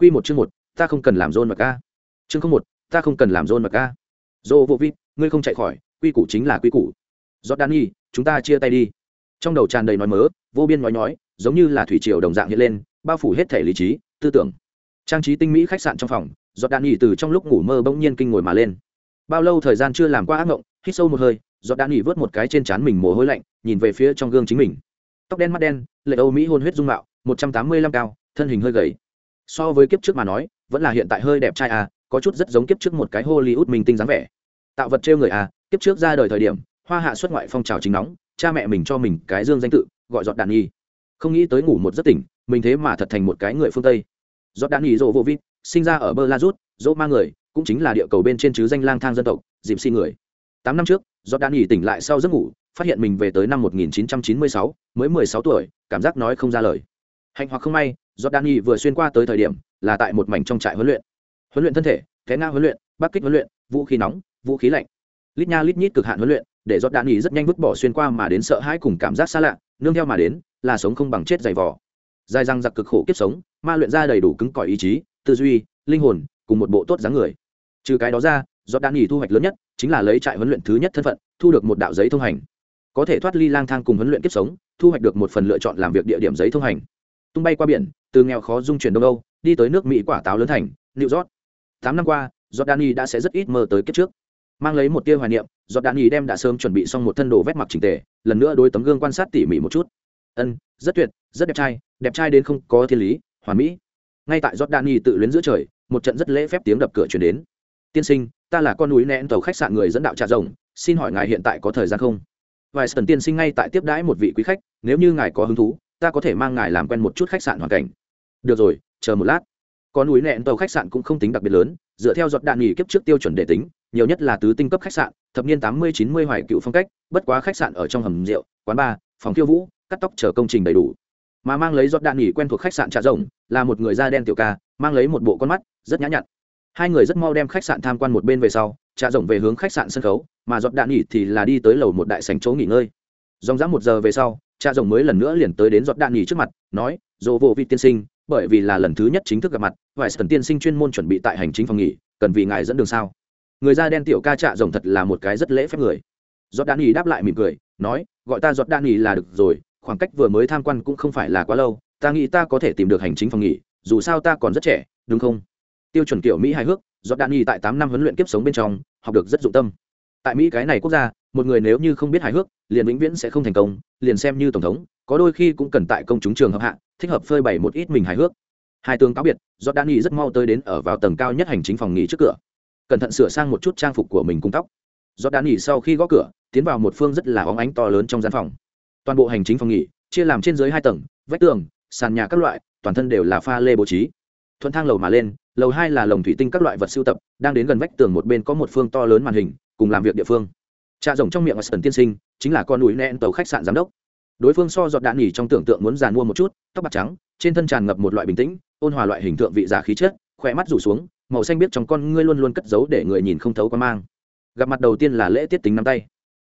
Quy một chương một, ta không cần làm John ca. Chương không một, ta không cần làm John ca. Dô vô vít, ngươi không chạy khỏi, quy củ chính là quy củ. Jordani, chúng ta chia tay đi. Trong đầu tràn đầy nói mớ, vô biên nói nói, giống như là thủy triều đồng dạng hiện lên, bao phủ hết thể lý trí, tư tưởng. Trang trí tinh mỹ khách sạn trong phòng, Jordani từ trong lúc ngủ mơ bỗng nhiên kinh ngồi mà lên. Bao lâu thời gian chưa làm qua ác ngộng, hít sâu một hơi, Jordani vớt một cái trên trán mình mồ hôi lạnh, nhìn về phía trong gương chính mình. Tóc đen mắt đen, lệ Âu Mỹ hôn huyết dung mạo, một trăm tám mươi lăm cao, thân hình hơi gầy so với kiếp trước mà nói vẫn là hiện tại hơi đẹp trai à có chút rất giống kiếp trước một cái hollywood minh tinh dáng vẻ. Tạo vật trêu người à kiếp trước ra đời thời điểm hoa hạ xuất ngoại phong trào chính nóng cha mẹ mình cho mình cái dương danh tự gọi giọt đạn nhi. Không nghĩ tới ngủ một giấc tỉnh mình thế mà thật thành một cái người phương tây. Giọt đạn nhi rộ vô vít sinh ra ở bơ la rút dỗ ma người cũng chính là địa cầu bên trên chứ danh lang thang dân tộc dịp xin người. Tám năm trước giọt đạn nhi tỉnh lại sau giấc ngủ phát hiện mình về tới năm 1996, mới 16 tuổi cảm giác nói không ra lời. Hạnh hoặc không may Jordani vừa xuyên qua tới thời điểm là tại một mảnh trong trại huấn luyện. Huấn luyện thân thể, té nga huấn luyện, bắc kích huấn luyện, vũ khí nóng, vũ khí lạnh. Lít nha lít nhít cực hạn huấn luyện, để Jordani rất nhanh vứt bỏ xuyên qua mà đến sợ hãi cùng cảm giác xa lạ, nương theo mà đến là sống không bằng chết dày vò. Dài răng giặc cực khổ kiếp sống, ma luyện ra đầy đủ cứng cỏi ý chí, tư duy, linh hồn, cùng một bộ tốt dáng người. Trừ cái đó ra, Jordani thu hoạch lớn nhất chính là lấy trại huấn luyện thứ nhất thân phận, thu được một đạo giấy thông hành. Có thể thoát ly lang thang cùng huấn luyện kiếp sống, thu hoạch được một phần lựa chọn làm việc địa điểm giấy thông hành tung bay qua biển, từ nghèo khó dung chuyển đông âu, đi tới nước mỹ quả táo lớn thành, new york. Tám năm qua jordani đã sẽ rất ít mơ tới kết trước. Mang lấy một tia hoài niệm jordani đem đã sớm chuẩn bị xong một thân đồ vét mặc trình tề, lần nữa đôi tấm gương quan sát tỉ mỉ một chút. Ân, rất tuyệt, rất đẹp trai đẹp trai đến không có thiên lý, hoàn mỹ. Ngay tại jordani tự luyến giữa trời, một trận rất lễ phép tiếng đập cửa chuyển đến. Tiên sinh, ta là con núi nén tàu khách sạn người dẫn đạo trà rồng, xin hỏi ngài hiện tại có thời gian không? Vài sần tiên sinh ngay tại tiếp đãi một vị quý khách, nếu như ngài có hứng thú ta có thể mang ngài làm quen một chút khách sạn hoàn cảnh. Được rồi, chờ một lát. Có núi nẹn tàu khách sạn cũng không tính đặc biệt lớn, dựa theo giọt đạn nghỉ kiếp trước tiêu chuẩn để tính, nhiều nhất là tứ tinh cấp khách sạn, thập niên tám mươi chín mươi hoài cựu phong cách, bất quá khách sạn ở trong hầm rượu, quán bar, phòng khiêu vũ, cắt tóc chờ công trình đầy đủ. Mà mang lấy giọt đạn nghỉ quen thuộc khách sạn trà rồng, là một người da đen tiểu ca, mang lấy một bộ con mắt, rất nhã nhặn. Hai người rất mau đem khách sạn tham quan một bên về sau, trà rồng về hướng khách sạn sân khấu, mà giọt đạn nghỉ thì là đi tới lầu một đại sành chỗ nghỉ ngơi. Dòng dã một giờ về sau cha rồng mới lần nữa liền tới đến giọt đạn nghỉ trước mặt, nói dồ vô vị tiên sinh, bởi vì là lần thứ nhất chính thức gặp mặt vài sần tiên sinh chuyên môn chuẩn bị tại hành chính phòng nghỉ, cần vì ngài dẫn đường sao? Người da đen tiểu ca trạ rồng thật là một cái rất lễ phép người. Giọt đạn nghỉ đáp lại mỉm cười, nói, gọi ta giọt đạn nghỉ là được rồi, khoảng cách vừa mới tham quan cũng không phải là quá lâu, ta nghĩ ta có thể tìm được hành chính phòng nghỉ, dù sao ta còn rất trẻ, đúng không? Tiêu chuẩn kiểu mỹ hài hước, giọt đạn nghỉ tại tám năm huấn luyện kiếp sống bên trong, học được rất dụng tâm tại mỹ cái này quốc gia, một người nếu như không biết hài hước, liền vĩnh viễn sẽ không thành công, liền xem như tổng thống, có đôi khi cũng cần tại công chúng trường hợp hạ, thích hợp phơi bày một ít mình hài hước. Hai tướng cáo biệt do đan nghỉ rất mau tới đến ở vào tầng cao nhất hành chính phòng nghỉ trước cửa. Cẩn thận sửa sang một chút trang phục của mình cung tóc. Do đan nghỉ sau khi gõ cửa, tiến vào một phương rất là óng ánh to lớn trong gian phòng. Toàn bộ hành chính phòng nghỉ, chia làm trên dưới hai tầng, vách tường, sàn nhà các loại, toàn thân đều là pha lê bố trí thuận thang lầu mà lên, lầu hai là lồng thủy tinh các loại vật sưu tập, đang đến gần vách tường một bên có một phương to lớn màn hình, cùng làm việc địa phương. Trà rồng trong miệng ở sân tiên sinh, chính là con núi nẹn tàu khách sạn giám đốc. Đối phương so giọt đạn nghỉ trong tưởng tượng muốn giàn mua một chút, tóc bạc trắng, trên thân tràn ngập một loại bình tĩnh, ôn hòa loại hình tượng vị giả khí chất, khỏe mắt rủ xuống, màu xanh biết trong con ngươi luôn luôn cất giấu để người nhìn không thấu quan mang. Gặp mặt đầu tiên là lễ tiết tính nắm tay.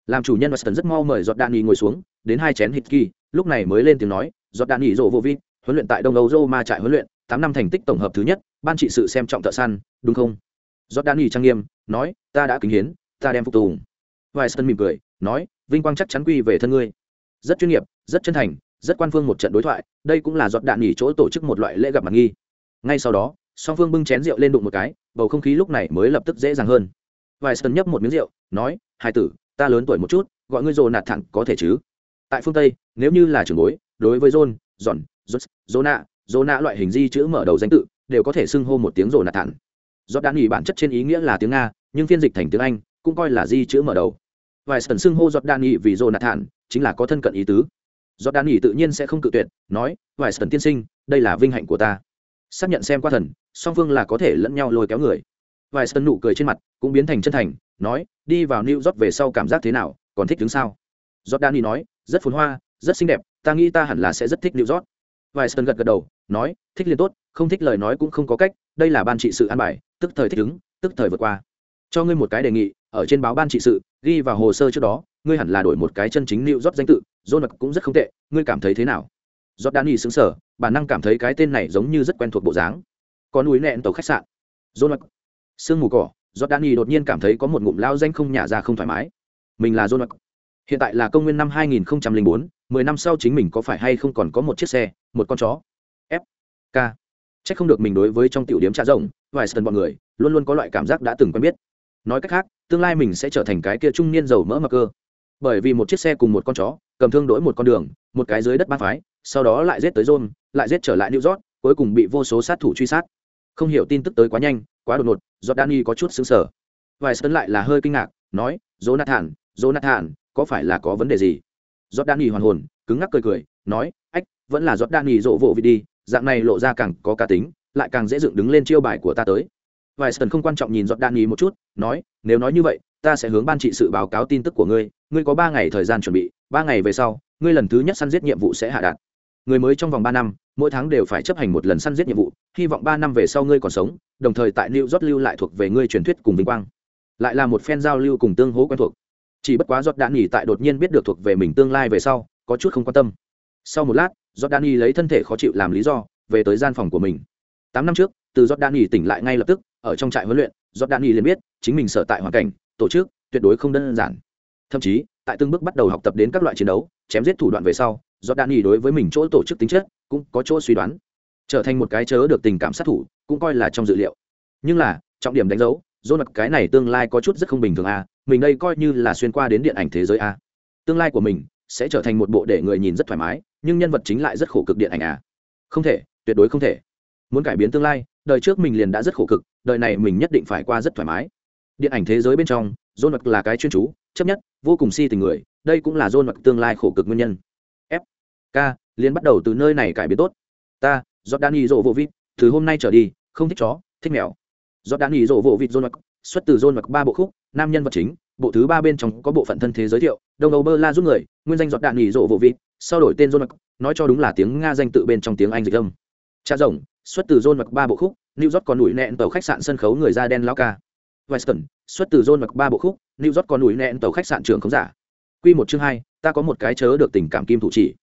Làm chủ nhân Weston rất mau mời giọt đạn nghỉ ngồi xuống, đến hai chén hít kỳ lúc này mới lên tiếng nói, giọt đạn nghỉ rộ vô vi, huấn luyện tại đông âu roma trại huấn luyện tám năm thành tích tổng hợp thứ nhất, ban trị sự xem trọng thợ săn, đúng không? Giót đan nghỉ trang nghiêm nói, ta đã kính hiến, ta đem phục tùng. Vài sân mỉm cười, nói, vinh quang chắc chắn quy về thân ngươi. Rất chuyên nghiệp, rất chân thành, rất quan phương một trận đối thoại, đây cũng là giọt đạn nghỉ chỗ tổ chức một loại lễ gặp mặt nghi. Ngay sau đó, song phương bưng chén rượu lên đụng một cái, bầu không khí lúc này mới lập tức dễ dàng hơn. Vài sân nhấp một miếng rượu, nói hai tử, ta lớn tuổi một chút, gọi ngươi dồn nạt thẳng có thể chứ? Tại phương tây, nếu như là trường bối, đối với john giòn rốt zona nạ loại hình di chữ mở đầu danh tự, đều có thể xưng hô một tiếng rồ nạ thản do Đan nghỉ bản chất trên ý nghĩa là tiếng nga, nhưng phiên dịch thành tiếng anh, cũng coi là di chữ mở đầu. Vài sần xưng hô giọt đan nghị vì rồ nạ thản chính là có thân cận ý tứ. Giọt đan nghị tự nhiên sẽ không cự tuyệt, nói vài sần tiên sinh, đây là vinh hạnh của ta. Xác nhận xem qua thần, song phương là có thể lẫn nhau lôi kéo người. Vài sân nụ cười trên mặt, cũng biến thành chân thành, nói, đi vào new york về sau cảm giác thế nào, còn thích đứng sao? Đan nói, rất phồn hoa, rất xinh đẹp, ta nghĩ ta hẳn là sẽ rất thích new york. Vài sân gật gật đầu nói thích liền tốt không thích lời nói cũng không có cách đây là ban trị sự an bài tức thời thích ứng tức thời vượt qua. Cho ngươi một cái đề nghị ở trên báo ban trị sự ghi vào hồ sơ trước đó ngươi hẳn là đổi một cái chân chính lưu rót danh tự dôn mật cũng rất không tệ ngươi cảm thấy thế nào? Giót đan y xứng sở bản năng cảm thấy cái tên này giống như rất quen thuộc bộ dáng. Có núi nẹn tàu khách sạn. Dôn mc sương mù cỏ jordani đột nhiên cảm thấy có một ngụm lao danh không nhả ra không thoải mái. Mình là dôn mc hiện tại là công nguyên năm 2004, 10 năm sau chính mình có phải hay không còn có một chiếc xe một con chó? F k. Chắc không được mình đối với trong tiểu điểm trà rộng, vài sân bọn người, luôn luôn có loại cảm giác đã từng quen biết. Nói cách khác, tương lai mình sẽ trở thành cái kia trung niên giàu mỡ mập cơ. Bởi vì một chiếc xe cùng một con chó, cầm thương đổi một con đường, một cái dưới đất ba phái, sau đó lại giết tới rôn lại giết trở lại new york, cuối cùng bị vô số sát thủ truy sát. Không hiểu tin tức tới quá nhanh, quá đột ngột do danny có chút xứng sở vài sân lại là hơi kinh ngạc, nói, jonathan jonathan, có phải là có vấn đề gì? Do danny hoàn hồn, cứng ngắc cười cười, nói, ách, vẫn là do danny rộ vộ vị đi dạng này lộ ra càng có cá tính, lại càng dễ dựng đứng lên chiêu bài của ta tới. Vài sân không quan trọng nhìn giọt đan ý một chút, nói, nếu nói như vậy, ta sẽ hướng ban trị sự báo cáo tin tức của ngươi ngươi có ba ngày thời gian chuẩn bị, ba ngày về sau, ngươi lần thứ nhất săn giết nhiệm vụ sẽ hạ đạt. Người mới trong vòng ba năm, mỗi tháng đều phải chấp hành một lần săn giết nhiệm vụ, hy vọng ba năm về sau ngươi còn sống, đồng thời tại new rót lưu lại thuộc về ngươi truyền thuyết cùng vinh quang. Lại là một phen giao lưu cùng tương hố quen thuộc. Chỉ bất quá giọt đạn nghỉ tại đột nhiên biết được thuộc về mình tương lai về sau, có chút không quan tâm. Sau một lát Jordani lấy thân thể khó chịu làm lý do, về tới gian phòng của mình tám năm trước, từ Jordani tỉnh lại ngay lập tức, ở trong trại huấn luyện Jordani liền biết chính mình sở tại hoàn cảnh, tổ chức tuyệt đối không đơn giản thậm chí, tại từng bước bắt đầu học tập đến các loại chiến đấu, chém giết thủ đoạn về sau Jordani đối với mình chỗ tổ chức tính chất cũng có chỗ suy đoán trở thành một cái chớ được tình cảm sát thủ, cũng coi là trong dự liệu nhưng là, trọng điểm đánh dấu dô mặt cái này tương lai có chút rất không bình thường a à. mình đây coi như là xuyên qua đến điện ảnh thế giới a à. tương lai của mình sẽ trở thành một bộ để người nhìn rất thoải mái nhưng nhân vật chính lại rất khổ cực điện ảnh à. Không thể, tuyệt đối không thể. Muốn cải biến tương lai, đời trước mình liền đã rất khổ cực, đời này mình nhất định phải qua rất thoải mái. Điện ảnh thế giới bên trong dôn vật là cái chuyên chú, chấp nhất, vô cùng si tình người, đây cũng là dôn vật tương lai khổ cực nguyên nhân. F k, liền bắt đầu từ nơi này cải biến tốt. Ta jordani rộ vô vịt từ hôm nay trở đi, không thích chó, thích mèo. Jordani rộ vô vịt dôn vật xuất từ dôn vật ba bộ khúc, nam nhân vật chính, bộ thứ ba bên trong có bộ phận thân thế giới thiệu đồng âu bơ la giúp người, nguyên danh giọt đạn nghỉ rộ vô vịt sau đổi tên John vật nói cho đúng là tiếng nga danh tự bên trong tiếng anh dịch âm. Cha rồng, xuất từ John vật ba bộ khúc, new york còn nủi nẹn tàu khách sạn sân khấu người da đen lao ca. Weston, xuất từ John vật ba bộ khúc, new york còn nủi nẹn tàu khách sạn trường khống giả. Q một chương hai, ta có một cái chớ được tình cảm kim thủ chỉ.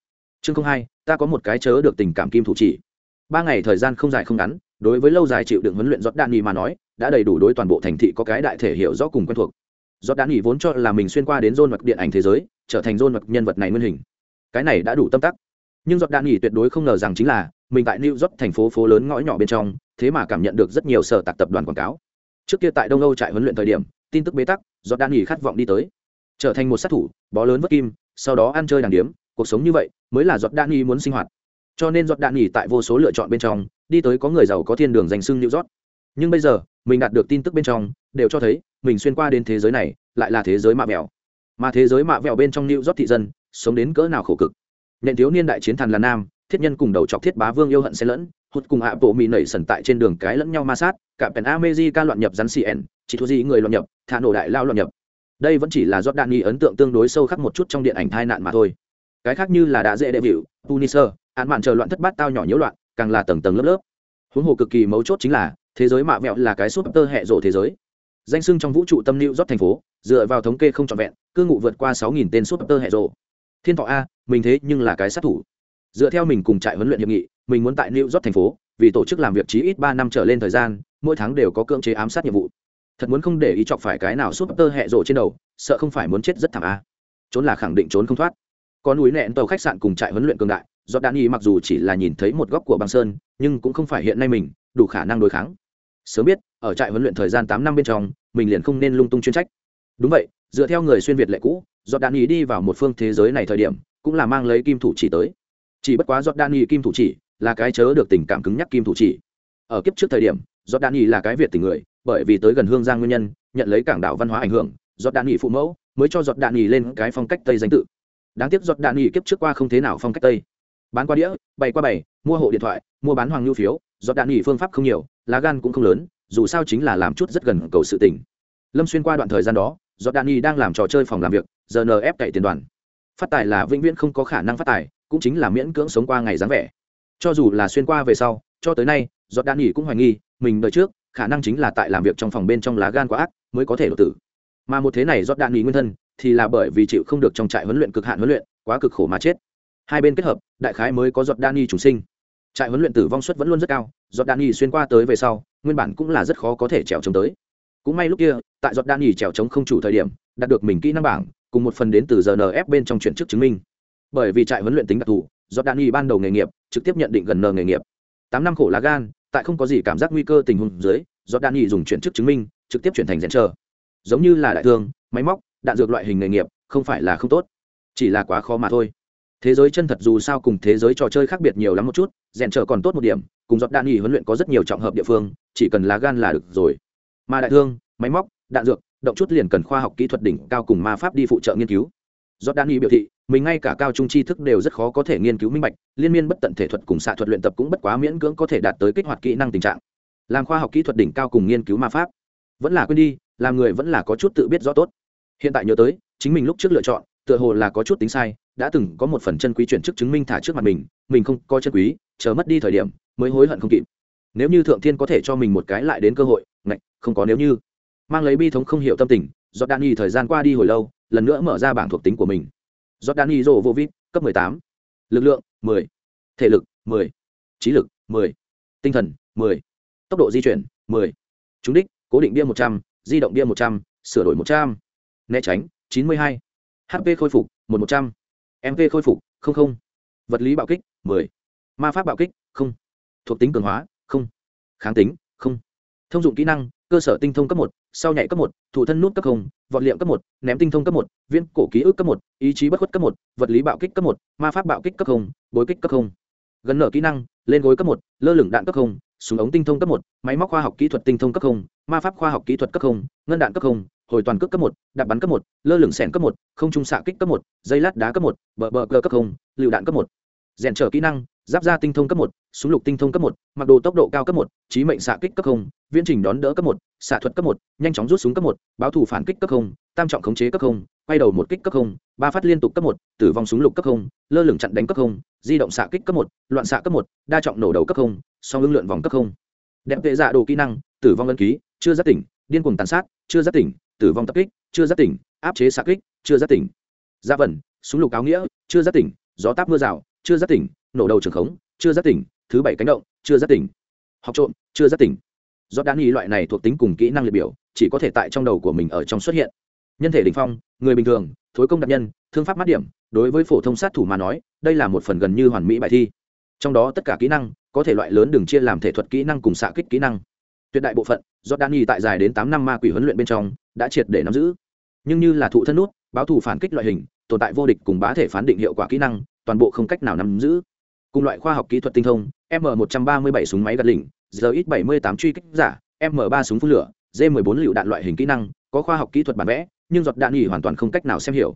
Chương hai, ta có một cái chớ được tình cảm kim thủ chỉ. Ba ngày thời gian không dài không ngắn, đối với lâu dài chịu đựng huấn luyện giọt đạn nghỉ mà nói, đã đầy đủ đối toàn bộ thành thị có cái đại thể hiểu rõ cùng quen thuộc. Giọt đạn nghỉ vốn cho là mình xuyên qua đến dôn mặc điện ảnh thế giới, trở thành dôn mặc nhân vật này nguyên hình cái này đã đủ tâm tắc. Nhưng giọt đạn nghỉ tuyệt đối không ngờ rằng chính là, mình tại new york thành phố phố lớn ngõ nhỏ bên trong, thế mà cảm nhận được rất nhiều sở tạc tập đoàn quảng cáo. Trước kia tại đông âu trại huấn luyện thời điểm, tin tức bế tắc, giọt đạn nghỉ khát vọng đi tới. Trở thành một sát thủ, bó lớn vất kim, sau đó ăn chơi đàng điếm, cuộc sống như vậy mới là giọt đạn nghỉ muốn sinh hoạt. Cho nên giọt đạn nghỉ tại vô số lựa chọn bên trong, đi tới có người giàu có thiên đường danh sưng new york. Nhưng bây giờ, mình đạt được tin tức bên trong, đều cho thấy, mình xuyên qua đến thế giới này, lại là thế giới mạ mèo mà thế giới mạ vẹo bên trong new york thị dân sống đến cỡ nào khổ cực. Nện thiếu niên đại chiến thần là nam, thiết nhân cùng đầu chọc thiết bá vương yêu hận xen lẫn, hụt cùng hạ bộ mỹ nảy sần tại trên đường cái lẫn nhau ma sát, cả pèn amezi ca loạn nhập rắn cn chỉ thua gì người loạn nhập, thả nổ đại lao loạn nhập. Đây vẫn chỉ là giót đạn nghi ấn tượng tương đối sâu khắc một chút trong điện ảnh tai nạn mà thôi. Cái khác như là đã dễ đệ vịu punisher, án mạn chờ loạn thất bát tao nhỏ nhiễu loạn, càng là tầng tầng lớp lớp. Huống hồ cực kỳ mấu chốt chính là, thế giới mạ vẹo là cái súp tơ hệ rộ thế giới. Danh sưng trong vũ trụ tâm lưu rót thành phố, dựa vào thống kê không trọn vẹn, cư ngụ vượt qua sáu nghìn tên súp tơ hệ rộ thiên thọ a, mình thế nhưng là cái sát thủ. Dựa theo mình cùng trại huấn luyện hiệp nghị, mình muốn tại new york thành phố, vì tổ chức làm việc chí ít ba năm trở lên thời gian, mỗi tháng đều có cưỡng chế ám sát nhiệm vụ. Thật muốn không để ý chọc phải cái nào súp tơ hẹ rộ trên đầu, sợ không phải muốn chết rất thảm a. Trốn là khẳng định trốn không thoát. Có núi nẹn tàu khách sạn cùng trại huấn luyện cường đại do đan y mặc dù chỉ là nhìn thấy một góc của băng sơn, nhưng cũng không phải hiện nay mình, đủ khả năng đối kháng. Sớm biết, ở trại huấn luyện thời gian tám năm bên trong, mình liền không nên lung tung chuyên trách. Đúng vậy dựa theo người xuyên việt lệ cũ giọt đan y đi vào một phương thế giới này thời điểm, cũng là mang lấy kim thủ chỉ tới. Chỉ bất quá giọt đan y kim thủ chỉ là cái chớ được tình cảm cứng nhắc kim thủ chỉ. Ở kiếp trước thời điểm giọt đan y là cái việt tình người, bởi vì tới gần hương giang nguyên nhân, nhận lấy cảng đảo văn hóa ảnh hưởng giọt đan y phụ mẫu mới cho giọt đan y lên cái phong cách tây danh tự. Đáng tiếc giọt đan y kiếp trước qua không thế nào phong cách tây. Bán qua đĩa, bày qua bày, mua hộ điện thoại, mua bán hoàng lưu phiếu giọt đan y phương pháp không nhiều, lá gan cũng không lớn, dù sao chính là làm chút rất gần cầu sự tình. Lâm xuyên qua đoạn thời gian đó giọt đan y đang làm trò chơi phòng làm việc, giờ cậy tiền đoàn. Phát tài là vĩnh viễn không có khả năng phát tài, cũng chính là miễn cưỡng sống qua ngày dáng vẻ. Cho dù là xuyên qua về sau, cho tới nay giọt đan cũng hoài nghi, mình đời trước, khả năng chính là tại làm việc trong phòng bên trong lá gan quá ác, mới có thể đột tử. Mà một thế này giọt đan nguyên thân, thì là bởi vì chịu không được trong trại huấn luyện cực hạn huấn luyện, quá cực khổ mà chết. Hai bên kết hợp, đại khái mới có giọt đan nghỉ trùng sinh. Trại huấn luyện tử vong suất vẫn luôn rất cao giọt đạn xuyên qua tới về sau, nguyên bản cũng là rất khó có thể trèo chống tới cũng may lúc kia, tại giọt Đan nghỉ trèo chống không chủ thời điểm, đạt được mình kỹ năng bảng, cùng một phần đến từ rnf bên trong chuyển chức chứng minh. Bởi vì trại huấn luyện tính đặc thù, giọt Đan nghỉ ban đầu nghề nghiệp, trực tiếp nhận định gần n nghề nghiệp. Tám năm khổ lá gan, tại không có gì cảm giác nguy cơ tình huống dưới, giọt Đan nghỉ dùng chuyển chức chứng minh, trực tiếp chuyển thành rèn chờ giống như là đại thương, máy móc, đạn dược loại hình nghề nghiệp, không phải là không tốt. Chỉ là quá khó mà thôi. Thế giới chân thật dù sao cùng thế giới trò chơi khác biệt nhiều lắm một chút, rèn trở còn tốt một điểm, cùng giọt đạn nghỉ huấn luyện có rất nhiều trọng hợp địa phương, chỉ cần lá gan là được rồi mà đại thương, máy móc, đạn dược, động chút liền cần khoa học kỹ thuật đỉnh cao cùng ma pháp đi phụ trợ nghiên cứu. Giọt đạn nghỉ biểu thị, mình ngay cả cao trung tri thức đều rất khó có thể nghiên cứu minh bạch, liên miên bất tận thể thuật cùng xạ thuật luyện tập cũng bất quá miễn cưỡng có thể đạt tới kích hoạt kỹ năng tình trạng. Làm khoa học kỹ thuật đỉnh cao cùng nghiên cứu ma pháp. Vẫn là quên đi, làm người vẫn là có chút tự biết rõ tốt. Hiện tại nhớ tới, chính mình lúc trước lựa chọn, tựa hồ là có chút tính sai, đã từng có một phần chân quý chuyển chức chứng minh thả trước mặt mình mình không có chân quý, chờ mất đi thời điểm, mới hối hận không kịp nếu như thượng thiên có thể cho mình một cái lại đến cơ hội, ngạch, không có nếu như. Mang lấy bi thống không hiểu tâm tình do đan y thời gian qua đi hồi lâu, lần nữa mở ra bảng thuộc tính của mình. Do đan y rô vô vít cấp mười tám. Lực lượng, mười. Thể lực, mười. Trí lực, mười. Tinh thần, mười. Tốc độ di chuyển, mười. Trúng đích, cố định bia một trăm, di động bia một trăm, sửa đổi một trăm. Né tránh, chín mươi hai. Hp khôi phục, một một trăm. Mv khôi phục, không không. Vật lý bạo kích, mười. Ma pháp bạo kích, không. Thuộc tính cường hóa kháng tính không thông dụng kỹ năng cơ sở tinh thông cấp một sau nhảy cấp một thủ thân nút cấp không vọt liệm cấp một ném tinh thông cấp một viên cổ ký ức cấp một ý chí bất khuất cấp một vật lý bạo kích cấp một ma pháp bạo kích cấp không bối kích cấp không gần nở kỹ năng lên gối cấp một lơ lửng đạn cấp không súng ống tinh thông cấp một máy móc khoa học kỹ thuật tinh thông cấp không ma pháp khoa học kỹ thuật cấp không ngân đạn cấp không hồi toàn cước cấp một đạp bắn cấp một lơ lửng sẻn cấp một không trung xạ kích cấp một dây lát đá cấp một bờ bờ cơ cấp không lựu đạn cấp một rèn trở kỹ năng giáp da tinh thông cấp một, súng lục tinh thông cấp một, mặc đồ tốc độ cao cấp một, trí mệnh xạ kích cấp không, viễn trình đón đỡ cấp một, xạ thuật cấp một, nhanh chóng rút súng cấp một, báo thủ phản kích cấp không, tam trọng khống chế cấp không, quay đầu một kích cấp không, ba phát liên tục cấp một, tử vong súng lục cấp không, lơ lửng chặn đánh cấp không, di động xạ kích cấp một, loạn xạ cấp một, đa trọng nổ đầu cấp không, song ưng lượn vòng cấp không. Đẹp tệ dạ đồ kỹ năng, tử vong ân ký, chưa giác tỉnh, điên cuồng tàn sát, chưa giác tỉnh, tử vong tập kích, chưa giác tỉnh, áp chế xạ kích, chưa giác tỉnh. Gia dạ vẩn, súng lục áo nghĩa, chưa giác tỉnh, gió táp mưa rào, chưa giác tỉnh nổ đầu trường khống, chưa giác tỉnh, thứ bảy cánh động, chưa giác tỉnh. Học trộm, chưa giác tỉnh. Do đan y loại này thuộc tính cùng kỹ năng liệt biểu, chỉ có thể tại trong đầu của mình ở trong xuất hiện. Nhân thể đình phong, người bình thường, thối công đặc nhân, thương pháp mát điểm, đối với phổ thông sát thủ mà nói, đây là một phần gần như hoàn mỹ bài thi. Trong đó tất cả kỹ năng, có thể loại lớn đừng chia làm thể thuật kỹ năng cùng xạ kích kỹ năng. Tuyệt đại bộ phận do đan y tại dài đến tám năm ma quỷ huấn luyện bên trong, đã triệt để nắm giữ. Nhưng như là thụ thân nút, báo thủ phản kích loại hình, tồn tại vô địch cùng bá thể phán định hiệu quả kỹ năng, toàn bộ không cách nào nắm giữ cùng loại khoa học kỹ thuật tinh thông, m 137 súng máy gạt lỉnh x 78 truy kích giả, m 3 súng phun lửa d 14 lựu đạn loại hình kỹ năng, có khoa học kỹ thuật bản vẽ, nhưng giọt đạn nghỉ hoàn toàn không cách nào xem hiểu.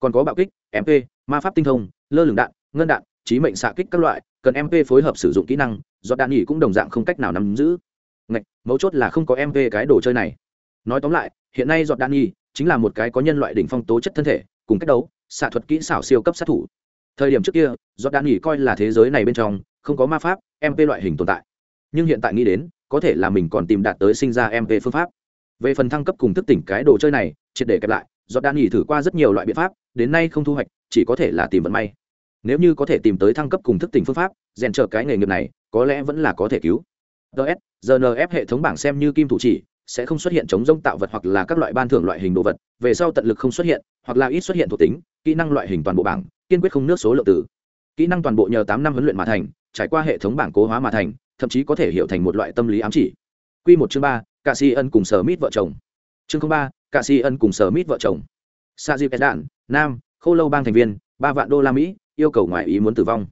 Còn có bạo kích mp ma pháp tinh thông, lơ lửng đạn, ngân đạn trí mệnh xạ kích các loại, cần mp phối hợp sử dụng kỹ năng, giọt đạn nghỉ cũng đồng dạng không cách nào nắm giữ. Ngạch, mấu chốt là không có mp cái đồ chơi này. Nói tóm lại, hiện nay giọt đạn nghỉ chính là một cái có nhân loại đỉnh phong tố chất thân thể, cùng cách đấu, xạ thuật kỹ xảo siêu cấp sát thủ thời điểm trước kia do đan nghỉ coi là thế giới này bên trong, không có ma pháp mp loại hình tồn tại. Nhưng hiện tại nghĩ đến, có thể là mình còn tìm đạt tới sinh ra mp phương pháp. Về phần thăng cấp cùng thức tỉnh cái đồ chơi này, triệt để kẹp lại do đan nghỉ thử qua rất nhiều loại biện pháp, đến nay không thu hoạch, chỉ có thể là tìm vận may. Nếu như có thể tìm tới thăng cấp cùng thức tỉnh phương pháp, rèn trợ cái nghề nghiệp này, có lẽ vẫn là có thể cứu. Ts gnf hệ thống bảng xem như kim thủ chỉ, sẽ không xuất hiện chống rông tạo vật hoặc là các loại ban thưởng loại hình đồ vật, về sau tận lực không xuất hiện, hoặc là ít xuất hiện thuộc tính, kỹ năng loại hình toàn bộ bảng kiên quyết không nước số lượng tử kỹ năng toàn bộ nhờ tám năm huấn luyện mà thành, trải qua hệ thống bảng cố hóa mà thành, thậm chí có thể hiểu thành một loại tâm lý ám chỉ. Q một chương ba cạ si ân cùng sở mít vợ chồng. Chương ba cạ si ân cùng sở mít vợ chồng. Sa dịp đạn nam, khô lâu bang thành viên, ba vạn đô la mỹ, yêu cầu ngoại ý muốn tử vong.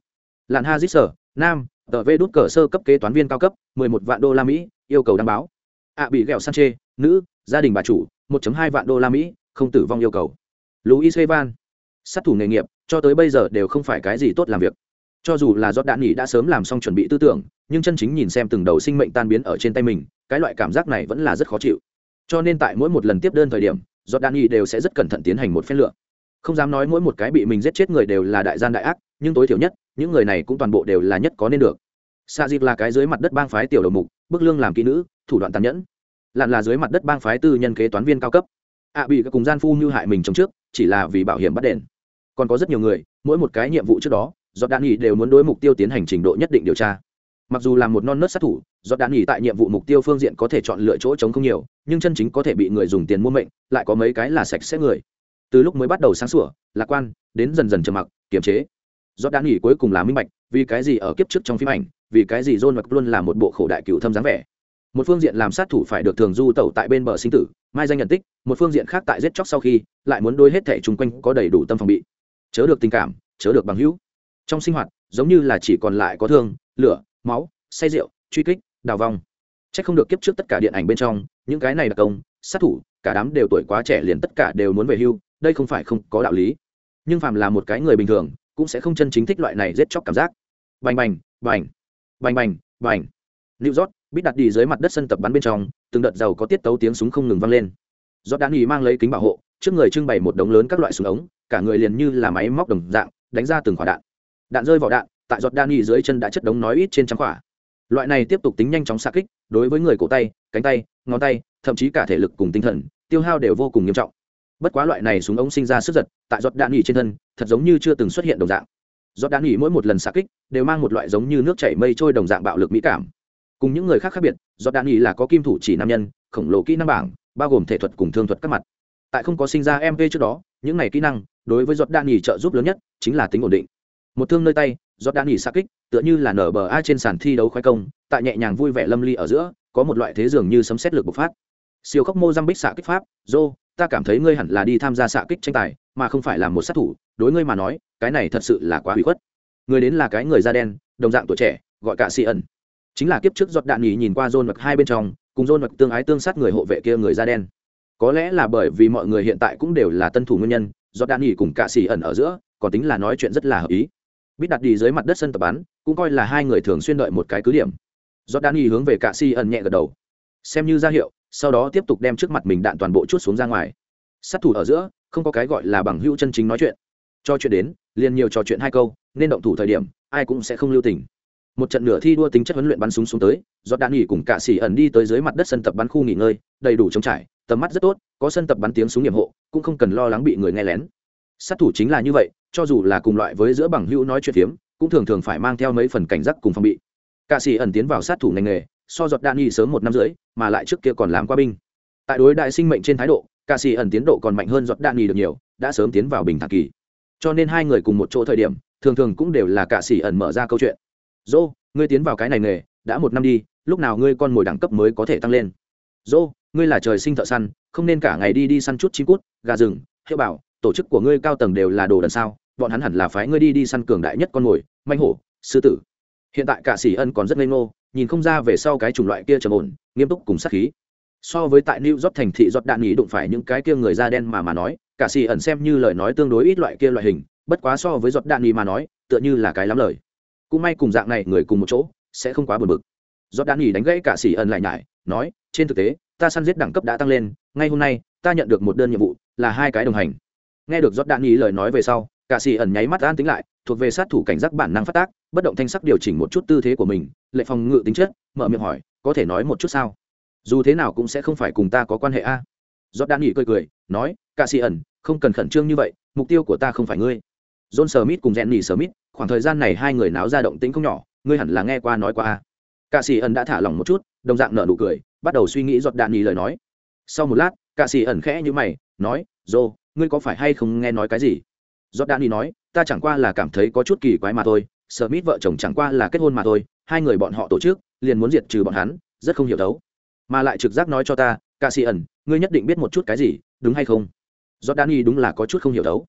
Lạn ha dít sở nam, tờ vê đút cờ sơ cấp kế toán viên cao cấp, mười một vạn đô la mỹ, yêu cầu đảm báo. Ạ bị ghẹo san chê, nữ, gia đình bà chủ, một hai vạn đô la mỹ, không tử vong yêu cầu. Louis evan sát thủ nghề nghiệp, cho tới bây giờ đều không phải cái gì tốt làm việc. Cho dù là giót đạn nghỉ đã sớm làm xong chuẩn bị tư tưởng, nhưng chân chính nhìn xem từng đầu sinh mệnh tan biến ở trên tay mình, cái loại cảm giác này vẫn là rất khó chịu. Cho nên tại mỗi một lần tiếp đơn thời điểm giót đạn nghỉ đều sẽ rất cẩn thận tiến hành một phen lựa. Không dám nói mỗi một cái bị mình giết chết người đều là đại gian đại ác, nhưng tối thiểu nhất, những người này cũng toàn bộ đều là nhất có nên được. Xa dịp là cái dưới mặt đất bang phái tiểu đầu mục bức lương làm kỹ nữ, thủ đoạn tàn nhẫn. Lặn là dưới mặt đất bang phái tư nhân kế toán viên cao cấp ạ bị các cùng gian phu như hại mình trong trước, chỉ là vì bảo hiểm bắt đền. Còn có rất nhiều người, mỗi một cái nhiệm vụ trước đó do đạn nghỉ đều muốn đối mục tiêu tiến hành trình độ nhất định điều tra. Mặc dù là một non nớt sát thủ do đạn nghỉ tại nhiệm vụ mục tiêu phương diện có thể chọn lựa chỗ trống không nhiều, nhưng chân chính có thể bị người dùng tiền mua mệnh, lại có mấy cái là sạch sẽ người. Từ lúc mới bắt đầu sáng sủa, lạc quan, đến dần dần trầm mặc, kiềm chế. Do đạn nghỉ cuối cùng là minh bạch, vì cái gì ở kiếp trước trong phim ảnh, vì cái gì john luôn là một bộ khổ đại cựu thâm dáng vẻ một phương diện làm sát thủ phải được thường du tẩu tại bên bờ sinh tử mai danh nhận tích một phương diện khác tại giết chóc sau khi lại muốn đôi hết thẻ chung quanh có đầy đủ tâm phòng bị. Chớ được tình cảm chớ được bằng hữu. Trong sinh hoạt giống như là chỉ còn lại có thương lửa máu say rượu truy kích đào vong. C h ắ c không được kiếp trước tất cả điện ảnh bên trong những cái này đặc công sát thủ cả đám đều tuổi quá trẻ liền tất cả đều muốn về hưu đây không phải không có đạo lý. Nhưng phàm là một cái người bình thường cũng sẽ không chân chính thích loại này giết chóc cảm giác. Bành bành bành bành bành bành. New York, Bít đặt đi dưới mặt đất sân tập bắn bên trong, từng đợt giàu có tiết tấu tiếng súng không ngừng vang lên. Giọt đạn nghỉ mang lấy kính bảo hộ, trước người trưng bày một đống lớn các loại súng ống, cả người liền như là máy móc đồng dạng, đánh ra từng quả đạn. Đạn rơi vào đạn, tại giọt đạn nghỉ dưới chân đã chất đống nói ít trên trăm quả. Loại này tiếp tục tính nhanh chóng xạ kích, đối với người cổ tay, cánh tay, ngón tay, thậm chí cả thể lực cùng tinh thần, tiêu hao đều vô cùng nghiêm trọng. Bất quá loại này súng ống sinh ra sức giật, tại giọt đạn nghỉ trên thân, thật giống như chưa từng xuất hiện đồng dạng. Giọt đạn nghỉ mỗi một lần xạ kích, đều mang một loại giống như nước chảy mây trôi đồng dạng bạo lực mỹ cảm cùng những người khác khác biệt do đạn nghỉ là có kim thủ chỉ nam nhân, khổng lồ kỹ năng bảng, bao gồm thể thuật cùng thương thuật các mặt. Tại không có sinh ra mv trước đó, những này kỹ năng đối với giọt đạn nghỉ trợ giúp lớn nhất chính là tính ổn định. Một thương nơi tay giọt đạn nghỉ xa kích, tựa như là nở bờ ai trên sàn thi đấu khoái công, tại nhẹ nhàng vui vẻ lâm ly ở giữa, có một loại thế dường như sấm xét lực bộc phát. Siêu khốc mô bích xạ kích pháp dô ta cảm thấy ngươi hẳn là đi tham gia xạ kích tranh tài, mà không phải là một sát thủ, đối ngươi mà nói, cái này thật sự là quá hủy khuất. Người đến là cái người da đen, đồng dạng tuổi trẻ, gọi cả si ẩn chính là kiếp trước giọt đạn nhì nhìn qua rôn vật hai bên trong, cùng rôn vật tương ái tương sát người hộ vệ kia người da đen. Có lẽ là bởi vì mọi người hiện tại cũng đều là tân thủ nguyên nhân, giọt đạn nhì cùng cạ xỉ ẩn ở giữa, còn tính là nói chuyện rất là hợp ý. Biết đặt đi dưới mặt đất sân tập bắn, cũng coi là hai người thường xuyên đợi một cái cứ điểm. Giọt đạn nhì hướng về cạ xỉ ẩn nhẹ gật đầu. Xem như ra hiệu, sau đó tiếp tục đem trước mặt mình đạn toàn bộ chút xuống ra ngoài. Sát thủ ở giữa, không có cái gọi là bằng hữu chân chính nói chuyện. Cho chuyện đến, liền nhiều trò chuyện hai câu, nên động thủ thời điểm, ai cũng sẽ không lưu tình một trận nửa thi đua tính chất huấn luyện bắn súng xuống tới do đạn nghỉ cùng cả xỉ ẩn đi tới dưới mặt đất sân tập bắn khu nghỉ ngơi, đầy đủ trống trải, tầm mắt rất tốt, có sân tập bắn tiếng súng nhiệm hộ, cũng không cần lo lắng bị người nghe lén. Sát thủ chính là như vậy, cho dù là cùng loại với giữa bằng hữu nói chuyện phiếm, cũng thường thường phải mang theo mấy phần cảnh giác cùng phòng bị. Cả xỉ ẩn tiến vào sát thủ ngành nghề, so giọt đạn nghỉ sớm một năm rưỡi, mà lại trước kia còn làm qua binh. Tại đối đại sinh mệnh trên thái độ, cả xỉ ẩn tiến độ còn mạnh hơn giọt đạn nghỉ được nhiều, đã sớm tiến vào bình thạc kỳ. Cho nên hai người cùng một chỗ thời điểm, thường thường cũng đều là cả xỉ ẩn mở ra câu chuyện dô, ngươi tiến vào cái này nghề, đã một năm đi, lúc nào ngươi con mồi đẳng cấp mới có thể tăng lên? Dô, ngươi là trời sinh thợ săn, không nên cả ngày đi đi săn chút chim cút, gà rừng, hiệu bảo, tổ chức của ngươi cao tầng đều là đồ đần sao? Bọn hắn hẳn là phái ngươi đi đi săn cường đại nhất con mồi, manh hổ, sư tử. Hiện tại cả sĩ ân còn rất ngây ngô, nhìn không ra về sau cái chủng loại kia trầm ổn, nghiêm túc cùng sát khí. So với tại new york thành thị giọt đạn nghỉ đụng phải những cái kia người da đen mà mà nói, cả sĩ ẩn xem như lời nói tương đối ít loại kia loại hình, bất quá so với giọt đạn nghỉ mà nói, tựa như là cái lắm lời cũng may cùng dạng này người cùng một chỗ, sẽ không quá buồn bực. Do đan nghỉ đánh gãy cả xỉ ẩn lại nhải, nói, trên thực tế, ta săn giết đẳng cấp đã tăng lên, ngay hôm nay, ta nhận được một đơn nhiệm vụ, là hai cái đồng hành. Nghe được giót đạn nghỉ lời nói về sau, cả xỉ ẩn nháy mắt an tính lại, thuộc về sát thủ cảnh giác bản năng phát tác, bất động thanh sắc điều chỉnh một chút tư thế của mình lệ phòng ngự tính chất, mở miệng hỏi, có thể nói một chút sao? Dù thế nào cũng sẽ không phải cùng ta có quan hệ a. Giót đạn nghỉ cười cười, nói, cả xỉ ẩn, không cần khẩn trương như vậy, mục tiêu của ta không phải ngươi. John smith cùng jenny smith khoảng thời gian này hai người náo ra động tĩnh không nhỏ, ngươi hẳn là nghe qua nói qua a. Cạ sĩ ẩn đã thả lỏng một chút, đồng dạng nở nụ cười, bắt đầu suy nghĩ giọt đạn nhì lời nói. Sau một lát, cạ sĩ ẩn khẽ như mày, nói, dô, ngươi có phải hay không nghe nói cái gì? Giọt đạn nhì nói, ta chẳng qua là cảm thấy có chút kỳ quái mà thôi sợ mít vợ chồng chẳng qua là kết hôn mà thôi, hai người bọn họ tổ chức, liền muốn diệt trừ bọn hắn, rất không hiểu đấu mà lại trực giác nói cho ta ca sĩ ẩn, ngươi nhất định biết một chút cái gì, đúng hay không? Giọt đạn nhì đúng là có chút không hiểu đấu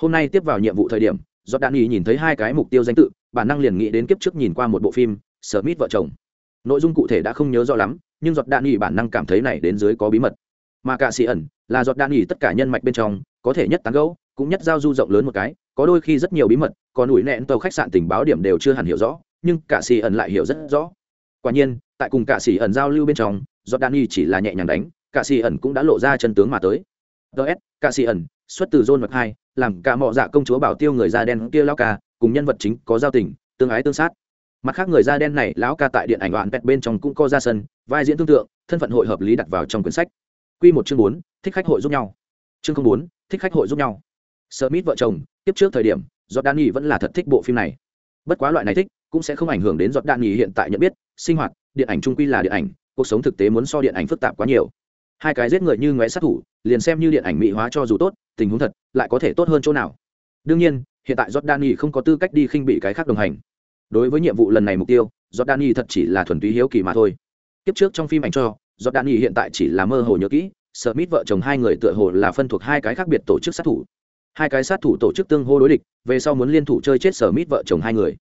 hôm nay tiếp vào nhiệm vụ thời điểm do đan nhìn thấy hai cái mục tiêu danh tự, bản năng liền nghĩ đến kiếp trước nhìn qua một bộ phim, Smith vợ chồng. Nội dung cụ thể đã không nhớ rõ lắm, nhưng giọt đạn nghỉ bản năng cảm thấy này đến dưới có bí mật. Mà cả xì ẩn, là giọt đạn nghỉ tất cả nhân mạch bên trong, có thể nhất tán gấu cũng nhất giao du rộng lớn một cái, có đôi khi rất nhiều bí mật, còn ủi nẹn tàu khách sạn tình báo điểm đều chưa hẳn hiểu rõ, nhưng cả xì ẩn lại hiểu rất rõ. Quả nhiên, tại cùng cả xì ẩn giao lưu bên trong, giọt đạn nghỉ chỉ là nhẹ nhàng đánh, cả xì ẩn cũng đã lộ ra chân tướng mà tới. Ts cả xì ẩn, xuất từ John vật hai làm cả mọ dạ công chúa bảo tiêu người da đen kia lão ca, cùng nhân vật chính có giao tình, tương ái tương sát. Mặt khác người da đen này, lão ca tại điện ảnh đoạn pet bên trong cũng có ra sân, vai diễn tương tượng, thân phận hội hợp lý đặt vào trong quyển sách. Quy một chương bốn, thích khách hội giúp nhau. Chương không bốn, thích khách hội giúp nhau. Sợ mít vợ chồng, tiếp trước thời điểm giọt đan nghỉ vẫn là thật thích bộ phim này. Bất quá loại này thích, cũng sẽ không ảnh hưởng đến giọt đan nghỉ hiện tại nhận biết, sinh hoạt, điện ảnh trung quy là điện ảnh, cuộc sống thực tế muốn so điện ảnh phức tạp quá nhiều hai cái giết người như ngoé sát thủ liền xem như điện ảnh mỹ hóa cho dù tốt tình huống thật lại có thể tốt hơn chỗ nào đương nhiên hiện tại Jordani không có tư cách đi khinh bị cái khác đồng hành. Đối với nhiệm vụ lần này mục tiêu, Jordani thật chỉ là thuần túy hiếu kỳ mà thôi. Kiếp trước trong phim ảnh cho, Jordani hiện tại chỉ là mơ hồ nhớ kỹ, Smith vợ chồng hai người tựa hồ là phân thuộc hai cái khác biệt tổ chức sát thủ. Hai cái sát thủ tổ chức tương hô đối địch, về sau muốn liên thủ chơi chết Smith vợ chồng hai người.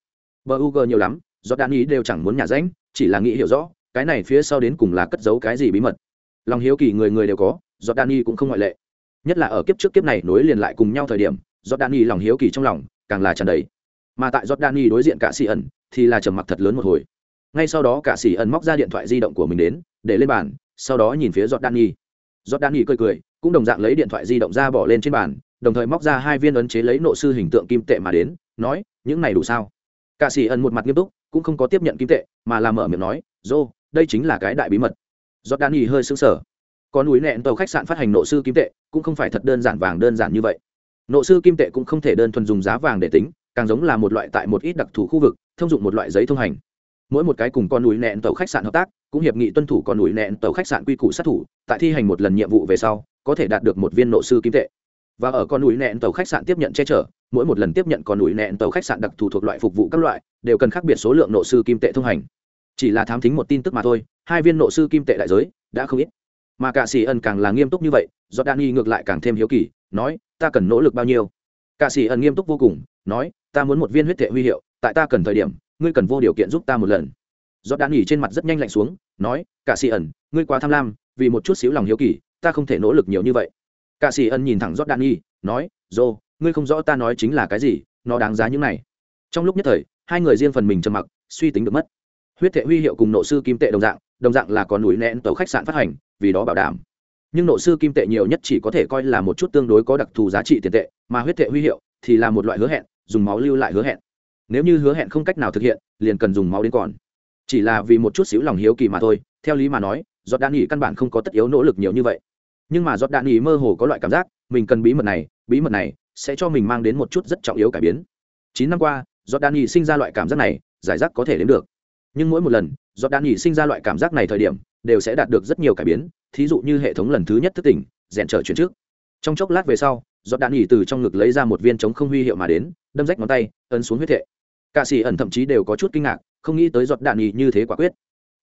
bờ u g nhiều lắm, Jordani đều chẳng muốn nhả ránh chỉ là nghĩ hiểu rõ, cái này phía sau đến cùng là cất giấu cái gì bí mật. Lòng hiếu kỳ người người đều có, Jordani cũng không ngoại lệ. Nhất là ở kiếp trước kiếp này nối liền lại cùng nhau thời điểm, Jordani lòng hiếu kỳ trong lòng càng là tràn đầy. Mà tại Jordani đối diện cả xì ẩn thì là trầm mặc thật lớn một hồi. Ngay sau đó cả xì ẩn móc ra điện thoại di động của mình đến, để lên bàn, sau đó nhìn phía Jordani. Jordani cười cười, cũng đồng dạng lấy điện thoại di động ra bỏ lên trên bàn, đồng thời móc ra hai viên ấn chế lấy nộ sư hình tượng kim tệ mà đến, nói, những này đủ sao? Cả xì ẩn một mặt nghiêm túc, cũng không có tiếp nhận kim tệ, mà làm mở miệng nói, "Dô, đây chính là cái đại bí mật." Jordani hơi xứng sờ. Có núi nẹn tàu khách sạn phát hành nộ sư kim tệ, cũng không phải thật đơn giản vàng đơn giản như vậy. Nộ sư kim tệ cũng không thể đơn thuần dùng giá vàng để tính càng giống là một loại tại một ít đặc thù khu vực thông dụng một loại giấy thông hành. Mỗi một cái cùng con núi nẹn tàu khách sạn hợp tác cũng hiệp nghị tuân thủ con núi nẹn tàu khách sạn quy củ sát thủ tại thi hành một lần nhiệm vụ về sau có thể đạt được một viên nộ sư kim tệ. Và ở con núi nẹn tàu khách sạn tiếp nhận che chở mỗi một lần tiếp nhận con núi nẹn tàu khách sạn đặc thù thuộc loại phục vụ các loại đều cần khác biệt số lượng nộ sư kim tệ thông hành. Chỉ là thám thính một tin tức mà thôi hai viên nộ sư kim tệ đại giới đã không ít. Mà cả sĩ ẩn càng là nghiêm túc như vậy do đan y ngược lại càng thêm hiếu kỳ, nói, ta cần nỗ lực bao nhiêu? Cả sĩ ẩn nghiêm túc vô cùng, nói, ta muốn một viên huyết thể huy hiệu, tại ta cần thời điểm, ngươi cần vô điều kiện giúp ta một lần. Do đan y trên mặt rất nhanh lạnh xuống, nói, cả sĩ ẩn ngươi quá tham lam, vì một chút xíu lòng hiếu kỳ, ta không thể nỗ lực nhiều như vậy. Cả sĩ ẩn nhìn thẳng giót đan y nói dô ngươi không rõ ta nói chính là cái gì, nó đáng giá những này. Trong lúc nhất thời, hai người riêng phần mình trầm mặc, suy tính được mất. Huyết thể huy hiệu cùng nộ sư kim tệ đồng dạng đồng dạng là có núi nén tàu khách sạn phát hành, vì đó bảo đảm. Nhưng nội sư kim tệ nhiều nhất chỉ có thể coi là một chút tương đối có đặc thù giá trị tiền tệ, mà huyết tệ huy hiệu thì là một loại hứa hẹn, dùng máu lưu lại hứa hẹn. Nếu như hứa hẹn không cách nào thực hiện, liền cần dùng máu đến còn. Chỉ là vì một chút xíu lòng hiếu kỳ mà thôi, theo lý mà nói, giọt đạn nghỉ căn bản không có tất yếu nỗ lực nhiều như vậy. Nhưng mà giọt đạn nghỉ mơ hồ có loại cảm giác, mình cần bí mật này, bí mật này sẽ cho mình mang đến một chút rất trọng yếu cải biến. Chín năm qua, giọt đạn nghỉ sinh ra loại cảm giác này, giải rác có thể đến được. Nhưng mỗi một lần giọt đạn nhỉ sinh ra loại cảm giác này thời điểm, đều sẽ đạt được rất nhiều cải biến, thí dụ như hệ thống lần thứ nhất thức tỉnh, rèn trở chuyển trước. Trong chốc lát về sau, giọt đạn nhỉ từ trong ngực lấy ra một viên chống không huy hiệu mà đến, đâm rách ngón tay, ấn xuống huyết hệ cạ xỉ ẩn thậm chí đều có chút kinh ngạc, không nghĩ tới giọt đạn nhỉ như thế quả quyết.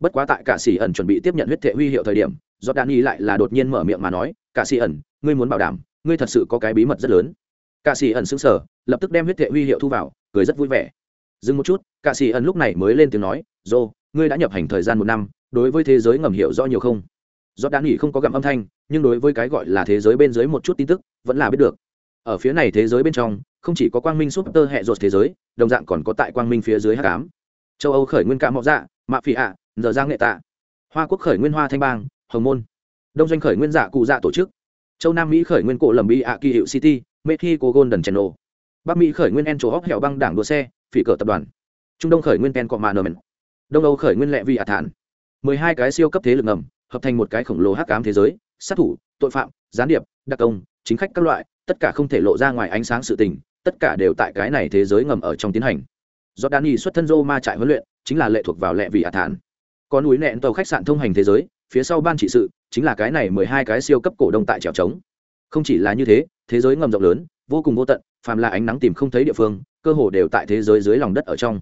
Bất quá tại cạ xỉ ẩn chuẩn bị tiếp nhận huyết thệ huy hiệu thời điểm, giọt đạn nhỉ lại là đột nhiên mở miệng mà nói cạ xỉ ẩn, ngươi muốn bảo đảm, ngươi thật sự có cái bí mật rất lớn. Cạ xỉ ẩn xứng sở lập tức đem huyết thệ huy hiệu thu vào, cười rất vui vẻ. Dừng một chút cạ xỉ ẩn lúc này mới lên tiếng nói, dô ngươi đã nhập hành thời gian một năm, đối với thế giới ngầm hiểu rõ nhiều không? Do đã nghỉ không có gặm âm thanh, nhưng đối với cái gọi là thế giới bên dưới một chút tin tức, vẫn là biết được. Ở phía này thế giới bên trong, không chỉ có quang minh súp tơ hệ rột thế giới, đồng dạng còn có tại quang minh phía dưới h tám châu âu khởi nguyên cả mọ dạ mạ phỉ ạ, giờ giang nghệ tạ. Hoa quốc khởi nguyên hoa thanh bang, hồng môn. Đông doanh khởi nguyên dạ cụ dạ tổ chức. Châu nam mỹ khởi nguyên cổ lầm bi ạ kỳ hiệu city, mexico golden channel. Bắc mỹ khởi nguyên en chỗ hóc hẹo băng đảng đua xe, phỉ cờ tập đoàn. Trung đông khởi nguyên pen cọ mạ nờ đông âu khởi nguyên lệ vi ạ thản. Mười hai cái siêu cấp thế lực ngầm, hợp thành một cái khổng lồ hắc ám thế giới, sát thủ, tội phạm, gián điệp, đặc công, chính khách các loại, tất cả không thể lộ ra ngoài ánh sáng sự tình, tất cả đều tại cái này thế giới ngầm ở trong tiến hành. Do đan y xuất thân rô ma trại huấn luyện, chính là lệ thuộc vào lệ vị hạ thản. Có núi nẹn tàu khách sạn thông hành thế giới, phía sau ban trị sự, chính là cái này mười hai cái siêu cấp cổ đông tại trèo trống. Không chỉ là như thế thế giới ngầm rộng lớn, vô cùng vô tận, phàm là ánh nắng tìm không thấy địa phương, cơ hồ đều tại thế giới dưới lòng đất ở trong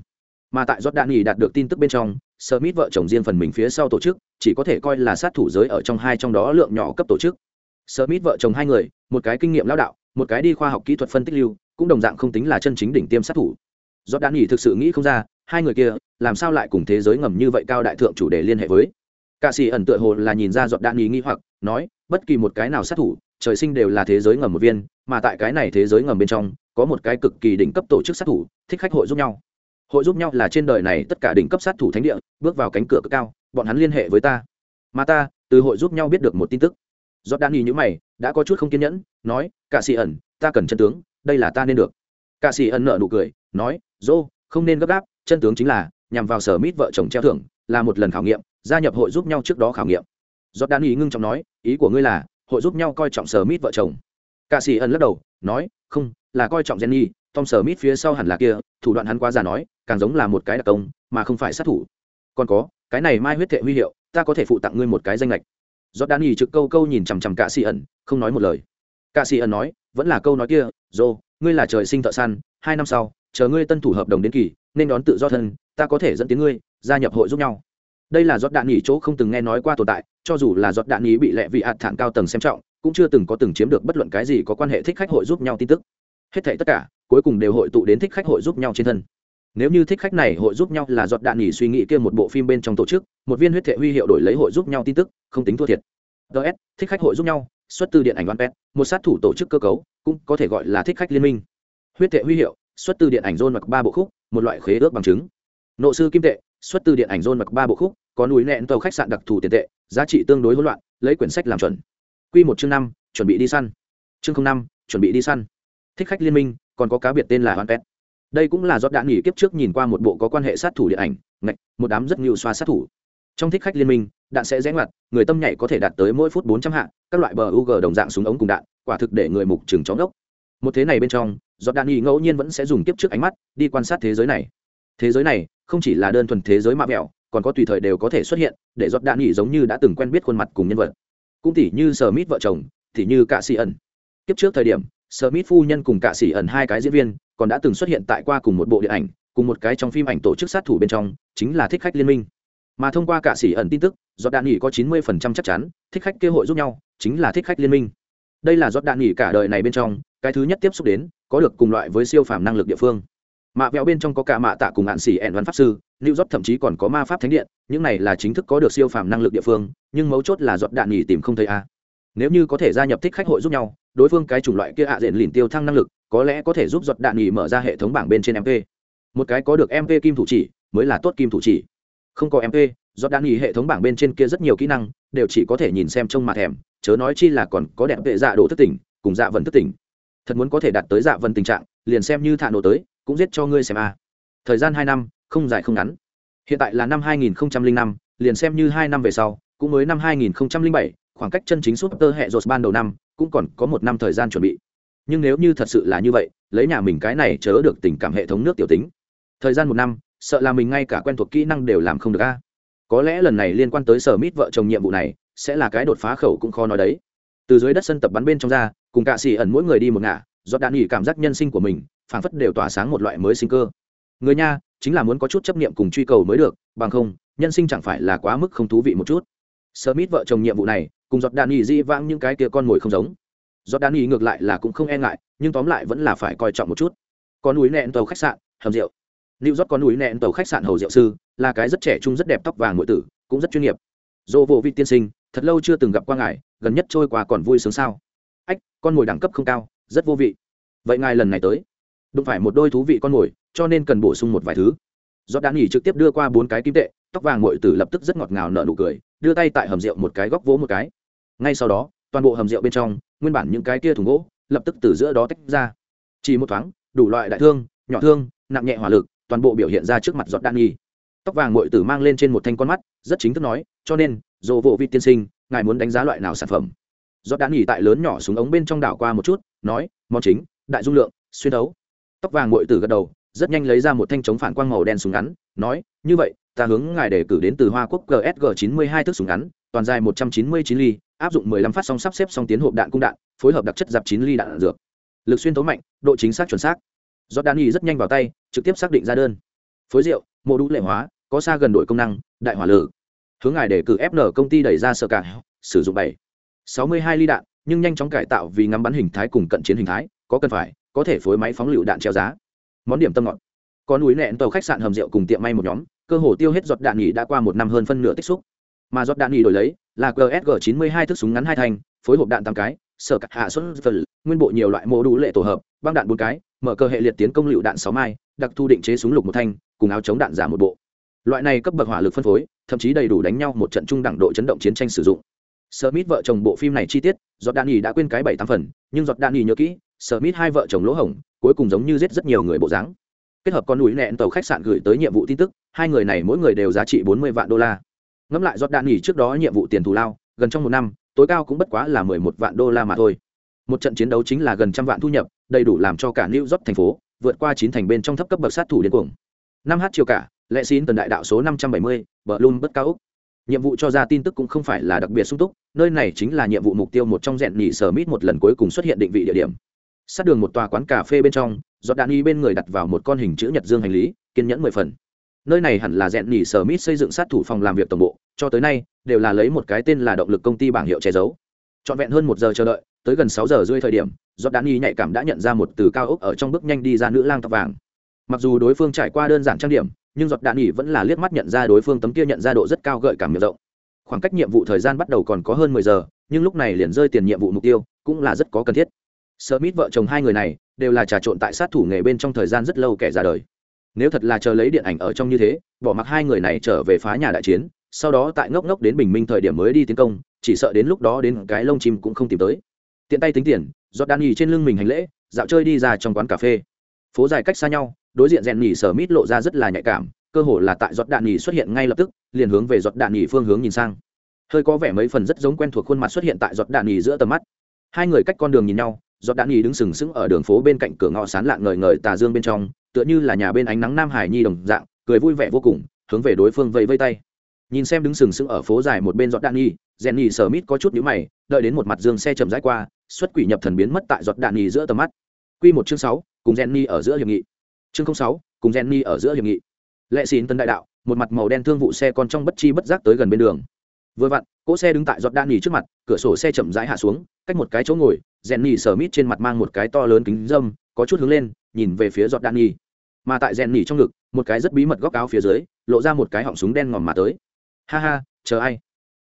mà tại Jordan đạt được tin tức bên trong, Smith vợ chồng riêng phần mình phía sau tổ chức, chỉ có thể coi là sát thủ giới ở trong hai trong đó lượng nhỏ cấp tổ chức. Smith vợ chồng hai người, một cái kinh nghiệm lão đạo, một cái đi khoa học kỹ thuật phân tích lưu, cũng đồng dạng không tính là chân chính đỉnh tiêm sát thủ. Jordan thực sự nghĩ không ra, hai người kia làm sao lại cùng thế giới ngầm như vậy cao đại thượng chủ đề liên hệ với. Cả sĩ ẩn tựa hồ là nhìn ra Jordan nghi hoặc, nói, bất kỳ một cái nào sát thủ, trời sinh đều là thế giới ngầm một viên, mà tại cái này thế giới ngầm bên trong, có một cái cực kỳ đỉnh cấp tổ chức sát thủ, thích khách hội giúp nhau hội giúp nhau là trên đời này tất cả đỉnh cấp sát thủ thánh địa, bước vào cánh cửa cực cao, bọn hắn liên hệ với ta. Mà ta, từ hội giúp nhau biết được một tin tức. Do đan y như mày, đã có chút không kiên nhẫn, nói, cả sĩ ẩn, ta cần chân tướng, đây là ta nên được. Cả sĩ ẩn nợ nụ cười, nói, dô, không nên gấp gáp, chân tướng chính là, nhằm vào sở mít vợ chồng treo thưởng, là một lần khảo nghiệm, gia nhập hội giúp nhau trước đó khảo nghiệm. Do đan y ngưng trọng nói, ý của ngươi là, hội giúp nhau coi trọng sở mít vợ chồng. Cả sĩ ẩn lắc đầu, nói, không, là coi trọng jenny tom sở mít phía sau hẳn là kia, thủ đoạn hắn quá già nói, càng giống là một cái đặc công, mà không phải sát thủ. Còn có, cái này mai huyết thệ huy hiệu, ta có thể phụ tặng ngươi một cái danh lệch. Rốt đan nghỉ trực câu câu nhìn chằm chằm cạ xì ẩn, không nói một lời. Cạ xì ẩn nói, vẫn là câu nói kia, dô, ngươi là trời sinh thợ săn, hai năm sau, chờ ngươi tân thủ hợp đồng đến kỳ, nên đón tự do thân, ta có thể dẫn tiếng ngươi, gia nhập hội giúp nhau. Đây là giọt đạn nghỉ chỗ không từng nghe nói qua tồn tại, cho dù là giọt đạn nghỉ bị lẹ vị ạt thản cao tầng xem trọng, cũng chưa từng có từng chiếm được bất luận cái gì có quan hệ thích khách hội giúp nhau tin tức hết thảy tất cả, cuối cùng đều hội tụ đến thích khách hội giúp nhau trên thân. Nếu như thích khách này hội giúp nhau là giọt đạn nghỉ suy nghĩ kia một bộ phim bên trong tổ chức, một viên huyết thệ huy hiệu đổi lấy hội giúp nhau tin tức, không tính thua thiệt. Ts thích khách hội giúp nhau, xuất từ điện ảnh one pet một sát thủ tổ chức cơ cấu, cũng có thể gọi là thích khách liên minh. Huyết thệ huy hiệu, xuất từ điện ảnh rôn mặc ba bộ khúc, một loại khế ước bằng chứng. Nộ sư kim tệ, xuất từ điện ảnh rôn mặc ba bộ khúc, có núi nẹn tàu khách sạn đặc thù tiền tệ, giá trị tương đối hỗn loạn, lấy quyển sách làm chuẩn. Q một chương năm, chuẩn bị đi săn. Chương năm, chuẩn bị đi săn thích khách liên minh, còn có cá biệt tên là hoàn pet. Đây cũng là do đã nghỉ kiếp trước nhìn qua một bộ có quan hệ sát thủ điện ảnh, ngạch, một đám rất nhiều xoa sát thủ. Trong thích khách liên minh, đạn sẽ rẽ ngoặt, người tâm nhảy có thể đạt tới mỗi phút bốn trăm hạ, các loại bờ u đồng dạng súng ống cùng đạn, quả thực để người mục chừng chóng đốc một thế này bên trong, do đạn nghỉ ngẫu nhiên vẫn sẽ dùng kiếp trước ánh mắt, đi quan sát thế giới này. Thế giới này, không chỉ là đơn thuần thế giới mạ mẹo, còn có tùy thời đều có thể xuất hiện, để giọt đạn nghỉ giống như đã từng quen biết khuôn mặt cùng nhân vật. Cũng tỉ như sở mít vợ chồng, tỉ như cạ sĩ ẩn. Kiếp trước thời điểm Smith phu nhân cùng cả sĩ ẩn hai cái diễn viên còn đã từng xuất hiện tại qua cùng một bộ điện ảnh, cùng một cái trong phim ảnh tổ chức sát thủ bên trong, chính là thích khách liên minh. Mà thông qua cả sĩ ẩn tin tức giọt đạn Nghị có chín mươi phần trăm chắc chắn thích khách kia hội giúp nhau, chính là thích khách liên minh. Đây là giọt đạn Nghị cả đời này bên trong, cái thứ nhất tiếp xúc đến, có được cùng loại với siêu phàm năng lực địa phương. Mạ vẹo bên trong có cả mạ tạ cùng hạn sĩ ẩn văn pháp sư lưu Giọt thậm chí còn có ma pháp thánh điện, những này là chính thức có được siêu phàm năng lực địa phương, nhưng mấu chốt là giọt đạn Nghị tìm không thấy a nếu như có thể gia nhập thích khách hội giúp nhau, đối phương cái chủng loại kia ạ à diện lìn tiêu thăng năng lực, có lẽ có thể giúp giọt đạn nghỉ mở ra hệ thống bảng bên trên mp một cái có được mp kim thủ chỉ, mới là tốt kim thủ chỉ. Không có mp giọt đạn nghỉ hệ thống bảng bên trên kia rất nhiều kỹ năng, đều chỉ có thể nhìn xem trông mặt thèm, chớ nói chi là còn có đẹp vệ dạ đồ thất tỉnh, cùng dạ vần thất tỉnh. Thật muốn có thể đạt tới dạ vần tình trạng, liền xem như thả nổ tới, cũng giết cho ngươi xem a. Thời gian hai năm, không dài không ngắn. Hiện tại là năm hai nghìn năm, liền xem như hai năm về sau, cũng mới năm hai nghìn bảy khoảng cách chân chính suốt tơ hệ rột ban đầu năm, cũng còn có một năm thời gian chuẩn bị. Nhưng nếu như thật sự là như vậy, lấy nhà mình cái này chớ được tình cảm hệ thống nước tiểu tính. Thời gian một năm, sợ là mình ngay cả quen thuộc kỹ năng đều làm không được a. Có lẽ lần này liên quan tới sở mít vợ chồng nhiệm vụ này, sẽ là cái đột phá khẩu cũng khó nói đấy. Từ dưới đất sân tập bắn bên trong ra, cùng cạ xỉ ẩn mỗi người đi một ngả do đạn nghỉ cảm giác nhân sinh của mình, phảng phất đều tỏa sáng một loại mới sinh cơ. Người nha, chính là muốn có chút chấp niệm cùng truy cầu mới được, bằng không, nhân sinh chẳng phải là quá mức không thú vị một chút. Smith vợ chồng nhiệm vụ này cùng giọt đạn nghỉ di vãng những cái kia con mồi không giống. Giọt đạn nghỉ ngược lại là cũng không e ngại, nhưng tóm lại vẫn là phải coi trọng một chút. Con núi nẹn tàu khách sạn, hầm rượu. Lưu rót con núi nẹn tàu khách sạn hầu rượu sư, là cái rất trẻ trung rất đẹp tóc vàng ngụy tử, cũng rất chuyên nghiệp. Dô vô vi tiên sinh, thật lâu chưa từng gặp qua ngài, gần nhất trôi qua còn vui sướng sao? Ách, con mồi đẳng cấp không cao, rất vô vị. Vậy ngài lần này tới, đụng phải một đôi thú vị con mồi, cho nên cần bổ sung một vài thứ. Do đan nghỉ trực tiếp đưa qua bốn cái kim tệ, tóc vàng ngụy tử lập tức rất ngọt ngào nở nụ cười, đưa tay tại hầm rượu một cái góc vỗ một cái ngay sau đó, toàn bộ hầm rượu bên trong, nguyên bản những cái kia thùng gỗ, lập tức từ giữa đó tách ra. Chỉ một thoáng, đủ loại đại thương, nhỏ thương, nặng nhẹ hỏa lực, toàn bộ biểu hiện ra trước mặt giọt đan nghi. Tóc vàng ngội tử mang lên trên một thanh con mắt, rất chính thức nói, cho nên dồ vộ vị tiên sinh, ngài muốn đánh giá loại nào sản phẩm? Giọt đan nghi tại lớn nhỏ xuống ống bên trong đảo qua một chút, nói, món chính, đại dung lượng, xuyên đấu. Tóc vàng ngội tử gật đầu rất nhanh lấy ra một thanh chống phản quang màu đen súng ngắn, nói, như vậy, ta hướng ngài để cử đến từ hoa quốc gsg 92 thước súng ngắn, toàn dài 199 ly, áp dụng 15 phát song sắp xếp song tiến hộp đạn cung đạn, phối hợp đặc chất dạp 9 ly đạn dược. Lực xuyên tấu mạnh, độ chính xác chuẩn xác. Do đan y rất nhanh vào tay, trực tiếp xác định ra đơn. Phối rượu, mô đũ lệ hóa, có xa gần đội công năng, đại hỏa lử. Hướng ngài để cử fn công ty đẩy ra sở cả sử dụng 7 62 ly đạn, nhưng nhanh chóng cải tạo vì ngắm bắn hình thái cùng cận chiến hình thái, có cần phải, có thể phối máy phóng lựu đạn treo giá món điểm tâm ngọt. Có núi nẹn tàu khách sạn hầm rượu cùng tiệm may một nhóm cơ hồ tiêu hết giọt đạn nghỉ đã qua một năm hơn phân nửa tích xúc. Mà giọt đạn nghỉ đổi lấy là gsg 92 thước súng ngắn hai thanh phối hộp đạn tám cái sở cắt hạ xuất phần nguyên bộ nhiều loại mô đủ lệ tổ hợp băng đạn bốn cái mở cơ hệ liệt tiến công lựu đạn sáu mai đặc thu định chế súng lục một thanh cùng áo chống đạn giả một bộ. Loại này cấp bậc hỏa lực phân phối thậm chí đầy đủ đánh nhau một trận trung đẳng độ chấn động chiến tranh sử dụng. Smith vợ chồng bộ phim này chi tiết, Giọt Đạn Nghị đã quên cái bảy tám phần, nhưng Giọt Đạn Nghị nhớ kỹ, Smith hai vợ chồng lỗ hổng, cuối cùng giống như giết rất nhiều người bộ dáng. Kết hợp con núi nẹn tàu khách sạn gửi tới nhiệm vụ tin tức, hai người này mỗi người đều giá trị bốn mươi vạn đô la. Ngẫm lại Giọt Đạn nghỉ trước đó nhiệm vụ tiền thù lao, gần trong một năm, tối cao cũng bất quá là mười một vạn đô la mà thôi. Một trận chiến đấu chính là gần trăm vạn thu nhập, đầy đủ làm cho cả New York thành phố vượt qua chín thành bên trong thấp cấp bậc sát thủ điên cuồng năm h chiều cả lệ xin tần đại đạo số năm trăm bảy mươi bờ lum bất cao úc nhiệm vụ cho ra tin tức cũng không phải là đặc biệt sung túc nơi này chính là nhiệm vụ mục tiêu một trong rẽn nhị sở mít một lần cuối cùng xuất hiện định vị địa điểm sát đường một tòa quán cà phê bên trong, giọt đạn y bên người đặt vào một con hình chữ nhật dương hành lý, kiên nhẫn mười phần. Nơi này hẳn là rẽn nỉ sở mít xây dựng sát thủ phòng làm việc tổng bộ, cho tới nay, đều là lấy một cái tên là động lực công ty bảng hiệu che giấu. Trọn vẹn hơn một giờ chờ đợi, tới gần sáu giờ rưỡi thời điểm, giọt đạn y nhạy cảm đã nhận ra một từ cao ốc ở trong bước nhanh đi ra nữ lang tóc vàng. Mặc dù đối phương trải qua đơn giản trang điểm, nhưng giọt đạn y vẫn là liếc mắt nhận ra đối phương tấm kia nhận ra độ rất cao gợi cảm miệng rộng. Khoảng cách nhiệm vụ thời gian bắt đầu còn có hơn mười giờ, nhưng lúc này liền rơi tiền nhiệm vụ mục tiêu cũng là rất có cần thiết. Smith vợ chồng hai người này đều là trà trộn tại sát thủ nghề bên trong thời gian rất lâu kẻ ra đời. Nếu thật là chờ lấy điện ảnh ở trong như thế, bỏ mặc hai người này trở về phá nhà đại chiến, sau đó tại ngốc ngốc đến bình minh thời điểm mới đi tiến công, chỉ sợ đến lúc đó đến cái lông chim cũng không tìm tới. Tiện tay tính tiền giọt đan nhì trên lưng mình hành lễ, dạo chơi đi ra trong quán cà phê. Phố dài cách xa nhau, đối diện rèn nhì sở mít lộ ra rất là nhạy cảm, cơ hồ là tại giọt đạn nhì xuất hiện ngay lập tức, liền hướng về giọt đạn nhì phương hướng nhìn sang. Hơi có vẻ mấy phần rất giống quen thuộc khuôn mặt xuất hiện tại giọt đạn nhì giữa tầm mắt. Hai người cách con đường nhìn nhau giọt đạn nhì đứng sừng sững ở đường phố bên cạnh cửa ngõ sán lạng ngời ngời tà dương bên trong, tựa như là nhà bên ánh nắng nam hải nhi đồng dạng, cười vui vẻ vô cùng, hướng về đối phương vẫy vây tay. Nhìn xem đứng sừng sững ở phố dài một bên giọt đạn nhì rèn nhì sờ mít có chút nhíu mày, đợi đến một mặt dương xe chậm rãi qua, xuất quỷ nhập thần biến mất tại giọt đạn nhì giữa tầm mắt. Quy một chương sáu, cùng Jenny ở giữa hiệp nghị. Chương sáu, cùng Jenny ở giữa hiệp nghị. Lệ xín tân đại đạo, một mặt màu đen thương vụ xe còn trong bất chi bất giác tới gần bên đường. Vừa vặn cỗ xe đứng tại giọt đan nỉ trước mặt, cửa sổ xe chậm rãi hạ xuống, cách một cái chỗ ngồi rèn nỉ sờ mít trên mặt mang một cái to lớn kính dâm, có chút hướng lên, nhìn về phía giọt đan nỉ mà tại rèn nỉ trong ngực, một cái rất bí mật góc áo phía dưới, lộ ra một cái họng súng đen ngòm mà tới. Ha ha, chờ ai?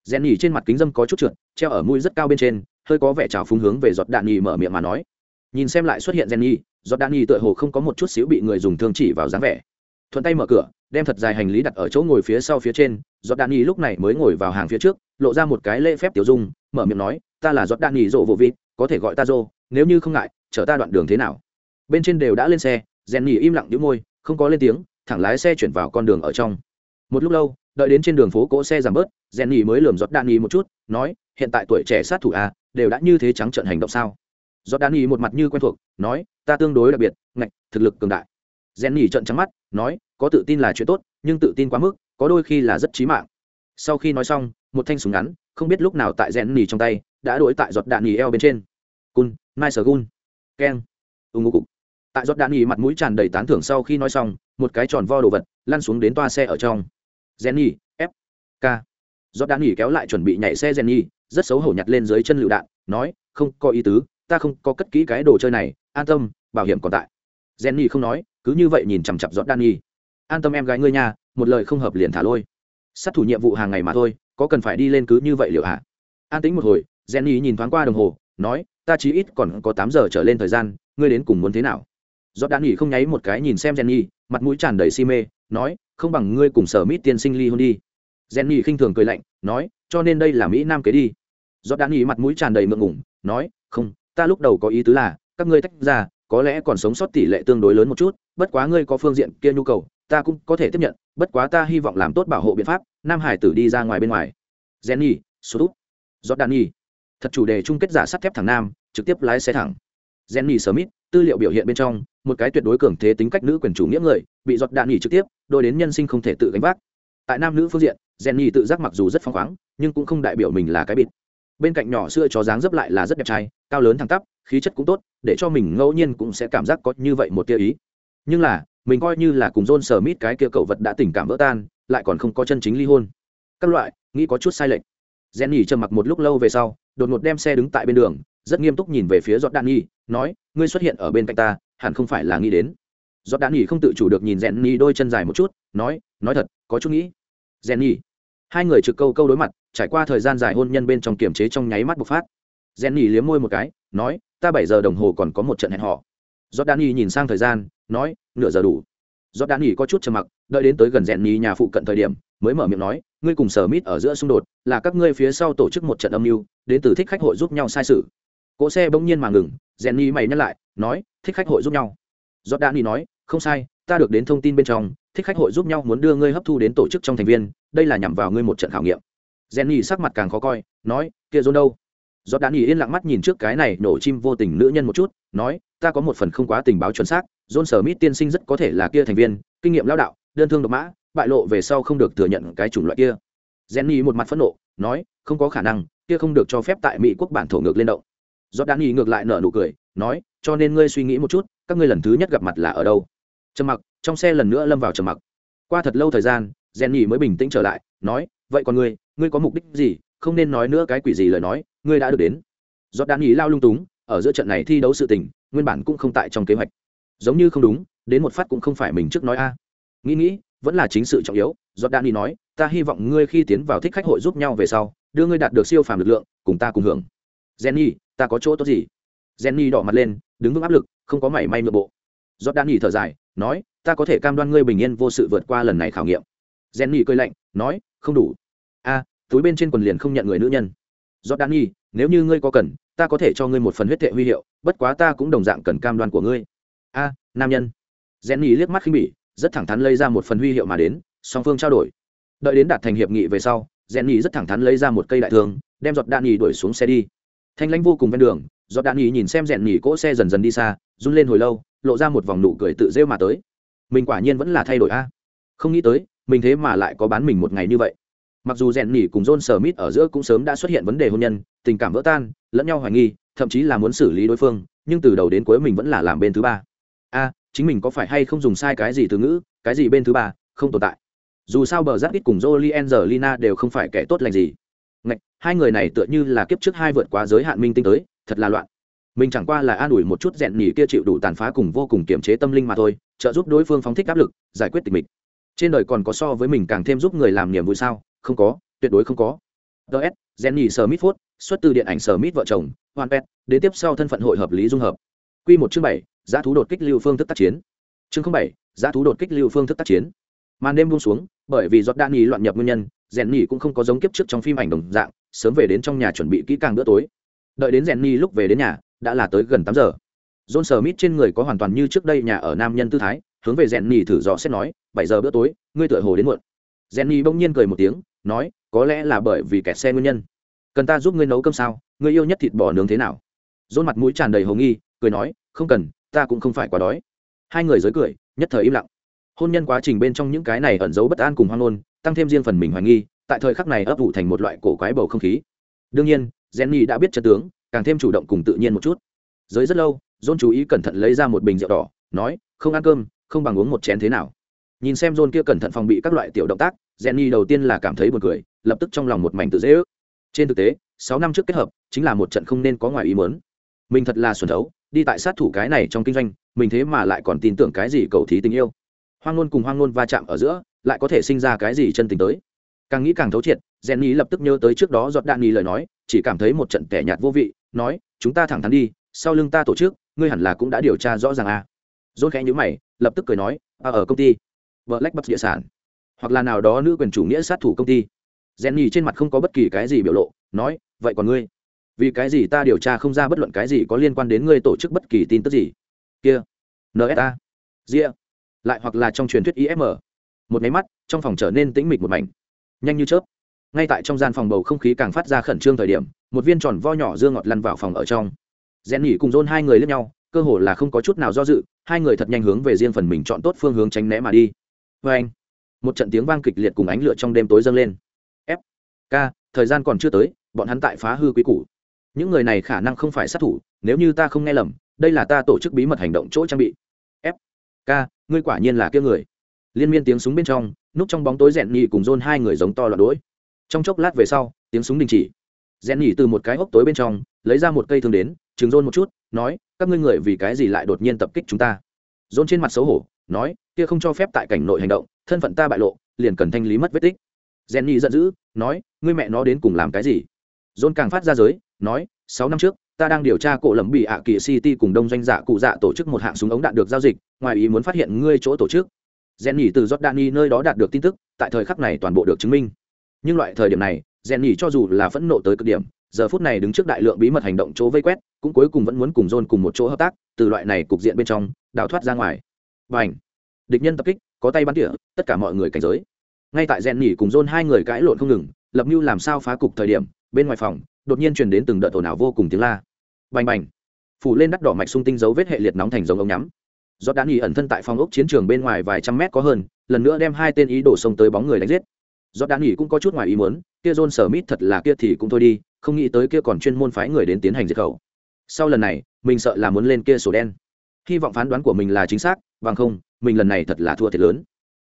Rèn nỉ trên mặt kính dâm có chút trượt, treo ở mũi rất cao bên trên, hơi có vẻ trào phúng hướng về giọt đạn nỉ mở miệng mà nói. Nhìn xem lại xuất hiện rèn nỉ giọt đạn nỉ tựa hồ không có một chút xíu bị người dùng thương chỉ vào dáng vẻ thuận tay mở cửa, đem thật dài hành lý đặt ở chỗ ngồi phía sau phía trên giọt đạn nhì lúc này mới ngồi vào hàng phía trước, lộ ra một cái lễ phép tiểu dung, mở miệng nói, ta là giọt đạn nhì rộ vô vịt, có thể gọi ta rô, nếu như không ngại, chở ta đoạn đường thế nào? Bên trên đều đã lên xe rèn nhì im lặng đĩu môi, không có lên tiếng, thẳng lái xe chuyển vào con đường ở trong. Một lúc lâu, đợi đến trên đường phố cỗ xe giảm bớt rèn nhì mới lườm giọt đạn nhì một chút, nói, hiện tại tuổi trẻ sát thủ a đều đã như thế trắng trợn hành động sao? Giọt đạn nhì một mặt như quen thuộc, nói, ta tương đối đặc biệt, ngạch, thực lực cường đại rèn trợn trắng mắt, nói, có tự tin là chuyện tốt, nhưng tự tin quá mức, có đôi khi là rất chí mạng. Sau khi nói xong, một thanh súng ngắn, không biết lúc nào tại rèn trong tay, đã đuổi tại giọt đạn nhì eo bên trên. Cun nai sờ gun. Keng. Ưng ngô cục. Tại giọt đạn nhì mặt mũi tràn đầy tán thưởng sau khi nói xong, một cái tròn vo đồ vật lăn xuống đến toa xe ở trong. Rèn f. K. Giọt đạn nhì kéo lại chuẩn bị nhảy xe rèn rất xấu hổ nhặt lên dưới chân lựu đạn, nói, không có ý tứ, ta không có cất kỹ cái đồ chơi này, an tâm, bảo hiểm còn tại. Jenny không nói, cứ như vậy nhìn chằm chặp dọn đạn an tâm em gái ngươi nhà một lời không hợp liền thả lôi. Sát thủ nhiệm vụ hàng ngày mà thôi, có cần phải đi lên cứ như vậy liệu hả? An tính một hồi, jenny nhìn thoáng qua đồng hồ, nói, ta chí ít còn có tám giờ trở lên thời gian, ngươi đến cùng muốn thế nào? Dọn đã không nháy một cái nhìn xem jenny, mặt mũi tràn đầy si mê, nói, không bằng ngươi cùng sở mít tiên sinh ly hôn đi. Jenny khinh thường cười lạnh, nói, cho nên đây là mỹ nam kế đi. Dọn đã mặt mũi tràn đầy ngượng ngủng nói, không, ta lúc đầu có ý tứ là, các ngươi tách ra có lẽ còn sống sót tỷ lệ tương đối lớn một chút, bất quá ngươi có phương diện kia nhu cầu, ta cũng có thể tiếp nhận, bất quá ta hy vọng làm tốt bảo hộ biện pháp, nam hải tử đi ra ngoài bên ngoài. Jenny sút jordani thật chủ đề chung kết giả sắt thép thẳng nam, trực tiếp lái xe thẳng. Jenny smith, tư liệu biểu hiện bên trong, một cái tuyệt đối cường thế tính cách nữ quyền chủ nghĩa người, bị giọt đạn nghỉ trực tiếp, đôi đến nhân sinh không thể tự gánh vác. Tại nam nữ phương diện, jenny tự giác mặc dù rất phăng khoáng, nhưng cũng không đại biểu mình là cái bịt. Bên cạnh nhỏ xưa chó dáng dấp lại là rất đẹp trai, cao lớn thẳng tắp khí chất cũng tốt để cho mình ngẫu nhiên cũng sẽ cảm giác có như vậy một tia ý nhưng là mình coi như là cùng John Smith cái kia cậu vật đã tình cảm vỡ tan, lại còn không có chân chính ly hôn. Các loại, nghĩ có chút sai lệch. Jenny trầm mặc một lúc lâu về sau, đột ngột đem xe đứng tại bên đường, rất nghiêm túc nhìn về phía Jordani, nói, ngươi xuất hiện ở bên cạnh ta, hẳn không phải là nghĩ đến. Jordani không tự chủ được nhìn Jenny đôi chân dài một chút, nói, nói thật, có chút nghĩ. Jenny. Hai người trực câu câu đối mặt, trải qua thời gian dài hôn nhân bên trong kiềm chế trong nháy mắt bộc phát. Jenny liếm môi một cái, nói, ta bảy giờ đồng hồ còn có một trận hẹn hò. Jordani nhìn sang thời gian, nói nửa giờ đủ. Do đan có chút trầm mặc đợi đến tới gần rèn nhì nhà phụ cận thời điểm mới mở miệng nói ngươi cùng sở mít ở giữa xung đột là các ngươi phía sau tổ chức một trận âm mưu đến từ thích khách hội giúp nhau sai sự. Cỗ xe bỗng nhiên mà ngừng rèn nhì mày nhắc lại nói thích khách hội giúp nhau. Do đan nói không sai ta được đến thông tin bên trong thích khách hội giúp nhau muốn đưa ngươi hấp thu đến tổ chức trong thành viên đây là nhằm vào ngươi một trận khảo nghiệm. Rèn sắc mặt càng khó coi nói kia dôn đâu? Giọt đạn nghỉ yên lặng mắt nhìn trước cái này nổ chim vô tình nữ nhân một chút, nói, ta có một phần không quá tình báo chuẩn xác, john sở mít tiên sinh rất có thể là kia thành viên, kinh nghiệm lao đạo, đơn thương độc mã, bại lộ về sau không được thừa nhận cái chủng loại kia. Jenny một mặt phẫn nộ, nói, không có khả năng, kia không được cho phép tại mỹ quốc bản thổ ngược lên động. Giọt đạn nghỉ ngược lại nở nụ cười, nói, cho nên ngươi suy nghĩ một chút, các ngươi lần thứ nhất gặp mặt là ở đâu? Trầm mặc, trong xe lần nữa lâm vào trầm mặc. Qua thật lâu thời gian jenny mới bình tĩnh trở lại, nói, vậy còn ngươi ngươi có mục đích gì không nên nói nữa cái quỷ gì lời nói, ngươi đã được đến. Giọt đạn nghỉ lao lung túng, ở giữa trận này thi đấu sự tình, nguyên bản cũng không tại trong kế hoạch. Giống như không đúng, đến một phát cũng không phải mình trước nói a. Nghĩ nghĩ, vẫn là chính sự trọng yếu, giọt đạn nghỉ nói, ta hy vọng ngươi khi tiến vào thích khách hội giúp nhau về sau, đưa ngươi đạt được siêu phàm lực lượng, cùng ta cùng hưởng. Jenny, ta có chỗ tốt gì? Jenny đỏ mặt lên, đứng vững áp lực, không có mảy may nội bộ. Giọt đạn nghỉ thở dài, nói, ta có thể cam đoan ngươi bình yên vô sự vượt qua lần này khảo nghiệm. Jenny cười lạnh, nói, không đủ. A túi bên trên quần liền không nhận người nữ nhân. Giọt đan nhi, nếu như ngươi có cần, ta có thể cho ngươi một phần huyết thệ huy hiệu, bất quá ta cũng đồng dạng cần cam đoan của ngươi. A, nam nhân. Jenny liếc mắt khinh bỉ, rất thẳng thắn lấy ra một phần huy hiệu mà đến, song phương trao đổi. Đợi đến đạt thành hiệp nghị về sau jenny rất thẳng thắn lấy ra một cây đại thương, đem giọt đạn nhì đuổi xuống xe đi. Thanh lãnh vô cùng ven đường, giọt đạn nhì nhìn xem rèn nhì cỗ xe dần dần đi xa, run lên hồi lâu, lộ ra một vòng nụ cười tự rêu mà tới. Mình quả nhiên vẫn là thay đổi a. Không nghĩ tới, mình thế mà lại có bán mình một ngày như vậy mặc dù rèn nỉ cùng john smith ở giữa cũng sớm đã xuất hiện vấn đề hôn nhân tình cảm vỡ tan lẫn nhau hoài nghi thậm chí là muốn xử lý đối phương nhưng từ đầu đến cuối mình vẫn là làm bên thứ ba. A chính mình có phải hay không dùng sai cái gì từ ngữ cái gì bên thứ ba không tồn tại. Dù sao bờ giáp ít cùng Jolien giờ Lina đều không phải kẻ tốt lành gì. Ngạch, hai người này tựa như là kiếp trước hai vượt quá giới hạn minh tinh tới thật là loạn. Mình chẳng qua là an ủi một chút rèn nỉ kia chịu đủ tàn phá cùng vô cùng kiềm chế tâm linh mà thôi trợ giúp đối phương phóng thích áp lực giải quyết tình mình. Trên đời còn có so với mình càng thêm giúp người làm niềm vui sao? Không có, tuyệt đối không có. Ts jenny smith phốt, xuất từ điện ảnh smith vợ chồng hoàn pet, đến tiếp sau thân phận hội hợp lý dung hợp. Q một chương bảy, giá thú đột kích lưu phương thức tác chiến. Chương bảy, giá thú đột kích lưu phương thức tác chiến. Màn đêm buông xuống, bởi vì giọt đan loạn nhập nguyên nhân rèn cũng không có giống kiếp trước trong phim ảnh đồng dạng, sớm về đến trong nhà chuẩn bị kỹ càng bữa tối. Đợi đến rèn lúc về đến nhà, đã là tới gần tám giờ. John smith trên người có hoàn toàn như trước đây nhà ở nam nhân tư thái, hướng về rèn thử dò xét nói, bảy giờ bữa tối, ngươi tựa hồ đến muộn. Rèn bỗng nhiên cười một tiếng nói, có lẽ là bởi vì kẹt xe nguyên nhân. Cần ta giúp ngươi nấu cơm sao? Ngươi yêu nhất thịt bò nướng thế nào? Dôn mặt mũi tràn đầy hồng nghi, cười nói, không cần, ta cũng không phải quá đói. Hai người giới cười, nhất thời im lặng. Hôn nhân quá trình bên trong những cái này ẩn giấu bất an cùng hoang ngôn, tăng thêm riêng phần mình hoài nghi, tại thời khắc này ấp ủ thành một loại cổ quái bầu không khí. Đương nhiên, jenny đã biết chân tướng, càng thêm chủ động cùng tự nhiên một chút. Giới rất lâu dôn chú ý cẩn thận lấy ra một bình rượu đỏ, nói, không ăn cơm, không bằng uống một chén thế nào? Nhìn xem john kia cẩn thận phòng bị các loại tiểu động tác jenny đầu tiên là cảm thấy buồn cười lập tức trong lòng một mảnh tự dễ ước. Trên thực tế sáu năm trước kết hợp chính là một trận không nên có ngoài ý muốn. Mình thật là xuẩn thấu đi tại sát thủ cái này trong kinh doanh mình thế mà lại còn tin tưởng cái gì cầu thí tình yêu. Hoang ngôn cùng hoang ngôn va chạm ở giữa lại có thể sinh ra cái gì chân tình tới. Càng nghĩ càng thấu triệt jenny lập tức nhớ tới trước đó giọt đạn nghi lời nói chỉ cảm thấy một trận kẻ nhạt vô vị nói chúng ta thẳng thắn đi sau lưng ta tổ chức ngươi hẳn là cũng đã điều tra rõ ràng à. dốt khẽ nhữ mày lập tức cười nói à, ở công ty vợ lách bắt địa sản. Hoặc là nào đó nữ quyền chủ nghĩa sát thủ công ty. Jenny trên mặt không có bất kỳ cái gì biểu lộ, nói, vậy còn ngươi? Vì cái gì ta điều tra không ra bất luận cái gì có liên quan đến ngươi tổ chức bất kỳ tin tức gì? Kia. Nsa ria. Lại hoặc là trong truyền thuyết ifm một máy mắt, trong phòng trở nên tĩnh mịch một mảnh. Nhanh như chớp. Ngay tại trong gian phòng bầu không khí càng phát ra khẩn trương thời điểm, một viên tròn vo nhỏ dương ngọt lăn vào phòng ở trong. Rèn nhỉ cùng dôn hai người lẫn nhau, cơ hồ là không có chút nào do dự, hai người thật nhanh hướng về riêng phần mình chọn tốt phương hướng tránh né mà đi vê anh. Một trận tiếng vang kịch liệt cùng ánh lửa trong đêm tối dâng lên. F k, thời gian còn chưa tới, bọn hắn tại phá hư quý củ. Những người này khả năng không phải sát thủ, nếu như ta không nghe lầm, đây là ta tổ chức bí mật hành động chỗ trang bị. F k, ngươi quả nhiên là kia người. Liên miên tiếng súng bên trong, núp trong bóng tối rèn nhị cùng dôn hai người giống to loạn đuổi trong chốc lát về sau, tiếng súng đình chỉ. Rèn nhị từ một cái hốc tối bên trong, lấy ra một cây thương đến chừng dôn một chút, nói, các ngươi người vì cái gì lại đột nhiên tập kích chúng ta? Dôn trên mặt xấu hổ nói, kia không cho phép tại cảnh nội hành động, thân phận ta bại lộ, liền cần thanh lý mất vết tích. Jenny giận dữ, nói, ngươi mẹ nó đến cùng làm cái gì? John càng phát ra giới, nói, sáu năm trước, ta đang điều tra cổ lầm bị ạ kỳ city cùng đông doanh giả cụ dạ tổ chức một hạng súng ống đạn được giao dịch, ngoài ý muốn phát hiện ngươi chỗ tổ chức. Jenny từ jordani nơi đó đạt được tin tức, tại thời khắc này toàn bộ được chứng minh. Nhưng loại thời điểm này, jenny cho dù là phẫn nộ tới cực điểm, giờ phút này đứng trước đại lượng bí mật hành động chỗ vây quét, cũng cuối cùng vẫn muốn cùng john cùng một chỗ hợp tác, từ loại này cục diện bên trong, đào thoát ra ngoài và ảnh. Địch nhân tập kích, có tay bắn tỉa, tất cả mọi người cảnh giới. Ngay tại rèn nhỉ cùng john hai người cãi lộn không ngừng, lập mưu làm sao phá cục thời điểm, bên ngoài phòng, đột nhiên truyền đến từng đợt ồn ào vô cùng tiếng la. Bành bành. Phủ lên đắt đỏ mạch sung tinh dấu vết hệ liệt nóng thành giống ống nhắm. Do đã nghỉ ẩn thân tại phòng ốc chiến trường bên ngoài vài trăm mét có hơn, lần nữa đem hai tên ý đổ sông tới bóng người đánh giết. Do đã nghỉ cũng có chút ngoài ý muốn, kia john sở mít thật là kia thì cũng thôi đi, không nghĩ tới kia còn chuyên môn phái người đến tiến hành diệt khẩu. Sau lần này, mình sợ là muốn lên kia sổ đen. Hy vọng phán đoán của mình là chính xác bằng không, mình lần này thật là thua thiệt lớn.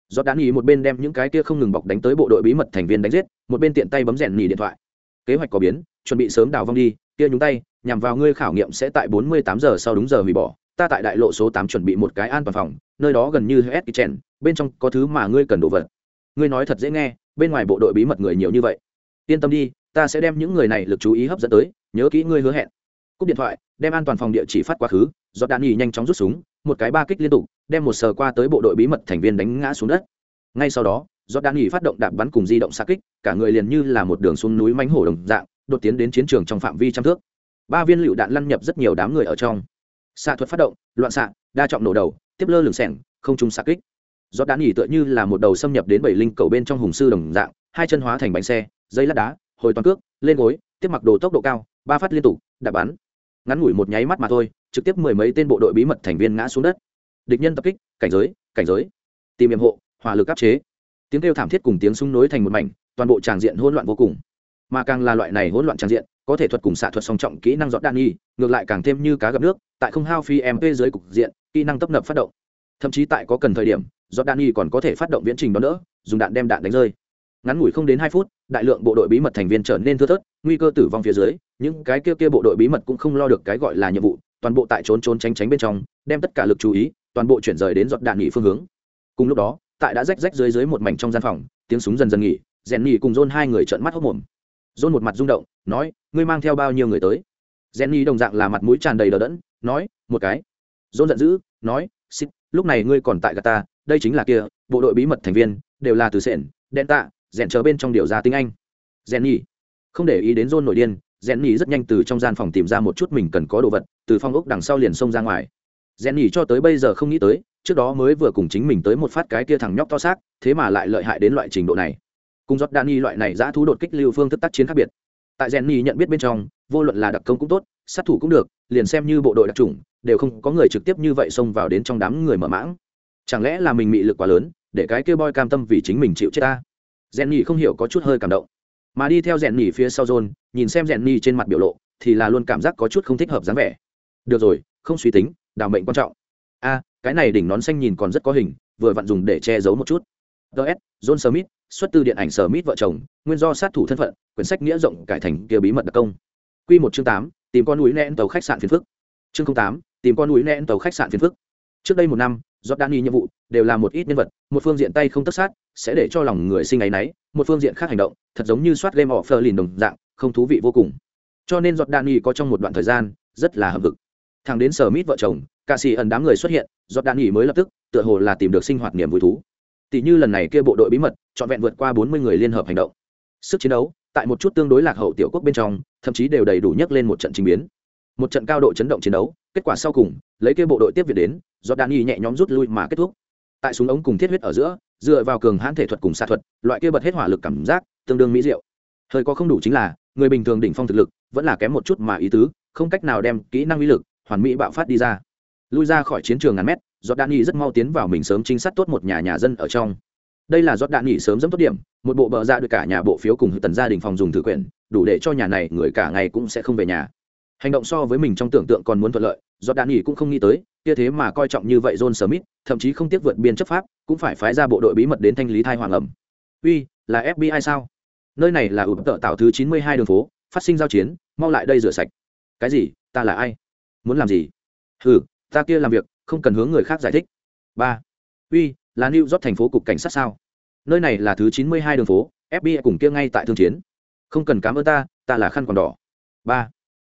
Do đã nghỉ một bên đem những cái kia không ngừng bọc đánh tới bộ đội bí mật thành viên đánh giết, một bên tiện tay bấm rèn nghỉ điện thoại. Kế hoạch có biến, chuẩn bị sớm đào vong đi, kia nhúng tay, nhằm vào ngươi khảo nghiệm sẽ tại 48 giờ sau đúng giờ hủy bỏ. Ta tại đại lộ số 8 chuẩn bị một cái an toàn phòng, nơi đó gần như hết kitchen bên trong có thứ mà ngươi cần đồ vật. Ngươi nói thật dễ nghe, bên ngoài bộ đội bí mật người nhiều như vậy. Yên tâm đi, ta sẽ đem những người này lực chú ý hấp dẫn tới, nhớ kỹ ngươi hứa hẹn cúp điện thoại, đem an toàn phòng địa chỉ phát quá khứ, do đạn nghỉ nhanh chóng rút súng, một cái ba kích liên tục, đem một sờ qua tới bộ đội bí mật thành viên đánh ngã xuống đất. Ngay sau đó, do đạn nghỉ phát động đạp bắn cùng di động xa kích, cả người liền như là một đường xuống núi mánh hổ đồng dạng, đột tiến đến chiến trường trong phạm vi trăm thước. Ba viên lựu đạn lăn nhập rất nhiều đám người ở trong. Xạ thuật phát động, loạn xạ, đa trọng nổ đầu, tiếp lơ lửng sẻng, không trung xạ kích. Do đạn nghỉ tựa như là một đầu xâm nhập đến bảy linh cầu bên trong hùng sư đồng dạng, hai chân hóa thành bánh xe, dây lát đá, hồi toàn cước, lên gối, tiếp mặc đồ tốc độ cao, ba phát liên tục đạp bắn ngắn ngủi một nháy mắt mà thôi trực tiếp mười mấy tên bộ đội bí mật thành viên ngã xuống đất. Địch nhân tập kích cảnh giới cảnh giới. Tìm hiểm hộ hỏa lực áp chế. Tiếng kêu thảm thiết cùng tiếng súng nối thành một mảnh toàn bộ tràng diện hỗn loạn vô cùng. Mà càng là loại này hỗn loạn tràng diện có thể thuật cùng xạ thuật song trọng kỹ năng dọn đạn nghi ngược lại càng thêm như cá gặp nước tại không hao phi mp dưới cục diện kỹ năng tấp nập phát động. Thậm chí tại có cần thời điểm dọn đạn nghi còn có thể phát động viễn trình đó nữa, dùng đạn đem đạn đánh rơi. Ngắn ngủi không đến hai phút đại lượng bộ đội bí mật thành viên trở nên thưa thớt, nguy cơ tử vong phía dưới, những cái kia kia bộ đội bí mật cũng không lo được cái gọi là nhiệm vụ, toàn bộ tại trốn trốn tránh tránh bên trong, đem tất cả lực chú ý, toàn bộ chuyển rời đến giọt đạn nghỉ phương hướng. Cùng lúc đó, tại đã rách rách dưới dưới một mảnh trong gian phòng, tiếng súng dần dần nghỉ rèn nghỉ cùng dôn hai người trợn mắt hốc mồm dôn một mặt rung động, nói, ngươi mang theo bao nhiêu người tới? Rèn nghỉ đồng dạng là mặt mũi tràn đầy đờ đẫn, nói, một cái. Dôn giận dữ, nói xích lúc này ngươi còn tại gà ta, đây chính là kia, bộ đội bí mật thành viên, đều là từ sện, đen tạ rèn chờ bên trong điều ra tiếng anh. Rèn nhỉ. Không để ý đến john nổi điên, rèn nhỉ rất nhanh từ trong gian phòng tìm ra một chút mình cần có đồ vật, từ phong ốc đằng sau liền xông ra ngoài. Rèn nhỉ cho tới bây giờ không nghĩ tới, trước đó mới vừa cùng chính mình tới một phát cái kia thằng nhóc to xác, thế mà lại lợi hại đến loại trình độ này. Cùng giót đani loại này giã thú đột kích lưu phương thức tác chiến khác biệt. Tại rèn nhỉ nhận biết bên trong, vô luận là đặc công cũng tốt, sát thủ cũng được, liền xem như bộ đội đặc trùng đều không có người trực tiếp như vậy xông vào đến trong đám người mở mãng. Chẳng lẽ là mình mị lực quá lớn, để cái kia boy cam tâm vì chính mình chịu chết ta? Rèn nhỉ không hiểu có chút hơi cảm động. Mà đi theo rèn nhỉ phía sau john, nhìn xem rèn nhỉ trên mặt biểu lộ, thì là luôn cảm giác có chút không thích hợp dáng vẻ. Được rồi, không suy tính, đào mệnh quan trọng. A, cái này đỉnh nón xanh nhìn còn rất có hình, vừa vặn dùng để che giấu một chút. Ts john smith, xuất từ điện ảnh smith vợ chồng, nguyên do sát thủ thân phận, quyển sách nghĩa rộng cải thành kia bí mật đặc công. Q một chương tám, tìm con núi nén tàu khách sạn phiền phức. Chương tám, tìm con núi nén tàu khách sạn phiền phức. Trước đây một năm Jordani nhiệm vụ đều là một ít nhân vật, một phương diện tay không tất sát, sẽ để cho lòng người sinh ấy nấy, một phương diện khác hành động, thật giống như soát game offer lìn đồng dạng, không thú vị vô cùng. Cho nên Jordani có trong một đoạn thời gian rất là hợp vực. Thằng đến Smith vợ chồng, cả sĩ ẩn đám người xuất hiện, Jordani mới lập tức, tựa hồ là tìm được sinh hoạt niềm vui thú. Tỷ như lần này kia bộ đội bí mật, chọn vẹn vượt qua 40 người liên hợp hành động. Sức chiến đấu, tại một chút tương đối lạc hậu tiểu quốc bên trong, thậm chí đều đầy đủ nhấc lên một trận chính biến. Một trận cao độ chấn động chiến đấu, kết quả sau cùng, lấy kia bộ đội tiếp viện đến, do đan y nhẹ nhóm rút lui mà kết thúc. Tại súng ống cùng thiết huyết ở giữa dựa vào cường hãn thể thuật cùng xạ thuật loại kia bật hết hỏa lực cảm giác tương đương mỹ diệu. Hơi có không đủ chính là người bình thường đỉnh phong thực lực vẫn là kém một chút mà ý tứ không cách nào đem kỹ năng uy lực hoàn mỹ bạo phát đi ra. Lui ra khỏi chiến trường ngàn mét do đan y rất mau tiến vào mình sớm trinh sát tốt một nhà nhà dân ở trong. Đây là do đạn nghỉ sớm dẫm tốt điểm một bộ bờ dạ ra được cả nhà bộ phiếu cùng tần gia đình phòng dùng thử quyền đủ để cho nhà này người cả ngày cũng sẽ không về nhà hành động so với mình trong tưởng tượng còn muốn thuận lợi do đạn nghỉ cũng không nghĩ tới, kia thế mà coi trọng như vậy john smith, thậm chí không tiếc vượt biên chấp pháp, cũng phải phái ra bộ đội bí mật đến thanh lý thai hoàng ẩm. Uy, là fbi sao? Nơi này là ụp tợ tạo thứ chín mươi hai đường phố, phát sinh giao chiến, mau lại đây rửa sạch. Cái gì? Ta là ai? Muốn làm gì? Ừ ta kia làm việc, không cần hướng người khác giải thích. Ba. Uy, là new york thành phố cục cảnh sát sao? Nơi này là thứ chín mươi hai đường phố fbi cùng kia ngay tại thương chiến. Không cần cảm ơn ta ta là khăn còn đỏ. Ba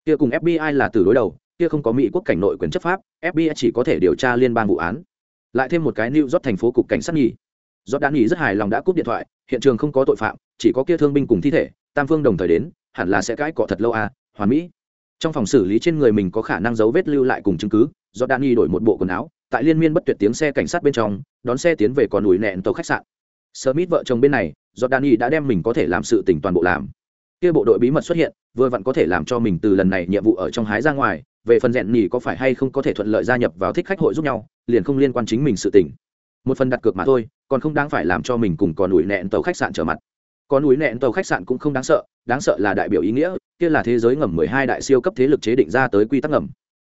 kia cùng fbi là từ đối đầu, kia không có mỹ quốc cảnh nội quyền chấp pháp fbi chỉ có thể điều tra liên bang vụ án. Lại thêm một cái new york thành phố cục cảnh sát nghỉ. do đã nghỉ rất hài lòng đã cúp điện thoại, hiện trường không có tội phạm, chỉ có kia thương binh cùng thi thể, tam phương đồng thời đến, hẳn là sẽ cãi cọ thật lâu à hoàn mỹ. Trong phòng xử lý trên người mình có khả năng dấu vết lưu lại cùng chứng cứ do đan đổi một bộ quần áo, tại liên miên bất tuyệt tiếng xe cảnh sát bên trong, đón xe tiến về còn ủi nẹn tàu khách sạn. Smith vợ chồng bên này do đan đã đem mình có thể làm sự tỉnh toàn bộ làm kia bộ đội bí mật xuất hiện, vừa vặn có thể làm cho mình từ lần này nhiệm vụ ở trong hái ra ngoài, về phần rèn nhì có phải hay không có thể thuận lợi gia nhập vào thích khách hội giúp nhau, liền không liên quan chính mình sự tình. Một phần đặt cược mà thôi, còn không đáng phải làm cho mình cùng còn ủi nẹn tàu khách sạn trở mặt. Còn ủi nẹn tàu khách sạn cũng không đáng sợ đáng sợ là đại biểu ý nghĩa, kia là thế giới ngầm mười hai đại siêu cấp thế lực chế định ra tới quy tắc ngầm.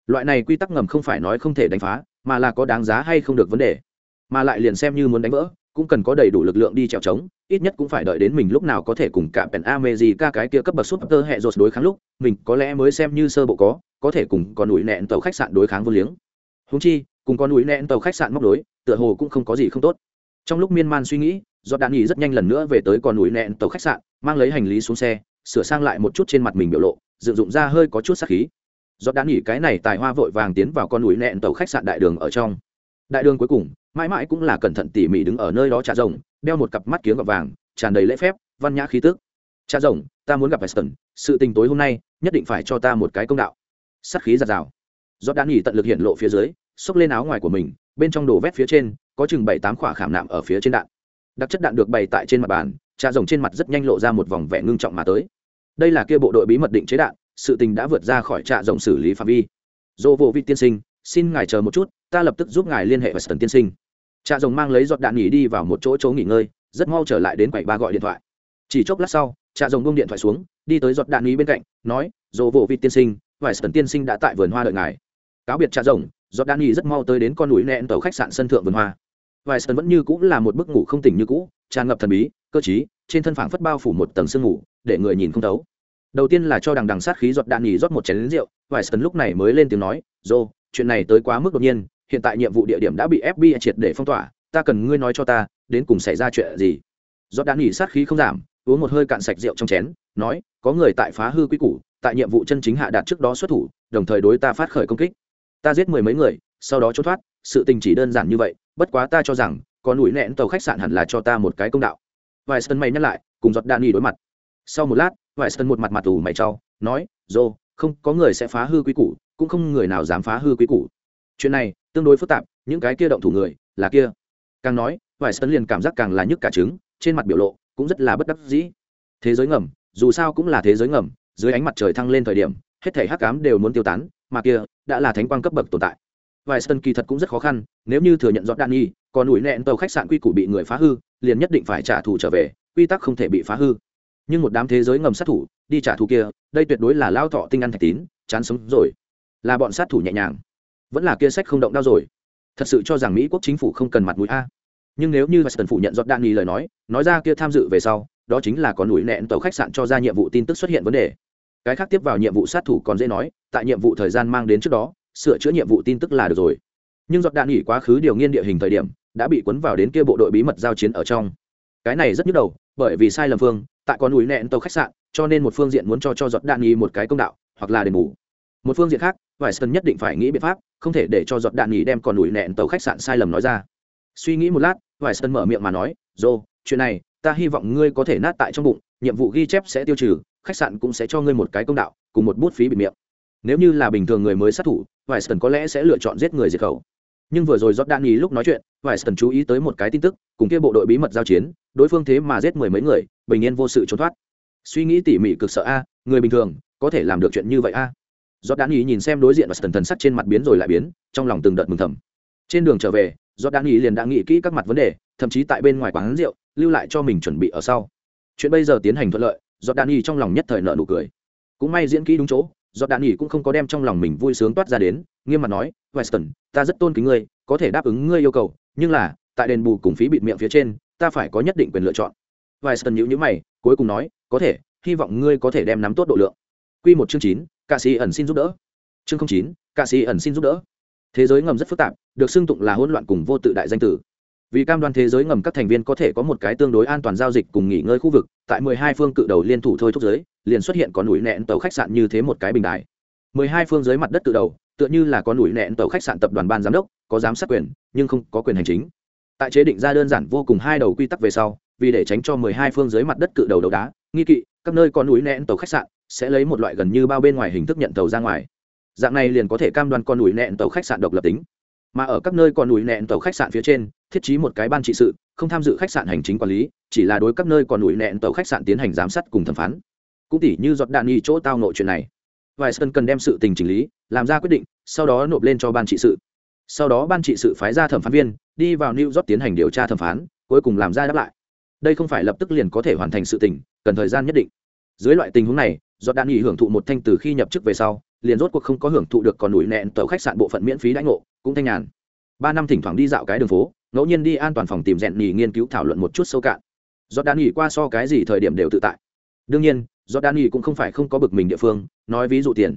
Loại này quy tắc ngầm không phải nói không thể đánh phá, mà là có đáng giá hay không được vấn đề. Mà lại liền xem như muốn đánh vỡ cũng cần có đầy đủ lực lượng đi trèo trống, ít nhất cũng phải đợi đến mình lúc nào có thể cùng cả pèn a gì ca cái kia cấp bậc súp tơ hệ rột đối kháng lúc, mình có lẽ mới xem như sơ bộ có có thể cùng con núi nẹn tàu khách sạn đối kháng vô liếng. Húng chi, cùng con núi nẹn tàu khách sạn móc đối tựa hồ cũng không có gì không tốt. Trong lúc miên man suy nghĩ do đạn nghỉ rất nhanh lần nữa về tới con núi nẹn tàu khách sạn, mang lấy hành lý xuống xe, sửa sang lại một chút trên mặt mình biểu lộ, dựng dụng ra hơi có chút sắc khí. Do đạn nghỉ cái này tài hoa vội vàng tiến vào con núi nẹn tàu khách sạn đại đường ở trong. Đại đường cuối cùng mãi mãi cũng là cẩn thận tỉ mỉ đứng ở nơi đó trà rồng đeo một cặp mắt kiếng gọt vàng tràn đầy lễ phép văn nhã khí tức. Trà rồng ta muốn gặp Weston, sự tình tối hôm nay nhất định phải cho ta một cái công đạo. Sát khí giạt rào. Do đan nghỉ tận lực hiện lộ phía dưới xốc lên áo ngoài của mình bên trong đồ vét phía trên có chừng bảy tám khỏa khảm nạm ở phía trên đạn. Đặc chất đạn được bày tại trên mặt bàn trà rồng trên mặt rất nhanh lộ ra một vòng vẻ ngưng trọng mà tới. Đây là kia bộ đội bí mật định chế đạn sự tình đã vượt ra khỏi trà rồng xử lý phạm vi. Dô vô vi tiên sinh xin ngài chờ một chút ta lập tức giúp ngài liên hệ với sân tiên sinh trạ rồng mang lấy giọt đạn nghỉ đi vào một chỗ chỗ nghỉ ngơi, rất mau trở lại đến quầy ba gọi điện thoại. Chỉ chốc lát sau, trạ rồng bông điện thoại xuống, đi tới giọt đạn nghỉ bên cạnh, nói, dồ vỗ vi tiên sinh, vài sơn tiên sinh đã tại vườn hoa đợi ngài. Cáo biệt trạ rồng giọt đạn nghỉ rất mau tới đến con núi nẹn tàu khách sạn sân thượng vườn hoa. Vài sơn vẫn như cũ là một bức ngủ không tỉnh như cũ, tràn ngập thần bí, cơ chí trên thân phảng phất bao phủ một tầng sương ngủ để người nhìn không thấu. Đầu tiên là cho đằng đằng sát khí giọt đạn nghỉ rót một chén lính rượu, vài sân lúc này mới lên tiếng nói dô chuyện này tới quá mức đột nhiên hiện tại nhiệm vụ địa điểm đã bị fbi triệt để phong tỏa ta cần ngươi nói cho ta đến cùng xảy ra chuyện gì? Do đạn nghỉ sát khí không giảm uống một hơi cạn sạch rượu trong chén nói có người tại phá hư quy củ tại nhiệm vụ chân chính hạ đạt trước đó xuất thủ đồng thời đối ta phát khởi công kích. Ta giết mười mấy người sau đó trốn thoát sự tình chỉ đơn giản như vậy bất quá ta cho rằng có núi nẹn tàu khách sạn hẳn là cho ta một cái công đạo. Vài sân mày nhắc lại cùng giọt đạn nghỉ đối mặt. Sau một lát vài sân một mặt mặt tù mày trao, nói dô không có người sẽ phá hư quy củ cũng không người nào dám phá hư quy củ. Chuyện này tương đối phức tạp, những cái kia động thủ người là kia. Càng nói vài sân liền cảm giác càng là nhức cả trứng, trên mặt biểu lộ cũng rất là bất đắc dĩ. Thế giới ngầm, dù sao cũng là thế giới ngầm, dưới ánh mặt trời thăng lên thời điểm, hết thể hắc cám đều muốn tiêu tán, mà kia đã là thánh quang cấp bậc tồn tại. Vài sân kỳ thật cũng rất khó khăn, nếu như thừa nhận rõ đan nghi còn ủi nẹn tàu khách sạn quy củ bị người phá hư, liền nhất định phải trả thù trở về, quy tắc không thể bị phá hư. Nhưng một đám thế giới ngầm sát thủ, đi trả thù kia, đây tuyệt đối là lao thọ tinh ăn thạch tín, chán sống rồi. Là bọn sát thủ nhẹ nhàng vẫn là kia sách không động đau rồi. Thật sự cho rằng mỹ quốc chính phủ không cần mặt mũi a. Nhưng nếu như weston phủ nhận giọt đạn nghi lời nói nói ra kia tham dự về sau, đó chính là có núi nẹn tàu khách sạn cho ra nhiệm vụ tin tức xuất hiện vấn đề. Cái khác tiếp vào nhiệm vụ sát thủ còn dễ nói, tại nhiệm vụ thời gian mang đến trước đó, sửa chữa nhiệm vụ tin tức là được rồi. Nhưng giọt đạn nghỉ quá khứ điều nghiên địa hình thời điểm, đã bị cuốn vào đến kia bộ đội bí mật giao chiến ở trong. Cái này rất nhức đầu, bởi vì sai lầm phương, tại con núi nẹn tàu khách sạn, cho nên một phương diện muốn cho cho giọt đạn nghỉ một cái công đạo, hoặc là đền bù. Một phương diện khác vải sơn nhất định phải nghĩ biện pháp, không thể để cho giọt đạn nghỉ đem còn đùi nẹn tàu khách sạn sai lầm nói ra. Suy nghĩ một lát vải sơn mở miệng mà nói dô chuyện này, ta hy vọng ngươi có thể nát tại trong bụng, nhiệm vụ ghi chép sẽ tiêu trừ, khách sạn cũng sẽ cho ngươi một cái công đạo, cùng một bút phí bị miệng. Nếu như là bình thường người mới sát thủ vải sơn có lẽ sẽ lựa chọn giết người diệt khẩu. Nhưng vừa rồi giọt đạn nghỉ lúc nói chuyện vải sơn chú ý tới một cái tin tức, cùng kia bộ đội bí mật giao chiến, đối phương thế mà giết mười mấy người, bình yên vô sự trốn thoát. Suy nghĩ tỉ mỉ cực sợ a, người bình thường, có thể làm được chuyện như vậy a? Giọt đan ý nhìn xem đối diện và tần thần sắc trên mặt biến rồi lại biến, trong lòng từng đợt mừng thầm. Trên đường trở về, giọt đan ý liền đã nghĩ kỹ các mặt vấn đề, thậm chí tại bên ngoài quán rượu, lưu lại cho mình chuẩn bị ở sau. Chuyện bây giờ tiến hành thuận lợi, giọt đan ý trong lòng nhất thời nợ nụ cười. Cũng may diễn kỹ đúng chỗ, giọt đan ý cũng không có đem trong lòng mình vui sướng toát ra đến, nghiêm mặt nói, weston, ta rất tôn kính ngươi, có thể đáp ứng ngươi yêu cầu, nhưng là, tại đền bù cùng phí bịt miệng phía trên, ta phải có nhất định quyền lựa chọn. Weston nhữ nhữ mày, cuối cùng nói, có thể, hy vọng ngươi có thể đem nắm tốt độ lượng. Quy một chương chín ca sĩ ẩn xin giúp đỡ. Chương chín, ca sĩ ẩn xin giúp đỡ. Thế giới ngầm rất phức tạp, được xưng tụng là hỗn loạn cùng vô tự đại danh tử. Vì cam đoan thế giới ngầm các thành viên có thể có một cái tương đối an toàn giao dịch cùng nghỉ ngơi khu vực, tại mười hai phương cự đầu liên thủ thôi thúc giới, liền xuất hiện có núi nẹn tàu khách sạn như thế một cái bình đài. mười hai phương dưới mặt đất cự đầu, tựa như là có núi nẹn tàu khách sạn tập đoàn ban giám đốc, có giám sát quyền, nhưng không có quyền hành chính. Tại chế định ra đơn giản vô cùng hai đầu quy tắc về sau, vì để tránh cho mười hai phương dưới mặt đất cự đầu đầu đá, nghi kỵ, các nơi có núi nẹn tàu khách sạn sẽ lấy một loại gần như bao bên ngoài hình thức nhận tàu ra ngoài. Dạng này liền có thể cam đoan con núi nẹn tàu khách sạn độc lập tính. Mà ở các nơi con núi nẹn tàu khách sạn phía trên, thiết trí một cái ban trị sự, không tham dự khách sạn hành chính quản lý, chỉ là đối các nơi con núi nẹn tàu khách sạn tiến hành giám sát cùng thẩm phán. Cũng tỉ như giọt đạn nghi chỗ tao nội chuyện này. Vài sân cần đem sự tình chỉnh lý, làm ra quyết định, sau đó nộp lên cho ban trị sự. Sau đó ban trị sự phái ra thẩm phán viên, đi vào new york tiến hành điều tra thẩm phán, cuối cùng làm ra đáp lại. Đây không phải lập tức liền có thể hoàn thành sự tình, cần thời gian nhất định. Dưới loại tình huống này do đạn nghỉ hưởng thụ một thanh từ khi nhập chức về sau, liền rốt cuộc không có hưởng thụ được còn nổi nẹn tàu khách sạn bộ phận miễn phí đãi ngộ, cũng thanh nhàn. Ba năm thỉnh thoảng đi dạo cái đường phố, ngẫu nhiên đi an toàn phòng tìm rèn nghỉ nghiên cứu thảo luận một chút sâu cạn. Do đạn nghỉ qua so cái gì thời điểm đều tự tại. Đương nhiên, do đạn nghỉ cũng không phải không có bực mình địa phương, nói ví dụ tiền.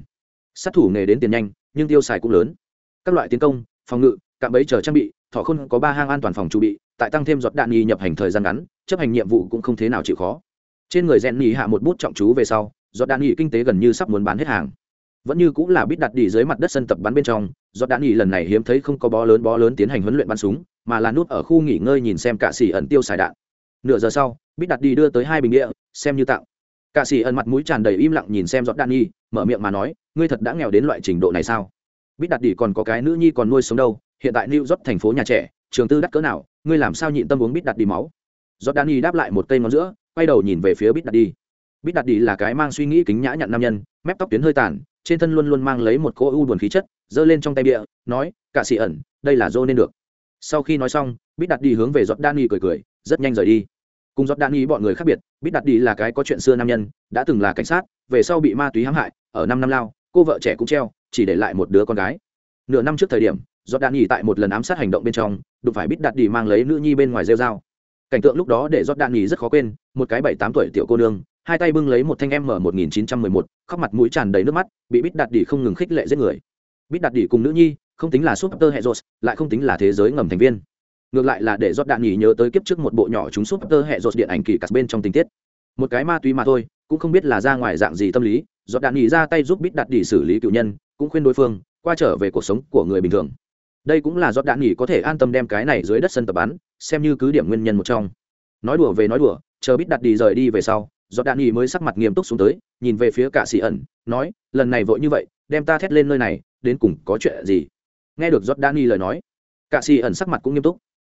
Sát thủ nghề đến tiền nhanh, nhưng tiêu xài cũng lớn. Các loại tiến công, phòng ngự, cạm bẫy chờ trang bị, thọ không có ba hang an toàn phòng chu bị, tại tăng thêm giọt đạn nghi nhập hành thời gian ngắn, chấp hành nhiệm vụ cũng không thế nào chịu khó. Trên người rèn nhì hạ một bút trọng chú về sau giọt đạn nghi kinh tế gần như sắp muốn bán hết hàng. Vẫn như cũng là biết đặt đi dưới mặt đất sân tập bắn bên trong giọt đạn nghi lần này hiếm thấy không có bó lớn bó lớn tiến hành huấn luyện bắn súng, mà là nút ở khu nghỉ ngơi nhìn xem cả xỉ ẩn tiêu xài đạn. Nửa giờ sau biết đặt đi đưa tới hai bình địa, xem như tặng. Cả xỉ ẩn mặt mũi tràn đầy im lặng nhìn xem giọt đạn nghi mở miệng mà nói, ngươi thật đã nghèo đến loại trình độ này sao? Biết đặt đi còn có cái nữ nhi còn nuôi sống đâu, hiện tại new york thành phố nhà trẻ, trường tư đắt cỡ nào, ngươi làm sao nhịn tâm uống bít đặt đi máu? Giọt đạn y đáp lại một cây ngón giữa, quay đầu nhìn về phía bít đặt đi bít Đạt đi là cái mang suy nghĩ kính nhã nhặn nam nhân, mép tóc tuyến hơi tàn, trên thân luôn luôn mang lấy một cỗ u buồn khí chất, giơ lên trong tay bịa, nói, cả xị ẩn, đây là dô nên được. Sau khi nói xong, bít đặt đi hướng về giọt đan y cười cười, rất nhanh rời đi. Cùng giọt đan y bọn người khác biệt, bít đặt đi là cái có chuyện xưa nam nhân, đã từng là cảnh sát, về sau bị ma túy hãm hại, ở năm năm lao, cô vợ trẻ cũng treo, chỉ để lại một đứa con gái. Nửa năm trước thời điểm, giọt đan nghỉ tại một lần ám sát hành động bên trong, đụng phải bít đặt đi mang lấy nữ nhi bên ngoài rêu dao cảnh tượng lúc đó để giọt đan nghỉ rất khó quên, một cái bảy tám tuổi tiểu cô nương hai tay bưng lấy một thanh m một nghìn chín trăm mười một, khóc mặt mũi tràn đầy nước mắt, bị bít đặt đỉ không ngừng khích lệ giết người. Bít đặt đỉ cùng nữ nhi, không tính là súp tơ hệ rột lại không tính là thế giới ngầm thành viên. Ngược lại là để do đạn nhỉ nhớ tới kiếp trước một bộ nhỏ chúng súp tơ hệ rột điện ảnh kỳ cắt bên trong tình tiết. Một cái ma túy mà thôi, cũng không biết là ra ngoài dạng gì tâm lý do đạn nghỉ ra tay giúp bít đặt đỉ xử lý cựu nhân, cũng khuyên đối phương, qua trở về cuộc sống của người bình thường. Đây cũng là do đạn nghỉ có thể an tâm đem cái này dưới đất sân tập bắn, xem như cứ điểm nguyên nhân một trong. Nói đùa về nói đùa, chờ bít đặt đỉ rời đi về sau do đạn nghỉ mới sắc mặt nghiêm túc xuống tới, nhìn về phía cả sĩ ẩn, nói, lần này vội như vậy, đem ta thét lên nơi này, đến cùng có chuyện gì? Nghe được giọt đan nghi lời nói, cả sĩ ẩn sắc mặt cũng nghiêm túc.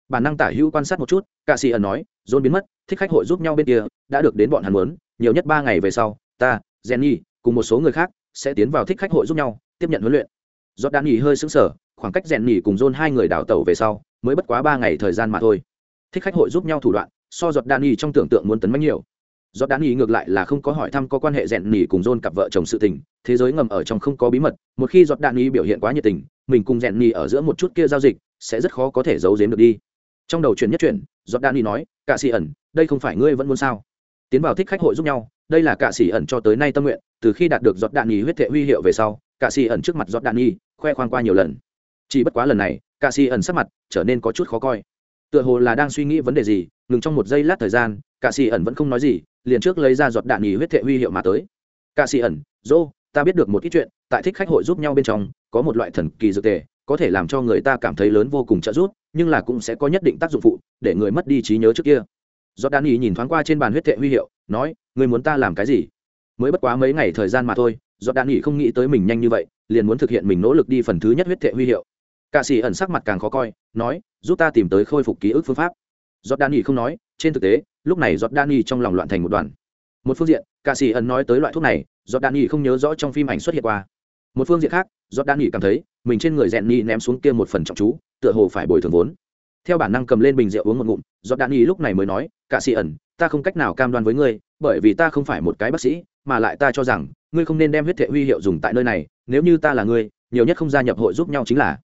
Bản năng tả hữu quan sát một chút, cả sĩ ẩn nói, dồn biến mất, thích khách hội giúp nhau bên kia, đã được đến bọn hắn muốn, nhiều nhất ba ngày về sau, ta jenny cùng một số người khác sẽ tiến vào thích khách hội giúp nhau, tiếp nhận huấn luyện. Giọt đan nghi hơi sững sờ, khoảng cách rèn nhỉ cùng dồn hai người đào tẩu về sau, mới bất quá ba ngày thời gian mà thôi. Thích khách hội giúp nhau thủ đoạn, so giọt đan nghi trong tưởng tượng muốn tấn mãnh nhiều giọt đan ý ngược lại là không có hỏi thăm có quan hệ rèn nỉ cùng dôn cặp vợ chồng sự tình, thế giới ngầm ở trong không có bí mật, một khi giọt đan ý biểu hiện quá nhiệt tình, mình cùng rèn nỉ ở giữa một chút kia giao dịch sẽ rất khó có thể giấu giếm được đi. Trong đầu chuyện nhất chuyện, giọt đan ý nói cả sĩ ẩn, đây không phải ngươi vẫn muốn sao? Tiến vào thích khách hội giúp nhau, đây là cả sĩ ẩn cho tới nay tâm nguyện, từ khi đạt được giọt đạn ý huyết thệ huy hiệu về sau cả sĩ ẩn trước mặt giọt đạn ý khoe khoang qua nhiều lần. Chỉ bất quá lần này cả si ẩn sắc mặt trở nên có chút khó coi. Tựa hồ là đang suy nghĩ vấn đề gì, ngừng trong một giây lát thời gian cả si ẩn vẫn không nói gì liền trước lấy ra giọt đạn nhì huyết thệ huy hiệu mà tới. Ca sĩ ẩn dô ta biết được một ít chuyện tại thích khách hội giúp nhau bên trong có một loại thần kỳ dược tề có thể làm cho người ta cảm thấy lớn vô cùng trợ giúp nhưng là cũng sẽ có nhất định tác dụng phụ để người mất đi trí nhớ trước kia. Giọt đạn nhì nhìn thoáng qua trên bàn huyết thệ huy hiệu nói người muốn ta làm cái gì? Mới bất quá mấy ngày thời gian mà thôi giọt đạn nhì không nghĩ tới mình nhanh như vậy liền muốn thực hiện mình nỗ lực đi phần thứ nhất huyết thệ huy hiệu. Cả sĩ ẩn sắc mặt càng khó coi, nói, giúp ta tìm tới khôi phục ký ức phương pháp. Giọt đạn nhì không nói, trên thực tế, lúc này Giọt Đan trong lòng loạn thành một đoàn. Một phương diện, cả sĩ ẩn nói tới loại thuốc này, Giọt Đan không nhớ rõ trong phim ảnh xuất hiện qua. Một phương diện khác, Giọt Đan cảm thấy, mình trên người rèn ni ném xuống kia một phần trọng chú, tựa hồ phải bồi thường vốn. Theo bản năng cầm lên bình rượu uống một ngụm, Giọt Đan lúc này mới nói, cả sĩ ẩn, ta không cách nào cam đoan với ngươi, bởi vì ta không phải một cái bác sĩ, mà lại ta cho rằng, ngươi không nên đem huyết thể huy hiệu dùng tại nơi này, nếu như ta là ngươi, nhiều nhất không gia nhập hội giúp nhau chính là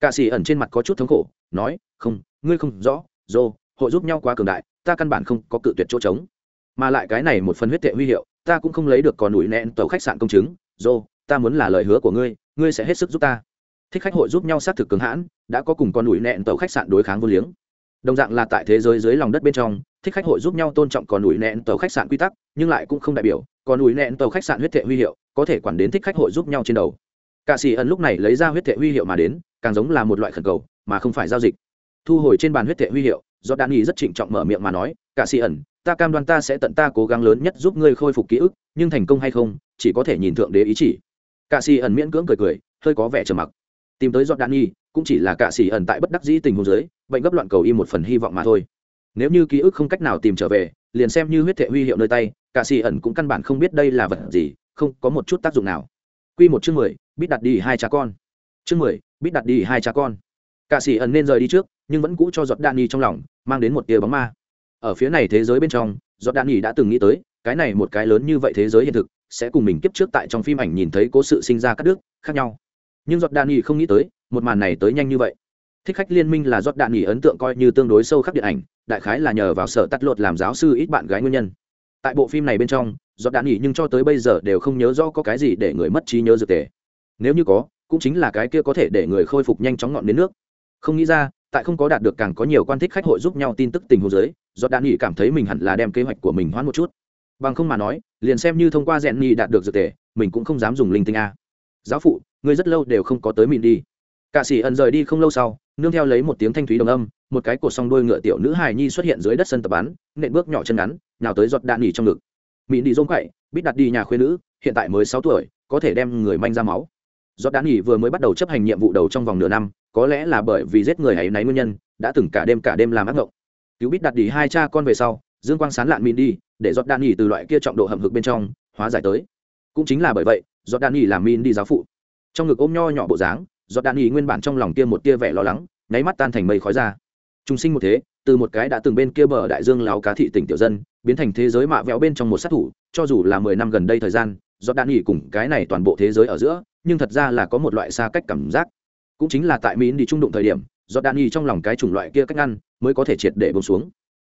Cả sĩ ẩn trên mặt có chút thống khổ, nói, "Không, ngươi không rõ, Dô, hội giúp nhau quá cường đại, ta căn bản không có cự tuyệt chỗ trống. Mà lại cái này một phần huyết tệ huy hiệu, ta cũng không lấy được còn núi nẹn tàu khách sạn công chứng, Dô, ta muốn là lời hứa của ngươi, ngươi sẽ hết sức giúp ta." Thích khách hội giúp nhau sát thực cường hãn, đã có cùng con núi nẹn tàu khách sạn đối kháng vô liếng. Đồng dạng là tại thế giới dưới lòng đất bên trong, thích khách hội giúp nhau tôn trọng con núi nẹn tàu khách sạn quy tắc, nhưng lại cũng không đại biểu, con núi nẹn tàu khách sạn huyết tệ huy hiệu, có thể quản đến thích khách hội giúp nhau trên đầu. Cả sĩ ẩn lúc này lấy ra huyết tệ huy hiệu mà đến, càng giống là một loại khẩn cầu mà không phải giao dịch thu hồi trên bàn huyết thệ huy hiệu do đan y rất trịnh trọng mở miệng mà nói, cả sĩ ẩn, ta cam đoan ta sẽ tận ta cố gắng lớn nhất giúp ngươi khôi phục ký ức, nhưng thành công hay không, chỉ có thể nhìn thượng đế ý chỉ. Cả sĩ ẩn miễn cưỡng cười cười, hơi có vẻ trầm mặc. Tìm tới giọt đan nhi cũng chỉ là cả sĩ ẩn tại bất đắc dĩ tình huống dưới, bệnh gấp loạn cầu y một phần hy vọng mà thôi. Nếu như ký ức không cách nào tìm trở về, liền xem như huyết thệ huy hiệu nơi tay, cả xì ẩn cũng căn bản không biết đây là vật gì, không có một chút tác dụng nào. Q một chương mười, bít đặt đi hai cha con. Chương mười, bít đặt đi hai cha con. Cả xì ẩn nên rời đi trước nhưng vẫn cũ cho giọt đạn nhì trong lòng, mang đến một tia bóng ma. Ở phía này thế giới bên trong, giọt đạn nhì đã từng nghĩ tới, cái này một cái lớn như vậy thế giới hiện thực, sẽ cùng mình kiếp trước tại trong phim ảnh nhìn thấy cố sự sinh ra các đức khác nhau. Nhưng giọt đạn nhì không nghĩ tới, một màn này tới nhanh như vậy. Thích khách liên minh là giọt đạn nhì ấn tượng coi như tương đối sâu khắc điện ảnh, đại khái là nhờ vào sở tắt lột làm giáo sư ít bạn gái nguyên nhân. Tại bộ phim này bên trong, giọt đạn nhì nhưng cho tới bây giờ đều không nhớ rõ có cái gì để người mất trí nhớ dược tề. Nếu như có, cũng chính là cái kia có thể để người khôi phục nhanh chóng ngọn đến nước. Không nghĩ ra tại không có đạt được càng có nhiều quan thích khách hội giúp nhau tin tức tình huống giới, do đạn nghị cảm thấy mình hẳn là đem kế hoạch của mình hoãn một chút. Bằng không mà nói, liền xem như thông qua rèn nghị đạt được dược tề, mình cũng không dám dùng linh tinh a. Giáo phụ, ngươi rất lâu đều không có tới mịn đi. Cả sĩ ẩn rời đi không lâu sau, nương theo lấy một tiếng thanh thúy đồng âm, một cái cột song đuôi ngựa tiểu nữ hài nhi xuất hiện dưới đất sân tập bắn, nện bước nhỏ chân ngắn nào tới giọt đạn nghỉ trong ngực. Mỹ đi rôm quậy biết đặt đi nhà khuyên nữ, hiện tại mới sáu tuổi, có thể đem người manh ra máu. Giọt đạn nghỉ vừa mới bắt đầu chấp hành nhiệm vụ đầu trong vòng nửa năm có lẽ là bởi vì giết người ấy náy nguyên nhân, đã từng cả đêm cả đêm làm ác ngộng. Cứu bít đặt đi hai cha con về sau, dương quang sán lạn mìn đi, để giọt đạn nghỉ từ loại kia trọng độ hầm hực bên trong, hóa giải tới. Cũng chính là bởi vậy, giọt đạn nghỉ làm min đi giáo phụ. Trong ngực ôm nho nhỏ bộ dáng, giọt đạn nghỉ nguyên bản trong lòng kia một tia vẻ lo lắng, nháy mắt tan thành mây khói ra. Trung sinh một thế, từ một cái đã từng bên kia bờ đại dương láo cá thị tỉnh tiểu dân, biến thành thế giới mạ vẹo bên trong một sát thủ, cho dù là mười năm gần đây thời gian, giọt đạn nghỉ cùng cái này toàn bộ thế giới ở giữa, nhưng thật ra là có một loại xa cách cảm giác cũng chính là tại mỹ đi trung đụng thời điểm do đạn nghỉ trong lòng cái chủng loại kia cách ngăn mới có thể triệt để bông xuống.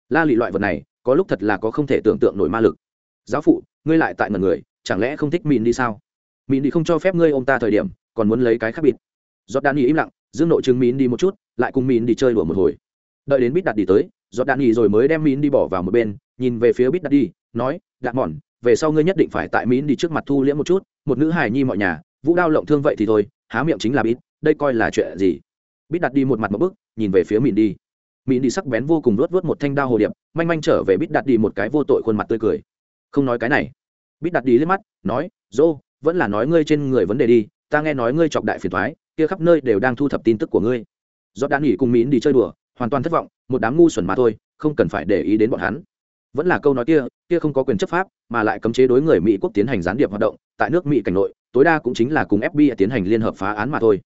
La lị loại vật này, có lúc thật là có không thể tưởng tượng nổi ma lực. Giáo phụ, ngươi lại tại ngần người, chẳng lẽ không thích mìn đi sao? Mìn đi không cho phép ngươi ô m ta thời điểm, còn muốn lấy cái khác biệt. Do đạn nghỉ im lặng, dương nội chứng mìn đi một chút, lại cùng mìn đi chơi đùa một hồi. Đợi đến bít đặt đi tới do đạn nghỉ rồi mới đem mìn đi bỏ vào một bên, nhìn về phía bít đặt đi, nói đạn mòn về sau ngươi nhất định phải tại mìn đi trước mặt thu liễm một chút, một nữ hài nhi mọi nhà, vũ đao lộng thương vậy thì thôi, há miệng chính là bít đây coi là chuyện gì? Bít đặt đi một mặt một bước, nhìn về phía mịn đi. Mịn đi sắc bén vô cùng luốt vớt một thanh đao hồ điệp, manh manh trở về bít đặt đi một cái vô tội khuôn mặt tươi cười. Không nói cái này. Bít đặt đi liếc mắt, nói, dô, vẫn là nói ngươi trên người vấn đề đi, ta nghe nói ngươi chọc đại phiền thoái kia khắp nơi đều đang thu thập tin tức của ngươi. Do đã nghỉ cùng mịn đi chơi đùa, hoàn toàn thất vọng, một đám ngu xuẩn mà thôi, không cần phải để ý đến bọn hắn. Vẫn là câu nói kia kia không có quyền chấp pháp, mà lại cấm chế đối người mỹ quốc tiến hành gián điệp hoạt động, tại nước mỹ cảnh nội, tối đa cũng chính là cùng fbi tiến hành liên hợp phá án mà thôi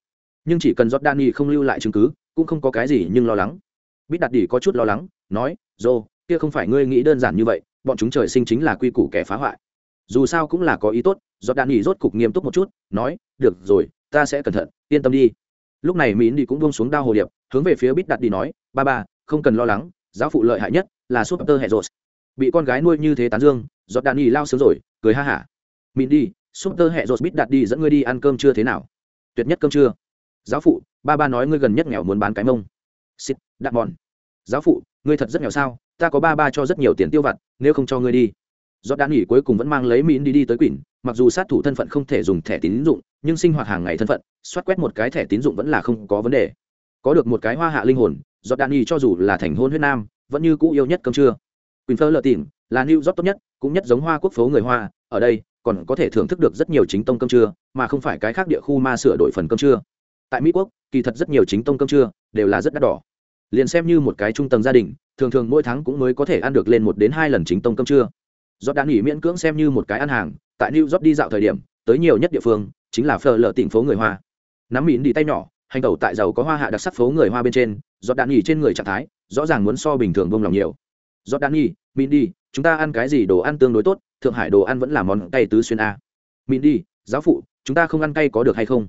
nhưng chỉ cần jordani không lưu lại chứng cứ, cũng không có cái gì nhưng lo lắng. Bít đặt đỉ có chút lo lắng, nói dô kia không phải ngươi nghĩ đơn giản như vậy, bọn chúng trời sinh chính là quy củ kẻ phá hoại. Dù sao cũng là có ý tốt jordani rốt cục nghiêm túc một chút, nói, được rồi, ta sẽ cẩn thận, yên tâm đi. Lúc này mỹ đi cũng buông xuống đao hồ điệp, hướng về phía bít đặt đi nói, ba ba, không cần lo lắng, giáo phụ lợi hại nhất là súp tơ hệ rột bị con gái nuôi như thế tán dương giọt lao sướng rồi, cười ha hả. Mịn đi súp tơ rột bít đạt đi dẫn ngươi đi ăn cơm chưa thế nào? Tuyệt nhất cơm chưa giáo phụ ba ba nói ngươi gần nhất nghèo muốn bán cái mông. Xịt đạn mòn. Giáo phụ ngươi thật rất nghèo sao? Ta có ba ba cho rất nhiều tiền tiêu vặt nếu không cho ngươi đi. Do đan nghỉ cuối cùng vẫn mang lấy mịn đi đi tới quỷ mặc dù sát thủ thân phận không thể dùng thẻ tín dụng nhưng sinh hoạt hàng ngày thân phận xoát quét một cái thẻ tín dụng vẫn là không có vấn đề. Có được một cái hoa hạ linh hồn do đan nghỉ cho dù là thành hôn huyết nam vẫn như cũ yêu nhất cơm trưa. Quỳnh Phơ lợ tìm là New job tốt nhất, cũng nhất giống Hoa Quốc phố người Hoa, ở đây còn có thể thưởng thức được rất nhiều chính tông cơm trưa, mà không phải cái khác địa khu ma sửa đổi phần cơm trưa. Tại Mỹ quốc, kỳ thật rất nhiều chính tông cơm trưa đều là rất đắt đỏ. Liền xem như một cái trung tầng gia đình, thường thường mỗi tháng cũng mới có thể ăn được lên một đến hai lần chính tông cơm trưa. Do đã nghỉ miễn cưỡng xem như một cái ăn hàng, tại New York đi dạo thời điểm, tới nhiều nhất địa phương chính là phờ lờ tỉnh phố người Hoa. Nắm mịn đi tay nhỏ, hành tẩu tại giàu có hoa hạ đặc sắc phố người Hoa bên trên, do đạn nghỉ trên người trạng thái, rõ ràng muốn so bình thường bông lòng nhiều Jordani, Mindy, chúng ta ăn cái gì đồ ăn tương đối tốt, Thượng Hải đồ ăn vẫn là món cay tứ xuyên a. Mindy, giáo phụ, chúng ta không ăn cay có được hay không?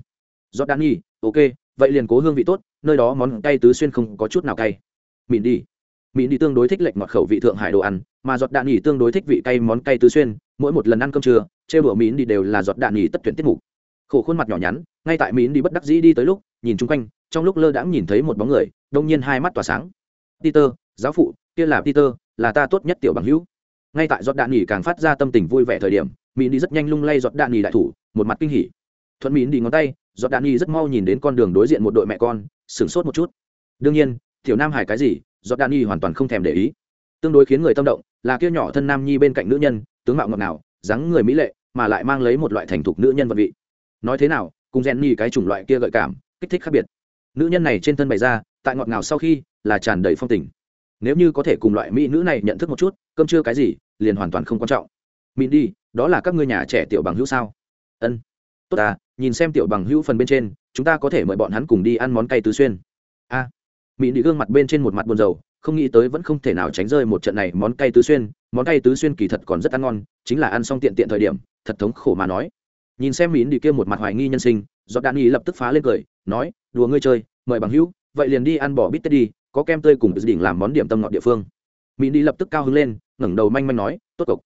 Jordani, ok, vậy liền cố hương vị tốt, nơi đó món cay tứ xuyên không có chút nào cay. mìn đi mìn đi tương đối thích lệch ngọt khẩu vị Thượng Hải đồ ăn, mà giọt đạn nhỉ tương đối thích vị cay món cay tứ xuyên, mỗi một lần ăn cơm trưa, trêu đùa đi đều là giọt đạn nhỉ tất tuyển tiết mục. Khổ khuôn mặt nhỏ nhắn, ngay tại Mindy bất đắc dĩ đi tới lúc, nhìn chung quanh, trong lúc lơ đãng nhìn thấy một bóng người, đông nhiên hai mắt tỏa sáng. Peter, giáo phụ, kia là Peter, là ta tốt nhất tiểu bằng hữu ngay tại giọt đạn nhỉ càng phát ra tâm tình vui vẻ thời điểm mìn đi rất nhanh lung lay giọt đạn nhỉ đại thủ một mặt kinh hỉ thuận mìn đi ngón tay giọt đạn nhi rất mau nhìn đến con đường đối diện một đội mẹ con, sửng sốt một chút. Đương nhiên, tiểu nam hải cái gì, giọt đạn nhi hoàn toàn không thèm để ý. Tương đối khiến người tâm động, là kia nhỏ thân nam nhi bên cạnh nữ nhân, tướng mạo ngọt nào dáng người mỹ lệ, mà lại mang lấy một loại thành thục nữ nhân vật vị. Nói thế nào, cùng rèn nhi cái chủng loại kia gợi cảm, kích thích khác biệt. Nữ nhân này trên thân bày ra, tại ngọt ngào sau khi, là tràn đầy phong tình. Nếu như có thể cùng loại mỹ nữ này nhận thức một chút, cơm chưa cái gì, liền hoàn toàn không quan trọng. Mịn đi, đó là các ngươi nhà trẻ tiểu bằng hữu sao? Ân. Tốt à nhìn xem tiểu bằng hữu phần bên trên chúng ta có thể mời bọn hắn cùng đi ăn món cay tứ xuyên. A. À, mịn đi gương mặt bên trên một mặt buồn rầu không nghĩ tới vẫn không thể nào tránh rơi một trận này món cay tứ xuyên món cay tứ xuyên kỳ thật còn rất ăn ngon chính là ăn xong tiện tiện thời điểm thật thống khổ mà nói. Nhìn xem mỹ đi kia một mặt hoài nghi nhân sinh do đạn ý lập tức phá lên cười nói đùa ngươi chơi mời bằng hữu vậy liền đi ăn bỏ bít tết đi có kem tươi cùng đỉnh làm món điểm tâm ngọt địa phương. Mỹ đi lập tức cao hứng lên ngẩng đầu manh manh nói tốt cộc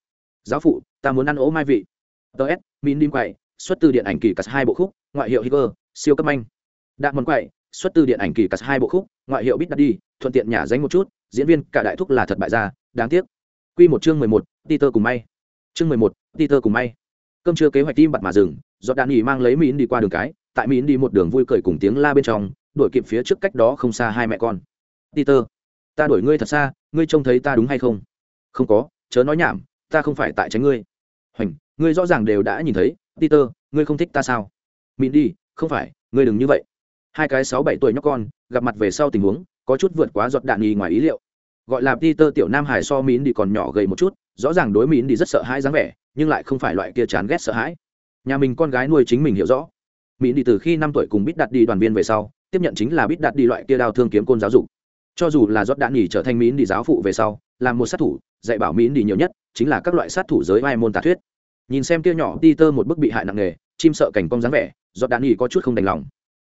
giáo phụ ta muốn ăn ố mai vị. Tớ s mỹ đi quậy xuất từ điện ảnh kỳ cắt hai bộ khúc, ngoại hiệu higger, siêu cấp anh đạn món quậy, xuất từ điện ảnh kỳ cắt hai bộ khúc, ngoại hiệu bít đặt đi, thuận tiện nhả danh một chút, diễn viên cả đại thúc là thật bại gia, đáng tiếc. Q một chương mười một, peter cùng may. Chương mười một, peter cùng may. Cơm chưa kế hoạch tim bặt mà dừng do đạn nghỉ mang lấy mỹ đi qua đường cái, tại mỹ đi một đường vui cười cùng tiếng la bên trong, đuổi kịp phía trước cách đó không xa hai mẹ con. Peter, ta đuổi ngươi thật xa, ngươi trông thấy ta đúng hay không? Không có, chớ nói nhảm, ta không phải tại tránh ngươi. Hoành, ngươi rõ ràng đều đã nhìn thấy peter, ngươi không thích ta sao? Mịn đi, không phải, ngươi đừng như vậy. Hai cái sáu bảy tuổi nhóc con, gặp mặt về sau tình huống, có chút vượt quá giọt đạn nghi ngoài ý liệu. Gọi là peter tiểu nam hải so mịn đi còn nhỏ gầy một chút, rõ ràng đối mịn đi rất sợ hãi dáng vẻ, nhưng lại không phải loại kia chán ghét sợ hãi. Nhà mình con gái nuôi chính mình hiểu rõ. Mịn đi từ khi năm tuổi cùng bít đặt đi đoàn viên về sau, tiếp nhận chính là bít đặt đi loại kia đao thương kiếm côn giáo dục. Cho dù là giọt đạn nghỉ trở thành mịn đi giáo phụ về sau làm một sát thủ, dạy bảo mịn đi nhiều nhất, chính là các loại sát thủ giới vai môn tà thuyết nhìn xem kia nhỏ đi tơ một bức bị hại nặng nề, chim sợ cảnh cong dáng vẻ giọt đạn nghỉ có chút không đành lòng.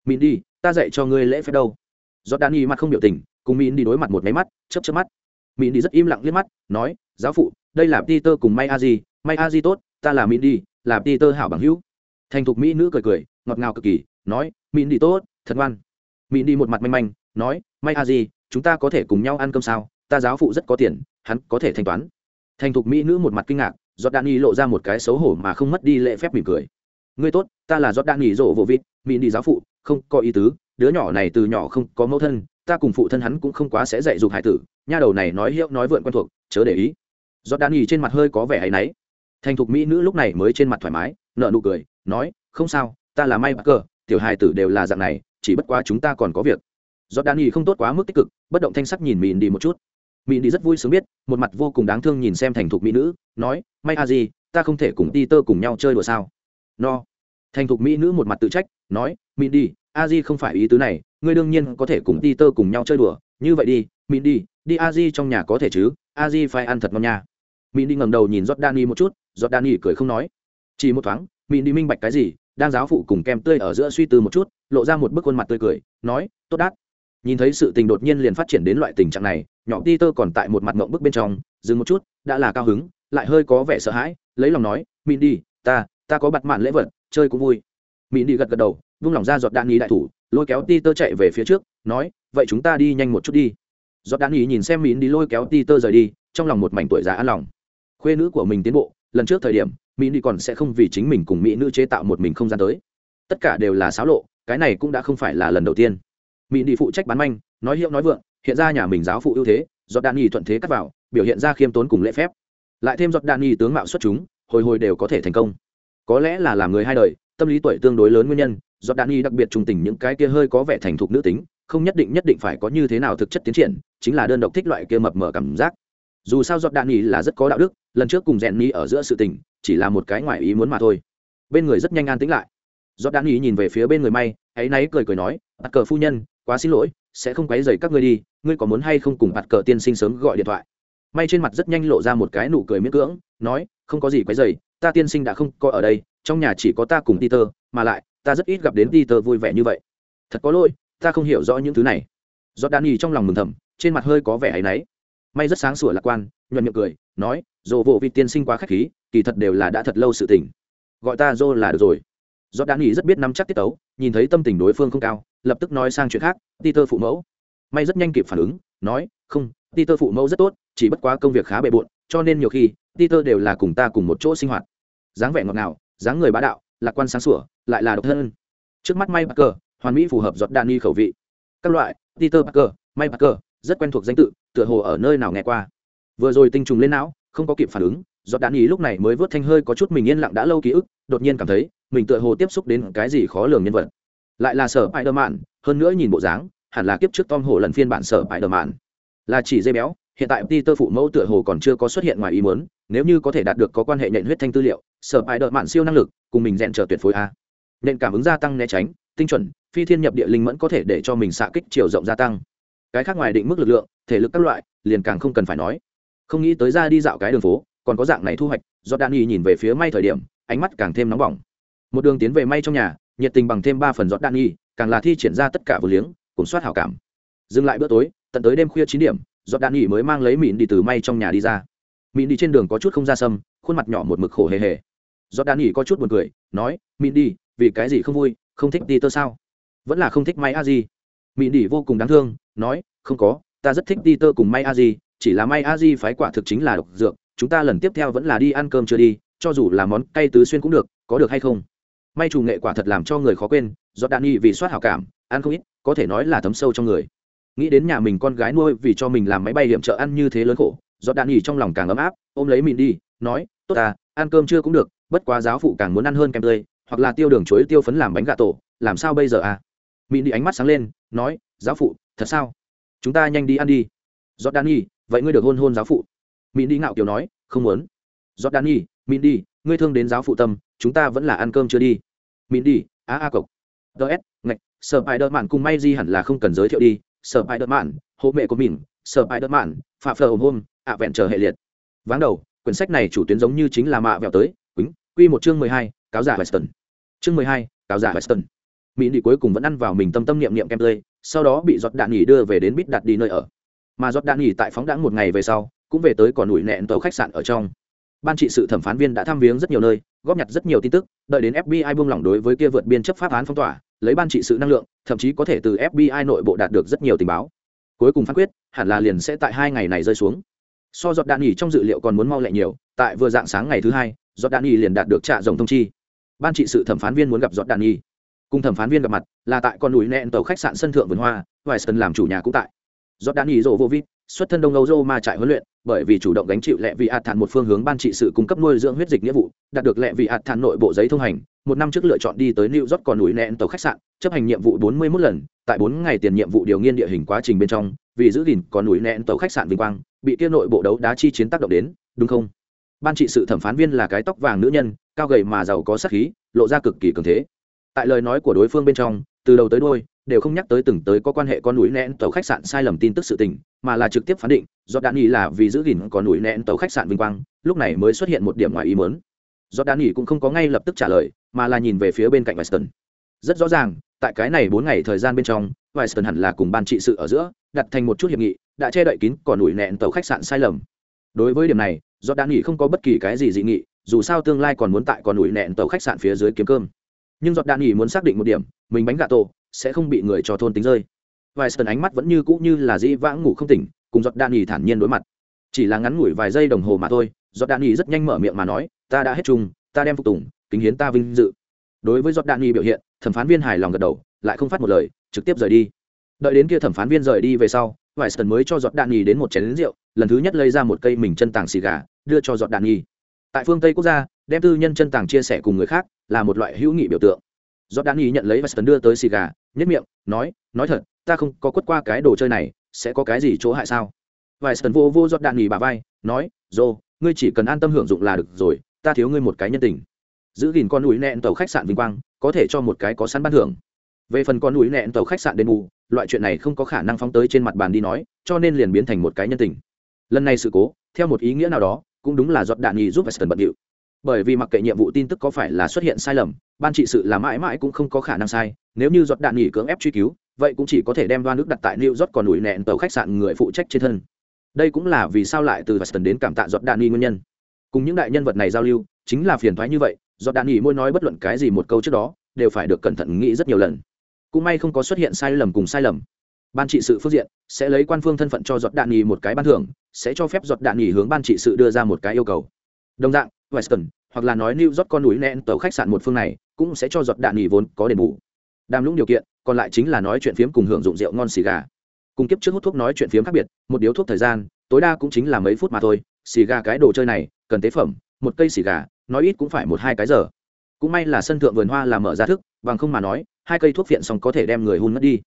Mịn đi, ta dạy cho ngươi lễ phép đâu. Giọt đạn nghỉ mặt không biểu tình, cùng mịn đi đối mặt một máy mắt, chớp chớp mắt. Mịn đi rất im lặng liếc mắt, nói, giáo phụ, đây là peter cùng may a di. May a di tốt, ta là mịn đi, là peter hảo bằng hữu. Thành thục mỹ nữ cười cười, ngọt ngào cực kỳ, nói, mịn đi tốt, thật ngoan. Mịn đi một mặt manh manh, nói, may a di, chúng ta có thể cùng nhau ăn cơm sao? Ta giáo phụ rất có tiền, hắn có thể thanh toán. Thành thục mỹ nữ một mặt kinh ngạc giọt đạn y lộ ra một cái xấu hổ mà không mất đi lễ phép mỉm cười. Ngươi tốt, ta là giọt đạn nghỉ rộ vô vịt mỹ đi giáo phụ, không có ý tứ, đứa nhỏ này từ nhỏ không có mẫu thân, ta cùng phụ thân hắn cũng không quá sẽ dạy dục hải tử, nha đầu này nói hiệu nói vượn quen thuộc, chớ để ý. Giọt đạn nghỉ trên mặt hơi có vẻ hay náy. Thành thục mỹ nữ lúc này mới trên mặt thoải mái nợ nụ cười, nói, không sao, ta là may bắc cờ tiểu hài tử đều là dạng này, chỉ bất quá chúng ta còn có việc. Giọt đan y không tốt quá mức tích cực, bất động thanh sắc nhìn mìn đi một chút mỹ đi rất vui sướng biết, một mặt vô cùng đáng thương nhìn xem thành thục mỹ nữ, nói, may a gì ta không thể cùng đi tơ cùng nhau chơi đùa sao? No. Thành thục mỹ nữ một mặt tự trách, nói, mỹ đi, a di không phải ý tứ này, ngươi đương nhiên có thể cùng đi tơ cùng nhau chơi đùa, như vậy đi, mỹ đi đi a di trong nhà có thể chứ, a di phải ăn thật ngon nha. Mỹ đi ngẩng đầu nhìn giót đan y một chút giót đan y cười không nói. Chỉ một thoáng, mỹ đi minh bạch cái gì, đang giáo phụ cùng kem tươi ở giữa suy tư một chút, lộ ra một bức khuôn mặt tươi cười, nói, tốt đát nhìn thấy sự tình đột nhiên liền phát triển đến loại tình trạng này, nhỏ ti tơ còn tại một mặt ngộng bức bên trong, dừng một chút, đã là cao hứng, lại hơi có vẻ sợ hãi, lấy lòng nói mỹ đi, ta ta có bặt mạn lễ vật, chơi cũng vui. Mỹ đi gật gật đầu, vung lòng ra giọt đạn ý đại thủ, lôi kéo ti tơ chạy về phía trước, nói, vậy chúng ta đi nhanh một chút đi. Giọt đạn ý nhìn xem mỹ đi lôi kéo ti tơ rời đi, trong lòng một mảnh tuổi già an lòng. Khuê nữ của mình tiến bộ, lần trước thời điểm mỹ đi còn sẽ không vì chính mình cùng mỹ nữ chế tạo một mình không gian tới. Tất cả đều là xáo lộ, cái này cũng đã không phải là lần đầu tiên mỹ đi phụ trách bán manh, nói hiệu nói vượng, hiện ra nhà mình giáo phụ ưu thế do đan nhi thuận thế cắt vào, biểu hiện ra khiêm tốn cùng lễ phép. Lại thêm giọt Đan Nhi tướng mạo xuất chúng, hồi hồi đều có thể thành công. Có lẽ là làm người hai đời, tâm lý tuổi tương đối lớn nguyên nhân, giọt Đan Nhi đặc biệt trung tình những cái kia hơi có vẻ thành thục nữ tính, không nhất định nhất định phải có như thế nào thực chất tiến triển, chính là đơn độc thích loại kia mập mờ cảm giác. Dù sao giọt đạn Nhi là rất có đạo đức, lần trước cùng rèn Nhi ở giữa sự tình, chỉ là một cái ngoài ý muốn mà thôi. Bên người rất nhanh an tĩnh lại. Giọt đạn Nhi nhìn về phía bên người may, ấy náy cười cười nói bắt cờ phu nhân quá xin lỗi, sẽ không quấy dày các ngươi đi, ngươi có muốn hay không cùng bạt cờ tiên sinh sớm gọi điện thoại? May trên mặt rất nhanh lộ ra một cái nụ cười miễn cưỡng, nói, không có gì quấy dày ta tiên sinh đã không có ở đây, trong nhà chỉ có ta cùng peter, mà lại, ta rất ít gặp đến peter vui vẻ như vậy. Thật có lỗi, ta không hiểu rõ những thứ này. Do đan nhì trong lòng mừng thầm, trên mặt hơi có vẻ áy náy. May rất sáng sủa lạc quan, nhuận miệng cười, nói, dồ vộ vị tiên sinh quá k h á c h khí, kỳ thật đều là đã thật lâu sự tình. Gọi ta dô là được rồi. Do đan nhì rất biết nắm chắc tiết tấu, nhìn thấy tâm tình đối phương không cao lập tức nói sang chuyện khác peter phụ mẫu. May rất nhanh kịp phản ứng nói không peter phụ mẫu rất tốt chỉ bất quá công việc khá bề bộn cho nên nhiều khi peter đều là cùng ta cùng một chỗ sinh hoạt. Dáng vẻ ngọt ngào dáng người bá đạo lạc quan sáng sủa lại là độc thân. Trước mắt may cờ, hoàn mỹ phù hợp giọt đạn nghi khẩu vị. Các loại peter parker may cờ, rất quen thuộc danh tự tựa hồ ở nơi nào nghe qua. Vừa rồi tinh trùng lên não không có kịp phản ứng giọt đạn ý lúc này mới vớt thanh hơi có chút mình yên lặng đã lâu ký ức đột nhiên cảm thấy mình tựa hồ tiếp xúc đến cái gì khó lường nhân vật lại là sở bại đờ mạn hơn nữa nhìn bộ dáng, hẳn là kiếp trước tom hổ lần phiên bản sở bại đờ mạn là chỉ dây béo, hiện tại peter phụ mẫu tựa hồ còn chưa có xuất hiện ngoài ý muốn, nếu như có thể đạt được có quan hệ nhện huyết thanh tư liệu, sở bại đờ mạn siêu năng lực, cùng mình rèn trở tuyệt phối a. Nện cảm ứng gia tăng né tránh, tinh chuẩn, phi thiên nhập địa linh mẫn có thể để cho mình xạ kích chiều rộng gia tăng. Cái khác ngoài định mức lực lượng, thể lực các loại, liền càng không cần phải nói. Không nghĩ tới ra đi dạo cái đường phố, còn có dạng này thu hoạch do đan y nhìn về phía may thời điểm, ánh mắt càng thêm nóng bỏng. Một đường tiến về may trong nhà nhiệt tình bằng thêm ba phần giọt đan y, càng là thi triển ra tất cả vừa liếng, cùng soát hảo cảm. Dừng lại bữa tối, tận tới đêm khuya chín điểm, giọt đan y mới mang lấy mịn đi từ may trong nhà đi ra. Mịn đi trên đường có chút không ra sâm, khuôn mặt nhỏ một mực khổ hề hề. Giọt đan y có chút buồn cười, nói, mịn đi, vì cái gì không vui, không thích đi tơ sao? Vẫn là không thích may a gì mịn đi vô cùng đáng thương, nói, không có, ta rất thích đi tơ cùng may a gì chỉ là may a di phái quả thực chính là độc dược, chúng ta lần tiếp theo vẫn là đi ăn cơm chưa đi, cho dù là món cay tứ xuyên cũng được, có được hay không? May chủ nghệ quả thật làm cho người khó quên do đạn y vì soát hảo cảm, ăn không ít, có thể nói là thấm sâu trong người. Nghĩ đến nhà mình con gái nuôi vì cho mình làm máy bay hiểm trợ ăn như thế lớn khổ do đạn y trong lòng càng ấm áp, ôm lấy mình đi, nói, tốt à ăn cơm chưa cũng được, bất quá giáo phụ càng muốn ăn hơn kem tươi, hoặc là tiêu đường chuối tiêu phấn làm bánh gà tổ, làm sao bây giờ à? Mỹ đi ánh mắt sáng lên, nói, giáo phụ, thật sao? Chúng ta nhanh đi ăn đi. Do đan nhi vậy ngươi được hôn hôn giáo phụ. Mỹ đi ngạo kiều nói, không muốn. Giọt đan nhi mỹ đi, ngươi thương đến giáo phụ tâm chúng ta vẫn là ăn cơm chưa đi. Mìn đi a a cộc. Ts ngạch sợ bài đợt mạn cùng may di hẳn là không cần giới thiệu đi. Sợ bài đợt mạn hộ mẹ của mình. Sợ bài đợt mạn phạm phờ hồn hôm ạ vẹn chờ hệ liệt. Váng đầu, quyển sách này chủ tuyến giống như chính là mạ vẹo tới. Quýnh, quy một chương mười hai, cáo giả weston. Chương mười hai, cáo giả weston. Mỹ đi cuối cùng vẫn ăn vào mình tâm tâm niệm niệm kem tươi, sau đó bị giọt đạn nghỉ đưa về đến bít đặt đi nơi ở. Mà giọt đạn nghỉ tại phóng đãng một ngày về sau, cũng về tới còn ủi nẹn tàu khách sạn ở trong ban trị sự thẩm phán viên đã thăm viếng rất nhiều nơi, góp nhặt rất nhiều tin tức, đợi đến fbi buông lỏng đối với kia vượt biên chấp pháp án phong tỏa, lấy ban trị sự năng lượng, thậm chí có thể từ fbi nội bộ đạt được rất nhiều tình báo. Cuối cùng phán quyết, hẳn là liền sẽ tại hai ngày này rơi xuống. So giọt đạn nghỉ trong dự liệu còn muốn mau lẹ nhiều, tại vừa dạng sáng ngày thứ hai, giọt đạn nghỉ liền đạt được trạ rồng thông chi. Ban trị sự thẩm phán viên muốn gặp giọt đạn nghỉ cùng thẩm phán viên gặp mặt, là tại con núi nẹn tàu khách sạn sân thượng vườn hoa vài sân làm chủ nhà cũng tại. Giọt đạn nghỉ rộ vô vít xuất thân đông âu dô ma trại huấn luyện, bởi vì chủ động gánh chịu lệ vị hạt thản một phương hướng ban trị sự cung cấp nuôi dưỡng huyết dịch nghĩa vụ, đạt được lệ vị hạt thản nội bộ giấy thông hành, một năm trước lựa chọn đi tới new york còn núi nẹn tàu khách sạn, chấp hành nhiệm vụ bốn mươi 41 lần, tại bốn ngày tiền nhiệm vụ điều nghiên địa hình quá trình bên trong, vì giữ gìn còn núi nẹn tàu khách sạn vinh quang, bị kia nội bộ đấu đá chi chiến tác động đến, đúng không? Ban trị sự thẩm phán viên là cái tóc vàng nữ nhân, cao gầy mà giàu có sắc khí, lộ ra cực kỳ cường thế. Tại lời nói của đối phương bên trong, từ đầu tới đôi đều không nhắc tới từng tới có quan hệ con núi nén tàu khách sạn sai lầm tin tức sự tình, mà là trực tiếp phán định do đạn nghỉ là vì giữ gìn con núi nén tàu khách sạn vinh quang, lúc này mới xuất hiện một điểm ngoài ý mớn do đạn nghỉ cũng không có ngay lập tức trả lời, mà là nhìn về phía bên cạnh weston. Rất rõ ràng, tại cái này bốn ngày thời gian bên trong, weston hẳn là cùng ban trị sự ở giữa, đặt thành một chút hiệp nghị, đã che đậy kín còn núi nén tàu khách sạn sai lầm. Đối với điểm này do đạn nghỉ không có bất kỳ cái gì dị nghị, dù sao tương lai còn muốn tại còn núi nén tàu khách sạn phía dưới kiếm cơm. Nhưng giọt đạn nghỉ muốn xác định một điểm, mình bánh gà tổ sẽ không bị người cho thôn tính rơi. Vài sân ánh mắt vẫn như cũ như là dĩ vãng ngủ không tỉnh, cùng giọt đạn nghỉ thản nhiên đối mặt. Chỉ là ngắn ngủi vài giây đồng hồ mà thôi, giọt đạn nghỉ rất nhanh mở miệng mà nói, ta đã hết chung ta đem phục tùng, kính hiến ta vinh dự. Đối với giọt đạn nhì biểu hiện, thẩm phán viên hài lòng gật đầu, lại không phát một lời, trực tiếp rời đi. Đợi đến kia thẩm phán viên rời đi về sau vài sân mới cho giọt đạn nhì đến một chén lính rượu, lần thứ nhất lấy ra một cây mình chân tàng xì gà, đưa cho giọt đạn nhì. tại phương tây quốc gia, đem tư nhân chân tàng chia sẻ cùng người khác là một loại hữu nghị biểu tượng. Giọt đạn nhì nhận lấy và đưa tới xì gà nhất miệng, nói nói thật, ta không có quất qua cái đồ chơi này, sẽ có cái gì chỗ hại sao? Vài sần vô vô giọt đạn nghỉ bà vai, nói, dô, ngươi chỉ cần an tâm hưởng dụng là được rồi, ta thiếu ngươi một cái nhân tình. Giữ gìn con núi nẹn tàu khách sạn vinh quang, có thể cho một cái có sẵn ban thưởng. Về phần con núi nẹn tàu khách sạn đền bù, loại chuyện này không có khả năng phóng tới trên mặt bàn đi nói, cho nên liền biến thành một cái nhân tình. Lần này sự cố, theo một ý nghĩa nào đó, cũng đúng là giọt đạn nghỉ giúp Weston bận điệu. Bởi vì mặc kệ nhiệm vụ tin tức có phải là xuất hiện sai lầm, ban trị sự là mãi mãi cũng không có khả năng sai nếu như giọt đạn nghỉ cưỡng ép truy cứu vậy cũng chỉ có thể đem đoan nước đặt tại new york còn ủi nẹn tàu khách sạn người phụ trách trên thân. Đây cũng là vì sao lại từ weston đến cảm tạ giọt đạn nghỉ nguyên nhân. Cùng những đại nhân vật này giao lưu chính là phiền thoái như vậy giọt đạn nghỉ môi nói bất luận cái gì một câu trước đó đều phải được cẩn thận nghĩ rất nhiều lần. Cũng may không có xuất hiện sai lầm cùng sai lầm. Ban trị sự phương diện sẽ lấy quan phương thân phận cho giọt đạn nghỉ một cái ban thưởng sẽ cho phép giọt đạn nghỉ hướng ban trị sự đưa ra một cái yêu cầu. Đồng dạng Western, hoặc là nói New York con núi nén tàu khách sạn một phương này cũng sẽ cho giọt đạn nghỉ vốn có đền bù. Đàm lũng điều kiện, còn lại chính là nói chuyện phiếm cùng hưởng dụng rượu ngon xì gà. Cùng kiếp trước hút thuốc nói chuyện phiếm khác biệt, một điếu thuốc thời gian, tối đa cũng chính là mấy phút mà thôi, xì gà cái đồ chơi này, cần tế phẩm, một cây xì gà, nói ít cũng phải một hai cái giờ. Cũng may là sân thượng vườn hoa là mở ra thức, bằng không mà nói, hai cây thuốc viện xong có thể đem người hôn mất đi.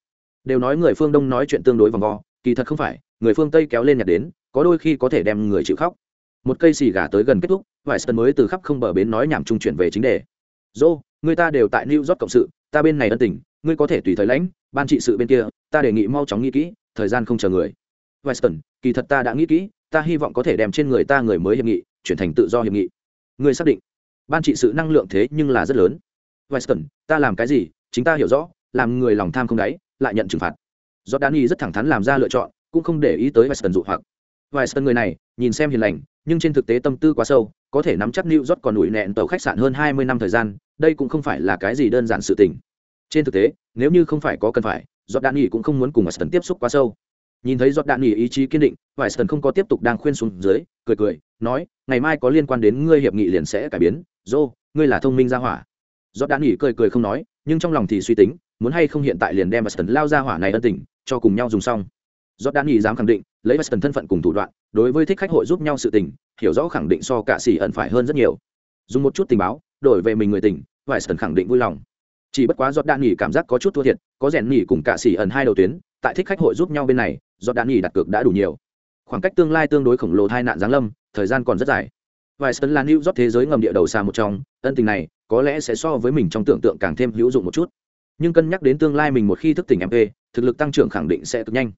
Đều nói người phương Đông nói chuyện tương đối vòng vo, kỳ thật không phải, người phương Tây kéo lên nhặt đến, có đôi khi có thể đem người chịu khóc một cây xì gà tới gần kết thúc vài sân mới từ khắp không bờ bến nói nhảm trung chuyển về chính đề dô người ta đều tại new york cộng sự ta bên này ân tình ngươi có thể tùy thời lãnh ban trị sự bên kia ta đề nghị mau chóng nghĩ kỹ thời gian không chờ người. Weston kỳ thật ta đã nghĩ kỹ ta hy vọng có thể đem trên người ta người mới hiệp nghị chuyển thành tự do hiệp nghị. Ngươi xác định ban trị sự năng lượng thế nhưng là rất lớn. Weston ta làm cái gì chính ta hiểu rõ làm người lòng tham không đáy lại nhận trừng phạt. Do danny rất thẳng thắn làm ra lựa chọn cũng không để ý tới weston dụ hoặc. Weston người này nhìn xem hiền lành nhưng trên thực tế tâm tư quá sâu có thể nắm chắc New York còn ủi nẹn tàu khách sạn hơn hai mươi năm thời gian, đây cũng không phải là cái gì đơn giản sự tình. Trên thực tế, nếu như không phải có cần phải, Jordan cũng không muốn cùng Aston tiếp xúc quá sâu. Nhìn thấy Jordan ý chí kiên định, Aston không có tiếp tục đang khuyên xuống dưới, cười cười, nói, ngày mai có liên quan đến ngươi hiệp nghị liền sẽ cải biến, Joe, ngươi là thông minh gia hỏa. Jordan cười cười không nói, nhưng trong lòng thì suy tính, muốn hay không hiện tại liền đem Aston lao ra hỏa này ân tình, cho cùng nhau dùng xong. Jordan dám khẳng định, lấy Aston thân phận cùng thủ đoạn, đối với thích khách hội giúp nhau sự tình, hiểu rõ khẳng định so cả sĩ ẩn phải hơn rất nhiều dùng một chút tình báo đổi về mình người tỉnh vài sần khẳng định vui lòng. Chỉ bất quá giọt đạn nghỉ cảm giác có chút thua thiệt, có rèn nghỉ cùng cả xỉ ẩn hai đầu tuyến, tại thích khách hội giúp nhau bên này giọt đạn nghỉ đặt cược đã đủ nhiều. Khoảng cách tương lai tương đối khổng lồ tai nạn giáng lâm, thời gian còn rất dài. Vài sân là new rót thế giới ngầm địa đầu xa một trong, ân tình này có lẽ sẽ so với mình trong tưởng tượng càng thêm hữu dụng một chút. Nhưng cân nhắc đến tương lai mình một khi thức tỉnh mp thực lực tăng trưởng khẳng định sẽ cực nhanh.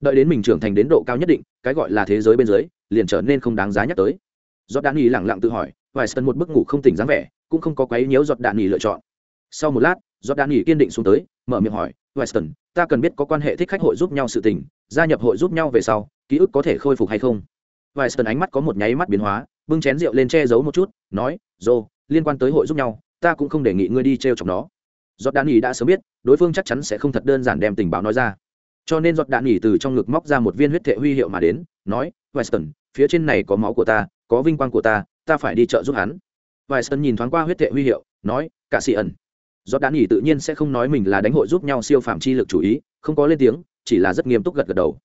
Đợi đến mình trưởng thành đến độ cao nhất định, cái gọi là thế giới bên dưới, liền trở nên không đáng giá nhắc tới. Giọt đạn nghỉ lẳng lặng tự hỏi vài sân một bức ngủ không tỉnh dáng vẻ cũng không có quấy nhiễu giọt đạn nghỉ lựa chọn. Sau một lát, giọt đạn nghỉ kiên định xuống tới, mở miệng hỏi, weston, ta cần biết có quan hệ thích khách hội giúp nhau sự tình, gia nhập hội giúp nhau về sau, ký ức có thể khôi phục hay không? Weston ánh mắt có một nháy mắt biến hóa, bưng chén rượu lên che giấu một chút, nói, dô, liên quan tới hội giúp nhau, ta cũng không đề nghị ngươi đi t r e o chọc nó. Giọt đạn nghỉ đã sớm biết, đối phương chắc chắn sẽ không thật đơn giản đem tình báo nói ra. Cho nên giọt đạn nghỉ từ trong ngực móc ra một viên huyết thệ huy hiệu mà đến, nói, weston, phía trên này có máu của ta, có vinh quang của ta ta phải đi chợ giúp hắn weston nhìn thoáng qua huyết tệ huy hiệu, nói, cả sĩ ẩn. Giọt đạn nghỉ tự nhiên sẽ không nói mình là đánh hội giúp nhau siêu phạm chi lực chủ ý, không có lên tiếng, chỉ là rất nghiêm túc gật gật đầu.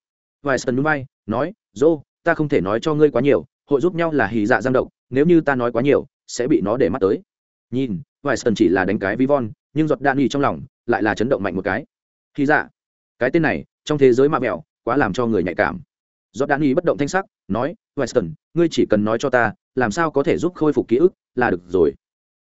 Weston núi bay nói dô ta không thể nói cho ngươi quá nhiều, hội giúp nhau là hì dạ giang động nếu như ta nói quá nhiều, sẽ bị nó để mắt tới. Nhìn, weston chỉ là đánh cái vi von, nhưng giọt đạn nghỉ trong lòng lại là chấn động mạnh một cái. Hì dạ cái tên này, trong thế giới mạ mẹo, quá làm cho người nhạy cảm. Giọt đan y bất động thanh sắc, nói, weston, ngươi chỉ cần nói cho ta, làm sao có thể giúp khôi phục ký ức là được rồi.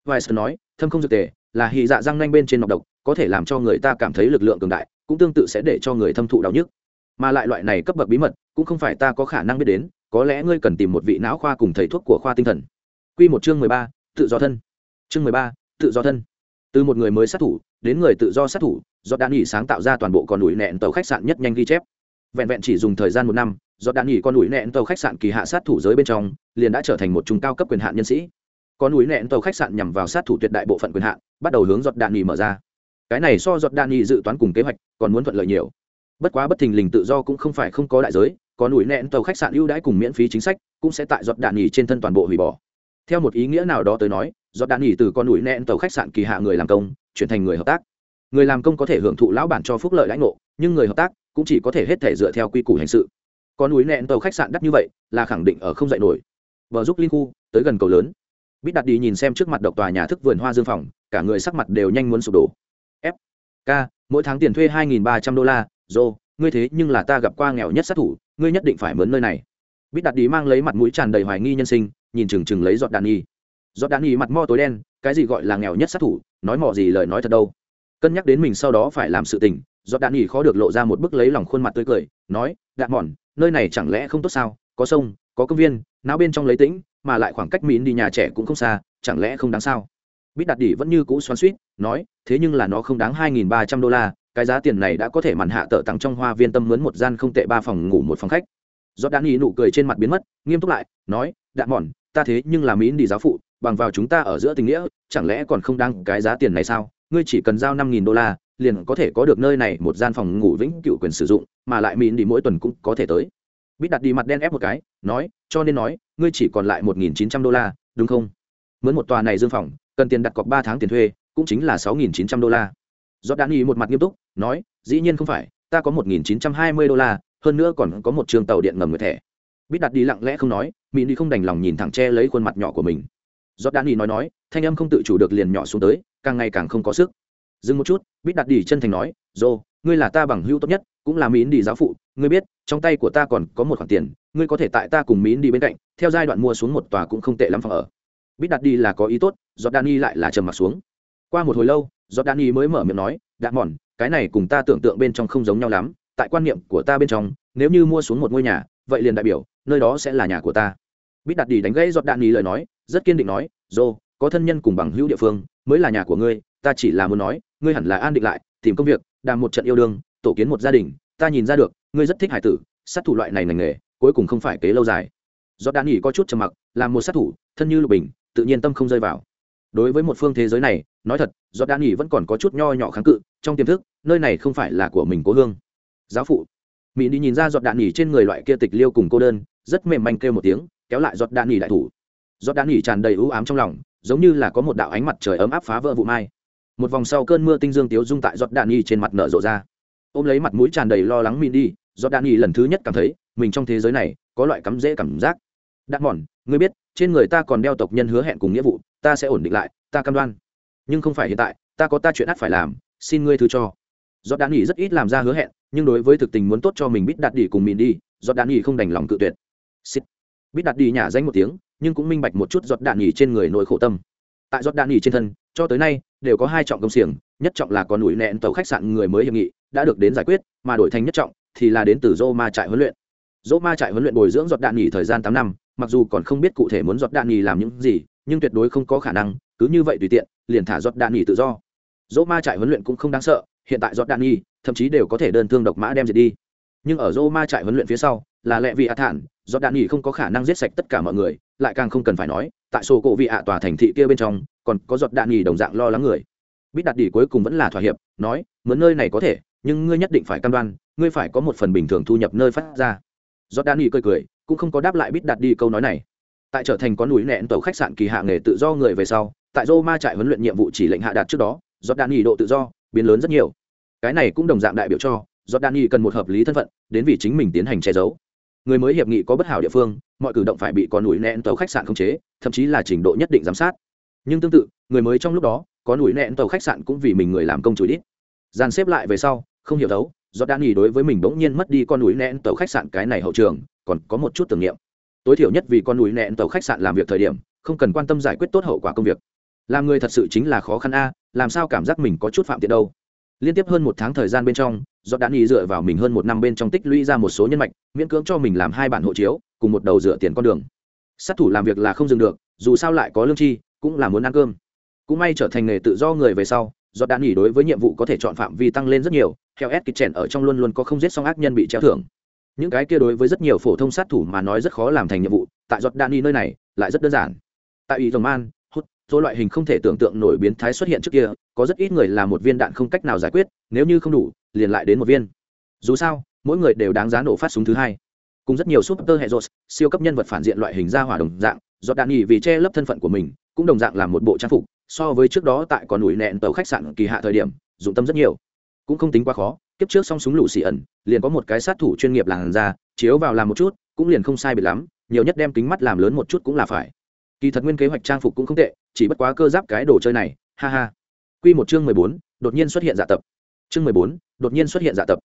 Weston nói, thâm không dược tề, là hy dạ răng nanh bên trên nọc độc, có thể làm cho người ta cảm thấy lực lượng cường đại, cũng tương tự sẽ để cho người thâm thụ đau nhức. Mà lại loại này cấp bậc bí mật, cũng không phải ta có khả năng biết đến, có lẽ ngươi cần tìm một vị não khoa cùng thầy thuốc của khoa tinh thần. Q một chương mười ba, tự do thân. Chương mười ba, tự do thân. Từ một người mới sát thủ, đến người tự do sát thủ do đan nghỉ sáng tạo ra toàn bộ con đùi nẹn tàu khách sạn nhất nhanh ghi chép. Vẹn vẹn chỉ dùng thời gian một năm do đan nghỉ con đùi nẹn tàu khách sạn kỳ hạ sát thủ giới bên trong, liền đã trở thành một trung cao cấp quyền hạn nhân sĩ con núi nẹn tàu khách sạn nhằm vào sát thủ tuyệt đại bộ phận quyền hạn, bắt đầu hướng giọt đạn nghỉ mở ra. Cái này so giọt đạn nghỉ dự toán cùng kế hoạch còn muốn thuận lợi nhiều. Bất quá bất thình lình tự do cũng không phải không có đại giới, có núi nẹn tàu khách sạn ưu đãi cùng miễn phí chính sách, cũng sẽ tại giọt đạn nghỉ trên thân toàn bộ hủy bỏ. Theo một ý nghĩa nào đó tới nói, giọt đạn nghỉ từ con núi nẹn tàu khách sạn kỳ hạ người làm công, chuyển thành người hợp tác. Người làm công có thể hưởng thụ lão bản cho phúc lợi lãnh ngộ, nhưng người hợp tác cũng chỉ có thể hết thể dựa theo quy củ hành sự. Con núi nẹn tàu khách sạn đắt như vậy, là khẳng định ở không dạy nổi. Vợ giúp linh khu, tới gần cầu lớn bít đặt đi nhìn xem trước mặt độc tòa nhà thức vườn hoa dương phòng, cả người sắc mặt đều nhanh muốn sụp đổ. F, k, mỗi tháng tiền thuê hai nghìn ba trăm đô la dô ngươi thế nhưng là ta gặp qua nghèo nhất sát thủ, ngươi nhất định phải mướn nơi này. Bít đặt đi mang lấy mặt mũi tràn đầy hoài nghi nhân sinh, nhìn chừng chừng lấy giọt đạn nghi giọt đạn nghi mặt mo tối đen, cái gì gọi là nghèo nhất sát thủ, nói mò gì lời nói thật đâu. Cân nhắc đến mình sau đó phải làm sự tình, giọt đạn nghỉ khó được lộ ra một bức lấy lòng khuôn mặt tươi cười, nói, đạn mòn, nơi này chẳng lẽ không tốt sao? Có sông, có công viên não bên trong lấy tĩnh mà lại khoảng cách mịn đi nhà trẻ cũng không xa, chẳng lẽ không đáng sao? Bít đặt đỉ vẫn như cũ xoắn suýt nói, thế nhưng là nó không đáng hai nghìn ba trăm đô la, cái giá tiền này đã có thể mặn hạ tợ tặng trong hoa viên tâm mướn một gian không tệ ba phòng ngủ một phòng khách. Do đan nghỉ nụ cười trên mặt biến mất, nghiêm túc lại, nói, đạn mòn, ta thế nhưng là mịn đi giáo phụ, bằng vào chúng ta ở giữa tình nghĩa, chẳng lẽ còn không đáng cái giá tiền này sao? Ngươi chỉ cần giao năm nghìn đô la, liền có thể có được nơi này một gian phòng ngủ vĩnh cựu quyền sử dụng, mà lại mìn đi mỗi tuần cũng có thể tới bít đặt đi mặt đen ép một cái, nói, cho nên nói, ngươi chỉ còn lại một nghìn chín trăm đô la, đúng không? Mướn một tòa này dương phòng, cần tiền đặt cọc ba tháng tiền thuê, cũng chính là sáu nghìn chín trăm đô la. Do đan y một mặt nghiêm túc, nói, dĩ nhiên không phải, ta có một nghìn chín trăm hai mươi đô la, hơn nữa còn có một trường tàu điện ngầm người thẻ. Bít đặt đi lặng lẽ không nói mỹ đi không đành lòng nhìn thẳng che lấy khuôn mặt nhỏ của mình. Do đan y nói nói, thanh âm không tự chủ được liền nhỏ xuống tới, càng ngày càng không có sức. Dừng một chút, bít đặt đi chân thành nói dô ngươi là ta bằng hữu tốt nhất cũng là mín đi giáo phụ, ngươi biết, trong tay của ta còn có một khoản tiền, ngươi có thể tại ta cùng mín đi bên cạnh, theo giai đoạn mua xuống một tòa cũng không tệ lắm phòng ở. Biết đặt đi là có ý tốt giọt đan y lại là trầm m ặ t xuống. Qua một hồi lâu giọt đan y mới mở miệng nói đạn mòn, cái này cùng ta tưởng tượng bên trong không giống nhau lắm, tại quan niệm của ta bên trong, nếu như mua xuống một ngôi nhà, vậy liền đại biểu, nơi đó sẽ là nhà của ta. Biết đặt đi đánh gãy giọt đạn y lời nói, rất kiên định nói, dô, có thân nhân cùng bằng hữu địa phương, mới là nhà của ngươi, ta chỉ là muốn nói, ngươi hẳn là an định lại, tìm công việc, đàm một trận yêu đương tổ kiến một gia đình, ta nhìn ra được, ngươi rất thích hải tử, sát thủ loại này ngành nghề, cuối cùng không phải kế lâu dài. Do đan nghỉ có chút trầm mặc, làm một sát thủ, thân như lục bình, tự nhiên tâm không rơi vào. Đối với một phương thế giới này, nói thật do đan nghỉ vẫn còn có chút nho nhỏ kháng cự, trong tiềm thức, nơi này không phải là của mình cố hương. Giáo phụ. Mỹ đi nhìn ra giọt đạn nghỉ trên người loại kia tịch liêu cùng cô đơn, rất mềm manh kêu một tiếng, kéo lại giọt đạn nghỉ đại thủ. Giọt đạn nghỉ tràn đầy ưu ám trong lòng, giống như là có một đạo ánh mặt trời ấm áp phá vỡ vụ mai. Một vòng sau cơn mưa tinh dương tiếu dung tại giọt đạn nghỉ trên mặt nở rộ ra ôm lấy mặt mũi tràn đầy lo lắng mìn đi do đạn nghỉ lần thứ nhất cảm thấy, mình trong thế giới này có loại cắm dễ cảm giác. Đạn mòn ngươi biết, trên người ta còn đeo tộc nhân hứa hẹn cùng nghĩa vụ, ta sẽ ổn định lại, ta cam đoan. Nhưng không phải hiện tại, ta có ta chuyện ắt phải làm, xin ngươi thứ cho. Do đạn nghỉ rất ít làm ra hứa hẹn, nhưng đối với thực tình muốn tốt cho mình biết đạt đi cùng mìn đi do đạn nghỉ không đành lòng cự tuyệt. Xịt. biết đạt đi nhả danh một tiếng, nhưng cũng minh bạch một chút giọt đạn nghỉ trên người nỗi khổ tâm. Tại giọt đạn nghỉ trên thân, cho tới nay, đều có hai trọng công xiềng nhất trọng là còn nủi nẹn tàu khách sạn người mới hiệp nghị, đã được đến giải quyết, mà đổi thành nhất trọng thì là đến từ dô ma trại huấn luyện. Dô ma trại huấn luyện bồi dưỡng giọt đạn nghỉ thời gian tám năm, mặc dù còn không biết cụ thể muốn giọt đạn nghỉ làm những gì, nhưng tuyệt đối không có khả năng, cứ như vậy tùy tiện, liền thả giọt đạn nghỉ tự do. Dô ma trại huấn luyện cũng không đáng sợ, hiện tại giọt đạn nghỉ thậm chí đều có thể đơn thương độc mã đem diệt đi. Nhưng ở dô ma trại huấn luyện phía sau, là lẹ vị hạ thản, giọt đạn nghỉ không có khả năng giết sạch tất cả mọi người, lại càng không cần phải nói, tại sổ cổ vị hạ tòa thành thị kia bên trong, còn có giọt đạn nghỉ đồng dạng lo lắng người bít đặt đỉ cuối cùng vẫn là thỏa hiệp, nói, mướn nơi này có thể, nhưng ngươi nhất định phải cam đoan, ngươi phải có một phần bình thường thu nhập nơi phát ra. Jordan đạn cười cười, cũng không có đáp lại bít đặt đi câu nói này. Tại trở thành có núi nẹn tàu khách sạn kỳ hạ nghề tự do người về sau, tại Roma trại huấn luyện nhiệm vụ chỉ lệnh hạ đạt trước đó jordan đạn độ tự do, biến lớn rất nhiều. Cái này cũng đồng dạng đại biểu cho jordan đạn cần một hợp lý thân phận, đến vì chính mình tiến hành che giấu. Người mới hiệp nghị có bất hảo địa phương, mọi cử động phải bị có núi nẹn tàu khách sạn khống chế, thậm chí là trình độ nhất định giám sát. Nhưng tương tự, người mới trong lúc đó có núi nẹn tàu khách sạn cũng vì mình người làm công chửi đít. Dàn xếp lại về sau, không hiểu thấu do đan nghỉ đối với mình bỗng nhiên mất đi con núi nẹn tàu khách sạn cái này hậu trường, còn có một chút tưởng niệm. Tối thiểu nhất vì con núi nẹn tàu khách sạn làm việc thời điểm, không cần quan tâm giải quyết tốt hậu quả công việc. Làm người thật sự chính là khó khăn a, làm sao cảm giác mình có chút phạm tiện đâu. Liên tiếp hơn một tháng thời gian bên trong do đã nghỉ dựa vào mình hơn một năm bên trong tích lũy ra một số nhân mạch, miễn cưỡng cho mình làm hai bản hộ chiếu, cùng một đầu dựa tiền con đường. Sát thủ làm việc là không dừng được, dù sao lại có lương chi, cũng là muốn ăn cơm cũng may trở thành nghề tự do người về sau do đạn nghỉ đối với nhiệm vụ có thể chọn phạm vi tăng lên rất nhiều, theo s kịch ở trong luôn luôn có không giết xong ác nhân bị treo thưởng. Những cái kia đối với rất nhiều phổ thông sát thủ mà nói rất khó làm thành nhiệm vụ, tại giọt đạn đi nơi này, lại rất đơn giản. Tại ủy dòng man, hút, số loại hình không thể tưởng tượng nổi biến thái xuất hiện trước kia, có rất ít người là một viên đạn không cách nào giải quyết, nếu như không đủ, liền lại đến một viên. Dù sao, mỗi người đều đáng giá nổ phát súng thứ hai. Cùng rất nhiều super hệ rột siêu cấp nhân vật phản diện loại hình ra hỏa đồng dạng giọt đạn nghỉ vì che lấp thân phận của mình, cũng đồng dạng làm một bộ trang phục so với trước đó tại còn ủi nẹn tàu khách sạn kỳ hạ thời điểm, dụng tâm rất nhiều. Cũng không tính quá khó, kiếp trước song súng lũ xì ẩn, liền có một cái sát thủ chuyên nghiệp làn ra chiếu vào làm một chút, cũng liền không sai biệt lắm, nhiều nhất đem kính mắt làm lớn một chút cũng là phải. Kỳ thật nguyên kế hoạch trang phục cũng không tệ, chỉ bất quá cơ giáp cái đồ chơi này, ha ha. Quy một chương mười bốn, đột nhiên xuất hiện dạ tập. Chương mười bốn, đột nhiên xuất hiện dạ tập.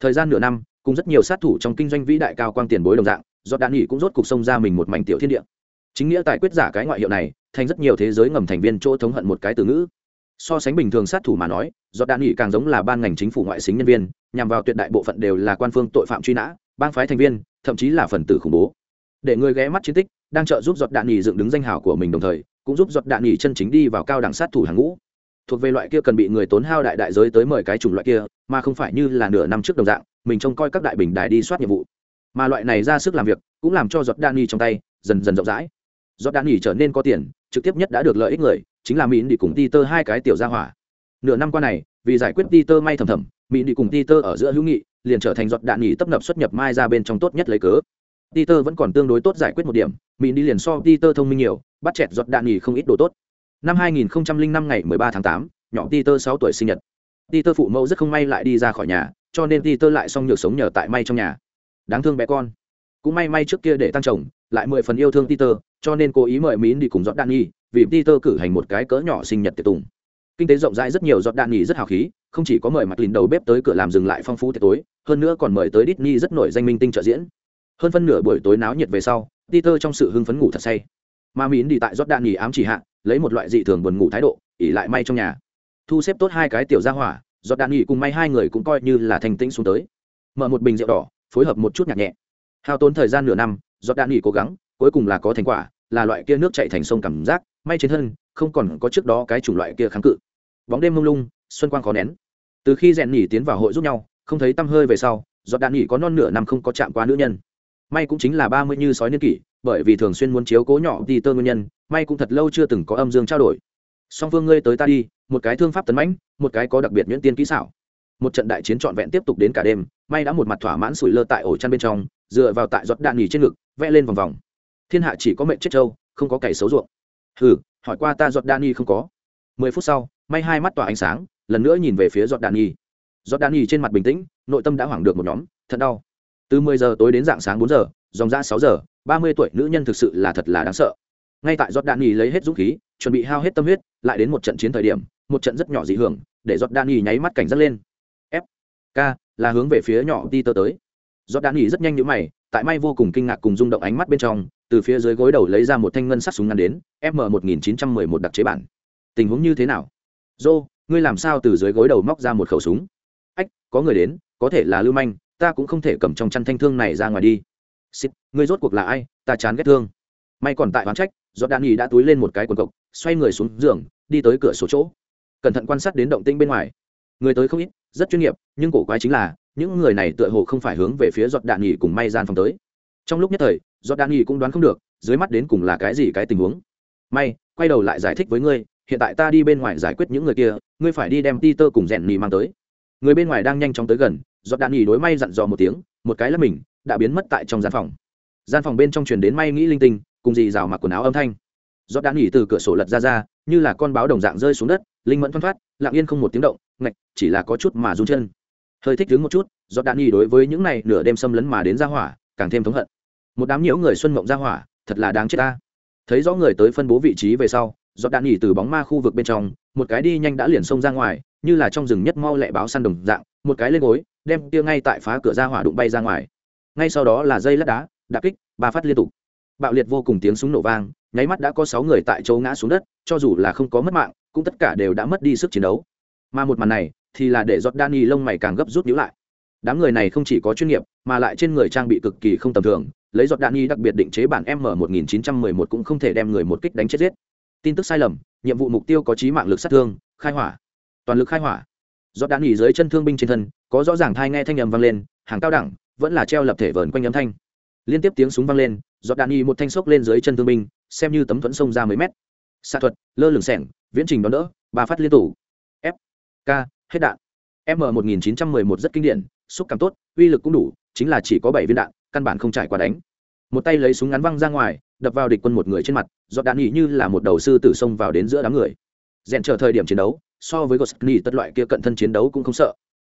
Thời gian nửa năm, cùng rất nhiều sát thủ trong kinh doanh vĩ đại cao quang tiền bối đồng dạng do đạn nghỉ cũng rốt cục sông ra mình một mảnh tiểu thiên địa chính nghĩa tài quyết giả cái ngoại hiệu này, thành rất nhiều thế giới ngầm thành viên chỗ thống hận một cái từ ngữ. So sánh bình thường sát thủ mà nói do đạn nghị càng giống là ban ngành chính phủ ngoại xính nhân viên, nhằm vào tuyệt đại bộ phận đều là quan phương tội phạm truy nã, bang phái thành viên, thậm chí là phần tử khủng bố. Để người ghé mắt chiến tích, đang trợ giúp giọt đạn nghỉ dựng đứng danh hào của mình đồng thời, cũng giúp giọt đạn nghỉ chân chính đi vào cao đẳng sát thủ hàng ngũ. Thuộc về loại kia cần bị người tốn hao đại đại giới tới mời cái chủng loại kia, mà không phải như là nửa năm trước đồng dạng, mình trông coi các đại bình đài đi soát nhiệm vụ. Mà loại này ra sức làm việc, cũng làm cho giọt đạn nghỉ trong tay, dần dần rộng rãi do đạn nghỉ trở nên có tiền trực tiếp nhất đã được lợi ích người chính là mỹ đi cùng ti tơ hai cái tiểu gia hỏa. Nửa năm qua này vì giải quyết ti tơ may thầm thầm mỹ đi cùng ti tơ ở giữa hữu nghị liền trở thành giọt đạn nghỉ tấp nập xuất nhập mai ra bên trong tốt nhất lấy cớ. Ti tơ vẫn còn tương đối tốt giải quyết một điểm mỹ đi liền so ti tơ thông minh nhiều bắt chẹt giọt đạn nghỉ không ít đồ tốt. Năm 2005 ngày 13 tháng 8, nhỏ ti tơ 6 tuổi sinh nhật. Ti tơ phụ mẫu rất không may lại đi ra khỏi nhà cho nên ti tơ lại xong nhược sống nhờ tại may trong nhà. Đáng thương bé con cũng may may trước kia để tăng chồng lại mười phần yêu thương Peter, cho nên cố ý mời Mín đi cùng dọn Đạn nghi, vì Peter cử hành một cái cỡ nhỏ sinh nhật tiệc tùng. kinh tế rộng rãi rất nhiều giọt đạn nghỉ rất hào khí không chỉ có mời mặt lìn đầu bếp tới cửa làm dừng lại phong phú tiệc tối hơn nữa còn mời tới Disney rất nổi danh minh tinh trợ diễn. Hơn phân nửa buổi tối náo nhiệt về sau Peter trong sự hưng phấn ngủ thật say. Mà mín đi tại giọt đạn nghỉ ám chỉ hạ lấy một loại dị thường buồn ngủ thái độ ỉ lại may trong nhà. Thu xếp tốt hai cái tiểu gia hỏa giọt đạn nghỉ cùng may hai người cũng coi như là thành tĩnh xuống tới. Mở một bình rượu đỏ phối hợp một chút nhạc nhẹ hao tốn thời gian nửa năm, giọt đạn nghỉ cố gắng, cuối cùng là có thành quả, là loại kia nước chạy thành sông cảm giác, may trên thân, không còn có trước đó cái chủng loại kia kháng cự. Bóng đêm mông lung, xuân quang khó nén. Từ khi rèn nhỉ tiến vào hội giúp nhau, không thấy tăm hơi về sau, giọt đạn nhỉ có non nửa năm không có chạm qua nữ nhân. May cũng chính là ba mươi như sói niên kỷ, bởi vì thường xuyên muốn chiếu cố nhỏ đi tơ nguyên nhân, may cũng thật lâu chưa từng có âm dương trao đổi. Song phương ngươi tới ta đi, một cái thương pháp tấn mãnh, một cái có đặc biệt nhuyễn tiên kỹ xảo một trận đại chiến trọn vẹn tiếp tục đến cả đêm, may đã một mặt thỏa mãn sủi lơ tại ổ chăn bên trong, dựa vào tại giọt đạn nghỉ trên ngực, vẽ lên vòng vòng. Thiên hạ chỉ có mệnh chết trâu, không có cày xấu ruộng. Hừ, hỏi qua ta giọt đạn nghỉ không có? Mười phút sau, may hai mắt tỏa ánh sáng, lần nữa nhìn về phía giọt đạn nghỉ giọt đạn nghỉ trên mặt bình tĩnh, nội tâm đã hoảng được một nhóm, thật đau. Từ mười giờ tối đến dạng sáng bốn giờ, dòng ra sáu giờ, ba mươi tuổi nữ nhân thực sự là thật là đáng sợ. Ngay tại giọt đạn nghỉ lấy hết dũng khí, chuẩn bị hao hết tâm huyết, lại đến một trận chiến thời điểm, một trận rất nhỏ dị hưởng, để giọt đạn nghỉ nháy mắt cảnh giác lên k là hướng về phía nhỏ đi tơ tới. Giọt đạn nhỉ rất nhanh như mày, tại may vô cùng kinh ngạc cùng rung động ánh mắt bên trong, từ phía dưới gối đầu lấy ra một thanh ngân sắt súng ngắn đến, m một nghìn chín trăm mười một đặc chế bản. Tình huống như thế nào? Dô, ngươi làm sao từ dưới gối đầu móc ra một khẩu súng? Ách, có người đến, có thể là lưu manh, ta cũng không thể cầm trong chăn thanh thương này ra ngoài đi. Xít ngươi rốt cuộc là ai? Ta chán ghét thương. May còn tại oán trách, giọt đạn nghỉ đã túi lên một cái quần cộc, xoay người xuống giường, đi tới cửa sổ chỗ. Cẩn thận quan sát đến động tĩnh bên ngoài người tới không ít, rất chuyên nghiệp, nhưng cổ quái chính là, những người này tựa hồ không phải hướng về phía giọt đạn nghỉ cùng may gian phòng tới. Trong lúc nhất thời, giọt đạn nghỉ cũng đoán không được, dưới mắt đến cùng là cái gì cái tình huống. May, quay đầu lại giải thích với ngươi, hiện tại ta đi bên ngoài giải quyết những người kia, ngươi phải đi đem ti tơ cùng rèn nhì mang tới. Người bên ngoài đang nhanh chóng tới gần, giọt đạn nghỉ đối may dặn dò một tiếng, một cái là mình, đã biến mất tại trong gian phòng. Gian phòng bên trong truyền đến may nghĩ linh tinh, cùng dì rào mặc quần áo âm thanh. Giọt đạn nghỉ từ cửa sổ lật ra ra, như là con báo đồng dạng rơi xuống đất, linh mẫn thoăn thoát, lặng yên không một tiếng động ngạch, chỉ là có chút mà run chân. Hơi thích đứng một chút Do đạn nhì đối với những này nửa đêm xâm lấn mà đến ra hỏa, càng thêm thống hận. Một đám nhiễu người xuân mộng ra hỏa, thật là đáng chết ta. Thấy rõ người tới phân bố vị trí về sau do đạn nhì từ bóng ma khu vực bên trong, một cái đi nhanh đã liền xông ra ngoài, như là trong rừng nhất mau lẹ báo săn đồng dạng, một cái lên gối, đem kia ngay tại phá cửa ra hỏa đụng bay ra ngoài. Ngay sau đó là dây lát đá, đạp kích, ba phát liên tục. Bạo liệt vô cùng tiếng súng nổ vang, nháy mắt đã có sáu người tại chỗ ngã xuống đất, cho dù là không có mất mạng, cũng tất cả đều đã mất đi sức chiến đấu mà một màn này thì là để giọt đani lông mày càng gấp rút nhíu lại. Đám người này không chỉ có chuyên nghiệp, mà lại trên người trang bị cực kỳ không tầm thường, lấy giọt đani đặc biệt định chế bản m 1911 cũng không thể đem người một kích đánh chết giết. Tin tức sai lầm, nhiệm vụ mục tiêu có trí mạng lực sát thương, khai hỏa. Toàn lực khai hỏa. Giọt đạn y dưới chân thương binh trên thân, có rõ ràng thai nghe thanh âm vang lên, hàng cao đẳng, vẫn là treo lập thể vờn quanh âm thanh. Liên tiếp tiếng súng vang lên, giọt đạn y một thanh sốc lên dưới chân thương binh, xem như tấm thuẫn sông ra mấy mét. Xạ thuật, lơ lửng sẻng, viễn trình đón đỡ, ba phát liên tủ k hết đạn m 1911 rất kinh điển xúc cảm tốt uy lực cũng đủ chính là chỉ có bảy viên đạn căn bản không trải qua đánh một tay lấy súng ngắn văng ra ngoài đập vào địch quân một người trên mặt giọt đạn nghỉ như là một đầu sư tử xông vào đến giữa đám người rèn chờ thời điểm chiến đấu so với Gosni tất loại kia cận thân chiến đấu cũng không sợ.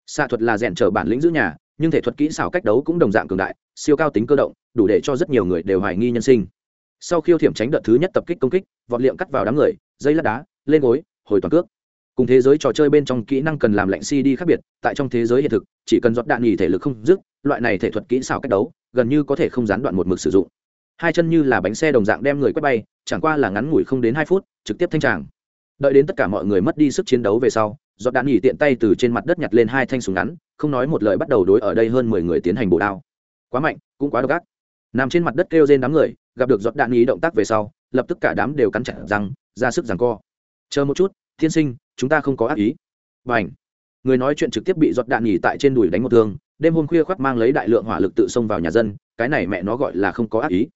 Xạ thuật là rèn trở bản lĩnh giữ nhà, nhưng thể thuật kỹ xảo cách đấu cũng đồng dạng cường đại, siêu cao tính cơ động, đủ để cho rất nhiều người đều hoài nghi nhân sinh. Sau khiêu thiểm tránh đợt thứ nhất tập kích công kích, vọt liệm cắt vào đám người, dây lát đá, lên gối, hồi toàn cước. Cùng thế giới trò chơi bên trong kỹ năng cần làm lệnh CD khác biệt, tại trong thế giới hiện thực, chỉ cần giọt đạn nghỉ thể lực không dứt, loại này thể thuật kỹ xảo cách đấu, gần như có thể không gián đoạn một mực sử dụng. Hai chân như là bánh xe đồng dạng đem người quét bay, chẳng qua là ngắn ngủi không đến hai phút, trực tiếp thanh tràng. Đợi đến tất cả mọi người mất đi sức chiến đấu về sau giọt đạn nghỉ tiện tay từ trên mặt đất nhặt lên hai thanh súng ngắn không nói một lời bắt đầu đối ở đây hơn mười người tiến hành bổ đao. Quá mạnh cũng quá độc ác. Nằm trên mặt đất kêu trên đám người gặp được giọt đạn nghỉ động tác về sau lập tức cả đám đều cắn chặt răng ra sức rằng co. Chờ một chút thiên sinh, chúng ta không có ác ý. Và h người nói chuyện trực tiếp bị giọt đạn nghỉ tại trên đùi đánh một thương, đêm hôm khuya khoác mang lấy đại lượng hỏa lực tự xông vào nhà dân, cái này mẹ nó gọi là không có ác ý.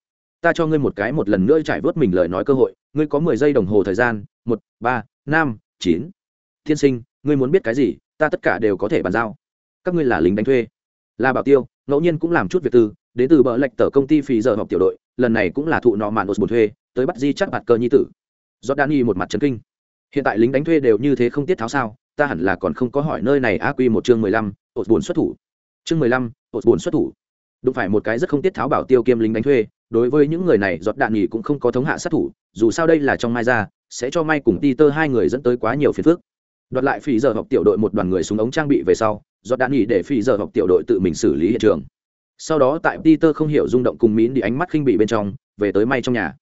Ta cho ngươi một cái một lần nữa trải vớt mình lời nói cơ hội, ngươi có mười giây đồng hồ thời gian, một, ba, năm, chín. Thiên sinh, ngươi muốn biết cái gì, ta tất cả đều có thể bàn giao. Các ngươi là lính đánh thuê. Là bảo tiêu, ngẫu nhiên cũng làm chút việc tư, đến từ bờ lệch tờ công ty phì giờ học tiểu đội, lần này cũng là thụ nọ mạn ột bồn thuê, tới bắt di chắc bạt cờ nhi tử. Giọt đạn đani một mặt trấn kinh hiện tại lính đánh thuê đều như thế không tiết tháo sao, ta hẳn là còn không có hỏi nơi này a quy một chương mười lăm ột bồn xuất thủ. Chương mười lăm ột bồn xuất thủ. Đụng phải một cái rất không tiết tháo bảo tiêu kiêm lính đánh thuê, đối với những người này giọt đạn nghỉ cũng không có thống hạ sát thủ, dù sao đây là trong mai ra sẽ cho may cùng ti tơ hai người dẫn tới quá nhiều phiền phức. Đoạt lại phi giờ học tiểu đội một đoàn người súng ống trang bị về sau, Giọt đạn nghỉ để phi giờ học tiểu đội tự mình xử lý hiện trường. Sau đó tại peter không hiểu rung động cùng mín đi ánh mắt khinh bị bên trong, về tới may trong nhà.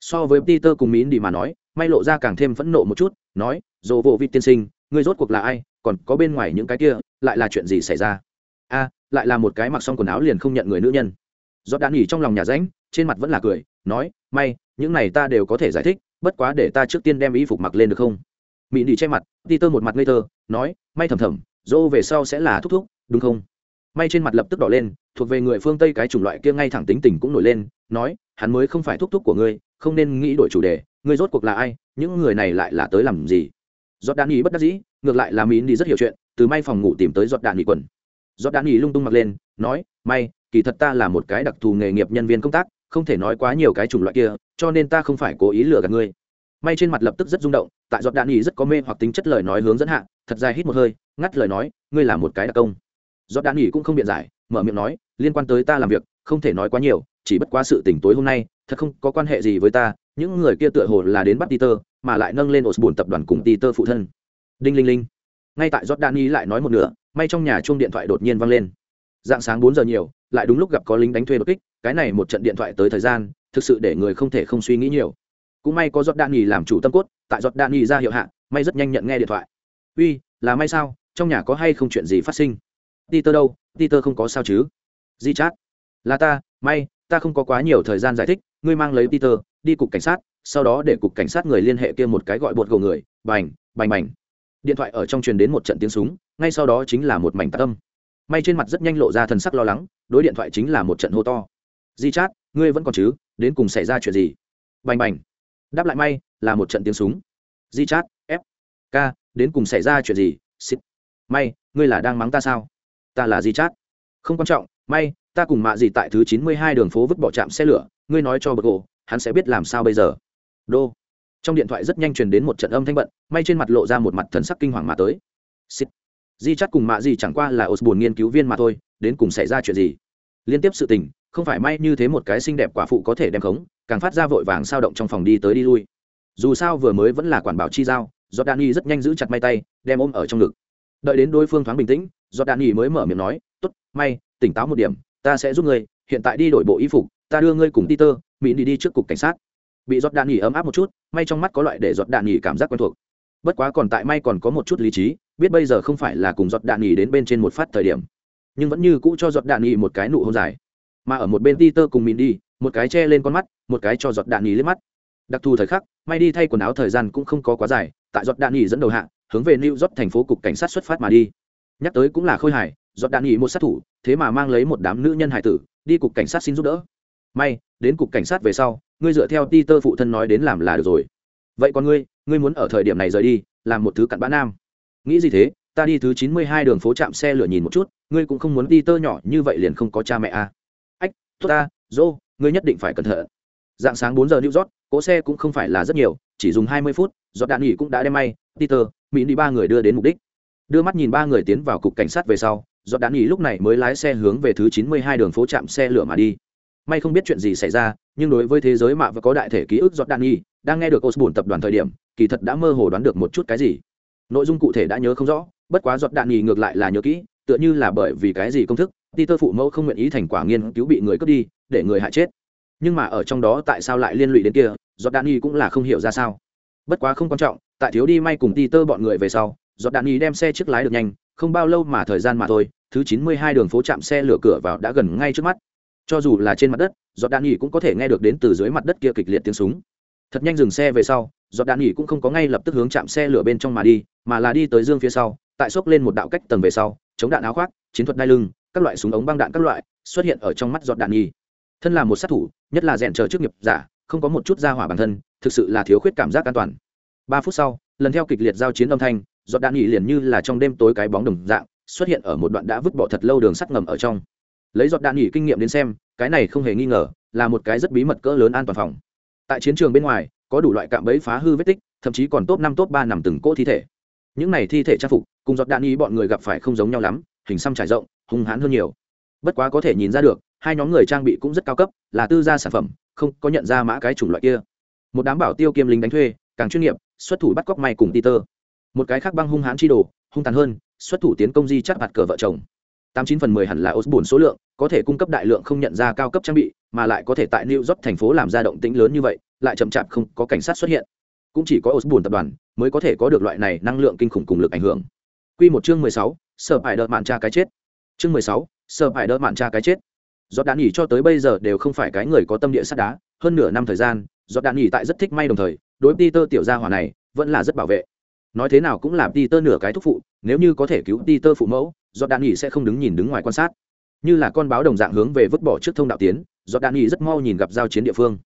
So với peter cùng mín đi mà nói may lộ ra càng thêm phẫn nộ một chút, nói, dồ vô vị tiên sinh, ngươi rốt cuộc là ai? Còn có bên ngoài những cái kia, lại là chuyện gì xảy ra? A, lại là một cái mặc xong quần áo liền không nhận người nữ nhân. Do đạn nghỉ trong lòng nhà ránh, trên mặt vẫn là cười, nói, may, những này ta đều có thể giải thích, bất quá để ta trước tiên đem y phục mặc lên được không? Mỹ đi che mặt đi tơ một mặt ngây thơ, nói, may thầm thầm dô về sau sẽ là thúc thúc, đúng không? May trên mặt lập tức đỏ lên, thuộc về người phương tây cái chủng loại kia ngay thẳng tính tình cũng nổi lên, nói, hắn mới không phải thúc thúc của ngươi, không nên nghĩ đổi chủ đề. Người rốt cuộc là ai, những người này lại là tới làm gì? Giọt đạn nghỉ bất đắc dĩ, ngược lại là mỹ đi rất hiểu chuyện, từ may phòng ngủ tìm tới giọt đạn nghỉ quần. Giọt đạn nghỉ lung tung mặc lên, nói, may, kỳ thật ta là một cái đặc thù nghề nghiệp nhân viên công tác, không thể nói quá nhiều cái chủng loại kia, cho nên ta không phải cố ý lừa gạt ngươi. May trên mặt lập tức rất rung động, tại giọt đạn nghỉ rất có mê hoặc tính chất lời nói hướng dẫn hạ, thật dài hít một hơi, ngắt lời nói, ngươi là một cái đặc công. Giọt đạn nghỉ cũng không biện giải, mở miệng nói, liên quan tới ta làm việc, không thể nói quá nhiều, chỉ bất quá sự tỉnh tối hôm nay, thật không có quan hệ gì với ta những người kia tựa hồ là đến bắt Peter, mà lại nâng lên Osborne tập đoàn cùng Peter phụ thân. Đinh linh linh. Ngay tại Jordani lại nói một nửa, may trong nhà chuông điện thoại đột nhiên vang lên. Dạng sáng bốn giờ nhiều, lại đúng lúc gặp có lính đánh thuê đột kích, cái này một trận điện thoại tới thời gian, thực sự để người không thể không suy nghĩ nhiều. Cũng may có Jordani làm chủ tâm cốt, tại Jordani ra hiệu hạ, may rất nhanh nhận nghe điện thoại. "Uy, là may sao? Trong nhà có hay không chuyện gì phát sinh?" "Peter đâu? Peter không có sao chứ?" "Di chat." "Là ta, may, ta không có quá nhiều thời gian giải thích, ngươi mang lấy Peter, đi cục cảnh sát, sau đó để cục cảnh sát người liên hệ kia một cái gọi bột gầu người, bành bành bành. Điện thoại ở trong truyền đến một trận tiếng súng, ngay sau đó chính là một mảnh tạc âm. May trên mặt rất nhanh lộ ra thần sắc lo lắng, đối điện thoại chính là một trận hô to. Di chát, ngươi vẫn còn chứ? Đến cùng xảy ra chuyện gì? Bành bành. Đáp lại may, là một trận tiếng súng. Di chát, f. K, đến cùng xảy ra chuyện gì? Xích may, ngươi là đang mắng ta sao? Ta là di chát. Không quan trọng, may, ta cùng mạ gì tại thứ chín mươi hai đường phố vứt bỏ trạm xe lửa, ngươi nói cho bật gỗ hắn sẽ biết làm sao bây giờ. Đô. Trong điện thoại rất nhanh truyền đến một trận âm thanh bận, may trên mặt lộ ra một mặt thần sắc kinh hoàng mà tới. Xịt. di chắc cùng mạ gì chẳng qua là osborne nghiên cứu viên mà thôi, đến cùng xảy ra chuyện gì? Liên tiếp sự tình, không phải may như thế một cái xinh đẹp quả phụ có thể đem khống, càng phát ra vội vàng sao động trong phòng đi tới đi lui. Dù sao vừa mới vẫn là quản bảo chi giao do đan rất nhanh giữ chặt may tay, đem ôm ở trong ngực. Đợi đến đối phương thoáng bình tĩnh do đan mới mở miệng nói, tốt, may, tỉnh táo một điểm, ta sẽ giúp ngươi, hiện tại đi đổi bộ y phục, ta đưa ngươi cùng peter mỹ đi đi trước cục cảnh sát. Bị giọt đạn nghỉ ấm áp một chút, may trong mắt có loại để giọt đạn nghỉ cảm giác quen thuộc. Bất quá còn tại may còn có một chút lý trí, biết bây giờ không phải là cùng giọt đạn nghỉ đến bên trên một phát thời điểm, nhưng vẫn như cũ cho giọt đạn nghỉ một cái nụ hôn dài. Mà ở một bên peter cùng mình đi, một cái che lên con mắt, một cái cho giọt đạn nghỉ liếc mắt. Đặc thù thời khắc, may đi thay quần áo thời gian cũng không có quá dài, tại giọt đạn nghỉ dẫn đầu hạ, hướng về new york thành phố cục cảnh sát xuất phát mà đi. Nhắc tới cũng là khôi hài, giọt đạn nghỉ một sát thủ, thế mà mang lấy một đám nữ nhân hải tử, đi cục cảnh sát xin giúp đỡ may, đến cục cảnh sát về sau, ngươi dựa theo ti tơ phụ thân nói đến làm là được rồi. Vậy còn ngươi ngươi muốn ở thời điểm này rời đi, làm một thứ cặn bã nam. Nghĩ gì thế? Ta đi thứ chín mươi hai đường phố chạm xe lửa nhìn một chút, ngươi cũng không muốn ti tơ nhỏ như vậy liền không có cha mẹ à. ách, tốt ta, dô, ngươi nhất định phải cẩn thận. Dạng sáng bốn giờ new york cỗ xe cũng không phải là rất nhiều, chỉ dùng hai mươi phút, do đạn nghỉ cũng đã đem may. Peter, mỹ đi ba người đưa đến mục đích. Đưa mắt nhìn ba người tiến vào cục cảnh sát về sau, do đạn nghỉ lúc này mới lái xe hướng về thứ chín mươi hai đường phố chạm xe lửa mà đi may không biết chuyện gì xảy ra, nhưng đối với thế giới mạ và có đại thể ký ức giọt đan nghi đang nghe được osborne tập đoàn thời điểm, kỳ thật đã mơ hồ đoán được một chút cái gì. Nội dung cụ thể đã nhớ không rõ, bất quá giọt đạn nghi ngược lại là nhớ kỹ, tựa như là bởi vì cái gì công thức, peter phụ mẫu không nguyện ý thành quả nghiên cứu bị người cướp đi, để người hại chết. Nhưng mà ở trong đó tại sao lại liên lụy đến kia giọt đạn nghi cũng là không hiểu ra sao. Bất quá không quan trọng, tại thiếu đi may cùng peter bọn người về sau giọt đạn nghi đem xe chiếc lái được nhanh, không bao lâu mà thời gian mà thôi, thứ chín mươi hai đường phố chạm xe lửa cửa vào đã gần ngay trước mắt cho dù là trên mặt đất giọt đạn nghỉ cũng có thể nghe được đến từ dưới mặt đất kia kịch liệt tiếng súng. Thật nhanh dừng xe về sau giọt đạn nghỉ cũng không có ngay lập tức hướng chạm xe lửa bên trong mà đi, mà là đi tới dương phía sau, tại xốc lên một đạo cách tầng về sau, chống đạn áo khoác, chiến thuật đai lưng, các loại súng ống băng đạn các loại xuất hiện ở trong mắt giọt đạn nghỉ thân là một sát thủ, nhất là rèn chờ trước nghiệp giả, không có một chút ra hỏa bản thân, thực sự là thiếu khuyết cảm giác an toàn. Ba phút sau, lần theo kịch liệt giao chiến âm thanh giọt đạn nghỉ liền như là trong đêm tối cái bóng đồng dạng, xuất hiện ở một đoạn đã vứt bỏ thật lâu đường sắt ngầm ở trong lấy giọt đạn nghỉ kinh nghiệm đến xem, cái này không hề nghi ngờ, là một cái rất bí mật cỡ lớn an toàn phòng. Tại chiến trường bên ngoài, có đủ loại cạm bẫy phá hư vết tích, thậm chí còn top năm, top ba nằm từng cỗ thi thể. Những này thi thể trang phục, cùng giọt đạn ý bọn người gặp phải không giống nhau lắm, hình xăm trải rộng, hung hãn hơn nhiều. Bất quá có thể nhìn ra được, hai nhóm người trang bị cũng rất cao cấp, là tư gia sản phẩm, không có nhận ra mã cái chủng loại kia. Một đám bảo tiêu kiêm lính đánh thuê, càng chuyên nghiệp, xuất thủ bắt cóc may cùng peter. Một cái khác băng hung hãn chi đồ, hung tàn hơn, xuất thủ tiến công di chắc bạt cờ vợ chồng tám chín phần mười hẳn là osborne số lượng có thể cung cấp đại lượng không nhận ra cao cấp trang bị mà lại có thể tại new york thành phố làm ra động tĩnh lớn như vậy lại chậm chạp không có cảnh sát xuất hiện cũng chỉ có osborne tập đoàn mới có thể có được loại này năng lượng kinh khủng cùng lực ảnh hưởng Quy một chương mười sáu, sợ phải đợt mạn tra cái chết. Chương mười sáu, sợ phải đợt mạn tra cái chết. Giọt đạn nghỉ cho tới bây giờ đều không phải cái người có tâm địa sắt đá, hơn nửa năm thời gian, giọt đạn nghỉ tại rất thích may đồng thời, đối Peter tiểu gia hỏa này vẫn là rất bảo vệ. Nói thế nào cũng làm Peter nửa cái thúc phụ, nếu như có thể cứu Peter phụ mẫu, giọt đạn nhỉ sẽ không đứng nhìn đứng ngoài quan sát. Như là con báo đồng dạng hướng về vứt bỏ trước thông đạo tiến, giọt đạn nhỉ rất mau nhìn gặp giao chiến địa phương.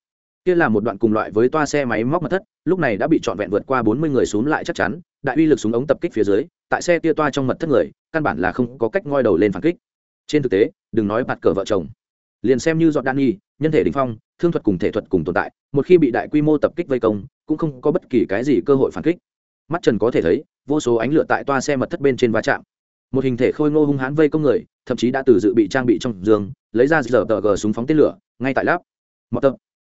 Kia là một đoạn cùng loại với toa xe máy móc mật thất lúc này đã bị trọn vẹn vượt qua bốn mươi người xuống lại chắc chắn đại uy lực súng ống tập kích phía dưới tại xe kia toa trong mật thất người căn bản là không có cách ngoi đầu lên phản kích. Trên thực tế đừng nói bạt cờ vợ chồng. Liền xem như dọn đan nhi nhân thể đình phong thương thuật cùng thể thuật cùng tồn tại một khi bị đại quy mô tập kích vây công cũng không có bất kỳ cái gì cơ hội phản kích. Mắt trần có thể thấy vô số ánh lửa tại toa xe mật thất bên trên va chạm một hình thể khôi ngô hung hãn vây công người, thậm chí đã từ dự bị trang bị trong giường, lấy ra giờ tờ gờ súng phóng tên lửa, ngay tại lắp mọt tập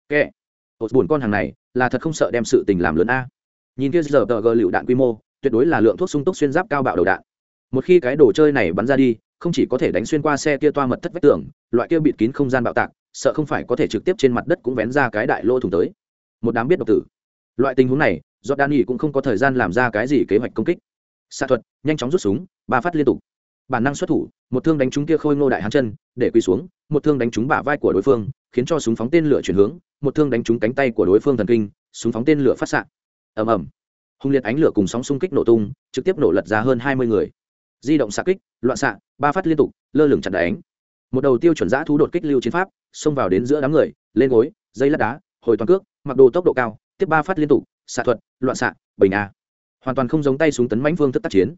kệ ột buồn con hàng này, là thật không sợ đem sự tình làm lớn a. Nhìn kia giờ tờ gờ lựu đạn quy mô, tuyệt đối là lượng thuốc sung túc xuyên giáp cao bạo đầu đạn. Một khi cái đồ chơi này bắn ra đi, không chỉ có thể đánh xuyên qua xe kia toa mật thất vách tường, loại kia bịt kín không gian bạo tạc, sợ không phải có thể trực tiếp trên mặt đất cũng vén ra cái đại lô thủng tới. Một đám biết độc tử. Loại tình huống này do đan cũng không có thời gian làm ra cái gì kế hoạch công kích. Xạ thuật, nhanh chóng rút súng ba phát liên tục. Bản năng xuất thủ, một thương đánh trúng kia khôi ngô đại hán chân, để quỳ xuống, một thương đánh trúng bả vai của đối phương, khiến cho súng phóng tên lửa chuyển hướng, một thương đánh trúng cánh tay của đối phương thần kinh, súng phóng tên lửa phát xạ. Ầm ầm. Hung liệt ánh lửa cùng sóng xung kích nổ tung, trực tiếp nổ lật ra hơn hai mươi người. Di động xạ kích, loạn xạ, ba phát liên tục, lơ lửng chặt đánh. Một đầu tiêu chuẩn giã thú đột kích lưu chiến pháp, xông vào đến giữa đám người, lên gối, dây lát đá, hồi toàn cước, mặc đồ tốc độ cao, tiếp ba phát liên tục, xạ thuật, loạn xạ bình a. Hoàn toàn không giống tay súng tấn mãnh phương thức tác chiến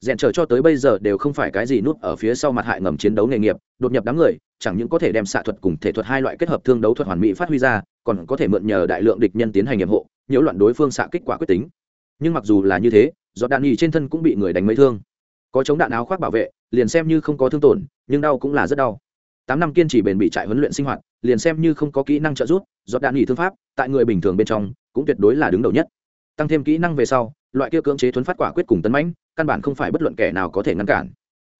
rèn trở cho tới bây giờ đều không phải cái gì nút ở phía sau mặt hại ngầm chiến đấu nghề nghiệp, đột nhập đám người, chẳng những có thể đem xạ thuật cùng thể thuật hai loại kết hợp thương đấu thuật hoàn mỹ phát huy ra, còn có thể mượn nhờ đại lượng địch nhân tiến hành nhiệm hộ, nhiễu loạn đối phương xạ kết quả quyết tính. Nhưng mặc dù là như thế do đạn nhì trên thân cũng bị người đánh mấy thương. Có chống đạn áo khoác bảo vệ, liền xem như không có thương tổn, nhưng đau cũng là rất đau. Tám năm kiên trì bền bị trại huấn luyện sinh hoạt, liền xem như không có kỹ năng trợ giúp do đạn nhì thương pháp, tại người bình thường bên trong, cũng tuyệt đối là đứng đầu nhất. Tăng thêm kỹ năng về sau, loại kia cưỡng chế thuấn phát quả quyết cùng tấn mãnh căn bản không phải bất luận kẻ nào có thể ngăn cản.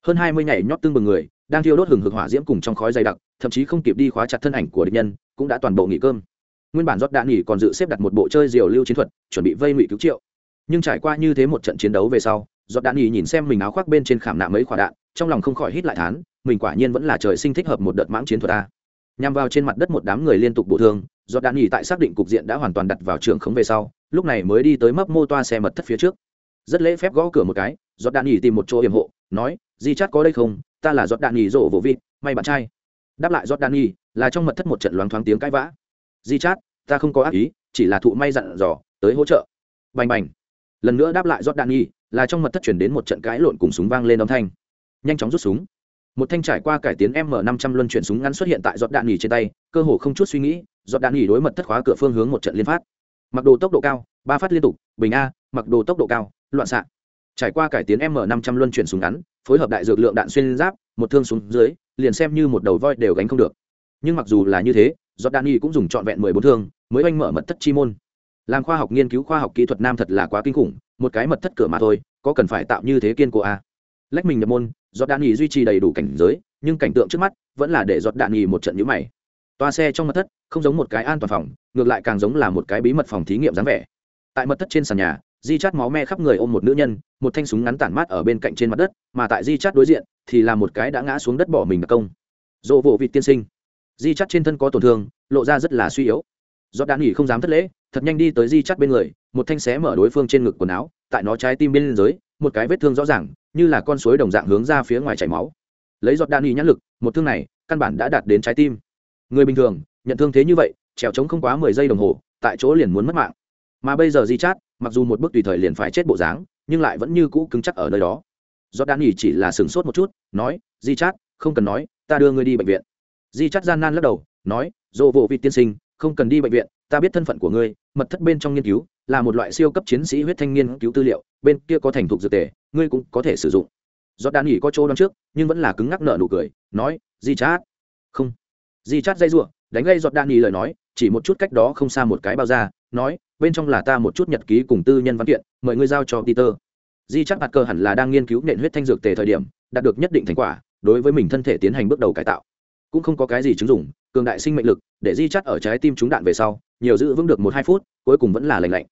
Hơn hai mươi nhảy nhót tương bừng người, đang thiêu đốt hừng hực hỏa diễm cùng trong khói dày đặc, thậm chí không kịp đi khóa chặt thân ảnh của địch nhân, cũng đã toàn bộ nghỉ cơm. Nguyên bản rót đạn nghỉ còn dự xếp đặt một bộ chơi diều lưu chiến thuật, chuẩn bị vây ngụy cứu triệu. Nhưng trải qua như thế một trận chiến đấu về sau giọt đạn nghỉ nhìn xem mình áo khoác bên trên khảm nạm mấy quả đạn, trong lòng không khỏi hít lại thán, mình quả nhiên vẫn là trời sinh thích hợp một đợt mãng chiến thuật a. Nhằm vào trên mặt đất một đám người liên tục bổ thương giọt đạn nghỉ tại xác định cục diện đã hoàn toàn đặt vào trường khống về sau, lúc này mới đi tới mấp mô toa xe mật thất phía trước rất lễ phép gõ cửa một cái, giọt đạn nhì tìm một chỗ hiểm hộ, nói, di Chát có đây không? Ta là giọt đạn nhì rộ vỗ vịt, may bạn trai. Đáp lại giọt đạn nhì là trong mật thất một trận loáng thoáng tiếng cãi vã. Di chát, ta không có ác ý, chỉ là thụ may dặn dò, tới hỗ trợ. Bành bành. Lần nữa đáp lại giọt đạn nhì là trong mật thất chuyển đến một trận cãi lộn cùng súng vang lên âm thanh. Nhanh chóng rút súng. Một thanh trải qua cải tiến m năm trăm luân chuyển súng ngắn xuất hiện tại giọt đạn nhì trên tay, cơ hồ không chút suy nghĩ, giọt đạn nhì đối mật thất khóa cửa phương hướng một trận liên phát. Mặc đồ tốc độ cao, ba phát liên tục, bình a mặc đồ tốc độ cao, loạn xạ. Trải qua cải tiến m năm trăm luân chuyển súng ngắn, phối hợp đại dược lượng đạn xuyên giáp, một thương xuống dưới, liền xem như một đầu voi đều gánh không được. Nhưng mặc dù là như thế giọt đạn nghỉ cũng dùng trọn vẹn mười bốn thương, mới oanh mở mật thất chi môn. Làm khoa học nghiên cứu khoa học kỹ thuật nam thật là quá kinh khủng, một cái mật thất cửa mà thôi, có cần phải tạo như thế kiên cố a lách mình nhập môn giọt đạn nghỉ duy trì đầy đủ cảnh giới, nhưng cảnh tượng trước mắt vẫn là để giọt đạn nghỉ một trận nhũ mày. Toa xe trong mật thất không giống một cái an toàn phòng, ngược lại càng giống là một cái bí mật phòng thí nghiệm dáng vẻ. Tại mật thất trên sàn nhà di chát máu me khắp người ôm một nữ nhân, một thanh súng ngắn tản mát ở bên cạnh trên mặt đất, mà tại di chát đối diện thì là một cái đã ngã xuống đất bỏ mình đặc công. Dỗ vỗ vịt tiên sinh. Di chát trên thân có tổn thương, lộ ra rất là suy yếu. Do đạn nghỉ không dám thất lễ, thật nhanh đi tới di chát bên người, một thanh xé mở đối phương trên ngực quần áo, tại nó trái tim bên dưới một cái vết thương rõ ràng, như là con suối đồng dạng hướng ra phía ngoài chảy máu. Lấy giọt đạn nghỉ nhãn lực, một thương này, căn bản đã đạt đến trái tim. Người bình thường, nhận thương thế như vậy, trèo trống không quá mười giây đồng hồ, tại chỗ liền muốn mất mạng. Mà bây giờ di chát mặc dù một bước tùy thời liền phải chết bộ dáng, nhưng lại vẫn như cũ cứng chắc ở nơi đó. Do đan nghỉ chỉ là sửng sốt một chút, nói, di chát, không cần nói, ta đưa ngươi đi bệnh viện. Di chát gian nan lắc đầu, nói dỗ vụ vị tiên sinh, không cần đi bệnh viện, ta biết thân phận của ngươi, mật thất bên trong nghiên cứu, là một loại siêu cấp chiến sĩ huyết thanh niên cứu tư liệu, bên kia có thành thục dược tề, ngươi cũng có thể sử dụng. Do đan nghỉ có chỗ đón trước, nhưng vẫn là cứng ngắc nợ nụ cười, nói, di chát. Không. Di chát dây giụa đánh gây giọt đan nghỉ lời nói, chỉ một chút cách đó không xa một cái bao ra nói bên trong là ta một chút nhật ký cùng tư nhân văn kiện, mời ngươi giao cho peter. Di chắc bạt cờ hẳn là đang nghiên cứu nện huyết thanh dược tề thời điểm, đạt được nhất định thành quả, đối với mình thân thể tiến hành bước đầu cải tạo. Cũng không có cái gì chứng dụng, cường đại sinh mệnh lực, để di chắc ở trái tim trúng đạn về sau, nhiều giữ vững được một hai phút, cuối cùng vẫn là lành lạnh.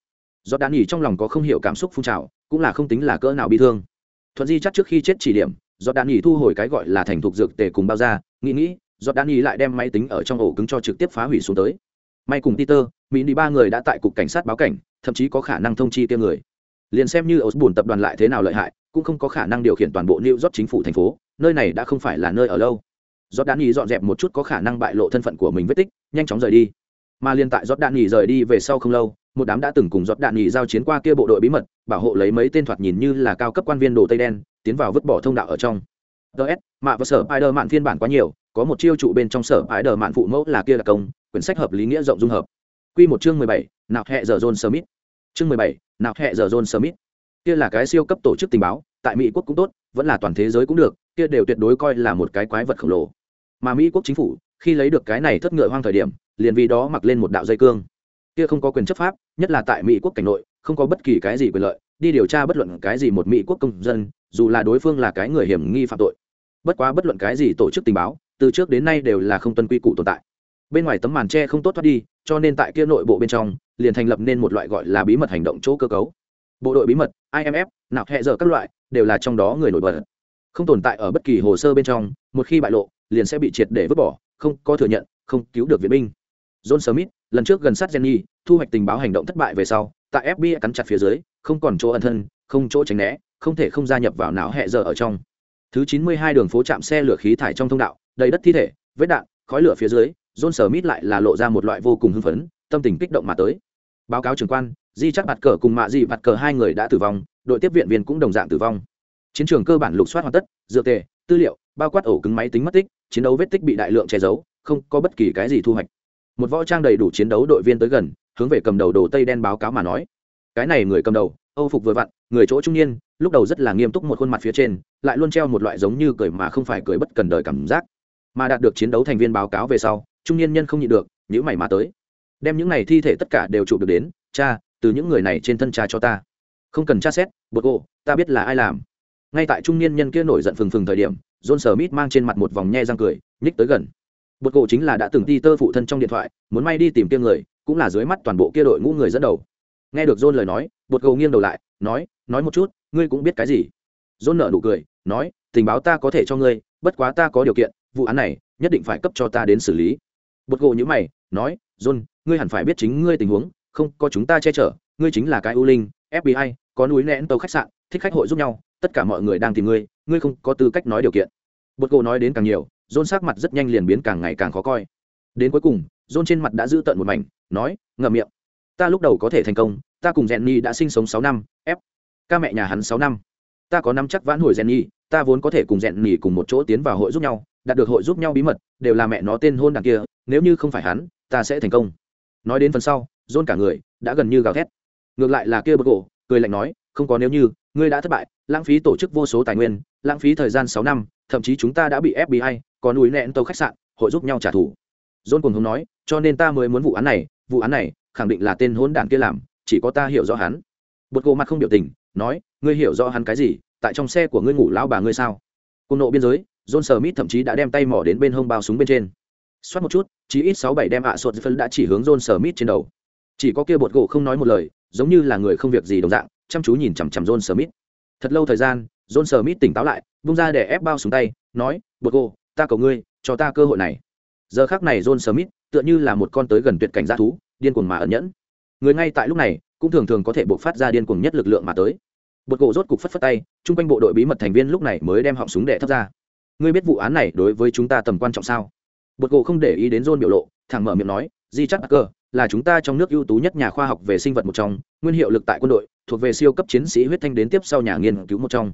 Do đạn nghỉ trong lòng có không hiểu cảm xúc phun trào, cũng là không tính là cỡ nào bị thương. Thuận di chắc trước khi chết chỉ điểm do đạn nghỉ thu hồi cái gọi là thành thục dược tề cùng bao ra, nghĩ nghĩ do đạn nghỉ lại đem máy tính ở trong ổ cứng cho trực tiếp phá hủy xuống tới may cùng peter, mỹ đi ba người đã tại cục cảnh sát báo cảnh, thậm chí có khả năng thông chi tiêu người. Liền xem như osborne tập đoàn lại thế nào lợi hại, cũng không có khả năng điều khiển toàn bộ new york chính phủ thành phố, nơi này đã không phải là nơi ở lâu. Do đạn nghỉ dọn dẹp một chút có khả năng bại lộ thân phận của mình vết tích, nhanh chóng rời đi. Mà liên tại giọt đạn nghỉ rời đi về sau không lâu, một đám đã từng cùng giọt đạn nghỉ giao chiến qua kia bộ đội bí mật, bảo hộ lấy mấy tên thoạt nhìn như là cao cấp quan viên đồ tây đen, tiến vào vứt bỏ thông đạo ở trong ts mạ và sở spider mạn phiên bản quá nhiều, có một chiêu trụ bên trong sở spider mạn phụ mẫu là kia là công, quyển sách hợp lý nghĩa rộng dung hợp. Quy một chương mười bảy, nạp hẹ giờ john smith. Chương mười bảy, nạp hẹ giờ john smith. Kia là cái siêu cấp tổ chức tình báo, tại mỹ quốc cũng tốt, vẫn là toàn thế giới cũng được, kia đều tuyệt đối coi là một cái quái vật khổng lồ. Mà mỹ quốc chính phủ, khi lấy được cái này thất ngựa hoang thời điểm, liền vì đó mặc lên một đạo dây cương. Kia không có quyền chấp pháp, nhất là tại mỹ quốc cảnh nội, không có bất kỳ cái gì quyền lợi, đi điều tra bất luận cái gì một mỹ quốc công dân, dù là đối phương là cái người hiểm nghi phạm tội bất quá bất luận cái gì tổ chức tình báo, từ trước đến nay đều là không tuân quy củ tồn tại. Bên ngoài tấm màn tre không tốt thoát đi, cho nên tại kia nội bộ bên trong, liền thành lập nên một loại gọi là bí mật hành động chỗ cơ cấu. Bộ đội bí mật imf nạp hẹ giờ các loại, đều là trong đó người nổi bật. Không tồn tại ở bất kỳ hồ sơ bên trong, một khi bại lộ, liền sẽ bị triệt để vứt bỏ, không có thừa nhận, không cứu được viện binh. John smith, lần trước gần sát jenny, thu hoạch tình báo hành động thất bại về sau, tại fbi cắn chặt phía dưới, không còn chỗ ẩn thân, không chỗ tránh né, không thể không gia nhập vào não hẹ giờ ở trong thứ chín mươi hai đường phố chạm xe lửa khí thải trong thông đạo, đầy đất thi thể, vết đạn, khói lửa phía dưới, john smith lại là lộ ra một loại vô cùng hưng phấn, tâm tình kích động mà tới. Báo cáo trưởng quan di chắc bạt cờ cùng mạ di bạt cờ hai người đã tử vong, đội tiếp viện viên cũng đồng dạng tử vong. Chiến trường cơ bản lục soát hoàn tất, dựa tề, tư liệu, bao quát ổ cứng máy tính mất tích, chiến đấu vết tích bị đại lượng che giấu, không có bất kỳ cái gì thu hoạch. Một võ trang đầy đủ chiến đấu đội viên tới gần, hướng về cầm đầu đồ tây đen báo cáo mà nói. Cái này người cầm đầu, âu phục vừa vặn, người chỗ trung niên, lúc đầu rất là nghiêm túc một khuôn mặt phía trên lại luôn treo một loại giống như cười mà không phải cười bất cần đời cảm giác. Mà đạt được chiến đấu thành viên báo cáo về sau, trung niên nhân không nhịn được nhữ mày mà tới. Đem những này thi thể tất cả đều chụp được đến, cha, từ những người này trên thân cha cho ta. Không cần tra xét, bột gỗ, ta biết là ai làm. Ngay tại trung niên nhân kia nổi giận phừng phừng thời điểm, john smith mang trên mặt một vòng nhe răng cười, nhích tới gần. Bột gỗ chính là đã từng đi tơ phụ thân trong điện thoại, muốn may đi tìm kia người, cũng là dưới mắt toàn bộ kia đội ngũ người dẫn đầu. Nghe được john lời nói, bột gỗ nghiêng đầu lại, nói nói một chút, ngươi cũng biết cái gì? John nở nụ cười nói, tình báo ta có thể cho ngươi, bất quá ta có điều kiện, vụ án này nhất định phải cấp cho ta đến xử lý. Bột gỗ như mày, nói, john, ngươi hẳn phải biết chính ngươi tình huống, không có chúng ta che chở, ngươi chính là cái ưu linh fbi có núi nén tàu khách sạn, thích khách hội giúp nhau, tất cả mọi người đang tìm ngươi ngươi không có tư cách nói điều kiện. Bột gỗ nói đến càng nhiều, john sắc mặt rất nhanh liền biến càng ngày càng khó coi. Đến cuối cùng, john trên mặt đã giữ tận một mảnh, nói, ngậm miệng. Ta lúc đầu có thể thành công, ta cùng jenny đã sinh sống sáu năm, f, ca mẹ nhà hắn sáu năm ta có năm chắc vãn hồi jenny ta vốn có thể cùng jenny cùng một chỗ tiến vào hội giúp nhau, đạt được hội giúp nhau bí mật, đều là mẹ nó tên hôn đằng kia, nếu như không phải hắn, ta sẽ thành công. Nói đến phần sau, john cả người đã gần như gào thét. Ngược lại là kia bật gỗ cười lạnh nói, không có nếu như, ngươi đã thất bại, lãng phí tổ chức vô số tài nguyên, lãng phí thời gian sáu năm, thậm chí chúng ta đã bị fbi có núi nẹn tàu khách sạn, hội giúp nhau trả thù. John cùng hùng nói, cho nên ta mới muốn vụ án này, vụ án này khẳng định là tên hôn đản kia làm, chỉ có ta hiểu rõ hắn. Bột gỗ mặt không biểu tình nói, ngươi hiểu rõ hắn cái gì? Tại trong xe của ngươi ngủ lão bà ngươi sao? Cùng nộ biên giới, john smith thậm chí đã đem tay mỏ đến bên hông bao súng bên trên. Xoát một chút, chí ít sáu bảy đem ạ sột phân đã chỉ hướng john smith trên đầu. Chỉ có kia bột gỗ không nói một lời, giống như là người không việc gì đồng dạng, chăm chú nhìn chằm chằm john smith. Thật lâu thời gian, john smith tỉnh táo lại bung ra để ép bao súng tay, nói, bột gỗ, ta cầu ngươi, cho ta cơ hội này. Giờ khác này john smith tựa như là một con tới gần tuyệt cảnh g thú, điên cuồng mà ẩn nhẫn. Người ngay tại lúc này, cũng thường thường có thể buộc phát ra điên cuồng nhất lực lượng mà tới bột gỗ rốt cục phất phất tay, chung quanh bộ đội bí mật thành viên lúc này mới đem họng súng để thấp ra. Ngươi biết vụ án này đối với chúng ta tầm quan trọng sao? Bột gỗ không để ý đến john biểu lộ, thẳng mở miệng nói, di chắc cơ là chúng ta trong nước ưu tú nhất nhà khoa học về sinh vật một trong, nguyên hiệu lực tại quân đội, thuộc về siêu cấp chiến sĩ huyết thanh đến tiếp sau nhà nghiên cứu một trong.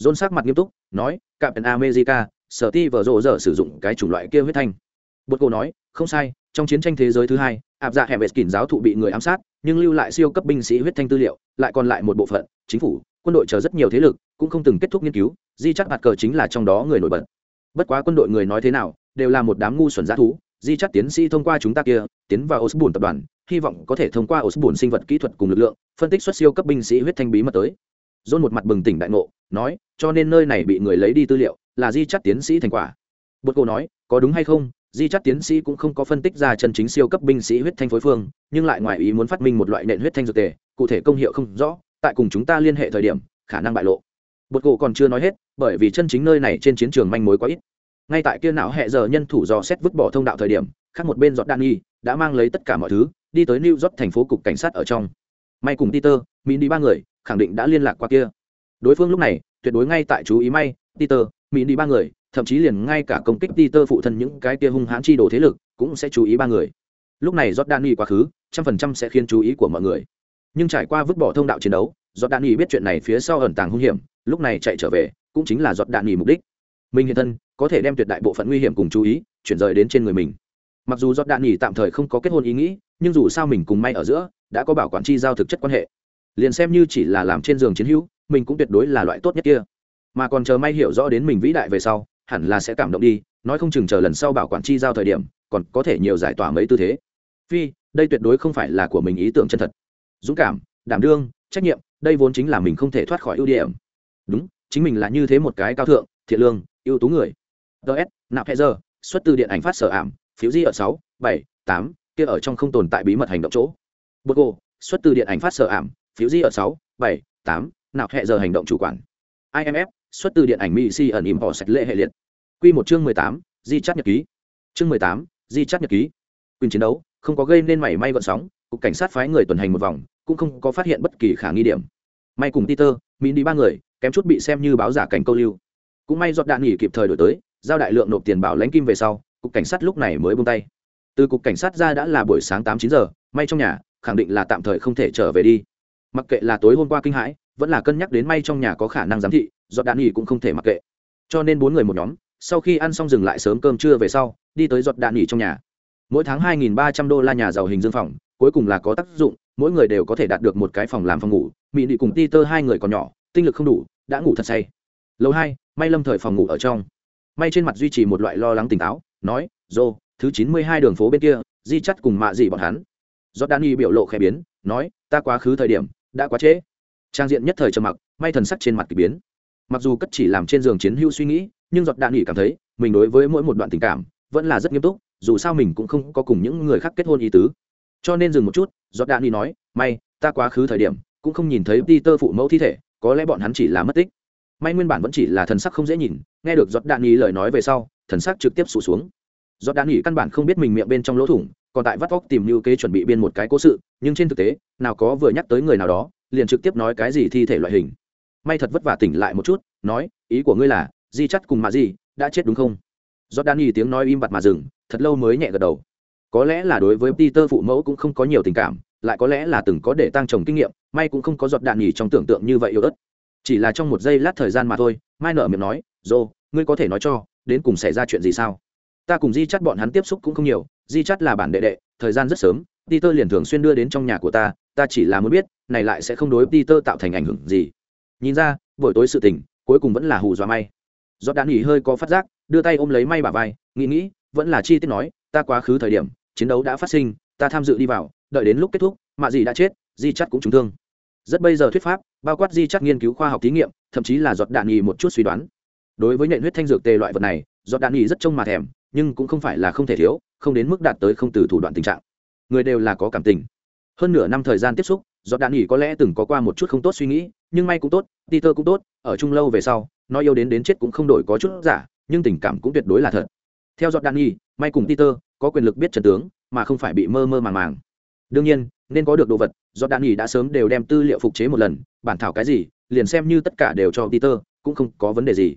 John sắc mặt nghiêm túc, nói, captain america sở ti vở rộ giờ sử dụng cái chủng loại kia huyết thanh. Bột gỗ nói, không sai, trong chiến tranh thế giới thứ hai áp dạ hẻm kỉn giáo thụ bị người ám sát, nhưng lưu lại siêu cấp binh sĩ huyết thanh tư liệu, lại còn lại một bộ phận, chính phủ quân đội chờ rất nhiều thế lực, cũng không từng kết thúc nghiên cứu, di chắc bạt cờ chính là trong đó người nổi bật. Bất quá quân đội người nói thế nào, đều là một đám ngu xuẩn g thú, di chắc tiến sĩ thông qua chúng ta kia, tiến vào osborne tập đoàn, hy vọng có thể thông qua osborne sinh vật kỹ thuật cùng lực lượng, phân tích xuất siêu cấp binh sĩ huyết thanh bí mật tới. John một mặt bừng tỉnh đại ngộ, nói, cho nên nơi này bị người lấy đi tư liệu, là di chắc tiến sĩ thành quả. Bột cô nói, có đúng hay không? Di chắc tiến sĩ cũng không có phân tích ra chân chính siêu cấp binh sĩ huyết thanh phối phương, nhưng lại ngoài ý muốn phát minh một loại nện huyết thanh dược tề, cụ thể công hiệu không rõ tại cùng chúng ta liên hệ thời điểm, khả năng bại lộ. Bột cổ còn chưa nói hết, bởi vì chân chính nơi này trên chiến trường manh mối quá ít. Ngay tại kia não hệ giờ nhân thủ dò xét vứt bỏ thông đạo thời điểm, khác một bên giọt đan nghi đã mang lấy tất cả mọi thứ, đi tới new york thành phố cục cảnh sát ở trong. May cùng peter mỹ đi ba người, khẳng định đã liên lạc qua kia. Đối phương lúc này, tuyệt đối ngay tại chú ý may, peter mỹ đi ba người, thậm chí liền ngay cả công kích peter phụ thân những cái kia hung hãn chi đồ thế lực cũng sẽ chú ý ba người. Lúc này giọt đan nghi quá khứ, trăm phần trăm sẽ khiến chú ý của mọi người nhưng trải qua vứt bỏ thông đạo chiến đấu, giọt đạn nghỉ biết chuyện này phía sau ẩn tàng hung hiểm, lúc này chạy trở về, cũng chính là giọt đạn nghỉ mục đích. Mình hiện thân, có thể đem tuyệt đại bộ phận nguy hiểm cùng chú ý, chuyển rời đến trên người mình. Mặc dù giọt đạn nghỉ tạm thời không có kết hôn ý nghĩ, nhưng dù sao mình cùng may ở giữa, đã có bảo quản chi giao thực chất quan hệ. Liền xem như chỉ là làm trên giường chiến hữu, mình cũng tuyệt đối là loại tốt nhất kia. Mà còn chờ may hiểu rõ đến mình vĩ đại về sau, hẳn là sẽ cảm động đi, nói không chừng chờ lần sau bảo quản chi giao thời điểm, còn có thể nhiều giải tỏa mấy tư thế. Phi, đây tuyệt đối không phải là của mình ý tưởng chân thật dũng cảm, đảm đương, trách nhiệm, đây vốn chính là mình không thể thoát khỏi ưu điểm. Đúng, chính mình là như thế một cái cao thượng, thiện lương, ưu tú người. Ts nạp hẹ giờ, xuất từ điện ảnh phát sở ảm, phiếu di ở sáu, bảy, tám, kia ở trong không tồn tại bí mật hành động chỗ. Bột gồ, xuất từ điện ảnh phát sở ảm, phiếu di ở sáu, bảy, tám, nạp hẹ giờ hành động chủ quản. Imf xuất từ điện ảnh mỹ si ẩn im bỏ sạch lệ hệ liệt. Q một chương mười tám, di chắt nhật ký. Chương mười tám, di chắt nhật ký. Quyền chiến đấu, không có gây nên mảy may gọn sóng cục cảnh sát phái người tuần hành một vòng, cũng không có phát hiện bất kỳ khả nghi điểm. May cùng peter mỹ đi ba người, kém chút bị xem như báo giả cảnh câu lưu. Cũng may giọt đạn nghỉ kịp thời đổi tới, giao đại lượng nộp tiền bảo lãnh kim về sau, cục cảnh sát lúc này mới buông tay. Từ cục cảnh sát ra đã là buổi sáng tám chín giờ, may trong nhà, khẳng định là tạm thời không thể trở về đi. Mặc kệ là tối hôm qua kinh hãi, vẫn là cân nhắc đến may trong nhà có khả năng giám thị giọt đạn nghỉ cũng không thể mặc kệ. Cho nên bốn người một nhóm, sau khi ăn xong dừng lại sớm cơm trưa về sau, đi tới giọt đạn nghỉ trong nhà mỗi tháng hai nghìn ba trăm đô la nhà giàu hình dương phòng, cuối cùng là có tác dụng, mỗi người đều có thể đạt được một cái phòng làm phòng ngủ. Mỹ nị cùng ti tơ hai người còn nhỏ, tinh lực không đủ, đã ngủ thật say. Lâu hai, may lâm thời phòng ngủ ở trong. May trên mặt duy trì một loại lo lắng tỉnh táo, nói, dô, thứ chín mươi hai đường phố bên kia, di chắt cùng mạ dị bọn hắn. Rót đan y biểu lộ khẽ biến, nói, ta quá khứ thời điểm, đã quá trễ. Trang diện nhất thời trầm mặc, may thần sắc trên mặt k ỳ biến. Mặc dù cất chỉ làm trên giường chiến hưu suy nghĩ, nhưng giọt đạn nghỉ cảm thấy, mình đối với mỗi một đoạn tình cảm, vẫn là rất nghiêm túc dù sao mình cũng không có cùng những người khác kết hôn ý tứ. Cho nên dừng một chút, giọt đạn đi nói, may, ta quá khứ thời điểm, cũng không nhìn thấy peter phụ mẫu thi thể, có lẽ bọn hắn chỉ là mất tích. May nguyên bản vẫn chỉ là thần sắc không dễ nhìn, nghe được giọt đạn nghỉ lời nói về sau, thần sắc trực tiếp sụt xuống. Giọt đạn nghỉ căn bản không biết mình miệng bên trong lỗ thủng, còn tại vắt vóc tìm lưu kế chuẩn bị biên một cái cố sự, nhưng trên thực tế, nào có vừa nhắc tới người nào đó, liền trực tiếp nói cái gì thi thể loại hình. May thật vất vả tỉnh lại một chút, nói, ý của ngươi là, di chắt cùng mà gì, đã chết đúng không? Giọt đạn nghỉ tiếng nói im bặt mà dừng thật lâu mới nhẹ gật đầu. Có lẽ là đối với peter phụ mẫu cũng không có nhiều tình cảm, lại có lẽ là từng có để tăng trồng kinh nghiệm, may cũng không có giọt đạn nhỉ trong tưởng tượng như vậy yếu ớt. Chỉ là trong một giây lát thời gian mà thôi, mai nở miệng nói, dô, ngươi có thể nói cho, đến cùng xảy ra chuyện gì sao? Ta cùng di chắt bọn hắn tiếp xúc cũng không nhiều, di chắt là bản đệ đệ, thời gian rất sớm, peter liền thường xuyên đưa đến trong nhà của ta ta chỉ là muốn biết, này lại sẽ không đối peter tạo thành ảnh hưởng gì. Nhìn ra, buổi tối sự tình, cuối cùng vẫn là hù dọa may giọt đạn nhì hơi có phát giác, đưa tay ôm lấy may bà vai, nghĩ nghĩ vẫn là chi tiết nói, ta quá khứ thời điểm, chiến đấu đã phát sinh, ta tham dự đi vào, đợi đến lúc kết thúc mạ gì đã chết, di chắt cũng trúng thương. Rất bây giờ thuyết pháp, bao quát di chắt nghiên cứu khoa học thí nghiệm, thậm chí là giọt đạn nhì một chút suy đoán. Đối với nhện huyết thanh dược tề loại vật này, giọt đạn nhì rất trông mà thèm, nhưng cũng không phải là không thể thiếu, không đến mức đạt tới không từ thủ đoạn tình trạng. Người đều là có cảm tình. Hơn nửa năm thời gian tiếp xúc, giọt đạn nhì có lẽ từng có qua một chút không tốt suy nghĩ, nhưng may cũng tốt, peter cũng tốt, ở chung lâu về sau nói yêu đến đến chết cũng không đổi có chút giả, nhưng tình cảm cũng tuyệt đối là thật theo giọt đạn nhì may cùng peter, có quyền lực biết trần tướng, mà không phải bị mơ mơ màng màng. Đương nhiên, nên có được đồ vật, do đạn nghỉ đã sớm đều đem tư liệu phục chế một lần, bản thảo cái gì, liền xem như tất cả đều cho peter, cũng không có vấn đề gì.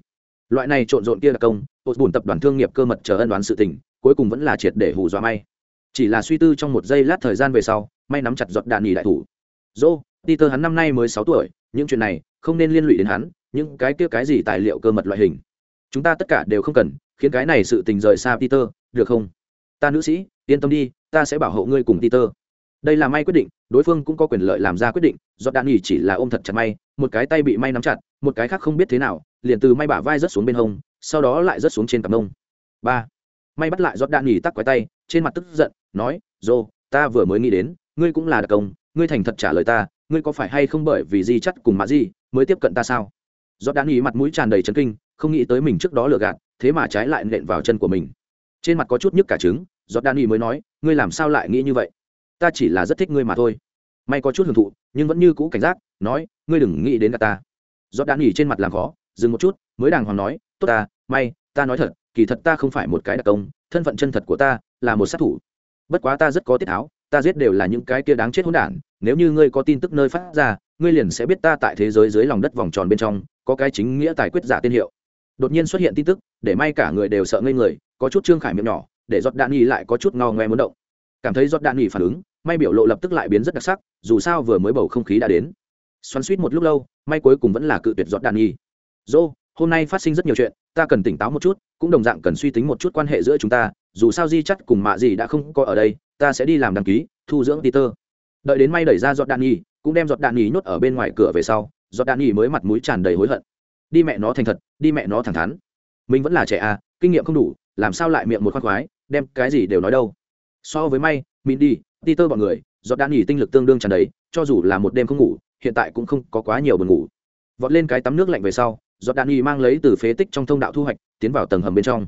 Loại này trộn rộn kia là công ột bùn tập đoàn thương nghiệp cơ mật chờ ân đoán sự tình, cuối cùng vẫn là triệt để hù dọa may chỉ là suy tư trong một giây lát thời gian về sau may nắm chặt giọt đạn nghỉ đại thủ. Dô, peter hắn năm nay mới sáu tuổi, những chuyện này không nên liên lụy đến hắn, những cái kia cái gì tài liệu cơ mật loại hình chúng ta tất cả đều không cần, khiến cái này sự tình rời xa peter, được không? Ta nữ sĩ, yên tâm đi, ta sẽ bảo hộ ngươi cùng peter. Đây là may quyết định, đối phương cũng có quyền lợi làm ra quyết định do đạn nghỉ chỉ là ôm thật chặt may, một cái tay bị may nắm chặt, một cái khác không biết thế nào, liền từ may bả vai rớt xuống bên hông, sau đó lại rớt xuống trên cặp nông ba. May bắt lại giọt đạn nghỉ tắc quái tay, trên mặt tức giận, nói dô ta vừa mới nghĩ đến, ngươi cũng là đặc công, ngươi thành thật trả lời ta, ngươi có phải hay không bởi vì di chắt cùng mã di mới tiếp cận ta sao? Giọt đan ý mặt mũi tràn đầy chấn kinh, không nghĩ tới mình trước đó lừa gạt, thế mà trái lại nện vào chân của mình. Trên mặt có chút nhức cả trứng, giọt đan ý mới nói, ngươi làm sao lại nghĩ như vậy? Ta chỉ là rất thích ngươi mà thôi. May có chút hưởng thụ, nhưng vẫn như cũ cảnh giác, nói, ngươi đừng nghĩ đến cả ta. Giọt đan ý trên mặt làm khó, dừng một chút, mới đàng hoàng nói, tốt ta, may, ta nói thật, kỳ thật ta không phải một cái đặc công, thân phận chân thật của ta là một sát thủ. Bất quá ta rất có tiết tháo, ta giết đều là những cái kia đáng chết hỗn đản, nếu như ngươi có tin tức nơi phát ra, ngươi liền sẽ biết ta tại thế giới dưới lòng đất vòng tròn bên trong có cái chính nghĩa tài quyết giả tên hiệu. Đột nhiên xuất hiện tin tức, để may cả người đều sợ ngây người, có chút trương khải miệng nhỏ, để giọt đạn nghi lại có chút ngao ngoe muốn động. Cảm thấy giọt đạn nghi phản ứng, may biểu lộ lập tức lại biến rất đặc sắc, dù sao vừa mới bầu không khí đã đến. Xoắn suýt một lúc lâu, may cuối cùng vẫn là cự tuyệt giọt đạn nghi dô, hôm nay phát sinh rất nhiều chuyện, ta cần tỉnh táo một chút, cũng đồng dạng cần suy tính một chút quan hệ giữa chúng ta, dù sao di chắt cùng mạ gì đã không có ở đây, ta sẽ đi làm đăng ký, thu dưỡng peter. Đợi đến may đẩy ra giọt đạn nghi cũng đem giọt đạn nghi nhốt ở bên ngoài cửa về sau do đạn nghi mới mặt mũi tràn đầy hối hận. Đi mẹ nó thành thật, đi mẹ nó thẳng thắn. Mình vẫn là trẻ à kinh nghiệm không đủ, làm sao lại miệng một khoác khoái, đem cái gì đều nói đâu. So với may, mình đi, peter bọn người, do đạn nghỉ tinh lực tương đương tràn đầy, cho dù là một đêm không ngủ, hiện tại cũng không có quá nhiều buồn ngủ. Vọt lên cái tắm nước lạnh về sau, do đạn nghỉ mang lấy từ phế tích trong thông đạo thu hoạch, tiến vào tầng hầm bên trong.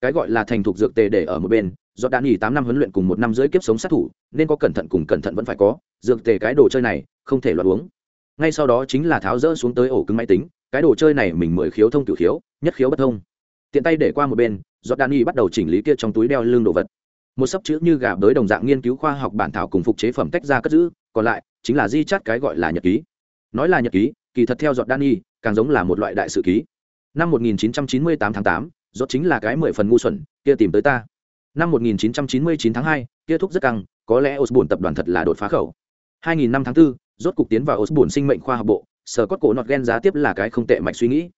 Cái gọi là thành thục dược tề để ở một bên, do đạn nghỉ tám năm huấn luyện cùng một năm rưỡi kiếp sống sát thủ, nên có cẩn thận cùng cẩn thận vẫn phải có, dược tề cái đồ chơi này, không thể loạt uống ngay sau đó chính là tháo rỡ xuống tới ổ cứng máy tính cái đồ chơi này mình mười khiếu thông cửu khiếu nhất khiếu bất thông. Tiện tay để qua một bên giọt đan y bắt đầu chỉnh lý kia trong túi đeo lưng đồ vật. Một sấp chữ như gà bới đồng dạng nghiên cứu khoa học bản thảo cùng phục chế phẩm tách ra cất giữ còn lại chính là di chắt cái gọi là nhật ký. Nói là nhật ký kỳ thật theo giọt đan y càng giống là một loại đại sự ký. Năm 1998 tháng 8, giọt chính là cái mười phần ngu xuẩn kia tìm tới ta. Năm 1999 tháng 2, kia thúc rất căng có lẽ osborne tập đoàn thật là đột phá khẩu. 2000 năm tháng 4, rốt cục tiến vào osborne sinh mệnh khoa học bộ sở cốt cổ nọt gen giá tiếp là cái không tệ mạch suy nghĩ.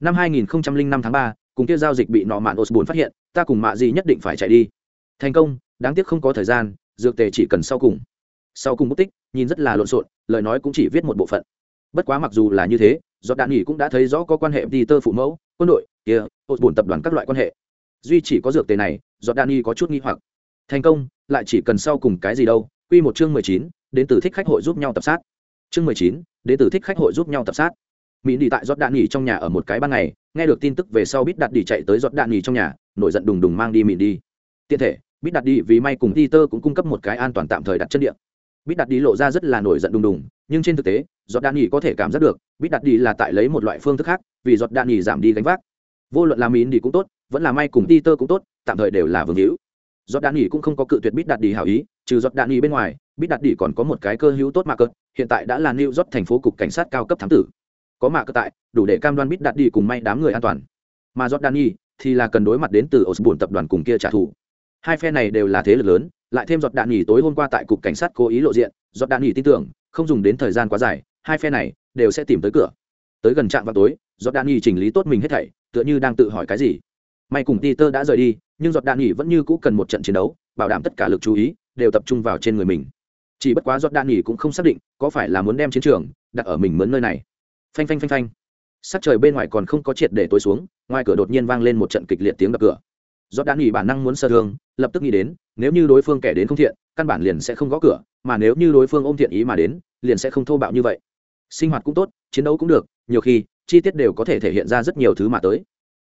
Năm 2005 tháng 3, cùng kia giao dịch bị nọ mạn osborne phát hiện ta cùng mạ gì nhất định phải chạy đi. Thành công đáng tiếc không có thời gian dược tề chỉ cần sau cùng. Sau cùng mất tích nhìn rất là lộn xộn lời nói cũng chỉ viết một bộ phận. Bất quá mặc dù là như thế do đạn nghỉ cũng đã thấy rõ có quan hệ peter phụ mẫu quân đội kia ột bùn tập đoàn các loại quan hệ. Duy chỉ có dược tề này do đạn nghỉ có chút nghi hoặc. Thành công lại chỉ cần sau cùng cái gì đâu quy một chương mười chín đến từ thích khách hội giúp nhau tập sát. Chương mười chín, đến từ thích khách hội giúp nhau tập sát. Mỹ đi tại giọt đạn nghỉ trong nhà ở một cái ban ngày, nghe được tin tức về sau biết đặt đi chạy tới giọt đạn nghỉ trong nhà, nổi giận đùng đùng mang đi mỹ đi tiện thể biết đặt đi vì may cùng peter cũng cung cấp một cái an toàn tạm thời đặt chân điện biết đặt đi lộ ra rất là nổi giận đùng đùng, nhưng trên thực tế, giọt đạn nghỉ có thể cảm giác được biết đặt đi là tại lấy một loại phương thức khác, vì giọt đạn nghỉ giảm đi gánh vác. Vô luận là mỹ đi cũng tốt, vẫn là may cùng peter cũng tốt, tạm thời đều là vương hữu. Giọt đạn nghỉ cũng không có cự tuyệt biết đặt đi hảo ý trừ giọt đạn nghỉ bên ngoài bít đạt đi còn có một cái cơ hữu tốt mạc cợt, hiện tại đã là new york thành phố cục cảnh sát cao cấp thám tử. Có mạc cơ tại, đủ để cam đoan bít đạt đi cùng may đám người an toàn. Mà giọt đạn nghỉ thì là cần đối mặt đến từ osborne tập đoàn cùng kia trả thù. Hai phe này đều là thế lực lớn, lại thêm giọt đạn nghỉ tối hôm qua tại cục cảnh sát cố ý lộ diện, giọt đạn nghỉ tin tưởng, không dùng đến thời gian quá dài, hai phe này đều sẽ tìm tới cửa. Tới gần trạm vào tối, giọt đạn nghỉ chỉnh lý tốt mình hết thảy, tựa như đang tự hỏi cái gì. May cùng peter đã rời đi, nhưng giọt đạn nghỉ vẫn như cũ cần một trận chiến đấu, bảo đảm tất cả lực chú ý đều tập trung vào trên người mình. Chỉ bất quá giọt đạn nghỉ cũng không xác định có phải là muốn đem chiến trường đặt ở mình mướn nơi này. Phanh phanh phanh phanh. Sắc trời bên ngoài còn không có triệt để tối xuống, ngoài cửa đột nhiên vang lên một trận kịch liệt tiếng đập cửa. Giọt đạn nghỉ bản năng muốn sơ thương, lập tức nghĩ đến, nếu như đối phương kẻ đến không thiện, căn bản liền sẽ không gõ cửa, mà nếu như đối phương ôm thiện ý mà đến, liền sẽ không thô bạo như vậy. Sinh hoạt cũng tốt, chiến đấu cũng được, nhiều khi, chi tiết đều có thể thể hiện ra rất nhiều thứ mà tới.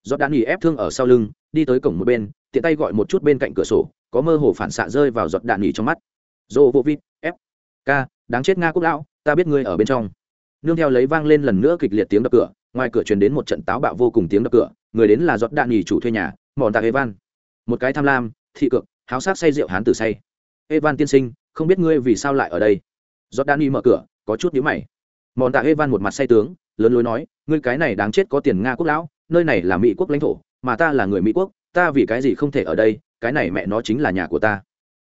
Giọt đạn nghỉ ép thương ở sau lưng, đi tới cổng một bên, tiện tay gọi một chút bên cạnh cửa sổ có mơ hồ phản xạ rơi vào giọt đạn nghỉ trong mắt. Dô vô vít f k, đáng chết nga quốc lão, ta biết ngươi ở bên trong. Nương theo lấy vang lên lần nữa kịch liệt tiếng đập cửa, ngoài cửa truyền đến một trận táo bạo vô cùng tiếng đập cửa, người đến là giọt đạn nghỉ chủ thuê nhà mòn tạc evan. Một cái tham lam, thị cực háo sát say rượu hán tử say. Evan tiên sinh, không biết ngươi vì sao lại ở đây? Giọt đạn nghỉ mở cửa, có chút nhíu mày. Mòn tạc evan một mặt say tướng, lớn lối nói, ngươi cái này đáng chết có tiền nga quốc lão, nơi này là mỹ quốc lãnh thổ, mà ta là người mỹ quốc, ta vì cái gì không thể ở đây? Cái này mẹ nó chính là nhà của ta.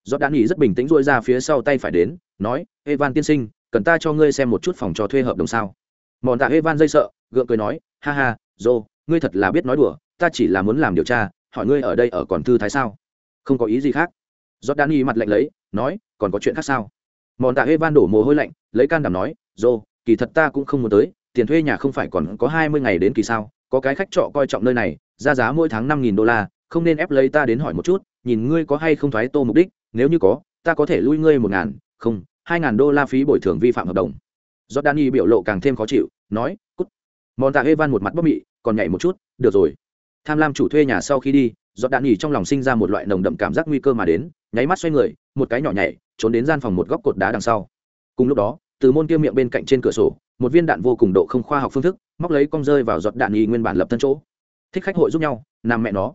Giọt đạn nghỉ rất bình tĩnh dôi ra phía sau tay phải đến, nói, evan tiên sinh, cần ta cho ngươi xem một chút phòng cho thuê hợp đồng sao? Mòn tạ evan dây sợ, gượng cười nói, ha ha dô ngươi thật là biết nói đùa, ta chỉ là muốn làm điều tra, hỏi ngươi ở đây ở còn thư thái sao? Không có ý gì khác. Giọt đan nghỉ mặt lạnh lấy, nói, còn có chuyện khác sao? Mòn tạ evan đổ mồ hôi lạnh, lấy can đảm nói dô kỳ thật ta cũng không muốn tới, tiền thuê nhà không phải còn có hai mươi ngày đến kỳ sao, có cái khách trọ coi trọng nơi này, ra giá mỗi tháng năm nghìn đô la không nên ép lấy ta đến hỏi một chút nhìn ngươi có hay không thoái tô mục đích nếu như có ta có thể lui ngươi một ngàn không hai ngàn đô la phí bồi thường vi phạm hợp đồng. Jordani biểu lộ càng thêm khó chịu, nói, cút. mòn tạ evan một mặt bốc mị còn nhảy một chút được rồi. Tham lam chủ thuê nhà sau khi đi giọt đạn nghỉ trong lòng sinh ra một loại nồng đậm cảm giác nguy cơ mà đến nháy mắt xoay người một cái nhỏ nhảy trốn đến gian phòng một góc cột đá đằng sau. Cùng lúc đó từ môn kia miệng bên cạnh trên cửa sổ một viên đạn vô cùng độ không khoa học phương thức móc lấy cong rơi vào giọt đạn nghỉ nguyên bản lập thân chỗ. Thích khách hội giúp nhau nằm mẹ nó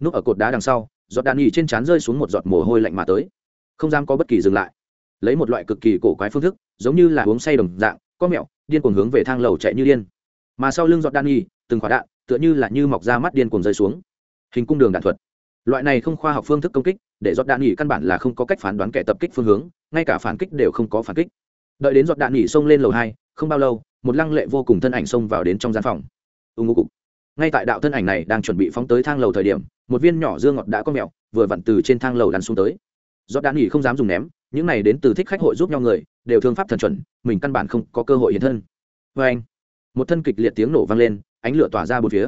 núp ở cột đá đằng sau, giọt đạn nghỉ trên trán rơi xuống một giọt mồ hôi lạnh mà tới. Không dám có bất kỳ dừng lại. Lấy một loại cực kỳ cổ quái phương thức, giống như là uống say đồng dạng, có mẹo, điên cuồng hướng về thang lầu chạy như điên. Mà sau lưng giọt đạn nghỉ từng quả đạn, tựa như là như mọc ra mắt điên cuồng rơi xuống. Hình cung đường đạn thuật. Loại này không khoa học phương thức công kích, để giọt đạn nghỉ căn bản là không có cách phán đoán kẻ tập kích phương hướng, ngay cả phản kích đều không có phản kích. Đợi đến giọt đạn nghỉ xông lên lầu hai, không bao lâu, một lăng lệ vô cùng thân ảnh xông vào đến trong gian phòng. Ưng ngô cục ngay tại đạo thân ảnh này đang chuẩn bị phóng tới thang lầu thời điểm một viên nhỏ dương ngọt đã có mẹo vừa vặn từ trên thang lầu lăn xuống tới. Do đạn nghỉ không dám dùng ném những này đến từ thích khách hội giúp nhau người đều thương pháp thần chuẩn mình căn bản không có cơ hội hiện thân. Vê anh một thân kịch liệt tiếng nổ vang lên ánh lửa tỏa ra bốn phía.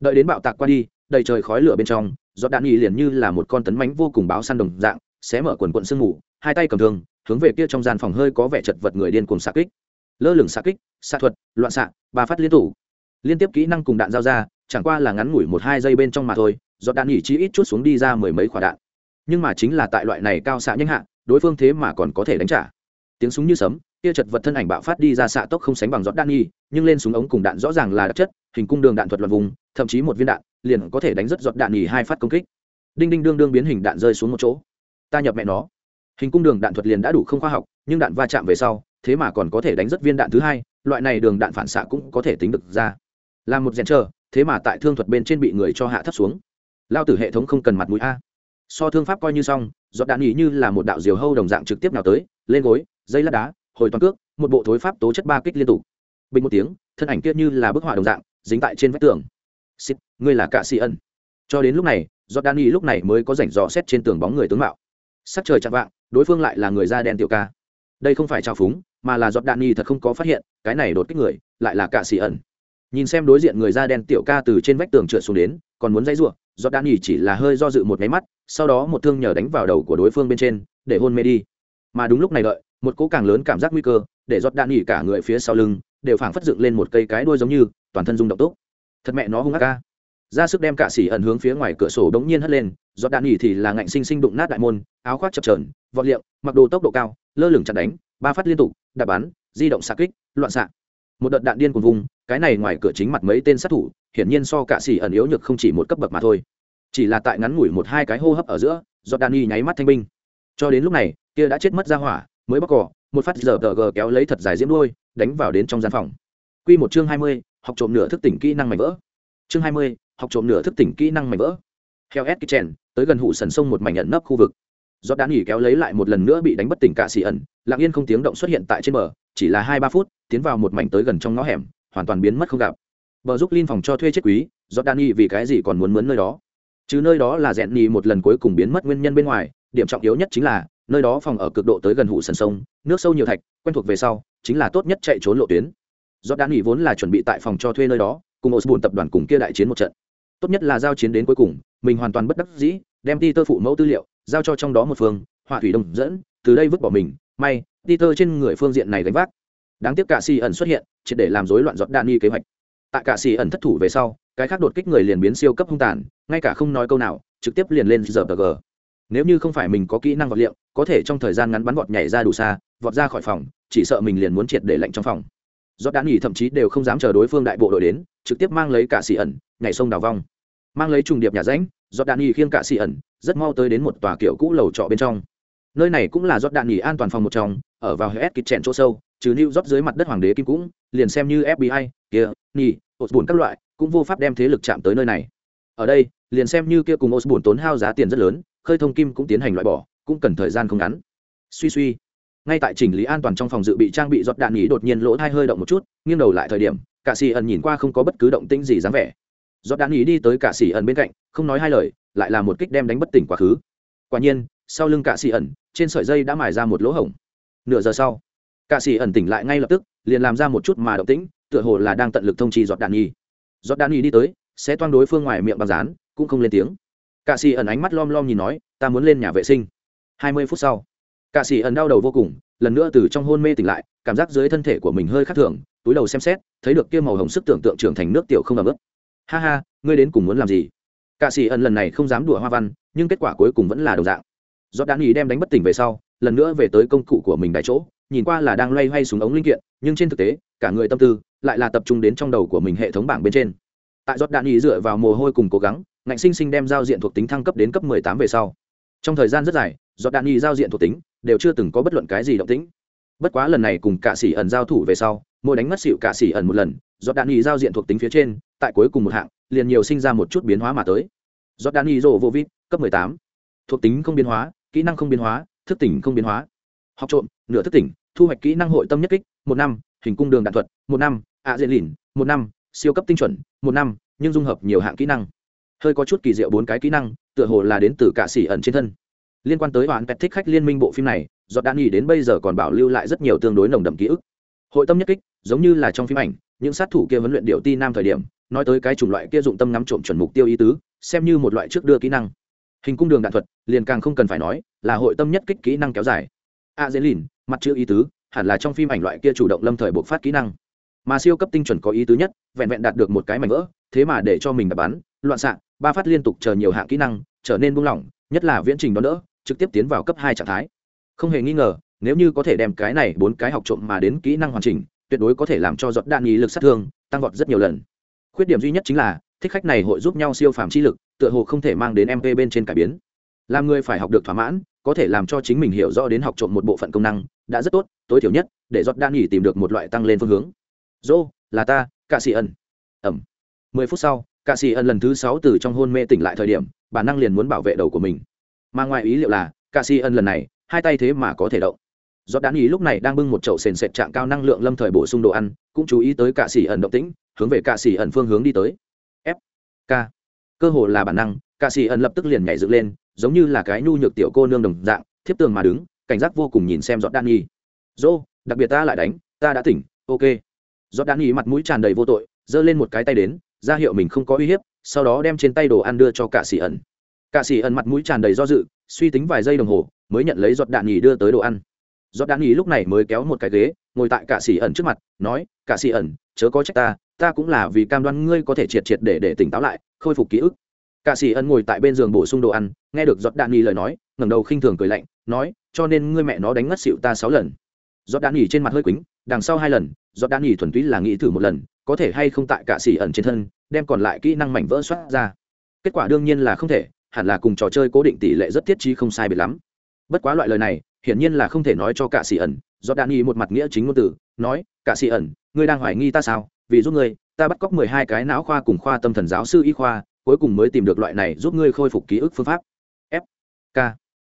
Đợi đến bạo tạc qua đi đầy trời khói lửa bên trong Do đạn nghỉ liền như là một con tấn mánh vô cùng báo săn đồng dạng xé mở quần quận sương ngủ, hai tay cầm thương hướng về kia trong gian phòng hơi có vẻ chật vật người điên cùng xạ kích. Lơ lửng xạ kích xạ thuật loạn xạ ba phát liên thủ liên tiếp kỹ năng cùng đạn giao ra, chẳng qua là ngắn ngủi một hai giây bên trong mà thôi do đạn nghỉ chỉ ít chút xuống đi ra mười mấy quả đạn. Nhưng mà chính là tại loại này cao xạ nhanh hạ, đối phương thế mà còn có thể đánh trả. Tiếng súng như sấm kia chật vật thân ảnh bạo phát đi ra xạ tốc không sánh bằng giọt đạn nghi nhưng lên súng ống cùng đạn rõ ràng là đặc chất, hình cung đường đạn thuật loạn vùng, thậm chí một viên đạn, liền có thể đánh rất giọt đạn nghỉ hai phát công kích. Đinh đinh đương đương biến hình đạn rơi xuống một chỗ. Ta nhập mẹ nó. Hình cung đường đạn thuật liền đã đủ không khoa học, nhưng đạn va chạm về sau, thế mà còn có thể đánh rất viên đạn thứ hai, loại này đường đạn phản xạ cũng có thể tính được ra là một rèn chờ thế mà tại thương thuật bên trên bị người cho hạ thấp xuống. Lao tử hệ thống không cần mặt mũi a. So thương pháp coi như xong, giọt đạn ý như là một đạo diều hâu đồng dạng trực tiếp nào tới, lên gối, dây lát đá, hồi toàn cước, một bộ thối pháp tố chất ba kích liên tục. Bình một tiếng, thân ảnh kia như là bức họa đồng dạng, dính tại trên vách tường. Xích ngươi là cạ sĩ ân. Cho đến lúc này, giọt đạn nghỉ lúc này mới có rảnh dò xét trên tường bóng người tướng mạo. Sắc trời chặt vạng, đối phương lại là người da đen tiểu ca. Đây không phải trào phúng, mà là giọt đạn nghỉ thật không có phát hiện, cái này đột kích người, lại là cạ sĩ ẩn nhìn xem đối diện người da đen tiểu ca từ trên vách tường trượt xuống đến, còn muốn dãy ruộng giọt đan nhỉ chỉ là hơi do dự một máy mắt, sau đó một thương nhờ đánh vào đầu của đối phương bên trên, để hôn mê đi. Mà đúng lúc này đợi, một cố càng lớn cảm giác nguy cơ, để giọt đạn nhỉ cả người phía sau lưng đều phảng phất dựng lên một cây cái đuôi giống như, toàn thân rung động tốt thật mẹ nó hung ác ca. Ra sức đem cả xỉ ẩn hướng phía ngoài cửa sổ đống nhiên hất lên giọt đạn nhỉ thì là ngạnh sinh sinh đụng nát đại môn, áo khoác chập trờn vọt liệm, mặc đồ tốc độ cao, lơ lửng chặt đánh, ba phát liên tục, đạp bắn, di động xạ kích, loạn xạ. Một đợt đạn điên cùng vùng cái này ngoài cửa chính mặt mấy tên sát thủ, hiển nhiên so cả xỉ ẩn yếu nhược không chỉ một cấp bậc mà thôi. Chỉ là tại ngắn ngủi một hai cái hô hấp ở giữa do Dani nháy mắt thanh binh cho đến lúc này, kia đã chết mất ra hỏa, mới bóc cỏ, một phát giờ tờ gờ kéo lấy thật dài diễm đôi đánh vào đến trong gian phòng. Quy một chương hai mươi, học trộm nửa thức tỉnh kỹ năng mảnh vỡ. Chương hai mươi, học trộm nửa thức tỉnh kỹ năng mảnh vỡ. Theo s kitchen, tới gần hụ sần sông một mảnh nhận nấp khu vực. Do đan nghỉ kéo lấy lại một lần nữa bị đánh bất tỉnh cả xì ẩn, lặng yên không tiếng động xuất hiện tại trên bờ, chỉ là hai ba phút, tiến vào một mảnh tới gần trong ngõ hẻm hoàn toàn biến mất không gặp. Bờ giúp linh phòng cho thuê chết quý, do đan nghỉ vì cái gì còn muốn mướn nơi đó? Chứ nơi đó là rẽn nhì một lần cuối cùng biến mất nguyên nhân bên ngoài, điểm trọng yếu nhất chính là, nơi đó phòng ở cực độ tới gần hụ sần sông, nước sâu nhiều thạch, quen thuộc về sau, chính là tốt nhất chạy trốn lộ tuyến. Do đan nghỉ vốn là chuẩn bị tại phòng cho thuê nơi đó, cùng osborne tập đoàn cùng kia đại chiến một trận. Tốt nhất là giao chiến đến cuối cùng, mình hoàn toàn bất đắc dĩ, đem ti tơ phụ mẫu tư liệu, giao cho trong đó một phương, họa thủy đồng dẫn, từ đây vứt bỏ mình, may ti tơ trên người phương diện này gánh vác đáng tiếc cả xì ẩn xuất hiện, chỉ để làm rối loạn giọt đạn nghi kế hoạch. Tại cả xì ẩn thất thủ về sau, cái khác đột kích người liền biến siêu cấp hung tàn, ngay cả không nói câu nào, trực tiếp liền lên giờ g. Nếu như không phải mình có kỹ năng vật liệu, có thể trong thời gian ngắn bắn vọt nhảy ra đủ xa, vọt ra khỏi phòng, chỉ sợ mình liền muốn triệt để lạnh trong phòng. Do đã nghỉ thậm chí đều không dám chờ đối phương đại bộ đội đến, trực tiếp mang lấy cả xì ẩn, nhảy sông đào vong mang lấy trùng điệp nhà ránh giọt đạn nghỉ khiêng cả xì ẩn, rất mau tới đến một tòa kiểu cũ lầu trọ bên trong. Nơi này cũng là giọt đạn nghỉ an toàn phòng một trong, ở vào hết kịch chèn chỗ sâu trừ new rót dưới mặt đất hoàng đế kim cũng liền xem như fbi kia nhỉ, Osborne các loại cũng vô pháp đem thế lực chạm tới nơi này. Ở đây liền xem như kia cùng Osborne tốn hao giá tiền rất lớn khơi thông kim cũng tiến hành loại bỏ cũng cần thời gian không ngắn. Suy suy ngay tại chỉnh lý an toàn trong phòng dự bị trang bị giọt đạn nhỉ đột nhiên lỗ thai hơi động một chút nghiêng đầu lại thời điểm cả sĩ ẩn nhìn qua không có bất cứ động tĩnh gì dáng vẻ. Giọt đạn nhỉ đi tới cả sĩ ẩn bên cạnh không nói hai lời lại là một kích đem đánh bất tỉnh quá khứ. Quả nhiên sau lưng cả sĩ ẩn trên sợi dây đã mài ra một lỗ hổng. Nửa giờ sau cả sĩ ẩn tỉnh lại ngay lập tức, liền làm ra một chút mà động tĩnh, tựa hồ là đang tận lực thông trì giọt đạn nhi. Giọt đạn nhi đi tới, sẽ toan đối phương ngoài miệng bằng rán cũng không lên tiếng. Cả sĩ ẩn ánh mắt lom lom nhìn nói, ta muốn lên nhà vệ sinh. Hai mươi phút sau, cả sĩ ẩn đau đầu vô cùng, lần nữa từ trong hôn mê tỉnh lại, cảm giác dưới thân thể của mình hơi khác thường, túi đầu xem xét, thấy được kia màu hồng sức tưởng tượng trưởng thành nước tiểu không ấm ức. Ha ha, ngươi đến cùng muốn làm gì? Cạ sĩ ẩn lần này không dám đùa hoa văn, nhưng kết quả cuối cùng vẫn là đồng dạng. Giọt đạn nhi đem đánh bất tỉnh về sau, lần nữa về tới công cụ của mình đại chỗ nhìn qua là đang loay hoay xuống ống linh kiện, nhưng trên thực tế, cả người tâm tư lại là tập trung đến trong đầu của mình hệ thống bảng bên trên. Tại giót đạn ý dựa vào mồ hôi cùng cố gắng, ngạnh sinh sinh đem giao diện thuộc tính thăng cấp đến cấp 18 về sau. Trong thời gian rất dài, giọt đạn ý giao diện thuộc tính đều chưa từng có bất luận cái gì động tĩnh. Bất quá lần này cùng cả sĩ ẩn giao thủ về sau, mỗi đánh mất xịu cả sĩ ẩn một lần, giọt đạn ý giao diện thuộc tính phía trên, tại cuối cùng một hạng, liền nhiều sinh ra một chút biến hóa mà tới. Giọt đạn ý rộ vô vít, cấp 18. thuộc tính không biến hóa, kỹ năng không biến hóa, thức tỉnh không biến hóa học trộm, nửa thức tỉnh, thu hoạch kỹ năng hội tâm nhất kích, một năm, hình cung đường đạn thuật, một năm, ạ diện lìn một năm, siêu cấp tinh chuẩn, một năm, nhưng dung hợp nhiều hạng kỹ năng. Hơi có chút kỳ diệu bốn cái kỹ năng, tựa hồ là đến từ cả xỉ ẩn trên thân. Liên quan tới hoàn pet thích khách liên minh bộ phim này, giọt đạn nghỉ đến bây giờ còn bảo lưu lại rất nhiều tương đối nồng đậm ký ức. Hội tâm nhất kích, giống như là trong phim ảnh, những sát thủ kia huấn luyện điệu ti nam thời điểm, nói tới cái chủng loại kia dụng tâm ngắm trộm chuẩn mục tiêu ý tứ, xem như một loại trước đưa kỹ năng. Hình cung đường đạn thuật, liền càng không cần phải nói, là hội tâm nhất kích kỹ năng kéo dài a dễ lìn, mặt chữ ý tứ, hẳn là trong phim ảnh loại kia chủ động lâm thời buộc phát kỹ năng. Mà siêu cấp tinh chuẩn có ý tứ nhất, vẹn vẹn đạt được một cái mảnh vỡ, thế mà để cho mình đập bắn, loạn xạ, ba phát liên tục chờ nhiều hạng kỹ năng, trở nên buông lỏng, nhất là viễn trình đó đỡ, trực tiếp tiến vào cấp hai trạng thái. Không hề nghi ngờ, nếu như có thể đem cái này bốn cái học trộm mà đến kỹ năng hoàn chỉnh, tuyệt đối có thể làm cho giọt đạn ý lực sát thương, tăng vọt rất nhiều lần. Khuyết điểm duy nhất chính là, thích khách này hội giúp nhau siêu phàm chi lực, tựa hồ không thể mang đến mp bên trên cải biến. Làm người phải học được thỏa mãn có thể làm cho chính mình hiểu rõ đến học trộm một bộ phận công năng, đã rất tốt, tối thiểu nhất, để giọt đan nghỉ tìm được một loại tăng lên phương hướng. Dô, là ta, cạ sĩ ẩn ẩm. Mười phút sau, cạ sĩ ẩn lần thứ sáu từ trong hôn mê tỉnh lại thời điểm, bản năng liền muốn bảo vệ đầu của mình. Mà ngoài ý liệu là, cạ sĩ ẩn lần này, hai tay thế mà có thể động. Giọt đan nghỉ lúc này đang bưng một chậu sền sệt trạng cao năng lượng lâm thời bổ sung đồ ăn, cũng chú ý tới cạ sĩ ẩn động tĩnh, hướng về cạ sĩ ẩn phương hướng đi tới. F. K. Cơ hồ là bản năng cạ sĩ ẩn lập tức liền nhảy dựng lên, giống như là cái nhu nhược tiểu cô nương đồng dạng, thiếp tường mà đứng, cảnh giác vô cùng nhìn xem giọt đan nhi. Dô, đặc biệt ta lại đánh, ta đã tỉnh, ok. Giọt đan nhi mặt mũi tràn đầy vô tội, giơ lên một cái tay đến, ra hiệu mình không có uy hiếp, sau đó đem trên tay đồ ăn đưa cho cả sĩ ẩn. Cả sĩ ẩn mặt mũi tràn đầy do dự, suy tính vài giây đồng hồ, mới nhận lấy giọt đạn nhì đưa tới đồ ăn. Giọt đạn nhì lúc này mới kéo một cái ghế, ngồi tại cả xỉ ẩn trước mặt, nói, cả xỉ ẩn, chớ có trách ta ta cũng là vì cam đoan ngươi có thể triệt triệt để để tỉnh táo lại, khôi phục ký ức cả sĩ ân ngồi tại bên giường bổ sung đồ ăn nghe được giọt đạn Nghị lời nói ngẩng đầu khinh thường cười lạnh nói cho nên ngươi mẹ nó đánh ngất xỉu ta sáu lần. Giọt đạn Nghị trên mặt hơi quĩnh, đằng sau hai lần giọt đạn Nghị thuần túy là nghĩ thử một lần có thể hay không tại cả sĩ ẩn trên thân đem còn lại kỹ năng mảnh vỡ xoát ra. Kết quả đương nhiên là không thể hẳn là cùng trò chơi cố định tỷ lệ rất tiết trí không sai biệt lắm. Bất quá loại lời này hiển nhiên là không thể nói cho cả sĩ ẩn do đạn nghi một mặt nghĩa chính ngôn tử, nói cả sĩ ẩn ngươi đang hoài nghi ta sao? Vì giúp ngươi ta bắt cóc mười hai cái não khoa cùng khoa tâm thần giáo sư y khoa cuối cùng mới tìm được loại này giúp ngươi khôi phục ký ức phương pháp. F. K.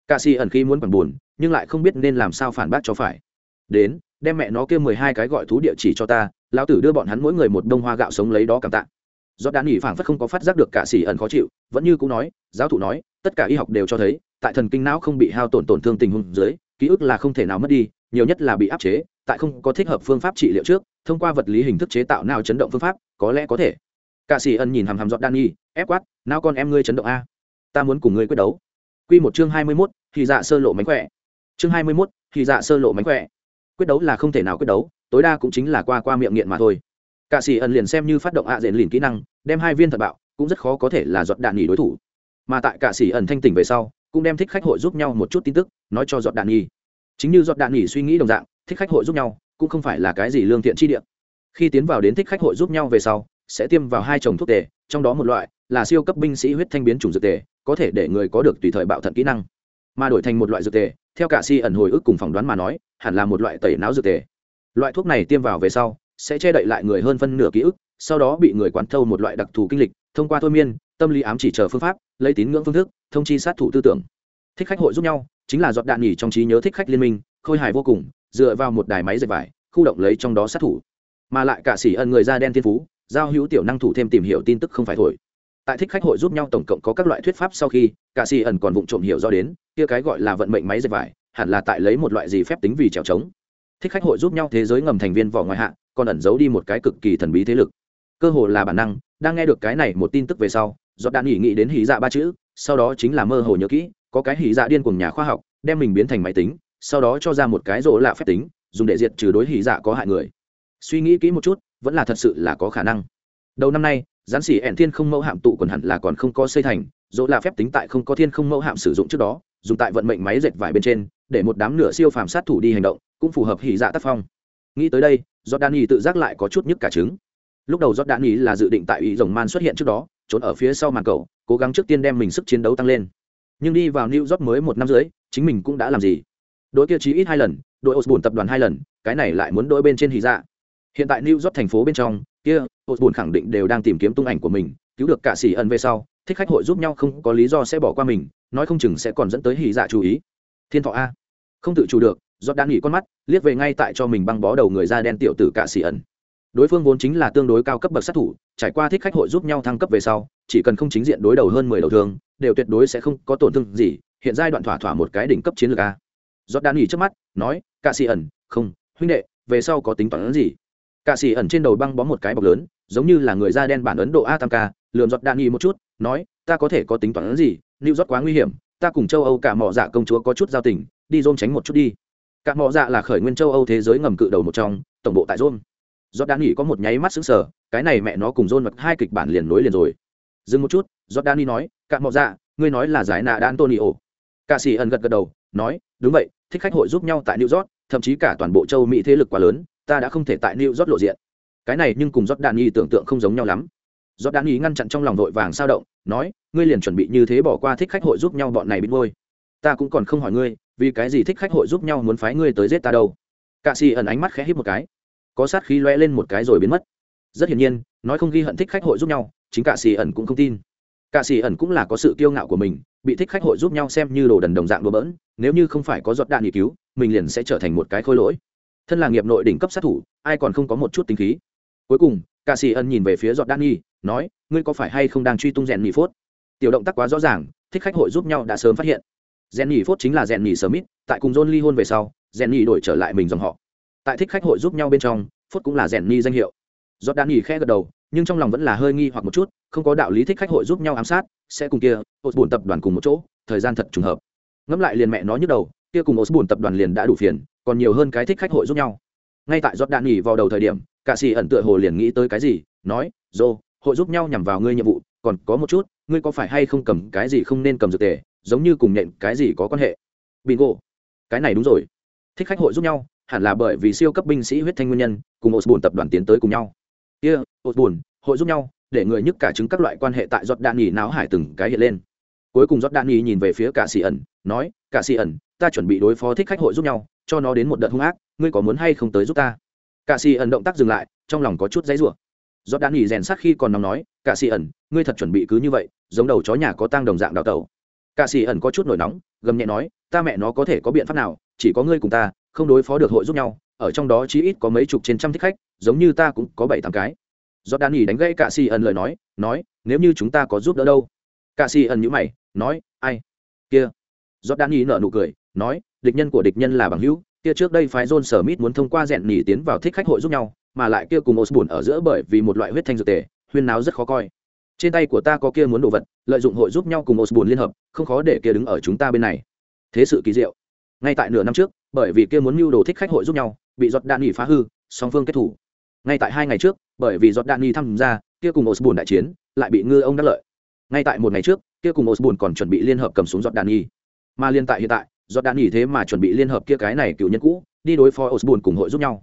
Ca si ẩn khi muốn còn buồn, nhưng lại không biết nên làm sao phản bác cho phải. Đến, đem mẹ nó kêu mười hai cái gọi thú địa chỉ cho ta, lão tử đưa bọn hắn mỗi người một đông hoa gạo sống lấy đó cảm tạ. Do đan nghỉ phảng phất không có phát giác được cả xỉ ẩn khó chịu, vẫn như cũng nói, giáo thụ nói, tất cả y học đều cho thấy, tại thần kinh não không bị hao tổn tổn thương tình huống dưới, ký ức là không thể nào mất đi, nhiều nhất là bị áp chế, tại không có thích hợp phương pháp trị liệu trước, thông qua vật lý hình thức chế tạo nào chấn động phương pháp, có lẽ có thể cả sĩ ân nhìn hàm hàm giọt đan ép quát, nào con em ngươi chấn động a. Ta muốn cùng ngươi quyết đấu. Quy một chương hai mươi mốt, thì dạ sơ lộ mánh khỏe. Chương hai mươi mốt, thì dạ sơ lộ mánh khỏe. Quyết đấu là không thể nào quyết đấu, tối đa cũng chính là qua qua miệng nghiện mà thôi. Cả sĩ ân liền xem như phát động ạ à diện liền kỹ năng, đem hai viên thật bạo, cũng rất khó có thể là giọt đạn nhì đối thủ. Mà tại cả sĩ ẩn thanh tỉnh về sau, cũng đem thích khách hội giúp nhau một chút tin tức, nói cho giọt đạn nhì. Chính như giọt đạn nhì suy nghĩ đồng dạng, thích khách hội giúp nhau, cũng không phải là cái gì lương thiện chi địa. Khi tiến vào đến thích khách hội giúp nhau về sau sẽ tiêm vào hai chồng thuốc tề, trong đó một loại là siêu cấp binh sĩ huyết thanh biến chủng dược tề, có thể để người có được tùy thời bạo thận kỹ năng. Mà đổi thành một loại dược tề, theo cả si ẩn hồi ức cùng phỏng đoán mà nói, hẳn là một loại tẩy não dược tề. Loại thuốc này tiêm vào về sau, sẽ che đậy lại người hơn phân nửa ký ức, sau đó bị người quán thâu một loại đặc thù kinh lịch, thông qua thôi miên, tâm lý ám chỉ chờ phương pháp, lấy tín ngưỡng phương thức, thông chi sát thủ tư tưởng. Thích khách hội giúp nhau, chính là giọt đạn nhỉ trong trí nhớ thích khách liên minh, khôi hài vô cùng, dựa vào một đài máy dệt vải, khu động lấy trong đó sát thủ. Mà lại cả sĩ ẩn người da đen thiên phú giao hữu tiểu năng thủ thêm tìm hiểu tin tức không phải thổi. Tại thích khách hội giúp nhau tổng cộng có các loại thuyết pháp sau khi, cả xì ẩn còn vụng trộm hiểu do đến, kia cái gọi là vận mệnh máy dệt vải, hẳn là tại lấy một loại gì phép tính vì trèo trống. Thích khách hội giúp nhau thế giới ngầm thành viên vỏ ngoài hạ, còn ẩn giấu đi một cái cực kỳ thần bí thế lực. Cơ hồ là bản năng, đang nghe được cái này một tin tức về sau do đạn nghỉ nghĩ đến hỉ dạ ba chữ, sau đó chính là mơ hồ nhớ kỹ, có cái hỉ dạ điên cùng nhà khoa học, đem mình biến thành máy tính, sau đó cho ra một cái rỗ lạ phép tính, dùng để diệt trừ đối hỉ dạ có hại người. Suy nghĩ kỹ một chút vẫn là thật sự là có khả năng. Đầu năm nay, gián xỉ ẻn thiên không mẫu hạm tụ còn hẳn là còn không có xây thành, dỗ là phép tính tại không có thiên không mẫu hạm sử dụng trước đó, dùng tại vận mệnh máy dệt vải bên trên, để một đám nửa siêu phàm sát thủ đi hành động, cũng phù hợp hỉ dạ tác phong. Nghĩ tới đây do đan y tự giác lại có chút nhức cả trứng. Lúc đầu do đan y là dự định tại ý rồng man xuất hiện trước đó, trốn ở phía sau màn cầu, cố gắng trước tiên đem mình sức chiến đấu tăng lên. Nhưng đi vào new york mới một năm rưỡi, chính mình cũng đã làm gì? Đội kia chí ít hai lần, đội osbun tập đoàn hai lần, cái này lại muốn đội bên trên hỉ dạ hiện tại new york thành phố bên trong, kia hội buồn khẳng định đều đang tìm kiếm tung ảnh của mình, cứu được cả xỉ ẩn về sau, thích khách hội giúp nhau không có lý do sẽ bỏ qua mình, nói không chừng sẽ còn dẫn tới hỉ dạ chú ý. Thiên thọ a. Không tự chủ được giọt đan nghỉ con mắt, liếc về ngay tại cho mình băng bó đầu người da đen tiểu tử cả xỉ ẩn đối phương vốn chính là tương đối cao cấp bậc sát thủ, trải qua thích khách hội giúp nhau thăng cấp về sau, chỉ cần không chính diện đối đầu hơn mười đầu thương, đều tuyệt đối sẽ không có tổn thương gì, hiện giai đoạn thỏa thỏa một cái đỉnh cấp chiến lược a. Giọt đan nghỉ trước mắt, nói, cả xỉ ẩn không, huynh đệ, về sau có tính toán gì? Cả sĩ ẩn trên đầu băng bó một cái bọc lớn, giống như là người da đen bản ấn độ a tam ca lượm giọt đan nghỉ một chút, nói, ta có thể có tính toán gì lưu rót quá nguy hiểm, ta cùng châu âu cả mỏ dạ công chúa có chút giao tình, đi dôm tránh một chút đi. Cả mỏ dạ là khởi nguyên châu âu thế giới ngầm cự đầu một trong, tổng bộ tại dôm giọt đan nghỉ có một nháy mắt xứng sở cái này mẹ nó cùng dôn mật hai kịch bản liền nối liền rồi. Dừng một chút do đan nói, cả mỏ dạ ngươi nói là giải nạ đan ổ. Cả sĩ ẩn gật gật đầu, nói, đúng vậy, thích khách hội giúp nhau tại new york, thậm chí cả toàn bộ châu mỹ thế lực quá lớn ta đã không thể tại new york lộ diện. Cái này nhưng cùng Jordan đan nhi tưởng tượng không giống nhau lắm. Jordan đan nhi ngăn chặn trong lòng vội vàng sao động, nói, ngươi liền chuẩn bị như thế bỏ qua thích khách hội giúp nhau bọn này biết ngôi ta cũng còn không hỏi ngươi, vì cái gì thích khách hội giúp nhau muốn phái ngươi tới giết ta đâu. Cạ Sĩ ẩn ánh mắt khẽ hít một cái. Có sát khí lóe lên một cái rồi biến mất. Rất hiển nhiên, nói không ghi hận thích khách hội giúp nhau, chính cạ Sĩ ẩn cũng không tin. Cạ Sĩ ẩn cũng là có sự kiêu ngạo của mình, bị thích khách hội giúp nhau xem như đồ đần đồng dạng đùa bỡn, nếu như không phải có giọt đạn nghiên cứu, mình liền sẽ trở thành một cái khôi lỗi thân là nghiệp nội đỉnh cấp sát thủ, ai còn không có một chút tính khí. Cuối cùng, ca sĩ ân nhìn về phía giọt đan nhi, nói, ngươi có phải hay không đang truy tung rèn nhị phốt? Tiểu động tác quá rõ ràng, thích khách hội giúp nhau đã sớm phát hiện. Rèn nhị phốt chính là rèn nhị mít. tại cùng john ly hôn về sau, rèn nhị đổi trở lại mình dòng họ. Tại thích khách hội giúp nhau bên trong, phốt cũng là rèn nhị danh hiệu. Giọt đan nhị khẽ gật đầu, nhưng trong lòng vẫn là hơi nghi hoặc một chút, không có đạo lý thích khách hội giúp nhau ám sát, sẽ cùng kia hội buồn tập đoàn cùng một chỗ, thời gian thật trùng hợp. Ngẫm lại liền mẹ nó nhức đầu, kia cùng ột buồn tập đoàn liền đã đủ phiền còn nhiều hơn cái thích khách hội giúp nhau. Ngay tại giọt đạn nghỉ vào đầu thời điểm cả xì ẩn tựa hồ liền nghĩ tới cái gì nói dô hội giúp nhau nhằm vào ngươi nhiệm vụ còn có một chút ngươi có phải hay không cầm cái gì không nên cầm dược tề giống như cùng nhện cái gì có quan hệ? Bingo. Cái này đúng rồi. Thích khách hội giúp nhau hẳn là bởi vì siêu cấp binh sĩ huyết thanh nguyên nhân cùng một bùn tập đoàn tiến tới cùng nhau. Kia、yeah, bùn hội giúp nhau để người nhức cả chứng các loại quan hệ tại giọt đạn nghỉ náo hải từng cái hiện lên cuối cùng giót đạn nhì nhìn về phía cả xì ẩn, nói, cả xì ẩn, ta chuẩn bị đối phó thích khách hội giúp nhau, cho nó đến một đợt hung ác, ngươi có muốn hay không tới giúp ta? Cả xì ẩn động tác dừng lại, trong lòng có chút dãy rủa. Giót đạn nghỉ rèn sát khi còn nóng nói, cả xì ẩn, ngươi thật chuẩn bị cứ như vậy, giống đầu chó nhà có tang đồng dạng đào tẩu. Cả xì ẩn có chút nổi nóng, gầm nhẹ nói, ta mẹ nó có thể có biện pháp nào, chỉ có ngươi cùng ta, không đối phó được hội giúp nhau, ở trong đó chí ít có mấy chục trên trăm thích khách, giống như ta cũng có bảy tám cái. Giót đạn nghỉ đánh gãy cả xì ẩn lời nói nói, nếu như chúng ta có giúp đỡ đâu? Cả xì ẩn nhữ mày nói ai kia giót đan nghỉ nợ nụ cười nói địch nhân của địch nhân là bằng hữu kia trước đây phái John Smith muốn thông qua rèn nỉ tiến vào thích khách hội giúp nhau, mà lại kia cùng Osborne ở giữa bởi vì một loại huyết thanh dược tề, huyên náo rất khó coi. Trên tay của ta có kia muốn đồ vật, lợi dụng hội giúp nhau cùng Osborne liên hợp, không khó để kia đứng ở chúng ta bên này. Thế sự kỳ diệu. Ngay tại nửa năm trước, bởi vì kia muốn mưu đồ thích khách hội giúp nhau, bị giọt đạn nghỉ phá hư, song phương kết thủ. Ngay tại hai ngày trước, bởi vì giọt đạn nghỉ tham gia, kia cùng Osborne đại chiến, lại bị ngư ông đắc lợi. Ngay tại một ngày trước, kia cùng Osborne còn chuẩn bị liên hợp cầm súng giọt đạn nghỉ. Mà liên tại hiện tại, giọt đạn nghỉ thế mà chuẩn bị liên hợp kia cái này cựu nhân cũ đi đối phó osborne cùng hội giúp nhau.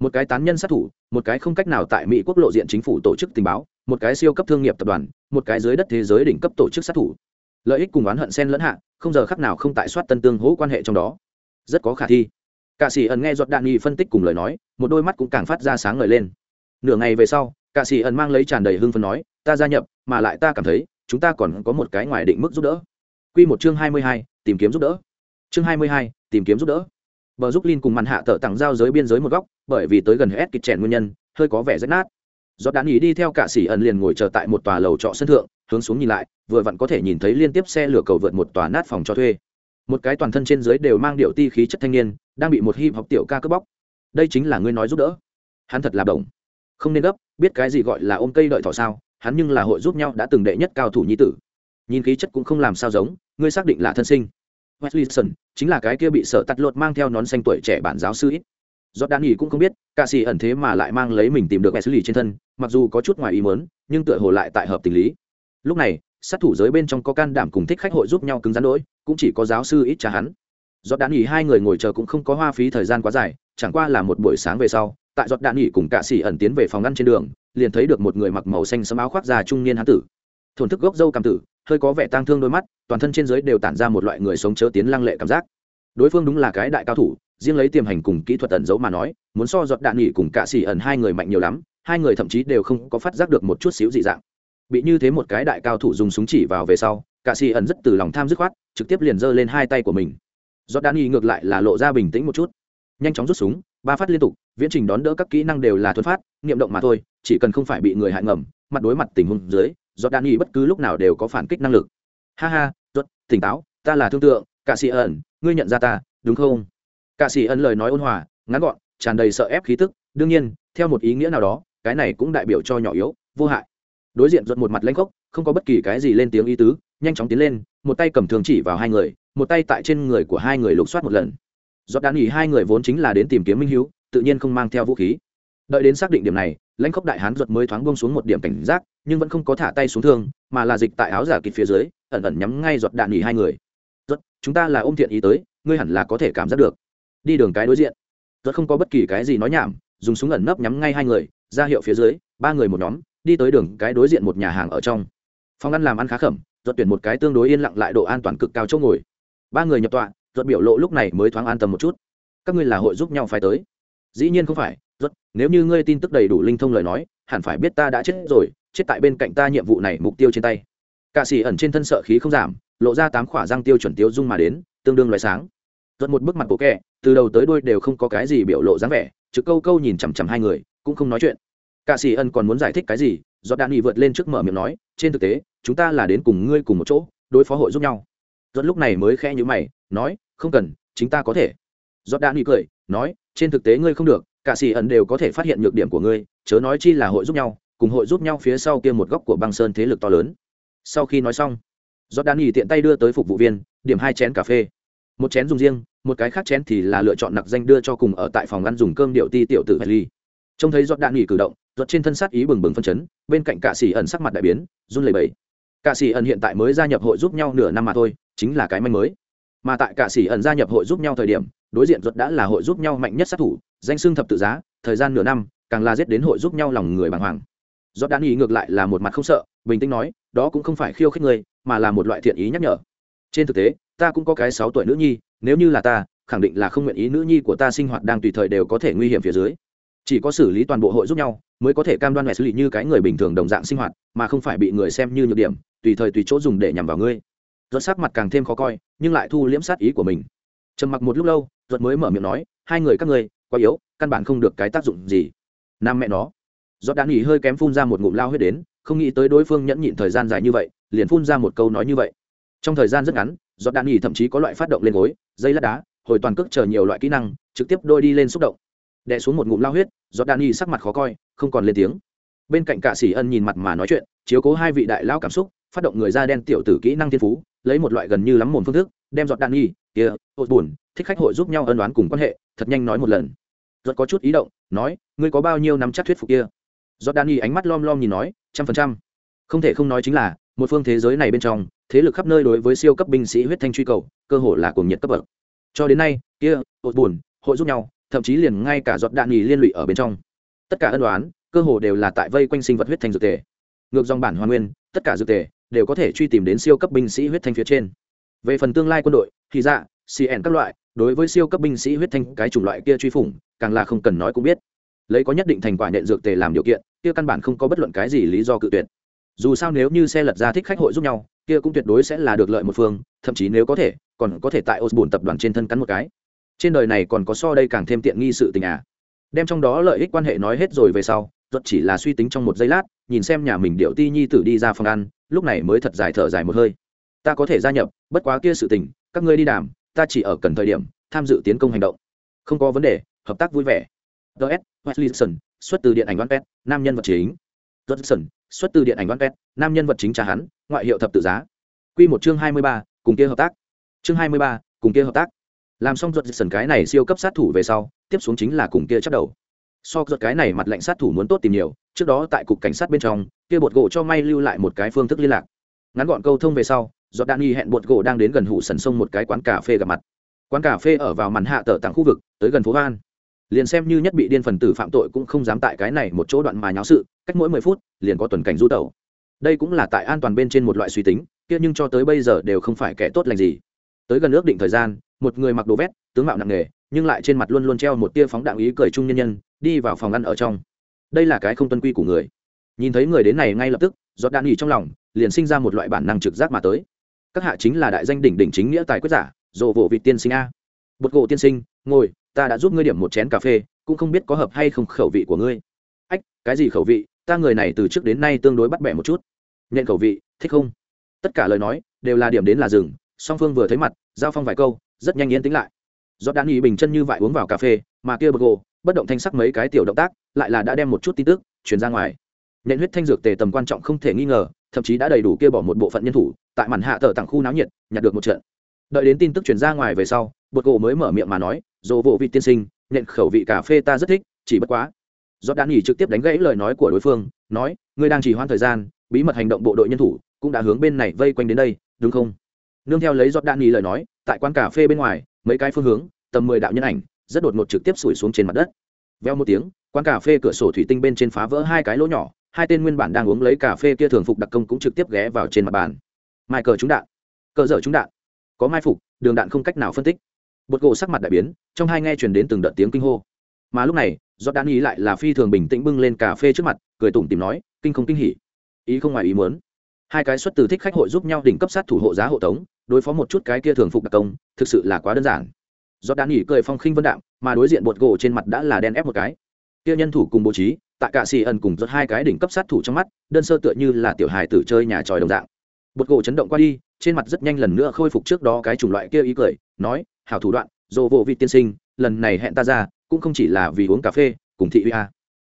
Một cái tán nhân sát thủ một cái không cách nào tại mỹ quốc lộ diện chính phủ tổ chức tình báo một cái siêu cấp thương nghiệp tập đoàn một cái dưới đất thế giới đỉnh cấp tổ chức sát thủ. Lợi ích cùng oán hận sen lẫn hạ không giờ khắc nào không tại soát tân tương hỗ quan hệ trong đó. Rất có khả thi. Cả sĩ ẩn nghe giọt đạn nghi phân tích cùng lời nói một đôi mắt cũng càng phát ra sáng ngời lên. Nửa ngày về sau cả sĩ ẩn mang lấy tràn đầy hưng phân nói ta gia nhập mà lại ta cảm thấy chúng ta còn có một cái ngoài định mức giúp đỡ. Quy một chương hai mươi hai, tìm kiếm giúp đỡ. Chương hai mươi hai tìm kiếm giúp đỡ. Bờ giúp linh cùng màn hạ tở tặng giao giới biên giới một góc bởi vì tới gần hết kịch chèn nguyên nhân hơi có vẻ rách nát. Do đạn ý đi theo cả sĩ ẩn liền ngồi chờ tại một tòa lầu trọ sân thượng hướng xuống nhìn lại vừa vặn có thể nhìn thấy liên tiếp xe lửa cầu vượt một tòa nát phòng cho thuê. Một cái toàn thân trên dưới đều mang điệu ti khí chất thanh niên đang bị một hip học tiểu ca cướp bóc. Đây chính là ngươi nói giúp đỡ. Hắn thật là đồng không nên gấp biết cái gì gọi là ôm cây đợi thỏ sao? Hắn nhưng là hội giúp nhau đã từng đệ nhất cao thủ nhi tử. Nhìn khí chất cũng không làm sao giống ngươi xác định là thân sinh. Wesleyson chính là cái kia bị sợ tắt lột mang theo nón xanh tuổi trẻ bản giáo sư ít. Jordan cũng không biết, ca sĩ ẩn thế mà lại mang lấy mình tìm được Wesley trên thân mặc dù có chút ngoài ý mớn nhưng tựa hồ lại tại hợp tình lý. Lúc này sát thủ giới bên trong có can đảm cùng thích khách hội giúp nhau cứng rắn đỗi cũng chỉ có giáo sư ít trả hắn. Giọt đạn nghỉ hai người ngồi chờ cũng không có hoa phí thời gian quá dài chẳng qua là một buổi sáng về sau tại giọt đạn nghỉ cùng cạ sĩ ẩn tiến về phòng ngăn trên đường liền thấy được một người mặc màu xanh sẫm áo khoác già trung niên hán tử. Thổn thức gốc dâu cảm tử, hơi có vẻ tang thương đôi mắt, toàn thân trên dưới đều tản ra một loại người sống chớ tiến lăng lệ cảm giác. Đối phương đúng là cái đại cao thủ, riêng lấy tiềm hành cùng kỹ thuật ẩn giấu mà nói, muốn so giọt đạn nghỉ cùng cạ xỉ ẩn hai người mạnh nhiều lắm, hai người thậm chí đều không có phát giác được một chút xíu dị dạng. Bị như thế một cái đại cao thủ dùng súng chỉ vào về sau cạ xỉ ẩn rất từ lòng tham dứt khoát, trực tiếp liền giơ lên hai tay của mình. Giọt đạn nghỉ ngược lại là lộ ra bình tĩnh một chút. Nhanh chóng rút súng, ba phát liên tục viễn trình đón đỡ các kỹ năng đều là thuần phát niệm động mà thôi, chỉ cần không phải bị người hại ngầm, mặt đối mặt tình huống dưới do đạn y bất cứ lúc nào đều có phản kích năng lực. Ha ha tuất tỉnh táo, ta là thương tượng cả sĩ ẩn, ngươi nhận ra ta, đúng không? Cả sĩ ẩn lời nói ôn hòa, ngắn gọn, tràn đầy sợ ép khí tức, đương nhiên, theo một ý nghĩa nào đó, cái này cũng đại biểu cho nhỏ yếu, vô hại. Đối diện ruột một mặt lanh khốc, không có bất kỳ cái gì lên tiếng ý tứ, nhanh chóng tiến lên, một tay cầm thường chỉ vào hai người, một tay tại trên người của hai người lục soát một lần. Giọt đạn nghỉ hai người vốn chính là đến tìm kiếm minh hữu tự nhiên không mang theo vũ khí. Đợi đến xác định điểm này, lãnh khốc đại hán ruột mới thoáng bông xuống một điểm cảnh giác, nhưng vẫn không có thả tay xuống thương, mà là dịch tại áo giả kịp phía dưới, ẩn ẩn nhắm ngay giọt đạn nghỉ hai người. Ruột, chúng ta là ôm thiện ý tới, ngươi hẳn là có thể cảm giác được. Đi đường cái đối diện. Ruột không có bất kỳ cái gì nói nhảm, dùng súng ẩn nấp nhắm ngay hai người, ra hiệu phía dưới, ba người một nhóm, đi tới đường cái đối diện một nhà hàng ở trong. Phòng ăn làm ăn khá khẩm, ruột tuyển một cái tương đối yên lặng lại độ an toàn cực cao chỗ ngồi. Ba người nhập tọa, ruột biểu lộ lúc này mới thoáng an tâm một chút. Các ngươi là hội giúp nhau phải tới dĩ nhiên không phải rất nếu như ngươi tin tức đầy đủ linh thông lời nói, hẳn phải biết ta đã chết rồi, chết tại bên cạnh ta nhiệm vụ này mục tiêu trên tay. Cạ xỉ ẩn trên thân sợ khí không giảm, lộ ra tám khỏa răng tiêu chuẩn tiêu dung mà đến, tương đương loại sáng. Rất một bức mặt bộ kẹ, từ đầu tới đuôi đều không có cái gì biểu lộ dáng vẻ, trực câu câu nhìn chằm chằm hai người, cũng không nói chuyện. Cạ xỉ ẩn còn muốn giải thích cái gì do đạn nghị vượt lên trước mở miệng nói, trên thực tế, chúng ta là đến cùng ngươi cùng một chỗ, đối phó hội giúp nhau. Rất lúc này mới khẽ như mày, nói, không cần, chính ta có thể. Do đạn nghị cười nói, trên thực tế ngươi không được, cả xì ẩn đều có thể phát hiện nhược điểm của ngươi, chớ nói chi là hội giúp nhau, cùng hội giúp nhau phía sau kia một góc của băng sơn thế lực to lớn. Sau khi nói xong giót đan nghỉ tiện tay đưa tới phục vụ viên, điểm hai chén cà phê. Một chén dùng riêng, một cái khác chén thì là lựa chọn nặc danh đưa cho cùng ở tại phòng ăn dùng cơm điệu ti tiểu tử ly trông thấy giọt đạn nghỉ cử động giọt trên thân sát ý bừng bừng phân chấn, bên cạnh cả xì ẩn sắc mặt đại biến, run lẩy bẩy. Cả xì ẩn hiện tại mới gia nhập hội giúp nhau nửa năm mà thôi, chính là cái manh mới. Mà tại cả xì ẩn gia nhập hội giúp nhau thời điểm đối diện ruột đã là hội giúp nhau mạnh nhất sát thủ, danh xưng thập tự giá, thời gian nửa năm, càng là giết đến hội giúp nhau lòng người bàng hoàng. Do đan ý ngược lại là một mặt không sợ, bình tĩnh nói, đó cũng không phải khiêu khích người mà là một loại thiện ý nhắc nhở. Trên thực tế, ta cũng có cái sáu tuổi nữ nhi, nếu như là ta, khẳng định là không nguyện ý nữ nhi của ta sinh hoạt đang tùy thời đều có thể nguy hiểm phía dưới. Chỉ có xử lý toàn bộ hội giúp nhau, mới có thể cam đoan mẹ xử lý như cái người bình thường đồng dạng sinh hoạt, mà không phải bị người xem như nhược điểm, tùy thời tùy chỗ dùng để nhằm vào ngươi. Do sắc mặt càng thêm khó coi, nhưng lại thu liễm sát ý của mình trầm mặc một lúc lâu, ruột mới mở miệng nói, hai người các ngươi, quá yếu, căn bản không được cái tác dụng gì. Nam mẹ nó. Giọt đạn nghỉ hơi kém phun ra một ngụm lao huyết đến, không nghĩ tới đối phương nhẫn nhịn thời gian dài như vậy, liền phun ra một câu nói như vậy. Trong thời gian rất ngắn, giọt đạn nghỉ thậm chí có loại phát động lên gối, dây lát đá, hồi toàn cước chờ nhiều loại kỹ năng, trực tiếp đôi đi lên xúc động. Đè xuống một ngụm lao huyết, giọt đạn nghỉ sắc mặt khó coi, không còn lên tiếng. Bên cạnh cả sĩ ân nhìn mặt mà nói chuyện, chiếu cố hai vị đại lao cảm xúc, phát động người da đen tiểu tử kỹ năng thiên phú lấy một loại gần như lắm mồm phương thức, đem giọt đạn nghi, kia, ô, buồn, thích khách hội giúp nhau ân đoán cùng quan hệ, thật nhanh nói một lần. Giọt có chút ý động, nói, ngươi có bao nhiêu năm chắc thuyết phục kia? Giọt đạn nghi ánh mắt lom lom nhìn nói, trăm phần trăm. Không thể không nói chính là, một phương thế giới này bên trong, thế lực khắp nơi đối với siêu cấp binh sĩ huyết thanh truy cầu, cơ hội là cuồng nhiệt cấp bậc. Cho đến nay, kia, ô, buồn, hội giúp nhau, thậm chí liền ngay cả giọt đạn nghi liên lụy ở bên trong. Tất cả ân đoán cơ hồ đều là tại vây quanh sinh vật huyết thanh dược tề. Ngược dòng bản hoa nguyên, tất cả dược tề đều có thể truy tìm đến siêu cấp binh sĩ huyết thanh phía trên. Về phần tương lai quân đội, thì dạ cn các loại, đối với siêu cấp binh sĩ huyết thanh cái chủng loại kia truy phủng, càng là không cần nói cũng biết. Lấy có nhất định thành quả nện dược tề làm điều kiện, kia căn bản không có bất luận cái gì lý do cự tuyệt. Dù sao nếu như xe lật ra thích khách hội giúp nhau, kia cũng tuyệt đối sẽ là được lợi một phương, thậm chí nếu có thể, còn có thể tại osborne tập đoàn trên thân cắn một cái. Trên đời này còn có so đây càng thêm tiện nghi sự tình à. Đem trong đó lợi ích quan hệ nói hết rồi về sau, ruột chỉ là suy tính trong một giây lát nhìn xem nhà mình điệu ti nhi tử đi ra phòng ăn, lúc này mới thật dài thở dài một hơi. Ta có thể gia nhập, bất quá kia sự tình, các ngươi đi đàm, ta chỉ ở cần thời điểm, tham dự tiến công hành động. Không có vấn đề, hợp tác vui vẻ. Ts wesleyson xuất từ điện ảnh văn pet nam nhân vật chính. Johnson xuất từ điện ảnh văn pet nam nhân vật chính cha hắn, ngoại hiệu thập tự giá. Q một chương hai mươi ba, cùng kia hợp tác. Chương hai mươi ba, cùng kia hợp tác. Làm xong johnson cái này siêu cấp sát thủ về sau, tiếp xuống chính là cùng kia chắc đầu so giật cái này mặt lệnh sát thủ muốn tốt tìm nhiều, trước đó tại cục cảnh sát bên trong, kia bột gỗ cho may lưu lại một cái phương thức liên lạc. Ngắn gọn câu thông về sau do đan y hẹn bột gỗ đang đến gần hụ sần sông một cái quán cà phê gặp mặt. Quán cà phê ở vào màn hạ tờ tặng khu vực, tới gần phố van. Liền xem như nhất bị điên phần tử phạm tội cũng không dám tại cái này một chỗ đoạn mà nháo sự, cách mỗi mười phút, liền có tuần cảnh du tẩu. Đây cũng là tại an toàn bên trên một loại suy tính, kia nhưng cho tới bây giờ đều không phải kẻ tốt lành gì. Tới gần ước định thời gian, một người mặc đồ vét, tướng mạo nặng nề nhưng lại trên mặt luôn luôn treo một tia phóng đạn ý cười chung nhân nhân, đi vào phòng ăn ở trong. Đây là cái không tuân quy của người. Nhìn thấy người đến này ngay lập tức, giọt đạn nghỉ trong lòng, liền sinh ra một loại bản năng trực giác mà tới. Các hạ chính là đại danh đỉnh đỉnh chính nghĩa tài quyết giả, dồ vỗ vị tiên sinh a. Bột gỗ tiên sinh, ngồi, ta đã giúp ngươi điểm một chén cà phê, cũng không biết có hợp hay không khẩu vị của ngươi. Ách, cái gì khẩu vị? Ta người này từ trước đến nay tương đối bắt bẻ một chút. Nhận khẩu vị, thích không? Tất cả lời nói, đều là điểm đến là rừng song phương vừa thấy mặt, giao phong vài câu, rất nhanh yên tĩnh lại do đan ý bình chân như vậy uống vào cà phê, mà kia bực gỗ, bất động thanh sắc mấy cái tiểu động tác, lại là đã đem một chút tin tức truyền ra ngoài. Nện huyết thanh dược tề tầm quan trọng không thể nghi ngờ, thậm chí đã đầy đủ kia bỏ một bộ phận nhân thủ, tại màn hạ tờ tặng khu náo nhiệt, nhặt được một trận. Đợi đến tin tức truyền ra ngoài về sau bột gỗ mới mở miệng mà nói, dồ vụ vị tiên sinh nện khẩu vị cà phê ta rất thích, chỉ bất quá. Do đan nghỉ trực tiếp đánh gãy lời nói của đối phương, nói, ngươi đang chỉ hoãn thời gian, bí mật hành động bộ đội nhân thủ, cũng đã hướng bên này vây quanh đến đây, đúng không? Nương theo lấy giọt đạn nghỉ lời nói, tại quán cà phê bên ngoài mấy cái phương hướng, tầm mười đạo nhân ảnh, rất đột ngột trực tiếp sủi xuống trên mặt đất. Veo một tiếng, quán cà phê cửa sổ thủy tinh bên trên phá vỡ hai cái lỗ nhỏ, hai tên nguyên bản đang uống lấy cà phê kia thường phục đặc công cũng trực tiếp ghé vào trên mặt bàn. Mai cờ trúng đạn. Cờ dở trúng đạn. Có mai phục, đường đạn không cách nào phân tích. Bột gỗ sắc mặt đại biến, trong hai nghe truyền đến từng đợt tiếng kinh hô. Mà lúc này do đan ý lại là phi thường bình tĩnh bưng lên cà phê trước mặt, cười tủm tìm nói, kinh không kinh hỉ. Ý không ngoài ý muốn. Hai cái xuất từ thích khách hội giúp nhau đỉnh cấp sát thủ hộ giá hộ tống đối phó một chút cái kia thường phục đặc công, thực sự là quá đơn giản. Do đan nghỉ cười phong khinh vân đạm, mà đối diện bột gỗ trên mặt đã là đen ép một cái. Kia nhân thủ cùng bố trí, tại cả xì ẩn cùng giật hai cái đỉnh cấp sát thủ trong mắt, đơn sơ tựa như là tiểu hài tử chơi nhà tròi đồng dạng. Bột gỗ chấn động qua đi, trên mặt rất nhanh lần nữa khôi phục trước đó cái chủng loại kia ý cười, nói, hảo thủ đoạn, dồ vô vị tiên sinh, lần này hẹn ta ra, cũng không chỉ là vì uống cà phê, cùng thị uy a.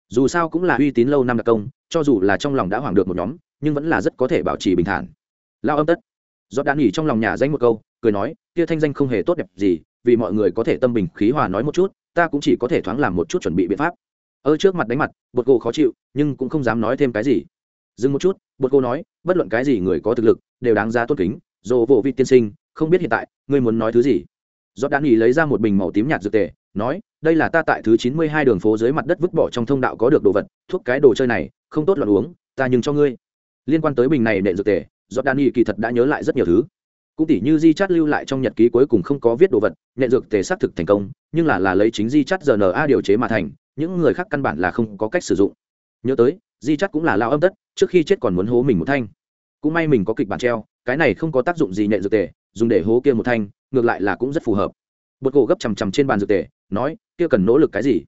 Dù sao cũng là uy tín lâu năm đặc công, cho dù là trong lòng đã hoảng được một nhóm, nhưng vẫn là rất có thể bảo trì bình thản. Lao âm tất giọt đạn nghỉ trong lòng nhà danh một câu, cười nói, kia thanh danh không hề tốt đẹp gì, vì mọi người có thể tâm bình khí hòa nói một chút, ta cũng chỉ có thể thoáng làm một chút chuẩn bị biện pháp. Ở trước mặt đánh mặt, bột cô khó chịu, nhưng cũng không dám nói thêm cái gì. Dừng một chút, bột cô nói, bất luận cái gì người có thực lực, đều đáng giá tốt kính dồ vô vị tiên sinh, không biết hiện tại, ngươi muốn nói thứ gì? Giọt đạn nghỉ lấy ra một bình màu tím nhạt dược tề, nói, đây là ta tại thứ chín mươi hai đường phố dưới mặt đất vứt bỏ trong thông đạo có được đồ vật, thuốc cái đồ chơi này, không tốt là uống, ta nhưng cho ngươi. Liên quan tới bình này nện dược tề do đan y kỳ thật đã nhớ lại rất nhiều thứ. Cũng tỷ như di chát lưu lại trong nhật ký cuối cùng không có viết đồ vật nện dược tề xác thực thành công, nhưng là là lấy chính di chát rna điều chế mà thành, những người khác căn bản là không có cách sử dụng. Nhớ tới, di chát cũng là lao âm tất trước khi chết còn muốn hố mình một thanh. Cũng may mình có kịch bản treo, cái này không có tác dụng gì nện dược tề, dùng để hố kia một thanh, ngược lại là cũng rất phù hợp. Bột gỗ gấp chằm chằm trên bàn dược tề, nói, kia cần nỗ lực cái gì?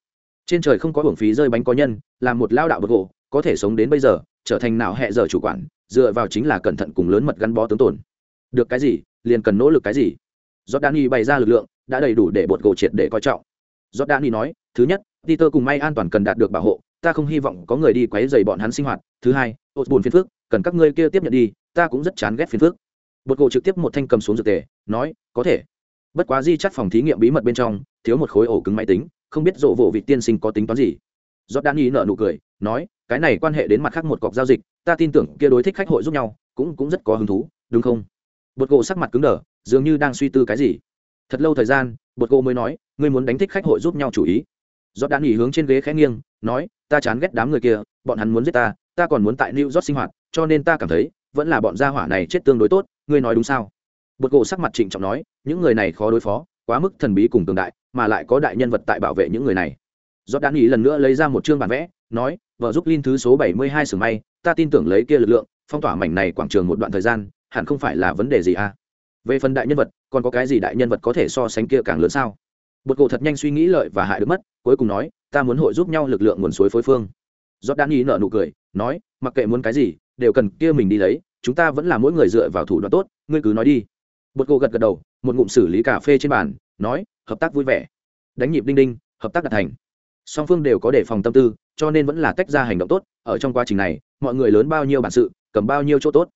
Trên trời không có hưởng phí rơi bánh có nhân làm một lao đạo bột gỗ, có thể sống đến bây giờ trở thành nào hệ giờ chủ quản, dựa vào chính là cẩn thận cùng lớn mật gắn bó tướng tồn. Được cái gì, liền cần nỗ lực cái gì? Jordani bày ra lực lượng, đã đầy đủ để bột gỗ triệt để coi trọng. Jordani nói, thứ nhất, Peter cùng may an toàn cần đạt được bảo hộ, ta không hy vọng có người đi quấy rầy bọn hắn sinh hoạt. Thứ hai ột bùn phiền phức, cần các ngươi kia tiếp nhận đi, ta cũng rất chán ghét phiền phức. Bột gỗ trực tiếp một thanh cầm xuống dược tề, nói, có thể. Bất quá di chắt phòng thí nghiệm bí mật bên trong, thiếu một khối ổ cứng máy tính, không biết rộ vộ vị tiên sinh có tính toán gì. Jordani nở nụ cười, nói cái này quan hệ đến mặt khác một cọc giao dịch, ta tin tưởng kia đối thích khách hội giúp nhau, cũng cũng rất có hứng thú, đúng không? Bột gỗ sắc mặt cứng đờ, dường như đang suy tư cái gì. Thật lâu thời gian, bột gỗ mới nói, ngươi muốn đánh thích khách hội giúp nhau chủ ý. Do đã nghỉ hướng trên ghế khẽ nghiêng, nói, ta chán ghét đám người kia, bọn hắn muốn giết ta ta còn muốn tại new york sinh hoạt, cho nên ta cảm thấy, vẫn là bọn gia hỏa này chết tương đối tốt, ngươi nói đúng sao? Bột gỗ sắc mặt trịnh trọng nói, những người này khó đối phó, quá mức thần bí cùng tương đại, mà lại có đại nhân vật tại bảo vệ những người này. Do đã nghỉ lần nữa lấy ra một chương bản vẽ, nói vợ giúp linh thứ số bảy mươi hai may, ta tin tưởng lấy kia lực lượng, phong tỏa mảnh này quảng trường một đoạn thời gian, hẳn không phải là vấn đề gì à? Về phần đại nhân vật, còn có cái gì đại nhân vật có thể so sánh kia càng lớn sao? Bột gỗ thật nhanh suy nghĩ lợi và hại được mất, cuối cùng nói, ta muốn hội giúp nhau lực lượng nguồn suối phối phương. Giọt đan ý nở nụ cười, nói, mặc kệ muốn cái gì, đều cần kia mình đi lấy, chúng ta vẫn là mỗi người dựa vào thủ đoạn tốt, ngươi cứ nói đi. Bột gỗ gật gật đầu, một ngụm xử lý cà phê trên bàn, nói, hợp tác vui vẻ. Đánh nhịp đinh đinh, hợp tác đạt thành song phương đều có đề phòng tâm tư, cho nên vẫn là tách ra hành động tốt. Ở trong quá trình này, mọi người lớn bao nhiêu bản sự, cầm bao nhiêu chỗ tốt.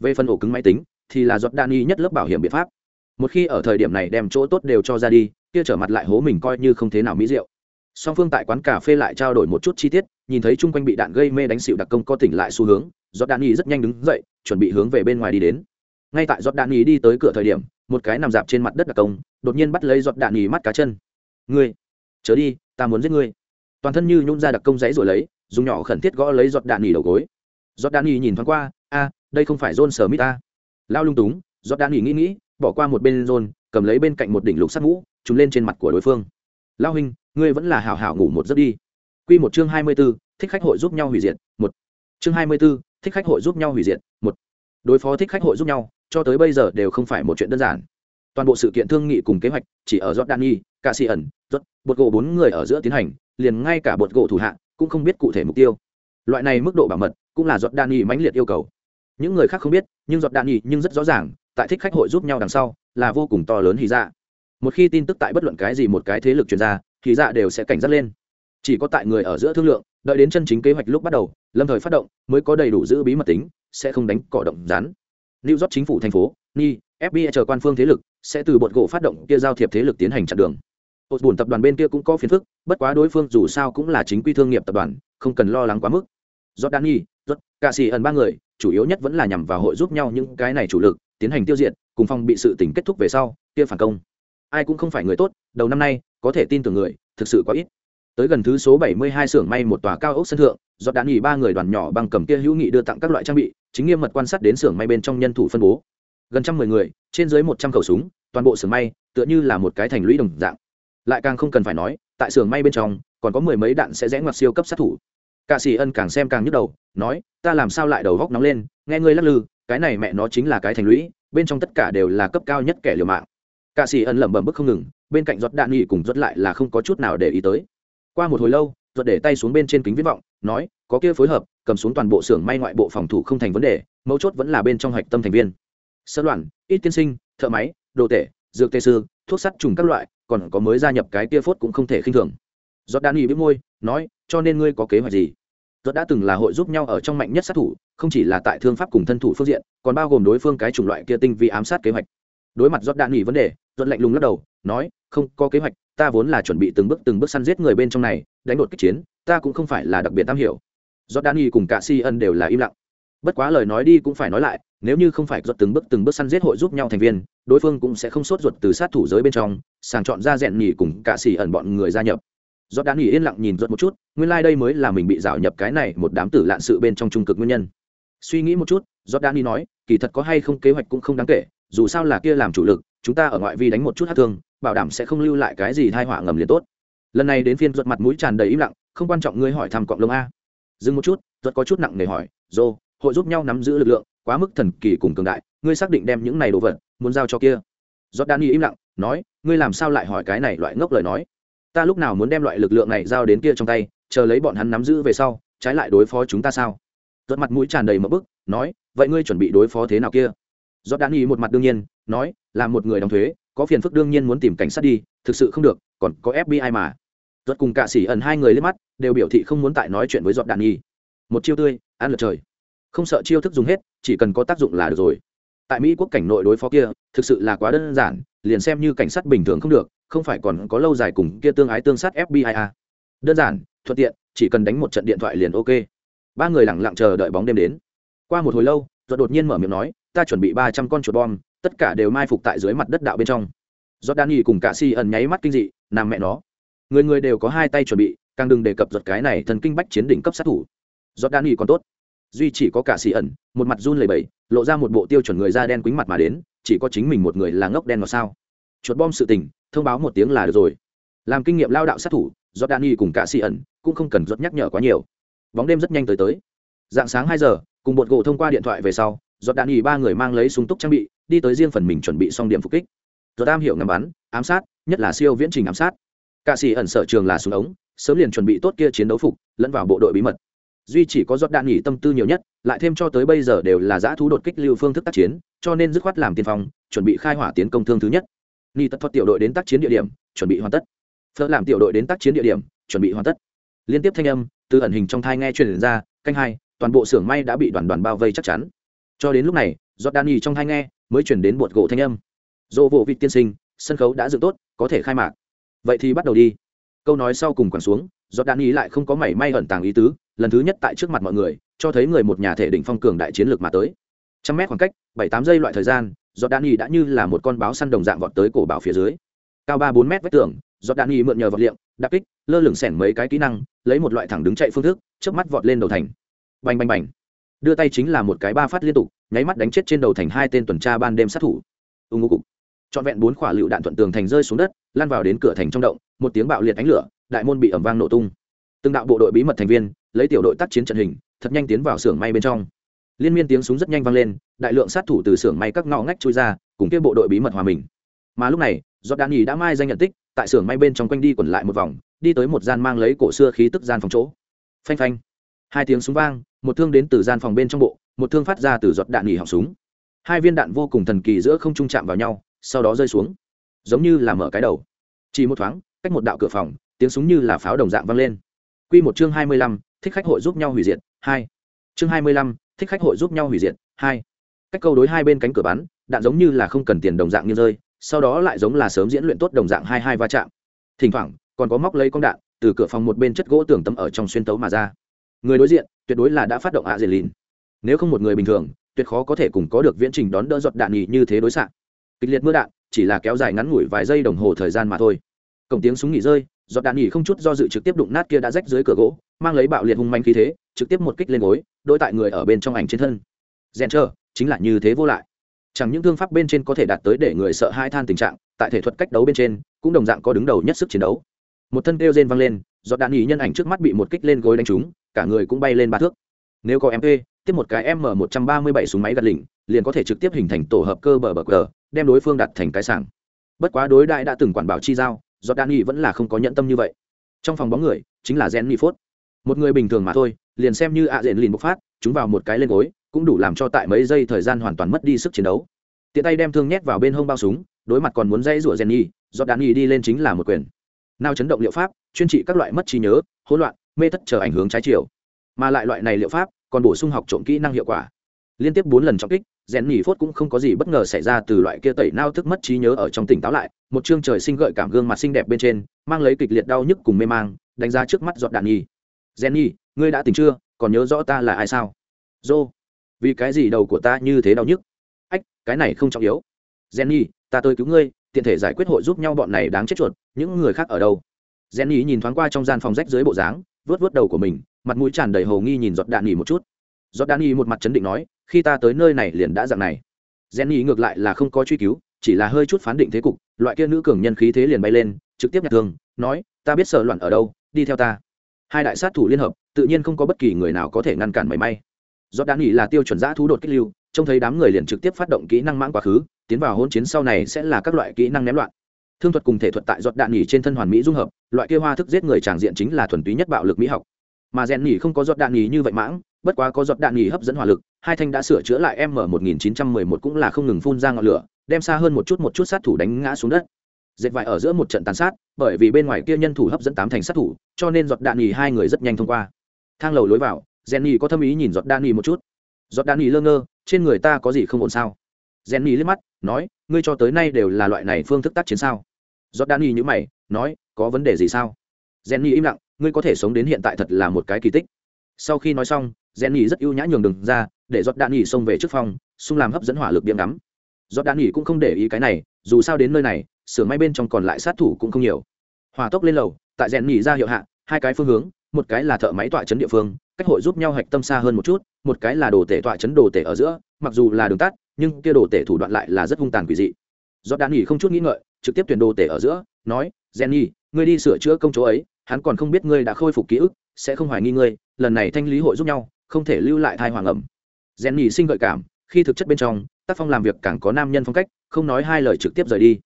Về phần ổ cứng máy tính, thì là giọt đan y nhất lớp bảo hiểm biện pháp. Một khi ở thời điểm này đem chỗ tốt đều cho ra đi, kia trở mặt lại hố mình coi như không thế nào mỹ diệu. Song phương tại quán cà phê lại trao đổi một chút chi tiết, nhìn thấy chung quanh bị đạn gây mê đánh xịu đặc công có tỉnh lại xu hướng, giọt đạn y rất nhanh đứng dậy, chuẩn bị hướng về bên ngoài đi đến. Ngay tại giọt đạn y đi tới cửa thời điểm, một cái nằm dạp trên mặt đất đặc công, đột nhiên bắt lấy giọt đạn y mắt cá chân. Ngươi, chớ đi, ta muốn giết ngươi toàn thân như nhún ra đặc công giấy rồi lấy dùng nhỏ khẩn thiết gõ lấy giọt đạn nhì đầu gối giọt đạn nhì nhìn thoáng qua a đây không phải john sở mít ta lao lung túng giọt đạn nhì nghĩ nghĩ bỏ qua một bên john cầm lấy bên cạnh một đỉnh lục sắt mũ trúng lên trên mặt của đối phương lao hình ngươi vẫn là hảo hảo ngủ một giấc đi Quy một chương hai mươi 24, thích khách hội giúp nhau hủy diệt, một. Chương hai mươi 24, thích khách hội giúp nhau hủy diệt, một. Đối phó thích khách hội giúp nhau, cho tới bây giờ đều không phải một chuyện đơn giản. Toàn bộ sự kiện thương nghị cùng kế hoạch chỉ ở Jordani, cả sĩ ẩn, bột gỗ bốn người ở giữa tiến hành, liền ngay cả bột gỗ thủ hạ cũng không biết cụ thể mục tiêu. Loại này mức độ bảo mật cũng là Jordani mãnh liệt yêu cầu. Những người khác không biết, nhưng Jordani nhưng rất rõ ràng, tại thích khách hội giúp nhau đằng sau, là vô cùng to lớn hí dạ. Một khi tin tức tại bất luận cái gì một cái thế lực truyền ra, thì dạ đều sẽ cảnh giác lên chỉ có tại người ở giữa thương lượng đợi đến chân chính kế hoạch lúc bắt đầu lâm thời phát động mới có đầy đủ giữ bí mật tính sẽ không đánh cỏ động rán new york chính phủ thành phố ni fbi chờ quan phương thế lực sẽ từ bột gỗ phát động kia giao thiệp thế lực tiến hành chặn đường Hột buồn tập đoàn bên kia cũng có phiền phức bất quá đối phương dù sao cũng là chính quy thương nghiệp tập đoàn không cần lo lắng quá mức. Jordani Rốt, cả sĩ ẩn ba người chủ yếu nhất vẫn là nhằm vào hội giúp nhau những cái này chủ lực tiến hành tiêu diệt cùng phong bị sự tình kết thúc về sau kia phản công. Ai cũng không phải người tốt đầu năm nay có thể tin tưởng người thực sự quá ít. Tới gần thứ số 72 xưởng may một tòa cao ốc sân thượng rốt đan nghỉ ba người đoàn nhỏ bằng cầm kia hữu nghị đưa tặng các loại trang bị chính nghiêm mật quan sát đến xưởng may bên trong nhân thủ phân bố. Gần trăm mười người trên dưới một trăm khẩu súng toàn bộ xưởng may tựa như là một cái thành lũy đồng dạng lại càng không cần phải nói, tại xưởng may bên trong, còn có mười mấy đạn sẽ rẽ ngoặt siêu cấp sát thủ. Cả sĩ ân càng xem càng nhức đầu, nói, ta làm sao lại đầu góc nóng lên? Nghe ngươi lắc lư, cái này mẹ nó chính là cái thành lũy, bên trong tất cả đều là cấp cao nhất kẻ liều mạng. Cả sĩ ân lẩm bẩm bức không ngừng, bên cạnh giọt đạn nghỉ cùng giọt lại là không có chút nào để ý tới. Qua một hồi lâu giọt để tay xuống bên trên kính viễn vọng, nói, có kia phối hợp, cầm xuống toàn bộ xưởng may ngoại bộ phòng thủ không thành vấn đề, mấu chốt vẫn là bên trong hạch tâm thành viên. Sơ đoàn ít tiên sinh, thợ máy, đồ tể, dược tê sư thuốc sắt trùng các loại, còn có mới gia nhập cái kia phốt cũng không thể khinh thường. Giọt đạn nghỉ biết môi, nói, cho nên ngươi có kế hoạch gì? Giọt đã từng là hội giúp nhau ở trong mạnh nhất sát thủ, không chỉ là tại thương pháp cùng thân thủ phương diện, còn bao gồm đối phương cái chủng loại kia tinh vi ám sát kế hoạch. Đối mặt giọt đạn nghỉ vấn đề giọt lạnh lùng lắc đầu, nói, không, có kế hoạch, ta vốn là chuẩn bị từng bước từng bước săn giết người bên trong này, đánh đột kích chiến, ta cũng không phải là đặc biệt tam hiểu. Do đan cùng cả si ân đều là im lặng bất quá lời nói đi cũng phải nói lại, nếu như không phải ruột từng bước từng bước săn giết hội giúp nhau thành viên, đối phương cũng sẽ không sốt ruột từ sát thủ giới bên trong, sàng chọn ra rèn nhỉ cùng cả xỉ ẩn bọn người gia nhập. Do đã nghỉ yên lặng nhìn ruột một chút, nguyên lai、like、đây mới là mình bị rào nhập cái này một đám tử lạn sự bên trong trung cực nguyên nhân. Suy nghĩ một chút do đã nghỉ nói, kỳ thật có hay không kế hoạch cũng không đáng kể, dù sao là kia làm chủ lực, chúng ta ở ngoại vi đánh một chút hát thương, bảo đảm sẽ không lưu lại cái gì thai họa ngầm liền tốt. Lần này đến phiên ruột mặt mũi tràn đầy im lặng, không quan trọng ngươi hỏi thăm cọng lông a. Dừng một chút ruột có chút nặng nề hỏi dô hội giúp nhau nắm giữ lực lượng, quá mức thần kỳ cùng cường đại, ngươi xác định đem những này đồ vật muốn giao cho kia. Giót đan im lặng, nói, ngươi làm sao lại hỏi cái này loại ngốc lời nói? Ta lúc nào muốn đem loại lực lượng này giao đến kia trong tay, chờ lấy bọn hắn nắm giữ về sau, trái lại đối phó chúng ta sao? Giót mặt mũi tràn đầy mỡ bức, nói, vậy ngươi chuẩn bị đối phó thế nào kia? Giót đan một mặt đương nhiên, nói, là một người đóng thuế, có phiền phức đương nhiên muốn tìm cảnh sát đi, thực sự không được, còn có fbi mà. Giót cùng cả xỉ ẩn hai người lên mắt, đều biểu thị không muốn tại nói chuyện với giọt đạn nhi. Một chiêu tươi, ăn lượt trời không sợ chiêu thức dùng hết, chỉ cần có tác dụng là được rồi. Tại mỹ quốc cảnh nội đối phó kia, thực sự là quá đơn giản, liền xem như cảnh sát bình thường không được, không phải còn có lâu dài cùng kia tương ái tương sát fbi à. đơn giản, thuận tiện, chỉ cần đánh một trận điện thoại liền ok. Ba người lẳng lặng chờ đợi bóng đêm đến. Qua một hồi lâu rồi đột nhiên mở miệng nói, ta chuẩn bị ba trăm con chuột bom, tất cả đều mai phục tại dưới mặt đất đạo bên trong. Do đan nghỉ cùng cả si ẩn nháy mắt kinh dị, nam mẹ nó, người người đều có hai tay chuẩn bị, càng đừng đề cập giật cái này thần kinh bách chiến đỉnh cấp sát thủ. Do đan nghỉ còn tốt duy chỉ có cả xì ẩn, một mặt run lầy bẩy, lộ ra một bộ tiêu chuẩn người da đen quýnh mặt mà đến, chỉ có chính mình một người là ngốc đen mà sao. Chuột bom sự tình, thông báo một tiếng là được rồi. Làm kinh nghiệm lao đạo sát thủ do đan nghỉ cùng cả xì ẩn cũng không cần giót nhắc nhở quá nhiều. Bóng đêm rất nhanh tới tới. Dạng sáng hai giờ, cùng bột gỗ thông qua điện thoại về sau do đạn nghỉ ba người mang lấy súng túc trang bị, đi tới riêng phần mình chuẩn bị xong điểm phục kích. Do tam hiểu ngắm bắn, ám sát, nhất là siêu viễn trình ám sát. Cả sĩ ẩn sở trường là súng ống, sớm liền chuẩn bị tốt kia chiến đấu phục, lẫn vào bộ đội bí mật duy chỉ có giọt đạn nghỉ tâm tư nhiều nhất, lại thêm cho tới bây giờ đều là giã thú đột kích lưu phương thức tác chiến, cho nên dứt khoát làm tiên phong, chuẩn bị khai hỏa tiến công thương thứ nhất. Ni tật thoát tiểu đội đến tác chiến địa điểm, chuẩn bị hoàn tất. Phở làm tiểu đội đến tác chiến địa điểm, chuẩn bị hoàn tất. Liên tiếp thanh âm, từ ẩn hình trong thai nghe truyền ra, canh hai, toàn bộ xưởng may đã bị đoàn đoàn bao vây chắc chắn. Cho đến lúc này, giọt đạn nghỉ trong thai nghe, mới chuyển đến bột gỗ thanh âm. Dỗ vụ vị tiên sinh, sân khấu đã dựng tốt, có thể khai mạc. Vậy thì bắt đầu đi. Câu nói sau cùng quẳng xuống, giọt đạn nghỉ lại không có mảy may ẩn tàng ý tứ lần thứ nhất tại trước mặt mọi người, cho thấy người một nhà thể đỉnh phong cường đại chiến lược mà tới. Trăm mét khoảng cách, bảy tám giây loại thời gian do đạn y đã như là một con báo săn đồng dạng vọt tới cổ bảo phía dưới. Cao ba bốn mét vách tường do đạn y mượn nhờ vật liệu đạp kích, lơ lửng xẻn mấy cái kỹ năng, lấy một loại thẳng đứng chạy phương thức trước mắt vọt lên đầu thành. Bành bành bành. Đưa tay chính là một cái ba phát liên tục, nháy mắt đánh chết trên đầu thành hai tên tuần tra ban đêm sát thủ. Ưng ngô cục. Trọn vẹn bốn quả lựu đạn thuận tường thành rơi xuống đất, lan vào đến cửa thành trong động, một tiếng bạo liệt ánh lửa, đại môn bị ẩm vang nổ tung. Từng đạo bộ đội bí mật thành viên lấy tiểu đội tác chiến trận hình, thật nhanh tiến vào xưởng may bên trong. Liên miên tiếng súng rất nhanh vang lên, đại lượng sát thủ từ xưởng may các ngõ ngách chui ra, cùng kia bộ đội bí mật hòa mình. Mà lúc này do đan nhì đã mai danh nhận tích, tại xưởng may bên trong quanh đi quẩn lại một vòng, đi tới một gian mang lấy cổ xưa khí tức gian phòng chỗ. Phanh phanh. Hai tiếng súng vang, một thương đến từ gian phòng bên trong bộ, một thương phát ra từ giọt đạn nghỉ họng súng. Hai viên đạn vô cùng thần kỳ giữa không trung chạm vào nhau, sau đó rơi xuống. Giống như là mở cái đầu. Chỉ một thoáng, cách một đạo cửa phòng, tiếng súng như là pháo đồng dạng vang lên. Quy một chương hai mươi lăm thích khách hội giúp nhau hủy diệt, hai. Chương hai mươi lăm, thích khách hội giúp nhau hủy diệt, hai. Cách câu đối hai bên cánh cửa bắn, đạn giống như là không cần tiền đồng dạng như rơi, sau đó lại giống là sớm diễn luyện tốt đồng dạng hai hai va chạm. Thỉnh thoảng, còn có móc lấy con đạn, từ cửa phòng một bên chất gỗ tưởng tấm ở trong xuyên tấu mà ra. Người đối diện, tuyệt đối là đã phát động ạ dệt lìn nếu không một người bình thường, tuyệt khó có thể cùng có được viễn trình đón đỡ giọt đạn nhì như thế đối xạ. Kịch liệt mưa đạn, chỉ là kéo dài ngắn ngủi vài giây đồng hồ thời gian mà thôi. Cổng tiếng súng nghỉ rơi, giọt đạn nhì không chút do dự trực tiếp đụng nát kia đã rách dưới cửa gỗ mang lấy bạo liệt hung manh khí thế, trực tiếp một kích lên gối, đôi tại người ở bên trong ảnh trên thân. Rèn trơ, chính là như thế vô lại. Chẳng những thương pháp bên trên có thể đạt tới để người sợ hai than tình trạng, tại thể thuật cách đấu bên trên, cũng đồng dạng có đứng đầu nhất sức chiến đấu. Một thân kêu rên văng lên do đạn ý nhân ảnh trước mắt bị một kích lên gối đánh trúng, cả người cũng bay lên ba thước. Nếu có mp tiếp một cái m 137 súng máy gạt lỉnh, liền có thể trực tiếp hình thành tổ hợp cơ bờ bờ cờ, đem đối phương đặt thành cái sảng. Bất quá đối đại đã từng quản bảo chi giao do đan vẫn là không có nhẫn tâm như vậy. Trong phòng bóng người, chính là gen phốt một người bình thường mà thôi liền xem như ạ à diện lìn bộc phát chúng vào một cái lên gối cũng đủ làm cho tại mấy giây thời gian hoàn toàn mất đi sức chiến đấu. Tiện tay đem thương nhét vào bên hông bao súng đối mặt còn muốn dây rủa Jenny, do y đi lên chính là một quyền. Nào chấn động liệu pháp chuyên trị các loại mất trí nhớ hỗn loạn mê thất chờ ảnh hưởng trái chiều. Mà lại loại này liệu pháp còn bổ sung học trộm kỹ năng hiệu quả. Liên tiếp bốn lần trọng kích rèn nhỉ phốt cũng không có gì bất ngờ xảy ra từ loại kia tẩy nao thức mất trí nhớ ở trong tỉnh táo lại một chương trời sinh gợi cảm gương mặt xinh đẹp bên trên mang lấy kịch liệt đau nhức cùng mê mang đánh ra trước mắt giọt đạn nhi Jenny, ngươi đã tỉnh chưa? Còn nhớ rõ ta là ai sao? Dô vì cái gì đầu của ta như thế đau nhức? Ách cái này không trọng yếu. Jenny ta tới cứu ngươi tiện thể giải quyết hội giúp nhau bọn này đáng chết chuột. Những người khác ở đâu? Jenny nhìn thoáng qua trong gian phòng rách dưới bộ dáng vớt vớt đầu của mình mặt mũi tràn đầy hồ nghi nhìn giọt đạn nghỉ một chút. Giọt đạn nghỉ một mặt chấn định nói khi ta tới nơi này liền đã dạng này. Jenny ngược lại là không có truy cứu chỉ là hơi chút phán định thế cục loại kia nữ cường nhân khí thế liền bay lên trực tiếp nhặt thương nói ta biết sợ loạn ở đâu đi theo ta hai đại sát thủ liên hợp, tự nhiên không có bất kỳ người nào có thể ngăn cản mảy may. Do đạn nghỉ là tiêu chuẩn giã thú đột kích lưu, trông thấy đám người liền trực tiếp phát động kỹ năng mãng quá khứ, tiến vào hôn chiến sau này sẽ là các loại kỹ năng ném loạn. Thương thuật cùng thể thuật tại giọt đạn nghỉ trên thân hoàn mỹ dung hợp, loại kia hoa thức giết người tràng diện chính là thuần túy nhất bạo lực mỹ học. Mà rèn nhỉ không có giọt đạn nhỉ như vậy mãng, bất quá có giọt đạn nhỉ hấp dẫn hỏa lực, hai thanh đã sửa chữa lại m 1911 cũng là không ngừng phun ra ngọn lửa, đem xa hơn một chút một chút sát thủ đánh ngã xuống đất dệt vải ở giữa một trận tàn sát, bởi vì bên ngoài kia nhân thủ hấp dẫn tám thành sát thủ, cho nên giọt đạn nghỉ hai người rất nhanh thông qua. Thang lầu lối vào rèn nhỉ có thâm ý nhìn giọt đạn nghỉ một chút. Giọt đạn nghỉ lơ ngơ, trên người ta có gì không ổn sao? Rèn nhỉ liếc mắt, nói, ngươi cho tới nay đều là loại này phương thức tác chiến sao? Giọt đạn nghỉ như mày, nói, có vấn đề gì sao? Rèn nhỉ im lặng, ngươi có thể sống đến hiện tại thật là một cái kỳ tích. Sau khi nói xong rèn nhỉ rất ưu nhã nhường đường ra, để giọt đạn nhỉ xông về trước phòng, xung làm hấp dẫn hỏa lực điểm đắm. Giọt đạn nhỉ cũng không để ý cái này, dù sao đến nơi này sửa may bên trong còn lại sát thủ cũng không nhiều. Hòa tốc lên lầu, tại rèn nhỉ ra hiệu hạ, hai cái phương hướng, một cái là thợ máy tọa chấn địa phương, cách hội giúp nhau hạch tâm xa hơn một chút, một cái là đồ tể tọa chấn đồ tể ở giữa, mặc dù là đường tắt, nhưng kia đồ tể thủ đoạn lại là rất hung tàn quỷ dị. Do đan nghỉ không chút nghĩ ngợi, trực tiếp tuyển đồ tể ở giữa, nói jenny ngươi đi sửa chữa công chỗ ấy, hắn còn không biết ngươi đã khôi phục ký ức, sẽ không hoài nghi ngươi, lần này thanh lý hội giúp nhau, không thể lưu lại thai hoàng ẩm. Jenny sinh gợi cảm, khi thực chất bên trong, tác phong làm việc càng có nam nhân phong cách, không nói hai lời trực tiếp rời đi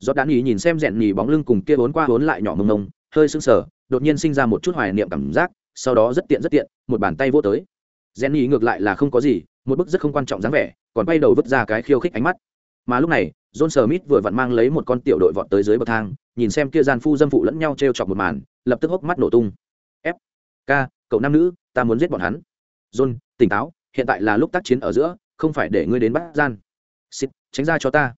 giọt đạn nhì nhìn xem rèn nhì bóng lưng cùng kia vốn qua vốn lại nhỏ mông mông, hơi sưng sờ, đột nhiên sinh ra một chút hoài niệm cảm giác, sau đó rất tiện rất tiện, một bàn tay vô tới. Rèn nhì ngược lại là không có gì, một bức rất không quan trọng dáng vẻ, còn quay đầu vứt ra cái khiêu khích ánh mắt. Mà lúc này, john smith vừa vặn mang lấy một con tiểu đội vọt tới dưới bậc thang, nhìn xem kia gian phu dâm phụ lẫn nhau t r e o chọc một màn, lập tức hốc mắt nổ tung. F, k, cậu nam nữ, ta muốn giết bọn hắn. John, tỉnh táo, hiện tại là lúc tác chiến ở giữa, không phải để ngươi đến bắt gian. Xịt, tránh ra cho ta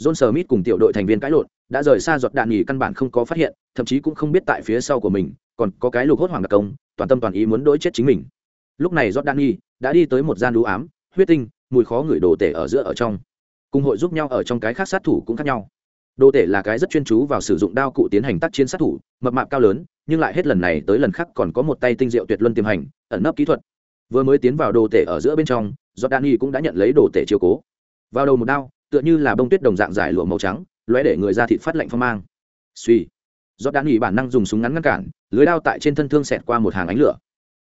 john smith cùng tiểu đội thành viên cãi lộn, đã rời xa giọt đạn nghỉ căn bản không có phát hiện, thậm chí cũng không biết tại phía sau của mình, còn có cái lục hốt hoàng đặc công, toàn tâm toàn ý muốn đối chết chính mình. Lúc này giọt đạn nghỉ đã đi tới một gian đú ám, huyết tinh, mùi khó người đồ tể ở giữa ở trong. Cùng hội giúp nhau ở trong cái khác sát thủ cũng khác nhau. Đồ tể là cái rất chuyên chú vào sử dụng đao cụ tiến hành tác chiến sát thủ, mập mạp cao lớn, nhưng lại hết lần này tới lần khác còn có một tay tinh diệu tuyệt luân tiềm hành, ẩn nấp kỹ thuật. Vừa mới tiến vào đồ tể ở giữa bên trong giọt đan y cũng đã nhận lấy đồ tể chiếu cố. Vào đầu một đao tựa như là bông tuyết đồng dạng dài lụa màu trắng, lóe để người ra thịt phát lạnh phong mang. Suy giọt đạn nghỉ bản năng dùng súng ngắn ngăn cản, lưới đao tại trên thân thương xẹt qua một hàng ánh lửa.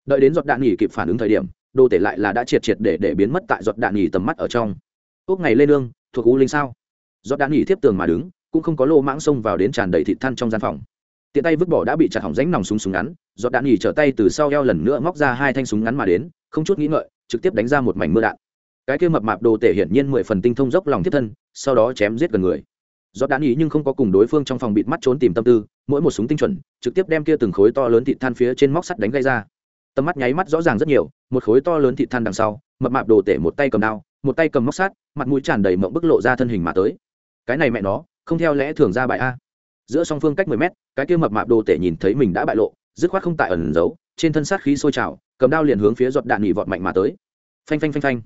Đợi đến giọt đạn nghỉ kịp phản ứng thời điểm, đồ tể lại là đã triệt triệt để để biến mất tại giọt đạn nghỉ tầm mắt ở trong. Ốc ngày lên nương, thuộc u linh sao? Giọt đạn nghỉ tiếp tường mà đứng, cũng không có lô mãng xông vào đến tràn đầy thịt than trong gian phòng. Tiện tay vứt bỏ đã bị chặt hỏng ránh nòng súng súng ngắn giọt đạn nghỉ trở tay từ sau eo lần nữa móc ra hai thanh súng ngắn mà đến, không chút nghĩ ngợi, trực tiếp đánh ra một mảnh mưa đạn cái kia mập mạp đồ tể hiển nhiên mười phần tinh thông dốc lòng thiết thân, sau đó chém giết gần người. Giọt đạn ý nhưng không có cùng đối phương trong phòng bịt mắt trốn tìm tâm tư, mỗi một súng tinh chuẩn, trực tiếp đem kia từng khối to lớn thịt than phía trên móc sắt đánh gây ra. Tầm mắt nháy mắt rõ ràng rất nhiều, một khối to lớn thịt than đằng sau, mập mạp đồ tể một tay cầm đao, một tay cầm móc sắt, mặt mũi tràn đầy mộng bức lộ ra thân hình mà tới. Cái này mẹ nó, không theo lẽ thường ra bại a. Giữa song phương cách mười mét, cái kia mập mạp đồ tể nhìn thấy mình đã bại lộ, dứt khoát không tại ẩn giấu, trên thân sát khí sôi trào, cầm đao liền hướng phía giọt đạn nhị vọt mạnh mà tới. Phanh phanh phanh phanh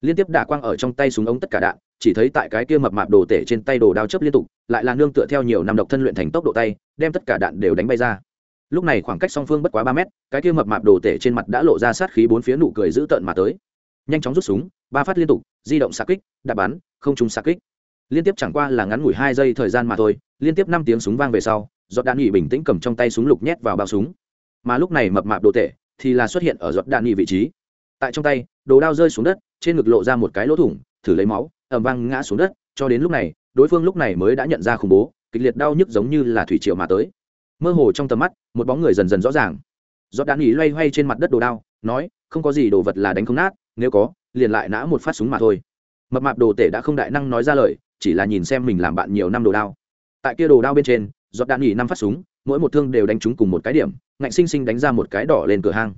liên tiếp đả quang ở trong tay súng ống tất cả đạn, chỉ thấy tại cái kia mập mạp đồ tể trên tay đồ đao chấp liên tục, lại là nương tựa theo nhiều năm độc thân luyện thành tốc độ tay, đem tất cả đạn đều đánh bay ra. Lúc này khoảng cách song phương bất quá ba mét, cái kia mập mạp đồ tể trên mặt đã lộ ra sát khí bốn phía nụ cười dữ tợn mà tới. Nhanh chóng rút súng, ba phát liên tục, di động xạ kích đạp bắn, không trúng xạ kích. Liên tiếp chẳng qua là ngắn ngủi hai giây thời gian mà thôi, liên tiếp năm tiếng súng vang về sau, giọt đạn nghỉ bình tĩnh cầm trong tay súng lục nhét vào bao súng. Mà lúc này mập mạp đồ tể thì là xuất hiện ở giọt đạn nghỉ vị trí. Tại trong tay, đồ đao rơi xuống đất trên ngực lộ ra một cái lỗ thủng, thử lấy máu ẩm vang ngã xuống đất, cho đến lúc này, đối phương lúc này mới đã nhận ra khủng bố, kịch liệt đau nhức giống như là thủy triệu mà tới. Mơ hồ trong tầm mắt, một bóng người dần dần rõ ràng. Giọt đạn nghỉ loay hoay trên mặt đất đồ đao, nói, không có gì đồ vật là đánh không nát, nếu có, liền lại nã một phát súng mà thôi. Mập mạp đồ tể đã không đại năng nói ra lời, chỉ là nhìn xem mình làm bạn nhiều năm đồ đao. Tại kia đồ đao bên trên, giọt đạn nghỉ năm phát súng, mỗi một thương đều đánh trúng cùng một cái điểm, ngạnh sinh sinh đánh ra một cái đỏ lên cửa hang.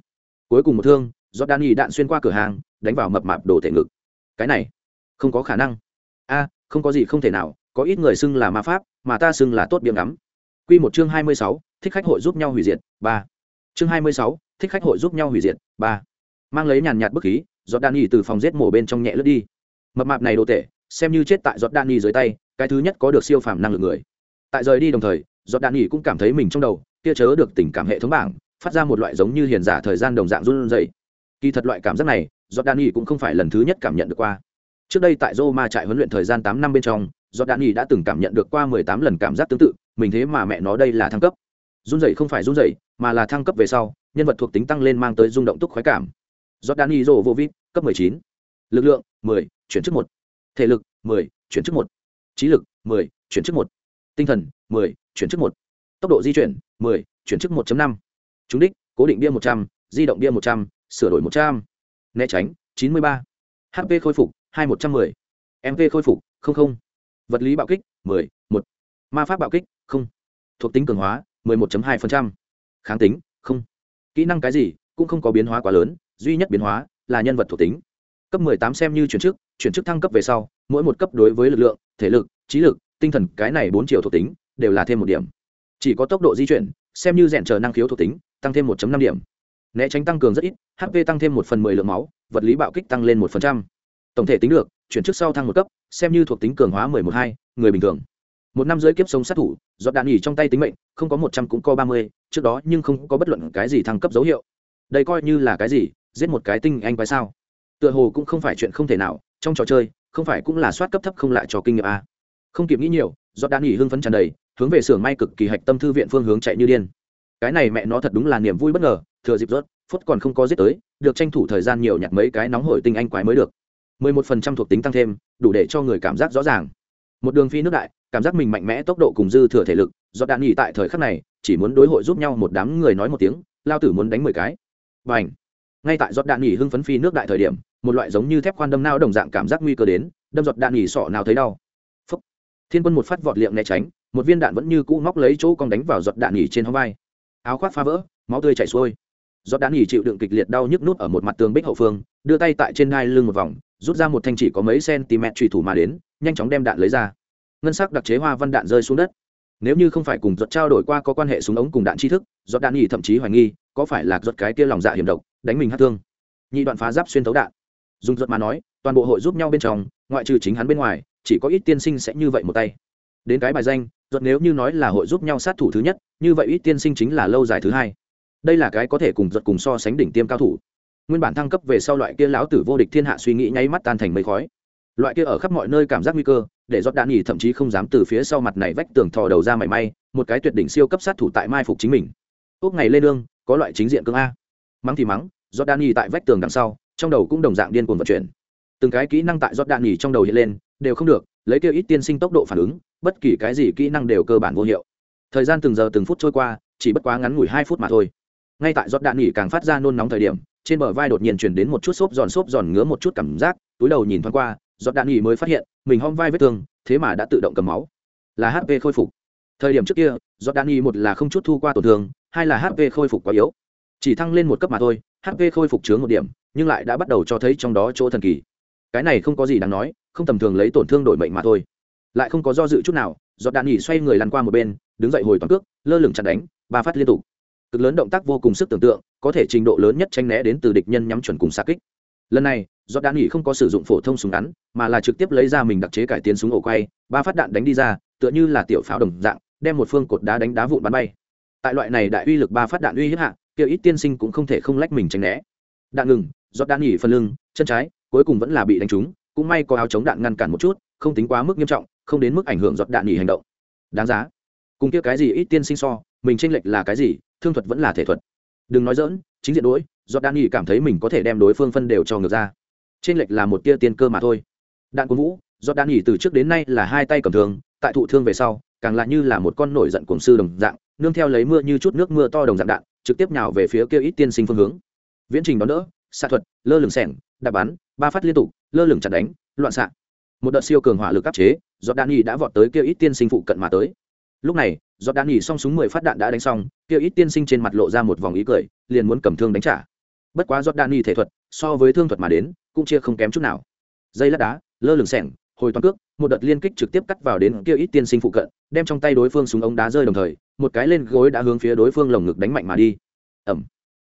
Cuối cùng một thương giọt đạn nhì đạn xuyên qua cửa hàng đánh vào mập mạp đồ tể ngực cái này không có khả năng a không có gì không thể nào có ít người xưng là ma pháp mà ta xưng là tốt biếm ngắm Quy một chương hai mươi sáu, thích khách hội giúp nhau hủy diệt, ba. Chương hai mươi sáu, thích khách hội giúp nhau hủy diệt, ba. Mang lấy nhàn nhạt bức khí, giọt đạn từ phòng giết mổ bên trong nhẹ lướt đi. Mập mạp này đồ tệ, xem như chết tại giọt đạn dưới tay, cái thứ nhất có được siêu phàm năng lực người. Tại rời đi đồng thời, giọt đạn cũng cảm thấy mình trong đầu, kia chớ được tình cảm hệ thống bảng, phát ra một loại giống như hiền giả thời gian đồng dạng run rẩy. Kỳ thật loại cảm giác này, do đan y cũng không phải lần thứ nhất cảm nhận được qua. Trước đây tại Roma trại huấn luyện thời gian tám năm bên trong, do đan y đã từng cảm nhận được qua mười tám lần cảm giác tương tự, mình thế mà mẹ nó đây là thăng cấp run dậy không phải run dậy mà là thăng cấp về sau nhân vật thuộc tính tăng lên mang tới rung động túc khoái cảm Jordani Rô vô vít cấp 19. lực lượng 10, chuyển chức một thể lực 10, chuyển chức một trí lực 10, chuyển chức một tinh thần 10, chuyển chức một tốc độ di chuyển 10, chuyển chức 1.5. trúng đích cố định bia 100, di động bia 100, sửa đổi 100. né tránh 93. hp khôi phục 2110. mp khôi phục 00. vật lý bạo kích 10, 1. ma pháp bạo kích không thuộc tính cường hóa 11.2%. kháng tính không kỹ năng cái gì cũng không có biến hóa quá lớn duy nhất biến hóa là nhân vật thuộc tính cấp 18 xem như chuyển chức chuyển chức thăng cấp về sau mỗi một cấp đối với lực lượng thể lực trí lực tinh thần cái này bốn triệu thuộc tính đều là thêm một điểm chỉ có tốc độ di chuyển xem như rèn chờ năng khiếu thuộc tính tăng thêm 1.5 điểm né tránh tăng cường rất ít hp tăng thêm một phần mười lượng máu, vật lý bạo kích tăng lên một phần trăm. Tổng thể tính được, chuyển chức sau thăng một cấp, xem như thuộc tính cường hóa mười một hai, người bình thường. Một năm dưới kiếp sống sát thủ dọn đạn nghỉ trong tay tính mệnh, không có một trăm cũng có ba mươi, trước đó nhưng không có bất luận cái gì thăng cấp dấu hiệu. Đây coi như là cái gì, giết một cái tinh anh quái sao? Tựa hồ cũng không phải chuyện không thể nào, trong trò chơi, không phải cũng là soát cấp thấp không lại cho kinh nghiệm a? Không kịp nghĩ nhiều dọn đạn nghỉ hưng phấn tràn đầy, hướng về xưởng may cực kỳ hạch tâm thư viện phương hướng chạy như điên cái này mẹ nó thật đúng là niềm vui bất ngờ, thừa dịp rớt phút còn không có giết tới, được tranh thủ thời gian nhiều nhặt mấy cái nóng hổi tinh anh quái mới được. mười một phần trăm thuộc tính tăng thêm, đủ để cho người cảm giác rõ ràng. Một đường phi nước đại, cảm giác mình mạnh mẽ, tốc độ cùng dư thừa thể lực, do đạn nghỉ tại thời khắc này, chỉ muốn đối hội giúp nhau một đám người nói một tiếng, lao tử muốn đánh mười cái. Và ảnh ngay tại giọt đạn nghỉ hưng phấn phi nước đại thời điểm, một loại giống như thép khoan đâm nao đồng dạng cảm giác nguy cơ đến, đâm giọt đạn nghỉ sọ nào thấy đau. Phúc. thiên quân một phát vọt liệm né tránh, một viên đạn vẫn như cũ móc lấy chỗ cong đánh vào giọt đạn nghỉ trên hông vai áo khoác phá vỡ, máu tươi chảy xuôi. Giọt đạn nghỉ chịu đựng kịch liệt đau nhức nút ở một mặt tường bích hậu phương, đưa tay tại trên ngai lưng một vòng, rút ra một thanh chỉ có mấy cm trùy thủ mà đến, nhanh chóng đem đạn lấy ra. Ngân sắc đặc chế hoa văn đạn rơi xuống đất. Nếu như không phải cùng giật trao đổi qua có quan hệ súng ống cùng đạn tri thức, giọt đạn nghỉ thậm chí hoài nghi, có phải là giọt cái kia lòng dạ hiểm độc, đánh mình hát thương. Nhị đoạn phá giáp xuyên thấu đạn. Dùng giật mà nói, toàn bộ hội giúp nhau bên trong, ngoại trừ chính hắn bên ngoài, chỉ có ít tiên sinh sẽ như vậy một tay. Đến cái bài danh Rốt nếu như nói là hội giúp nhau sát thủ thứ nhất như vậy ít tiên sinh chính là lâu dài thứ hai. Đây là cái có thể cùng rốt cùng so sánh đỉnh tiêm cao thủ. Nguyên bản thăng cấp về sau loại kia lão tử vô địch thiên hạ suy nghĩ nháy mắt tan thành mây khói. Loại kia ở khắp mọi nơi cảm giác nguy cơ để rốt đạn nghỉ thậm chí không dám từ phía sau mặt này vách tường thò đầu ra mảy may một cái tuyệt đỉnh siêu cấp sát thủ tại mai phục chính mình. Ốc ngày lên đường, có loại chính diện cương a. Mắng thì mắng rốt đạn nghỉ tại vách tường đằng sau trong đầu cũng đồng dạng điên cuồng vận chuyển. Từng cái kỹ năng tại rốt đạn nghỉ trong đầu hiện lên đều không được lấy kêu ít tiên sinh tốc độ phản ứng, bất kỳ cái gì kỹ năng đều cơ bản vô hiệu. Thời gian từng giờ từng phút trôi qua, chỉ bất quá ngắn ngủi hai phút mà thôi. Ngay tại giọt đạn nghỉ càng phát ra nôn nóng thời điểm, trên bờ vai đột nhiên chuyển đến một chút xốp giòn xốp giòn ngứa một chút cảm giác, túi đầu nhìn thoáng qua, giọt đạn nghỉ mới phát hiện, mình hom vai vết thương, thế mà đã tự động cầm máu. Là hp khôi phục. Thời điểm trước kia, giọt đạn nghỉ một là không chút thu qua tổn thương, hai là hp khôi phục quá yếu. Chỉ thăng lên một cấp mà thôi hp khôi phục chướng một điểm, nhưng lại đã bắt đầu cho thấy trong đó chỗ thần kỳ cái này không có gì đáng nói, không tầm thường lấy tổn thương đổi mệnh mà thôi. Lại không có do dự chút nào, giọt đạn nhỉ xoay người lăn qua một bên, đứng dậy hồi toàn cước, lơ lửng chặt đánh, ba phát liên tục. Cực lớn động tác vô cùng sức tưởng tượng, có thể trình độ lớn nhất tranh né đến từ địch nhân nhắm chuẩn cùng xa kích. Lần này, giọt đạn nhỉ không có sử dụng phổ thông súng ngắn, mà là trực tiếp lấy ra mình đặc chế cải tiến súng ổ quay, ba phát đạn đánh đi ra, tựa như là tiểu pháo đồng dạng, đem một phương cột đá đánh đá vụn bắn bay. Tại loại này đại uy lực ba phát đạn uy hiếp hạ, kia ít tiên sinh cũng không thể không lách mình tránh né. Đạn ngừng, giọt đạn nhỉ phần lưng, chân trái cuối cùng vẫn là bị đánh trúng cũng may có áo chống đạn ngăn cản một chút không tính quá mức nghiêm trọng không đến mức ảnh hưởng giọt đạn nghỉ hành động. Đáng giá. Cùng kia cái gì ít tiên sinh so mình tranh lệch là cái gì thương thuật vẫn là thể thuật. Đừng nói dỡn chính diện đối giọt đạn nghỉ cảm thấy mình có thể đem đối phương phân đều cho ngược ra. Trên lệch là một tia tiên cơ mà thôi. Đạn quân vũ giọt đạn nghỉ từ trước đến nay là hai tay cầm thường, tại thụ thương về sau càng lại như là một con nổi giận cuồng sư đồng dạng nương theo lấy mưa như chút nước mưa to đồng dạng đạn trực tiếp nhào về phía kia ít tiên sinh phương hướng. Viễn trình đón đỡ xạ thuật lơ lửng sẻng đạp bắn ba phát liên tục, lơ lửng chặt đánh, loạn xạ. Một đợt siêu cường hỏa lực áp chế do đạn nhì đã vọt tới kia ít tiên sinh phụ cận mà tới. Lúc này do đạn nhì xong súng mười phát đạn đã đánh xong, kia ít tiên sinh trên mặt lộ ra một vòng ý cười, liền muốn cầm thương đánh trả. Bất quá do đạn nhì thể thuật, so với thương thuật mà đến, cũng chia không kém chút nào. Dây lát đá, lơ lửng sẻng, hồi toàn cước, một đợt liên kích trực tiếp cắt vào đến kia ít tiên sinh phụ cận, đem trong tay đối phương súng ống đá rơi đồng thời, một cái lên gối đã hướng phía đối phương lồng ngực đánh mạnh mà đi. Ẩm.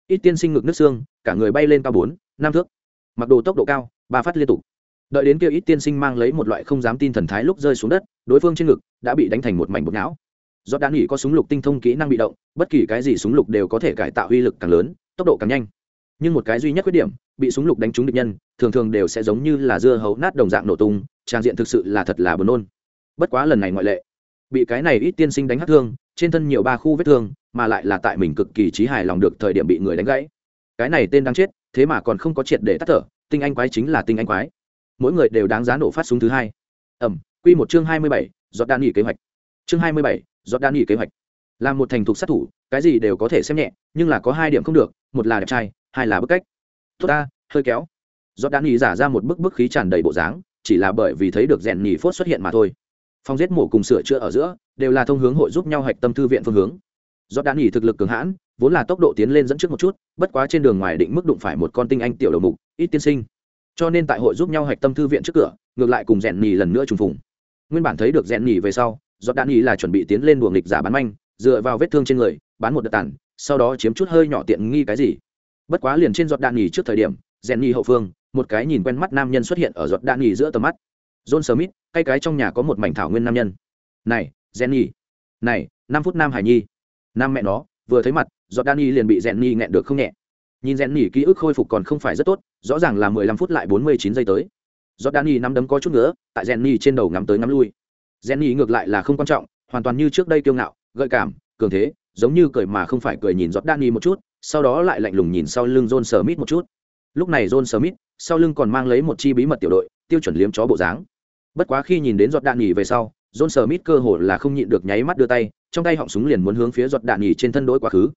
Ít tiên sinh ngực nước xương, cả người bay lên cao bốn, năm thước mặc đồ tốc độ cao, ba phát liên tục. Đợi đến kia ít tiên sinh mang lấy một loại không dám tin thần thái lúc rơi xuống đất, đối phương trên ngực đã bị đánh thành một mảnh bột não do đan nghỉ có súng lục tinh thông kỹ năng bị động, bất kỳ cái gì súng lục đều có thể cải tạo uy lực càng lớn, tốc độ càng nhanh. Nhưng một cái duy nhất khuyết điểm, bị súng lục đánh trúng địch nhân, thường thường đều sẽ giống như là dưa hấu nát đồng dạng nổ tung, trang diện thực sự là thật là buồn nôn. Bất quá lần này ngoại lệ, bị cái này ít tiên sinh đánh hắt thương, trên thân nhiều ba khu vết thương, mà lại là tại mình cực kỳ trí hài lòng được thời điểm bị người đánh gãy cái này tên đang chết, thế mà còn không có triệt để tắt thở, tinh anh quái chính là tinh anh quái. Mỗi người đều đáng giá nổ phát súng thứ hai. Ẩm q một chương hai mươi bảy, giọt đan nghỉ kế hoạch. Chương hai mươi bảy, giọt đan nghỉ kế hoạch. Là một thành thục sát thủ, cái gì đều có thể xem nhẹ, nhưng là có hai điểm không được, một là đẹp trai, hai là bức cách. Tốt ta, hơi kéo. Giọt đan nghỉ giả ra một bức bức khí tràn đầy bộ dáng, chỉ là bởi vì thấy được rèn nhỉ phốt xuất hiện mà thôi. Phòng giết mổ cùng sửa chữa ở giữa, đều là thông hướng hội giúp nhau hạch tâm thư viện phương hướng do đan ỉ thực lực cường hãn, vốn là tốc độ tiến lên dẫn trước một chút, bất quá trên đường ngoài định mức đụng phải một con tinh anh tiểu đầu mục, ít tiên sinh. Cho nên tại hội giúp nhau hạch tâm thư viện trước cửa, ngược lại cùng rèn nhì lần nữa trùng phùng. Nguyên bản thấy được rèn nhì về sau do đan ỉ là chuẩn bị tiến lên đùa nghịch giả bán manh, dựa vào vết thương trên người, bán một đợt tàn, sau đó chiếm chút hơi nhỏ tiện nghi cái gì. Bất quá liền trên giọt đạn nhì trước thời điểm, rèn nhì hậu phương, một cái nhìn quen mắt nam nhân xuất hiện ở giọt đạn nhì giữa tầm mắt. John smith cái cái trong nhà có một mảnh thảo nguyên nam nhân. Này jenny này, năm phút nam hải nhi nam mẹ nó, vừa thấy mặt do đan liền bị jenny nghẹn được không nhẹ. Nhìn jenny ký ức khôi phục còn không phải rất tốt, rõ ràng là mười lăm phút lại bốn mươi chín giây tới. Do đan nắm đấm có chút nữa tại jenny trên đầu ngắm tới ngắm lui. Jenny ngược lại là không quan trọng, hoàn toàn như trước đây kiêu ngạo, gợi cảm, cường thế, giống như cười mà không phải cười nhìn giọt đan một chút, sau đó lại lạnh lùng nhìn sau lưng john smith một chút. Lúc này john smith, sau lưng còn mang lấy một chi bí mật tiểu đội, tiêu chuẩn liếm chó bộ dáng. Bất quá khi nhìn đến giọt đạn về sau john smith cơ hồ là không nhịn được nháy mắt đưa tay, trong tay họng súng liền muốn hướng phía giọt đạn nhỉ trên thân đối quá khứ.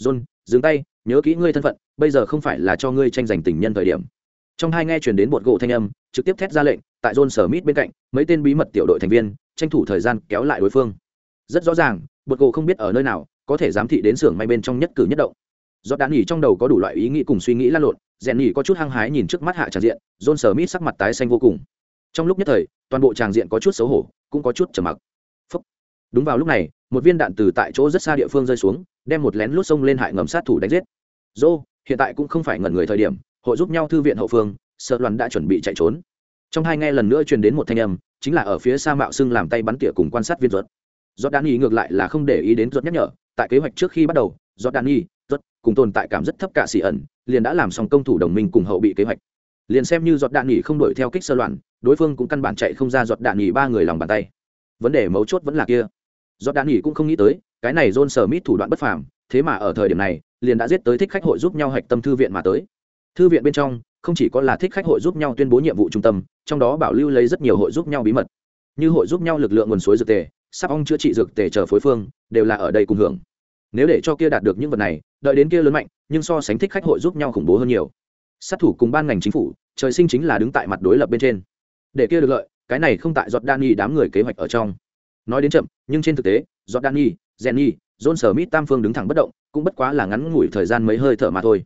John, dừng tay, nhớ kỹ ngươi thân phận, bây giờ không phải là cho ngươi tranh giành tình nhân thời điểm. Trong hai nghe truyền đến bột gỗ thanh âm, trực tiếp thét ra lệnh, tại john smith bên cạnh, mấy tên bí mật tiểu đội thành viên, tranh thủ thời gian kéo lại đối phương. Rất rõ ràng bột gỗ không biết ở nơi nào, có thể giám thị đến xưởng may bên trong nhất cử nhất động. Giọt đạn nhỉ trong đầu có đủ loại ý nghĩ cùng suy nghĩ lan lộn rèn nhỉ có chút hăng hái nhìn trước mắt hạ tràn diện, john smith sắc mặt tái xanh vô cùng trong lúc nhất thời, toàn bộ tràng diện có chút xấu hổ, cũng có chút trầm mặc. Phúc. đúng vào lúc này, một viên đạn từ tại chỗ rất xa địa phương rơi xuống, đem một lén lút sông lên hại ngầm sát thủ đánh giết. Dô, hiện tại cũng không phải ngẩn người thời điểm, hội giúp nhau thư viện hậu phương, sợ loạn đã chuẩn bị chạy trốn. Trong hai nghe lần nữa truyền đến một thanh âm, chính là ở phía xa mạo xưng làm tay bắn tỉa cùng quan sát viên ruột. Do đan y ngược lại là không để ý đến ruột nhắc nhở, tại kế hoạch trước khi bắt đầu do đan y, ruột cùng tồn tại cảm rất thấp cả xì ẩn, liền đã làm xong công thủ đồng minh cùng hậu bị kế hoạch. Liền xem như giọt đạn nghỉ không đuổi theo kích sơ loạn đối phương cũng căn bản chạy không ra giọt đạn nghỉ ba người lòng bàn tay. Vấn đề mấu chốt vẫn là kia. Giọt đạn nghỉ cũng không nghĩ tới, cái này john sở mít thủ đoạn bất phàm, thế mà ở thời điểm này, liền đã giết tới thích khách hội giúp nhau hạch tâm thư viện mà tới. Thư viện bên trong, không chỉ có là thích khách hội giúp nhau tuyên bố nhiệm vụ trung tâm, trong đó bảo lưu lấy rất nhiều hội giúp nhau bí mật. Như hội giúp nhau lực lượng nguồn suối dược tề, sắp ong chữa trị dược tề chờ phối phương, đều là ở đây cùng hưởng. Nếu để cho kia đạt được những vật này, đợi đến kia lớn mạnh, nhưng so sánh thích khách hội giúp nhau khủng bố hơn nhiều. Sát thủ cùng ban ngành chính phủ, trời sinh chính là đứng tại mặt đối lập bên trên để kia được lợi cái này không tại giọt Danny đám người kế hoạch ở trong. Nói đến chậm nhưng trên thực tế giọt Danny, Jenny, John Smith tam phương đứng thẳng bất động cũng bất quá là ngắn ngủi thời gian mấy hơi thở mà thôi.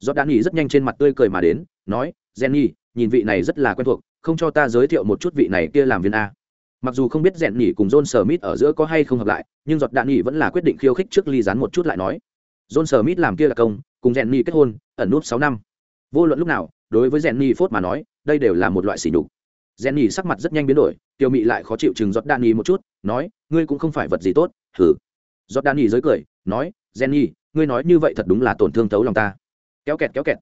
Giọt Danny rất nhanh trên mặt tươi cười mà đến nói Jenny, nhìn vị này rất là quen thuộc không cho ta giới thiệu một chút vị này kia làm viên a. Mặc dù không biết rèn nhỉ cùng john smith ở giữa có hay không hợp lại nhưng giọt đạn nhỉ vẫn là quyết định khiêu khích trước ly dán một chút lại nói john smith làm kia là công cùng rèn nhỉ kết hôn ẩn nút sáu năm. Vô luận lúc nào đối với rèn nhỉ phốt mà nói đây đều là một loại sỉ nhục rèn sắc mặt rất nhanh biến đổi tiêu mị lại khó chịu chừng giọt đạn một chút, nói, ngươi cũng không phải vật gì tốt thử giọt đạn giới cười, nói rèn ngươi nói như vậy thật đúng là tổn thương thấu lòng ta. Kéo kẹt kéo kẹt.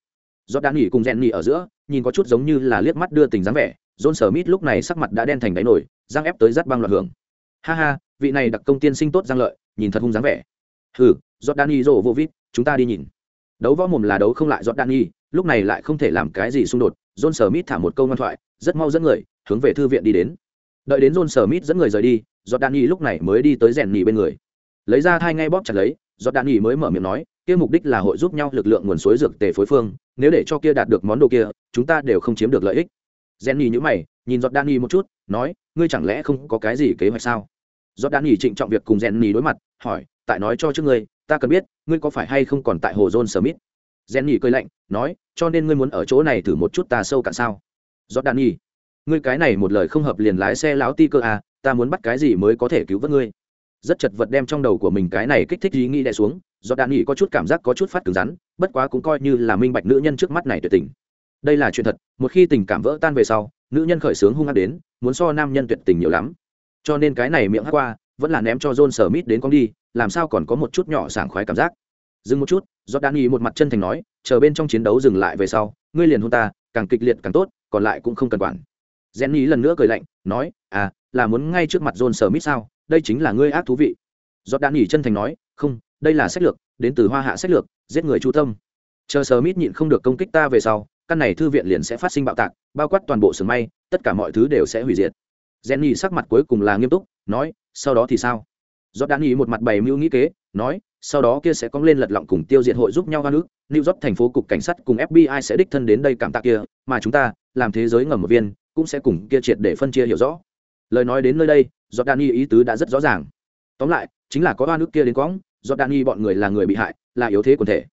Giọt đạn cùng rèn ở giữa, nhìn có chút giống như là liếc mắt đưa tình dáng vẻ, john smith lúc này sắc mặt đã đen thành đáy nổi giang ép tới rắt băng loạn hưởng. Ha ha, vị này đặc công tiên sinh tốt giang lợi, nhìn thật hung dáng vẻ. Hừ jordani rộ vô vít, chúng ta đi nhìn. Đấu võ mồm là đấu không lại jordani lúc này lại không thể làm cái gì xung đột, john smith thả một câu ngoan thoại rất mau dẫn người hướng về thư viện đi đến đợi đến john smith dẫn người rời đi jordani lúc này mới đi tới rèn nhì bên người lấy ra thai ngay bóp chặt lấy jordani mới mở miệng nói kia mục đích là hội giúp nhau lực lượng nguồn suối dược tề phối phương nếu để cho kia đạt được món đồ kia chúng ta đều không chiếm được lợi ích Jenny nhữ mày, nhìn Giọt Danny một chút, nói, ngươi chẳng lẽ không có cái gì kế hoạch sao? Giọt Danny trịnh trọng việc cùng Jenny đối mặt, hỏi, tại nói cho trước ngươi, ta cần biết, ngươi có phải hay không còn tại hồ John Smith? Jenny cười lạnh, nói, cho nên ngươi muốn ở chỗ này thử một chút ta sâu cạn sao? Giọt Danny, ngươi cái này một lời không hợp liền lái xe láo ti cơ à, ta muốn bắt cái gì mới có thể cứu vớt ngươi? Rất chật vật đem trong đầu của mình cái này kích thích ý nghĩ đè xuống, Giọt Danny có chút cảm giác có chút phát cứng rắn, bất quá cũng coi như là minh bạch nữ nhân trước mắt này tuyệt tình. Đây là chuyện thật một khi tình cảm vỡ tan về sau nữ nhân khởi sướng hung hăng đến muốn so nam nhân tuyệt tình nhiều lắm. Cho nên cái này miệng hát qua vẫn là ném cho john sở mít đến con đi làm sao còn có một chút nhỏ sảng khoái cảm giác. Dừng một chút do đan y một mặt chân thành nói chờ bên trong chiến đấu dừng lại về sau ngươi liền hôn ta càng kịch liệt càng tốt còn lại cũng không cần quản. Jenny lần nữa cười lạnh, nói à là muốn ngay trước mặt john smith sao? Đây chính là ngươi ác thú vị. Giọt đan y chân thành nói, không, đây là sách lược, đến từ hoa hạ sách lược, giết người chu tâm. Chờ smith nhịn không được công kích ta về sau, căn này thư viện liền sẽ phát sinh bạo tạc, bao quát toàn bộ sườn may tất cả mọi thứ đều sẽ hủy diệt. Jenny sắc mặt cuối cùng là nghiêm túc, nói, sau đó thì sao? Giọt đan ý một mặt bày mưu nghĩ kế, nói sau đó kia sẽ cóng lên lật lọng cùng tiêu diệt hội giúp nhau hoa nước new york thành phố cục cảnh sát cùng fbi sẽ đích thân đến đây cảm tạ kia, mà chúng ta, làm thế giới ngầm một viên, cũng sẽ cùng kia triệt để phân chia hiểu rõ. Lời nói đến nơi đây do đan ý ý tứ đã rất rõ ràng. Tóm lại, chính là có hoa nước kia đến cóng do đan y bọn người là người bị hại, là yếu thế quần thể.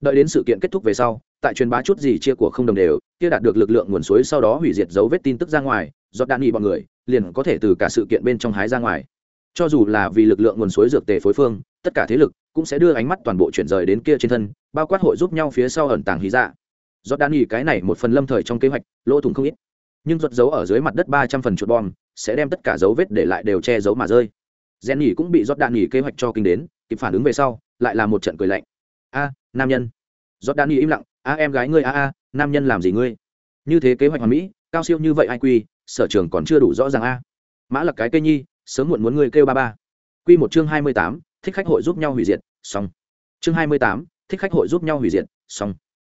Đợi đến sự kiện kết thúc về sau, tại truyền bá chút gì chia của không đồng đều, kia đạt được lực lượng nguồn suối sau đó hủy diệt dấu vết tin tức ra ngoài do đạn nghị bọn người liền có thể từ cả sự kiện bên trong hái ra ngoài. Cho dù là vì lực lượng nguồn suối dược tề phối phương, tất cả thế lực cũng sẽ đưa ánh mắt toàn bộ chuyển rời đến kia trên thân, bao quát hội giúp nhau phía sau ẩn tàng hí dạ. Do đan nghỉ cái này một phần lâm thời trong kế hoạch, lỗ thủng không ít. Nhưng giật dấu ở dưới mặt đất ba trăm phần chuột bom, sẽ đem tất cả dấu vết để lại đều che giấu mà rơi. Gen nhỉ cũng bị giót đạn nhỉ kế hoạch cho kinh đến, kịp phản ứng về sau, lại là một trận cười lạnh. A, nam nhân. Giót đạn nhỉ im lặng, a, em gái ngươi, a a, nam nhân làm gì ngươi? Như thế kế hoạch hoàn mỹ, cao siêu như vậy ai quy, sở trường còn chưa đủ rõ ràng a. Mã là cái cây nhi, sớm muộn muốn ngươi kêu ba ba. Quy một chương hai mươi tám thích khách hội giúp nhau hủy diệt, xong. Chương hai mươi tám, thích khách hội giúp nhau hủy diệt, xong.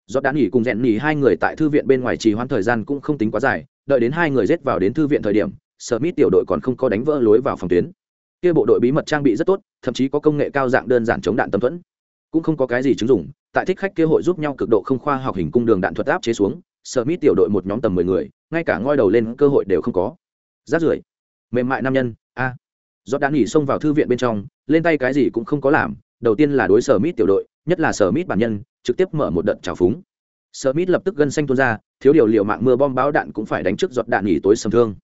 Do đã nghỉ cùng rèn nghỉ hai người tại thư viện bên ngoài trì hoãn thời gian cũng không tính quá dài, đợi đến hai người rết vào đến thư viện thời điểm sở mít tiểu đội còn không có đánh vỡ lối vào phòng tuyến. Kia bộ đội bí mật trang bị rất tốt, thậm chí có công nghệ cao dạng đơn giản chống đạn tâm thuẫn. Cũng không có cái gì chứng dụng, tại thích khách kia hội giúp nhau cực độ không khoa học hình cung đường đạn thuật áp chế xuống sở mít tiểu đội một nhóm tầm mười người, ngay cả ngoi đầu lên cơ hội đều không có. Rát rưởi. Mềm mại nam nhân, a giọt đã nghỉ xông vào thư viện bên trong lên tay cái gì cũng không có làm đầu tiên là đối sở mít tiểu đội nhất là sở mít bản nhân trực tiếp mở một đợt trào phúng. Sở mít lập tức gân xanh tuôn ra thiếu điều liệu mạng mưa bom báo đạn cũng phải đánh trước giọt đạn nghỉ tối sầm thương.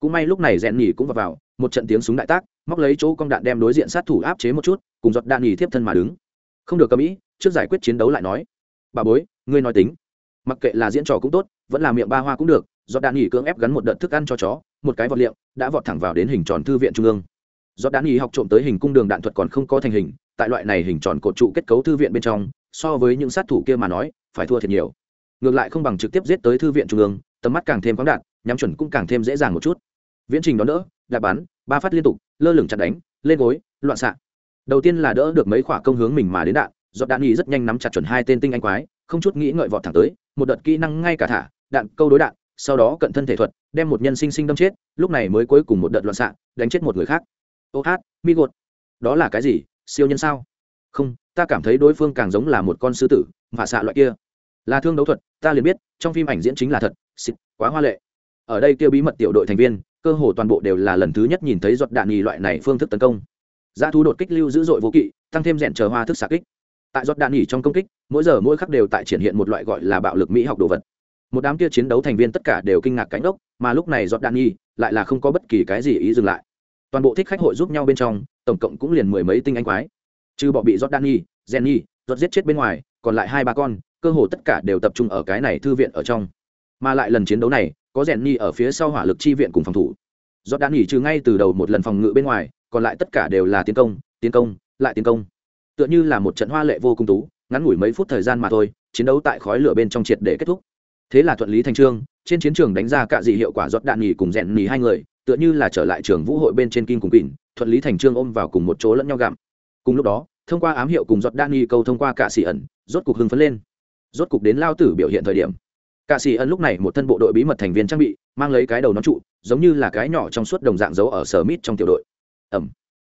Cũng may lúc này rèn nghỉ cũng vào, vào một trận tiếng súng đại tác móc lấy chỗ cong đạn đem đối diện sát thủ áp chế một chút cùng giọt đạn nghỉ tiếp thân mà đứng. Không được cầm ý trước giải quyết chiến đấu lại nói. Bà bối ngươi nói tính. Mặc kệ là diễn trò cũng tốt vẫn là miệng ba hoa cũng được giọt đạn nghỉ cưỡng ép gắn một đợt thức ăn cho chó một cái vọt liệu đã vọt thẳng vào đến hình tròn thư viện trung ương do đạn nghỉ học trộm tới hình cung đường đạn thuật còn không có thành hình, tại loại này hình tròn cột trụ kết cấu thư viện bên trong, so với những sát thủ kia mà nói, phải thua thiệt nhiều. Ngược lại không bằng trực tiếp giết tới thư viện trung ương, tầm mắt càng thêm khoáng đạn nhắm chuẩn cũng càng thêm dễ dàng một chút. Viễn trình đón đỡ, đạp bắn, ba phát liên tục, lơ lửng chặt đánh, lên gối, loạn xạ. Đầu tiên là đỡ được mấy quả công hướng mình mà đến đạn, do đạn nghỉ rất nhanh nắm chặt chuẩn hai tên tinh anh quái, không chút nghĩ ngợi vọt thẳng tới, một đợt kỹ năng ngay cả thả, đạn câu đối đạn, sau đó cận thân thể thuật, đem một nhân sinh sinh đâm chết, lúc này mới cuối cùng một đợt loạn xạ, đánh chết một người khác ô hát, mi gột. Đó là cái gì, siêu nhân sao? Không, ta cảm thấy đối phương càng giống là một con sư tử và xạ loại kia. Là thương đấu thuật, ta liền biết, trong phim ảnh diễn chính là thật, xịt, quá hoa lệ. Ở đây kêu bí mật tiểu đội thành viên, cơ hồ toàn bộ đều là lần thứ nhất nhìn thấy giọt đạn nhì loại này phương thức tấn công. Giá thú đột kích lưu dữ dội vô kỵ, tăng thêm rèn chờ hoa thức xạ kích. Tại giọt đạn nhì trong công kích, mỗi giờ mỗi khắc đều tại triển hiện một loại gọi là bạo lực mỹ học đồ vật. Một đám kia chiến đấu thành viên tất cả đều kinh ngạc cánh ốc, mà lúc này giọt đạn nhì lại là không có bất kỳ cái gì ý dừng lại toàn bộ thích khách hội giúp nhau bên trong, tổng cộng cũng liền mười mấy tinh anh quái. Trừ bỏ bị giót đan nhi gen nhi giót giết chết bên ngoài, còn lại hai ba con, cơ hồ tất cả đều tập trung ở cái này thư viện ở trong. Mà lại lần chiến đấu này, có rèn nhi ở phía sau hỏa lực chi viện cùng phòng thủ. Giót đan nhi trừ ngay từ đầu một lần phòng ngự bên ngoài, còn lại tất cả đều là tiến công tiến công, lại tiến công. Tựa như là một trận hoa lệ vô cùng tú, ngắn ngủi mấy phút thời gian mà thôi, chiến đấu tại khói lửa bên trong triệt để kết thúc. Thế là thuận lý thành trương, trên chiến trường đánh ra cạ dị hiệu quả giót đạn nhì cùng rèn nhì hai người tựa như là trở lại trường vũ hội bên trên kim cùng kỳnh thuận lý thành trương ôm vào cùng một chỗ lẫn nhau gặm. Cùng lúc đó, thông qua ám hiệu cùng giọt đan nghi câu thông qua cạ xỉ ẩn, rốt cục hưng phấn lên. Rốt cục đến lao tử biểu hiện thời điểm. Cạ xỉ ẩn lúc này một thân bộ đội bí mật thành viên trang bị, mang lấy cái đầu nón trụ, giống như là cái nhỏ trong suốt đồng dạng giấu ở sở mít trong tiểu đội. Ẩm.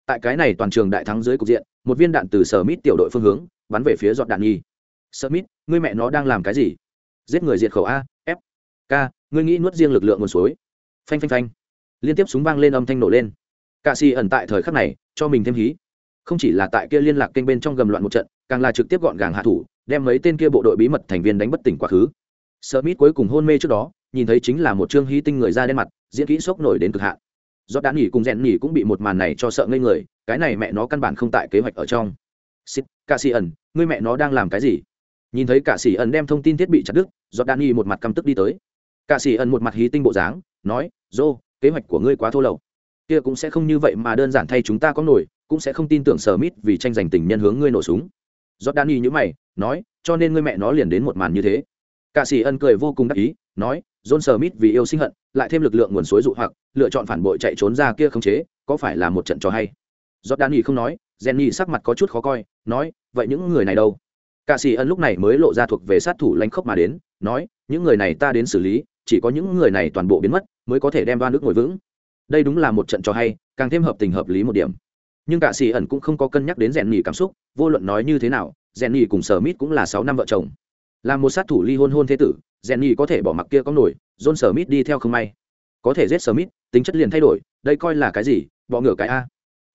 Tại cái này toàn trường đại thắng dưới cục diện, một viên đạn từ sở mít tiểu đội phương hướng, bắn về phía giọt đạn nhi sở mít, ngươi mẹ nó đang làm cái gì? Giết người diệt khẩu a, f, k, ngươi nghĩ nuốt riêng lực lượng nguồn suối. Phanh phanh phanh liên tiếp súng vang lên âm thanh nổ lên cạ xì ẩn tại thời khắc này cho mình thêm hí không chỉ là tại kia liên lạc kênh bên trong gầm loạn một trận càng là trực tiếp gọn gàng hạ thủ đem mấy tên kia bộ đội bí mật thành viên đánh bất tỉnh quá khứ Smith cuối cùng hôn mê trước đó, nhìn thấy chính là một trương hí tinh người ra đen mặt, diễn kỹ sốc nổi đến cực hạn. Do đã nghỉ cùng rèn nghỉ cũng bị một màn này cho sợ ngây người, cái này mẹ nó căn bản không tại kế hoạch ở trong. Xít, Cả xì ẩn, ngươi mẹ nó đang làm cái gì? Nhìn thấy Cả xì ẩn đem thông tin thiết bị chặt đứt, Do đã nghỉ một mặt căm tức đi tới. Cả xì ẩn một mặt hí tinh bộ dáng, nói, "Dô, kế hoạch của ngươi quá thô lậu. Kia cũng sẽ không như vậy mà đơn giản thay chúng ta có nổi, cũng sẽ không tin tưởng Smith vì tranh giành tình nhân hướng ngươi nổ súng." Jordani như mày, nói, cho nên ngươi mẹ nó liền đến một màn như thế Cả sĩ ân cười vô cùng đắc ý, nói, John Smith vì yêu sinh hận, lại thêm lực lượng nguồn suối dụ hoặc, lựa chọn phản bội chạy trốn ra kia khống chế, có phải là một trận trò hay? Jordani không nói, Jenny sắc mặt có chút khó coi, nói, vậy những người này đâu? Cả sĩ ân lúc này mới lộ ra thuộc về sát thủ lãnh khốc mà đến, nói, những người này ta đến xử lý, chỉ có những người này toàn bộ biến mất, mới có thể đem đoan nước ngồi vững. Đây đúng là một trận trò hay, càng thêm hợp tình hợp lý một điểm. Nhưng cả xì ẩn cũng không có cân nhắc đến rèn nhì cảm xúc, vô luận nói như thế nào, rèn nhì cùng Smith cũng là sáu năm vợ chồng là một sát thủ ly hôn hôn thế tử rèn nhì có thể bỏ mặc kia có nổi john mít đi theo không may có thể giết sở mít tính chất liền thay đổi đây coi là cái gì bỏ ngửa cái a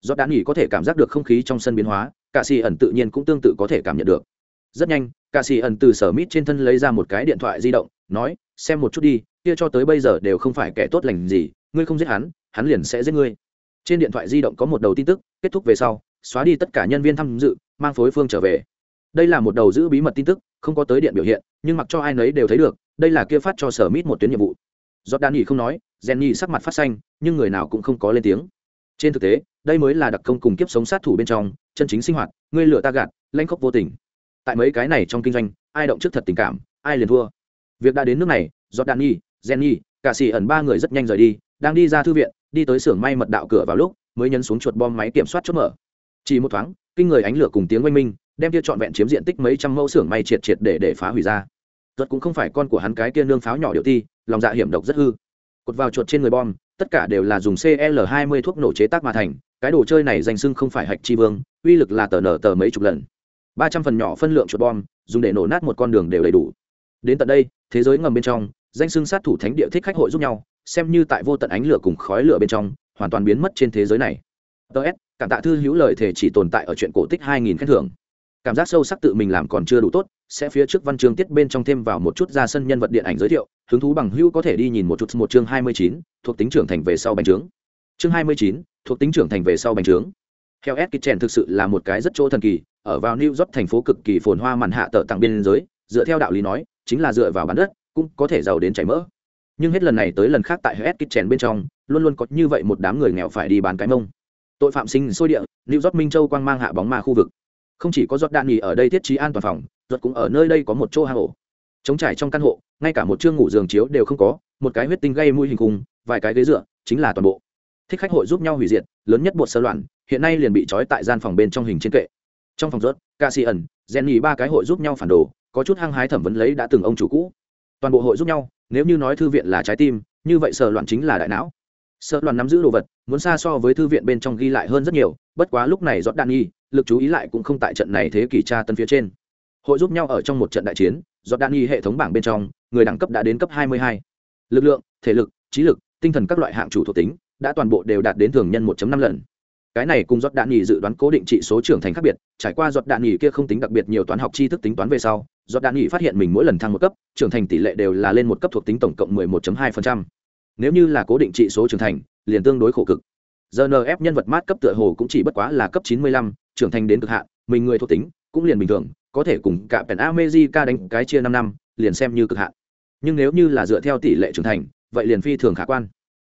do đã nghỉ có thể cảm giác được không khí trong sân biến hóa cả xì ẩn tự nhiên cũng tương tự có thể cảm nhận được rất nhanh cả xì ẩn từ sở mít trên thân lấy ra một cái điện thoại di động nói, xem một chút đi, kia cho tới bây giờ đều không phải kẻ tốt lành gì, ngươi không giết hắn hắn liền sẽ giết ngươi. Trên điện thoại di động có một đầu tin tức, kết thúc về sau, xóa đi tất cả nhân viên tham dự, mang phối phương trở về. Đây là một đầu giữ bí mật tin tức, không có tới điện biểu hiện, nhưng mặc cho ai nấy đều thấy được, đây là kia phát cho sở mít một tuyến nhiệm vụ. Do đan nghỉ không nói rèn nhì sắc mặt phát xanh, nhưng người nào cũng không có lên tiếng. Trên thực tế, đây mới là đặc công cùng kiếp sống sát thủ bên trong, chân chính sinh hoạt, ngươi lựa ta gạt lanh khóc vô tình. Tại mấy cái này trong kinh doanh, ai động trước thật tình cảm, ai liền thua việc đã đến nước này do đan nhi jenny cả xì ẩn ba người rất nhanh rời đi, đang đi ra thư viện, đi tới xưởng may mật đạo cửa vào lúc, mới nhấn xuống chuột bom máy kiểm soát chốt mở. Chỉ một thoáng, kinh người ánh lửa cùng tiếng oanh minh, đem kia trọn vẹn chiếm diện tích mấy trăm mẫu xưởng may triệt triệt để để phá hủy ra. Tuật cũng không phải con của hắn cái kia nương pháo nhỏ điệu ti, lòng dạ hiểm độc rất hư. Cột vào chuột trên người bom, tất cả đều là dùng cl 20 thuốc nổ chế tác mà thành, cái đồ chơi này danh sưng không phải hạch chi vương, uy lực là tờ nở tờ mấy chục lần. Ba trăm phần nhỏ phân lượng chuột bom, dùng để nổ nát một con đường đều đầy đủ đến tận đây, thế giới ngầm bên trong, danh xưng sát thủ thánh địa thích khách hội giúp nhau, xem như tại vô tận ánh lửa cùng khói lửa bên trong, hoàn toàn biến mất trên thế giới này. Ts cảm tạ thư hữu lời thể chỉ tồn tại ở chuyện cổ tích 2000 khen thưởng. Cảm giác sâu sắc tự mình làm còn chưa đủ tốt, sẽ phía trước văn chương tiết bên trong thêm vào một chút ra sân nhân vật điện ảnh giới thiệu, hứng thú bằng hữu có thể đi nhìn một chút một chương hai mươi chín, thuộc tính trưởng thành về sau bánh trướng. Chương hai mươi chín, thuộc tính trưởng thành về sau bành trướng. Theo s kitchen thực sự là một cái rất chỗ thần kỳ, ở vào new york thành phố cực kỳ phồn hoa màn hạ tợ tặng biên giới, dựa theo đạo lý nói chính là dựa vào bán đất, cũng có thể giàu đến chảy mỡ. Nhưng hết lần này tới lần khác tại hết kích chèn bên trong, luôn luôn có như vậy một đám người nghèo phải đi bán cái mông. Tội phạm sinh sôi địa, new york, minh châu, quang mang hạ bóng ma khu vực. Không chỉ có giọt đạn nghỉ ở đây thiết trí an toàn phòng, giọt cũng ở nơi đây có một chỗ hang ổ. Chống trải trong căn hộ, ngay cả một chương ngủ giường chiếu đều không có, một cái huyết tinh gây mũi hình cung vài cái ghế dựa, chính là toàn bộ. Thích khách hội giúp nhau hủy diệt, lớn nhất bột sơ loạn, hiện nay liền bị trói tại gian phòng bên trong hình trên kệ. Trong phòng rớt ca sĩ ẩn rèn nhì ba cái hội giúp nhau phản đồ có chút hăng hái thẩm vấn lấy đã từng ông chủ cũ. Toàn bộ hội giúp nhau, nếu như nói thư viện là trái tim, như vậy sở loạn chính là đại não. Sợ loạn nắm giữ đồ vật, muốn xa so với thư viện bên trong ghi lại hơn rất nhiều, bất quá lúc này dọn đan nghi, lực chú ý lại cũng không tại trận này thế kỷ tra tân phía trên. Hội giúp nhau ở trong một trận đại chiến dọn đan nghi hệ thống bảng bên trong, người đẳng cấp đã đến cấp 22. lực lượng, thể lực, trí lực, tinh thần các loại hạng chủ thuộc tính, đã toàn bộ đều đạt đến thường nhân 1 năm lần. Cái này cùng giọt đạn nhì dự đoán cố định trị số trưởng thành khác biệt, trải qua giọt đạn nhì kia không tính đặc biệt nhiều toán học tri thức tính toán về sau do đạn nghị phát hiện mình mỗi lần thăng một cấp trưởng thành tỷ lệ đều là lên một cấp thuộc tính tổng cộng 11.2%. nếu như là cố định trị số trưởng thành liền tương đối khổ cực. Rnf nhân vật mát cấp tựa hồ cũng chỉ bất quá là cấp 95, trưởng thành đến cực hạn mình người thuộc tính cũng liền bình thường có thể cùng cả pèn amejica đánh cái chia năm năm liền xem như cực hạn. Nhưng nếu như là dựa theo tỷ lệ trưởng thành vậy liền phi thường khả quan.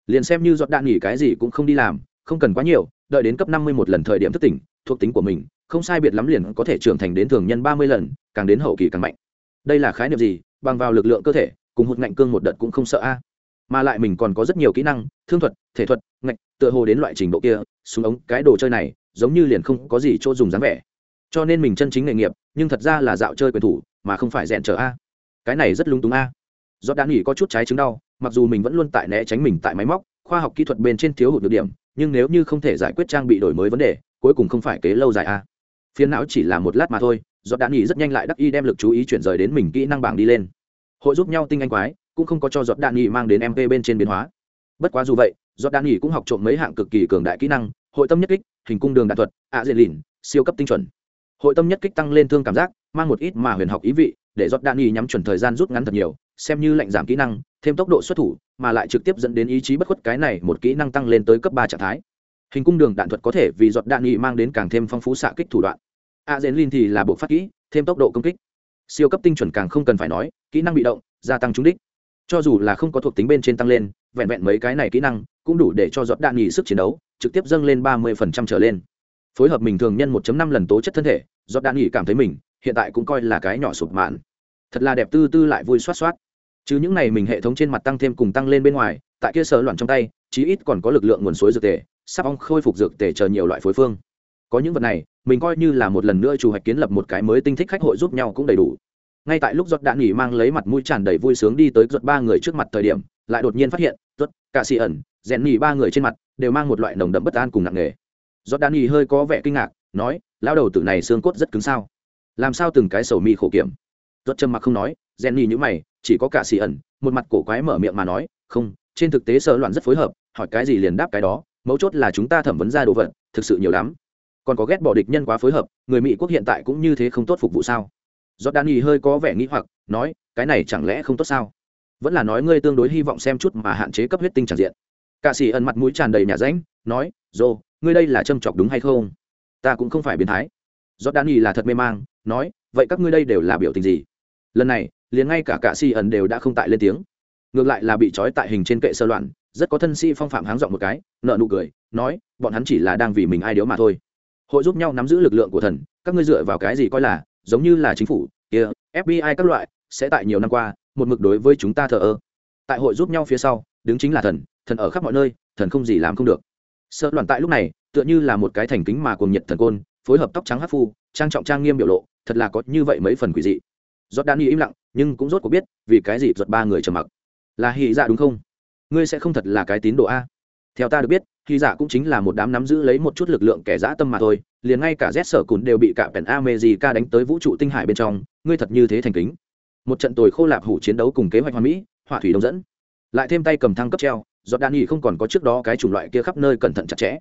Liền xem như giọt đạn nghỉ cái gì cũng không đi làm không cần quá nhiều đợi đến cấp năm mươi một lần thời điểm thức tỉnh thuộc tính của mình không sai biệt lắm liền có thể trưởng thành đến thường nhân ba mươi lần, càng đến hậu kỳ càng mạnh. Đây là khái niệm gì? Bằng vào lực lượng cơ thể, cùng hụt ngạnh cương một đợt cũng không sợ a. Mà lại mình còn có rất nhiều kỹ năng, thương thuật, thể thuật, ngạnh, tựa hồ đến loại trình độ kia, súng ống, cái đồ chơi này, giống như liền không có gì chỗ dùng dáng vẻ. Cho nên mình chân chính nghề nghiệp, nhưng thật ra là dạo chơi quyền thủ, mà không phải rèn trở a. Cái này rất lung túng a. Do đã nghỉ có chút trái chứng đau, mặc dù mình vẫn luôn tại né tránh mình tại máy móc, khoa học kỹ thuật bên trên thiếu hụt được điểm, nhưng nếu như không thể giải quyết trang bị đổi mới vấn đề, cuối cùng không phải kế lâu dài a phiến não chỉ là một lát mà thôi do đạn nghỉ rất nhanh lại đắc y đem lực chú ý chuyển rời đến mình kỹ năng bảng đi lên. Hội giúp nhau tinh anh quái, cũng không có cho giọt đạn nghỉ mang đến mp bên trên biến hóa. Bất quá dù vậy, giọt đạn nghỉ cũng học trộm mấy hạng cực kỳ cường đại kỹ năng, hội tâm nhất kích, hình cung đường đạn thuật, ạ diện lìn siêu cấp tinh chuẩn. Hội tâm nhất kích tăng lên thương cảm giác, mang một ít mà huyền học ý vị, để giọt đạn nghỉ nhắm chuẩn thời gian rút ngắn thật nhiều, xem như lệnh giảm kỹ năng, thêm tốc độ xuất thủ, mà lại trực tiếp dẫn đến ý chí bất khuất cái này một kỹ năng tăng lên tới cấp ba trạng thái. Hình cung đường đạn thuật có thể vì giọt đạn nghỉ mang đến càng thêm phong phú xạ kích thủ đoạn a dễn linh thì là bộ phát kỹ, thêm tốc độ công kích. Siêu cấp tinh chuẩn càng không cần phải nói, kỹ năng bị động, gia tăng trúng đích. Cho dù là không có thuộc tính bên trên tăng lên, vẹn vẹn mấy cái này kỹ năng cũng đủ để cho giọt đạn nghỉ sức chiến đấu trực tiếp dâng lên ba mươi phần trăm trở lên. Phối hợp mình thường nhân một năm lần tố chất thân thể, giọt đạn nghỉ cảm thấy mình hiện tại cũng coi là cái nhỏ sụp mạn. Thật là đẹp tư tư lại vui xoát xoát. Chứ những này mình hệ thống trên mặt tăng thêm cùng tăng lên bên ngoài, tại kia sở loạn trong tay, chí ít còn có lực lượng nguồn suối dược tề, sắp ong khôi phục dược tề chờ nhiều loại phối phương. Có những vật này mình coi như là một lần nữa chủ hoạch kiến lập một cái mới tinh thích khách hội giúp nhau cũng đầy đủ. Ngay tại lúc giọt đạn nghỉ mang lấy mặt mũi tràn đầy vui sướng đi tới giọt ba người trước mặt thời điểm, lại đột nhiên phát hiện giọt cả xì ẩn, rèn nghỉ ba người trên mặt đều mang một loại nồng đậm bất an cùng nặng nề. Giọt đạn nghỉ hơi có vẻ kinh ngạc, nói lao đầu tử này xương cốt rất cứng sao? Làm sao từng cái sầu mi khổ kiểm? Giọt trầm mặc không nói, rèn nghỉ như mày, chỉ có cả xì ẩn, một mặt cổ quái mở miệng mà nói, không, trên thực tế sơ loạn rất phối hợp, hỏi cái gì liền đáp cái đó, mấu chốt là chúng ta thẩm vấn ra đồ vật, thực sự nhiều lắm còn có ghét bỏ địch nhân quá phối hợp, người mỹ quốc hiện tại cũng như thế không tốt phục vụ sao? Do đan y hơi có vẻ nghĩ hoặc, nói, cái này chẳng lẽ không tốt sao? Vẫn là nói ngươi tương đối hy vọng xem chút mà hạn chế cấp huyết tinh tràn diện. Cả sĩ ẩn mặt mũi tràn đầy nhà ránh, nói, dô, ngươi đây là châm chọc đúng hay không? Ta cũng không phải biến thái. Do đan y là thật mê mang, nói, vậy các ngươi đây đều là biểu tình gì? Lần này, liền ngay cả cả sĩ ẩn đều đã không tại lên tiếng. Ngược lại là bị trói tại hình trên kệ sơ loạn, rất có thân sĩ phong phạm háng giọng một cái nợ nụ cười, nói, bọn hắn chỉ là đang vì mình ai điếu mà thôi hội giúp nhau nắm giữ lực lượng của thần, các ngươi dựa vào cái gì coi là, giống như là chính phủ, kia fbi các loại, sẽ tại nhiều năm qua, một mực đối với chúng ta thờ ơ. Tại hội giúp nhau phía sau, đứng chính là thần thần ở khắp mọi nơi, thần không gì làm không được. Sợ loạn tại lúc này, tựa như là một cái thành kính mà cùng nhiệt thần côn, phối hợp tóc trắng hát phu, trang trọng trang nghiêm biểu lộ, thật là có như vậy mấy phần quỷ dị. Giọt đan im lặng, nhưng cũng rốt cuộc biết, vì cái gì giật ba người trầm mặc. Là hy dạ đúng không? Ngươi sẽ không thật là cái tín đồ a. Theo ta được biết hy giả cũng chính là một đám nắm giữ lấy một chút lực lượng kẻ dã tâm mà thôi, liền ngay cả z sở cùn đều bị cả pèn amejica đánh tới vũ trụ tinh hải bên trong, ngươi thật như thế thành kính. Một trận tồi khô lạp hủ chiến đấu cùng kế hoạch hoa mỹ, hỏa thủy đông dẫn. Lại thêm tay cầm thăng cấp treo giọt đan không còn có trước đó cái chủng loại kia khắp nơi cẩn thận chặt chẽ.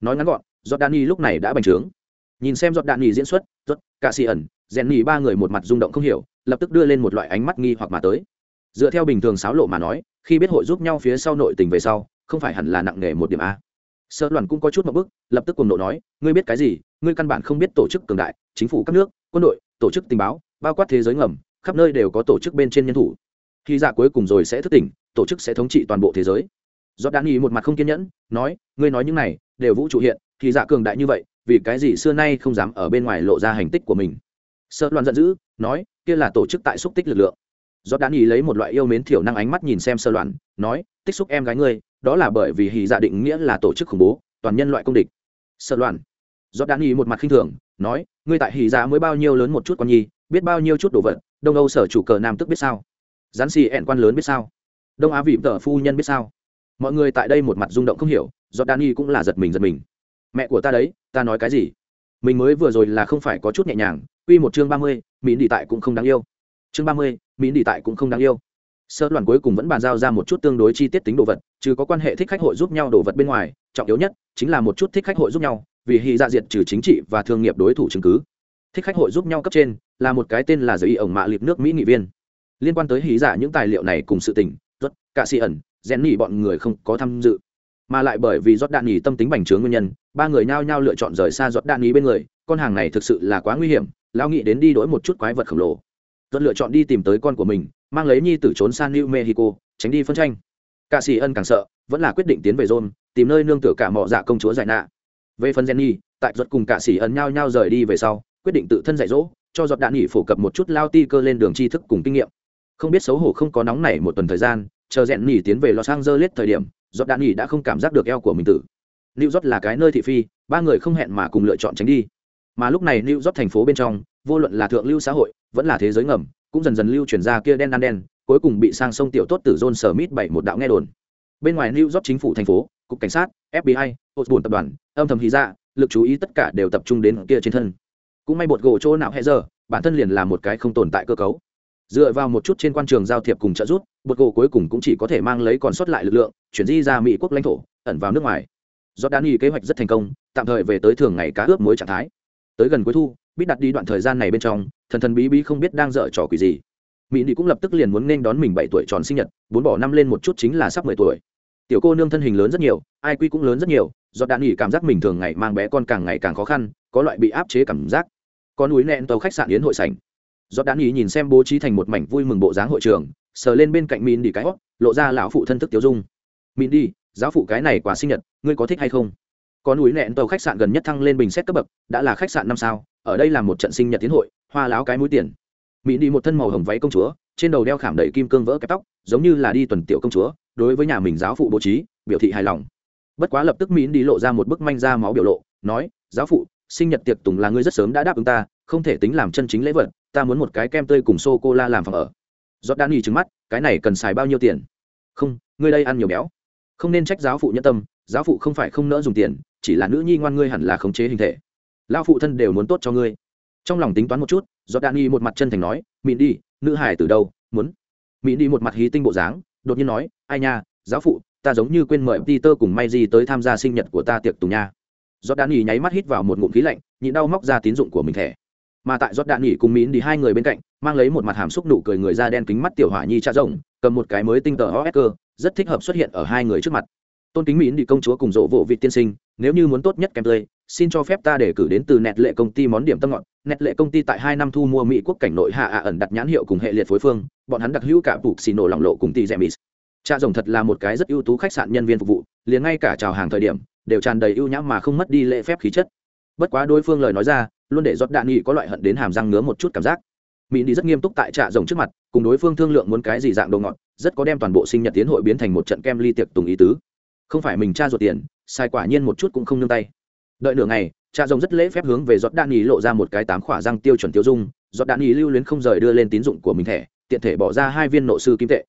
Nói ngắn gọn giọt đan lúc này đã bành trướng. Nhìn xem giọt đan diễn xuất giọt cả xì ẩn rèn nhì ba người một mặt rung động không hiểu, lập tức đưa lên một loại ánh mắt nghi hoặc mà tới. Dựa theo bình thường sáo lộ mà nói, khi biết hội giúp nhau phía sau nội tình về sau, không phải hẳn là nặng nề một điểm a sợ loạn cũng có chút một bức lập tức cùng nộ nói, ngươi biết cái gì? Ngươi căn bản không biết tổ chức cường đại, chính phủ các nước, quân đội, tổ chức tình báo, bao quát thế giới ngầm, khắp nơi đều có tổ chức bên trên nhân thủ. Khi dạ cuối cùng rồi sẽ thức tỉnh, tổ chức sẽ thống trị toàn bộ thế giới. Do đan y một mặt không kiên nhẫn, nói, ngươi nói những này, đều vũ trụ hiện, thì dạ cường đại như vậy, vì cái gì xưa nay không dám ở bên ngoài lộ ra hành tích của mình? Sợ loạn giận dữ, nói, kia là tổ chức tại xúc tích lực lượng do đan y lấy một loại yêu mến thiểu năng ánh mắt nhìn xem sơ loạn, nói, tích xúc em gái ngươi, đó là bởi vì hì dạ định nghĩa là tổ chức khủng bố, toàn nhân loại công địch. Sơ loạn. Do đan y một mặt khinh thường, nói, ngươi tại hì dạ mới bao nhiêu lớn một chút con nhi biết bao nhiêu chút đồ vật, đông âu sở chủ cờ nam tức biết sao? Gián xì ẹn quan lớn biết sao? Đông á vị tờ phu nhân biết sao? Mọi người tại đây một mặt rung động không hiểu rốt đan y cũng là giật mình giật mình. Mẹ của ta đấy, ta nói cái gì? Mình mới vừa rồi là không phải có chút nhẹ nhàng, quy một chương ba mươi, mỹ đi tại cũng không đáng yêu. Chương ba mươi mỹ đi tại cũng không đáng yêu. Sơ đoàn cuối cùng vẫn bàn giao ra một chút tương đối chi tiết tính đồ vật chứ có quan hệ thích khách hội giúp nhau đồ vật bên ngoài, trọng yếu nhất chính là một chút thích khách hội giúp nhau, vì hy ra diệt trừ chính trị và thương nghiệp đối thủ chứng cứ. Thích khách hội giúp nhau cấp trên là một cái tên là giới y ổng mạ liệt nước mỹ nghị viên. Liên quan tới hí giả dạ những tài liệu này cùng sự tình rất cả xì ẩn rèn nhỉ bọn người không có tham dự. Mà lại bởi vì rót đạn nhỉ tâm tính bành trướng nguyên nhân, ba người nhao nhao lựa chọn rời xa rót đạn nhỉ bên người, con hàng này thực sự là quá nguy hiểm lao nghĩ đến đi đổi một chút quái vật khổng lồ giọt lựa chọn đi tìm tới con của mình, mang lấy nhi tử trốn sang new mexico, tránh đi phân tranh. Cả sĩ ân càng sợ, vẫn là quyết định tiến về rome, tìm nơi nương tựa cả mọ dạ công chúa giải nạ. Về phần jenny, tại giọt cùng cả sĩ ân nhao nhao rời đi về sau, quyết định tự thân dạy dỗ, cho giọt đạn nghỉ phổ cập một chút lao ti cơ lên đường tri thức cùng kinh nghiệm. Không biết xấu hổ không có nóng này một tuần thời gian, chờ rẽn nghỉ tiến về los angeles thời điểm giọt đạn nghỉ đã không cảm giác được eo của mình tử. New york là cái nơi thị phi, ba người không hẹn mà cùng lựa chọn tránh đi. Mà lúc này new york thành phố bên trong, vô luận là thượng lưu xã hội vẫn là thế giới ngầm, cũng dần dần lưu truyền ra kia đen nan đen, cuối cùng bị sang sông tiểu tốt tử john mít bảy một đạo nghe đồn. Bên ngoài new york chính phủ thành phố, cục cảnh sát fbi osborne tập đoàn, âm thầm hy ra dạ, lực chú ý tất cả đều tập trung đến kia trên thân. Cũng may bột gỗ chỗ nào hay giờ, bản thân liền là một cái không tồn tại cơ cấu. Dựa vào một chút trên quan trường giao thiệp cùng trợ giúp, bột gỗ cuối cùng cũng chỉ có thể mang lấy còn sót lại lực lượng, chuyển di ra mỹ quốc lãnh thổ, ẩn vào nước ngoài. Do đan y kế hoạch rất thành công, tạm thời về tới thường ngày cá ướp mối trạng thái. Tới gần cuối thu biết đặt đi đoạn thời gian này bên trong, thần thần bí bí không biết đang dở trò quỷ gì. Mỹ đi cũng lập tức liền muốn nên đón mình bảy tuổi tròn sinh nhật, bốn bỏ năm lên một chút chính là sắp mười tuổi. Tiểu cô nương thân hình lớn rất nhiều, ai quy cũng lớn rất nhiều, do đạn nghỉ cảm giác mình thường ngày mang bé con càng ngày càng khó khăn, có loại bị áp chế cảm giác. Con núi nẹn tàu khách sạn yến hội sảnh. Do đạn nghỉ nhìn xem bố trí thành một mảnh vui mừng bộ dáng hội trường, sờ lên bên cạnh mỹ đi cái hót lộ ra lão phụ thân thức tiêu dung. Mỹ đi giáo phụ cái này quà sinh nhật, ngươi có thích hay không? Có núi nẹn tàu khách sạn gần nhất thăng lên bình xét cấp bậc, đã là khách sạn năm sao, ở đây là một trận sinh nhật tiến hội, hoa láo cái mũi tiền. Mỹ đi một thân màu hồng váy công chúa, trên đầu đeo khảm đầy kim cương vỡ cái tóc, giống như là đi tuần tiểu công chúa, đối với nhà mình giáo phụ bố trí, biểu thị hài lòng. Bất quá lập tức mỹ đi lộ ra một bức manh ra máu biểu lộ, nói, giáo phụ, sinh nhật tiệc tùng là ngươi rất sớm đã đáp ứng ta, không thể tính làm chân chính lễ vật, ta muốn một cái kem tươi cùng sô cô la làm phòng ở. Giót đan y trứng mắt, cái này cần xài bao nhiêu tiền? Không, ngươi đây ăn nhiều béo. Không nên trách giáo phụ nhân tâm, giáo phụ không phải không nỡ dùng tiền chỉ là nữ nhi ngoan ngươi hẳn là khống chế hình thể. Lao phụ thân đều muốn tốt cho ngươi. Trong lòng tính toán một chút do đạn y một mặt chân thành nói, mịn đi, nữ hải từ đâu, muốn? Mịn đi một mặt hí tinh bộ dáng, đột nhiên nói, ai nha, giáo phụ, ta giống như quên mời peter cùng may di tới tham gia sinh nhật của ta tiệc tùng nha. Do đạn nghỉ nháy mắt hít vào một ngụm khí lạnh, nhịn đau móc ra tín dụng của mình thẻ. Mà tại giọt đạn nghỉ cùng mịn đi hai người bên cạnh, mang lấy một mặt hàm xúc nụ cười người da đen kính mắt tiểu hỏa nhi cha rộng cầm một cái mới tinh tờ oscar rất thích hợp xuất hiện ở hai người trước mặt. Tôn kính mịn đi công chúa cùng rộ vụ vị tiên sinh nếu như muốn tốt nhất kèm tươi, xin cho phép ta để cử đến từ nẹt lệ công ty món điểm tâm ngọt. Nẹt lệ công ty tại hai năm thu mua mỹ quốc cảnh nội hạ ạ ẩn đặt nhãn hiệu cùng hệ liệt phối phương, bọn hắn đặc hữu cả bục xì nổ lỏng lộ cùng tỷ rẻ mỹ cha rồng thật là một cái rất ưu tú khách sạn nhân viên phục vụ, liền ngay cả chào hàng thời điểm, đều tràn đầy ưu nhã mà không mất đi lễ phép khí chất. Bất quá đối phương lời nói ra, luôn để giót đạn nghị có loại hận đến hàm răng ngứa một chút cảm giác. Mỹ đi rất nghiêm túc tại trạ rồng trước mặt, cùng đối phương thương lượng muốn cái gì dạng đồ ngọt, rất có đem toàn bộ sinh nhật tiến hội biến thành một trận kem ly tiệc tùng ý tứ. Không phải mình cha ruột tiền sai quả nhiên một chút cũng không nương tay. Đợi nửa ngày, cha rồng rất lễ phép hướng về giọt đạn ý lộ ra một cái tám khỏa răng tiêu chuẩn tiêu dung, giọt đạn ý lưu luyến không rời đưa lên tín dụng của mình thẻ, tiện thể bỏ ra hai viên nộ sư kim tệ.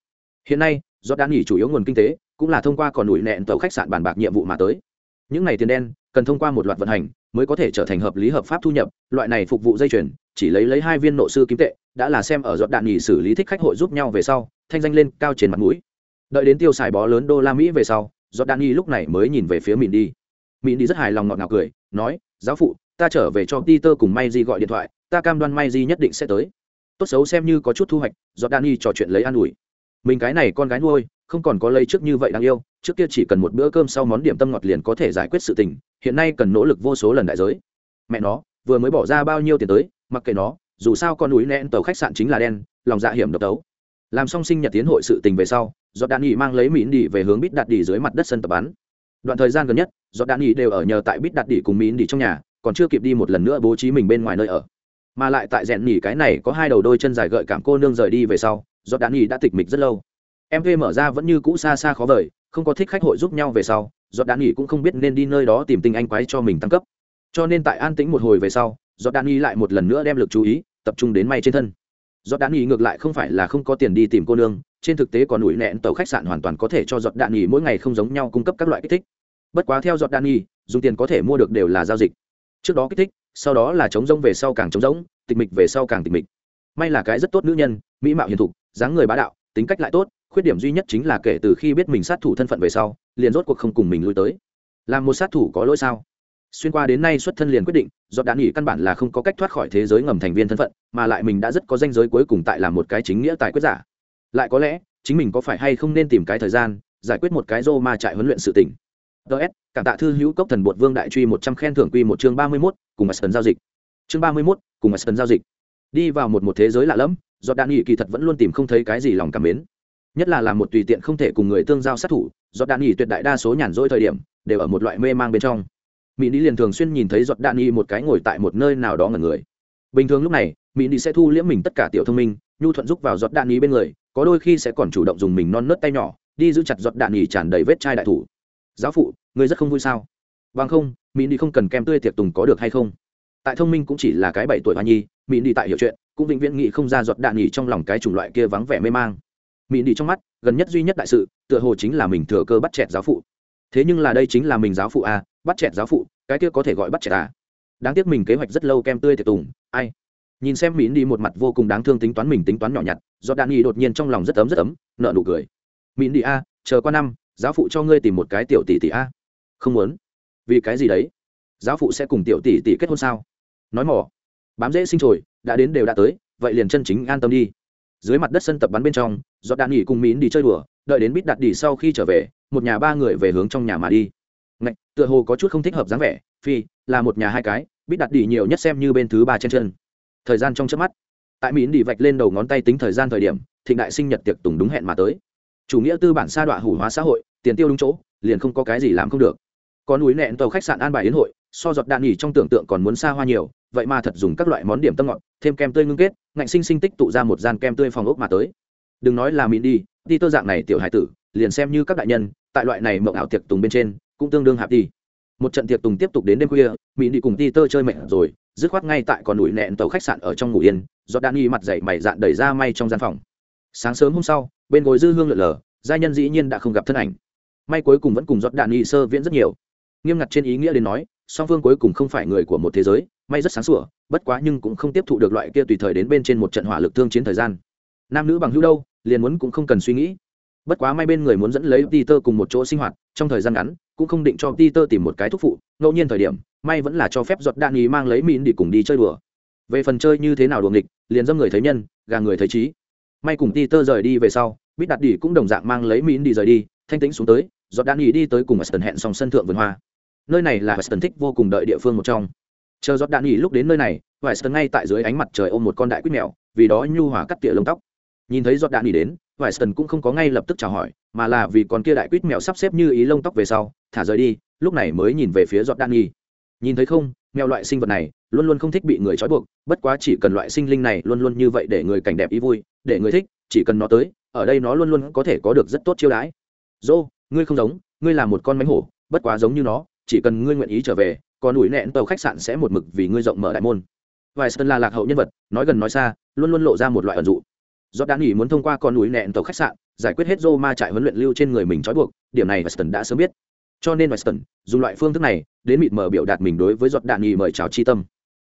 Hiện nay, giọt đạn ý chủ yếu nguồn kinh tế cũng là thông qua còn ủi nẹn tàu khách sạn bàn bạc nhiệm vụ mà tới. Những này tiền đen, cần thông qua một loạt vận hành mới có thể trở thành hợp lý hợp pháp thu nhập, loại này phục vụ dây chuyển chỉ lấy lấy hai viên nộ sư kim tệ, đã là xem ở giọt đạn nghỉ xử lý thích khách hội giúp nhau về sau, thanh danh lên cao trên mặt mũi. Đợi đến tiêu xài bó lớn đô la mỹ về sau Do đạn lúc này mới nhìn về phía mình đi. Mịn đi rất hài lòng ngọt ngào cười, nói, giáo phụ, ta trở về cho peter cùng may di gọi điện thoại, ta cam đoan may di nhất định sẽ tới. Tốt xấu xem như có chút thu hoạch do đan trò chuyện lấy an ủi. Mình cái này con gái nuôi, không còn có lấy trước như vậy đáng yêu, trước kia chỉ cần một bữa cơm sau món điểm tâm ngọt liền có thể giải quyết sự tình, hiện nay cần nỗ lực vô số lần đại giới. Mẹ nó, vừa mới bỏ ra bao nhiêu tiền tới, mặc kệ nó, dù sao con núi nện tàu khách sạn chính là đen, lòng dạ hiểm độc tấu. Làm xong sinh nhật tiến hội sự tình về sau do đạn nghị mang lấy mỹ đi về hướng bít đạt đi dưới mặt đất sân tập bắn. Đoạn thời gian gần nhất do đạn nghị đều ở nhờ tại bít đạt đi cùng mỹ đi trong nhà, còn chưa kịp đi một lần nữa bố trí mình bên ngoài nơi ở. Mà lại tại rèn nhỉ cái này có hai đầu đôi chân dài gợi cảm cô nương rời đi về sau do đạn nhỉ đã tịch mịch rất lâu. Em thuê mở ra vẫn như cũ xa xa khó vời, không có thích khách hội giúp nhau về sau do đạn nhỉ cũng không biết nên đi nơi đó tìm tinh anh quái cho mình tăng cấp. Cho nên tại an tĩnh một hồi về sau do đạn nhỉ lại một lần nữa đem lực chú ý tập trung đến may trên thân giọt đạn nghỉ ngược lại không phải là không có tiền đi tìm cô nương, trên thực tế còn ủi nẹn tàu khách sạn hoàn toàn có thể cho giọt đạn nghỉ mỗi ngày không giống nhau cung cấp các loại kích thích. Bất quá theo giọt đạn nghỉ dùng tiền có thể mua được đều là giao dịch. Trước đó kích thích, sau đó là chống rông về sau càng chống rỗng, tịch mịch về sau càng tịch mịch. May là cái rất tốt nữ nhân, mỹ mạo hiền thục, dáng người bá đạo, tính cách lại tốt, khuyết điểm duy nhất chính là kể từ khi biết mình sát thủ thân phận về sau, liền rốt cuộc không cùng mình lui tới. Làm một sát thủ có lỗi sao? Xuyên qua đến nay xuất thân liền quyết định, do đã nghỉ căn bản là không có cách thoát khỏi thế giới ngầm thành viên thân phận, mà lại mình đã rất có danh giới cuối cùng tại là một cái chính nghĩa tài quyết giả. Lại có lẽ, chính mình có phải hay không nên tìm cái thời gian, giải quyết một cái rô ma trại huấn luyện sự tỉnh ts cảm tạ thư hữu cốc thần bột vương đại truy một trăm khen thưởng quy một chương ba mươi mốt, cùng sân giao dịch. Chương ba mươi mốt, cùng sân giao dịch. Đi vào một một thế giới lạ lẫm, do đạn nghỉ kỳ thật vẫn luôn tìm không thấy cái gì lòng cảm mến. Nhất là làm một tùy tiện không thể cùng người tương giao sát thủ, do đạn nghỉ tuyệt đại đa số nhàn rỗi thời điểm, đều ở một loại mê mang bên trong mỹ đi liền thường xuyên nhìn thấy giọt đạn y một cái ngồi tại một nơi nào đó ngẩn người. Bình thường lúc này, mỹ đi sẽ thu liễm mình tất cả tiểu thông minh, nhu thuận giúp vào giọt đạn y bên người, có đôi khi sẽ còn chủ động dùng mình non nớt tay nhỏ, đi giữ chặt giọt đạn y tràn đầy vết chai đại thủ. Giáo phụ người rất không vui sao? Bằng không, mỹ đi không cần kem tươi tiệc tùng có được hay không? Tại thông minh cũng chỉ là cái bảy tuổi hoa nhi, mỹ đi tại hiểu chuyện, cũng vĩnh viễn nghị không ra giọt đạn nghỉ trong lòng cái chủng loại kia vắng vẻ mê mang. Mỹ đi trong mắt, gần nhất duy nhất đại sự, tựa hồ chính là mình thừa cơ bắt chẹt giáo phụ. Thế nhưng là đây chính là mình giáo phụ à bắt chẹt giáo phụ cái kia có thể gọi bắt chẹt à? Đáng tiếc mình kế hoạch rất lâu kem tươi tiệc tùng ai? Nhìn xem mỹ đi một mặt vô cùng đáng thương tính toán mình tính toán nhỏ nhặt do đạn nghỉ đột nhiên trong lòng rất ấm rất ấm nợ nụ cười. Mỹ đi a à, chờ qua năm giáo phụ cho ngươi tìm một cái tiểu tỷ tỷ a. Không muốn. Vì cái gì đấy? Giáo phụ sẽ cùng tiểu tỷ tỷ kết hôn sao? Nói mỏ. Bám dễ sinh trồi đã đến đều đã tới vậy liền chân chính an tâm đi. Dưới mặt đất sân tập bắn bên trong do đạn nghỉ cùng mín đi chơi đùa đợi đến bít đặt đi sau khi trở về một nhà ba người về hướng trong nhà mà đi. Ngạch, tựa hồ có chút không thích hợp dáng vẻ phi là một nhà hai cái biết đặt đi nhiều nhất xem như bên thứ ba trên chân. Thời gian trong chớp mắt tại Mĩn đi vạch lên đầu ngón tay tính thời gian thời điểm thịnh đại sinh nhật tiệc tùng đúng hẹn mà tới. Chủ nghĩa tư bản sa đọa hủ hóa xã hội tiền tiêu đúng chỗ liền không có cái gì làm không được. Có núi nẹn tàu khách sạn an bài yến hội so giọt đạn nghỉ trong tưởng tượng còn muốn xa hoa nhiều vậy mà thật dùng các loại món điểm tâm ngọt thêm kem tươi ngưng kết ngạnh sinh sinh tích tụ ra một gian kem tươi phòng ốc mà tới. Đừng nói là Mĩn đi đi tơ dạng này tiểu hải tử liền xem như các đại nhân tại loại này mộng ảo tiệc tùng bên trên cũng tương đương hạp đi. Một trận tiệc tùng tiếp tục đến đêm khuya, mỹ đi cùng ti tơ chơi mệt rồi, dứt khoát ngay tại còn núi nẹn tàu khách sạn ở trong ngủ yên, do đan y mặt dậy mày dạn đẩy ra may trong gian phòng. Sáng sớm hôm sau, bên gối dư hương lượn lờ, gia nhân dĩ nhiên đã không gặp thân ảnh. May cuối cùng vẫn cùng giọt đạn y sơ viễn rất nhiều. Nghiêm ngặt trên ý nghĩa đến nói, song phương cuối cùng không phải người của một thế giới, may rất sáng sủa, bất quá nhưng cũng không tiếp thụ được loại kia tùy thời đến bên trên một trận hỏa lực thương chiến thời gian. Nam nữ bằng hữu đâu, liền muốn cũng không cần suy nghĩ bất quá may bên người muốn dẫn lấy peter cùng một chỗ sinh hoạt trong thời gian ngắn cũng không định cho peter tìm một cái thúc phụ ngẫu nhiên thời điểm may vẫn là cho phép giọt đạn ý mang lấy mìn đi cùng đi chơi đùa về phần chơi như thế nào đùa nghịch liền dâm người thấy nhân gà người thấy trí may cùng peter rời đi về sau bít đặt đi cũng đồng dạng mang lấy mìn đi rời đi thanh tĩnh xuống tới giọt đạn ý đi tới cùng aston hẹn xong sân thượng vườn hoa nơi này là aston thích vô cùng đợi địa phương một trong. Chờ giọt đạn ý lúc đến nơi này, aston ngay tại dưới ánh mặt trời ôm một con đại quýt mèo, vì đó nhu hòa cắt tỉa lông tóc. Nhìn thấy giọt đạn nghỉ đến, Weston cũng không có ngay lập tức chào hỏi, mà là vì con kia đại quýt mèo sắp xếp như ý lông tóc về sau, thả rời đi, lúc này mới nhìn về phía giọt đạn nghỉ. Nhìn thấy không, mèo loại sinh vật này luôn luôn không thích bị người trói buộc, bất quá chỉ cần loại sinh linh này luôn luôn như vậy để người cảnh đẹp ý vui, để người thích, chỉ cần nó tới, ở đây nó luôn luôn có thể có được rất tốt chiêu đãi. Dô, ngươi không giống, ngươi là một con mánh hổ, bất quá giống như nó, chỉ cần ngươi nguyện ý trở về còn ủi nẹn tàu khách sạn sẽ một mực vì ngươi rộng mở đại môn vài sơn là lạc hậu nhân vật nói gần nói xa luôn luôn lộ ra một loại ẩn dụ do đã nghỉ muốn thông qua con núi nẹn tàu khách sạn, giải quyết hết rô ma trại huấn luyện lưu trên người mình trói buộc, điểm này weston đã sớm biết. Cho nên weston, dùng loại phương thức này, đến mịt mờ biểu đạt mình đối với giọt đạn nghỉ mời chào chi tâm.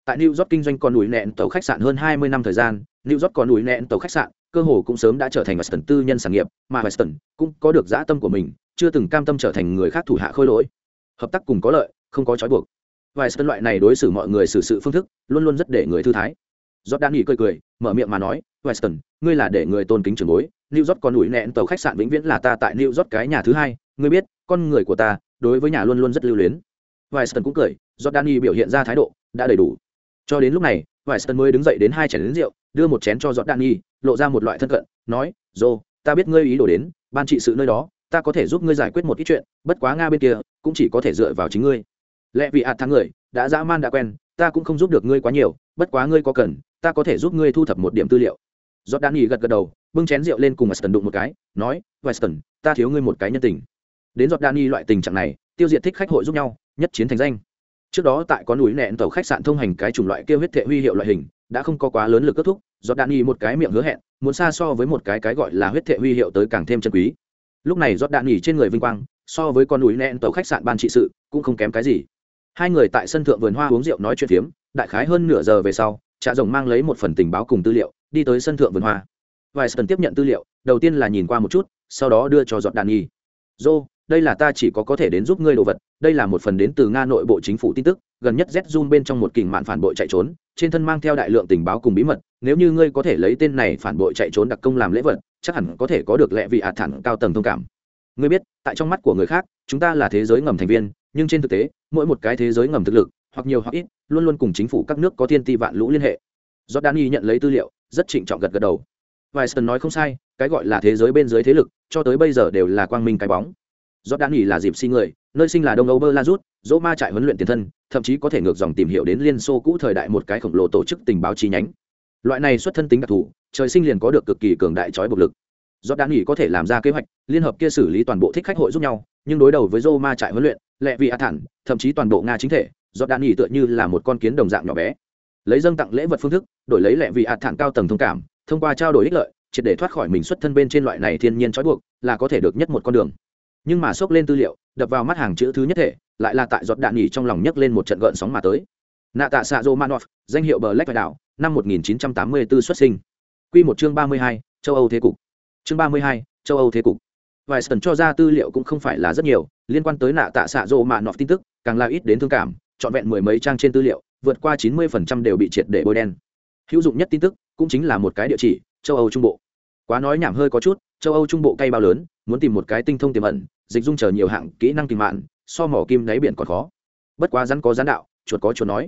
Tại new york kinh doanh con núi nẹn tàu khách sạn hơn hai mươi năm thời gian, new york con núi nẹn tàu khách sạn, cơ hồ cũng sớm đã trở thành weston tư nhân sản nghiệp, mà weston cũng có được dã tâm của mình, chưa từng cam tâm trở thành người khác thủ hạ khôi lỗi. Hợp tác cùng có lợi, không có trói buộc. Vài loại này đối xử mọi người xử sự phương thức, luôn luôn rất để người thư thái. Giọt đan nghỉ cười cười, mở miệng mà nói weston ngươi là để người tôn kính trường bối new york còn ủi nẹn tàu khách sạn vĩnh viễn là ta tại new york cái nhà thứ hai ngươi biết con người của ta đối với nhà luôn luôn rất lưu luyến weston cũng cười, Jordani biểu hiện ra thái độ đã đầy đủ. Cho đến lúc này, weston mới đứng dậy đến hai chén rượu, đưa một chén cho Jordani, lộ ra một loại thân cận, nói, "Joe, ta biết ngươi ý đồ đến, ban trị sự nơi đó, ta có thể giúp ngươi giải quyết một ít chuyện, bất quá Nga bên kia, cũng chỉ có thể dựa vào chính ngươi." Lẽ vì ạt thắng người, đã dã man đã quen, ta cũng không giúp được ngươi quá nhiều, bất quá ngươi có cần, ta có thể giúp ngươi thu thập một điểm tư liệu. Jordani gật gật đầu, bưng chén rượu lên cùng weston đụng một cái, nói, weston ta thiếu ngươi một cái nhân tình." Đến Jordani loại tình trạng này, tiêu diệt thích khách hội giúp nhau, nhất chiến thành danh. Trước đó tại có núi nẹn tàu khách sạn thông hành cái chủng loại kia huyết thệ huy hiệu loại hình đã không có quá lớn lực kết thúc giọt đạn nghi một cái miệng hứa hẹn muốn xa so với một cái cái gọi là huyết thệ huy hiệu tới càng thêm chân quý. Lúc này giọt đạn nghỉ trên người vinh quang so với con núi nẹn tàu khách sạn ban trị sự cũng không kém cái gì. Hai người tại sân thượng vườn hoa uống rượu nói chuyện phiếm đại khái hơn nửa giờ về sau trạ rồng mang lấy một phần tình báo cùng tư liệu đi tới sân thượng vườn hoa. Vài sân tiếp nhận tư liệu, đầu tiên là nhìn qua một chút, sau đó đưa cho dọn đàn nghi dô, đây là ta chỉ có có thể đến giúp ngươi đồ vật, đây là một phần đến từ nga nội bộ chính phủ tin tức, gần nhất z bên trong một kình mạn phản bội chạy trốn, trên thân mang theo đại lượng tình báo cùng bí mật, nếu như ngươi có thể lấy tên này phản bội chạy trốn đặc công làm lễ vật, chắc hẳn có thể có được lệ vị ạt thẳng cao tầng thông cảm. Ngươi biết, tại trong mắt của người khác, chúng ta là thế giới ngầm thành viên, nhưng trên thực tế, mỗi một cái thế giới ngầm thực lực, hoặc nhiều hoặc ít, luôn luôn cùng chính phủ các nước có thiên ti vạn lũ liên hệ. Jordani nhận lấy tư liệu rất trịnh trọng gật gật đầu. Weissen nói không sai, cái gọi là thế giới bên dưới thế lực, cho tới bây giờ đều là quang minh cái bóng. Rốt đã nghỉ là dịp si người nơi sinh là đông âu Berlazut, la dỗ ma trại huấn luyện tiền thân thậm chí có thể ngược dòng tìm hiểu đến liên xô cũ thời đại một cái khổng lồ tổ chức tình báo chi nhánh. Loại này xuất thân tính đặc thù trời sinh liền có được cực kỳ cường đại trói bộc lực. Rốt đã nghỉ có thể làm ra kế hoạch liên hợp kia xử lý toàn bộ thích khách hội giúp nhau nhưng đối đầu với dô ma trại huấn luyện lệ vị a thản thậm chí toàn bộ nga chính thể rốt đã nghỉ tựa như là một con kiến đồng dạng nhỏ bé lấy dâng tặng lễ vật phương thức đổi lấy lẹ vị hạt thản cao tầng thông cảm thông qua trao đổi ích lợi triệt để thoát khỏi mình xuất thân bên trên loại này thiên nhiên trói buộc là có thể được nhất một con đường. Nhưng mà xốc lên tư liệu đập vào mắt hàng chữ thứ nhất thể lại là tại giọt đạn nhỉ trong lòng nhấc lên một trận gợn sóng mà tới. Nạ tạ xạ romanov danh hiệu bờ lách đảo năm 1984 xuất sinh. Q một chương 32, châu âu thế cục. Chương 32, châu âu thế cục. Vài sần cho ra tư liệu cũng không phải là rất nhiều liên quan tới nạ tạ xạ rô mạ tin tức càng là ít đến thương cảm trọn vẹn mười mấy trang trên tư liệu vượt qua chín mươi đều bị triệt để bôi đen. Hữu dụng nhất tin tức cũng chính là một cái địa chỉ, châu âu trung bộ. Quá nói nhảm hơi có chút, châu âu trung bộ cây bao lớn, muốn tìm một cái tinh thông tiềm ẩn, dịch dung chờ nhiều hạng kỹ năng tìm mạn, so mỏ kim đáy biển còn khó. Bất quá rắn có rắn đạo, chuột có chuột nói.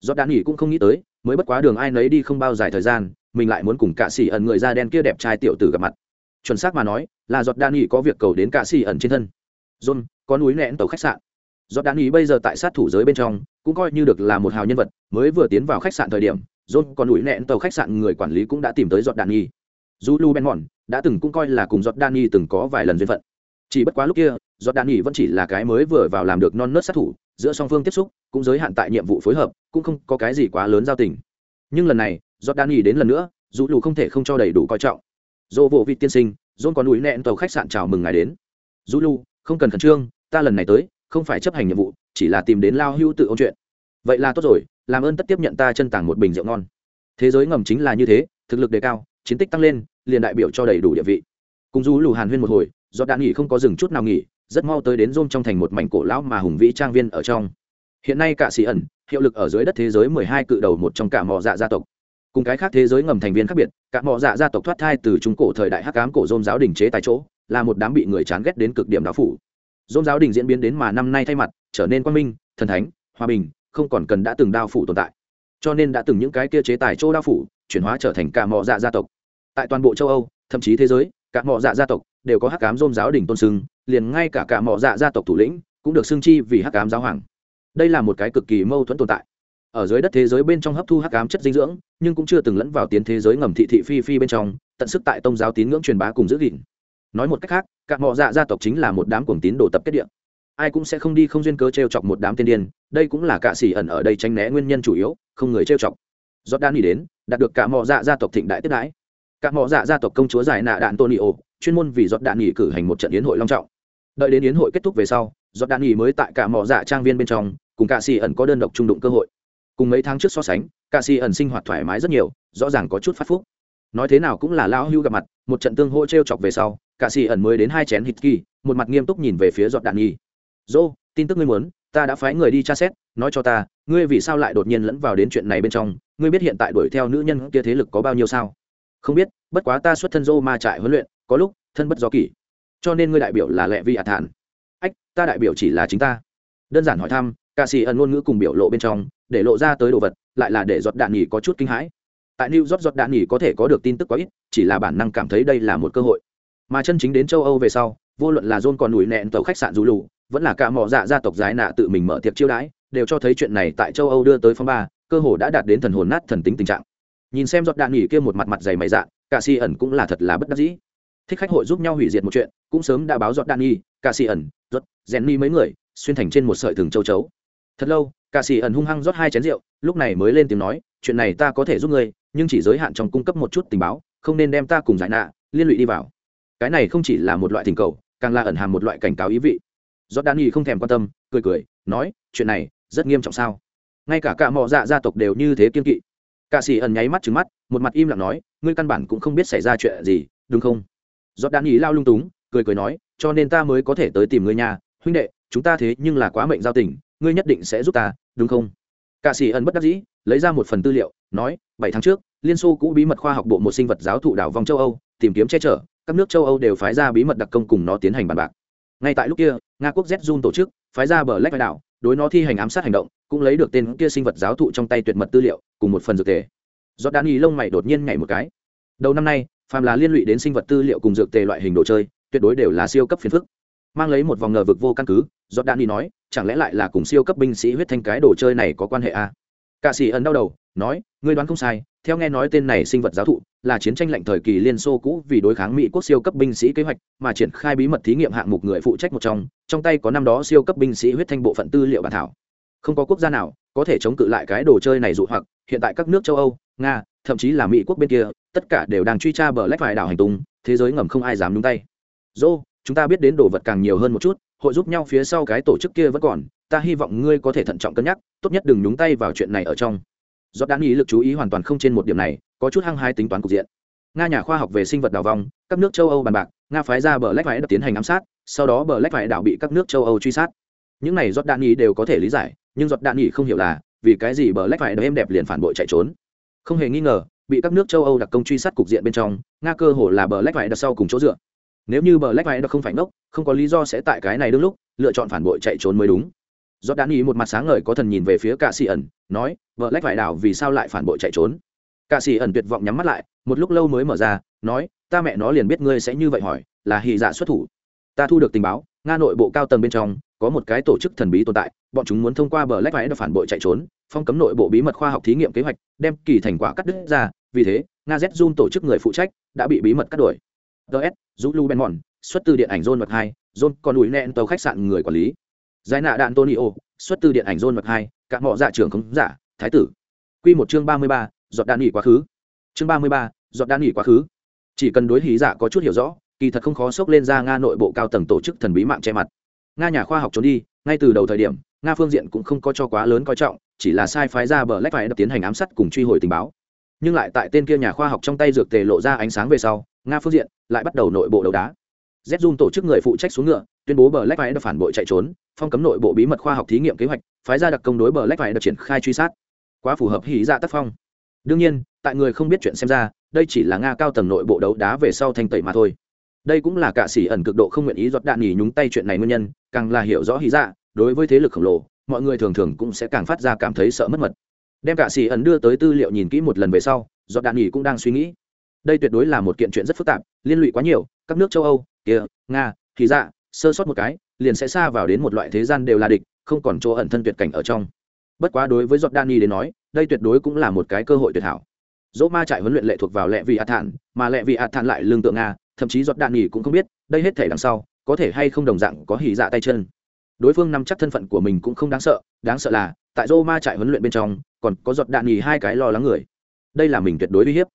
Giọt đạn nghỉ cũng không nghĩ tới, mới bất quá đường ai nấy đi không bao dài thời gian, mình lại muốn cùng cả sĩ ẩn người da đen kia đẹp trai tiểu tử gặp mặt. Chuẩn xác mà nói, là giọt đan nghỉ có việc cầu đến cả sĩ ẩn trên thân. John, có núi nẹn tàu khách sạn. Giọt đan nghỉ bây giờ tại sát thủ giới bên trong cũng coi như được là một hào nhân vật, mới vừa tiến vào khách sạn thời điểm, john còn núi nẹn tàu khách sạn người quản lý cũng đã tìm tới giọt đan nghỉ dù lu ben mòn đã từng cũng coi là cùng giọt đan nghỉ từng có vài lần duyên phận. Chỉ bất quá lúc kia, giọt đạn nghỉ vẫn chỉ là cái mới vừa vào làm được non nớt sát thủ, giữa song phương tiếp xúc, cũng giới hạn tại nhiệm vụ phối hợp, cũng không có cái gì quá lớn giao tình. Nhưng lần này, giọt đạn nghỉ đến lần nữa, dù lu không thể không cho đầy đủ coi trọng. Dỗ vỗ vị tiên sinh, john còn núi nẹn tàu khách sạn chào mừng ngài đến. Dù lu, không cần khẩn trương, ta lần này tới không phải chấp hành nhiệm vụ, chỉ là tìm đến lao hưu tự ôn chuyện. Vậy là tốt rồi, làm ơn tất tiếp nhận ta chân tàng một bình rượu ngon. Thế giới ngầm chính là như thế, thực lực đề cao, chiến tích tăng lên, liền đại biểu cho đầy đủ địa vị. Cùng du lù hàn huyên một hồi, do đạn nghỉ không có dừng chút nào nghỉ, rất mau tới đến rôm trong thành một mảnh cổ lão mà hùng vĩ trang viên ở trong. Hiện nay cả xì ẩn, hiệu lực ở dưới đất thế giới mười hai cự đầu một trong cả mỏ dạ gia tộc. Cùng cái khác thế giới ngầm thành viên khác biệt, cả mỏ dạ gia tộc thoát thai từ trung cổ thời đại hắc ám cổ rôm giáo đình chế tại chỗ, là một đám bị người chán ghét đến cực điểm đạo phủ dôn giáo đình diễn biến đến mà năm nay thay mặt, trở nên quang minh, thần thánh, hòa bình, không còn cần đã từng đao phủ tồn tại. Cho nên đã từng những cái kia chế tài chỗ đao phủ, chuyển hóa trở thành cả mỏ dạ gia tộc. Tại toàn bộ châu âu, thậm chí thế giới, cả mỏ dạ gia tộc đều có hắc ám dôn giáo đình tôn sưng, liền ngay cả cả mỏ dạ gia tộc thủ lĩnh cũng được xưng chi vì hắc ám giáo hoàng. Đây là một cái cực kỳ mâu thuẫn tồn tại. Ở dưới đất thế giới bên trong hấp thu hắc ám chất dinh dưỡng, nhưng cũng chưa từng lẫn vào tiến thế giới ngầm thị thị phi phi bên trong, tận sức tại tôn giáo tín ngưỡng truyền bá cùng giữ gìn nói một cách khác, cả mỏ dạ gia tộc chính là một đám cuồng tín đồ tập kết điện ai cũng sẽ không đi không duyên cớ t chọc một đám tiên điên, đây cũng là cạ xỉ ẩn ở đây tranh né nguyên nhân chủ yếu, không người t chọc. Giót đan đi đến, đạt được cả mỏ dạ gia tộc thịnh đại tiếp đãi. Cả mỏ dạ gia tộc công chúa giải nạ đạn tôn tonio chuyên môn vì giọt đạn nghỉ cử hành một trận yến hội long trọng. Đợi đến yến hội kết thúc về sau giọt đạn nghỉ mới tại cả mỏ dạ trang viên bên trong, cùng cả xỉ ẩn có đơn độc trung đụng cơ hội. Cùng mấy tháng trước so sánh, cả xỉ ẩn sinh hoạt thoải mái rất nhiều, rõ ràng có chút phát phúc. Nói thế nào cũng là lão hưu gặp mặt, một trận tương hô t r e o chọc về sau cả xì ẩn mới đến hai chén hít kỳ, một mặt nghiêm túc nhìn về phía giọt đạn nhi dô, tin tức ngươi muốn, ta đã phái người đi tra xét, nói cho ta, ngươi vì sao lại đột nhiên lẫn vào đến chuyện này bên trong, ngươi biết hiện tại đuổi theo nữ nhân kia thế lực có bao nhiêu sao? Không biết, bất quá ta xuất thân dô ma trại huấn luyện, có lúc, thân bất do kỷ, cho nên ngươi đại biểu là lệ vi ạt thản. Ách, ta đại biểu chỉ là chính ta. Đơn giản hỏi thăm ca sĩ ẩn ngôn ngữ cùng biểu lộ bên trong, để lộ ra tới đồ vật, lại là để giọt đạn nghỉ có chút kinh hãi. Tại new york, giọt đạn nghỉ có thể có được tin tức quá ít, chỉ là bản năng cảm thấy đây là một cơ hội mà chân chính đến châu âu về sau, vô luận là john còn nổi nẹn tàu khách sạn du lù, vẫn là cả mỏ dạ gia tộc giái nạ tự mình mở tiệc chiêu đãi, đều cho thấy chuyện này tại châu âu đưa tới phong ba, cơ hồ đã đạt đến thần hồn nát thần tính tình trạng. Nhìn xem giọt đạn nghỉ kia một mặt mặt dày mày dạ cả si ẩn cũng là thật là bất đắc dĩ. Thích khách hội giúp nhau hủy diệt một chuyện, cũng sớm đã báo giọt đạn nghi cả si ẩn, giọt, rèn ni mấy người, xuyên thành trên một sợi thừng châu chấu. Thật lâu cả si ẩn hung hăng rót hai chén rượu, lúc này mới lên tiếng nói, chuyện này ta có thể giúp ngươi, nhưng chỉ giới hạn trong cung cấp một chút tình báo, không nên đem ta cùng giải nạ, liên lụy đi vào cái này không chỉ là một loại thỉnh cầu, càng là ẩn hàm một loại cảnh cáo ý vị. Giót đan y không thèm quan tâm, cười cười, nói, chuyện này rất nghiêm trọng sao? Ngay cả cả mọ dạ gia tộc đều như thế kiên kỵ. Cả sĩ ẩn nháy mắt trứng mắt, một mặt im lặng nói, ngươi căn bản cũng không biết xảy ra chuyện gì, đúng không? Giót đan y lao lung túng, cười cười nói, cho nên ta mới có thể tới tìm ngươi nhà. Huynh đệ, chúng ta thế nhưng là quá mệnh giao tình, ngươi nhất định sẽ giúp ta, đúng không? Cả sĩ ẩn bất đắc dĩ, lấy ra một phần tư liệu, nói, bảy tháng trước, liên xô cũ bí mật khoa học bộ một sinh vật giáo thụ đảo vòng châu âu, tìm kiếm che chở các nước châu âu đều phái ra bí mật đặc công cùng nó tiến hành bàn bạc. Ngay tại lúc kia nga quốc zun tổ chức phái ra bờ lách vai đảo đối nó thi hành ám sát hành động cũng lấy được tên kia sinh vật giáo thụ trong tay tuyệt mật tư liệu cùng một phần dược tề. Do đan y lông mày đột nhiên nhảy một cái. Đầu năm nay phàm là liên lụy đến sinh vật tư liệu cùng dược tề loại hình đồ chơi tuyệt đối đều là siêu cấp phiền phức. Mang lấy một vòng ngờ vực vô căn cứ do đan y nói chẳng lẽ lại là cùng siêu cấp binh sĩ huyết thanh cái đồ chơi này có quan hệ à? Cả sĩ ẩn đau đầu, nói, ngươi đoán không sai, theo nghe nói tên này sinh vật giáo thụ là chiến tranh lạnh thời kỳ liên xô cũ vì đối kháng mỹ quốc siêu cấp binh sĩ kế hoạch mà triển khai bí mật thí nghiệm hạng mục người phụ trách một trong. Trong tay có năm đó siêu cấp binh sĩ huyết thanh bộ phận tư liệu bản thảo. Không có quốc gia nào có thể chống cự lại cái đồ chơi này dụ hoặc. Hiện tại các nước châu âu, nga, thậm chí là mỹ quốc bên kia, tất cả đều đang truy tra bờ lách vài đảo hành tung, thế giới ngầm không ai dám nhúng tay. Dô, chúng ta biết đến đồ vật càng nhiều hơn một chút, hội giúp nhau phía sau cái tổ chức kia vẫn còn, ta hy vọng ngươi có thể thận trọng cân nhắc, tốt nhất đừng nhúng tay vào chuyện này ở trong giọt đạn ý lực chú ý hoàn toàn không trên một điểm này, có chút hăng hai tính toán cục diện. Nga nhà khoa học về sinh vật đào vong, các nước châu âu bàn bạc, nga phái ra bờ lách vải tiến hành ám sát, sau đó bờ lách vải đảo bị các nước châu âu truy sát. Những này giọt đạn ý đều có thể lý giải, nhưng giọt đạn ý không hiểu là, vì cái gì bờ lách vải êm đẹp liền phản bội chạy trốn. Không hề nghi ngờ, bị các nước châu âu đặc công truy sát cục diện bên trong, nga cơ hồ là bờ lách vải đặt sau cùng chỗ dựa. Nếu như bờ lách vải không phải ngốc, không có lý do sẽ tại cái này đương lúc, lựa chọn phản bội chạy trốn mới đúng giọt đan ý một mặt sáng ngời có thần nhìn về phía cạ xì ẩn, nói, vợ lách vải đảo vì sao lại phản bội chạy trốn? Cạ xì ẩn tuyệt vọng nhắm mắt lại, một lúc lâu mới mở ra, nói, ta mẹ nó liền biết ngươi sẽ như vậy hỏi, là hì dạ xuất thủ. Ta thu được tình báo, nga nội bộ cao tầng bên trong, có một cái tổ chức thần bí tồn tại, bọn chúng muốn thông qua bờ lách vải đảo phản bội chạy trốn, phong cấm nội bộ bí mật khoa học thí nghiệm kế hoạch, đem kỳ thành quả cắt đứt ra, vì thế, nga z Jun tổ chức người phụ trách đã bị bí mật cắt đuổi. Ts dù benmon, xuất từ điện ảnh john mật hai john còn ủi nẹn tàu khách sạn người quản lý giải nạ đạn tonio xuất từ điện ảnh john mật hai, cả mọ dạ trưởng không giả, thái tử. Q một chương ba mươi ba, giọt đạn nghỉ quá khứ. Chương ba mươi ba, giọt đạn nghỉ quá khứ. Chỉ cần đối hí giả có chút hiểu rõ, kỳ thật không khó sốc lên ra nga nội bộ cao tầng tổ chức thần bí mạng che mặt. Nga nhà khoa học trốn đi, ngay từ đầu thời điểm, nga phương diện cũng không có cho quá lớn coi trọng, chỉ là sai phái ra bờ lách phải đập tiến hành ám sát cùng truy hồi tình báo. Nhưng lại tại tên kia nhà khoa học trong tay dược tề lộ ra ánh sáng về sau, nga phương diện lại bắt đầu nội bộ đấu đá. Zun tổ chức người phụ trách xuống ngựa, tuyên bố Black lách phản bội chạy trốn, phong cấm nội bộ bí mật khoa học thí nghiệm kế hoạch, phái ra đặc công đối Black lách triển khai truy sát. Quá phù hợp hí dạ tác phong. Đương nhiên, tại người không biết chuyện xem ra, đây chỉ là nga cao tầng nội bộ đấu đá về sau thanh tẩy mà thôi. Đây cũng là cả sĩ ẩn cực độ không nguyện ý giọt đạn nhỉ nhúng tay chuyện này nguyên nhân, càng là hiểu rõ hí dạ đối với thế lực khổng lồ, mọi người thường thường cũng sẽ càng phát ra cảm thấy sợ mất mật. Đem cả sĩ ẩn đưa tới tư liệu nhìn kỹ một lần về sau, giọt đạn nhỉ cũng đang suy nghĩ. Đây tuyệt đối là một kiện chuyện rất phức tạp, liên lụy quá nhiều, các nước châu âu kia, nga, thì dạ sơ sót một cái, liền sẽ xa vào đến một loại thế gian đều là địch, không còn chỗ ẩn thân tuyệt cảnh ở trong. Bất quá đối với giọt đan đến nói, đây tuyệt đối cũng là một cái cơ hội tuyệt hảo. Dỗ ma trại huấn luyện lệ thuộc vào lệ vị a thản mà lệ vị a thản lại lương tượng nga, thậm chí giọt đan cũng không biết, đây hết thể đằng sau, có thể hay không đồng dạng có hỉ dạ tay chân. Đối phương nắm chắc thân phận của mình cũng không đáng sợ đáng sợ là, tại dỗ ma trại huấn luyện bên trong, còn có giọt đạn nghỉ hai cái lo lắng người. Đây là mình tuyệt đối uy hiếp.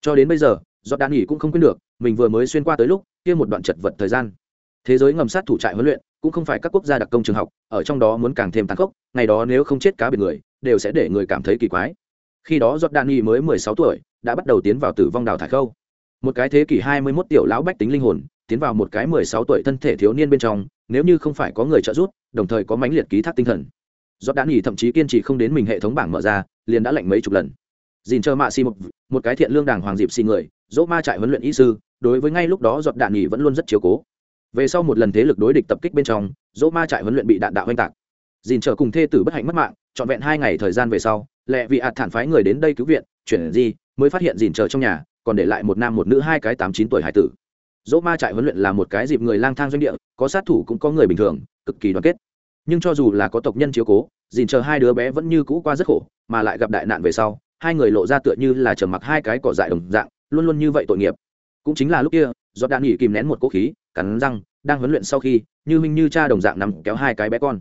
Cho đến bây giờ, giọt đạn nghỉ cũng không quên được, mình vừa mới xuyên qua tới lúc kia một đoạn chật vật thời gian. Thế giới ngầm sát thủ trại huấn luyện, cũng không phải các quốc gia đặc công trường học, ở trong đó muốn càng thêm tàn khốc, ngày đó nếu không chết cá biệt người, đều sẽ để người cảm thấy kỳ quái. Khi đó jordani mới mười sáu tuổi, đã bắt đầu tiến vào tử vong đào thải khâu. Một cái thế kỷ hai mươi 21 tiểu lão bách tính linh hồn, tiến vào một cái mười sáu tuổi thân thể thiếu niên bên trong, nếu như không phải có người trợ giúp, đồng thời có mãnh liệt ký thác tinh thần. Jordani thậm chí kiên trì không đến mình hệ thống bảng mở ra, liền đã lạnh mấy chục lần dìn chờ mạ xì một, một cái thiện lương đảng hoàng dịp xì người dỗ ma trại huấn luyện y sư đối với ngay lúc đó giọt đạn nghỉ vẫn luôn rất chiếu cố. Về sau một lần thế lực đối địch tập kích bên trong dỗ ma trại huấn luyện bị đạn đạo oanh tạc. Dìn chờ cùng thê tử bất hạnh mất mạng trọn vẹn hai ngày thời gian về sau lẹ vị ạt thản phái người đến đây cứu viện chuyển gì mới phát hiện dìn chờ trong nhà còn để lại một nam một nữ hai cái tám chín tuổi hải tử. Dỗ ma trại huấn luyện là một cái dịp người lang thang doanh địa có sát thủ cũng có người bình thường cực kỳ đoàn kết. Nhưng cho dù là có tộc nhân chiếu cố dìn chờ hai đứa bé vẫn như cũ qua rất khổ mà lại gặp đại nạn về sau hai người lộ ra tựa như là trở mặc hai cái cỏ dại đồng dạng, luôn luôn như vậy tội nghiệp. Cũng chính là lúc kia do đạn nghỉ kìm nén một cỗ khí, cắn răng, đang huấn luyện sau khi, như minh như cha đồng dạng nằm kéo hai cái bé con.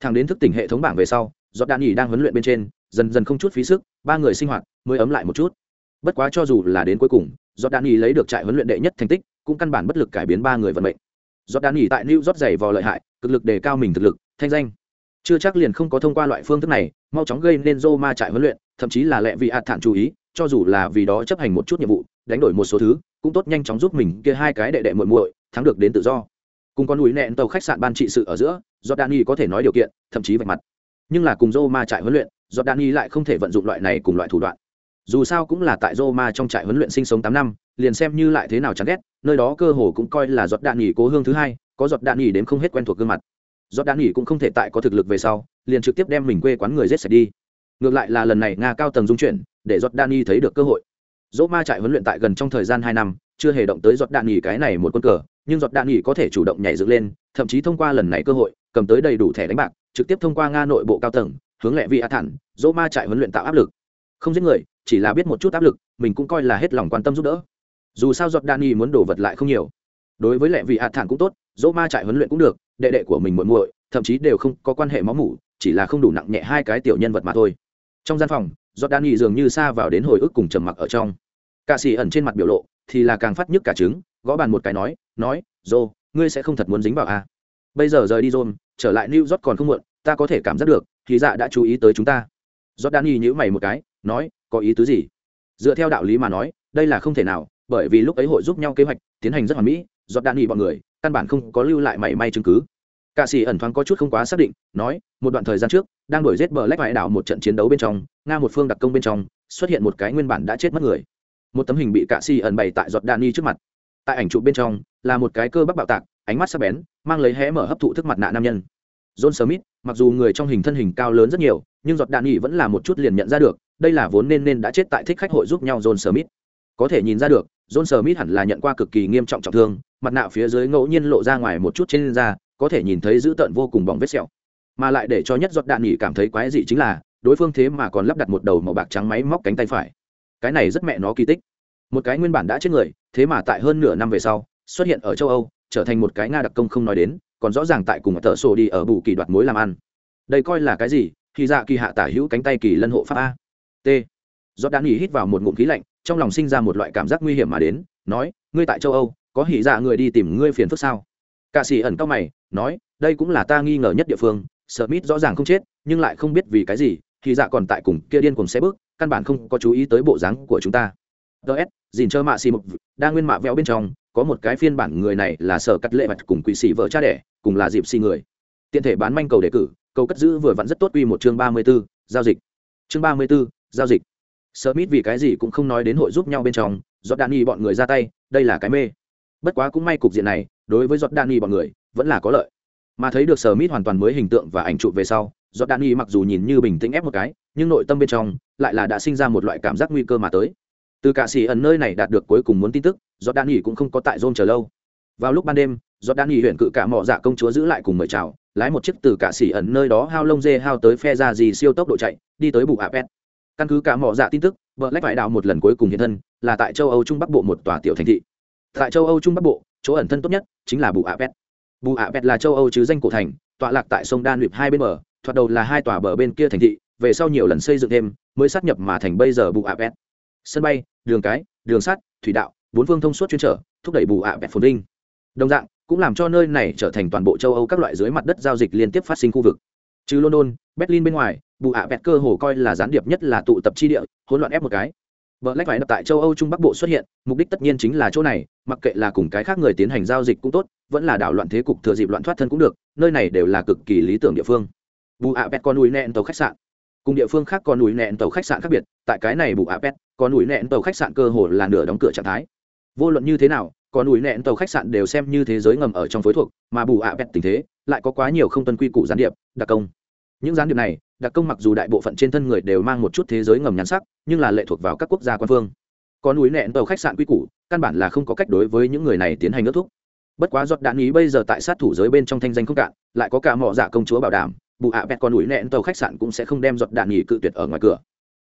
Thằng đến thức tỉnh hệ thống bảng về sau do đạn nghỉ đang huấn luyện bên trên, dần dần không chút phí sức, ba người sinh hoạt mới ấm lại một chút. Bất quá cho dù là đến cuối cùng do đạn nghỉ lấy được trại huấn luyện đệ nhất thành tích, cũng căn bản bất lực cải biến ba người vận mệnh. Do đạn nghỉ tại new rót dày vò lợi hại, cực lực đề cao mình thực lực, thanh danh chưa chắc liền không có thông qua loại phương thức này, mau chóng gây nên dô ma trại huấn luyện, thậm chí là lẹ vì hạt thản chú ý, cho dù là vì đó chấp hành một chút nhiệm vụ, đánh đổi một số thứ, cũng tốt nhanh chóng giúp mình kia hai cái đệ đệ muội muội thắng được đến tự do. Cùng con núi nẹn tàu khách sạn ban trị sự ở giữa do Danny có thể nói điều kiện, thậm chí vạch mặt. Nhưng là cùng Roma trại huấn luyện do Danny lại không thể vận dụng loại này cùng loại thủ đoạn. Dù sao cũng là tại Roma trong trại huấn luyện sinh sống tám năm, liền xem như lại thế nào chán ghét, nơi đó cơ hồ cũng coi là giọt đạn nghỉ cố hương thứ hai, có giọt đạn nghỉ đến không hết quen thuộc gương mặt giọt đạn nghỉ cũng không thể tại có thực lực về sau, liền trực tiếp đem mình quê quán người giết sạch đi. Ngược lại là lần này nga cao tầng dung chuyển, để giọt đạn nghỉ thấy được cơ hội. Dỗ ma trại huấn luyện tại gần trong thời gian hai năm, chưa hề động tới giọt đạn nghỉ cái này một quân cờ, nhưng giọt đạn nghỉ có thể chủ động nhảy dựng lên, thậm chí thông qua lần này cơ hội, cầm tới đầy đủ thẻ đánh bạc, trực tiếp thông qua nga nội bộ cao tầng, hướng lệ vị a thản, dỗ ma trại huấn luyện tạo áp lực. Không giết người, chỉ là biết một chút áp lực, mình cũng coi là hết lòng quan tâm giúp đỡ. Dù sao giọt đạn nghỉ muốn đổ vật lại không nhiều. Đối với lệ vị a thản cũng tốt, dỗ ma trại huấn luyện cũng được đệ đệ của mình muội muội thậm chí đều không có quan hệ máu mủ chỉ là không đủ nặng nhẹ hai cái tiểu nhân vật mà thôi trong gian phòng giọt nghỉ dường như xa vào đến hồi ức cùng trầm mặc ở trong cạ xì ẩn trên mặt biểu lộ thì là càng phát nhức cả trứng gõ bàn một cái nói nói dô ngươi sẽ không thật muốn dính vào à. bây giờ rời đi rồi, trở lại new york còn không muộn ta có thể cảm giác được thì dạ đã chú ý tới chúng ta Danny nhíu mày một cái, nói, có ý tứ gì? Dựa theo đạo lý mà nói, đây là không thể nào, bởi vì lúc ấy hội giúp nhau kế hoạch, tiến hành rất hoàn mỹ, Danny bọn người, căn bản không có lưu lại mảy may chứng cứ. Cả sĩ ẩn thoáng có chút không quá xác định, nói, một đoạn thời gian trước, đang đuổi giết Black lách vải đảo một trận chiến đấu bên trong, nga một phương đặc công bên trong, xuất hiện một cái nguyên bản đã chết mất người. Một tấm hình bị cả sĩ ẩn bày tại giọt Danny trước mặt. Tại ảnh chụp bên trong, là một cái cơ bắp bạo tạc, ánh mắt sắc bén, mang lấy hé mở hấp thụ thức mặt nạ nam nhân. John Smith, mặc dù người trong hình thân hình cao lớn rất nhiều, nhưng giọt đạn vẫn là một chút liền nhận ra được, đây là vốn nên nên đã chết tại thích khách hội giúp nhau John Smith. Có thể nhìn ra được, John Smith hẳn là nhận qua cực kỳ nghiêm trọng trọng thương, mặt nạ phía dưới ngẫu nhiên lộ ra ngoài một chút trên da, có thể nhìn thấy dữ tợn vô cùng bỏng vết sẹo. Mà lại để cho nhất giọt đạn nghỉ cảm thấy quái dị chính là, đối phương thế mà còn lắp đặt một đầu màu bạc trắng máy móc cánh tay phải. Cái này rất mẹ nó kỳ tích. Một cái nguyên bản đã chết người, thế mà tại hơn nửa năm về sau, xuất hiện ở châu Âu, trở thành một cái nga đặc công không nói đến, còn rõ ràng tại cùng một tợ sổ đi ở bù kỳ đoạt mối làm ăn đây coi là cái gì khi dạ kỳ hạ tả hữu cánh tay kỳ lân hộ pháp a t do đan nghỉ hít vào một ngụm khí lạnh trong lòng sinh ra một loại cảm giác nguy hiểm mà đến nói ngươi tại châu âu có hỉ dạ người đi tìm ngươi phiền phức sao Cả sĩ ẩn cao mày nói đây cũng là ta nghi ngờ nhất địa phương sợ mít rõ ràng không chết nhưng lại không biết vì cái gì thì dạ còn tại cùng kia điên cùng xe bước căn bản không có chú ý tới bộ dáng của chúng ta. Ts dìn chơ mạ xì mục đa nguyên mạ vẹo bên trong có một cái phiên bản người này là sở cắt lệ mặt cùng quỷ sĩ vợ cha đẻ cùng là dịp xì người. Tiện thể bán manh cầu đề cử cầu cất giữ vừa vặn rất tốt uy một chương ba mươi 34, giao dịch. Chương ba mươi 34, giao dịch. Smith vì cái gì cũng không nói đến hội giúp nhau bên trong do Jordani bọn người ra tay đây là cái mê. Bất quá cũng may cục diện này đối với Jordani bọn người, vẫn là có lợi. Mà thấy được Smith hoàn toàn mới hình tượng và ảnh chụp về sau Jordani mặc dù nhìn như bình tĩnh ép một cái, nhưng nội tâm bên trong lại là đã sinh ra một loại cảm giác nguy cơ mà tới. Từ cả xỉ ẩn nơi này đạt được cuối cùng muốn tin tức Jordani cũng không có tại Zone chờ lâu. Vào lúc ban đêm Jordani huyện cự cả mỏ dạ công chúa giữ lại cùng mời chào, lái một chiếc từ cả xỉ ẩn nơi đó hao lông dê hao tới phe ra gì siêu tốc độ chạy, đi tới bù apet. Căn cứ cả mỏ dạ tin tức vợ lách vải đào một lần cuối cùng hiện thân là tại châu âu trung bắc bộ một tòa tiểu thành thị. Tại châu âu trung bắc bộ chỗ ẩn thân tốt nhất chính là bù apet bù apet là châu âu chứ danh cổ thành, tọa lạc tại sông đan luyệp hai bên bờ, thoạt đầu là hai tòa bờ bên kia thành thị, về sau nhiều lần xây dựng thêm, mới sát nhập mà thành bây giờ bù apet sân bay, đường cái, đường sắt, thủy đạo, bốn phương thông suốt chuyên trở, thúc đẩy bù apet phồn vinh. Đồng dạng, cũng làm cho nơi này trở thành toàn bộ châu âu các loại dưới mặt đất giao dịch liên tiếp phát sinh khu vực. Trừ london, berlin bên ngoài, bù ạ vẹt cơ hồ coi là gián điệp nhất là tụ tập chi địa, hỗn loạn ép một cái vợ lách phải đập tại châu âu trung bắc bộ xuất hiện, mục đích tất nhiên chính là chỗ này, mặc kệ là cùng cái khác người tiến hành giao dịch cũng tốt, vẫn là đảo loạn thế cục thừa dịp loạn thoát thân cũng được, nơi này đều là cực kỳ lý tưởng địa phương. Bù ạ Pet con núi nẹn tàu khách sạn. Cùng địa phương khác có núi nẹn tàu khách sạn khác biệt, tại cái này bù Pet có núi nẹn tàu khách sạn cơ hồ là nửa đóng cửa trạng thái. Vô luận như thế nào, có núi nẹn tàu khách sạn đều xem như thế giới ngầm ở trong phối thuộc, mà bù Pet tình thế, lại có quá nhiều không tuân quy củ gián điệp, đặc công những gián điệp này, đặc công mặc dù đại bộ phận trên thân người đều mang một chút thế giới ngầm nhắn sắc, nhưng là lệ thuộc vào các quốc gia quan phương. Có núi nẹn tàu khách sạn quy củ, căn bản là không có cách đối với những người này tiến hành ước thúc. Bất quá giọt đạn ý bây giờ tại sát thủ giới bên trong thanh danh không cạn, lại có cả mỏ giả dạ công chúa bảo đảm bụ ạ à bẹt con núi nẹn tàu khách sạn cũng sẽ không đem giọt đạn nghỉ cự tuyệt ở ngoài cửa.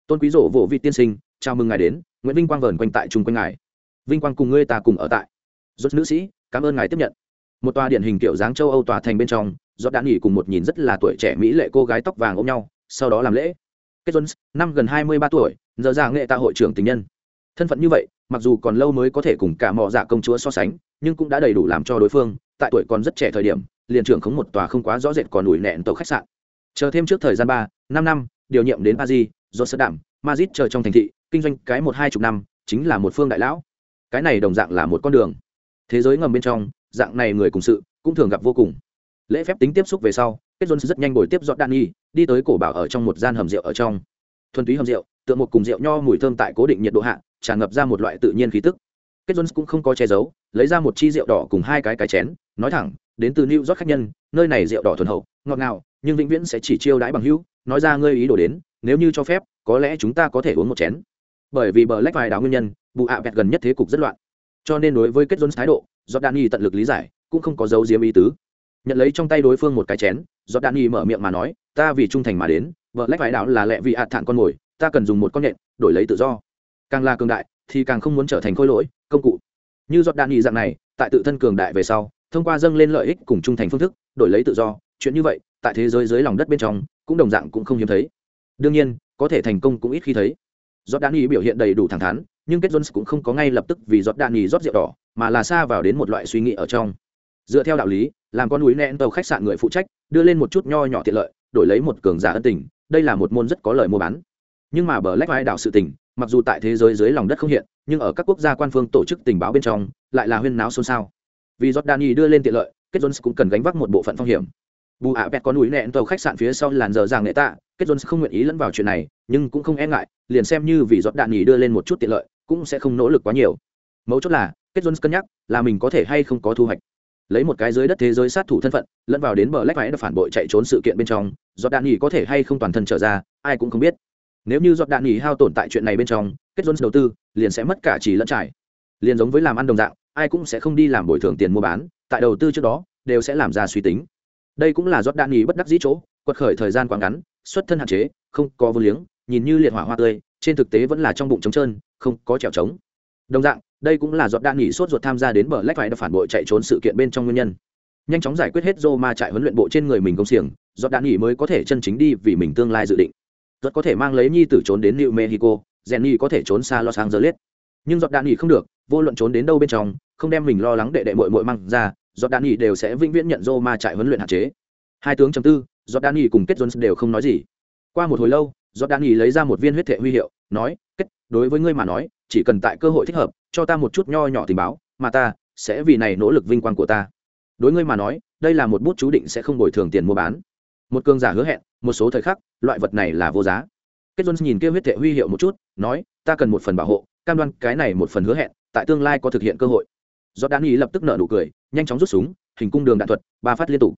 Tôn quý rổ vỗ vị tiên sinh, chào mừng ngài đến, nguyễn vinh quang vờn quanh tại chung quanh ngài. Vinh quang cùng ngươi ta cùng ở tại. Rốt nữ sĩ, cảm ơn ngài tiếp nhận một tòa điển hình kiểu dáng châu âu tòa thành bên trong giọt đạn nghỉ cùng một nhìn rất là tuổi trẻ mỹ lệ cô gái tóc vàng ôm nhau, sau đó làm lễ. Kết jones năm gần hai mươi ba tuổi, giờ ra nghệ tạ hội trưởng tình nhân. Thân phận như vậy, mặc dù còn lâu mới có thể cùng cả mỏ dạ công chúa so sánh, nhưng cũng đã đầy đủ làm cho đối phương, tại tuổi còn rất trẻ thời điểm, liền trưởng khống một tòa không quá rõ rệt còn ủi nẹn tàu khách sạn. Chờ thêm trước thời gian ba, năm năm, điều nhiệm đến paris do sơ đảm mazit chờ trong thành thị, kinh doanh cái một hai chục năm, chính là một phương đại lão. Cái này đồng dạng là một con đường. Thế giới ngầm bên trong dạng này người cùng sự cũng thường gặp vô cùng. Lễ phép tính tiếp xúc về sau, kết dôn rất nhanh bồi tiếp dọn đan y, đi tới cổ bảo ở trong một gian hầm rượu ở trong. Thuần túy hầm rượu, tượng một cùng rượu nho mùi thơm tại cố định nhiệt độ hạ, tràn ngập ra một loại tự nhiên khí tức. Kết dôn cũng không có che giấu, lấy ra một chi rượu đỏ cùng hai cái cái chén, nói thẳng, đến từ new york khách nhân, nơi này rượu đỏ thuần hậu, ngọt ngào, nhưng vĩnh viễn sẽ chỉ chiêu đãi bằng hữu, nói ra ngươi ý đồ đến, nếu như cho phép, có lẽ chúng ta có thể uống một chén. Bởi vì bờ lách vài đáo nguyên nhân vụ ạ vẹt gần nhất thế cục rất loạn. Cho nên đối với kết dôn thái độ do nghi tận lực lý giải, cũng không có dấu diếm ý tứ. Nhận lấy trong tay đối phương một cái chén do nghi mở miệng mà nói, ta vì trung thành mà đến, vợ lách vài đạo là lẹ vì hạt thản con mồi, ta cần dùng một con nhện, đổi lấy tự do. Càng là cường đại, thì càng không muốn trở thành khôi lỗi, công cụ. Như giọt đạn nghị dạng này, tại tự thân cường đại về sau, thông qua dâng lên lợi ích cùng trung thành phương thức, đổi lấy tự do, chuyện như vậy, tại thế giới dưới lòng đất bên trong, cũng đồng dạng cũng không hiếm thấy. Đương nhiên, có thể thành công cũng ít khi thấy. Giọt đạn nghị biểu hiện đầy đủ thẳng thắn, nhưng kết jones cũng không có ngay lập tức vì giọt đạn nghị rót rượu đỏ mà là xa vào đến một loại suy nghĩ ở trong. Dựa theo đạo lý, làm con núi nẹn tàu khách sạn người phụ trách, đưa lên một chút nho nhỏ tiện lợi, đổi lấy một cường giả ân tình, đây là một môn rất có lời mua bán. Nhưng mà bờ lách vai đảo sự tình, mặc dù tại thế giới dưới lòng đất không hiện, nhưng ở các quốc gia quan phương tổ chức tình báo bên trong, lại là huyên náo xôn xao. Vì jordani đưa lên tiện lợi, kết jones cũng cần gánh vác một bộ phận phong hiểm. Bù ạ pet có núi nẹn tàu khách sạn phía sau làn giờ giang nghệ tạ, kết jones không nguyện ý lẫn vào chuyện này, nhưng cũng không e ngại, liền xem như vì jordani đưa lên một chút tiện lợi, cũng sẽ không nỗ lực quá nhiều. Mấu chốt là kết jones cân nhắc, là mình có thể hay không có thu hoạch. Lấy một cái dưới đất thế giới sát thủ thân phận, lẫn vào đến bờ lách váy phản bội chạy trốn sự kiện bên trong giọt đạn nghỉ có thể hay không toàn thân trở ra, ai cũng không biết. Nếu như giọt đạn nghỉ hao tổn tại chuyện này bên trong, kết jones đầu tư, liền sẽ mất cả chỉ lẫn trải. Liền giống với làm ăn đồng dạng, ai cũng sẽ không đi làm bồi thường tiền mua bán, tại đầu tư trước đó, đều sẽ làm ra suy tính. Đây cũng là giọt đạn nghỉ bất đắc dĩ chỗ, quật khởi thời gian quá ngắn, xuất thân hạn chế, không có vô liếng, nhìn như liệt hỏa hoa tươi, trên thực tế vẫn là trong bụng trống trơn, không có trèo trống. Đồng dạng đây cũng là giọt đạn nghỉ sốt ruột tham gia đến bờ lách phải phản bội chạy trốn sự kiện bên trong nguyên nhân. Nhanh chóng giải quyết hết rô ma trại huấn luyện bộ trên người mình công xiềng, giọt đạn nghỉ mới có thể chân chính đi vì mình tương lai dự định. Giọt có thể mang lấy nhi tử trốn đến new mexico, jenny có thể trốn xa los angeles. Nhưng giọt đạn nghỉ không được, vô luận trốn đến đâu bên trong, không đem mình lo lắng đệ đệ mội mội mang ra, giọt đạn nghỉ đều sẽ vĩnh viễn nhận rô ma trại huấn luyện hạn chế. Hai tướng chấm tư, giọt đạn nghỉ cùng kết jones đều không nói gì. Qua một hồi lâu, giọt đạn nghỉ lấy ra một viên huyết thệ huy hiệu, nói, kết, đối với ngươi mà nói chỉ cần tại cơ hội thích hợp, cho ta một chút nho nhỏ tình báo, mà ta sẽ vì này nỗ lực vinh quang của ta. Đối ngươi mà nói, đây là một bút chú định sẽ không bồi thường tiền mua bán. Một cường giả hứa hẹn, một số thời khắc, loại vật này là vô giá. Kết dôn nhìn kia huyết thệ huy hiệu một chút, nói, ta cần một phần bảo hộ, cam đoan cái này một phần hứa hẹn, tại tương lai có thực hiện cơ hội. Do đan ý lập tức nợ nụ cười, nhanh chóng rút súng, hình cung đường đạn thuật, ba phát liên tục.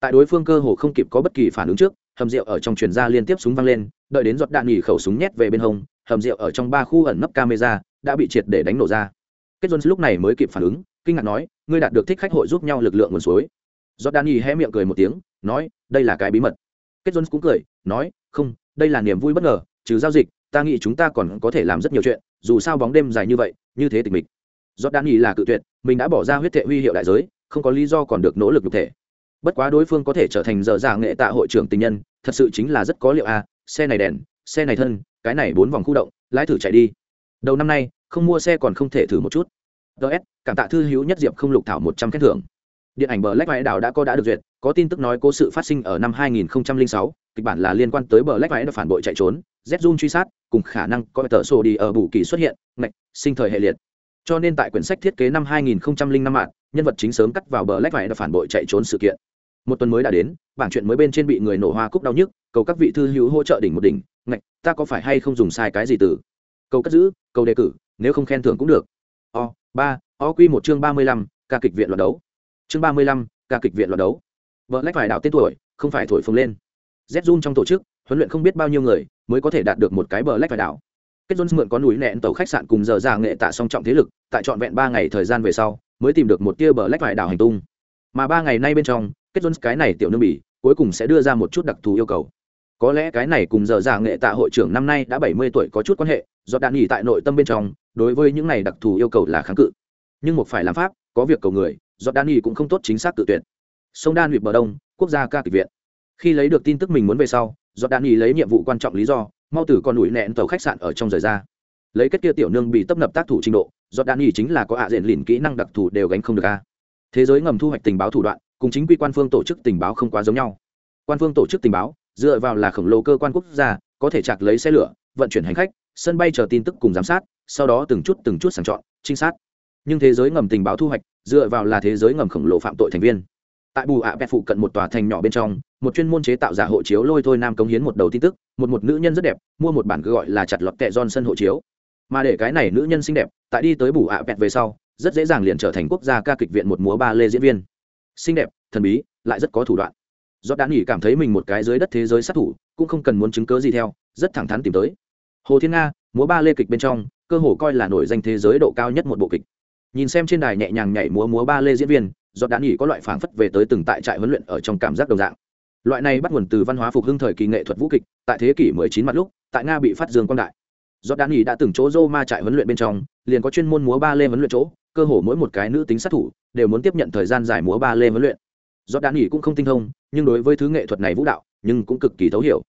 Tại đối phương cơ hồ không kịp có bất kỳ phản ứng trước, hầm rượu ở trong truyền ra liên tiếp súng văng lên, đợi đến giọt đạn nghỉ khẩu súng nhét về bên hông hầm rượu ở trong ba khu ẩn nấp camera đã bị triệt để đánh nổ ra. Kết jones lúc này mới kịp phản ứng kinh ngạc nói ngươi đạt được thích khách hội giúp nhau lực lượng nguồn suối. Giọt Đan Nhi hé miệng cười một tiếng nói đây là cái bí mật. Kết jones cũng cười nói không đây là niềm vui bất ngờ trừ giao dịch ta nghĩ chúng ta còn có thể làm rất nhiều chuyện dù sao bóng đêm dài như vậy như thế tịch mịch. Do đan Nhi là cự tuyệt mình đã bỏ ra huyết thệ huy hiệu đại giới không có lý do còn được nỗ lực cụ thể. Bất quá đối phương có thể trở thành dở giả nghệ tạ hội trưởng tình nhân thật sự chính là rất có liệu a à, xe này đèn xe này thân cái này bốn vòng khu động lái thử chạy đi. Đầu năm nay không mua xe còn không thể thử một chút. Ts cảm tạ thư hữu nhất diệp không lục thảo một trăm khen thưởng. Điện ảnh bờ lách vải đảo đã có đã được duyệt có tin tức nói cố sự phát sinh ở năm 2006, kịch bản là liên quan tới bờ lách vải phản bội chạy trốn z zoom truy sát cùng khả năng có tờ sổ đi ở bù kỳ xuất hiện ngạch sinh thời hệ liệt. Cho nên tại quyển sách thiết kế năm 2005 mạng nhân vật chính sớm cắt vào bờ lách vải phản bội chạy trốn sự kiện. Một tuần mới đã đến bảng chuyện mới bên trên bị người nổ hoa cúc đau nhức cầu các vị thư hữu hỗ trợ đỉnh một đỉnh, ngạch, ta có phải hay không dùng sai cái gì từ? Cầu cất giữ, cầu đề cử, nếu không khen thưởng cũng được. O, ba, o q một chương ba mươi lăm, ca kịch viện luận đấu. Chương ba mươi lăm, ca kịch viện luận đấu. Vợ lách phải đạo tên tuổi, không phải thổi phồng lên. Z zoom trong tổ chức, huấn luyện không biết bao nhiêu người mới có thể đạt được một cái bờ lách phải đảo kết jones mượn có núi nẹn tàu khách sạn cùng giờ già nghệ tạ song trọng thế lực, tại trọn vẹn ba ngày thời gian về sau, mới tìm được một tia bờ lách phải đảo hành tung. Mà ba ngày nay bên trong, kết jones cái này tiểu nương bỉ, cuối cùng sẽ đưa ra một chút đặc thù yêu cầu có lẽ cái này cùng giờ già nghệ tạ hội trưởng năm nay đã bảy mươi tuổi có chút quan hệ, do đạn nghỉ tại nội tâm bên trong, đối với những này đặc thù yêu cầu là kháng cự. Nhưng một phải làm pháp, có việc cầu người, do đạn nghỉ cũng không tốt chính xác tự tuyển sông đan huyện bờ đông, quốc gia ca kịch viện. Khi lấy được tin tức mình muốn về sau, do đạn nghỉ lấy nhiệm vụ quan trọng lý do, mau từ con ủi nẹn tàu khách sạn ở trong rời ra. Lấy kết kia tiểu nương bị tấp nập tác thủ trình độ, do đạn nghỉ chính là có ạ diện lìn kỹ năng đặc thù đều gánh không được a. Thế giới ngầm thu hoạch tình báo thủ đoạn, cùng chính quy quan phương tổ chức tình báo không quá giống nhau. Quan phương tổ chức tình báo dựa vào là khổng lồ cơ quan quốc gia, có thể chặt lấy xe lửa, vận chuyển hành khách, sân bay chờ tin tức cùng giám sát, sau đó từng chút từng chút sàng chọn, trinh sát. Nhưng thế giới ngầm tình báo thu hoạch, dựa vào là thế giới ngầm khổng lồ phạm tội thành viên. Tại bù ạ à phụ cận một tòa thành nhỏ bên trong, một chuyên môn chế tạo giả hộ chiếu lôi thôi nam cống hiến một đầu tin tức, một một nữ nhân rất đẹp, mua một bản gọi là chặt lọt kẹ giòn sân hộ chiếu. Mà để cái này nữ nhân xinh đẹp, tại đi tới bù ạ à về sau, rất dễ dàng liền trở thành quốc gia ca kịch viện một múa ba lê diễn viên. Xinh đẹp, thần bí, lại rất có thủ đoạn do đã nghỉ cảm thấy mình một cái dưới đất thế giới sát thủ, cũng không cần muốn chứng cớ gì theo, rất thẳng thắn tìm tới. Hồ thiên nga, múa ba lê kịch bên trong, cơ hồ coi là nổi danh thế giới độ cao nhất một bộ kịch. Nhìn xem trên đài nhẹ nhàng nhảy múa múa ba lê diễn viên do đã nghỉ có loại phảng phất về tới từng tại trại huấn luyện ở trong cảm giác đồng dạng. Loại này bắt nguồn từ văn hóa phục hưng thời kỳ nghệ thuật vũ kịch, tại thế kỷ 19 mặt lúc, tại nga bị phát dương quang đại. Do đã nghỉ đã từng chỗ dô ma trại huấn luyện bên trong, liền có chuyên môn múa ba lê huấn luyện chỗ, cơ hồ mỗi một cái nữ tính sát thủ đều muốn tiếp nhận thời gian giải múa ba lê huấn luyện do đạn nghỉ cũng không tinh thông, nhưng đối với thứ nghệ thuật này vũ đạo, nhưng cũng cực kỳ thấu hiểu.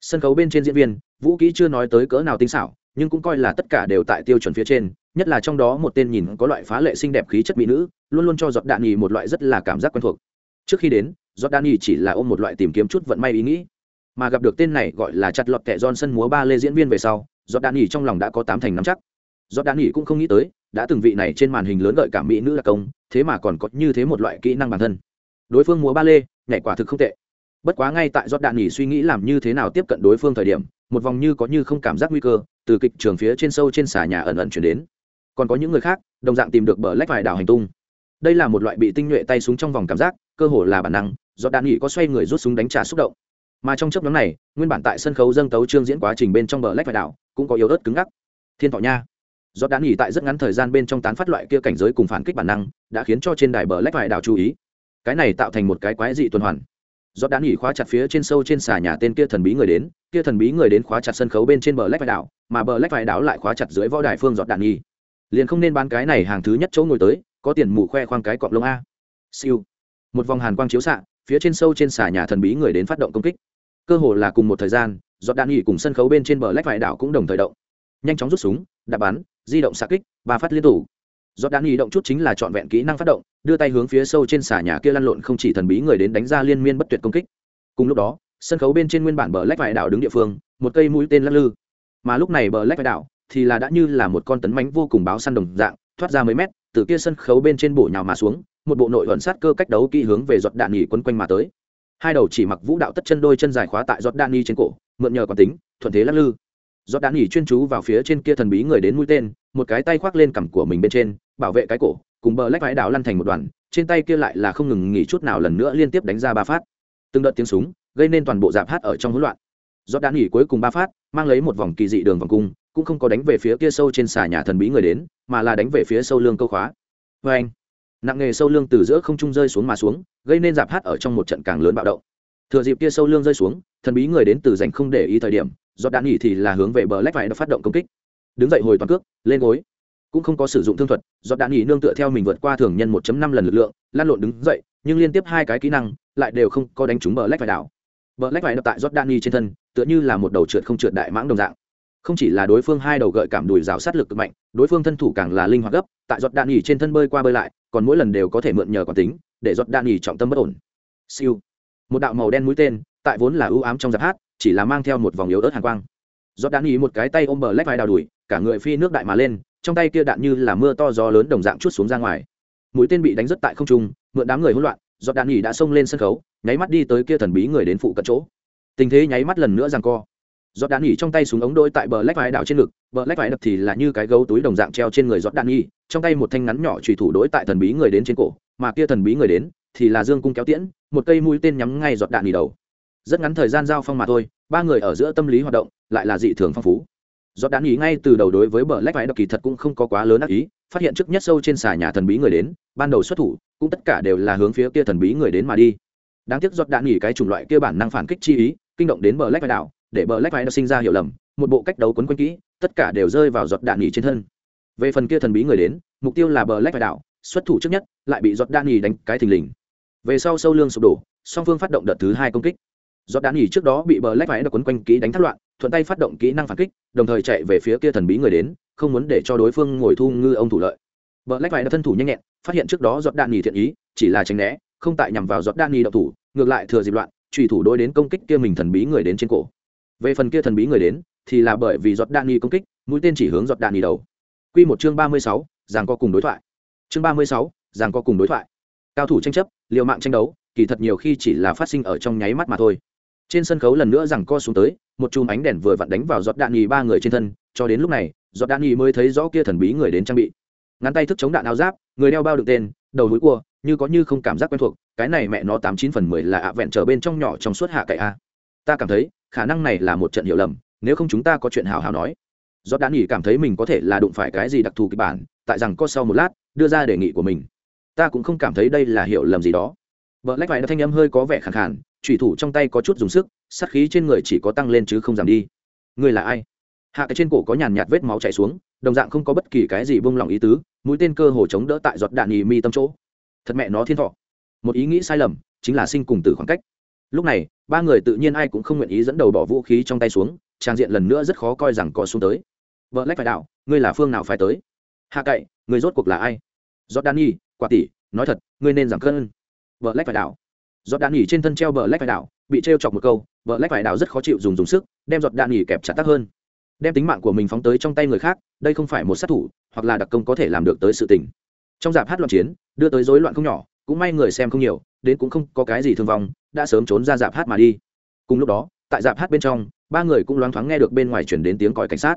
Sân khấu bên trên diễn viên, vũ kỹ chưa nói tới cỡ nào tinh xảo, nhưng cũng coi là tất cả đều tại tiêu chuẩn phía trên, nhất là trong đó một tên nhìn có loại phá lệ xinh đẹp khí chất mỹ nữ, luôn luôn cho giọt đạn nhì một loại rất là cảm giác quen thuộc. Trước khi đến, giọt đạn nhì chỉ là ôm một loại tìm kiếm chút vận may ý nghĩ. Mà gặp được tên này gọi là chặt lọt kẻ giòn sân múa ba lê diễn viên về sau, giọt đạn nhì trong lòng đã có tám thành nắm chắc. Giọt đạn nhì cũng không nghĩ tới, đã từng vị này trên màn hình lớn gợi cảm mỹ nữ là công, thế mà còn có như thế một loại kỹ năng bản thân đối phương múa ba lê, nhảy quả thực không tệ. Bất quá ngay tại giót đạn nghỉ suy nghĩ làm như thế nào tiếp cận đối phương thời điểm, một vòng như có như không cảm giác nguy cơ, từ kịch trường phía trên sâu trên xà nhà ẩn ẩn chuyển đến. Còn có những người khác, đồng dạng tìm được bờ lách vài đảo hành tung. Đây là một loại bị tinh nhuệ tay súng trong vòng cảm giác, cơ hồ là bản năng do đạn nghị có xoay người rút súng đánh trả xúc động. Mà trong chấp nhóm này, nguyên bản tại sân khấu dâng tấu trương diễn quá trình bên trong bờ lách vài đảo, cũng có yếu ớt cứng ngắc. Thiên thọ nha. Do đạn nghỉ tại rất ngắn thời gian bên trong tán phát loại kia cảnh giới cùng phản kích bản năng, đã khiến cho trên đài bờ lách vài đảo chú ý cái này tạo thành một cái quái dị tuần hoàn. Do đạn nghỉ khóa chặt phía trên sâu trên xà nhà tên kia thần bí người đến, kia thần bí người đến khóa chặt sân khấu bên trên bờ lách vài đảo, mà bờ lách vài đảo lại khóa chặt dưới võ đài phương giọt đạn nghi liền không nên bán cái này hàng thứ nhất chỗ ngồi tới, có tiền mù khoe khoang cái cọp lông a. Siêu. Một vòng hàn quang chiếu xạ, phía trên sâu trên xà nhà thần bí người đến phát động công kích. Cơ hồ là cùng một thời gian, giọt đạn nghỉ cùng sân khấu bên trên bờ lách vải đảo cũng đồng thời động. Nhanh chóng rút súng, đạp bắn, di động xạ kích và phát liên thủ giọt đạn nghi động chút chính là trọn vẹn kỹ năng phát động, đưa tay hướng phía sâu trên xà nhà kia lăn lộn không chỉ thần bí người đến đánh ra liên miên bất tuyệt công kích. Cùng lúc đó, sân khấu bên trên nguyên bản bờ lách vải đảo đứng địa phương, một cây mũi tên lắc lư. Mà lúc này bờ lách vải đảo thì là đã như là một con tấn mánh vô cùng báo săn đồng dạng, thoát ra mấy mét, từ kia sân khấu bên trên bổ nhào mà xuống, một bộ nội thuận sát cơ cách đấu kỹ hướng về giọt đạn nghỉ quấn quanh mà tới. Hai đầu chỉ mặc vũ đạo tất chân đôi chân dài khóa tại giọt đạn nghỉ trên cổ, mượn nhờ quán tính, thuận thế lắc lư. Giọt đạn nghỉ chuyên chú vào phía trên kia thần bí người đến mũi tên một cái tay khoác lên cằm của mình bên trên, bảo vệ cái cổ, cùng bờ lách vái đảo lăn thành một đoàn, trên tay kia lại là không ngừng nghỉ chút nào lần nữa liên tiếp đánh ra ba phát. Từng đợt tiếng súng, gây nên toàn bộ dạp hát ở trong hỗn loạn. Do đạn nghỉ cuối cùng ba phát, mang lấy một vòng kỳ dị đường vòng cung, cũng không có đánh về phía kia sâu trên xà nhà thần bí người đến, mà là đánh về phía sâu lương câu khóa. Vê anh, nặng nghề sâu lương từ giữa không trung rơi xuống mà xuống, gây nên dạp hát ở trong một trận càng lớn bạo động. Thừa dịp kia sâu lương rơi xuống, thần bí người đến từ dành không để ý thời điểm do đạn nghỉ thì là hướng về bờ lách vải đã phát động công kích đứng dậy hồi toàn cước, lên gối. Cũng không có sử dụng thương thuật do đạn nghỉ nương tựa theo mình vượt qua thường nhân 1 năm lần lực lượng lan lộn đứng dậy, nhưng liên tiếp hai cái kỹ năng lại đều không có đánh trúng bờ lách vải đảo. Bờ lách vải đập tại giọt đạn nghỉ trên thân, tựa như là một đầu trượt không trượt đại mãng đồng dạng. Không chỉ là đối phương hai đầu gợi cảm đùi rào sát lực cực mạnh, đối phương thân thủ càng là linh hoạt gấp, tại giọt đạn nhì trên thân bơi qua bơi lại, còn mỗi lần đều có thể mượn nhờ còn tính, để giọt đạn nhì trọng tâm bất ổn. Siêu. Một đạo màu đen mũi tên, tại vốn là ưu ám trong giáp hát, chỉ là mang theo một vòng yếu ớt hàng quang. Giọt đạn nhì một cái tay ôm bờ lách vai đào đùi cả người phi nước đại mà lên, trong tay kia đạn như là mưa to gió lớn đồng dạng chút xuống ra ngoài. Mũi tên bị đánh rất tại không trung, mượn đám người hỗn loạn, giọt đạn nhỉ đã xông lên sân khấu, nháy mắt đi tới kia thần bí người đến phụ cận chỗ. Tình thế nháy mắt lần nữa rằng co. Giọt đạn nhỉ trong tay súng ống đôi tại bờ lách vải đảo trên ngực, bờ lách vải đập thì là như cái gấu túi đồng dạng treo trên người giọt đạn nhỉ, trong tay một thanh ngắn nhỏ trùy thủ đối tại thần bí người đến trên cổ, mà kia thần bí người đến thì là dương cung kéo tiễn, một cây mũi tên nhắm ngay giọt đạn nhỉ đầu. Rất ngắn thời gian giao phong mà thôi, ba người ở giữa tâm lý hoạt động lại là dị thường phong phú giọt đạn nhỉ ngay từ đầu đối với bờ lách vải đặc kỳ thật cũng không có quá lớn ác ý, phát hiện trước nhất sâu trên xà nhà thần bí người đến, ban đầu xuất thủ, cũng tất cả đều là hướng phía kia thần bí người đến mà đi. Đáng tiếc giọt đạn nhỉ cái chủng loại kia bản năng phản kích chi ý, kinh động đến bờ lách vải đảo, để bờ lách vải sinh ra hiểu lầm, một bộ cách đấu quấn quanh kỹ, tất cả đều rơi vào giọt đạn nghỉ trên thân. Về phần kia thần bí người đến, mục tiêu là bờ lách vải đảo, xuất thủ trước nhất, lại bị giọt đạn nghỉ đánh cái thình lình. Về sau sâu lương sụp đổ, song phương phát động đợt thứ hai công kích. Giọt đạn nghỉ trước đó bị bờ lách vải đảo quấn quanh kỹ đánh thất loạn thuận tay phát động kỹ năng phản kích, đồng thời chạy về phía kia thần bí người đến, không muốn để cho đối phương ngồi thu ngư ông thủ lợi. Vợ lách vải đã thân thủ nhanh nhẹn, phát hiện trước đó giọt đạn nghỉ thiện ý, chỉ là tránh né, không tại nhằm vào giọt đạn nghỉ đậu thủ, ngược lại thừa dịp loạn, trùy thủ đối đến công kích kia mình thần bí người đến trên cổ. Về phần kia thần bí người đến, thì là bởi vì giọt đạn nghỉ công kích, mũi tên chỉ hướng giọt đạn nghỉ đầu. Q một chương ba mươi sáu giảng co cùng đối thoại. Chương ba mươi sáu giảng co cùng đối thoại. Cao thủ tranh chấp, liều mạng tranh đấu, kỳ thật nhiều khi chỉ là phát sinh ở trong nháy mắt mà thôi. Trên sân khấu lần nữa rằng co xuống tới một chùm ánh đèn vừa vặn đánh vào giọt đạn nhì ba người trên thân, cho đến lúc này, giọt đạn nhì mới thấy rõ kia thần bí người đến trang bị. Ngắn tay thức chống đạn áo giáp, người đeo bao đựng tên, đầu núi cua, như có như không cảm giác quen thuộc, cái này mẹ nó tám chín phần mười là ạ vẹn trở bên trong nhỏ trong suốt hạ cậy a. Ta cảm thấy, khả năng này là một trận hiểu lầm, nếu không chúng ta có chuyện hào hào nói. Giọt đạn nhì cảm thấy mình có thể là đụng phải cái gì đặc thù kịch bản, tại rằng có sau một lát, đưa ra đề nghị của mình. Ta cũng không cảm thấy đây là hiểu lầm gì đó vợ lách vải thanh âm hơi có vẻ khẳng khản thủy thủ trong tay có chút dùng sức, sát khí trên người chỉ có tăng lên chứ không giảm đi. Người là ai? Hạ cái trên cổ có nhàn nhạt vết máu chảy xuống, đồng dạng không có bất kỳ cái gì bông lòng ý tứ, mũi tên cơ hồ chống đỡ tại giọt đạn nhì mi tâm chỗ. Thật mẹ nó thiên thọ. Một ý nghĩ sai lầm, chính là sinh cùng tử khoảng cách. Lúc này, ba người tự nhiên ai cũng không nguyện ý dẫn đầu bỏ vũ khí trong tay xuống, trang diện lần nữa rất khó coi rằng có xuống tới. Vợ lách phải đạo, ngươi là phương nào phải tới? Hạ cậy người rốt cuộc là ai? Giọt đạn nhi quả tỷ, nói thật, ngươi nên giảm cân vợ lách phải đảo. giọt đạn nhỉ trên thân treo vợ lách phải đảo, bị t chọc một câu vợ lách phải đảo rất khó chịu dùng dùng sức đem giọt đạn nhỉ kẹp chặt tắc hơn. Đem tính mạng của mình phóng tới trong tay người khác đây không phải một sát thủ hoặc là đặc công có thể làm được tới sự tình. Trong dạp hát loạn chiến đưa tới rối loạn không nhỏ cũng may người xem không nhiều đến cũng không có cái gì thương vong đã sớm trốn ra dạp hát mà đi. Cùng lúc đó tại dạp hát bên trong ba người cũng loáng thoáng nghe được bên ngoài chuyển đến tiếng còi cảnh sát.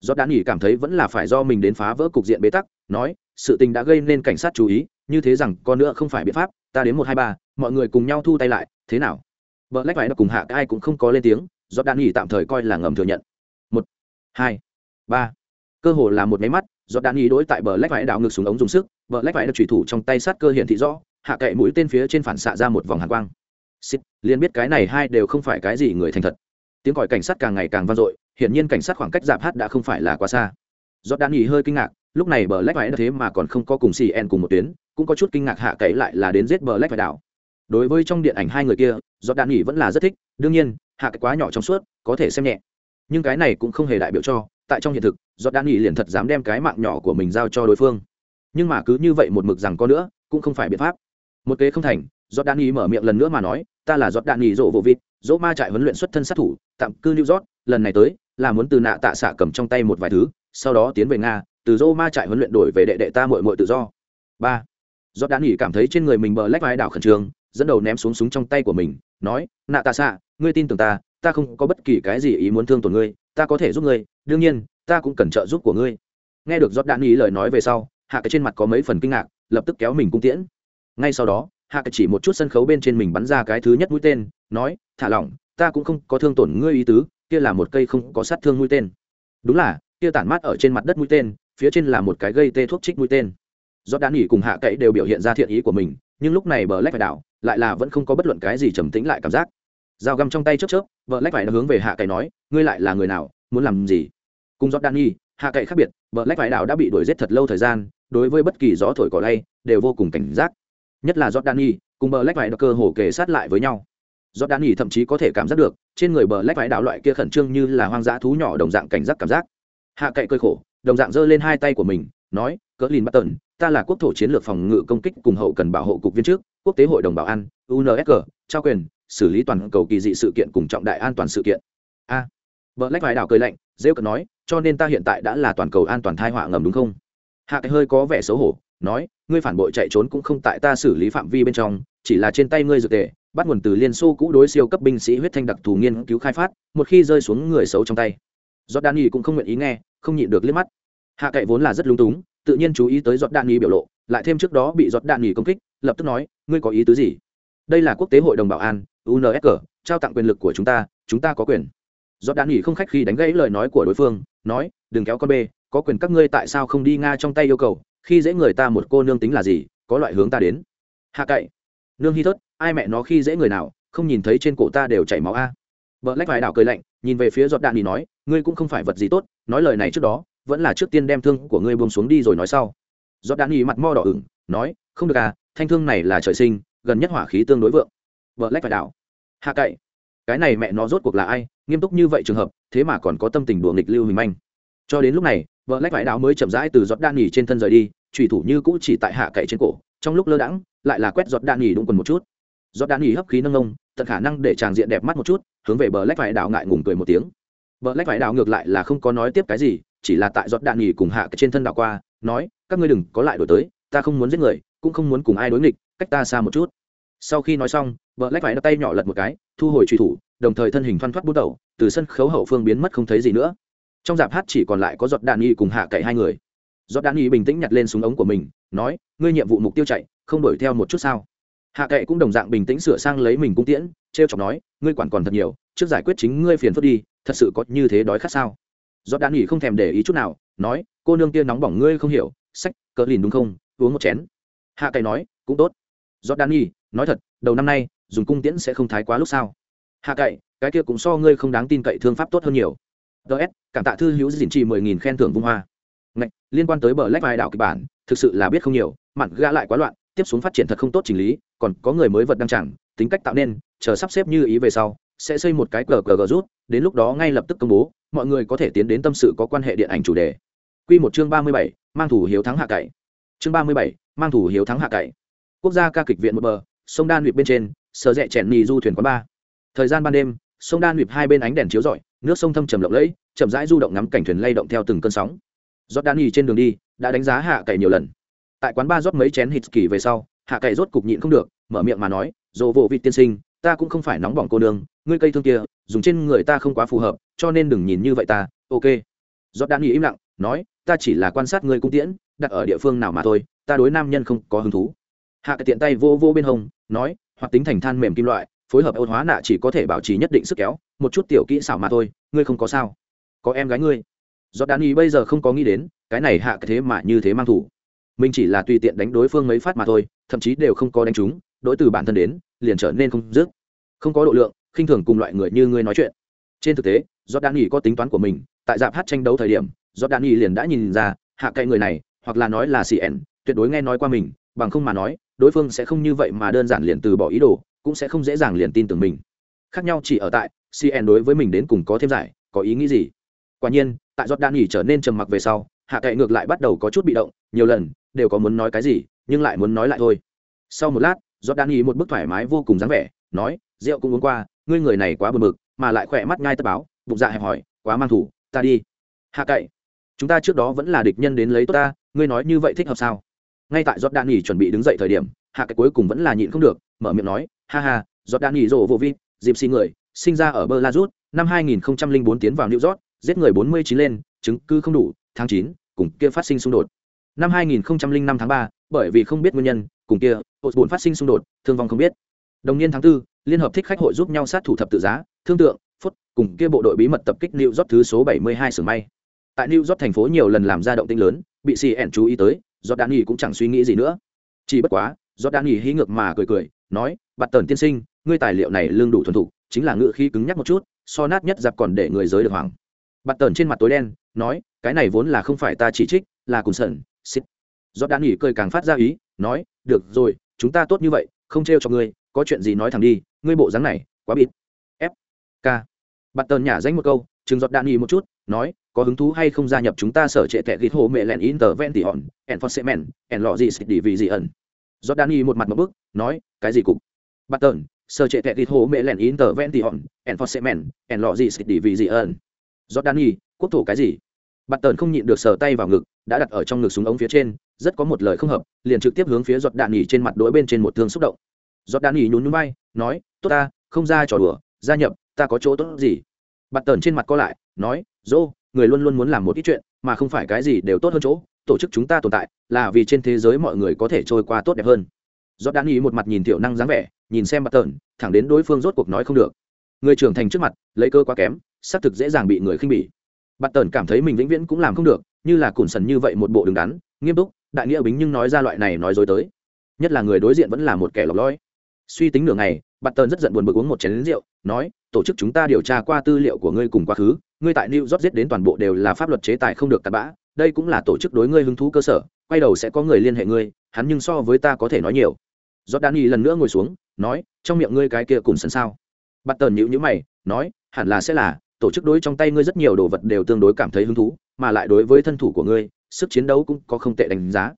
Do đạn nghỉ cảm thấy vẫn là phải do mình đến phá vỡ cục diện bế tắc nói sự tình đã gây nên cảnh sát chú ý như thế rằng con nữa không phải biện pháp, ta đến một hai ba, mọi người cùng nhau thu tay lại, thế nào? Vợ lách phải nó cùng hạ ai cũng không có lên tiếng do đan nghỉ tạm thời coi là ngầm thừa nhận. Một, hai, ba. Cơ hồ là một máy mắt do đạn nghỉ đối tại bờ lách phải đào ngực xuống ống dùng sức, bờ lách phải được thủy thủ trong tay sát cơ hiện thị rõ, hạ cậy mũi tên phía trên phản xạ ra một vòng hàn quang. Xích liền biết cái này hai đều không phải cái gì người thành thật. Tiếng còi cảnh sát càng ngày càng vang dội, hiển nhiên cảnh sát khoảng cách giảm hát đã không phải là quá xa. Do đan nghỉ hơi kinh ngạc, lúc này bờ lách vải thế mà còn không có cùng xì en cùng một tuyến cũng có chút kinh ngạc hạ cậy lại là đến giết bờ lách phải đảo đối với trong điện ảnh hai người kia do đạn nghỉ vẫn là rất thích, đương nhiên, hạ cậy quá nhỏ trong suốt, có thể xem nhẹ. Nhưng cái này cũng không hề đại biểu cho, tại trong hiện thực do đan nghỉ liền thật dám đem cái mạng nhỏ của mình giao cho đối phương. Nhưng mà cứ như vậy một mực rằng có nữa, cũng không phải biện pháp. Một kế không thành do đan nghỉ mở miệng lần nữa mà nói, ta là do đan nghỉ rộ vô vịt dỗ ma trại huấn luyện xuất thân sát thủ, tạm cư new york, lần này tới, là muốn từ nạ tạ xạ cầm trong tay một vài thứ, sau đó tiến về nga, từ dỗ ma trại huấn luyện đổi về đệ đệ ta mội mội tự do. Ba giọt đạn nghỉ cảm thấy trên người mình bờ lách vai đảo khẩn trương, dẫn đầu ném xuống súng trong tay của mình, nói, nạ tạ xạ ngươi tin tưởng ta ta không có bất kỳ cái gì ý muốn thương tổn ngươi, ta có thể giúp ngươi, đương nhiên, ta cũng cần trợ giúp của ngươi. Nghe được giọt đạn nghỉ lời nói về sau, hạ cái trên mặt có mấy phần kinh ngạc, lập tức kéo mình cung tiễn. Ngay sau đó, hạ cái chỉ một chút sân khấu bên trên mình bắn ra cái thứ nhất mũi tên, nói, thả lỏng, ta cũng không có thương tổn ngươi ý tứ, kia là một cây không có sát thương mũi tên. Đúng là, kia tản mát ở trên mặt đất mũi tên, phía trên là một cái gây tê thuốc trích mũi tên do đã nghỉ cùng hạ cậy đều biểu hiện ra thiện ý của mình, nhưng lúc này bờ lách phải đảo, lại là vẫn không có bất luận cái gì trầm tĩnh lại cảm giác. Dao găm trong tay chớp chớp vợ lách phải hướng về hạ cậy nói, ngươi lại là người nào, muốn làm gì? Cùng gió đan nhi hạ cậy khác biệt vợ lách phải đảo đã bị đuổi giết thật lâu thời gian, đối với bất kỳ gió thổi cỏ lay, đều vô cùng cảnh giác. Nhất là giọt đan nhi cùng bờ lách phải đảo cơ hồ kề sát lại với nhau. Giọt đan nhi thậm chí có thể cảm giác được, trên người bờ lách phải đảo loại kia khẩn trương như là hoang dã thú nhỏ đồng dạng cảnh giác cảm giác. Hạ cậy cơi khổ, đồng dạng giơ lên hai tay của mình nói cỡ lin bắt tần ta là quốc thổ chiến lược phòng ngự công kích cùng hậu cần bảo hộ cục viên trước quốc tế hội đồng bảo an unsg trao quyền xử lý toàn cầu kỳ dị sự kiện cùng trọng đại an toàn sự kiện. A. À, vợ lách vài đảo cười lạnh rêu cận nói cho nên ta hiện tại đã là toàn cầu an toàn thai họa ngầm đúng không? Hạ cái hơi có vẻ xấu hổ nói ngươi phản bội chạy trốn cũng không tại ta xử lý phạm vi bên trong chỉ là trên tay ngươi dược tệ bắt nguồn từ liên xô cũ đối siêu cấp binh sĩ huyết thanh đặc thù nghiên cứu khai phát một khi rơi xuống người xấu trong tay. Giọt đan nghỉ cũng không nguyện ý nghe không nhịn được liếc mắt hạ cậy vốn là rất lung túng, tự nhiên chú ý tới giọt đạn nghỉ biểu lộ, lại thêm trước đó bị giọt đạn nghỉ công kích, lập tức nói, ngươi có ý tứ gì? Đây là quốc tế hội đồng bảo an unsg trao tặng quyền lực của chúng ta chúng ta có quyền. Giọt đạn nghỉ không khách khi đánh gãy lời nói của đối phương, nói, đừng kéo con bê, có quyền các ngươi tại sao không đi nga trong tay yêu cầu, khi dễ người ta một cô nương tính là gì, có loại hướng ta đến. Hạ cậy nương hy thớt ai mẹ nó khi dễ người nào, không nhìn thấy trên cổ ta đều chảy máu a. Vợ lách vải đảo cười lạnh, nhìn về phía giọt đạn đi nói, ngươi cũng không phải vật gì tốt, nói lời này trước đó vẫn là trước tiên đem thương của ngươi buông xuống đi rồi nói sau. Giọt đạn đi mặt mo đỏ ửng, nói, không được à thanh thương này là trời sinh, gần nhất hỏa khí tương đối vượng. Vợ lách vải đảo hạ cậy, cái này mẹ nó rốt cuộc là ai, nghiêm túc như vậy trường hợp, thế mà còn có tâm tình đùa nghịch lưu hình manh. Cho đến lúc này, vợ lách vải đảo mới chậm rãi từ giọt đan nhì trên thân rời đi trùy thủ như cũ chỉ tại hạ cậy trên cổ, trong lúc lơ đãng, lại là quét giọt đan nhì đúng quần một chút. Giọt đan nhì hấp khí nâng nông tận khả năng để chàng diện đẹp mắt một chút, hướng về bờ lách vải đảo ngại ngùng cười một tiếng. Bờ lách vải đảo ngược lại là không có nói tiếp cái gì chỉ là tại giọt đạn nghỉ cùng hạ trên thân đảo qua, nói, các ngươi đừng có lại đổi tới, ta không muốn giết người, cũng không muốn cùng ai đối nghịch, cách ta xa một chút. Sau khi nói xong, vợ lách vải tay nhỏ lật một cái, thu hồi truy thủ, đồng thời thân hình thoăn thoắt bút đầu, từ sân khấu hậu phương biến mất không thấy gì nữa. Trong dạp hát chỉ còn lại có giọt đạn nghi cùng hạ cậy hai người. Giọt đạn nghi bình tĩnh nhặt lên súng ống của mình, nói, ngươi nhiệm vụ mục tiêu chạy, không đuổi theo một chút sao? Hạ cậy cũng đồng dạng bình tĩnh sửa sang lấy mình cung tiễn t r e o chọc nói, ngươi quản còn thật nhiều, trước giải quyết chính ngươi phiền phức đi, thật sự có như thế đói khát sao? Giọt đạn nghỉ không thèm để ý chút nào nói cô nương kia nóng bỏng ngươi không hiểu sách cỡ lìn đúng không? Uống một chén. Hạ cậy nói cũng tốt. Giọt đạn nghỉ nói thật đầu năm nay dùng cung tiễn sẽ không thái quá lúc sao hạ cậy cái kia cũng so ngươi không đáng tin cậy thương pháp tốt hơn nhiều. Ts cảm tạ thư hữu dình trì mười nghìn khen thưởng vung hoa. Ngạch, liên quan tới bờ lách vai đảo kịch bản thực sự là biết không nhiều mặn gã lại quá loạn tiếp xuống phát triển thật không tốt chỉnh lý còn có người mới vật đăng chẳng tính cách tạo nên chờ sắp xếp như ý về sau sẽ xây một cái cờ cờ gờ rút đến lúc đó ngay lập tức công bố mọi người có thể tiến đến tâm sự có quan hệ điện ảnh chủ đề Quy một chương ba mươi bảy, mang thủ hiếu thắng hạ cậy. Chương ba mươi bảy, mang thủ hiếu thắng hạ cậy. Quốc gia ca kịch viện một bờ, sông đan huyệt bên trên, sờ rẽ chèn nì du thuyền quán ba. Thời gian ban đêm, sông đan huyệt hai bên ánh đèn chiếu rọi, nước sông thâm trầm lộng lẫy, chậm rãi du động ngắm cảnh thuyền lay động theo từng cơn sóng. rốt đan nhì trên đường đi, đã đánh giá hạ cậy nhiều lần. Tại quán ba rót mấy chén hít kỳ về sau, hạ cậy rốt cục nhịn không được mở miệng mà nói dồ vô vị tiên sinh ta cũng không phải nóng bỏng cô đường ngươi cây thương kia, dùng trên người ta không quá phù hợp, cho nên đừng nhìn như vậy ta, ok. Giọt đan nghỉ im lặng, nói, ta chỉ là quan sát ngươi cung tiễn, đặt ở địa phương nào mà thôi, ta đối nam nhân không có hứng thú. Hạ cái tiện tay vô vô bên hông, nói, hoặc tính thành than mềm kim loại, phối hợp ôn hóa nạ chỉ có thể bảo trì nhất định sức kéo, một chút tiểu kỹ xảo mà thôi, ngươi không có sao. Có em gái ngươi. Giọt đan nghỉ bây giờ không có nghĩ đến, cái này hạ cái thế mà như thế mang thủ. Mình chỉ là tùy tiện đánh đối phương mấy phát mà thôi, thậm chí đều không có đánh chúng đối từ bản thân đến, liền trở nên không dứt. Không có độ lượng khinh thường cùng loại người như ngươi nói chuyện. Trên thực tế do đan nghỉ có tính toán của mình, tại dạp hát tranh đấu thời điểm do đan nghỉ liền đã nhìn ra, hạ cậy người này, hoặc là nói là cn tuyệt đối nghe nói qua mình, bằng không mà nói, đối phương sẽ không như vậy mà đơn giản liền từ bỏ ý đồ, cũng sẽ không dễ dàng liền tin tưởng mình. Khác nhau chỉ ở tại cn đối với mình đến cùng có thêm giải, có ý nghĩ gì? Quả nhiên, tại giọt đan nghỉ trở nên trầm mặc về sau, hạ cậy ngược lại bắt đầu có chút bị động, nhiều lần, đều có muốn nói cái gì, nhưng lại muốn nói lại thôi. Sau một lát giọt đan ý một bức thoải mái vô cùng dáng vẻ, nói, rượu cũng uống qua ngươi người này quá bờ mực mà lại khỏe mắt ngay tất báo bụng dạ hẹp hỏi quá mang thủ ta đi. Hạ cậy chúng ta trước đó vẫn là địch nhân đến lấy tốt ta ngươi nói như vậy thích hợp sao? Ngay tại giọt đạn nghỉ chuẩn bị đứng dậy thời điểm hạ cậy cuối cùng vẫn là nhịn không được mở miệng nói ha ha giọt đạn nghỉ rổ vô vi dịp xì người sinh ra ở bơ la rút năm 2004 tiến vào new york giết người 49 lên chứng cứ không đủ tháng 9, cùng kia phát sinh xung đột. Năm 2005 tháng 3, bởi vì không biết nguyên nhân cùng kia hội buồn phát sinh xung đột thương vong không biết. Đồng niên tháng 4, liên hợp thích khách hội giúp nhau sát thủ thập tự giá, thương tượng phút cùng kia bộ đội bí mật tập kích New York thứ số 72 sưởng may. Tại New York thành phố nhiều lần làm ra động tĩnh lớn, bị CN chú ý tới do đan nghỉ cũng chẳng suy nghĩ gì nữa. Chỉ bất quá do đan nghỉ hí ngược mà cười cười, nói, bạt tần tiên sinh, ngươi tài liệu này lương đủ thuần thục, chính là ngựa khí cứng nhắc một chút, so nát nhất giặc còn để người giới được hoàng bạt tần trên mặt tối đen, nói, cái này vốn là không phải ta chỉ trích, là cùng sẩn xích do đan nghỉ cười càng phát ra ý, nói, được rồi, chúng ta tốt như vậy, không trêu cho ngươi, có chuyện gì nói thẳng đi ngươi bộ dáng này quá bịt. F. K. Bạn tần nhả danh một câu chừng giọt đạn nghỉ một chút nói có hứng thú hay không gia nhập chúng ta sở trệ tệ ghi hồ mẹ lẹn inter ven tỉ hòn en phật semen en lọ gì xịt đi vì gì ẩn. Giọt đạn nghỉ một mặt một bước, nói cái gì cục? Bạn tần sở trệ tệ ghi hồ mẹ lẹn inter ven tỉ hòn en phật semen en lọ gì xịt đi vì gì ẩn. Giọt đạn nghỉ quốc thổ cái gì? Bạn tần không nhịn được sờ tay vào ngực đã đặt ở trong ngực súng ống phía trên rất có một lời không hợp liền trực tiếp hướng phía giọt đạn nghỉ trên mặt đối bên trên một thương xúc động giọt đạn nghỉ nhún nhún bay nói, tốt ta, không ra trò đùa, gia nhập, ta có chỗ tốt gì? Bặt tần trên mặt co lại, nói, dô, người luôn luôn muốn làm một ít chuyện, mà không phải cái gì đều tốt hơn chỗ, tổ chức chúng ta tồn tại, là vì trên thế giới mọi người có thể trôi qua tốt đẹp hơn. Giọt đan ý một mặt nhìn tiểu năng dáng vẻ, nhìn xem bặt tần, thẳng đến đối phương rốt cuộc nói không được. Người trưởng thành trước mặt, lấy cơ quá kém, xác thực dễ dàng bị người khinh bỉ. Bặt tần cảm thấy mình vĩnh viễn cũng làm không được, như là cùn sần như vậy một bộ đứng đắn, nghiêm túc, đại nghĩa bính nhưng nói ra loại này nói dối tới. Nhất là người đối diện vẫn là một kẻ lọc lõi suy tính nửa ngày, bạt tần rất giận buồn bực uống một chén lính rượu, nói, tổ chức chúng ta điều tra qua tư liệu của ngươi cùng quá khứ, ngươi tại new york giết đến toàn bộ đều là pháp luật chế tài không được tạt bã, đây cũng là tổ chức đối ngươi hứng thú cơ sở, quay đầu sẽ có người liên hệ ngươi, hắn nhưng so với ta có thể nói nhiều. Giót đan lần nữa ngồi xuống, nói, trong miệng ngươi cái kia cùng sần sao? Bắt tần nhữ nhữ mày, nói, hẳn là sẽ là, tổ chức đối trong tay ngươi rất nhiều đồ vật đều tương đối cảm thấy hứng thú, mà lại đối với thân thủ của ngươi, sức chiến đấu cũng có không tệ đánh giá.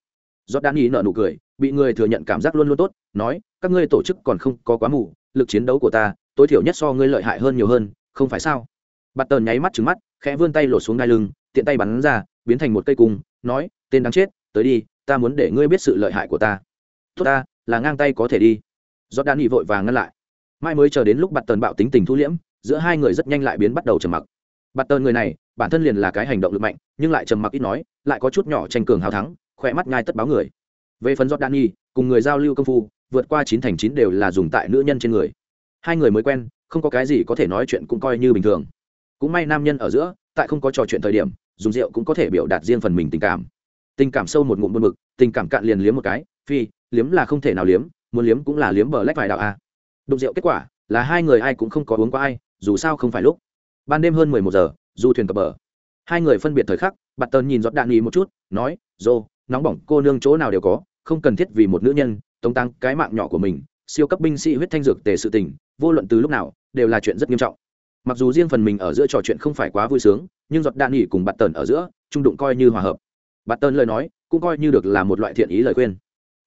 Giót đan nợ nụ cười, bị người thừa nhận cảm giác luôn luôn tốt, nói các ngươi tổ chức còn không có quá mù, lực chiến đấu của ta, tối thiểu nhất so ngươi lợi hại hơn nhiều hơn, không phải sao? Bạt tờn nháy mắt trứng mắt, khẽ vươn tay lột xuống đai lưng, tiện tay bắn ra, biến thành một cây cung, nói, tên đáng chết, tới đi, ta muốn để ngươi biết sự lợi hại của ta. Tốt ta, là ngang tay có thể đi. Do đan nghị vội vàng ngăn lại. Mai mới chờ đến lúc bạt tờn bạo tính tình thu liễm, giữa hai người rất nhanh lại biến bắt đầu trầm mặc. Bạt tờn người này, bản thân liền là cái hành động lực mạnh, nhưng lại trầm mặc ít nói, lại có chút nhỏ tranh cường hào thắng, khỏe mắt ngai tất báo người. Về phần giọt đan nhi cùng người giao lưu công phu vượt qua chín thành chín đều là dùng tại nữ nhân trên người. Hai người mới quen, không có cái gì có thể nói chuyện cũng coi như bình thường. Cũng may nam nhân ở giữa, tại không có trò chuyện thời điểm, dùng rượu cũng có thể biểu đạt riêng phần mình tình cảm. Tình cảm sâu một ngụm buồn mực tình cảm cạn liền liếm một cái, phi, liếm là không thể nào liếm, muốn liếm cũng là liếm bờ lách vài đạo a. Đụng rượu kết quả, là hai người ai cũng không có uống qua ai, dù sao không phải lúc. Ban đêm hơn mười một giờ, du thuyền cập bờ. Hai người phân biệt thời khắc, bạt tần nhìn giọt đạn ý một chút, nói, dô, nóng bỏng, cô nương chỗ nào đều có, không cần thiết vì một nữ nhân tống tăng cái mạng nhỏ của mình, siêu cấp binh sĩ huyết thanh dược tề sự tình, vô luận từ lúc nào, đều là chuyện rất nghiêm trọng. Mặc dù riêng phần mình ở giữa trò chuyện không phải quá vui sướng, nhưng giọt đạn nghỉ cùng bạt tần ở giữa, trung đụng coi như hòa hợp. Bạt tần lời nói, cũng coi như được là một loại thiện ý lời khuyên.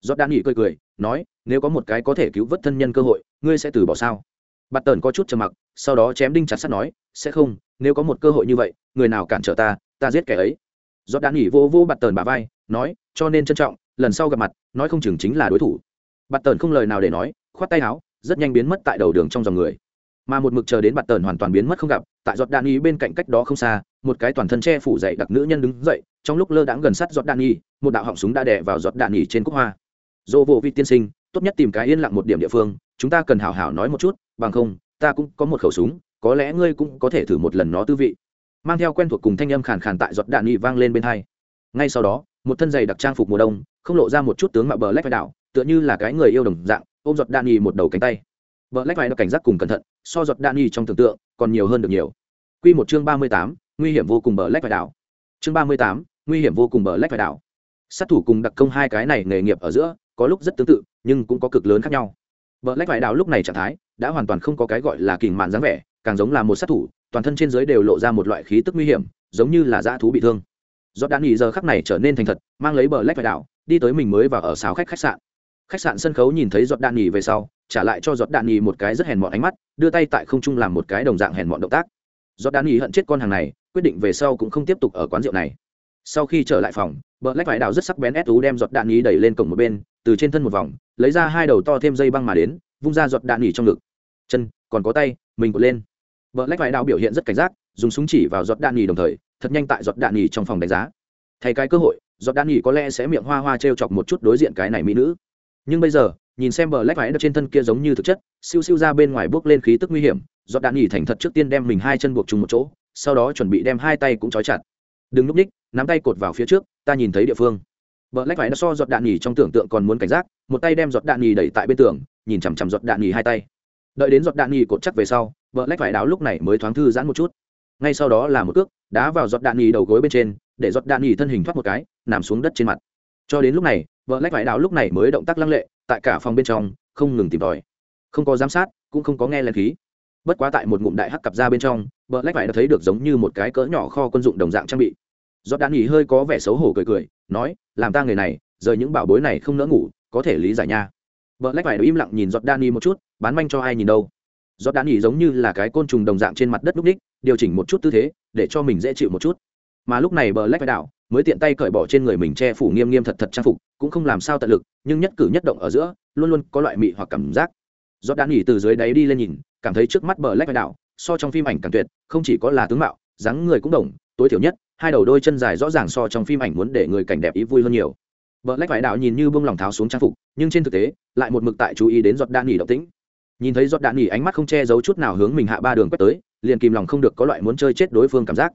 Giọt đạn nghỉ cười cười, nói, nếu có một cái có thể cứu vớt thân nhân cơ hội, ngươi sẽ từ bỏ sao? Bạt tần có chút trầm mặc, sau đó chém đinh chặt sắt nói, sẽ không, nếu có một cơ hội như vậy, người nào cản trở ta ta giết kẻ ấy. Giọt đạn nghỉ vô vô bạt tần bà vai, nói, cho nên trân trọng, lần sau gặp mặt, nói không chừng chính là đối thủ bạt tần không lời nào để nói, khoát tay áo, rất nhanh biến mất tại đầu đường trong dòng người. Mà một mực chờ đến bạt tần hoàn toàn biến mất không gặp, tại giọt đạn y bên cạnh cách đó không xa, một cái toàn thân che phủ dậy đặc nữ nhân đứng dậy, trong lúc lơ đãng gần sát giọt đạn y một đạo họng súng đã đè vào giọt đạn y trên cúc hoa. Dỗ vô vi tiên sinh, tốt nhất tìm cái yên lặng một điểm địa phương, chúng ta cần hào hào nói một chút, bằng không, ta cũng có một khẩu súng, có lẽ ngươi cũng có thể thử một lần nó tư vị. Mang theo quen thuộc cùng thanh âm khàn khàn tại giọt đạn y vang lên bên hai. Ngay sau đó một thân giày đặc trang phục mùa đông, không lộ ra một chút tướng mạo bờ lách vai đảo, tựa như là cái người yêu đồng dạng, ôm giọt đạn y một đầu cánh tay. Bờ lách vai cảnh giác cùng cẩn thận, so giọt đạn y trong tưởng tượng còn nhiều hơn được nhiều. Quy một chương ba mươi tám, nguy hiểm vô cùng bờ lách vai đảo. Chương ba mươi tám, nguy hiểm vô cùng bờ lách vai đảo. Sát thủ cùng đặc công hai cái này nghề nghiệp ở giữa, có lúc rất tương tự, nhưng cũng có cực lớn khác nhau. Bờ lách vai đảo lúc này trạng thái đã hoàn toàn không có cái gọi là kình mạn dáng vẻ, càng giống là một sát thủ, toàn thân trên dưới đều lộ ra một loại khí tức nguy hiểm, giống như là dã thú bị thương do đạn nghỉ giờ khắc này trở nên thành thật, mang lấy bờ lách phải đảo, đi tới mình mới vào ở sáo khách khách sạn. Khách sạn sân khấu nhìn thấy giọt đạn nhì về sau, trả lại cho giọt đạn nhì một cái rất hèn mọn ánh mắt, đưa tay tại không trung làm một cái đồng dạng hèn mọn động tác. Giọt đạn nhì hận chết con hàng này, quyết định về sau cũng không tiếp tục ở quán rượu này. Sau khi trở lại phòng, bờ lách vải đào rất sắc bén ép tú đem giọt đạn nhì đẩy lên cổng một bên, từ trên thân một vòng, lấy ra hai đầu to thêm dây băng mà đến, vung ra giọt đạn nhì trong ngực. Chân, còn có tay, mình cột lên. Bờ lách vải đào biểu hiện rất cảnh giác, dùng súng chỉ vào giọt đạn nhì đồng thời thật nhanh tại giọt đạn nhì trong phòng đánh giá. Thay cái cơ hội, giọt đạn nhì có lẽ sẽ miệng hoa hoa t chọc một chút đối diện cái này mỹ nữ. Nhưng bây giờ, nhìn xem bờ lách vải đất trên thân kia giống như thực chất, siêu siêu ra bên ngoài bước lên khí tức nguy hiểm, giọt đạn nhì thành thật trước tiên đem mình hai chân buộc chung một chỗ, sau đó chuẩn bị đem hai tay cũng trói chặt. Đừng núp ních, nắm tay cột vào phía trước, ta nhìn thấy địa phương. Bờ lách vải nó so giọt đạn nhì trong tưởng tượng còn muốn cảnh giác, một tay đem giọt đạn nhì đẩy tại bên tường, nhìn chằm chằm giọt đạn nhì hai tay. Đợi đến giọt đạn nhì cột chắc về sau, bờ lách vải đáo lúc này mới thoáng thư giãn một chút ngay sau đó là một cước, đá vào giọt đạn nhì đầu gối bên trên, để giọt đạn nhì thân hình thoát một cái, nằm xuống đất trên mặt. Cho đến lúc này, vợ lách vải đào lúc này mới động tác lăng lệ, tại cả phòng bên trong, không ngừng tìm tòi. Không có giám sát, cũng không có nghe lén khí. Bất quá tại một ngụm đại hắc cặp ra bên trong, vợ lách vải đã thấy được giống như một cái cỡ nhỏ kho quân dụng đồng dạng trang bị. Giọt đạn nhì hơi có vẻ xấu hổ cười cười, nói, làm ta người này, rời những bảo bối này không nỡ ngủ, có thể lý giải nha. Vợ lách vải im lặng nhìn giọt đạn nhì một chút, bán manh cho ai nhìn đâu. Giọt đạn nhì giống như là cái côn trùng đồng dạng trên mặt đất núc ních điều chỉnh một chút tư thế, để cho mình dễ chịu một chút. Mà lúc này bờ lách vai đạo mới tiện tay cởi bỏ trên người mình che phủ nghiêm nghiêm thật thật trang phục, cũng không làm sao tận lực, nhưng nhất cử nhất động ở giữa, luôn luôn có loại mị hoặc cảm giác. Do đan nghỉ từ dưới đáy đi lên nhìn, cảm thấy trước mắt bờ lách vai đạo, so trong phim ảnh càng tuyệt, không chỉ có là tướng mạo, dáng người cũng đồng, tối thiểu nhất, hai đầu đôi chân dài rõ ràng so trong phim ảnh muốn để người cảnh đẹp ý vui hơn nhiều. Bờ lách vai đạo nhìn như bông lòng tháo xuống trang phục, nhưng trên thực tế, lại một mực tại chú ý đến giọt đan nghỉ động tĩnh nhìn thấy giọt đạn nghỉ ánh mắt không che giấu chút nào hướng mình hạ ba đường quét tới, liền kìm lòng không được có loại muốn chơi chết đối phương cảm giác.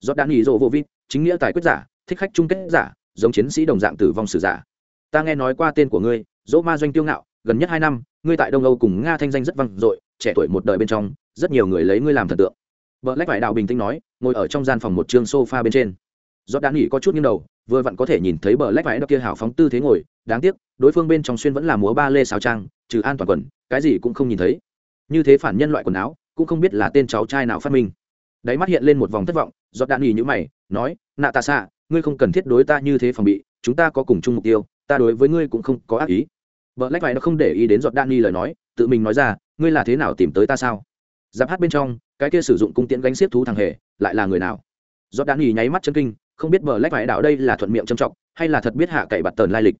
Giọt đạn nghỉ rộ vô vít, chính nghĩa tài quyết giả, thích khách chung kết giả, giống chiến sĩ đồng dạng tử vong sử giả. Ta nghe nói qua tên của ngươi, dỗ ma doanh tiêu ngạo, gần nhất hai năm, ngươi tại đông âu cùng nga thanh danh rất vang dội, trẻ tuổi một đời bên trong, rất nhiều người lấy ngươi làm thần tượng. Vợ lách vải đạo bình tĩnh nói, ngồi ở trong gian phòng một chương sofa bên trên. Giọt đạn nghỉ có chút nghiêng đầu, vừa vặn có thể nhìn thấy bờ lách vải đọc kia hào phóng tư thế ngồi đáng tiếc, đối phương bên trong xuyên vẫn là múa ba lê sáo trang, trừ an toàn quần, cái gì cũng không nhìn thấy. Như thế phản nhân loại quần áo, cũng không biết là tên cháu trai nào phát minh. Đáy mắt hiện lên một vòng thất vọng, giọt đạn nghỉ như mày, nói, nạ tạ xạ ngươi không cần thiết đối ta như thế phòng bị, chúng ta có cùng chung mục tiêu, ta đối với ngươi cũng không có ác ý. Vợ lách vải nó không để ý đến giọt đạn nghỉ lời nói, tự mình nói ra, ngươi là thế nào tìm tới ta sao? Giáp hát bên trong, cái kia sử dụng cung tiễn gánh xiết thú thằng hề, lại là người nào? Giọt đạn nghỉ nháy mắt chân kinh, không biết bờ lách vải đạo đây là thuận miệng trầm trọng, hay là thật biết hạ cậy bạt tờn lai lịch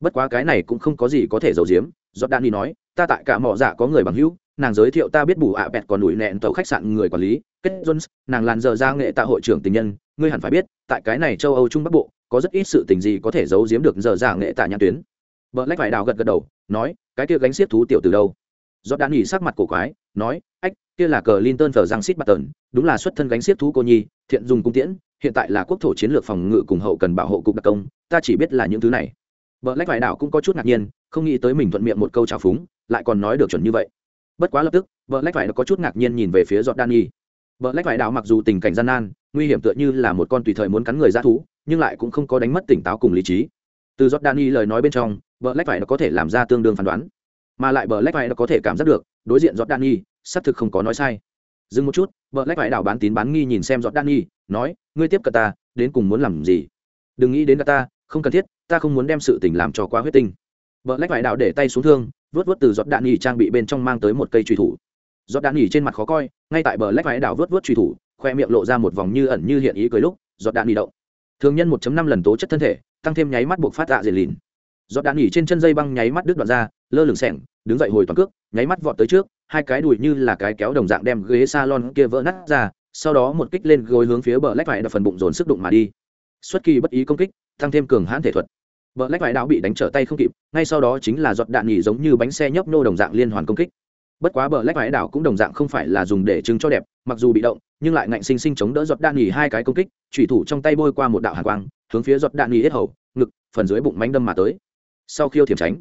bất quá cái này cũng không có gì có thể giấu giếm, giọt đan đi nói, ta tại cả mỏ dạ có người bằng hữu, nàng giới thiệu ta biết bù ạ bẹt còn đuổi nẹn tàu khách sạn người quản lý, kết jones, nàng làn giờ ra nghệ tạ hội trưởng tình nhân, ngươi hẳn phải biết, tại cái này châu âu trung bắc bộ, có rất ít sự tình gì có thể giấu giếm được giờ ra nghệ tạ nhãn tuyến. Vợ lách vải đào gật gật đầu, nói, cái kia gánh xiết thú tiểu từ đâu? Giọt đan nghỉ sắc mặt cổ quái, nói, ách, kia là cờ linton thờ giang xít bạt tần, đúng là xuất thân gánh xiết thú cô nhi, thiện dùng cung tiễn, hiện tại là quốc thổ chiến lược phòng ngự cùng hậu cần bảo hộ cục đặc công, ta chỉ biết là những thứ này vợ lách vải đảo cũng có chút ngạc nhiên, không nghĩ tới mình thuận miệng một câu trào phúng, lại còn nói được chuẩn như vậy. Bất quá lập tức vợ lách vải có chút ngạc nhiên nhìn về phía giọt đan nhi vợ lách vải đảo mặc dù tình cảnh gian nan, nguy hiểm tựa như là một con tùy thời muốn cắn người ra thú, nhưng lại cũng không có đánh mất tỉnh táo cùng lý trí. Từ giọt đan nhi lời nói bên trong vợ lách vải có thể làm ra tương đương phán đoán. Mà lại vợ lách vải có thể cảm giác được, đối diện giọt đan nhi xác thực không có nói sai. Dừng một chút vợ lách vải đảo bán tín bán nghi nhìn xem giọt đan nhi nói, ngươi tiếp cận ta, đến cùng muốn làm gì? Đừng nghĩ đến cả ta không cần thiết, ta không muốn đem sự tình làm cho quá huyết tinh. Vợ lách vải đạo để tay xuống thương vớt vớt từ giọt đạn nhì trang bị bên trong mang tới một cây truy thủ. Giọt đạn nhì trên mặt khó coi, ngay tại bờ lách vải đạo vớt vớt truy thủ, khoe miệng lộ ra một vòng như ẩn như hiện ý cười lúc, giọt đạn nhì động. Thường nhân 1 năm lần tố chất thân thể, tăng thêm nháy mắt buộc phát dạ tạ diệt lìn. Giọt đạn nhì trên chân dây băng nháy mắt đứt đoạn ra, lơ lửng sẻng, đứng dậy hồi toàn cước, nháy mắt vọt tới trước, hai cái đùi như là cái kéo đồng dạng đem ghế salon kia vỡ nát ra, sau đó một kích lên gối hướng phía bờ lách vải đập phần bụng dồn sức đụng mà đi. Xuất kỳ bất ý công kích tăng thêm cường hãn thể thuật. Vợ lách vải đạo bị đánh trở tay không kịp, ngay sau đó chính là giọt đạn nhỉ giống như bánh xe nhấp nô đồng dạng liên hoàn công kích. Bất quá bờ lách vải đảo cũng đồng dạng không phải là dùng để chứng cho đẹp, mặc dù bị động, nhưng lại ngạnh sinh sinh chống đỡ giọt đạn nhỉ hai cái công kích thủy thủ trong tay bôi qua một đạo hàng quang, hướng phía giọt đạn nhỉ hết hầu, ngực, phần dưới bụng mánh đâm mà tới. Sau khiêu thiểm tránh,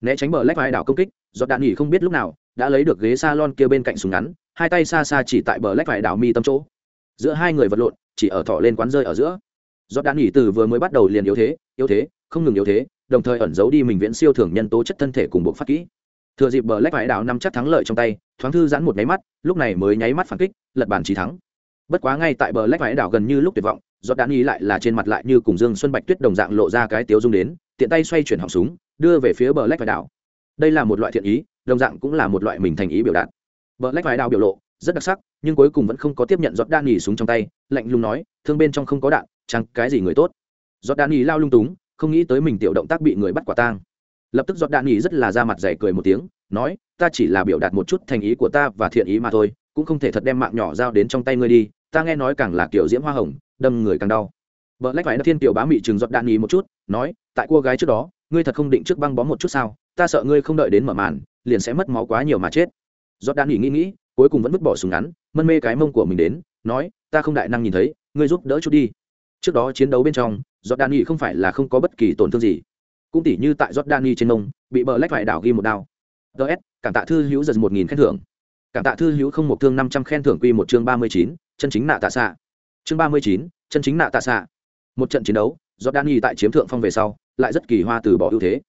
né tránh bờ lách vải đảo công kích, giọt đạn nhỉ không biết lúc nào đã lấy được ghế salon kia bên cạnh súng ngắn, hai tay xa xa chỉ tại bờ lách vải đảo mi tâm chỗ. Giữa hai người vật lộn, chỉ ở thọ lên quán rơi ở giữa giọt đạn nghỉ từ vừa mới bắt đầu liền yếu thế yếu thế, không ngừng yếu thế, đồng thời ẩn giấu đi mình viễn siêu thường nhân tố chất thân thể cùng bộ phát kỹ. Thừa dịp bờ lách vải đảo năm chắc thắng lợi trong tay, thoáng thư giãn một nháy mắt, lúc này mới nháy mắt phản kích, lật bàn trí thắng. Bất quá ngay tại bờ lách vải đảo gần như lúc tuyệt vọng, giọt đạn nghỉ lại là trên mặt lại như cùng dương xuân bạch tuyết đồng dạng lộ ra cái tiếu dung đến, tiện tay xoay chuyển họng súng, đưa về phía bờ lách vải đảo. Đây là một loại thiện ý, đồng dạng cũng là một loại mình thành ý biểu đạt. Bờ lách vải đảo biểu lộ rất đặc sắc, nhưng cuối cùng vẫn không có tiếp nhận giọt đạn nghỉ súng trong tay, lạnh lùng nói, thương bên trong không có đạn chẳng cái gì người tốt? Giọt đạn nghỉ lao lung túng, không nghĩ tới mình tiểu động tác bị người bắt quả tang. Lập tức giọt đạn nghỉ rất là ra mặt dày cười một tiếng, nói, ta chỉ là biểu đạt một chút thành ý của ta và thiện ý mà thôi, cũng không thể thật đem mạng nhỏ giao đến trong tay ngươi đi, ta nghe nói càng là kiểu diễm hoa hồng, đâm người càng đau. Vợ lách phải thiên tiểu bá mị chừng giọt đạn nghỉ một chút, nói, tại cô gái trước đó, ngươi thật không định trước băng bó một chút sao? Ta sợ ngươi không đợi đến mở màn, liền sẽ mất máu quá nhiều mà chết. Giọt đạn nghỉ nghĩ nghĩ, cuối cùng vẫn vứt bỏ súng ngắn, mân mê cái mông của mình đến, nói, ta không đại năng nhìn thấy, ngươi giúp đỡ chút đi trước đó chiến đấu bên trong Jordani không phải là không có bất kỳ tổn thương gì. Cũng tỉ như tại Jordani trên nông bị bờ lách phải đảo ghi một đao. Ts cảm tạ thư hữu giật một nghìn khen thưởng. Cảm tạ thư hữu không một thương năm trăm khen thưởng quy một chương ba mươi chín, chân chính nạ tạ xạ. Chương ba mươi chín, chân chính nạ tạ xạ. Một trận chiến đấu Jordani tại chiếm thượng phong về sau, lại rất kỳ hoa từ bỏ ưu thế.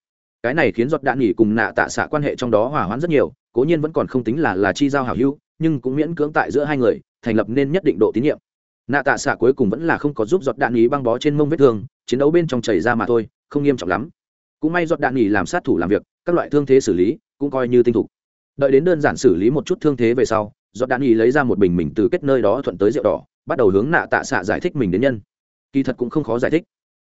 Cái này khiến Jordani cùng nạ tạ xạ quan hệ trong đó hòa hoãn rất nhiều, cố nhiên vẫn còn không tính là là chi giao hảo hữu, nhưng cũng miễn cưỡng tại giữa hai người, thành lập nên nhất định độ tín nhiệm nạ tạ xạ cuối cùng vẫn là không có giúp giọt đạn ý băng bó trên mông vết thương, chiến đấu bên trong chảy ra mà thôi, không nghiêm trọng lắm. Cũng may giọt đạn ý làm sát thủ làm việc, các loại thương thế xử lý cũng coi như tinh thục. Đợi đến đơn giản xử lý một chút thương thế về sau, giọt đạn ý lấy ra một bình mình từ kết nơi đó thuận tới rượu đỏ, bắt đầu hướng nạ tạ xạ giải thích mình đến nhân. Kỳ thật cũng không khó giải thích.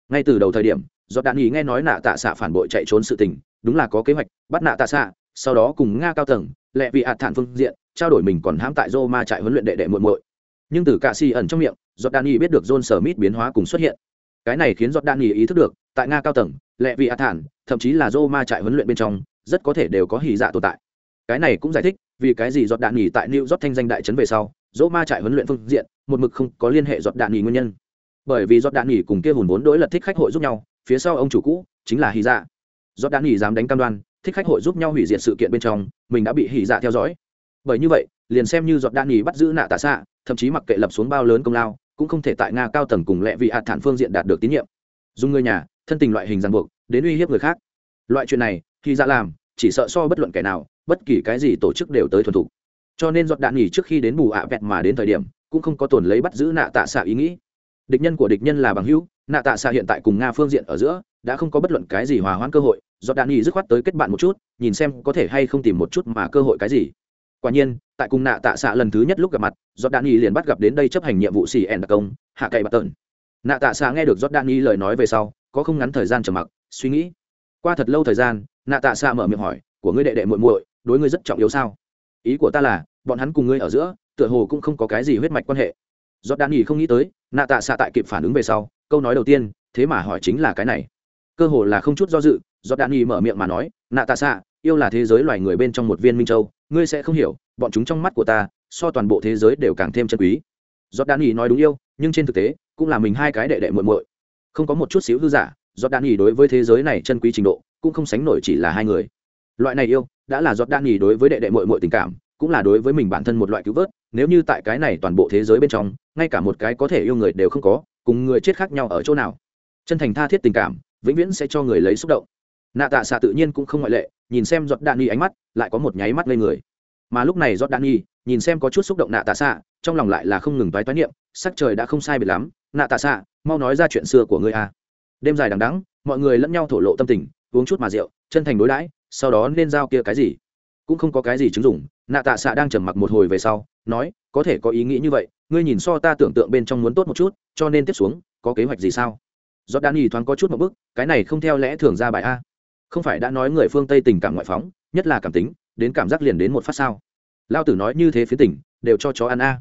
Ngay từ đầu thời điểm, giọt đạn nghỉ nghe nói nạ tạ xạ phản bội chạy trốn sự tình, đúng là có kế hoạch, bắt nạ tạ xạ sau đó cùng nga cao tầng lẹ vị hạt thản phương diện, trao đổi mình còn hãm tại roma trại huấn luyện đệ đệ muội muội nhưng từ cạ xì ẩn trong miệng giọt đan y biết được john smith biến hóa cùng xuất hiện. Cái này khiến giọt đan y ý thức được, tại nga cao tầng lẹ vị a thản, thậm chí là roma trại huấn luyện bên trong, rất có thể đều có hỉ dạ tồn tại. Cái này cũng giải thích vì cái gì giọt đạn nghỉ tại new york thanh danh đại trấn về sau dỗ ma trại huấn luyện phương diện, một mực không có liên hệ giọt đạn nghỉ nguyên nhân. Bởi vì giọt đạn nghỉ cùng kia hùn vốn đối lật thích khách hội giúp nhau, phía sau ông chủ cũ chính là hỉ dạ. Giọt đạn nghỉ dám đánh cam đoan, thích khách hội giúp nhau hủy diệt sự kiện bên trong, mình đã bị hỉ dạ theo dõi. Bởi như vậy, liền xem như giọt đạn nghỉ bắt giữ nạ tạ xạ thậm chí mặc kệ lập xuống bao lớn công lao, cũng không thể tại nga cao tầng cùng lệ vị hạt thản phương diện đạt được tín nhiệm. Dùng người nhà, thân tình loại hình ràng buộc, đến uy hiếp người khác. Loại chuyện này khi ra dạ làm, chỉ sợ so bất luận kẻ nào, bất kỳ cái gì tổ chức đều tới thuần thục. Cho nên giọt đạn nghỉ trước khi đến bù ạ vẹt mà đến thời điểm, cũng không có tồn lấy bắt giữ nạ tạ xạ ý nghĩ. Địch nhân của địch nhân là bằng hữu, nạ tạ xạ hiện tại cùng nga phương diện ở giữa, đã không có bất luận cái gì hòa hoãn cơ hội. Giọt đạn nghỉ dứt khoát tới kết bạn một chút, nhìn xem có thể hay không tìm một chút mà cơ hội cái gì quả nhiên, tại cùng nạ tạ xạ lần thứ nhất lúc gặp mặt giọt đạn Y liền bắt gặp đến đây chấp hành nhiệm vụ xì ẻn đặc công, hạ cậy bạt tợn nạ tạ xạ nghe được giọt đạn Y lời nói về sau, có không ngắn thời gian trầm mặc, suy nghĩ. Qua thật lâu thời gian, nạ tạ xạ mở miệng hỏi, của ngươi đệ đệ muội muội, đối ngươi rất trọng yếu sao? Ý của ta là, bọn hắn cùng ngươi ở giữa, tựa hồ cũng không có cái gì huyết mạch quan hệ. Giọt đạn y không nghĩ tới, nạ tạ xạ tại kịp phản ứng về sau, câu nói đầu tiên, thế mà hỏi chính là cái này. Cơ hồ là không chút do dự giọt đạn y mở miệng mà nói, nạ tạ xạ, yêu là thế giới loài người bên trong một viên minh châu ngươi sẽ không hiểu, bọn chúng trong mắt của ta, so toàn bộ thế giới đều càng thêm chân quý. Giọt đan nghỉ nói đúng yêu, nhưng trên thực tế, cũng là mình hai cái đệ đệ muội muội. Không có một chút xíu hư giả giọt đan nghỉ đối với thế giới này chân quý trình độ, cũng không sánh nổi chỉ là hai người. Loại này yêu, đã là giọt đan nhì đối với đệ đệ muội muội tình cảm, cũng là đối với mình bản thân một loại cứu vớt, nếu như tại cái này toàn bộ thế giới bên trong, ngay cả một cái có thể yêu người đều không có, cùng người chết khác nhau ở chỗ nào. Chân thành tha thiết tình cảm, vĩnh viễn sẽ cho người lấy xúc động nạ tạ xạ tự nhiên cũng không ngoại lệ, nhìn xem giọt Đạn nhi ánh mắt, lại có một nháy mắt lên người. Mà lúc này giọt Đạn nhi, nhìn xem có chút xúc động nạ tạ xạ trong lòng lại là không ngừng toái toái niệm, sắc trời đã không sai biệt lắm. Nạ tạ xạ mau nói ra chuyện xưa của ngươi a đêm dài đằng đắng mọi người lẫn nhau thổ lộ tâm tình, uống chút mà rượu, chân thành đối đãi, sau đó nên giao kia cái gì? Cũng không có cái gì chứng dụng, nạ tạ xạ đang trầm mặc một hồi về sau, nói, có thể có ý nghĩ như vậy, ngươi nhìn so ta tưởng tượng bên trong muốn tốt một chút, cho nên tiếp xuống, có kế hoạch gì sao? Giọt đạn nghi thoáng có chút một bức cái này không theo lẽ thường ra bài a không phải đã nói người phương tây tình cảm ngoại phóng nhất là cảm tính đến cảm giác liền đến một phát sao? Lao tử nói như thế phía tỉnh đều cho chó ăn a.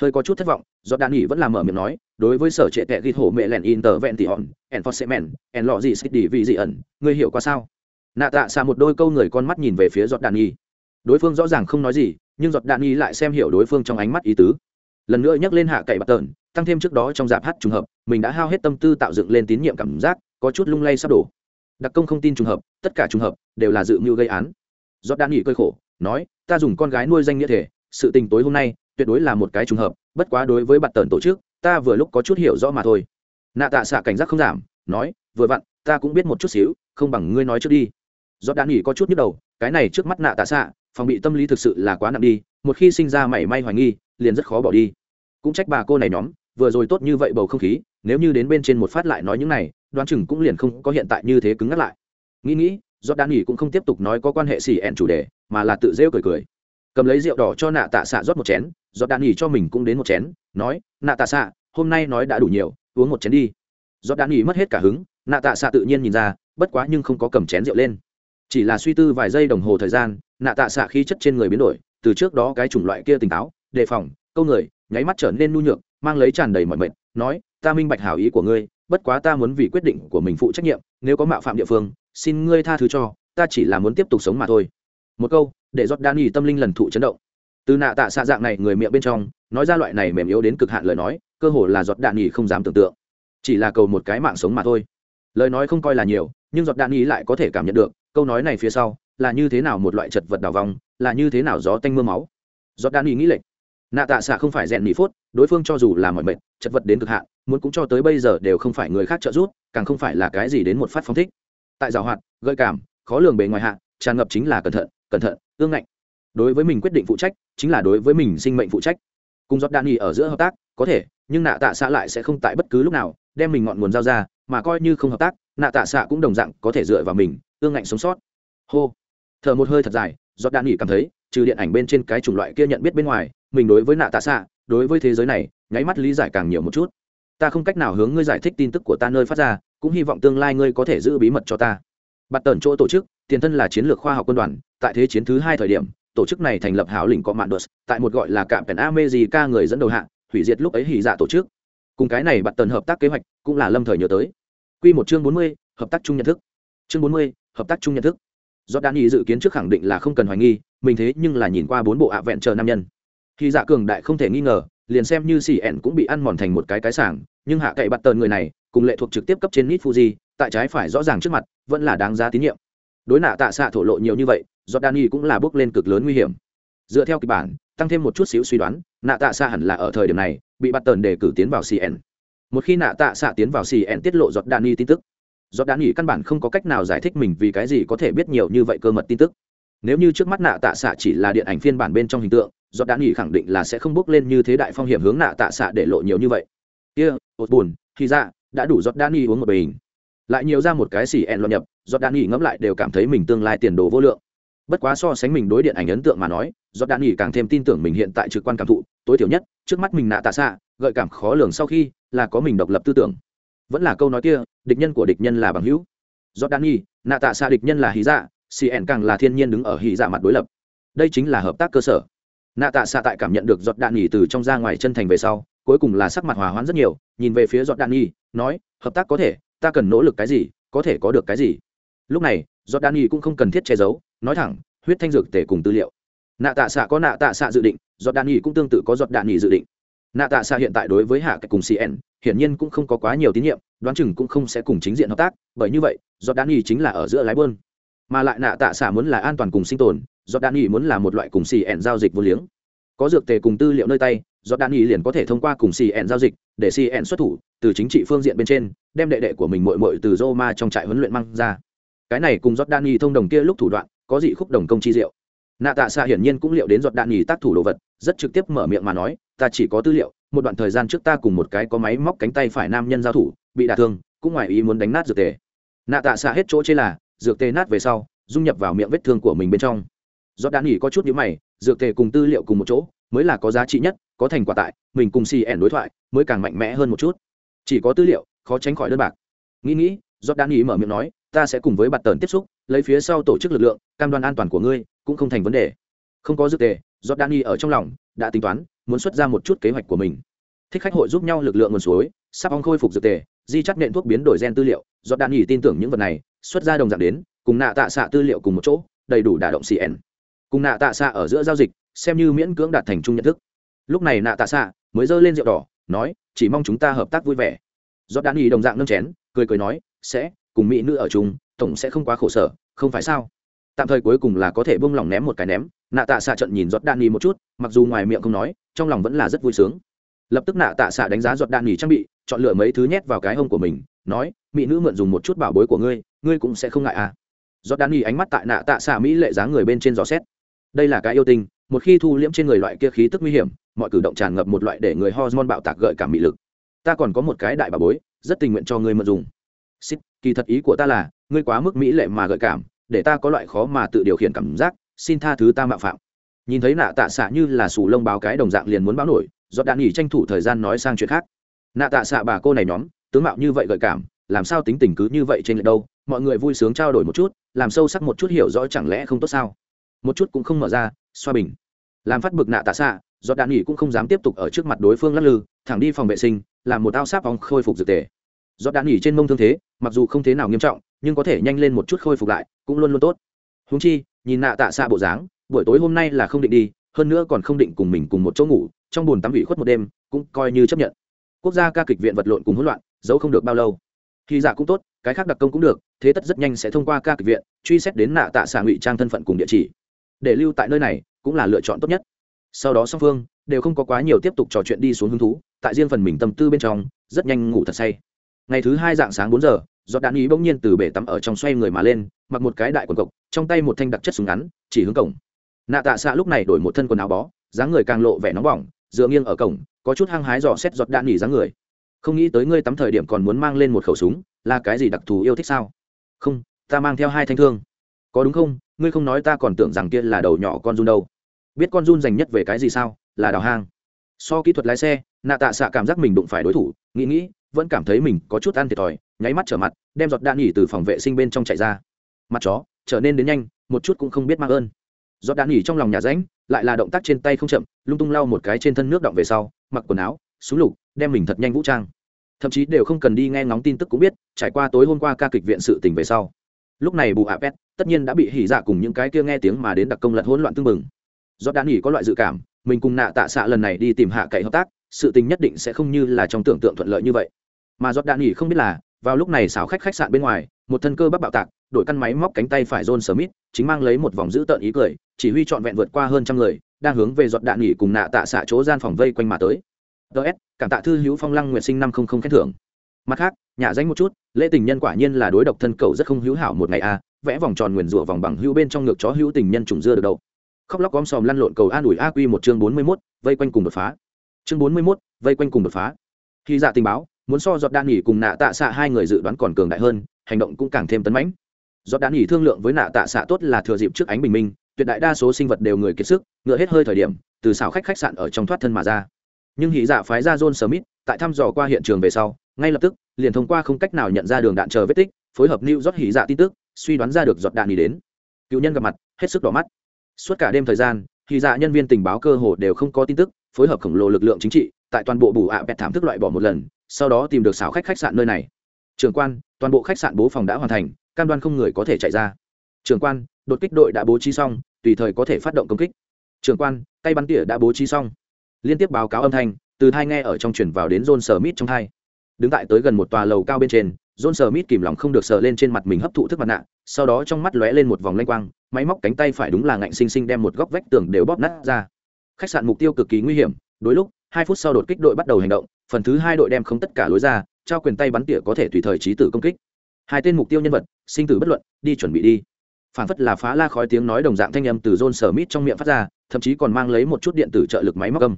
Hơi có chút thất vọng do đan nghỉ vẫn làm mở miệng nói đối với sở trệ tệ ghi hổ mẹ lẹn in tờ vẹn tỉ hòn en phó xe mèn, en lọ gì xích đi vì gì ẩn ngươi hiểu qua sao? Nạ tạ xạ một đôi câu người con mắt nhìn về phía giọt đạn nghi đối phương rõ ràng không nói gì nhưng giọt đạn nghi lại xem hiểu đối phương trong ánh mắt ý tứ. Lần nữa nhắc lên hạ cậy bạt tợn tăng thêm trước đó trong dạp hát trùng hợp mình đã hao hết tâm tư tạo dựng lên tín nhiệm cảm giác có chút lung lay sắp đổ đặc công không tin trùng hợp, tất cả trùng hợp, đều là dự mưu gây án. Giót đã nghỉ cơi khổ, nói, ta dùng con gái nuôi danh nghĩa thể, sự tình tối hôm nay, tuyệt đối là một cái trùng hợp, bất quá đối với bạn tần tổ chức, ta vừa lúc có chút hiểu rõ mà thôi. Nạ tạ xạ cảnh giác không giảm, nói, vừa vặn, ta cũng biết một chút xíu, không bằng ngươi nói trước đi. Giót đã nghỉ có chút nhức đầu, cái này trước mắt nạ tạ xạ, phòng bị tâm lý thực sự là quá nặng đi, một khi sinh ra mảy may hoài nghi, liền rất khó bỏ đi. Cũng trách bà cô này nhóm, vừa rồi tốt như vậy bầu không khí, nếu như đến bên trên một phát lại nói những này đoán chừng cũng liền không có hiện tại như thế cứng ngắt lại. Nghĩ nghĩ do đan nghỉ cũng không tiếp tục nói có quan hệ xì ẹn chủ đề, mà là tự rêu cười cười. Cầm lấy rượu đỏ cho nạ tạ xạ rót một chén do đan nghỉ cho mình cũng đến một chén, nói, nạ tạ xạ, hôm nay nói đã đủ nhiều, uống một chén đi. Do đan nghỉ mất hết cả hứng, nạ tạ xạ tự nhiên nhìn ra, bất quá nhưng không có cầm chén rượu lên. Chỉ là suy tư vài giây đồng hồ thời gian, nạ tạ xạ khí chất trên người biến đổi, từ trước đó cái chủng loại kia tỉnh táo, đề phòng, câu người, nháy mắt trở nên nu nhược, mang lấy tràn đầy mọi mệt, nói, ta minh bạch hảo ý của ngươi bất quá ta muốn vì quyết định của mình phụ trách nhiệm, nếu có mạo phạm địa phương, xin ngươi tha thứ cho, ta chỉ là muốn tiếp tục sống mà thôi. Một câu, để giọt đan y tâm linh lần thụ chấn động. Từ nạ tạ xạ dạng này người miệng bên trong, nói ra loại này mềm yếu đến cực hạn lời nói, cơ hồ là giọt đạn y không dám tưởng tượng. Chỉ là cầu một cái mạng sống mà thôi. Lời nói không coi là nhiều, nhưng giọt đạn y lại có thể cảm nhận được, câu nói này phía sau, là như thế nào một loại chật vật đào vòng là như thế nào gió tanh m ư a máu. Giọt đạn y nghĩ lệch. Nạ tạ xạ không phải rèn mỹ phốt, đối phương cho dù là mọi mệnh chật vật đến cực hạn muốn cũng cho tới bây giờ đều không phải người khác trợ giúp, càng không phải là cái gì đến một phát phóng thích. Tại giảo hoạt, gợi cảm, khó lường bề ngoài hạ, tràn ngập chính là cẩn thận cẩn thận, ương ngạnh. Đối với mình quyết định phụ trách, chính là đối với mình sinh mệnh phụ trách. Cùng giọt đạn y ở giữa hợp tác, có thể, nhưng nạ tạ xạ lại sẽ không tại bất cứ lúc nào, đem mình ngọn nguồn giao ra, mà coi như không hợp tác, nạ tạ xạ cũng đồng dạng có thể dựa vào mình, ương ngạnh sống sót. Hô. Thở một hơi thật dài do đan nghỉ cảm thấy, trừ điện ảnh bên trên cái chủng loại kia nhận biết bên ngoài, mình đối với nạ tạ xạ, đối với thế giới này, nháy mắt lý giải càng nhiều một chút ta không cách nào hướng ngươi giải thích tin tức của ta nơi phát ra cũng hy vọng tương lai ngươi có thể giữ bí mật cho ta. Bạt tần chỗ tổ chức tiền thân là chiến lược khoa học quân đoàn tại thế chiến thứ hai thời điểm tổ chức này thành lập hảo lĩnh có mạn đột tại một gọi là cạm pèn ca người dẫn đầu hạng hủy diệt lúc ấy hỉ dạ tổ chức. Cùng cái này bạt tần hợp tác kế hoạch cũng là lâm thời nhớ tới. Quy một chương bốn mươi, hợp tác chung nhận thức. Chương bốn mươi, hợp tác chung nhận thức. Do đan ý dự kiến trước khẳng định là không cần hoài nghi mình thế nhưng là nhìn qua bốn bộ ạ vẹn chờ nam nhân. Thì dạ cường đại không thể nghi ngờ liền xem như xì ẻn cũng bị ăn mòn thành một cái cái sảng, nhưng hạ cậy bặt tần người này, cùng lệ thuộc trực tiếp cấp trên nít fuji, tại trái phải rõ ràng trước mặt, vẫn là đáng giá tín nhiệm. Đối nạ tạ xạ thổ lộ nhiều như vậy do đan cũng là bước lên cực lớn nguy hiểm. Dựa theo kịch bản, tăng thêm một chút xíu suy đoán, nạ tạ xạ hẳn là ở thời điểm này, bị bắt tần để cử tiến vào cn một khi nạ tạ xạ tiến vào cn tiết lộ giọt đan tin tức giọt đan căn bản không có cách nào giải thích mình vì cái gì có thể biết nhiều như vậy cơ mật tin tức nếu như trước mắt nạ tạ xạ chỉ là điện ảnh phiên bản bên trong hình tượng do đã nghỉ khẳng định là sẽ không bước lên như thế đại phong hiểm hướng nạ tạ xạ để lộ nhiều như vậy. Kia、yeah, ột buồn khi ra đã đủ giọt đan uống một bình. Lại nhiều ra một cái xì ẹn loạn nhập giọt đan ngẫm lại đều cảm thấy mình tương lai tiền đồ vô lượng. Bất quá so sánh mình đối điện ảnh ấn tượng mà nói giọt đan nghỉ càng thêm tin tưởng mình hiện tại trực quan cảm thụ tối thiểu nhất trước mắt mình nạ tạ xạ gợi cảm khó lường sau khi là có mình độc lập tư tưởng. Vẫn là câu nói kia địch nhân của địch nhân là bằng hữu. Giọt đan nghỉ nạ tạ xạ địch nhân là hí dạ cn càng là thiên nhiên đứng ở hí dạ mặt đối lập. Đây chính là hợp tác cơ sở. Nạ tạ xạ tại cảm nhận được giọt đạn nghỉ từ trong ra ngoài chân thành về sau, cuối cùng là sắc mặt hòa hoãn rất nhiều, nhìn về phía giọt đạn nghỉ nói, hợp tác có thể, ta cần nỗ lực cái gì, có thể có được cái gì? Lúc này, giọt đạn nghỉ cũng không cần thiết che giấu, nói thẳng, huyết thanh dược tể cùng tư liệu. Nạ tạ xạ có nạ tạ xạ dự định, giọt đạn nghỉ cũng tương tự có giọt đạn nghỉ dự định. Nạ tạ xạ hiện tại đối với hạ Cái cùng cn hiển nhiên cũng không có quá nhiều tín nhiệm, đoán chừng cũng không sẽ cùng chính diện hợp tác, bởi như vậy, giọt đạn nghỉ chính là ở giữa lái bơn mà lại nạ tạ xạ muốn là an toàn cùng sinh tồn, giọt đạn nghỉ muốn là một loại cùng xì ẹn giao dịch vô liếng. Có dược tề cùng tư liệu nơi tay, giọt đạn nghỉ liền có thể thông qua cùng xì ẹn giao dịch để xì ẹn xuất thủ, từ chính trị phương diện bên trên, đem đệ đệ của mình mội mội từ roma trong trại huấn luyện mang ra. Cái này cùng giọt đạn nghỉ thông đồng kia lúc thủ đoạn, có dị khúc đồng công chi diệu. Nạ tạ xạ hiển nhiên cũng liệu đến giọt đạn nhì tác thủ đồ vật, rất trực tiếp mở miệng mà nói, ta chỉ có tư liệu, một đoạn thời gian trước ta cùng một cái có máy móc cánh tay phải nam nhân giao thủ, bị đả thương, cũng ngoài ý muốn đánh nát dược tề. Nạ tạ xạ hết chỗ chê là dược tê nát về sau, dung nhập vào miệng vết thương của mình bên trong. Do đạn nghỉ có chút nhữ mày, dược tề cùng tư liệu cùng một chỗ, mới là có giá trị nhất, có thành quả tại, mình cùng xì ẻn đối thoại, mới càng mạnh mẽ hơn một chút. Chỉ có tư liệu, khó tránh khỏi đơn bạc. Nghĩ nghĩ do đạn nghỉ mở miệng nói, ta sẽ cùng với bạt tần tiếp xúc, lấy phía sau tổ chức lực lượng, cam đoan an toàn của ngươi, cũng không thành vấn đề. Không có dược tề do Danny ở trong lòng, đã tính toán, muốn xuất ra một chút kế hoạch của mình. Thích khách hội giúp nhau lực lượng nguồn suối, sắp ong khôi phục dược tề, di chắc nện thuốc biến đổi gen tư liệu do Danny tin tưởng những vật này xuất ra đồng dạng đến, cùng nạ tạ xạ tư liệu cùng một chỗ, đầy đủ đả động cn cùng nạ tạ xạ ở giữa giao dịch, xem như miễn cưỡng đạt thành chung nhận thức. Lúc này nạ tạ xạ mới giơ lên rượu đỏ, nói, chỉ mong chúng ta hợp tác vui vẻ. Do y đồng dạng nâng chén, cười cười nói, sẽ, cùng mỹ nữ ở chung, tổng sẽ không quá khổ sở, không phải sao? Tạm thời cuối cùng là có thể bông lỏng ném một cái ném, nạ tạ xạ trận nhìn giọt đạn nghỉ một chút, mặc dù ngoài miệng không nói, trong lòng vẫn là rất vui sướng. Lập tức nạ tạ xạ đánh giá giọt đạn nghỉ trang bị, chọn lựa mấy thứ nhét vào cái hông của mình, nói, mỹ nữ mượn dùng một chút bảo bối của ngươi ngươi cũng sẽ không ngại à. Giọt đan nghỉ ánh mắt tại nạ tạ xạ mỹ lệ dáng người bên trên giò xét. Đây là cái yêu tinh, một khi thu liễm trên người loại kia khí tức nguy hiểm, mọi cử động tràn ngập một loại để người hormone bạo tạc gợi cảm mị lực. Ta còn có một cái đại bà bối, rất tình nguyện cho ngươi mượn dùng. Xích kỳ thật ý của ta là, ngươi quá mức mỹ lệ mà gợi cảm, để ta có loại khó mà tự điều khiển cảm giác, xin tha thứ ta mạo phạm. Nhìn thấy nạ tạ xạ như là sù lông báo cái đồng dạng liền muốn báo nổi do đạn nghỉ tranh thủ thời gian nói sang chuyện khác. Nạ tạ xạ bà cô này nhóm, tướng mạo như vậy gợi cảm làm sao tính tình cứ như vậy trên lệch đâu, mọi người vui sướng trao đổi một chút, làm sâu sắc một chút hiểu rõ chẳng lẽ không tốt sao? Một chút cũng không mở ra, xoa bình. Làm phát bực nạ tạ xạ do đạn nghỉ cũng không dám tiếp tục ở trước mặt đối phương lắc lư, thẳng đi phòng vệ sinh, làm một ao sáp vòng khôi phục dược tề. Do đạn nghỉ trên mông thương thế, mặc dù không thế nào nghiêm trọng, nhưng có thể nhanh lên một chút khôi phục lại, cũng luôn luôn tốt. Húng chi, nhìn nạ tạ xạ bộ dáng, buổi tối hôm nay là không định đi, hơn nữa còn không định cùng mình cùng một chỗ ngủ, trong buồn tắm ủy khuất một đêm, cũng coi như chấp nhận. Quốc gia ca kịch viện vật lộn cùng hỗn loạn, giấu không được bao lâu thì giả dạ cũng tốt, cái khác đặc công cũng được, thế tất rất nhanh sẽ thông qua ca kịch viện, truy xét đến nạ tạ xạ ngụy trang thân phận cùng địa chỉ. Để lưu tại nơi này, cũng là lựa chọn tốt nhất. Sau đó song phương đều không có quá nhiều tiếp tục trò chuyện đi xuống hứng thú, tại riêng phần mình tâm tư bên trong, rất nhanh ngủ thật say. Ngày thứ hai dạng sáng bốn giờ, giọt đạn ý bỗng nhiên từ bể tắm ở trong xoay người mà lên, mặc một cái đại quần cộc, trong tay một thanh đặc chất súng ngắn, chỉ hướng cổng. Nạ tạ xạ lúc này đổi một thân quần áo bó, dáng người càng lộ vẻ nóng bỏng, dựa nghiêng ở cổng, có chút hăng hái dò xét giọt đạn nghỉ dáng người không nghĩ tới ngươi tắm thời điểm còn muốn mang lên một khẩu súng, là cái gì đặc thù yêu thích sao? Không, ta mang theo hai thanh thương. Có đúng không? Ngươi không nói ta còn tưởng rằng kia là đầu nhỏ con run đâu. Biết con run dành nhất về cái gì sao? Là đào hang. So kỹ thuật lái xe, nạ tạ xạ cảm giác mình đụng phải đối thủ, nghĩ nghĩ, vẫn cảm thấy mình có chút ăn thiệt thòi, nháy mắt trở mặt, đem giọt đạn nghỉ từ phòng vệ sinh bên trong chạy ra. Mặt chó, trở nên đến nhanh, một chút cũng không biết mang ơn. Giọt đạn nghỉ trong lòng nhà ránh, lại là động tác trên tay không chậm, lung tung lau một cái trên thân nước động về sau, mặc quần áo, súng lục, đem mình thật nhanh vũ trang thậm chí đều không cần đi nghe ngóng tin tức cũng biết, trải qua tối hôm qua ca kịch viện sự tình về sau. Lúc này bù hạ pet tất nhiên đã bị hỉ dạ cùng những cái kia nghe tiếng mà đến đặc công lật hỗn loạn tương mừng. Do đã nghỉ có loại dự cảm, mình cùng nạ tạ xạ lần này đi tìm hạ cậy hợp tác, sự tình nhất định sẽ không như là trong tưởng tượng thuận lợi như vậy. Mà do đạn nghỉ không biết là, vào lúc này xảo khách khách sạn bên ngoài, một thân cơ bắp bạo tạc đội căn máy móc cánh tay phải john smith, chính mang lấy một vòng giữ tợn ý cười, chỉ huy trọn vẹn vượt qua hơn trăm người, đang hướng về giọt đạn nghỉ cùng nạ tạ xạ chỗ gian phòng vây quanh mà tới ts cảm tạ thư hữu phong lăng nguyện sinh năm không không khen thưởng. Mặt khác nhà danh một chút, lễ tình nhân quả nhiên là đối độc thân cầu rất không hữu hảo một ngày a, vẽ vòng tròn nguyền rủa vòng bằng hữu bên trong ngược chó hữu tình nhân trùng dưa được đâu khóc lóc gom sòm lăn lộn cầu an ủi a quy một chương bốn mươi mốt, vây quanh cùng đột phá. Chương bốn mươi mốt, vây quanh cùng đột phá. Khi dạ tình báo, muốn so giọt đan nghỉ cùng nạ tạ xạ hai người dự đoán còn cường đại hơn, hành động cũng càng thêm tấn mãnh. Giọt đan nghỉ thương lượng với nạ tạ xạ tốt là thừa dịp trước ánh bình minh, tuyệt đại đa số sinh vật đều người kiệt sức, ngựa hết hơi thời điểm, từ xào khách khách sạn ở trong thoát thân mà ra nhưng hỉ dạ phái ra john smith tại thăm dò qua hiện trường về sau, ngay lập tức, liền thông qua không cách nào nhận ra đường đạn chờ vết tích, phối hợp lưu rót hỉ dạ tin tức, suy đoán ra được giọt đạn đi đến. Cựu nhân gặp mặt, hết sức đỏ mắt. Suốt cả đêm thời gian, hỉ dạ nhân viên tình báo cơ hồ đều không có tin tức, phối hợp khổng lồ lực lượng chính trị, tại toàn bộ bù ạ à bẹt thảm thức loại bỏ một lần, sau đó tìm được xảo khách khách sạn nơi này. Trường quan, toàn bộ khách sạn bố phòng đã hoàn thành, cam đoan không người có thể chạy ra. Trường quan, đột kích đội đã bố trí xong, tùy thời có thể phát động công kích. Trường quan, tay bắn tỉa đã bố trí xong liên tiếp báo cáo âm thanh từ thai nghe ở trong chuyển vào đến john smith trong thai. Đứng tại tới gần một tòa lầu cao bên trên john smith kìm lòng không được sờ lên trên mặt mình hấp thụ thức mặt nạ sau đó trong mắt lóe lên một vòng lanh quang máy móc cánh tay phải đúng là ngạnh xinh xinh đem một góc vách tường đều bóp nát ra. Khách sạn mục tiêu cực kỳ nguy hiểm đối lúc hai phút sau đột kích đội bắt đầu hành động phần thứ hai đội đem không tất cả lối ra trao quyền tay bắn tỉa có thể tùy thời trí tử công kích. Hai tên mục tiêu nhân vật sinh tử bất luận đi chuẩn bị đi. Phản phất là phá la khói tiếng nói đồng dạng thanh âm từ John Smith trong miệng phát ra, thậm chí còn mang lấy một chút điện tử trợ lực máy móc âm.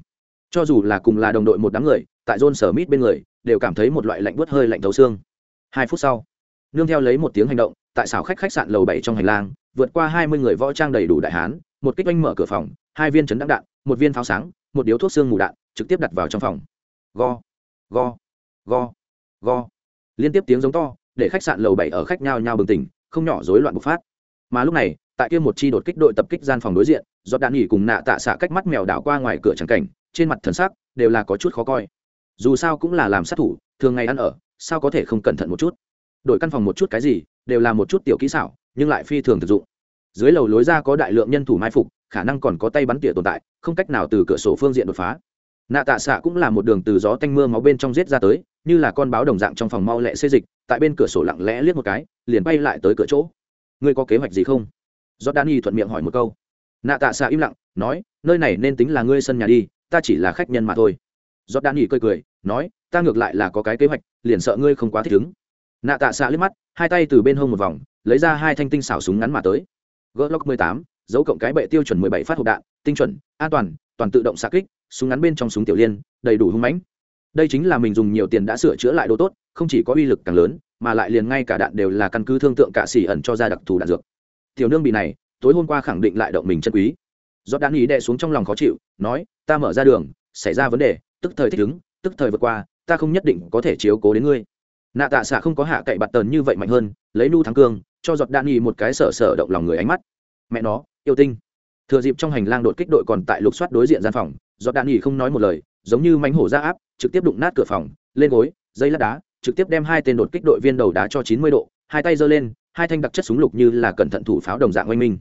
Cho dù là cùng là đồng đội một đám người, tại John Smith bên người, đều cảm thấy một loại lạnh buốt hơi lạnh thấu xương. Hai phút sau, nương theo lấy một tiếng hành động, tại xảo khách khách sạn lầu bảy trong hành lang, vượt qua hai mươi người võ trang đầy đủ đại hán, một kích oanh mở cửa phòng, hai viên chấn đạn đạn, một viên pháo sáng, một điếu thuốc xương mù đạn, trực tiếp đặt vào trong phòng. Go, go, go, go. Liên tiếp tiếng giống to, để khách sạn lầu bảy ở khách nhao nhao bừng tỉnh, không nhỏ rối loạn bộc phát mà lúc này tại kia một chi đột kích đội tập kích gian phòng đối diện, do đạn nghỉ cùng nạ tạ xạ cách mắt mèo đảo qua ngoài cửa trắng cảnh, trên mặt thần sắc đều là có chút khó coi. Dù sao cũng là làm sát thủ, thường ngày ăn ở, sao có thể không cẩn thận một chút? Đổi căn phòng một chút cái gì, đều là một chút tiểu kỹ xảo, nhưng lại phi thường thực dụng. Dưới lầu lối ra có đại lượng nhân thủ mai phục, khả năng còn có tay bắn tỉa tồn tại, không cách nào từ cửa sổ phương diện đột phá. Nạ tạ xạ cũng là một đường từ gió tanh mưa máu bên trong giết ra tới, như là con báo đồng dạng trong phòng mau lẹ xê dịch, tại bên cửa sổ lặng lẽ liếc một cái, liền bay lại tới cửa chỗ. Ngươi có kế hoạch gì không? Do đan y thuận miệng hỏi một câu. Nạ tạ Sa im lặng, nói, nơi này nên tính là ngươi sân nhà đi, ta chỉ là khách nhân mà thôi. Do đan y cười cười, nói, ta ngược lại là có cái kế hoạch, liền sợ ngươi không quá thích ứng. Nạ tạ Sa liếc mắt, hai tay từ bên hông một vòng, lấy ra hai thanh tinh xảo súng ngắn mà tới. Gỡ lóc mười tám, dấu cộng cái bệ tiêu chuẩn mười bảy phát hộp đạn, tinh chuẩn, an toàn toàn tự động xạ kích, súng ngắn bên trong súng tiểu liên, đầy đủ hung mãnh. Đây chính là mình dùng nhiều tiền đã sửa chữa lại đồ tốt, không chỉ có uy lực càng lớn, mà lại liền ngay cả đạn đều là căn cứ thương tượng cả xỉ ẩn cho ra đặc thù đạn dược tiểu nương bị này, tối hôm qua khẳng định lại động mình chân quý. Giọt đạn ý đè xuống trong lòng khó chịu, nói, ta mở ra đường, xảy ra vấn đề, tức thời thích ứng, tức thời vượt qua, ta không nhất định có thể chiếu cố đến ngươi. Nạ tạ xạ không có hạ cậy bạt tần như vậy mạnh hơn, lấy nu thắng cương, cho giọt đạn ý một cái sở sở động lòng người ánh mắt. Mẹ nó, yêu tinh. Thừa dịp trong hành lang đột kích đội còn tại lục soát đối diện gian phòng, giọt đạn ý không nói một lời, giống như mánh hổ ra áp, trực tiếp đụng nát cửa phòng, lên gối, dây lát đá, trực tiếp đem hai tên đột kích đội viên đầu đá cho chín mươi độ, hai tay giơ lên hai thanh đặc chất súng lục như là cẩn thận thủ pháo đồng dạng oanh minh.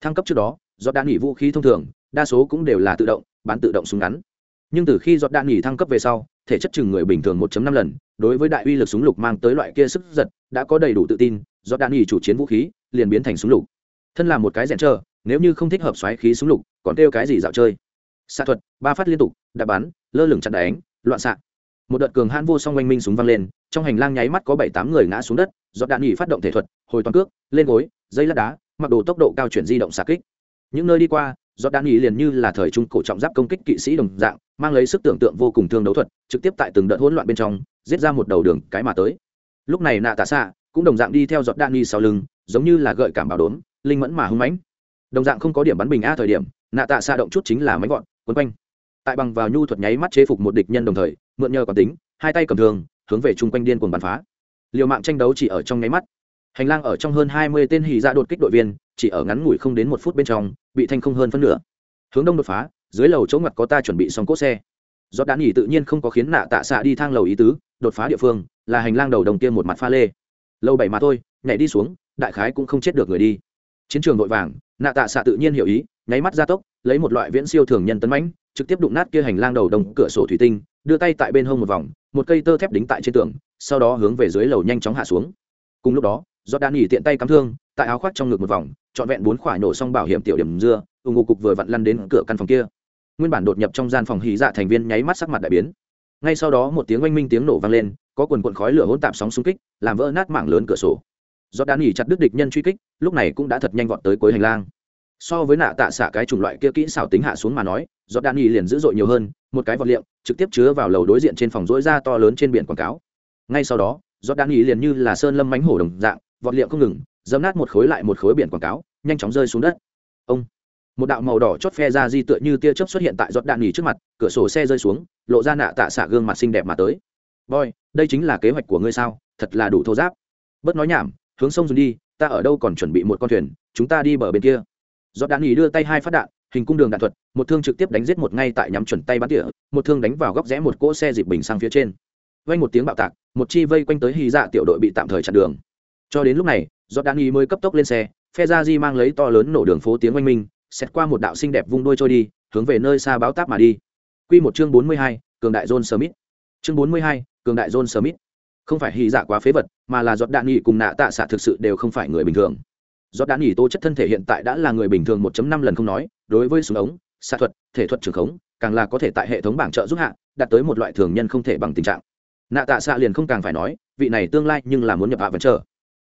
Thăng cấp trước đó do đạn nghỉ vũ khí thông thường, đa số cũng đều là tự động, bán tự động súng ngắn. Nhưng từ khi giọt đạn nghỉ thăng cấp về sau, thể chất chừng người bình thường 1 năm lần, đối với đại uy lực súng lục mang tới loại kia sức giật, đã có đầy đủ tự tin, giọt đạn nghỉ chủ chiến vũ khí, liền biến thành súng lục. Thân là một cái rèn trơ, nếu như không thích hợp xoáy khí súng lục, còn kêu cái gì dạo chơi? Xạ thuật, ba phát liên tục, đạp bắn, lơ lửng chặn đánh, loạn xạ. Một đợt cường hãn vô song oanh minh súng văng lên, trong hành lang nháy mắt có bảy tám người ngã xuống đất do đạn nghỉ phát động thể thuật, hồi toàn cước, lên gối, dây lát đá, mặc đồ tốc độ cao chuyển di động xạ kích. Những nơi đi qua do đạn nghỉ liền như là thời trung cổ trọng giáp công kích kỵ sĩ đồng dạng, mang lấy sức tưởng tượng vô cùng thương đấu thuật, trực tiếp tại từng đợt hỗn loạn bên trong, giết ra một đầu đường cái mà tới. Lúc này nạ tạ xạ cũng đồng dạng đi theo giọt đạn nghỉ sau lưng, giống như là gợi cảm bảo đốn linh mẫn mà hưng mãnh. Đồng dạng không có điểm bắn bình a thời điểm, nạ tạ xạ động chút chính là máy gọn quấn quanh. Tại bằng vào nhu thuật nháy mắt chế phục một địch nhân đồng thời, mượn nhờ còn tính, hai tay cầm thường hướng về chung quanh điên cuồng bắn phá liều mạng tranh đấu chỉ ở trong nháy mắt. Hành lang ở trong hơn hai mươi tên hì ra dạ đột kích đội viên, chỉ ở ngắn ngủi không đến một phút bên trong, bị thanh không hơn phân nửa. Hướng đông đột phá, dưới lầu chỗ ngặt có ta chuẩn bị xong cốt xe. Do đạn nghỉ tự nhiên không có khiến nạ tạ xạ đi thang lầu ý tứ, đột phá địa phương, là hành lang đầu đồng tiên một mặt pha lê. Lâu bảy mà thôi, nhảy đi xuống, đại khái cũng không chết được người đi. Chiến trường vội vàng, nạ tạ xạ tự nhiên hiểu ý, nháy mắt gia tốc, lấy một loại viễn siêu thường nhân tấn mãnh, trực tiếp đụng nát kia hành lang đầu đồng cửa sổ thủy tinh đưa tay tại bên hông một vòng, một cây tơ thép đính tại trên tường, sau đó hướng về dưới lầu nhanh chóng hạ xuống. Cùng lúc đó do đan nghỉ tiện tay cắm thương, tại áo khoác trong ngực một vòng, trọn vẹn bốn khoả nổ xong bảo hiểm tiểu điểm dưa ủng ngụ cục vừa vặn lăn đến cửa căn phòng kia. Nguyên bản đột nhập trong gian phòng hí dạ thành viên nháy mắt sắc mặt đại biến. Ngay sau đó một tiếng oanh minh tiếng nổ vang lên, có quần quần khói lửa hỗn tạp sóng xung kích, làm vỡ nát mảng lớn cửa sổ. Do đan nghỉ chặt đứt địch nhân truy kích, lúc này cũng đã thật nhanh vọt tới cuối hành lang. So với nạ tạ xạ cái chủng loại kia kỹ xảo tính hạ xuống mà nói giọt đạn nghỉ liền dữ dội nhiều hơn, một cái vật liệu trực tiếp chứa vào lầu đối diện trên phòng rỗi ra to lớn trên biển quảng cáo. Ngay sau đó, giọt đạn nghỉ liền như là sơn lâm mánh hổ đồng dạng, vọt liệu không ngừng dấm nát một khối lại một khối biển quảng cáo, nhanh chóng rơi xuống đất. Ông, một đạo màu đỏ chót phe ra di tựa như tia chớp xuất hiện tại giọt đạn nghỉ trước mặt, cửa sổ xe rơi xuống, lộ ra nạ tạ xạ gương mặt xinh đẹp mà tới. Boy, đây chính là kế hoạch của ngươi sao? Thật là đủ thô giáp. Bớt nói nhảm, hướng sông dùng đi, ta ở đâu còn chuẩn bị một con thuyền, chúng ta đi bờ bên kia. Giọt đạn nghỉ đưa tay hai phát đạn hình cung đường đạn thuật, một thương trực tiếp đánh giết một ngay tại nhắm chuẩn tay bắn tỉa, một thương đánh vào góc rẽ một cỗ xe dịp bình sang phía trên. Vang một tiếng bạo tạc, một chi vây quanh tới hy dạ tiểu đội bị tạm thời chặn đường. Cho đến lúc này do đan y mới cấp tốc lên xe, phe ra di mang lấy to lớn nổ đường phố tiếng oanh minh xét qua một đạo xinh đẹp vung đôi trôi đi, hướng về nơi xa báo táp mà đi. Q một chương bốn mươi hai, cường đại john smith. Chương bốn mươi hai, cường đại john smith. Không phải hy dạ quá phế vật, mà là giọt đạn nghỉ cùng nạ tạ xạ thực sự đều không phải người bình thường. Giọt đạn nghỉ tố chất thân thể hiện tại đã là người bình thường 1 năm lần không nói đối với súng ống, xạ thuật, thể thuật trường khống, càng là có thể tại hệ thống bảng trợ giúp hạ, đạt tới một loại thường nhân không thể bằng tình trạng. Nạ tạ xạ liền không càng phải nói, vị này tương lai nhưng là muốn nhập hạ vẫn chờ.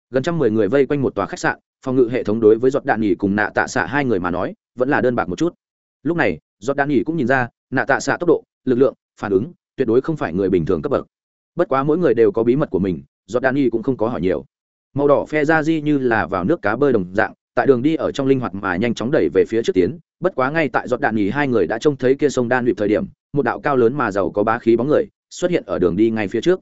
Gần trăm mười người vây quanh một tòa khách sạn, phòng ngự hệ thống đối với giọt đạn nghỉ cùng nạ tạ xạ hai người mà nói, vẫn là đơn bạc một chút. Lúc này, giọt đạn nghỉ cũng nhìn ra, nạ tạ xạ tốc độ, lực lượng, phản ứng, tuyệt đối không phải người bình thường cấp bậc. Bất quá mỗi người đều có bí mật của mình, giọt đạn nghỉ cũng không có hỏi nhiều. Màu đỏ phe ra di như là vào nước cá bơi đồng dạng, tại đường đi ở trong linh hoạt mà nhanh chóng đẩy về phía trước tiến bất quá ngay tại giọt đạn nghỉ hai người đã trông thấy kia sông đan lụy thời điểm, một đạo cao lớn mà giàu có bá khí bóng người xuất hiện ở đường đi ngay phía trước.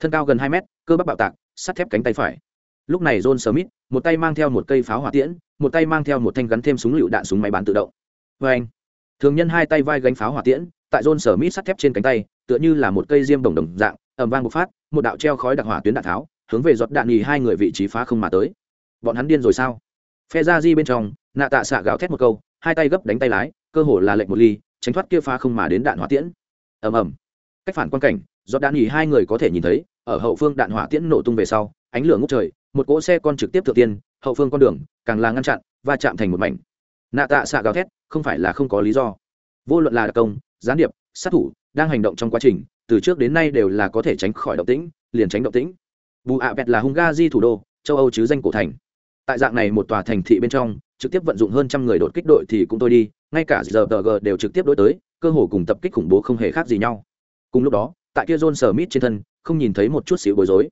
Thân cao gần hai mét, cơ bắp bạo tạc, sắt thép cánh tay phải. Lúc này john smith, một tay mang theo một cây pháo hỏa tiễn, một tay mang theo một thanh gắn thêm súng lựu đạn súng máy bán tự động. Vê anh, thường nhân hai tay vai gánh pháo hỏa tiễn, tại john smith sắt thép trên cánh tay, tựa như là một cây diêm đồng đồng dạng ẩm vang một phát, một đạo treo khói đặc hỏa tuyến đạn tháo, hướng về giọt đạn nhì hai người vị trí phá không mà tới. Bọn hắn điên rồi sao? Phe ra di bên trong, nạ tạ xạ gào thét một câu hai tay gấp đánh tay lái, cơ hồ là lệnh một ly, tránh thoát kia phá không mà đến đạn hỏa tiễn. Ầm ầm. Cách phản quan cảnh, do đạn nhì hai người có thể nhìn thấy, ở hậu phương đạn hỏa tiễn nổ tung về sau, ánh lửa ngút trời, một cỗ xe con trực tiếp thượng tiên, hậu phương con đường càng là ngăn chặn và chạm thành một mảnh. Nạ tạ xạ gào thét, không phải là không có lý do. Vô luận là đặc công, gián điệp, sát thủ, đang hành động trong quá trình, từ trước đến nay đều là có thể tránh khỏi động tĩnh, liền tránh động tĩnh. Bù ạ vẹt là hungary thủ đô, châu âu chứ danh cổ thành. Tại dạng này một tòa thành thị bên trong trực tiếp vận dụng hơn trăm người đột kích đội thì cũng tôi đi, ngay cả giờ tờ g đều trực tiếp đối tới, cơ hồ cùng tập kích khủng bố không hề khác gì nhau. Cùng lúc đó, tại kia john sở mít trên thân, không nhìn thấy một chút xíu bối rối.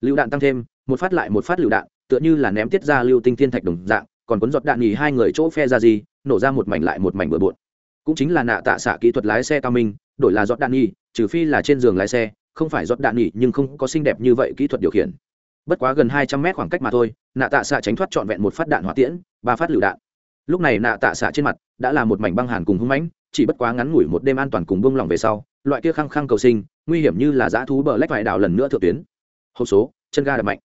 Lựu đạn tăng thêm, một phát lại một phát lựu đạn, tựa như là ném tiết ra lưu tinh thiên thạch đồng dạng, còn cuốn giọt đạn nhì hai người chỗ phe ra gì, nổ ra một mảnh lại một mảnh bừa bộn. Cũng chính là nạ tạ xạ kỹ thuật lái xe cao minh, đổi là giọt đạn nhì, trừ phi là trên giường lái xe, không phải giọt đạn nhì nhưng không có xinh đẹp như vậy kỹ thuật điều khiển bất quá gần hai trăm mét khoảng cách mà thôi, nạ tạ xạ tránh thoát trọn vẹn một phát đạn hỏa tiễn, ba phát lựu đạn. Lúc này nạ tạ xạ trên mặt đã là một mảnh băng hàn cùng hung mãnh, chỉ bất quá ngắn ngủi một đêm an toàn cùng bông lỏng về sau, loại kia khăng khăng cầu sinh, nguy hiểm như là dã thú bờ lách vải đảo lần nữa thượng tuyến. Hộp số, chân ga đập mạnh.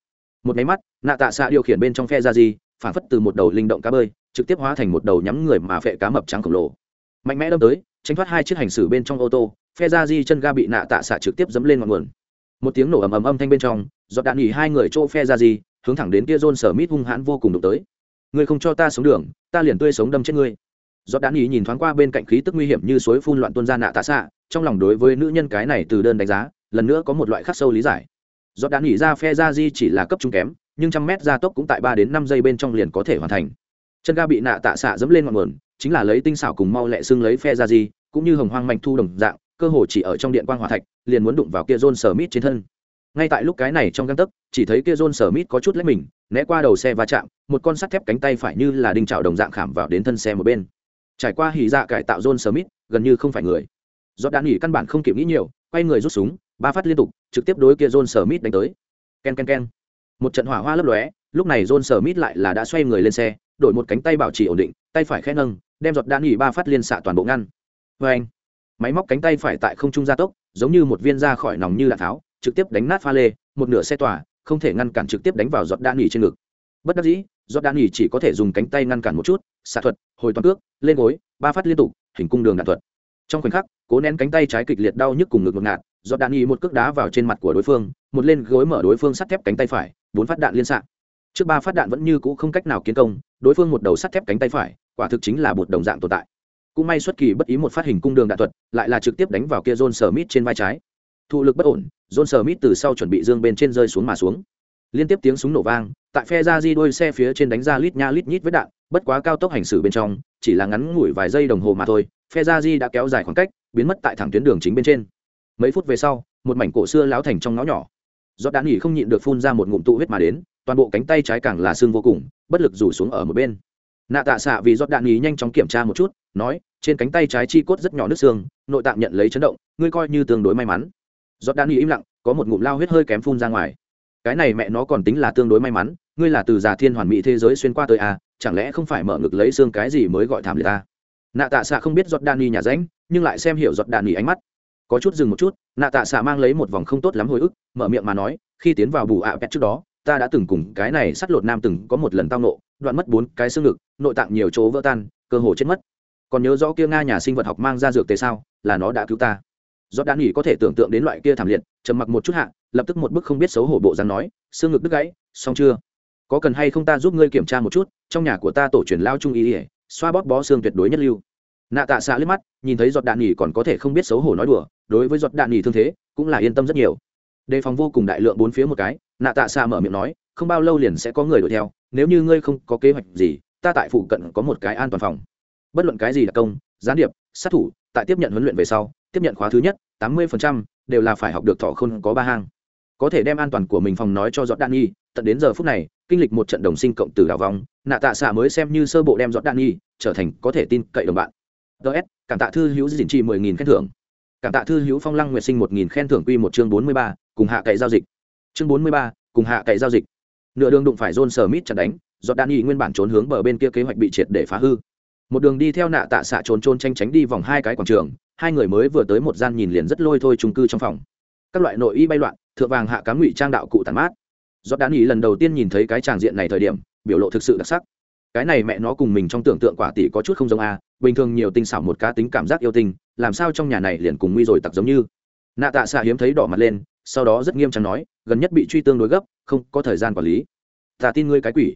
Một máy mắt, nạ tạ xạ điều khiển bên trong phe ra di phản phất từ một đầu linh động cá bơi, trực tiếp hóa thành một đầu nhắm người mà phệ cá mập trắng khổng lồ. Mạnh mẽ đâm tới, tránh thoát hai chiếc hành xử bên trong ô tô, phe ra di chân ga bị nạ tạ xạ trực tiếp dẫm lên ngọn nguồn một tiếng nổ ầm ầm âm thanh bên trong giọt đạn nghỉ hai người chỗ phe ra gì, hướng thẳng đến kia john sở mít hung hãn vô cùng đụng tới. Ngươi không cho ta sống đường ta liền tươi sống đâm chết ngươi. Giọt đạn nghỉ nhìn thoáng qua bên cạnh khí tức nguy hiểm như suối phun loạn tuôn ra nạ tạ xạ trong lòng đối với nữ nhân cái này từ đơn đánh giá lần nữa có một loại khắc sâu lý giải. Giọt đạn nghỉ ra phe ra di chỉ là cấp trung kém nhưng trăm mét gia tốc cũng tại ba đến năm giây bên trong liền có thể hoàn thành. Chân ga bị nạ tạ xạ dẫm lên ngọn nguồn chính là lấy tinh xảo cùng mau lẹ xương lấy phe ra di cũng như hồng hoang mạnh thu đồng dạng cơ hồ chỉ ở trong điện quang hỏa thạch, liền muốn đụng vào kia john smith mít trên thân. Ngay tại lúc cái này trong găng tấc, chỉ thấy kia john smith mít có chút lấy mình, né qua đầu xe va chạm, một con sắt thép cánh tay phải như là đinh trào đồng dạng khảm vào đến thân xe một bên. Trải qua hỉ dạ cải tạo john smith mít gần như không phải người. Do đạn nghỉ căn bản không kịp nghĩ nhiều, quay người rút súng, ba phát liên tục, trực tiếp đối kia john smith đánh tới. Ken ken ken. Một trận hỏa hoa lấp lóe, lúc này john sờ mít lại là đã xoay người lên xe, đổi một cánh tay bảo trì ổn định, tay phải khẽ nâng, đem giọt đạn nghỉ ba phát liên xạ toàn bộ ngăn. Vê anh máy móc cánh tay phải tại không trung gia tốc, giống như một viên ra khỏi nòng như đạn tháo, trực tiếp đánh nát pha lê, một nửa xe tỏa, không thể ngăn cản trực tiếp đánh vào giọt đạn nghỉ trên ngực. Bất đắc dĩ, giọt đạn nghỉ chỉ có thể dùng cánh tay ngăn cản một chút, xạ thuật, hồi toàn cước, lên gối, ba phát liên tục, hình cung đường đạn thuật. Trong khoảnh khắc, cố nén cánh tay trái kịch liệt đau nhức cùng ngực ngột ngạt, giọt đạn nghỉ một cước đá vào trên mặt của đối phương, một lên gối mở đối phương sắt thép cánh tay phải, bốn phát đạn liên xạ. Trước ba phát đạn vẫn như cũ không cách nào kiến công, đối phương một đầu sắt thép cánh tay phải, quả thực chính là một đồng dạng tồn tại cũng may xuất kỳ bất ý một phát hình cung đường đạn thuật, lại là trực tiếp đánh vào kia john smith trên vai trái. Thụ lực bất ổn, john smith từ sau chuẩn bị dương bên trên rơi xuống mà xuống. Liên tiếp tiếng súng nổ vang, tại phe ra di đôi xe phía trên đánh ra lít nha lít nhít với đạn, bất quá cao tốc hành xử bên trong, chỉ là ngắn ngủi vài giây đồng hồ mà thôi, phe ra di đã kéo dài khoảng cách, biến mất tại thẳng tuyến đường chính bên trên. Mấy phút về sau, một mảnh cổ xưa láo thành trong ngõ nhỏ. Do đạn nghỉ không nhịn được phun ra một ngụm tụ huyết mà đến, toàn bộ cánh tay trái càng là xương vô cùng, bất lực rủ xuống ở một bên nạ tạ xạ vì giọt đạn ý nhanh chóng kiểm tra một chút, nói, trên cánh tay trái chi cốt rất nhỏ nước xương, nội tạng nhận lấy chấn động, ngươi coi như tương đối may mắn. Giọt đạn ý im lặng, có một ngụm lao huyết hơi kém phun ra ngoài. Cái này mẹ nó còn tính là tương đối may mắn, ngươi là từ già thiên hoàn mỹ thế giới xuyên qua tới à chẳng lẽ không phải mở ngực lấy xương cái gì mới gọi thảm liệt ta? Nạ tạ xạ không biết giọt đạn ý nhà ránh, nhưng lại xem hiểu giọt đạn ý ánh mắt. Có chút dừng một chút, nạ tạ xạ mang lấy một vòng không tốt lắm hồi ức, mở miệng mà nói, khi tiến vào bù ạ pet trước đó ta đã từng cùng cái này sắt lột nam từng có một lần tao nộ, đoạn mất bốn cái xương ngực, nội tạng nhiều chỗ vỡ tan, cơ hồ chết mất. Còn nhớ rõ kia nga nhà sinh vật học mang ra dược tề sao, là nó đã cứu ta. Do đã nghỉ có thể tưởng tượng đến loại kia thảm liệt, trầm mặc một chút hạ, lập tức một bức không biết xấu hổ bộ dáng nói, xương ngực đứt gãy, xong chưa? Có cần hay không ta giúp ngươi kiểm tra một chút, trong nhà của ta tổ truyền lao trung ý ỉa xoa bóp bó xương tuyệt đối nhất lưu. Nạ tạ xạ liếc mắt, nhìn thấy giọt đạn nghỉ còn có thể không biết xấu hổ nói đùa, đối với giọt đạn nghỉ thương thế, cũng là yên tâm rất nhiều. Đề phòng vô cùng đại lượng bốn phía một cái nạ tạ xạ mở miệng nói, không bao lâu liền sẽ có người đuổi theo, nếu như ngươi không có kế hoạch gì, ta tại phụ cận có một cái an toàn phòng. Bất luận cái gì là công, gián điệp, sát thủ, tại tiếp nhận huấn luyện về sau, tiếp nhận khóa thứ nhất, tám mươi đều là phải học được thọ không có ba hang. Có thể đem an toàn của mình phòng nói cho giọt đạn nhi, tận đến giờ phút này, kinh lịch một trận đồng sinh cộng tử đào vong, nạ tạ xạ mới xem như sơ bộ đem giọt đạn nhi trở thành có thể tin cậy đồng bạn. Ts cảm tạ thư hữu dình trị mười nghìn khen thưởng. Cảm tạ thư hữu phong lăng nguyệt sinh một nghìn khen thưởng quy một chương bốn mươi ba, cùng hạ cậy giao dịch chương bốn mươi ba, cùng hạ cậy giao dịch. Nửa đường đụng phải john smith chặt đánh do danny nguyên bản trốn hướng bờ bên kia kế hoạch bị triệt để phá hư. Một đường đi theo nạ tạ xạ trốn trôn tranh tránh đi vòng hai cái quảng trường, hai người mới vừa tới một gian nhìn liền rất lôi thôi trung cư trong phòng. Các loại nội y bay loạn, thượng vàng hạ cám ngụy trang đạo cụ tàn mát. Do đan ý lần đầu tiên nhìn thấy cái tràng diện này thời điểm, biểu lộ thực sự đặc sắc. Cái này mẹ nó cùng mình trong tưởng tượng quả tỷ có chút không giống a, bình thường nhiều tinh xảo một cá tính cảm giác yêu tinh, làm sao trong nhà này liền cùng nguy rồi tặc giống như. Nạ tạ xạ hiếm thấy đỏ mặt lên, sau đó rất nghiêm trọng nói gần nhất bị truy tương đối gấp, không có thời gian quản lý. Ta tin ngươi cái quỷ.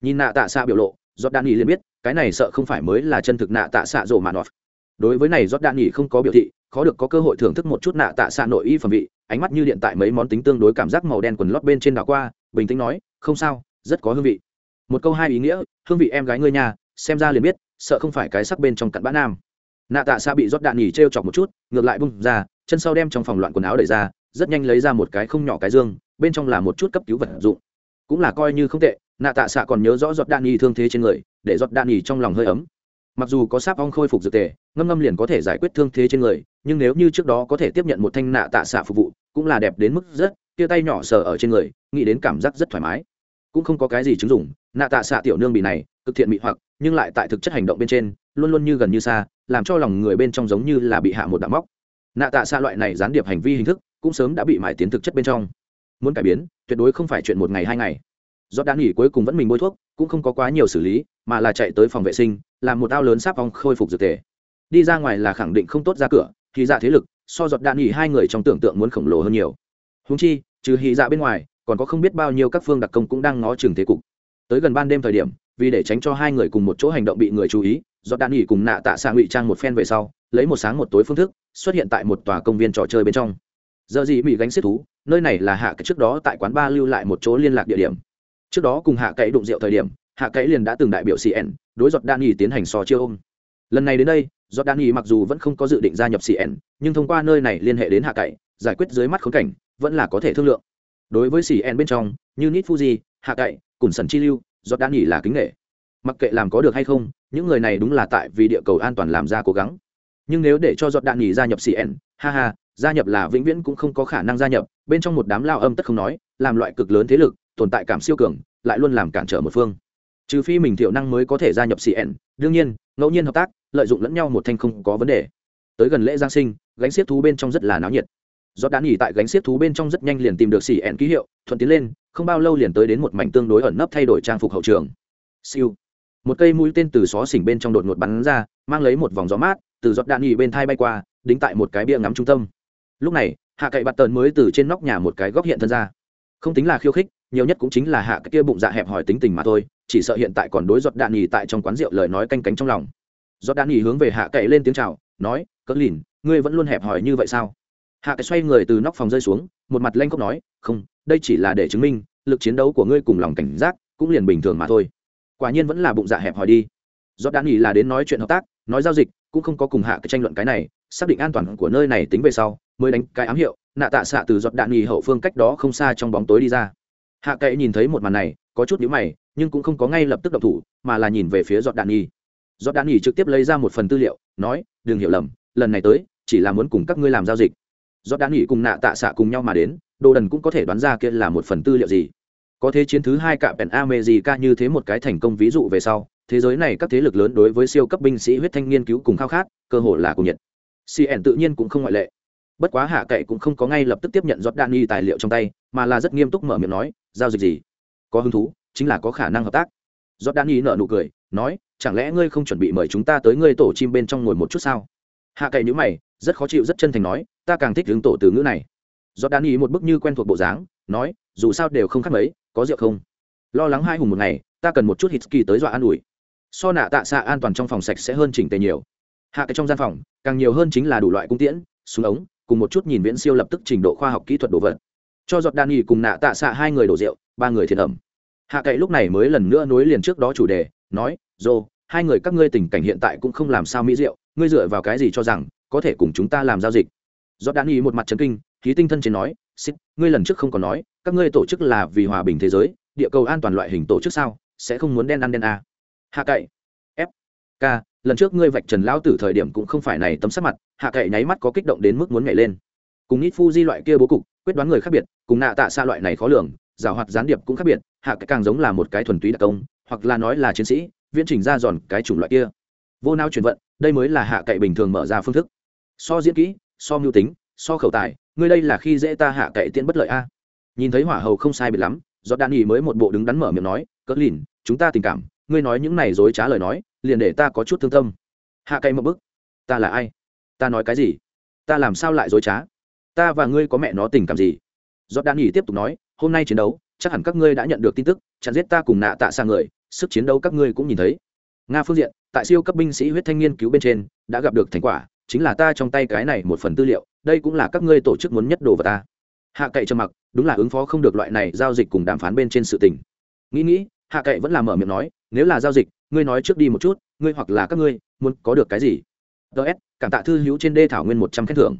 Nhìn nạ tạ xạ biểu lộ giót đạn nghỉ liền biết, cái này sợ không phải mới là chân thực nạ tạ xạ rộ mạn off đối với này giót đạn nghỉ không có biểu thị, khó được có cơ hội thưởng thức một chút nạ tạ xạ nội y phẩm vị, ánh mắt như điện tại mấy món tính tương đối cảm giác màu đen quần lót bên trên đảo qua, bình tĩnh nói, không sao, rất có hương vị. Một câu hai ý nghĩa, hương vị em gái ngươi nhà xem ra liền biết, sợ không phải cái sắc bên trong cặn bã nam. Nạ tạ xạ bị giót đạn nghỉ trêu chọc một chút, ngược lại bung ra, chân sau đem trong phòng loạn quần áo đẩy ra rất nhanh lấy ra một cái không nhỏ cái dương, bên trong là một chút cấp cứu vật dụng. Cũng là coi như không tệ, nạ tạ xạ còn nhớ rõ giọt đạn y thương thế trên người, để giọt đạn y trong lòng hơi ấm. Mặc dù có sáp ong khôi phục dược tề, ngâm ngâm liền có thể giải quyết thương thế trên người, nhưng nếu như trước đó có thể tiếp nhận một thanh nạ tạ xạ phục vụ, cũng là đẹp đến mức rất, tia tay nhỏ sờ ở trên người, nghĩ đến cảm giác rất thoải mái. Cũng không có cái gì chứng dụng, nạ tạ xạ tiểu nương bị này, cực thiện mị hoặc, nhưng lại tại thực chất hành động bên trên, luôn luôn như gần như xa, làm cho lòng người bên trong giống như là bị hạ một đạm móc. Nạ tạ xạ loại này gián điệp hành vi hình thức cũng sớm đã bị mài tiến thực chất bên trong. Muốn cải biến, tuyệt đối không phải chuyện một ngày hai ngày. Do đan nghỉ cuối cùng vẫn mình bôi thuốc, cũng không có quá nhiều xử lý, mà là chạy tới phòng vệ sinh, làm một ao lớn sáp vòng khôi phục dược tề. Đi ra ngoài là khẳng định không tốt ra cửa, thì dạ thế lực, so giọt đạn nghỉ hai người trong tưởng tượng muốn khổng lồ hơn nhiều. Húng chi, trừ hy dạ bên ngoài, còn có không biết bao nhiêu các phương đặc công cũng đang ngó chừng thế cục. Tới gần ban đêm thời điểm, vì để tránh cho hai người cùng một chỗ hành động bị người chú ý giọt đạn nghỉ cùng nạ tạ xạ ngụy trang một phen về sau, lấy một sáng một tối phương thức, xuất hiện tại một tòa công viên trò chơi bên trong giờ gì bị gánh xếp thú, nơi này là hạ cái trước đó tại quán ba lưu lại một chỗ liên lạc địa điểm. Trước đó cùng hạ cậy đụng rượu thời điểm, hạ cậy liền đã từng đại biểu cn đối giọt đan y tiến hành so chiêu ôm. Lần này đến đây, giọt đan y mặc dù vẫn không có dự định gia nhập cn nhưng thông qua nơi này liên hệ đến hạ cậy giải quyết dưới mắt khốn cảnh, vẫn là có thể thương lượng. Đối với cn bên trong, như nít fuji, hạ cậy cùng sần chi lưu, giọt đan y là kính nghệ mặc kệ làm có được hay không, những người này đúng là tại vì địa cầu an toàn làm ra cố gắng. Nhưng nếu để cho giọt đạn nghỉ gia nhập cn ha ha gia nhập là vĩnh viễn cũng không có khả năng gia nhập, bên trong một đám lao âm tất không nói, làm loại cực lớn thế lực, tồn tại cảm siêu cường, lại luôn làm cản trở một phương. Trừ phi mình thiểu năng mới có thể gia nhập cn đương nhiên, ngẫu nhiên hợp tác, lợi dụng lẫn nhau một thanh không có vấn đề. Tới gần lễ giang sinh, gánh xiết thú bên trong rất là náo nhiệt. Do đã nghỉ tại gánh xiết thú bên trong rất nhanh liền tìm được cn ký hiệu, thuận tiến lên, không bao lâu liền tới đến một mảnh tương đối ẩn nấp thay đổi trang phục hậu trường. Siêu. Một cây mũi tên từ xó xỉnh bên trong đột ngột bắn ra, mang lấy một vòng gió mát, từ giọt đạn nghỉ bên thai bay qua, đính tại một cái bia ngắm trung tâm lúc này, hạ cậy bạt tần mới từ trên nóc nhà một cái góc hiện thân ra. Không tính là khiêu khích, nhiều nhất cũng chính là hạ cái kia bụng dạ hẹp hỏi tính tình mà thôi, chỉ sợ hiện tại còn đối giọt đạn nhì tại trong quán rượu lời nói canh cánh trong lòng. Giọt đạn nhì hướng về hạ cậy lên tiếng chào, nói, cỡ lìn, ngươi vẫn luôn hẹp hỏi như vậy sao? Hạ cái xoay người từ nóc phòng rơi xuống, một mặt lanh cốc nói, không, đây chỉ là để chứng minh, lực chiến đấu của ngươi cùng lòng cảnh giác cũng liền bình thường mà thôi. Quả nhiên vẫn là bụng dạ hẹp hòi đi. Giọt đạn nhì là đến nói chuyện hợp tác, nói giao dịch, cũng không có cùng hạ cái tranh luận cái này, xác định an toàn của nơi này tính về sau mới đánh cái ám hiệu, nạ tạ xạ từ giọt đạn nghỉ hậu phương cách đó không xa trong bóng tối đi ra. Hạ cậy nhìn thấy một màn này, có chút nhíu mày, nhưng cũng không có ngay lập tức động thủ, mà là nhìn về phía giọt đạn nghỉ. Giọt đạn nghỉ trực tiếp lấy ra một phần tư liệu, nói, đừng hiểu lầm, lần này tới, chỉ là muốn cùng các ngươi làm giao dịch. Giọt đạn nghỉ cùng nạ tạ xạ cùng nhau mà đến, đồ đần cũng có thể đoán ra kia là một phần tư liệu gì. Có thế chiến thứ hai cạm pèn ca như thế một cái thành công ví dụ về sau, thế giới này các thế lực lớn đối với siêu cấp binh sĩ huyết thanh nghiên cứu cùng khao khát, cơ hội là cùng nhiệt. Cn tự nhiên cũng không ngoại lệ bất quá hạ cậy cũng không có ngay lập tức tiếp nhận giọt đạn nghi tài liệu trong tay, mà là rất nghiêm túc mở miệng nói, giao dịch gì? Có hứng thú, chính là có khả năng hợp tác. Giọt đạn nghi nở nụ cười, nói, chẳng lẽ ngươi không chuẩn bị mời chúng ta tới ngươi tổ chim bên trong ngồi một chút sao? Hạ cậy nhữ mày, rất khó chịu, rất chân thành nói, ta càng thích hướng tổ từ ngữ này. Giọt đạn nghi một bức như quen thuộc bộ dáng, nói, dù sao đều không khác mấy, có rượu không? Lo lắng hai hùng một ngày, ta cần một chút hít kỳ tới dọa an ủi. So nạ tạ xạ an toàn trong phòng sạch sẽ hơn chỉnh tề nhiều. Hạ cái trong gian phòng, càng nhiều hơn chính là đủ loại cung tiễn, súng ống cùng một chút nhìn viễn siêu lập tức trình độ khoa học kỹ thuật đồ vật. Cho giọt đan y cùng nạ tạ xạ hai người đổ rượu, ba người thiền ẩm. Hạ cậy lúc này mới lần nữa nối liền trước đó chủ đề, nói, dô, hai người các ngươi tình cảnh hiện tại cũng không làm sao mỹ rượu ngươi dựa vào cái gì cho rằng có thể cùng chúng ta làm giao dịch? Giọt đan y một mặt chấn kinh, khí tinh thân trên nói, xích, ngươi lần trước không còn nói, các ngươi tổ chức là vì hòa bình thế giới, địa cầu an toàn loại hình tổ chức sao, sẽ không muốn đen ăn đen a. Hạ cậy, f, k lần trước ngươi vạch trần lão tử thời điểm cũng không phải này tấm sắc mặt, hạ cậy nháy mắt có kích động đến mức muốn nhảy lên. Cùng ít phu di loại kia bố cục, quyết đoán người khác biệt, cùng nạ tạ xa loại này khó lường, giảo hoạt gián điệp cũng khác biệt, hạ cậy càng giống là một cái thuần túy đặc công, hoặc là nói là chiến sĩ, viễn trình ra giòn cái chủng loại kia. Vô nao chuyển vận, đây mới là hạ cậy bình thường mở ra phương thức. So diễn kỹ, so mưu tính, so khẩu tài, ngươi đây là khi dễ ta hạ cậy tiện bất lợi a. Nhìn thấy hỏa hầu không sai biệt lắm do đan nghỉ mới một bộ đứng đắn mở miệng nói, cỡ lìn, chúng ta tình cảm ngươi nói những này dối trá lời nói, liền để ta có chút thương tâm. Hạ cậy một bức. Ta là ai? Ta nói cái gì? Ta làm sao lại dối trá? Ta và ngươi có mẹ nó tình cảm gì? Do đan nghỉ tiếp tục nói, hôm nay chiến đấu, chắc hẳn các ngươi đã nhận được tin tức, chặn giết ta cùng nạ tạ sang người, sức chiến đấu các ngươi cũng nhìn thấy. Nga phương diện, tại siêu cấp binh sĩ huyết thanh nghiên cứu bên trên, đã gặp được thành quả, chính là ta trong tay cái này một phần tư liệu, đây cũng là các ngươi tổ chức muốn nhất đồ vào ta. Hạ cậy trầm mặc, đúng là ứng phó không được loại này giao dịch cùng đàm phán bên trên sự tình. Nghĩ nghĩ, hạ cậy vẫn là mở miệng nói nếu là giao dịch, ngươi nói trước đi một chút, ngươi hoặc là các ngươi, muốn có được cái gì? Ts cảm tạ thư hữu trên đê thảo nguyên một trăm khen thưởng.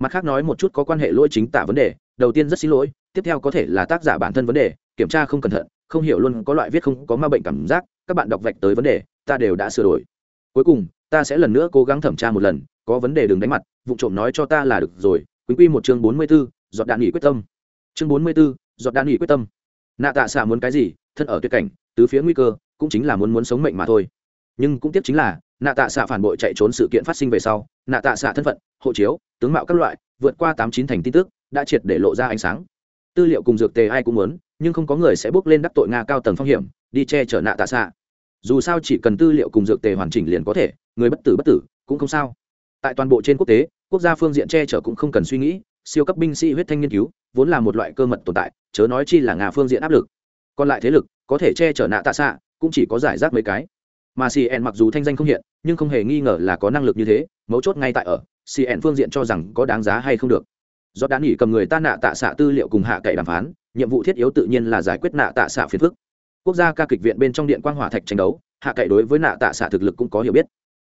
Mặt khác nói một chút có quan hệ lỗi chính tả vấn đề, đầu tiên rất xin lỗi, tiếp theo có thể là tác giả bản thân vấn đề, kiểm tra không cẩn thận, không hiểu luôn có loại viết không có ma bệnh cảm giác, các bạn đọc vạch tới vấn đề, ta đều đã sửa đổi. Cuối cùng, ta sẽ lần nữa cố gắng thẩm tra một lần, có vấn đề đừng đánh mặt, vụ trộm nói cho ta là được rồi quý quy một chương bốn mươi b ố giọt đạn nghỉ quyết tâm. Chương bốn mươi b ố giọt đạn nghỉ quyết tâm. Nạ tạ xạ muốn cái gì, thân ở tuyệt cảnh, tứ phía nguy cơ cũng chính là muốn muốn sống mệnh mà thôi. Nhưng cũng tiếp chính là, nạ tạ xạ phản bội chạy trốn sự kiện phát sinh về sau, nạ tạ xạ thân phận, hộ chiếu, tướng mạo các loại, vượt qua tám chín thành tin tức, đã triệt để lộ ra ánh sáng. Tư liệu cùng dược tề ai cũng muốn, nhưng không có người sẽ bước lên đắc tội nga cao tầng phong hiểm, đi che chở nạ tạ xạ. Dù sao chỉ cần tư liệu cùng dược tề hoàn chỉnh liền có thể, người bất tử bất tử, cũng không sao. Tại toàn bộ trên quốc tế, quốc gia phương diện che chở cũng không cần suy nghĩ, siêu cấp binh sĩ huyết thanh nghiên cứu, vốn là một loại cơ mật tồn tại, chớ nói chi là nga phương diện áp lực. Còn lại thế lực, có thể che chở nạ tạ xạ cũng chỉ có giải rác mấy cái. Mà cn mặc dù thanh danh không hiện, nhưng không hề nghi ngờ là có năng lực như thế, mấu chốt ngay tại ở cn phương diện cho rằng có đáng giá hay không được. Do đã nghỉ cầm người ta nạ tạ xạ tư liệu cùng hạ cậy đàm phán, nhiệm vụ thiết yếu tự nhiên là giải quyết nạ tạ xạ phiền phức. Quốc gia ca kịch viện bên trong điện quang hỏa thạch tranh đấu, hạ cậy đối với nạ tạ xạ thực lực cũng có hiểu biết.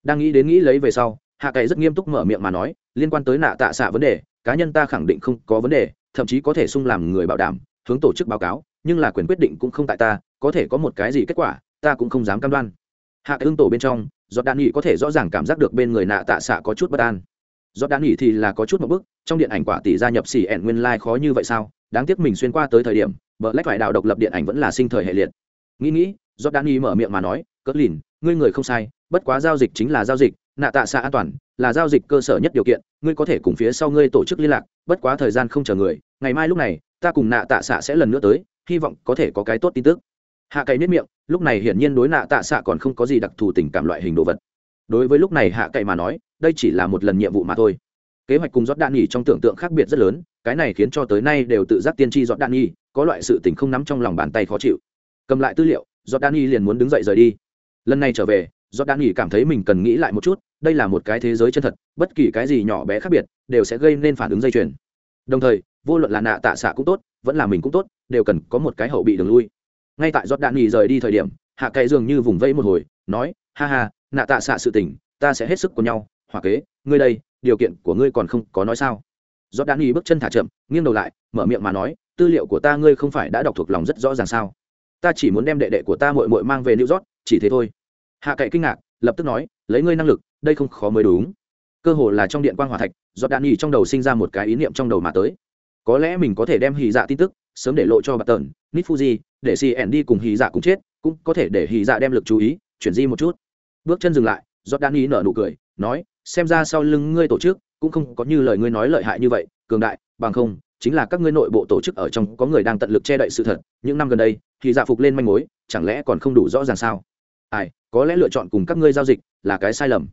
Đang nghĩ đến nghĩ lấy về sau, hạ cậy rất nghiêm túc mở miệng mà nói, liên quan tới nạ tạ xạ vấn đề, cá nhân ta khẳng định không có vấn đề, thậm chí có thể sung làm người bảo đảm, hướng tổ chức báo cáo, nhưng là quyền quyết định cũng không tại ta có thể có một cái gì kết quả, ta cũng không dám cam đoan. Hạ cậy tổ bên trong, giọt đan nghỉ có thể rõ ràng cảm giác được bên người nạ tạ xạ có chút bất an. Giọt đan nghỉ thì là có chút một bức, trong điện ảnh quả tỷ gia nhập xỉ ẹn nguyên lai khó như vậy sao? Đáng tiếc mình xuyên qua tới thời điểm vợ lách phải đạo độc lập điện ảnh vẫn là sinh thời hệ liệt. Nghĩ nghĩ do đan mở miệng mà nói cất lìn, ngươi người không sai, bất quá giao dịch chính là giao dịch, nạ tạ xạ an toàn, là giao dịch cơ sở nhất điều kiện, ngươi có thể cùng phía sau ngươi tổ chức liên lạc, bất quá thời gian không chờ người, ngày mai lúc này, ta cùng nạ tạ xạ sẽ lần nữa tới, hy vọng có thể có cái tốt tin tức hạ cậy nếp miệng, lúc này hiển nhiên đối nạ tạ xạ còn không có gì đặc thù tình cảm loại hình đồ vật. Đối với lúc này hạ cậy mà nói, đây chỉ là một lần nhiệm vụ mà thôi. Kế hoạch cùng giót đạn nghỉ trong tưởng tượng khác biệt rất lớn, cái này khiến cho tới nay đều tự giác tiên tri giót đạn nghỉ có loại sự tình không nắm trong lòng bàn tay khó chịu. Cầm lại tư liệu giót đạn nghỉ liền muốn đứng dậy rời đi. Lần này trở về giót đạn nghỉ cảm thấy mình cần nghĩ lại một chút, đây là một cái thế giới chân thật, bất kỳ cái gì nhỏ bé khác biệt, đều sẽ gây nên phản ứng dây chuyền. Đồng thời, vô luận là nạ tạ xạ cũng tốt, vẫn là mình cũng tốt, đều cần có một cái hậu bị đường lui ngay tại giọt đạn nghỉ rời đi thời điểm, hạ cậy dường như vùng vẫy một hồi, nói, ha ha, nạ tạ xạ sự tình, ta sẽ hết sức của nhau hoặc kế, ngươi đây, điều kiện của ngươi còn không có nói sao? Giọt đạn nghỉ bước chân thả chậm, nghiêng đầu lại, mở miệng mà nói, tư liệu của ta ngươi không phải đã đọc thuộc lòng rất rõ ràng sao? Ta chỉ muốn đem đệ đệ của ta mội mội mang về new york, chỉ thế thôi. Hạ cậy kinh ngạc, lập tức nói, lấy ngươi năng lực, đây không khó mới đúng. Cơ hồ là trong điện quan hòa thạch giọt đạn nghỉ trong đầu sinh ra một cái ý niệm trong đầu mà tới. Có lẽ mình có thể đem hì dạ tin tức sớm để lộ cho bà tần nít fuji để cn đi cùng hy dạ cũng chết, cũng có thể để hy dạ đem lực chú ý, chuyển di một chút. Bước chân dừng lại giọt đan ý nở nụ cười, nói, xem ra sau lưng ngươi tổ chức, cũng không có như lời ngươi nói lợi hại như vậy, cường đại, bằng không, chính là các ngươi nội bộ tổ chức ở trong có người đang tận lực che đậy sự thật. Những năm gần đây thì dạ phục lên manh mối, chẳng lẽ còn không đủ rõ ràng sao? Ai, có lẽ lựa chọn cùng các ngươi giao dịch là cái sai lầm.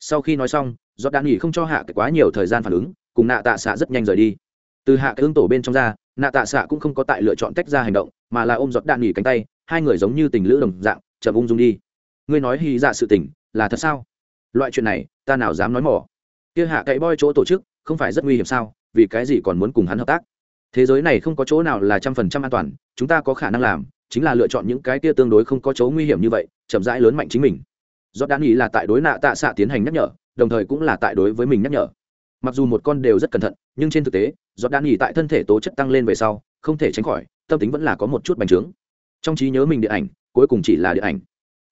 Sau khi nói xong giọt đan nghỉ không cho hạ quá nhiều thời gian phản ứng, cùng nạ tạ xạ rất nhanh rời đi. Từ hạ cái ương tổ bên trong ra nạ tạ xạ cũng không có tại lựa chọn tách ra hành động, mà là ôm giọt đạn nghỉ cánh tay, hai người giống như tình lữ đồng dạng, chậm ung dung đi. Ngươi nói hy dạ sự tình, là thật sao? Loại chuyện này, ta nào dám nói mỏ? Kia hạ cậy boi chỗ tổ chức, không phải rất nguy hiểm sao? Vì cái gì còn muốn cùng hắn hợp tác? Thế giới này không có chỗ nào là trăm phần trăm an toàn, chúng ta có khả năng làm, chính là lựa chọn những cái kia tương đối không có chỗ nguy hiểm như vậy, chậm rãi lớn mạnh chính mình. Do đan nghĩ là tại đối nạ tạ xạ tiến hành nhắc nhở, đồng thời cũng là tại đối với mình nhắc nhở mặc dù một con đều rất cẩn thận, nhưng trên thực tế, giọt đan nghỉ tại thân thể tố chất tăng lên về sau, không thể tránh khỏi, tâm tính vẫn là có một chút bành trướng. Trong trí nhớ mình điện ảnh, cuối cùng chỉ là điện ảnh.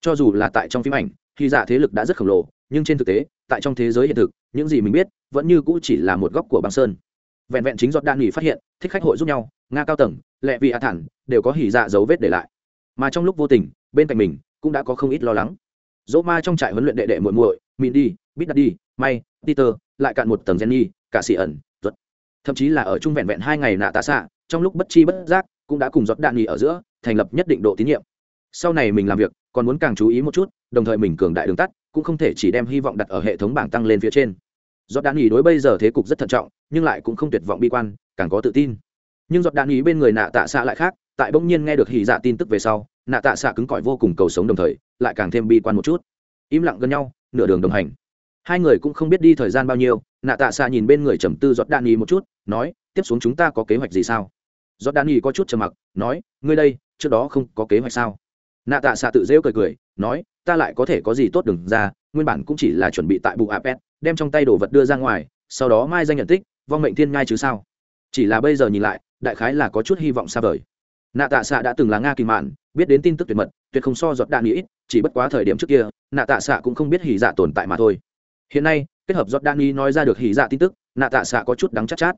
Cho dù là tại trong phim ảnh, khi giả thế lực đã rất khổng lồ, nhưng trên thực tế, tại trong thế giới hiện thực, những gì mình biết, vẫn như cũ chỉ là một góc của băng sơn. Vẹn vẹn chính giọt đan nghỉ phát hiện, thích khách hội giúp nhau, nga cao tầng lẹ vị a thản, đều có hỉ dạ dấu vết để lại. Mà trong lúc vô tình, bên cạnh mình, cũng đã có không ít lo lắng. Dỗ ma trong trại huấn luyện đệ đệ muội muội, mịn đi, bít đi, may, peter lại cạn một tầng jenny cả xì ẩn, ruột. Thậm chí là ở chung vẹn vẹn hai ngày nạ tạ xạ, trong lúc bất chi bất giác, cũng đã cùng giọt đạn nghỉ ở giữa, thành lập nhất định độ tín nhiệm. Sau này mình làm việc, còn muốn càng chú ý một chút, đồng thời mình cường đại đường tắt, cũng không thể chỉ đem hy vọng đặt ở hệ thống bảng tăng lên phía trên. Giọt đạn nghỉ đối bây giờ thế cục rất thận trọng, nhưng lại cũng không tuyệt vọng bi quan, càng có tự tin. Nhưng giọt đạn nghỉ bên người nạ tạ xạ lại khác, tại bỗng nhiên nghe được hỉ dạ tin tức về sau, nạ tạ xạ cứng cỏi vô cùng cầu sống đồng thời, lại càng thêm bi quan một chút. Im lặng gần nhau, nửa đường đồng hành hai người cũng không biết đi thời gian bao nhiêu, nạ tạ xạ nhìn bên người trầm tư giọt đạn nghỉ một chút, nói, tiếp xuống chúng ta có kế hoạch gì sao? Giọt đạn nghỉ có chút trầm mặc, nói, ngươi đây, trước đó không có kế hoạch sao? Nạ tạ xạ tự rêu cười cười, nói, ta lại có thể có gì tốt đừng ra, nguyên bản cũng chỉ là chuẩn bị tại bù apet đem trong tay đồ vật đưa ra ngoài, sau đó mai danh nhận tích, vong mệnh thiên ngai chứ sao? Chỉ là bây giờ nhìn lại, đại khái là có chút hy vọng xa vời. Nạ tạ xạ đã từng là nga kỳ mạn, biết đến tin tức tuyệt mật, tuyệt không so giọt đạn nghĩ chỉ bất quá thời điểm trước kia, nạ tạ xạ cũng không biết hỉ dạ tồn tại mà thôi hiện nay, kết hợp giọt đạn nói ra được hỉ dạ tin tức, nạ tạ xạ có chút đắng chát chát.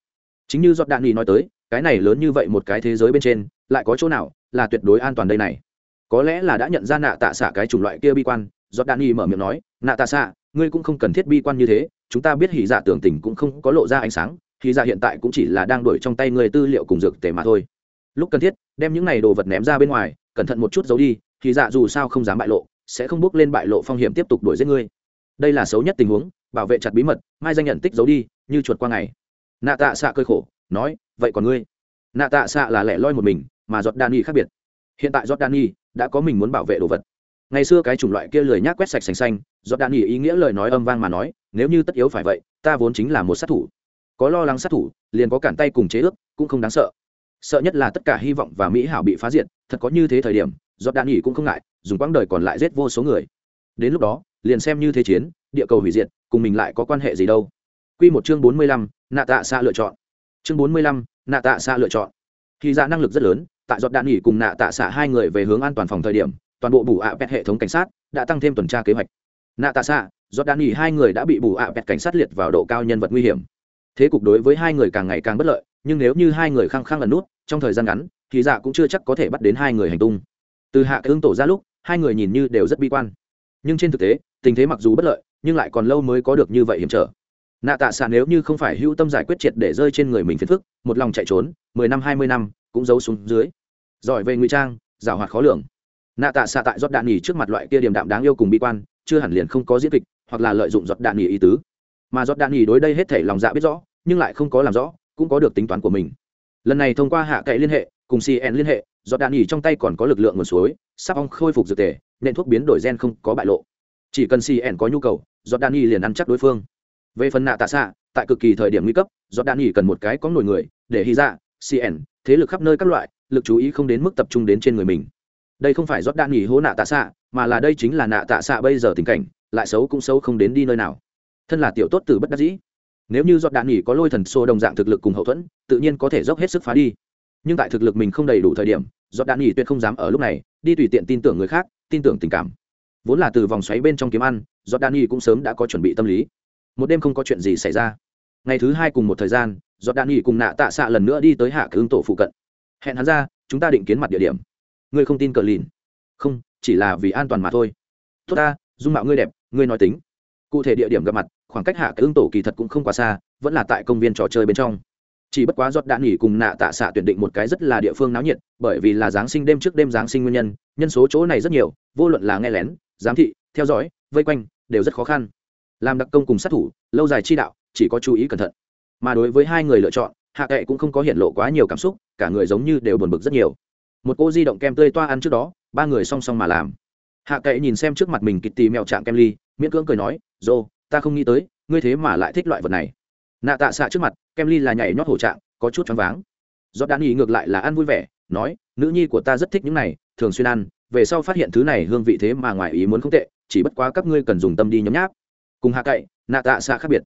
Chính như giọt đạn nói tới, cái này lớn như vậy một cái thế giới bên trên, lại có chỗ nào là tuyệt đối an toàn đây này? Có lẽ là đã nhận ra nạ tạ xạ cái chủng loại kia bi quan giọt đạn mở miệng nói, nạ tạ xạ, ngươi cũng không cần thiết bi quan như thế, chúng ta biết hỉ dạ tưởng tình cũng không có lộ ra ánh sáng, hỉ dạ hiện tại cũng chỉ là đang đổi trong tay người tư liệu cùng dược tề mà thôi. Lúc cần thiết, đem những này đồ vật ném ra bên ngoài, cẩn thận một chút giấu đi, hỉ dạ dù sao không dám bại lộ, sẽ không bước lên bại lộ phong hiểm tiếp tục đuổi giết ngươi đây là xấu nhất tình huống, bảo vệ chặt bí mật, mai danh nhận tích giấu đi, như chuột qua ngày. Nạ tạ xạ cơi khổ, nói, vậy còn ngươi? Nạ tạ xạ là lẻ loi một mình, mà giọt đan y khác biệt. Hiện tại giọt đan y đã có mình muốn bảo vệ đồ vật. Ngày xưa cái chủng loại kia lười nhác quét sạch sành xanh, giọt đan y ý nghĩa lời nói âm vang mà nói, nếu như tất yếu phải vậy, ta vốn chính là một sát thủ. Có lo lắng sát thủ, liền có cản tay cùng chế ước, cũng không đáng sợ. Sợ nhất là tất cả hy vọng và mỹ hảo bị phá diệt, thật có như thế thời điểm, giọt đan y cũng không ngại, dùng quãng đời còn lại giết vô số người đến lúc đó liền xem như thế chiến địa cầu hủy diệt cùng mình lại có quan hệ gì đâu Quy một chương bốn mươi lăm, nạ tạ xa lựa chọn. Chương bốn mươi lăm, nạ tạ xa lựa chọn. Khi ra năng lực rất lớn, tại giọt đạn nghỉ cùng nạ tạ xạ hai người về hướng an toàn phòng thời điểm, toàn bộ bù ạ pet hệ thống cảnh sát đã tăng thêm tuần tra kế hoạch. Nạ tạ xạ, giọt đạn nghỉ hai người đã bị bù ạ pet cảnh sát liệt vào độ cao nhân vật nguy hiểm. thế cục đối với hai người càng ngày càng bất lợi nhưng nếu như hai người khăng khăng lần nút trong thời gian ngắn thì dạ cũng chưa chắc có thể bắt đến hai người hành tung từ hạ cái ương tổ ra lúc hai người nhìn như đều rất bi quan nhưng trên thực tế, tình thế mặc dù bất lợi, nhưng lại còn lâu mới có được như vậy hiểm trở. Nạ tạ xạ nếu như không phải hữu tâm giải quyết triệt để rơi trên người mình phiền phức, một lòng chạy trốn, mười năm, hai mươi năm, cũng giấu xuống dưới. Giỏi về ngụy trang, giảo hoạt khó lường. Nạ tạ xạ tại giọt đạn nghỉ trước mặt loại kia điềm đạm đáng yêu cùng bi quan, chưa hẳn liền không có diễn kịch, hoặc là lợi dụng giọt đạn nghỉ ý tứ. Mà giọt đạn nghỉ đối đây hết thể lòng dạ biết rõ, nhưng lại không có làm rõ, cũng có được tính toán của mình. Lần này thông qua hạ cậy liên hệ, cùng cn liên hệ giọt đạn nghỉ trong tay còn có lực lượng nguồn suối, sắp ong khôi phục dược tề nên thuốc biến đổi gen không có bại lộ. Chỉ cần cn có nhu cầu giọt liền ăn chắc đối phương. Về phần nạ tạ xạ, tại cực kỳ thời điểm nguy cấp giọt cần một cái có nổi người, để hy ra cn thế lực khắp nơi các loại, lực chú ý không đến mức tập trung đến trên người mình. Đây không phải giọt đạn nghỉ hố nạ tạ xạ, mà là đây chính là nạ tạ xạ bây giờ tình cảnh, lại xấu cũng xấu không đến đi nơi nào. Thân là tiểu tốt từ bất đắc dĩ. Nếu như giọt đạn nghỉ có lôi thần xô đồng dạng thực lực cùng hậu thuẫn, tự nhiên có thể dốc hết sức phá đi. Nhưng tại thực lực mình không đầy đủ thời điểm giọt đạn nghỉ tuyệt không dám ở lúc này, đi tùy tiện tin tưởng người khác tin tưởng tình cảm. Vốn là từ vòng xoáy bên trong kiếm ăn giọt Đan nghỉ cũng sớm đã có chuẩn bị tâm lý. Một đêm không có chuyện gì xảy ra. Ngày thứ hai cùng một thời gian giọt Đan nghỉ cùng nạ tạ xạ lần nữa đi tới hạ cương tổ phụ cận. Hẹn hắn ra, chúng ta định kiến mặt địa điểm. Ngươi không tin cờ lìn không, chỉ là vì an toàn mà thôi. Tốt ta, dung mạo ngươi đẹp, ngươi nói tính. Cụ thể địa điểm gặp mặt, khoảng cách hạ cái ương tổ kỳ thật cũng không quá xa, vẫn là tại công viên trò chơi bên trong chỉ bất quá giọt đạn nghỉ cùng nạ tạ xạ tuyển định một cái rất là địa phương náo nhiệt, bởi vì là giáng sinh đêm trước đêm giáng sinh nguyên nhân nhân số chỗ này rất nhiều, vô luận là nghe lén, giám thị, theo dõi, vây quanh, đều rất khó khăn. Làm đặc công cùng sát thủ, lâu dài chi đạo, chỉ có chú ý cẩn thận. Mà đối với hai người lựa chọn, hạ kệ cũng không có hiện lộ quá nhiều cảm xúc, cả người giống như đều buồn bực rất nhiều. Một cô di động kem tươi toa ăn trước đó, ba người song song mà làm. Hạ kệ nhìn xem trước mặt mình kịt tì mèo trạng kem ly, miễn cưỡng cười nói dô ta không nghĩ tới, ngươi thế mà lại thích loại vật này nạ tạ xạ trước mặt, kem ly là nhảy nhót hổ trạng, có chút choáng váng. Do đan ý ngược lại là ăn vui vẻ, nói, nữ nhi của ta rất thích những này, thường xuyên ăn, về sau phát hiện thứ này hương vị thế mà ngoài ý muốn không tệ, chỉ bất quá các ngươi cần dùng tâm đi nhấm nháp. Cùng hạ cậy, nạ tạ xạ khác biệt.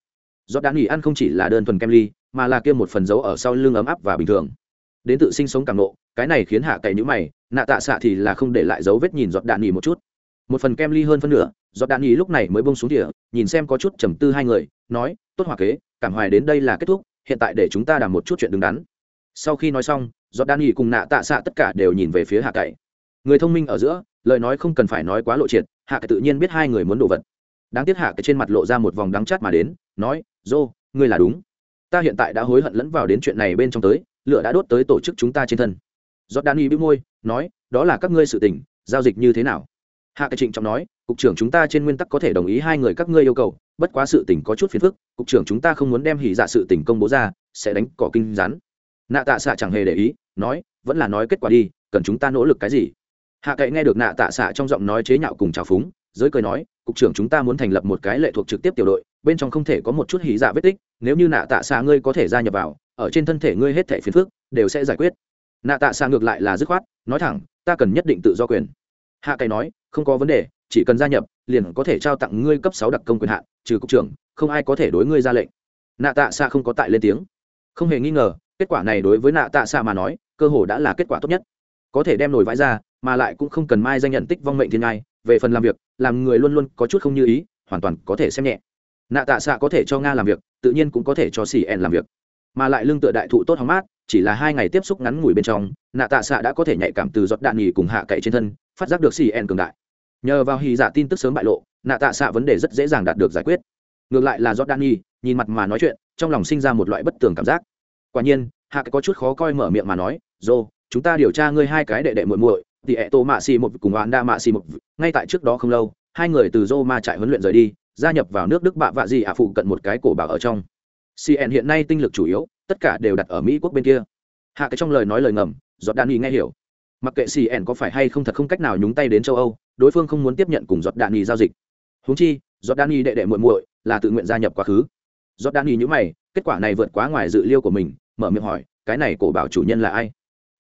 Do đan ý ăn không chỉ là đơn thuần kem ly, mà là kia một phần dấu ở sau lưng ấm áp và bình thường. Đến tự sinh sống càng nộ, cái này khiến hạ cậy nhữ mày, nạ tạ xạ thì là không để lại dấu vết nhìn giọt đạn nghỉ một chút. Một phần kem ly hơn phân nửa, giọt đạn nghỉ lúc này mới bông xuống địa nhìn xem có chút trầm tư hai người, nói, tốt hòa kế cảm hoài đến đây là kết thúc, hiện tại để chúng ta đàm một chút chuyện đứng đắn. Sau khi nói xong giọt đan nghỉ cùng nạ tạ xạ tất cả đều nhìn về phía hạ cậy. Người thông minh ở giữa, lời nói không cần phải nói quá lộ triệt, hạ cậy tự nhiên biết hai người muốn đồ vật. Đáng tiếc hạ cái trên mặt lộ ra một vòng đắng chát mà đến, nói dô ngươi là đúng. Ta hiện tại đã hối hận lẫn vào đến chuyện này bên trong tới, lửa đã đốt tới tổ chức chúng ta trên thân. Giọt đan nghỉ bĩu môi, nói, đó là các ngươi sự tình, giao dịch như thế nào? Hạ cái trịnh trọng nói cục trưởng chúng ta trên nguyên tắc có thể đồng ý hai người các ngươi yêu cầu, bất quá sự tình có chút phiền phức, cục trưởng chúng ta không muốn đem hỉ dạ sự tình công bố ra, sẽ đánh cỏ kinh rắn. Nạ tạ xạ chẳng hề để ý, nói, vẫn là nói kết quả đi, cần chúng ta nỗ lực cái gì? Hạ cậy nghe được nạ tạ xạ trong giọng nói chế nhạo cùng trào phúng, giới cười nói, cục trưởng chúng ta muốn thành lập một cái lệ thuộc trực tiếp tiểu đội, bên trong không thể có một chút hỉ dạ vết tích, nếu như nạ tạ xạ ngươi có thể gia nhập vào, ở trên thân thể ngươi hết thể phiền phức, đều sẽ giải quyết. Nạ tạ xạ ngược lại là dứt khoát, nói thẳng, ta cần nhất định tự do quyền hạ cày nói, không có vấn đề, chỉ cần gia nhập, liền có thể trao tặng ngươi cấp sáu đặc công quyền hạn, trừ cục trưởng, không ai có thể đối ngươi ra lệnh. Nạ tạ xạ không có tại lên tiếng. Không hề nghi ngờ, kết quả này đối với nạ tạ xạ mà nói, cơ hồ đã là kết quả tốt nhất. Có thể đem nổi vãi ra, mà lại cũng không cần mai danh nhận tích vong mệnh thiên ngai, về phần làm việc, làm người luôn luôn có chút không như ý, hoàn toàn có thể xem nhẹ. Nạ tạ xạ có thể cho nga làm việc, tự nhiên cũng có thể cho xì ẻn làm việc. Mà lại lương tựa đại thụ tốt hóng mát, chỉ là hai ngày tiếp xúc ngắn ngủi bên trong, nạ tạ xạ đã có thể nhạy cảm từ giọt đạn nghỉ cùng hạ cậy trên thân phát giác được cn cường đại. Nhờ vào hy giả dạ tin tức sớm bại lộ nạ tạ xạ vấn đề rất dễ dàng đạt được giải quyết. Ngược lại là giọt Dani, nhìn mặt mà nói chuyện trong lòng sinh ra một loại bất tường cảm giác. Quả nhiên hạ có chút khó coi mở miệng mà nói dô chúng ta điều tra ngươi hai cái đệ đệ muội muội thì ẹ tô mạ xì một cùng oán đa mạ xì một ngay tại trước đó không lâu hai người từ dô ma trại huấn luyện rời đi gia nhập vào nước đức bạ vạ gì ạ phụ cận một cái cổ bảo ở trong. Cn hiện nay tinh lực chủ yếu tất cả đều đặt ở mỹ quốc bên kia. Hạ cái trong lời nói lời ngầm giọt đan y nghe hiểu mặc kệ cn có phải hay không thật không cách nào nhúng tay đến châu âu, đối phương không muốn tiếp nhận cùng giọt đạn nhì giao dịch. Húng chi, giọt đạn nhì đệ đệ muội muội là tự nguyện gia nhập quá khứ. Giọt đạn nhì nhữ mày, kết quả này vượt quá ngoài dự liêu của mình, mở miệng hỏi, cái này cổ bảo chủ nhân là ai?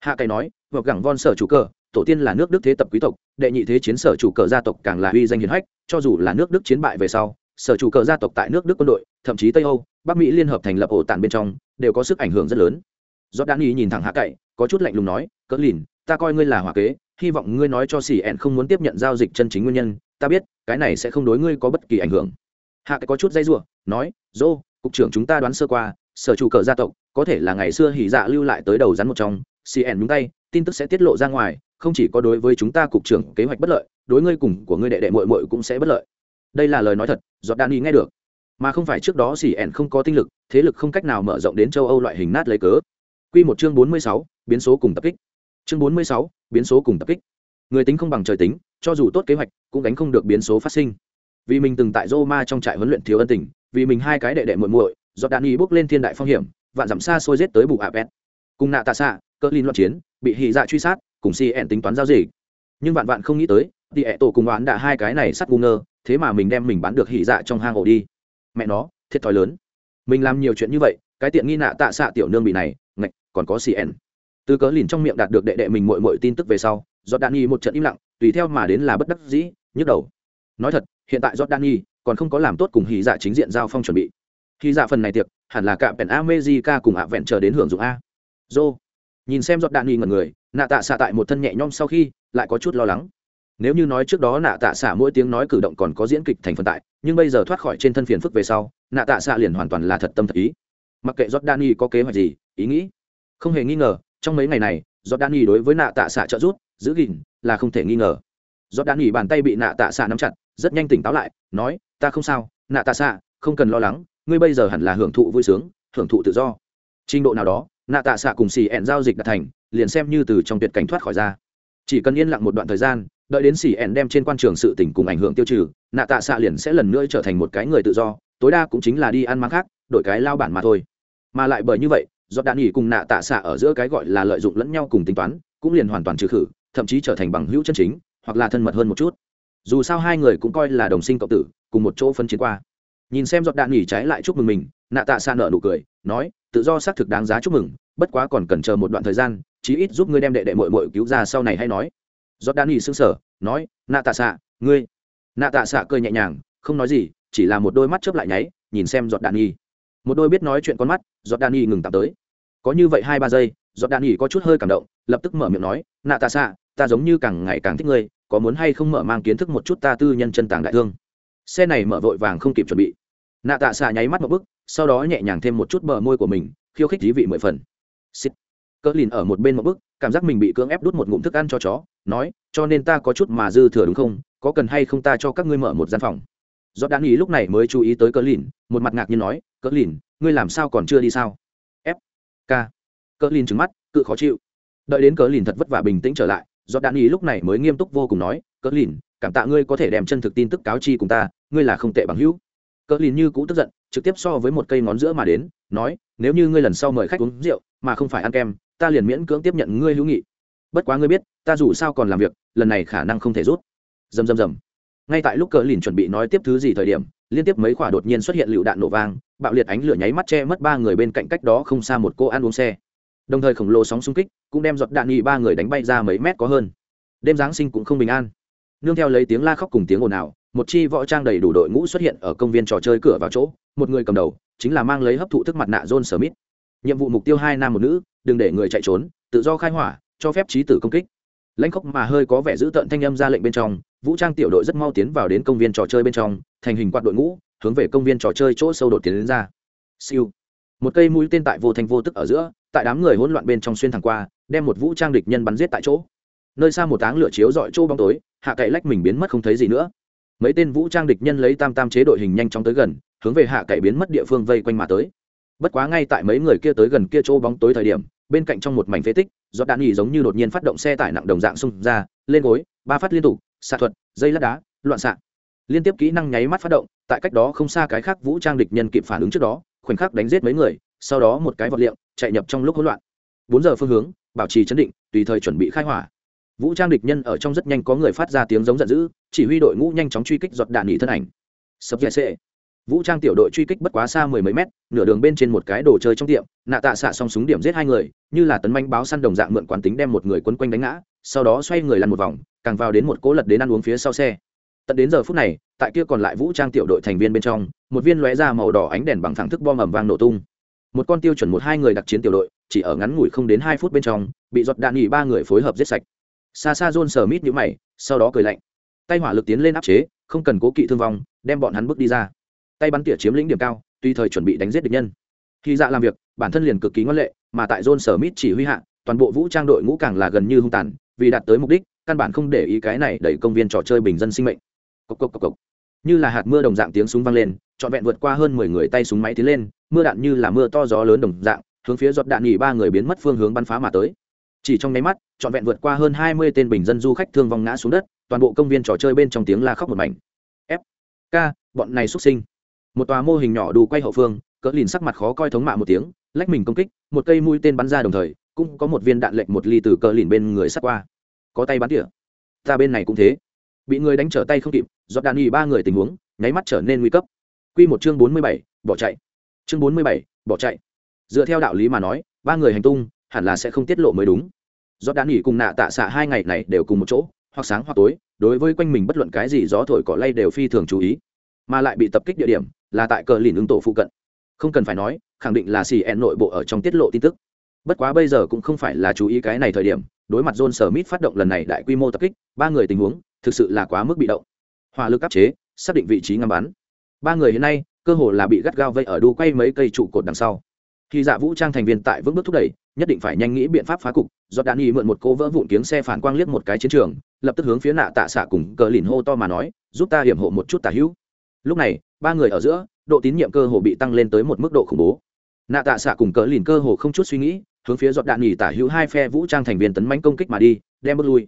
Hạ cày nói vợt gẳng von sở chủ cơ tổ tiên là nước đức thế tập quý tộc, đệ nhị thế chiến sở chủ cờ gia tộc càng là uy danh hiền hách, cho dù là nước đức chiến bại về sau, sở chủ cờ gia tộc tại nước đức quân đội, thậm chí tây âu, bắc mỹ liên hợp thành lập ổ tàn bên trong, đều có sức ảnh hưởng rất lớn. Giọt đan nhì nhìn thẳng hạ cậy có chút lạnh lùng nói, cỡ lìn ta coi ngươi là hòa kế, hy vọng ngươi nói cho xì ẹn không muốn tiếp nhận giao dịch chân chính nguyên nhân, ta biết, cái này sẽ không đối ngươi có bất kỳ ảnh hưởng. Hạ cậy có chút dây r nói, dô, cục trưởng chúng ta đoán sơ qua, sở chủ cờ gia tộc, có thể là ngày xưa hỉ dạ lưu lại tới đầu rắn một trong cn nhúng tay, tin tức sẽ tiết lộ ra ngoài, không chỉ có đối với chúng ta cục trưởng kế hoạch bất lợi, đối ngươi cùng của ngươi đệ đệ mội mội cũng sẽ bất lợi. Đây là lời nói thật, giọt đan y nghe được. Mà không phải trước đó cn không có tinh lực, thế lực không cách nào mở rộng đến châu âu loại hình nát lấy cớ. Q một chương bốn mươi sáu, biến số cùng tập kích chương bốn mươi sáu, biến số cùng tập kích. Người tính không bằng trời tính, cho dù tốt kế hoạch, cũng đánh không được biến số phát sinh. Vì mình từng tại roma trong trại huấn luyện thiếu ân tình, vì mình hai cái đệ đệ muội muội do đạn y bước lên thiên đại phong hiểm, vạn dặm xa xôi giết tới bù apet. Cùng nạ tạ xạ cỡ linh loạn chiến, bị hì dạ truy sát, cùng si ẹn tính toán giao dịch. nhưng vạn vạn không nghĩ tới thì ẹ tổ cùng oán đã hai cái này sắt ngu ngơ, thế mà mình đem mình bán được hỉ dạ trong hang ổ đi. Mẹ nó, thiệt thòi lớn. Mình làm nhiều chuyện như vậy, cái tiện nghi nạ tạ xạ tiểu nương bị này, ngạch, còn có cn từ cớ lìn trong miệng đạt được đệ đệ mình mội mội tin tức về sau giọt đạn nhi một trận im lặng, tùy theo mà đến là bất đắc dĩ, nhức đầu. Nói thật, hiện tại giọt đạn nhi còn không có làm tốt cùng hy dạ chính diện giao phong chuẩn bị. Khi dạ phần này tiệc, hẳn là cả pèn ca cùng ạ vẹn chờ đến hưởng dụng a. Dô. Nhìn xem giọt đạn nhi ngần người, nạ tạ xạ tại một thân nhẹ nhõm sau khi, lại có chút lo lắng. Nếu như nói trước đó nạ tạ xạ mỗi tiếng nói cử động còn có diễn kịch thành phần tại, nhưng bây giờ thoát khỏi trên thân phiền phức về sau, nạ tạ xạ liền hoàn toàn là thật tâm thật ý. Mặc kệ giọt đạn nhi có kế hoạch gì, ý nghĩ, không hề nghi ngờ trong mấy ngày này do đan nghi đối với nạ tạ xạ trợ giúp, giữ gìn, là không thể nghi ngờ. Do đan nghi bàn tay bị nạ tạ xạ nắm chặt, rất nhanh tỉnh táo lại, nói, ta không sao, nạ tạ xạ, không cần lo lắng, ngươi bây giờ hẳn là hưởng thụ vui sướng, hưởng thụ tự do. Trình độ nào đó, nạ tạ xạ cùng xì ẹn giao dịch đạt thành, liền xem như từ trong tuyệt cảnh thoát khỏi ra. Chỉ cần yên lặng một đoạn thời gian, đợi đến xì ẹn đem trên quan trường sự tỉnh cùng ảnh hưởng tiêu trừ, nạ tạ xạ liền sẽ lần nữa trở thành một cái người tự do, tối đa cũng chính là đi ăn mắng khác, đổi cái lao bản mà thôi. Mà lại bởi như vậy do đạn nghỉ cùng nạ tạ xạ ở giữa cái gọi là lợi dụng lẫn nhau cùng tính toán, cũng liền hoàn toàn trừ khử, thậm chí trở thành bằng hữu chân chính, hoặc là thân mật hơn một chút. Dù sao hai người cũng coi là đồng sinh cộng tử, cùng một chỗ phân chiến qua. Nhìn xem giọt đạn nghỉ trái lại chúc mừng mình, nạ tạ xa nợ nụ cười, nói, tự do xác thực đáng giá chúc mừng, bất quá còn cần chờ một đoạn thời gian, chí ít giúp ngươi đem đệ đệ mội mội cứu ra sau này hay nói. Giọt đạn nghỉ xưng sở nói, nạ tạ xạ, ngươi. Nạ tạ xạ cười nhẹ nhàng, không nói gì, chỉ là một đôi mắt chớp lại nháy, nhìn xem giọt đạn nghỉ một đôi biết nói chuyện con mắt, giọt đạn nghỉ ngừng tạm tới có như vậy hai ba giây, giọt đạn nghỉ có chút hơi cảm động, lập tức mở miệng nói, nạ tạ xạ ta giống như càng ngày càng thích ngươi, có muốn hay không mở mang kiến thức một chút ta tư nhân chân tàng đại thương? Xe này mở vội vàng không kịp chuẩn bị. Nạ tạ xạ nháy mắt một bức sau đó nhẹ nhàng thêm một chút bờ môi của mình, khiêu khích dí vị mười phần. Xít cỡ lìn ở một bên một bức cảm giác mình bị cưỡng ép đút một ngụm thức ăn cho chó, nói, cho nên ta có chút mà dư thừa đúng không? Có cần hay không ta cho các ngươi mở một gian phòng? Giọt đan ý lúc này mới chú ý tới cỡ lìn, một mặt ngạc nhiên nói, cỡ lìn, ngươi làm sao còn chưa đi sao? K cỡ lìn trứng mắt, cự khó chịu. Đợi đến cỡ lìn thật vất vả bình tĩnh trở lại do đan ý lúc này mới nghiêm túc vô cùng nói, cỡ lìn, cảm tạ ngươi có thể đem chân thực tin tức cáo chi cùng ta, ngươi là không tệ bằng hữu. Cỡ lìn như cũ tức giận, trực tiếp so với một cây ngón giữa mà đến, nói, nếu như ngươi lần sau mời khách uống rượu, mà không phải ăn kem, ta liền miễn cưỡng tiếp nhận ngươi hữu nghị. Bất quá ngươi biết, ta dù sao còn làm việc, lần này khả năng không thể rút. Dầm dầm dầm ngay tại lúc cỡ lìn chuẩn bị nói tiếp thứ gì thời điểm liên tiếp mấy quả đột nhiên xuất hiện lựu đạn nổ vang, bạo liệt ánh lửa nháy mắt che mất ba người bên cạnh cách đó không xa một cô ăn uống xe. Đồng thời khổng lồ sóng xung kích cũng đem giọt đạn nghi ba người đánh bay ra mấy mét có hơn. Đêm giáng sinh cũng không bình an. Nương theo lấy tiếng la khóc cùng tiếng ồn ào, một chi võ trang đầy đủ đội ngũ xuất hiện ở công viên trò chơi cửa vào chỗ, một người cầm đầu chính là mang lấy hấp thụ thức mặt nạ john smith. Nhiệm vụ mục tiêu hai nam một nữ, đừng để người chạy trốn, tự do khai hỏa, cho phép trí tử công kích. Lãnh khốc mà hơi có vẻ giữ tợn thanh âm ra lệnh bên trong, vũ trang tiểu đội rất mau tiến vào đến công viên trò chơi bên trong thành hình quạt đội ngũ, hướng về công viên trò chơi chỗ sâu đột tiến đến ra. Siêu. Một cây mũi tên tại vô thành vô tức ở giữa, tại đám người hỗn loạn bên trong xuyên thẳng qua, đem một vũ trang địch nhân bắn giết tại chỗ. Nơi xa một áng lửa chiếu dọi chỗ bóng tối, hạ cậy lách mình biến mất không thấy gì nữa. Mấy tên vũ trang địch nhân lấy tam tam chế đội hình nhanh chóng tới gần, hướng về hạ cậy biến mất địa phương vây quanh mà tới. Bất quá ngay tại mấy người kia tới gần kia chỗ bóng tối thời điểm, bên cạnh trong một mảnh phế tích do đạn nghỉ giống như đột nhiên phát động xe tải nặng đồng dạng xung ra, lên gối, ba phát liên tục, xạ thuật, dây lát đá, loạn xạ liên tiếp kỹ năng nháy mắt phát động, tại cách đó không xa cái khác vũ trang địch nhân kịp phản ứng trước đó, khoảnh khắc đánh giết mấy người, sau đó một cái vật liệu chạy nhập trong lúc hỗn loạn. Bốn giờ phương hướng, bảo trì chấn định, tùy thời chuẩn bị khai hỏa. Vũ trang địch nhân ở trong rất nhanh có người phát ra tiếng giống giận dữ, chỉ huy đội ngũ nhanh chóng truy kích giọt đạn nghỉ thân ảnh. Sập dẻ sệ. Vũ trang tiểu đội truy kích bất quá xa mười mấy mét, nửa đường bên trên một cái đồ chơi trong tiệm, nạ tạ xạ xong súng điểm giết hai người, như là tấn manh báo săn đồng dạng mượn quán tính đem một người quấn quanh đánh ngã, sau đó xoay người lăn một vòng, càng vào đến một cố lật đến ăn uống phía sau xe tận đến giờ phút này, tại kia còn lại vũ trang tiểu đội thành viên bên trong, một viên lóe ra màu đỏ ánh đèn bằng thẳng thức bom ầm vang nổ tung. Một con tiêu chuẩn một hai người đặc chiến tiểu đội, chỉ ở ngắn ngủi không đến hai phút bên trong, bị giọt đạn nghỉ ba người phối hợp giết sạch. Xa xa john sờ mít nhũ mày, sau đó cười lạnh. Tay hỏa lực tiến lên áp chế, không cần cố kỵ thương vong, đem bọn hắn bước đi ra. Tay bắn tỉa chiếm lĩnh điểm cao tùy thời chuẩn bị đánh giết địch nhân. Khi dạ làm việc, bản thân liền cực kỳ ngoan lệ, mà tại john sờ mít chỉ huy hạ, toàn bộ vũ trang đội ngũ càng là gần như hung tàn, vì đạt tới mục đích, căn bản không để ý cái này đẩy công viên trò chơi bình dân sinh mệnh cộc cộc cộc cộc. như là hạt mưa đồng dạng tiếng súng vang lên, trọn vẹn vượt qua hơn mười người tay súng máy tiến lên, mưa đạn như là mưa to gió lớn đồng dạng, hướng phía giọt đạn nghỉ ba người biến mất phương hướng bắn phá mà tới. Chỉ trong nháy mắt, trọn vẹn vượt qua hơn hai mươi tên bình dân du khách thương vong ngã xuống đất, toàn bộ công viên trò chơi bên trong tiếng la khóc một mảnh. F, k, bọn này xuất sinh. Một tòa mô hình nhỏ đủ quay hậu phương, cỡ lìn sắc mặt khó coi thống mạ một tiếng, lách mình công kích, một cây mũi tên bắn ra đồng thời, cũng có một viên đạn lệnh một ly từ cỡ lìn bên người sắt qua. Có tay bắn tỉa. Ta bên này cũng thế bị người đánh trở tay không kịp do đàn ỉ ba người tình huống, nháy mắt trở nên nguy cấp. Q một chương bốn mươi bảy, bỏ chạy. Chương bốn mươi bảy, bỏ chạy. Dựa theo đạo lý mà nói, ba người hành tung hẳn là sẽ không tiết lộ mới đúng. Do đàn ỉ cùng nạ tạ xạ hai ngày này đều cùng một chỗ, hoặc sáng hoặc tối, đối với quanh mình bất luận cái gì gió thổi cỏ lay đều phi thường chú ý. Mà lại bị tập kích địa điểm là tại cờ lìn ứng tổ phụ cận. Không cần phải nói, khẳng định là xì ẹn nội bộ ở trong tiết lộ tin tức. Bất quá bây giờ cũng không phải là chú ý cái này thời điểm, đối mặt john smith phát động lần này đại quy mô tập kích, ba người tình huống thực sự là quá mức bị động. Hỏa lực áp chế, xác định vị trí ngắm bắn. Ba người hiện nay, cơ hồ là bị gắt gao vây ở đu quay mấy cây trụ cột đằng sau. Khi dạ vũ trang thành viên tại vững bước thúc đẩy, nhất định phải nhanh nghĩ biện pháp phá cục. Do đạn nghi mượn một cô vỡ vụn tiếng xe phản quang liếc một cái chiến trường, lập tức hướng phía nạ tạ xạ cùng cờ lìn hô to mà nói, giúp ta hiểm hộ một chút tả hữu. Lúc này, ba người ở giữa, độ tín nhiệm cơ hồ bị tăng lên tới một mức độ khủng bố. Nạ tạ xạ cùng cờ lìn cơ hồ không chút suy nghĩ, hướng phía giọt đạn nghỉ tả hữu hai phe vũ trang thành viên tấn mánh công kích mà đi, đem bước lui.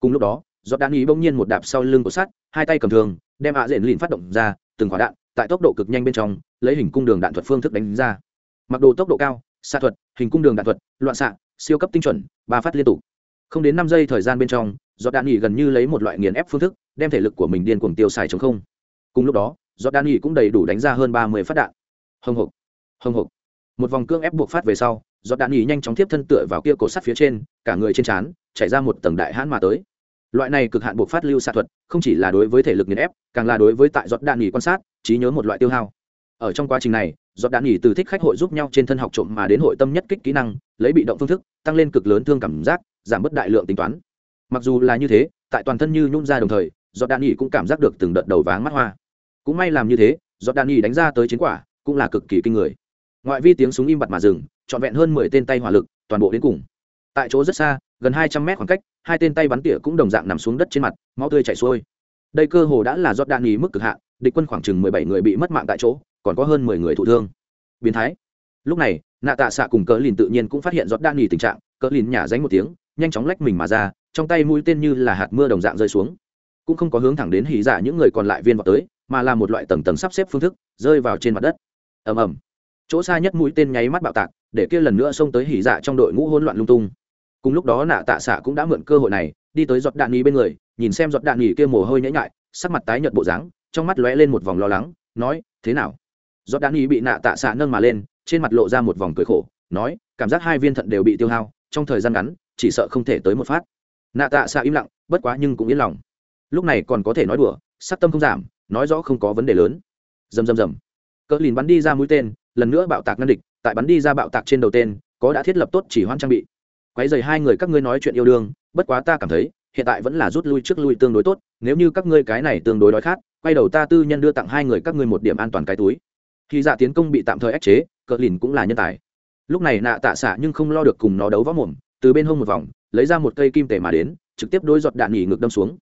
Cùng lúc đó giọt đạn ý bỗng nhiên một đạp sau lưng của sắt, hai tay cầm thường đem ạ diện lìn phát động ra, từng quả đạn tại tốc độ cực nhanh bên trong, lấy hình cung đường đạn thuật phương thức đánh ra. Mặc đồ tốc độ cao, xạ thuật, hình cung đường đạn thuật, loạn xạ, siêu cấp tinh chuẩn, ba phát liên tục. Không đến năm giây thời gian bên trong, giọt đạn nghỉ gần như lấy một loại nghiền ép phương thức, đem thể lực của mình điên cuồng tiêu xài chống không. Cùng lúc đó, giọt đạn nghỉ cũng đầy đủ đánh ra hơn ba mươi phát đạn. Hồng hộc hồng hộc. Một vòng cương ép buộc phát về sau, giọt đạn nghỉ nhanh chóng tiếp thân tựa vào kia cổ sắt phía trên, cả người trên trán, chảy ra một tầng đại hãn mà tới loại này cực hạn buộc phát lưu xạ thuật, không chỉ là đối với thể lực nghiền ép, càng là đối với tại giọt đạn nghỉ quan sát, trí nhớ một loại tiêu hao. Ở trong quá trình này, giọt đạn nghỉ từ thích khách hội giúp nhau trên thân học trộm mà đến hội tâm nhất kích kỹ năng, lấy bị động phương thức, tăng lên cực lớn thương cảm giác, giảm bớt đại lượng tính toán. Mặc dù là như thế, tại toàn thân như nhún ra đồng thời, giọt đạn nghỉ cũng cảm giác được từng đợt đầu váng mắt hoa. Cũng may làm như thế, giọt đạn nghỉ đánh ra tới chiến quả, cũng là cực kỳ kinh người. Ngoại vi tiếng súng im bặt mà dừng, trọn vẹn hơn mười tên tay hỏa lực, toàn bộ đến cùng. Tại chỗ rất xa gần hai trăm mét khoảng cách, hai tên tay bắn tỉa cũng đồng dạng nằm xuống đất trên mặt, máu tươi chảy xuôi. Đây cơ hồ đã là giọt đạn nghỉ mức cực hạn, địch quân khoảng chừng mười bảy người bị mất mạng tại chỗ, còn có hơn mười người thụ thương. Biến thái. Lúc này, nạ tạ xạ cùng cỡ lìn tự nhiên cũng phát hiện giọt đạn nghỉ tình trạng cỡ lìn nhả dánh một tiếng, nhanh chóng lách mình mà ra, trong tay mũi tên như là hạt mưa đồng dạng rơi xuống. Cũng không có hướng thẳng đến hỉ dạ những người còn lại viên vào tới, mà là một loại tầng tầng sắp xếp phương thức, rơi vào trên mặt đất. Ầm ầm. Chỗ xa nhất mũi tên nháy mắt bạo tạc, để kia lần nữa xông tới hỉ dạ trong đội ngũ hỗn loạn lung tung cùng lúc đó nạ tạ xạ cũng đã mượn cơ hội này, đi tới giọt đạn nghỉ bên người, nhìn xem giọt đạn nghỉ kia mồ hôi nhễ nhại, sắc mặt tái nhợt bộ dáng, trong mắt lóe lên một vòng lo lắng, nói, thế nào? Giọt đạn nghỉ bị nạ tạ xạ nâng mà lên, trên mặt lộ ra một vòng cười khổ, nói, cảm giác hai viên thận đều bị tiêu hao, trong thời gian ngắn, chỉ sợ không thể tới một phát. Nạ tạ xạ im lặng, bất quá nhưng cũng yên lòng. Lúc này còn có thể nói đùa, sắc tâm không giảm, nói rõ không có vấn đề lớn. Rầm rầm rầm cỡ lìn bắn đi ra mũi tên, lần nữa bạo tạc ngăn địch, tại bắn đi ra bạo tạc trên đầu tên, có đã thiết lập tốt chỉ hoan trang bị quấy rầy hai người các ngươi nói chuyện yêu đương, bất quá ta cảm thấy, hiện tại vẫn là rút lui trước lui tương đối tốt, nếu như các ngươi cái này tương đối đói khát, quay đầu ta tư nhân đưa tặng hai người các ngươi một điểm an toàn cái túi. Khi dạ tiến công bị tạm thời ức chế cỡ lìn cũng là nhân tài. Lúc này nạ tạ xạ nhưng không lo được cùng nó đấu võ mồm, từ bên hông một vòng, lấy ra một cây kim tệ mà đến, trực tiếp đối giọt đạn nghỉ ngược đâm xuống.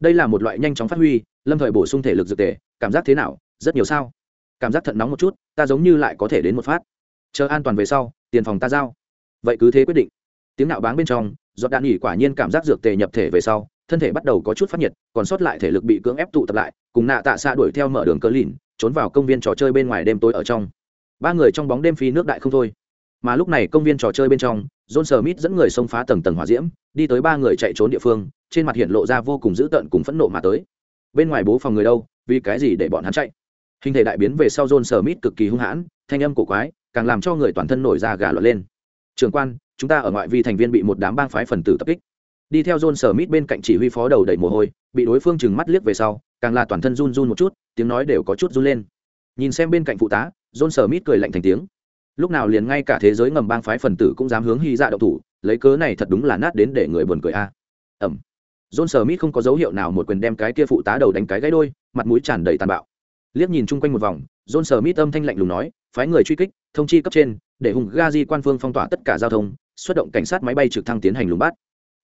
Đây là một loại nhanh chóng phát huy, lâm thời bổ sung thể lực dược tề cảm giác thế nào, rất nhiều sao? Cảm giác thận nóng một chút, ta giống như lại có thể đến một phát. Chờ an toàn về sau, tiền phòng ta giao. Vậy cứ thế quyết định tiếng nạo báng bên trong, giọt đạn nghỉ quả nhiên cảm giác dược tề nhập thể về sau, thân thể bắt đầu có chút phát nhiệt, còn sót lại thể lực bị cưỡng ép tụ tập lại, cùng nạ tạ xạ đuổi theo mở đường cờ lìn, trốn vào công viên trò chơi bên ngoài đêm tối ở trong. Ba người trong bóng đêm phi nước đại không thôi. Mà lúc này công viên trò chơi bên trong, john smith dẫn người xông phá tầng tầng hỏa diễm, đi tới ba người chạy trốn địa phương, trên mặt hiện lộ ra vô cùng dữ tợn cùng phẫn nộ mà tới. Bên ngoài bố phòng người đâu, vì cái gì để bọn hắn chạy? Hình thể đại biến về sau john smith cực kỳ hung hãn, thanh âm cổ quái, càng làm cho người toàn thân nổi ra gà lọt lên. Trường quan chúng ta ở ngoại vi thành viên bị một đám bang phái phần tử tập kích. Đi theo john smith bên cạnh chỉ huy phó đầu đầy mồ hôi, bị đối phương chừng mắt liếc về sau, càng là toàn thân run run một chút, tiếng nói đều có chút run lên. Nhìn xem bên cạnh phụ tá, john smith cười lạnh thành tiếng. Lúc nào liền ngay cả thế giới ngầm bang phái phần tử cũng dám hướng hy dạ đậu thủ, lấy cớ này thật đúng là nát đến để người buồn cười a. Ẩm john smith không có dấu hiệu nào một quyền đem cái kia phụ tá đầu đánh cái gãy đôi, mặt mũi tràn đầy tàn bạo. Liếc nhìn chung quanh một vòng, john Smith mít âm thanh lạnh lùng nói, phái người truy kích, thông chi cấp trên, để hùng gazi quan phương phong tỏa tất cả giao thông xuất động cảnh sát máy bay trực thăng tiến hành lùng bắt.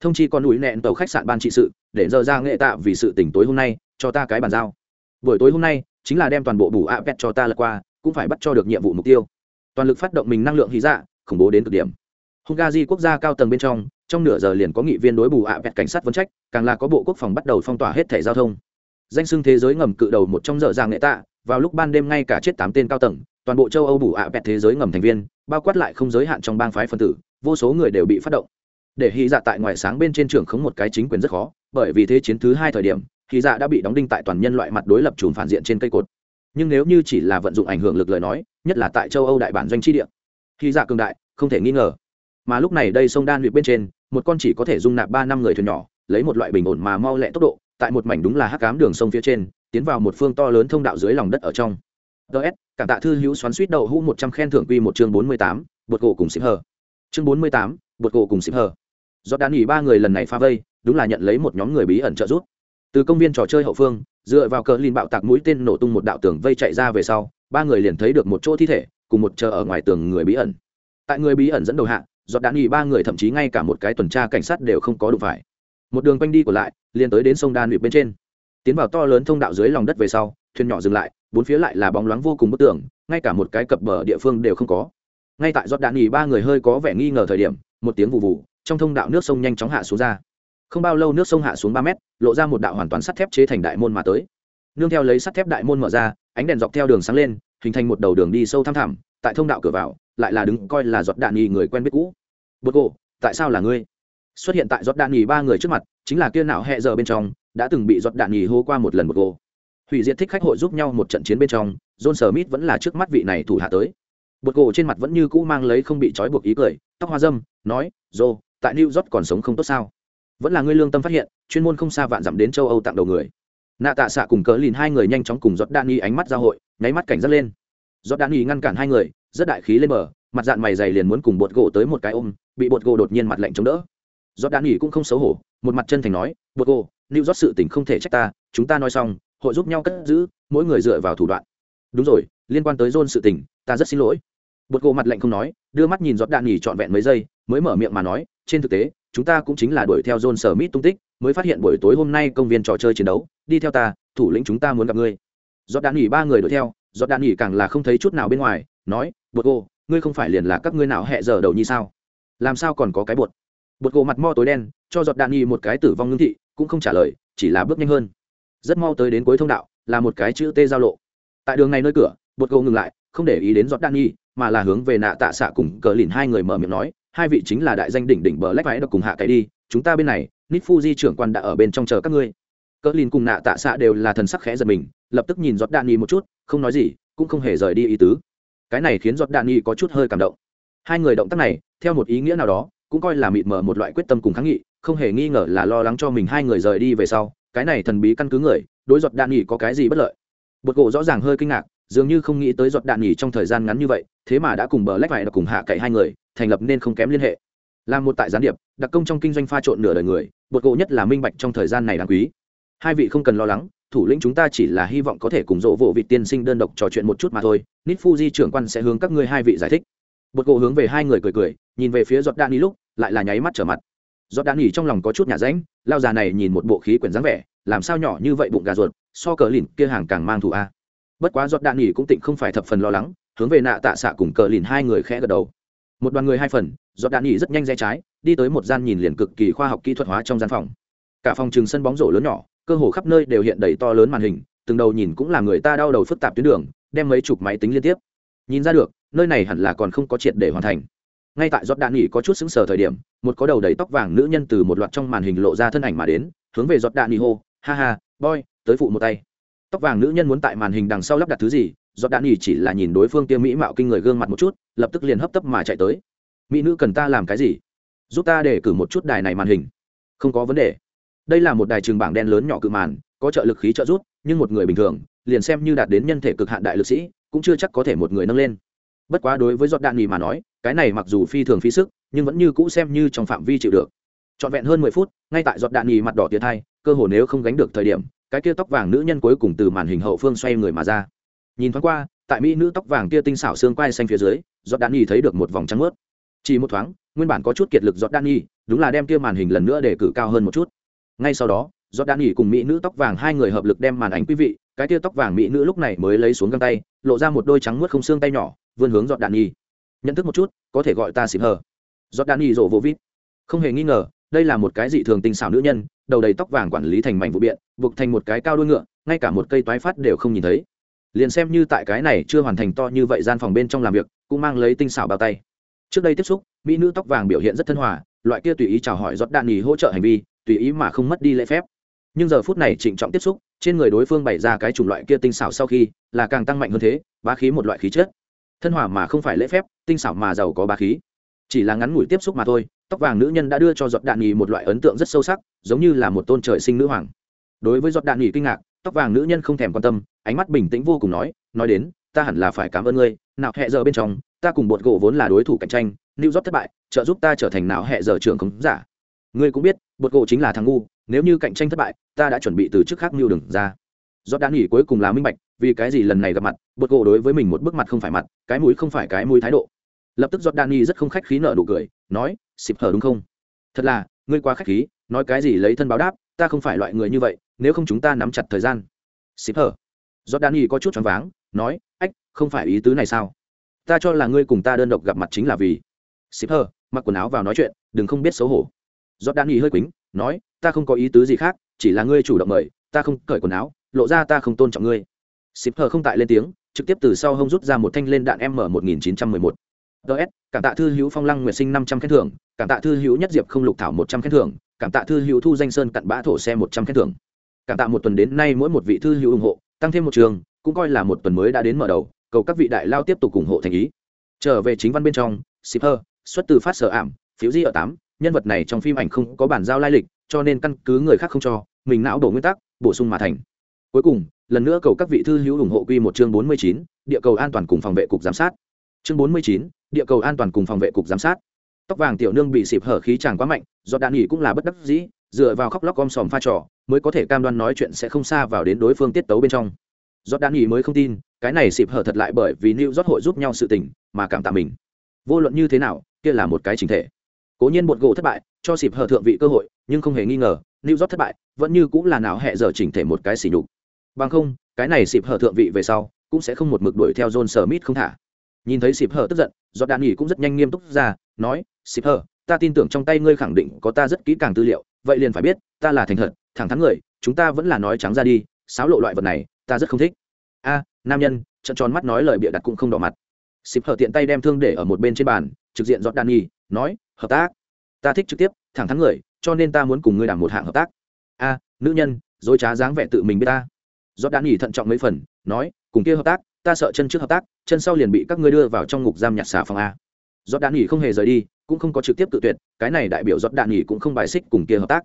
Thông chi con núi nẹn tàu khách sạn ban trị sự, để dơ ra nghệ tạ vì sự tỉnh tối hôm nay, cho ta cái bàn giao. Buổi tối hôm nay, chính là đem toàn bộ bù apet cho ta lật qua, cũng phải bắt cho được nhiệm vụ mục tiêu. Toàn lực phát động mình năng lượng hy dạ khủng bố đến cực điểm. Hungary quốc gia cao tầng bên trong trong nửa giờ liền có nghị viên đối bù apet cảnh sát vấn trách, càng là có bộ quốc phòng bắt đầu phong tỏa hết thẻ giao thông. Danh xưng thế giới ngầm cự đầu một trong dơ ra nghệ tạ, vào lúc ban đêm ngay cả chết tám tên cao tầng, toàn bộ châu âu bù bẹt thế giới ngầm thành viên, bao quát lại không giới hạn trong bang phái phân tử vô số người đều bị phát động. Để hy dạ tại ngoài sáng bên trên trường khống một cái chính quyền rất khó, bởi vì thế chiến thứ hai thời điểm hy dạ đã bị đóng đinh tại toàn nhân loại mặt đối lập chùm phản diện trên cây cột. Nhưng nếu như chỉ là vận dụng ảnh hưởng lực lời nói, nhất là tại châu âu đại bản doanh tri địa hy dạ cường đại, không thể nghi ngờ. Mà lúc này đây sông đan huyện bên trên, một con chỉ có thể dung nạp ba năm người thuyền nhỏ, lấy một loại bình ổn mà mau lẹ tốc độ, tại một mảnh đúng là hắc cám đường sông phía trên, tiến vào một phương to lớn thông đạo dưới lòng đất ở trong. Ts cảm tạ thư hữu xoắn suýt đậu hũ một trăm khen thưởng quy một chương bốn mươi tám, bột gỗ cùng xịp hờ chương bốn mươi tám bột gỗ cùng xịp hờ. Do đan nghỉ ba người lần này pha vây, đúng là nhận lấy một nhóm người bí ẩn trợ giúp. Từ công viên trò chơi hậu phương, dựa vào cờ lin bạo tạc mũi tên nổ tung một đạo tường vây chạy ra về sau, ba người liền thấy được một chỗ thi thể, cùng một chờ ở ngoài tường người bí ẩn. Tại người bí ẩn dẫn đầu hạ giọt đạn nghỉ ba người thậm chí ngay cả một cái tuần tra cảnh sát đều không có đủ phải. Một đường quanh đi của lại, liền tới đến sông đan nhụy bên trên. Tiến vào to lớn thông đạo dưới lòng đất về sau, thuyền nhỏ dừng lại, bốn phía lại là bóng loáng vô cùng bức tường, ngay cả một cái cập bờ địa phương đều không có ngay tại giọt đạn nghỉ ba người hơi có vẻ nghi ngờ thời điểm, một tiếng vụ vụ trong thông đạo nước sông nhanh chóng hạ xuống ra. Không bao lâu nước sông hạ xuống ba mét, lộ ra một đạo hoàn toàn sắt thép chế thành đại môn mà tới. Nương theo lấy sắt thép đại môn mở ra, ánh đèn dọc theo đường sáng lên, hình thành một đầu đường đi sâu thăm thẳm, tại thông đạo cửa vào, lại là đứng coi là giọt đạn nghỉ người quen biết cũ. Bột gỗ tại sao là ngươi? Xuất hiện tại giọt đạn nghỉ ba người trước mặt, chính là kia não hẹ giờ bên trong, đã từng bị giọt đạn nghỉ hô qua một lần một gỗ hủy diệt thích khách hội giúp nhau một trận chiến bên trong, john smith vẫn là trước mắt vị này thủ hạ tới bột gỗ trên mặt vẫn như cũ mang lấy không bị trói buộc ý cười, tóc hoa dâm, nói, dô, tại new york còn sống không tốt sao? Vẫn là ngươi lương tâm phát hiện, chuyên môn không xa vạn dặm đến châu âu tặng đầu người. Nạ tạ xạ cùng cỡ lìn hai người nhanh chóng cùng giọt đan y ánh mắt giao hội, nháy mắt cảnh giác lên. Giọt đan y ngăn cản hai người, rất đại khí lên bờ, mặt dạng mày dày liền muốn cùng bột gỗ tới một cái ôm, bị bột gỗ đột nhiên mặt lạnh chống đỡ. Giọt đan y cũng không xấu hổ, một mặt chân thành nói, bột gỗ, new york sự tình không thể trách ta, chúng ta nói xong, hội giúp nhau cất giữ, mỗi người dựa vào thủ đoạn. Đúng rồi, liên quan tới zon sự tình, ta rất xin lỗi bột gỗ mặt lạnh không nói, đưa mắt nhìn giọt đạn nhỉ trọn vẹn mấy giây, mới mở miệng mà nói, trên thực tế, chúng ta cũng chính là đuổi theo john sở mít tung tích, mới phát hiện buổi tối hôm nay công viên trò chơi chiến đấu, đi theo ta, thủ lĩnh chúng ta muốn gặp ngươi. Giọt đạn nhỉ ba người đuổi theo, giọt đạn nhỉ càng là không thấy chút nào bên ngoài, nói, bột gỗ, ngươi không phải liền là các ngươi nào hẹ giờ đầu như sao? Làm sao còn có cái bột? Bột gỗ mặt mo tối đen, cho giọt đạn nhỉ một cái tử vong ngưng thị, cũng không trả lời, chỉ là bước nhanh hơn. Rất mau tới đến cuối thông đạo, là một cái chữ t giao lộ. Tại đường này nơi cửa, bột gỗ ngừng lại, không để ý đến giọt đạn nhỉ mà là hướng về nạ tạ xạ cùng cờ lìn hai người mở miệng nói, hai vị chính là đại danh đỉnh đỉnh bờ lách váy đọc cùng hạ cái đi, chúng ta bên này nít fuji trưởng quan đã ở bên trong chờ các ngươi. Cờ lìn cùng nạ tạ xạ đều là thần sắc khẽ giật mình, lập tức nhìn giọt đạn nhi một chút, không nói gì, cũng không hề rời đi ý tứ. Cái này khiến giọt đạn nhi có chút hơi cảm động. Hai người động tác này, theo một ý nghĩa nào đó, cũng coi là mịt mờ một loại quyết tâm cùng kháng nghị, không hề nghi ngờ là lo lắng cho mình hai người rời đi về sau. Cái này thần bí căn cứ người, đối giọt đạn nhi có cái gì bất lợi? Bột gỗ rõ ràng hơi kinh ngạc dường như không nghĩ tới giọt đạn nghỉ trong thời gian ngắn như vậy, thế mà đã cùng bờ lách vải cùng hạ cậy hai người, thành lập nên không kém liên hệ. Là một tại gián điệp, đặc công trong kinh doanh pha trộn nửa đời người, bột gỗ nhất là minh bạch trong thời gian này đáng quý. Hai vị không cần lo lắng, thủ lĩnh chúng ta chỉ là hy vọng có thể cùng dỗ vụ vị tiên sinh đơn độc trò chuyện một chút mà thôi, nít fuji trưởng quan sẽ hướng các ngươi hai vị giải thích. Bột gỗ hướng về hai người cười cười, nhìn về phía giọt đạn nghỉ lúc, lại là nháy mắt trở mặt. Giọt đạn nghỉ trong lòng có chút nhà ránh, lao già này nhìn một bộ khí quyển dáng vẻ, làm sao nhỏ như vậy bụng gà ruột, so cờ lìn kia hàng càng mang thù a bất quá giọt đạn nghỉ cũng tịnh không phải thập phần lo lắng, hướng về nạ tạ xạ cùng cờ lìn hai người khẽ gật đầu. Một đoàn người hai phần, giọt đạn nghỉ rất nhanh rẽ trái, đi tới một gian nhìn liền cực kỳ khoa học kỹ thuật hóa trong gian phòng. Cả phòng trường sân bóng rổ lớn nhỏ, cơ hồ khắp nơi đều hiện đầy to lớn màn hình, từng đầu nhìn cũng là người ta đau đầu phức tạp tuyến đường, đem mấy chục máy tính liên tiếp. Nhìn ra được, nơi này hẳn là còn không có triệt để hoàn thành. Ngay tại giọt đạn nghỉ có chút xứng sờ thời điểm, một có đầu đầy tóc vàng nữ nhân từ một loạt trong màn hình lộ ra thân ảnh mà đến, hướng về giọt đạn nghỉ hô, ha ha, boy, tới phụ một tay tóc vàng nữ nhân muốn tại màn hình đằng sau lắp đặt thứ gì do đạn nghỉ chỉ là nhìn đối phương tiêu mỹ mạo kinh người gương mặt một chút, lập tức liền hấp tấp mà chạy tới. Mỹ nữ cần ta làm cái gì? Giúp ta để cử một chút đài này màn hình. Không có vấn đề. Đây là một đài trường bảng đen lớn nhỏ cự màn, có trợ lực khí trợ rút nhưng một người bình thường, liền xem như đạt đến nhân thể cực hạn đại lực sĩ, cũng chưa chắc có thể một người nâng lên. Bất quá đối với giọt đạn nghỉ mà nói, cái này mặc dù phi thường phí sức, nhưng vẫn như cũ xem như trong phạm vi chịu được. Trọn vẹn hơn mười phút, ngay tại giọt đạn nghỉ mặt đỏ tiến thai cơ hồ nếu không gánh được thời điểm cái kia tóc vàng nữ nhân cuối cùng từ màn hình hậu phương xoay người mà ra. Nhìn thoáng qua, tại mỹ nữ tóc vàng kia tinh xảo xương quai xanh phía dưới giọt đan nhi thấy được một vòng trắng ướt chỉ một thoáng, nguyên bản có chút kiệt lực giọt đan nhi đúng là đem kia màn hình lần nữa để cử cao hơn một chút. Ngay sau đó giọt đan nhi cùng mỹ nữ tóc vàng hai người hợp lực đem màn ảnh quý vị, cái tia tóc vàng mỹ nữ lúc này mới lấy xuống găng tay, lộ ra một đôi trắng muốt không xương tay nhỏ, vươn hướng giọt đan nhi nhận thức một chút, có thể gọi ta xịp hờ. Giọt đan nhi rộ vô vít. Không hề nghi ngờ, đây là một cái dị thường tinh xảo nữ nhân, đầu đầy tóc vàng quản lý thành mảnh vụ biện buộc thành một cái cao đuôi ngựa, ngay cả một cây toái phát đều không nhìn thấy. Liền xem như tại cái này chưa hoàn thành to như vậy gian phòng bên trong làm việc, cũng mang lấy tinh xảo bao tay. Trước đây tiếp xúc, mỹ nữ tóc vàng biểu hiện rất thân hòa, loại kia tùy ý chào hỏi giọt đạn nghỉ hỗ trợ hành vi, tùy ý mà không mất đi lễ phép. Nhưng giờ phút này trịnh trọng tiếp xúc, trên người đối phương bày ra cái chủng loại kia tinh xảo sau khi, là càng tăng mạnh hơn thế, bá khí một loại khí chất. Thân hòa mà không phải lễ phép, tinh xảo mà giàu có bá khí. Chỉ là ngắn ngủi tiếp xúc mà thôi, tóc vàng nữ nhân đã đưa cho giọt đạn nghỉ một loại ấn tượng rất sâu sắc, giống như là một tôn trời sinh nữ hoàng đối với giọt đạn nghỉ kinh ngạc, tóc vàng nữ nhân không thèm quan tâm, ánh mắt bình tĩnh vô cùng nói nói đến, ta hẳn là phải cảm ơn ngươi, nào hẹ giờ bên trong, ta cùng bột gỗ vốn là đối thủ cạnh tranh, new job thất bại, trợ giúp ta trở thành nào hẹ giờ trưởng khống giả. Ngươi cũng biết, bột gỗ chính là thằng ngu, nếu như cạnh tranh thất bại, ta đã chuẩn bị từ trước khác mưu đừng ra. Giọt đạn nghỉ cuối cùng là minh bạch, vì cái gì lần này gặp mặt, bột gỗ đối với mình một bức mặt không phải mặt, cái mũi không phải cái mũi thái độ. Lập tức giọt đạn nghỉ rất không khách khí nợ nụ cười, nói, xịp hở đúng không? Thật là, ngươi quá khách khí, nói cái gì lấy thân báo đáp ta không phải loại người như vậy, nếu không chúng ta nắm chặt thời gian. Xịp hở. Giọt đan y có chút choáng váng, nói, ách, không phải ý tứ này sao? Ta cho là ngươi cùng ta đơn độc gặp mặt chính là vì xịp hở, mặc quần áo vào nói chuyện, đừng không biết xấu hổ. Giọt đan y hơi quýnh nói, ta không có ý tứ gì khác, chỉ là ngươi chủ động mời, ta không cởi quần áo, lộ ra ta không tôn trọng ngươi. Xịp hở không tại lên tiếng, trực tiếp từ sau hông rút ra một thanh lên đạn m một nghìn chín trăm mười một. Ts cảm tạ thư hữu phong lăng nguyệt sinh năm trăm khen thưởng, cảm tạ thư hữu nhất diệp không lục thảo một trăm khen thưởng cảm tạ thư hữu thu danh sơn cặn bã thổ xe một trăm khen thưởng. Cảm tạ một tuần đến nay mỗi một vị thư hữu ủng hộ, tăng thêm một trường, cũng coi là một tuần mới đã đến mở đầu, cầu các vị đại lao tiếp tục ủng hộ thành ý. Trở về chính văn bên trong shipper xuất từ phát sở ảm, phiếu di ở tám, nhân vật này trong phim ảnh không có bản giao lai lịch, cho nên căn cứ người khác không cho, mình não đổ nguyên tắc, bổ sung mà thành. Cuối cùng, lần nữa cầu các vị thư hữu ủng hộ quy một chương bốn mươi chín, địa cầu an toàn cùng phòng vệ cục giám sát. Chương bốn mươi chín, địa cầu an toàn cùng phòng vệ cục giám sát tóc vàng tiểu nương bị xịp hở khí chàng quá mạnh, do đạn nghỉ cũng là bất đắc dĩ, dựa vào khóc lóc om sòm pha trò, mới có thể cam đoan nói chuyện sẽ không xa vào đến đối phương tiết tấu bên trong. Do đạn nghỉ mới không tin, cái này xịp hở thật lại bởi vì new rót hội giúp nhau sự tình mà cảm tạ mình. Vô luận như thế nào, kia là một cái chính thể. Cố nhiên một gỗ thất bại, cho xịp hở thượng vị cơ hội, nhưng không hề nghi ngờ, new rót thất bại, vẫn như cũng là nào hẹ giờ chỉnh thể một cái xỉ nhục. Bằng không, cái này xịp hở thượng vị về sau, cũng sẽ không một mực đuổi theo john smith không thả nhìn thấy xịp hở tức giận do đạn nghỉ cũng rất nhanh nghiêm túc ra, nói xịp hở, ta tin tưởng trong tay ngươi khẳng định có ta rất kỹ càng tư liệu, vậy liền phải biết, ta là thành thật, thẳng thắn người, chúng ta vẫn là nói trắng ra đi sáo lộ loại vật này, ta rất không thích. A, nam nhân trận tròn mắt nói lời bịa đặt cũng không đỏ mặt. Xịp hở tiện tay đem thương để ở một bên trên bàn, trực diện giọt đan nghi nói, hợp tác, ta thích trực tiếp, thẳng thắn người, cho nên ta muốn cùng ngươi đảm một hạng hợp tác. A, nữ nhân, dối trá dáng vẻ tự mình biết ta. Do đạn nghỉ thận trọng mấy phần, nói, cùng kia hợp tác ta sợ chân trước hợp tác, chân sau liền bị các ngươi đưa vào trong ngục giam nhặt xà phòng a. Giọt đạn nghỉ không hề rời đi, cũng không có trực tiếp tự tuyệt, cái này đại biểu giọt đạn nghỉ cũng không bài xích cùng kia hợp tác.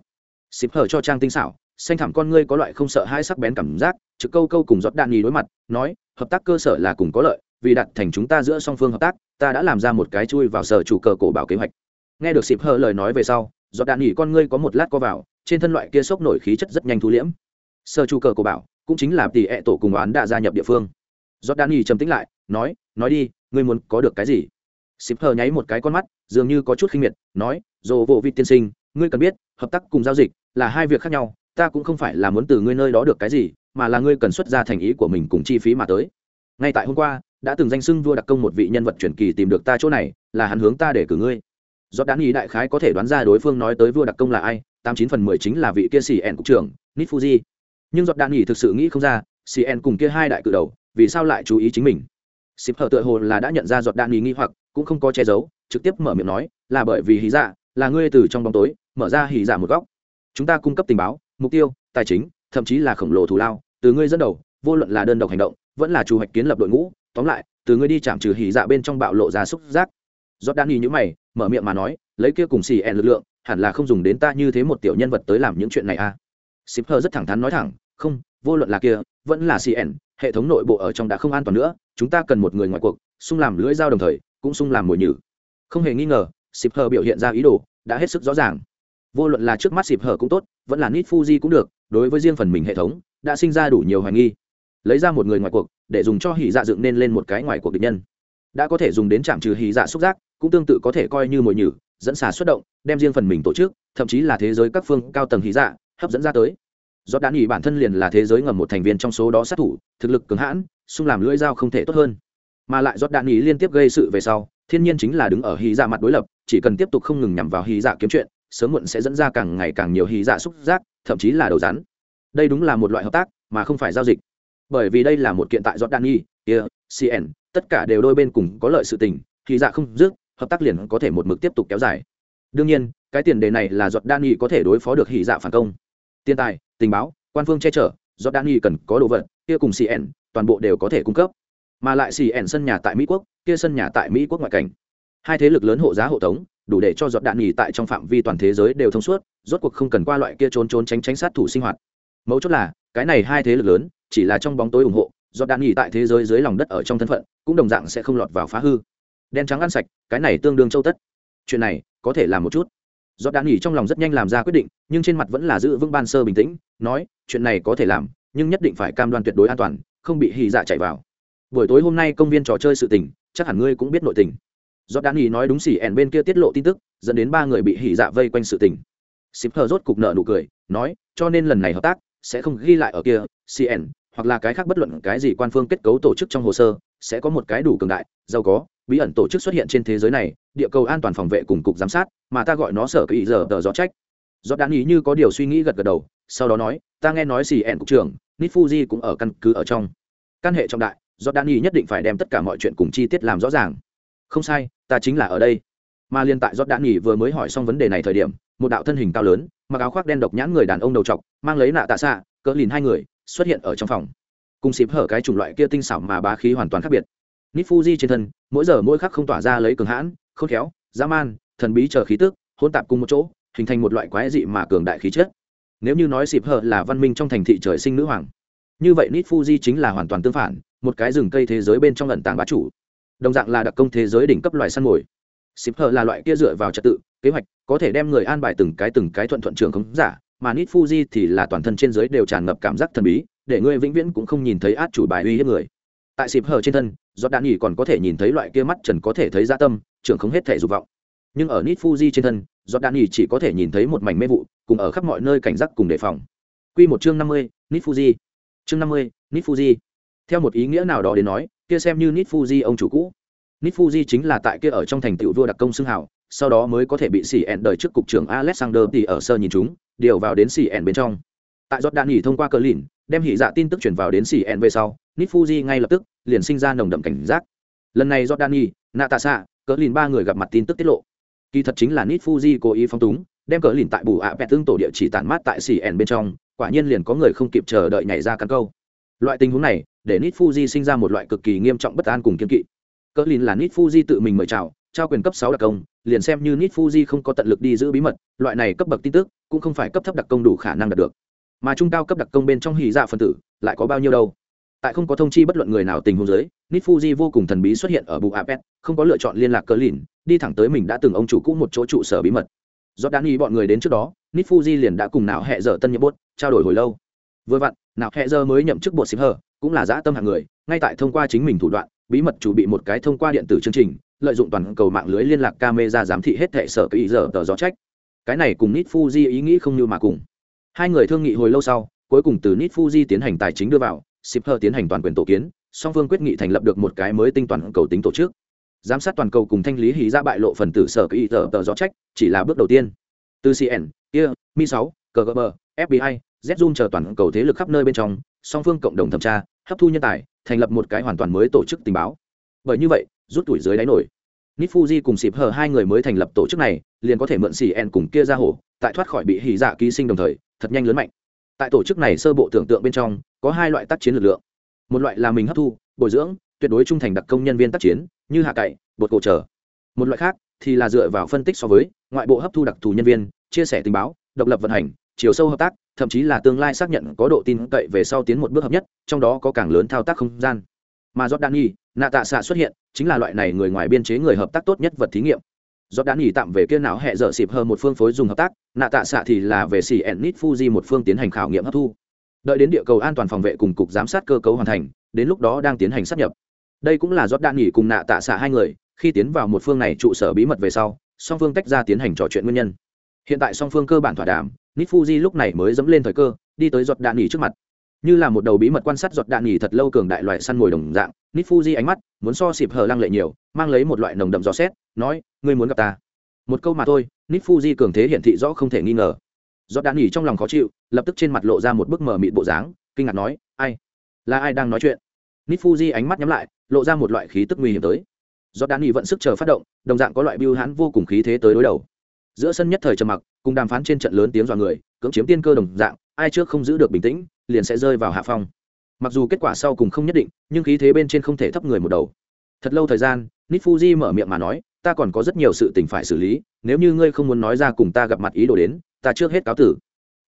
Xịp hở cho trang tinh xảo, xanh thẳm con ngươi có loại không sợ hai sắc bén cảm giác, trực câu câu cùng giọt đạn nghỉ đối mặt, nói, hợp tác cơ sở là cùng có lợi, vì đặt thành chúng ta giữa song phương hợp tác, ta đã làm ra một cái chui vào sở chủ cờ cổ bảo kế hoạch. Nghe được xịp hở lời nói về sau, giọt đạn nghỉ con ngươi có một lát co vào, trên thân loại kia sốc nổi khí chất rất nhanh thu liễm. Sở chủ cờ cổ bảo, cũng chính là tỷ ẹ tổ cùng oán đã gia nhập địa phương giọt đan nghỉ trầm tĩnh lại, nói nói đi, ngươi muốn có được cái gì? Xịp hờ nháy một cái con mắt, dường như có chút khinh miệt, nói, dồ vô vị tiên sinh, ngươi cần biết, hợp tác cùng giao dịch là hai việc khác nhau, ta cũng không phải là muốn từ ngươi nơi đó được cái gì, mà là ngươi cần xuất ra thành ý của mình cùng chi phí mà tới. Ngay tại hôm qua, đã từng danh xưng vua đặc công một vị nhân vật truyền kỳ tìm được ta chỗ này, là hắn hướng ta để cử ngươi. Do đán ý đại khái có thể đoán ra đối phương nói tới vua đặc công là ai, tám chín phần mười chính là vị kia xì ẻn cục trưởng nít fuji nhưng giọt đạn nghỉ thực sự nghĩ không ra xì ẻn cùng kia hai đại cự đầu vì sao lại chú ý chính mình? Xịp hở tựa hồ là đã nhận ra giọt đạn nghi hoặc, cũng không có che giấu, trực tiếp mở miệng nói, là bởi vì hí dạ là ngươi từ trong bóng tối, mở ra hí dạ một góc. Chúng ta cung cấp tình báo, mục tiêu, tài chính, thậm chí là khổng lồ thù lao, từ ngươi dẫn đầu, vô luận là đơn độc hành động, vẫn là chủ hoạch kiến lập đội ngũ, tóm lại, từ ngươi đi chạm trừ hỉ dạ bên trong bạo lộ ra xúc giác. Giọt đạn nghi nhữ mày, mở miệng mà nói, lấy kia cùng xì ẹn lực lượng, hẳn là không dùng đến ta như thế một tiểu nhân vật tới làm những chuyện này à? Xịp hơ rất thẳng thắn nói thẳng, không, vô luận là kia, vẫn là cn hệ thống nội bộ ở trong đã không an toàn nữa, chúng ta cần một người ngoài cuộc xung làm lưỡi dao đồng thời, cũng xung làm mồi nhử. Không hề nghi ngờ xịp hờ biểu hiện ra ý đồ, đã hết sức rõ ràng. Vô luận là trước mắt xịp hờ cũng tốt, vẫn là nít fuji cũng được, đối với riêng phần mình hệ thống, đã sinh ra đủ nhiều hoài nghi. Lấy ra một người ngoài cuộc, để dùng cho hỉ dạ dựng nên lên một cái ngoài cuộc địch nhân. Đã có thể dùng đến chạm trừ hỉ dạ xúc giác, cũng tương tự có thể coi như mồi nhử, dẫn xà xuất động, đem riêng phần mình tổ chức, thậm chí là thế giới các phương cao tầng hỉ dạ hấp dẫn ra tới do đan ý bản thân liền là thế giới ngầm một thành viên trong số đó sát thủ, thực lực cứng hãn, xung làm lưỡi dao không thể tốt hơn. Mà lại do đạn ý liên tiếp gây sự về sau, thiên nhiên chính là đứng ở hy dạ mặt đối lập, chỉ cần tiếp tục không ngừng nhằm vào hy dạ kiếm chuyện, sớm muộn sẽ dẫn ra càng ngày càng nhiều hy dạ xúc giác, thậm chí là đầu rắn. Đây đúng là một loại hợp tác, mà không phải giao dịch. Bởi vì đây là một kiện tại do đạn ý kia cn tất cả đều đôi bên cùng có lợi sự tình hy dạ không dứt, hợp tác liền có thể một mực tiếp tục kéo dài. Đương nhiên, cái tiền đề này là giọt đan ý có thể đối phó được hỉ dạ phản công. Tiền tài tình báo, quan phương che chở, do đan nghi cần có đồ vật, kia cùng cn toàn bộ đều có thể cung cấp. Mà lại cn sân nhà tại mỹ quốc, kia sân nhà tại mỹ quốc ngoại cảnh. Hai thế lực lớn hộ giá hộ tống, đủ để cho giọt đạn nghỉ tại trong phạm vi toàn thế giới đều thông suốt, rốt cuộc không cần qua loại kia trốn trốn tránh tránh sát thủ sinh hoạt. Mấu chốt là, cái này hai thế lực lớn, chỉ là trong bóng tối ủng hộ, giọt đạn nghỉ tại thế giới dưới lòng đất ở trong thân phận, cũng đồng dạng sẽ không lọt vào phá hư. Đen trắng ăn sạch, cái này tương đương châu tất. Chuyện này, có thể làm một chút do đã nghỉ trong lòng rất nhanh làm ra quyết định, nhưng trên mặt vẫn là giữ vững ban sơ bình tĩnh, nói, chuyện này có thể làm, nhưng nhất định phải cam đoan tuyệt đối an toàn, không bị hì dạ chạy vào. Buổi tối hôm nay công viên trò chơi sự tình, chắc hẳn ngươi cũng biết nội tình. Do đã nghỉ nói đúng xỉ ẻn bên kia tiết lộ tin tức, dẫn đến ba người bị hì dạ vây quanh sự tình. Ship hờ rốt cục nợ nụ cười, nói, cho nên lần này hợp tác sẽ không ghi lại ở kia cn hoặc là cái khác bất luận cái gì quan phương kết cấu tổ chức trong hồ sơ, sẽ có một cái đủ cường đại, giàu có, bí ẩn tổ chức xuất hiện trên thế giới này địa cầu an toàn phòng vệ cùng cục giám sát, mà ta gọi nó sở kỳ giờ tờ gió trách. Gió đạn ý như có điều suy nghĩ gật gật đầu, sau đó nói, ta nghe nói xì ẹn cục trưởng nít fuji cũng ở căn cứ ở trong. Căn hệ trọng đại gió đạn ý nhất định phải đem tất cả mọi chuyện cùng chi tiết làm rõ ràng. Không sai, ta chính là ở đây. Mà liên tại gió đạn ý vừa mới hỏi xong vấn đề này thời điểm, một đạo thân hình cao lớn, mặc áo khoác đen độc nhãn người đàn ông đầu trọc, mang lấy nạ tạ xạ, cỡ lìn hai người, xuất hiện ở trong phòng. Cùng xịp hở cái chủng loại kia tinh xảo mà bá khí hoàn toàn khác biệt. Nít fuji trên thân, mỗi giờ mỗi khắc không tỏa ra lấy cường hãn khôn khéo, dã man, thần bí chờ khí tức hôn tạp cùng một chỗ, hình thành một loại quái dị mà cường đại khí chất. Nếu như nói xịp hờ là văn minh trong thành thị trời sinh nữ hoàng, như vậy nít fuji chính là hoàn toàn tương phản, một cái rừng cây thế giới bên trong lần tàng bá chủ. Đồng dạng là đặc công thế giới đỉnh cấp loài săn mồi. Xịp hờ là loại kia dựa vào trật tự, kế hoạch, có thể đem người an bài từng cái từng cái thuận thuận trường không giả, mà nít fuji thì là toàn thân trên giới đều tràn ngập cảm giác thần bí, để ngươi vĩnh viễn cũng không nhìn thấy át chủ bài uy hiếp người. Tại xịp hờ trên thân do đạn nghỉ còn có thể nhìn thấy loại kia mắt trần có thể thấy gia tâm trưởng không hết thể dục vọng. Nhưng ở nít fuji trên thân do chỉ có thể nhìn thấy một mảnh mê vụ, cùng ở khắp mọi nơi cảnh giác cùng đề phòng. Q một chương năm mươi nít fuji chương năm mươi nít fuji theo một ý nghĩa nào đó đến nói, kia xem như nít fuji ông chủ cũ. Nít fuji chính là tại kia ở trong thành tựu vua đặc công xưng hảo sau đó mới có thể bị xỉ ẹn đời trước cục trưởng alexander thì ở sơ nhìn chúng, điều vào đến xỉ ẹn bên trong. Tại giọt đạn nghỉ thông qua cờ lìn, đem hỉ dạ tin tức chuyển vào đến xỉ ẹn về sau nít fuji ngay lập tức liền sinh ra nồng đậm cảnh giác. Lần này do danny natasa cỡ lìn ba người gặp mặt tin tức tiết lộ. Kỳ thật chính là nít fuji cố ý phong túng, đem cỡ lìn tại bù ạ vẹt tương tổ địa chỉ tản mát tại xỉ ẻn bên trong, quả nhiên liền có người không kịp chờ đợi nhảy ra cắn câu. Loại tình huống này, để nít fuji sinh ra một loại cực kỳ nghiêm trọng bất an cùng kiên kỵ. Cỡ lìn là nít fuji tự mình mời chào, trao quyền cấp sáu đặc công, liền xem như nít fuji không có tận lực đi giữ bí mật, loại này cấp bậc tin tức cũng không phải cấp thấp đặc công đủ khả năng đạt được. Mà trung cao cấp đặc công bên trong hì dạ phân tử lại có bao nhiêu đâu? Tại không có thông chi bất luận người nào tình huống giới nít fuji vô cùng thần bí xuất hiện ở bù không có lựa chọn liên lạc cờ lìn đi thẳng tới mình đã từng ông chủ cũ một chỗ trụ sở bí mật. Do đã y bọn người đến trước đó nít fuji liền đã cùng nào hẹ giờ tân nhiệm bốt trao đổi hồi lâu. Vừa vặn nào hẹ giờ mới nhậm chức bột xịp hờ, cũng là dã tâm hạng người, ngay tại thông qua chính mình thủ đoạn, bí mật chủ bị một cái thông qua điện tử chương trình, lợi dụng toàn cầu mạng lưới liên lạc camera giám thị hết thệ sở kỹ giờ tờ gió trách. Cái này cùng nít fuji ý nghĩ không như mà cùng. Hai người thương nghị hồi lâu sau, cuối cùng từ nít fuji tiến hành tài chính đưa vào ship Hờ tiến hành toàn quyền tổ kiến, song phương quyết nghị thành lập được một cái mới tinh toàn cầu tính tổ chức. Giám sát toàn cầu cùng thanh lý hí ra bại lộ phần tử sở kỹ tờ tờ rõ trách, chỉ là bước đầu tiên. Từ cn kia, mi sáu cgb fbi Zun chờ toàn cầu thế lực khắp nơi bên trong, song phương cộng đồng thẩm tra, hấp thu nhân tài, thành lập một cái hoàn toàn mới tổ chức tình báo. Bởi như vậy, rút tuổi dưới đáy nổi. Nifuji cùng xịp hờ hai người mới thành lập tổ chức này, liền có thể mượn cn cùng kia ra hổ, tại thoát khỏi bị hỉ dạ ký sinh đồng thời, thật nhanh lớn mạnh. Tại tổ chức này sơ bộ tưởng tượng bên trong có hai loại tác chiến lực lượng. Một loại là mình hấp thu bồi dưỡng tuyệt đối trung thành đặc công nhân viên tác chiến như hạ cậy bột cổ trở. Một loại khác thì là dựa vào phân tích so với ngoại bộ hấp thu đặc thù nhân viên chia sẻ tình báo độc lập vận hành chiều sâu hợp tác thậm chí là tương lai xác nhận có độ tin cậy về sau tiến một bước hợp nhất trong đó có càng lớn thao tác không gian. Mà Jordani, nạ tạ xạ xuất hiện chính là loại này người ngoài biên chế người hợp tác tốt nhất vật thí nghiệm. Do đã nghỉ tạm về kia não hệ dở xịp hơn một phương phối dùng hợp tác nạ tạ xạ thì là về xỉ ẩn nít fuji một phương tiến hành khảo nghiệm hấp thu đợi đến địa cầu an toàn phòng vệ cùng cục giám sát cơ cấu hoàn thành, đến lúc đó đang tiến hành sắp nhập. Đây cũng là giót đạn nghỉ cùng nạ tạ xạ hai người, khi tiến vào một phương này trụ sở bí mật về sau, song phương tách ra tiến hành trò chuyện nguyên nhân. Hiện tại song phương cơ bản thỏa đàm nít fuji lúc này mới dẫm lên thời cơ, đi tới giọt đạn nghỉ trước mặt. Như là một đầu bí mật quan sát giọt đạn nghỉ thật lâu cường đại loại săn mồi đồng dạng nít fuji ánh mắt muốn so xịp hờ lăng lệ nhiều, mang lấy một loại nồng đậm gió xét, nói, ngươi muốn gặp ta? Một câu mà thôi nít fuji cường thế hiển thị rõ không thể nghi ngờ giọt đạn nghỉ trong lòng khó chịu, lập tức trên mặt lộ ra một bức mờ mịt bộ dáng, kinh ngạc nói, ai? Là ai đang nói chuyện? Nít fuji ánh mắt nhắm lại, lộ ra một loại khí tức nguy hiểm tới. Giọt đạn nghỉ vận sức chờ phát động, đồng dạng có loại biêu hãn vô cùng khí thế tới đối đầu. Giữa sân nhất thời trầm mặc, cùng đàm phán trên trận lớn tiếng dọa người, cưỡng chiếm tiên cơ đồng dạng, ai trước không giữ được bình tĩnh, liền sẽ rơi vào hạ phong. Mặc dù kết quả sau cùng không nhất định, nhưng khí thế bên trên không thể thấp người một đầu. Thật lâu thời gian nít fuji mở miệng mà nói, ta còn có rất nhiều sự tình phải xử lý, nếu như ngươi không muốn nói ra cùng ta gặp mặt ý đồ đến ta trước hết cáo tử.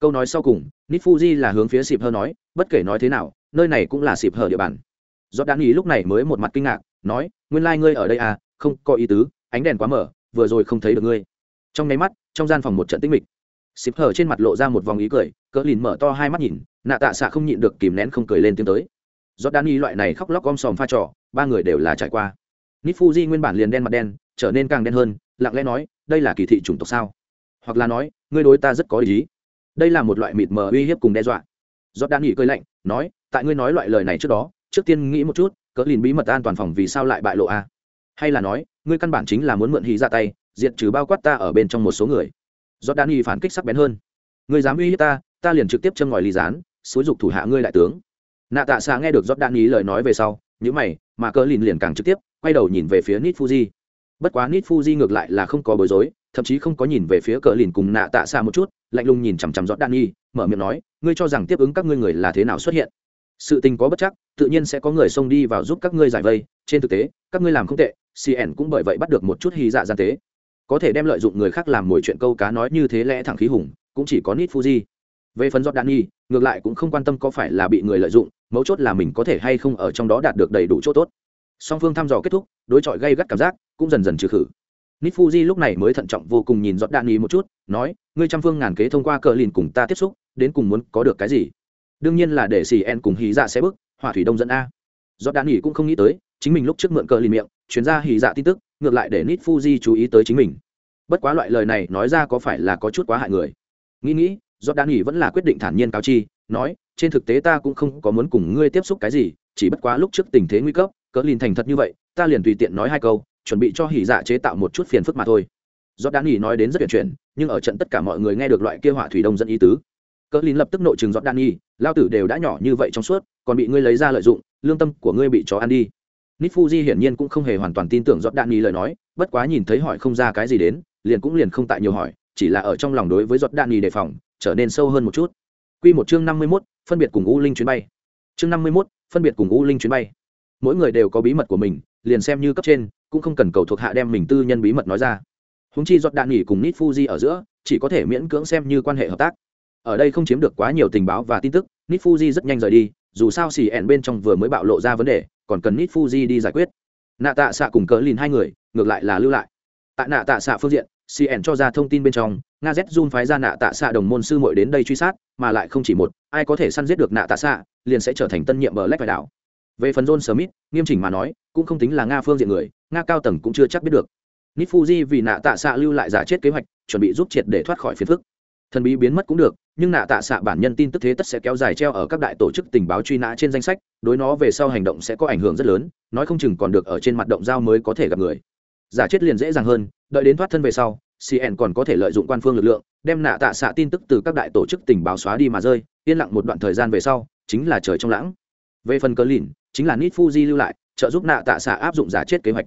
Câu nói sau cùng nít fuji là hướng phía xịp hơ nói, bất kể nói thế nào, nơi này cũng là xịp hờ địa bàn. Giọt đan ý lúc này mới một mặt kinh ngạc, nói, nguyên lai、like、ngươi ở đây à không có ý tứ, ánh đèn quá mở, vừa rồi không thấy được ngươi. Trong nháy mắt, trong gian phòng một trận tĩnh mịch. Xịp hờ trên mặt lộ ra một vòng ý cười, cỡ lìn mở to hai mắt nhìn, nạ tạ xạ không nhịn được kìm nén không cười lên tiếng tới. Giọt đan ý loại này khóc lóc om sòm pha trò, ba người đều là trải qua. Nít fuji nguyên bản liền đen mặt đen, trở nên càng đen hơn, lặng lẽ nói, đây là kỳ thị chủng tộc sao? Hoặc là nói, ngươi đối ta rất có ý. Đây là một loại mịt mờ uy hiếp cùng đe dọa. Do đan nghỉ cười lạnh, nói, tại ngươi nói loại lời này trước đó, trước tiên nghĩ một chút, cỡ lìn bí mật an toàn phòng vì sao lại bại lộ a? Hay là nói, ngươi căn bản chính là muốn mượn hí ra tay, diệt trừ bao quát ta ở bên trong một số người. Do đan nghỉ phản kích sắc bén hơn. Ngươi dám uy hiếp ta ta liền trực tiếp châm ngòi ly gián, xúi dục thủ hạ ngươi đại tướng. Nạ tạ xạ nghe được giót đan nghỉ lời nói về sau nhữ mày, mà cỡ lìn liền càng trực tiếp, quay đầu nhìn về phía nít fuji bất quá nít fuji ngược lại là không có bối rối thậm chí không có nhìn về phía cờ lìn cùng nạ tạ xa một chút lạnh lùng nhìn chằm chằm giọt đan nhi, mở miệng nói ngươi cho rằng tiếp ứng các ngươi người là thế nào xuất hiện? Sự tình có bất chắc tự nhiên sẽ có người xông đi vào giúp các ngươi giải vây. Trên thực tế các ngươi làm không tệ cn cũng bởi vậy bắt được một chút hy dạ gian tế. Có thể đem lợi dụng người khác làm mồi chuyện câu cá nói như thế lẽ thẳng khí hùng cũng chỉ có nít fuji về phần giọt đạn nhi ngược lại cũng không quan tâm có phải là bị người lợi dụng mấu chốt là mình có thể hay không ở trong đó đạt được đầy đủ chỗ tốt. Song phương thăm dò kết thúc đối chọi gây gắt cảm giác cũng dần dần trừ khử nít fuji lúc này mới thận trọng vô cùng nhìn giọt đạn nhi một chút, nói, ngươi trăm phương ngàn kế thông qua cờ lìn cùng ta tiếp xúc, đến cùng muốn có được cái gì? Đương nhiên là để xì en cùng hí dạ sẽ bước, hỏa thủy đông dẫn a. Giọt đạn nhi cũng không nghĩ tới, chính mình lúc trước mượn cờ lìn miệng chuyến ra hí dạ tin tức, ngược lại để nít fuji chú ý tới chính mình. Bất quá loại lời này nói ra có phải là có chút quá hại người? Nghĩ nghĩ do đạn nghỉ vẫn là quyết định thản nhiên cáo chi, nói, trên thực tế ta cũng không có muốn cùng ngươi tiếp xúc cái gì, chỉ bất quá lúc trước tình thế nguy cấp cỡ lìn thành thật như vậy, ta liền tùy tiện nói hai câu chuẩn bị cho hỉ dạ chế tạo một chút phiền phức mà thôi do đan nghỉ nói đến rất tuyệt chuyện nhưng ở trận tất cả mọi người nghe được loại kia hỏa thủy đông dẫn ý tứ cỡ lín lập tức nội chừng giọt đan nghỉ lao tử đều đã nhỏ như vậy trong suốt còn bị ngươi lấy ra lợi dụng lương tâm của ngươi bị chó ăn đi nít fuji hiển nhiên cũng không hề hoàn toàn tin tưởng giọt đan nghỉ lời nói bất quá nhìn thấy hỏi không ra cái gì đến liền cũng liền không tại nhiều hỏi chỉ là ở trong lòng đối với giọt đan nghỉ đề phòng trở nên sâu hơn một chút Quy một chương năm mươi 51, phân biệt cùng U Linh chuyến bay. Chương năm mươi 51, phân biệt cùng U Linh chuyến bay. Mỗi người đều có bí mật của mình, liền xem như cấp trên, cũng không cần cầu thuộc hạ đem mình tư nhân bí mật nói ra. húng chi giọt đạn nghỉ cùng nít Fuji ở giữa, chỉ có thể miễn cưỡng xem như quan hệ hợp tác. Ở đây không chiếm được quá nhiều tình báo và tin tức, nít Fuji rất nhanh rời đi, dù sao xì ẻn bên trong vừa mới bạo lộ ra vấn đề, còn cần nít Fuji đi giải quyết. Nạ Tạ Sạ cùng Cớ Lìn hai người, ngược lại là lưu lại. Tại Nạ Tạ Sạ phương diện, cn cho ra thông tin bên trong nga z jun phái ra nạ tạ xạ đồng môn sư muội đến đây truy sát mà lại không chỉ một ai có thể săn giết được nạ tạ xạ liền sẽ trở thành tân nhiệm bờ lách phải đảo về phần john smith nghiêm chỉnh mà nói cũng không tính là nga phương diện người nga cao tầng cũng chưa chắc biết được. Nít fuji vì nạ tạ xạ lưu lại giả chết kế hoạch, chuẩn bị giúp triệt để thoát khỏi phiền phức. Thần bí biến mất cũng được, nhưng nạ tạ xạ bản nhân tin tức thế tất sẽ kéo dài treo ở các đại tổ chức tình báo truy nã trên danh sách, đối nó về sau hành động sẽ có ảnh hưởng rất lớn, nói không chừng còn được ở trên mặt động giao mới có thể gặp người. Giả chết liền dễ dàng hơn, đợi đến thoát thân về sau cn còn có thể lợi dụng quan phương lực lượng, đem nạ tạ xạ tin tức từ các đại tổ chức tình báo xóa đi mà rơi, yên lặng một đoạn thời gian về sau, chính là trời trong lãng. Về phần cờ lìn chính là nít fuji lưu lại, trợ giúp nạ tạ xạ áp dụng giả chết kế hoạch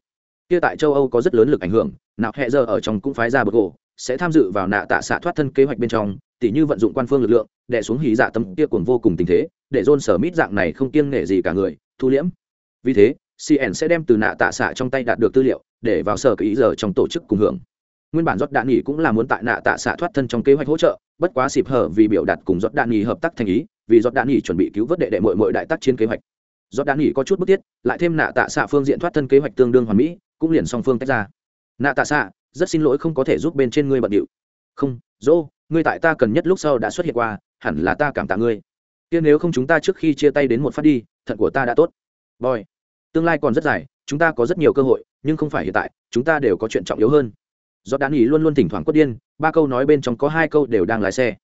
kia tại châu âu có rất lớn lực ảnh hưởng nào hẹ giờ ở trong cũng phái ra bậc gỗ, sẽ tham dự vào nạ tạ xạ thoát thân kế hoạch bên trong, tỉ như vận dụng quan phương lực lượng, đè xuống hí dạ tâm kia cuồng vô cùng tình thế, để john sở mít dạng này không kiêng nể gì cả người, thu liễm. Vì thế cn sẽ đem từ nạ tạ xạ trong tay đạt được tư liệu, để vào sở kỹ giờ trong tổ chức cùng hưởng. Nguyên bản giót đạn nghỉ cũng là muốn tại nạ tạ xạ thoát thân trong kế hoạch hỗ trợ, bất quá xịp hở vì biểu đạt cùng giót đạn nghỉ hợp tác thành ý, vì giót đạn nghỉ chuẩn bị cứu vớt đệ đệ mội mội đại tác chiến kế hoạch. Giót đạn nghỉ có chút bức thiết, lại thêm nạ tạ xạ phương diện thoát thân kế hoạch tương đương hoàn mỹ cũng liền song phương tách ra. Nạ tạ xạ rất xin lỗi không có thể giúp bên trên ngươi bận điệu. Không dỗ ngươi tại ta cần nhất lúc sau đã xuất hiện qua, hẳn là ta cảm tạ ngươi. Kia nếu không chúng ta trước khi chia tay đến một phát đi, thận của ta đã tốt. Boy. Tương lai còn rất dài, chúng ta có rất nhiều cơ hội, nhưng không phải hiện tại, chúng ta đều có chuyện trọng yếu hơn. Do đan ý luôn luôn thỉnh thoảng quất điên, ba câu nói bên trong có hai câu đều đang lái xe.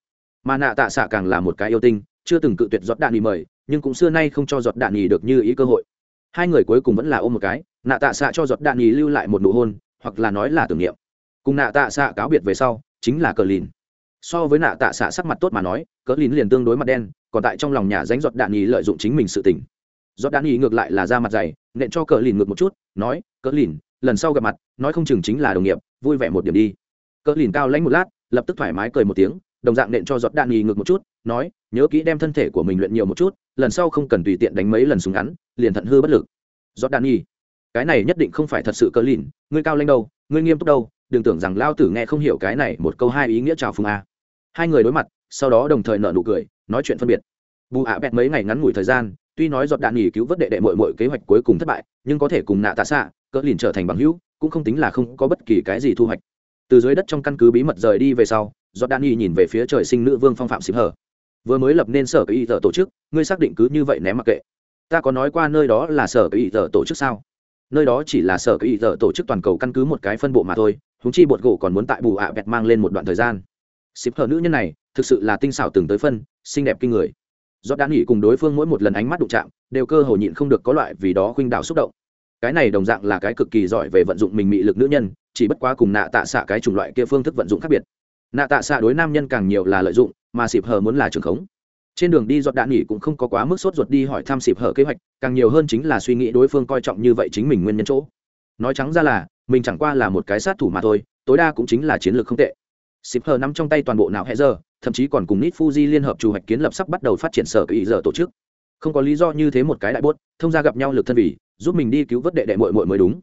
Mà nạ tạ xạ càng là một cái yêu tinh, chưa từng cự tuyệt giọt đạn ý mời, nhưng cũng xưa nay không cho giọt đạn ý được như ý cơ hội. Hai người cuối cùng vẫn là ôm một cái nạ tạ xạ cho giọt đạn nhì lưu lại một nụ hôn, hoặc là nói là tưởng niệm. Cùng nạ tạ xạ cáo biệt về sau, chính là cờ lìn. So với nạ tạ xạ sắc mặt tốt mà nói, cờ lìn liền tương đối mặt đen, còn tại trong lòng nhà dánh giọt đạn nhì lợi dụng chính mình sự tỉnh giọt đạn nhì ngược lại là ra mặt dày, nện cho cờ lìn ngược một chút, nói, cờ lìn, lần sau gặp mặt, nói không chừng chính là đồng nghiệp, vui vẻ một điểm đi. Cờ lìn cao lãnh một lát, lập tức thoải mái cười một tiếng, đồng dạng nện cho giọt đạn nhì ngược một chút, nói, nhớ kỹ đem thân thể của mình luyện nhiều một chút, lần sau không cần tùy tiện đánh mấy lần súng ngắn, liền thận hư bất lực. Giọt đạn nhì cái này nhất định không phải thật sự cờ lìn, ngươi cao lãnh đâu, ngươi nghiêm túc đâu, đừng tưởng rằng lao tử nghe không hiểu cái này một câu hai ý nghĩa chào phùng a. Hai người đối mặt, sau đó đồng thời nợ nụ cười, nói chuyện phân biệt. Bù ạ bẹt mấy ngày ngắn ngủi thời gian, tuy nói giọt đạn nghỉ cứu vớt đệ đệ mội mội kế hoạch cuối cùng thất bại, nhưng có thể cùng nạ tạ xạ cỡ lìn trở thành bằng hữu, cũng không tính là không có bất kỳ cái gì thu hoạch. Từ dưới đất trong căn cứ bí mật rời đi về sau, giọt đạn nghỉ nhìn về phía trời sinh nữ vương phong phạm xịp hở vừa mới lập nên sở cái y tờ tổ chức, ngươi xác định cứ như vậy ném mặc kệ. Ta có nói qua nơi đó là sở cái y tờ tổ chức sao? Nơi đó chỉ là sở cái ý tờ tổ chức toàn cầu căn cứ một cái phân bộ mà thôi húng chi bột gỗ còn muốn tại bù ạ bẹt mang lên một đoạn thời gian. Xịp thờ nữ nhân này, thực sự là tinh xảo từng tới phân, xinh đẹp kinh người. Do đã nghỉ cùng đối phương mỗi một lần ánh mắt đụng chạm, đều cơ hồ nhịn không được có loại vì đó khuynh đảo xúc động. Cái này đồng dạng là cái cực kỳ giỏi về vận dụng mình mị lực nữ nhân, chỉ bất quá cùng nạ tạ xạ cái chủng loại kia phương thức vận dụng khác biệt. Nạ tạ xạ đối nam nhân càng nhiều là lợi dụng, mà xịp hờ muốn là trường khống trên đường đi giọt đạn nghỉ cũng không có quá mức sốt ruột đi hỏi thăm xịp hở kế hoạch, càng nhiều hơn chính là suy nghĩ đối phương coi trọng như vậy chính mình nguyên nhân chỗ. Nói trắng ra là, mình chẳng qua là một cái sát thủ mà thôi, tối đa cũng chính là chiến lược không tệ. Xịp hờ nắm trong tay toàn bộ não hẹ giờ, thậm chí còn cùng nít fuji liên hợp chủ hoạch kiến lập sắp bắt đầu phát triển sở kỳ giờ tổ chức. Không có lý do như thế một cái đại bốt thông ra gặp nhau lực thân vì, giúp mình đi cứu vớt đệ đệ mội mội mới đúng.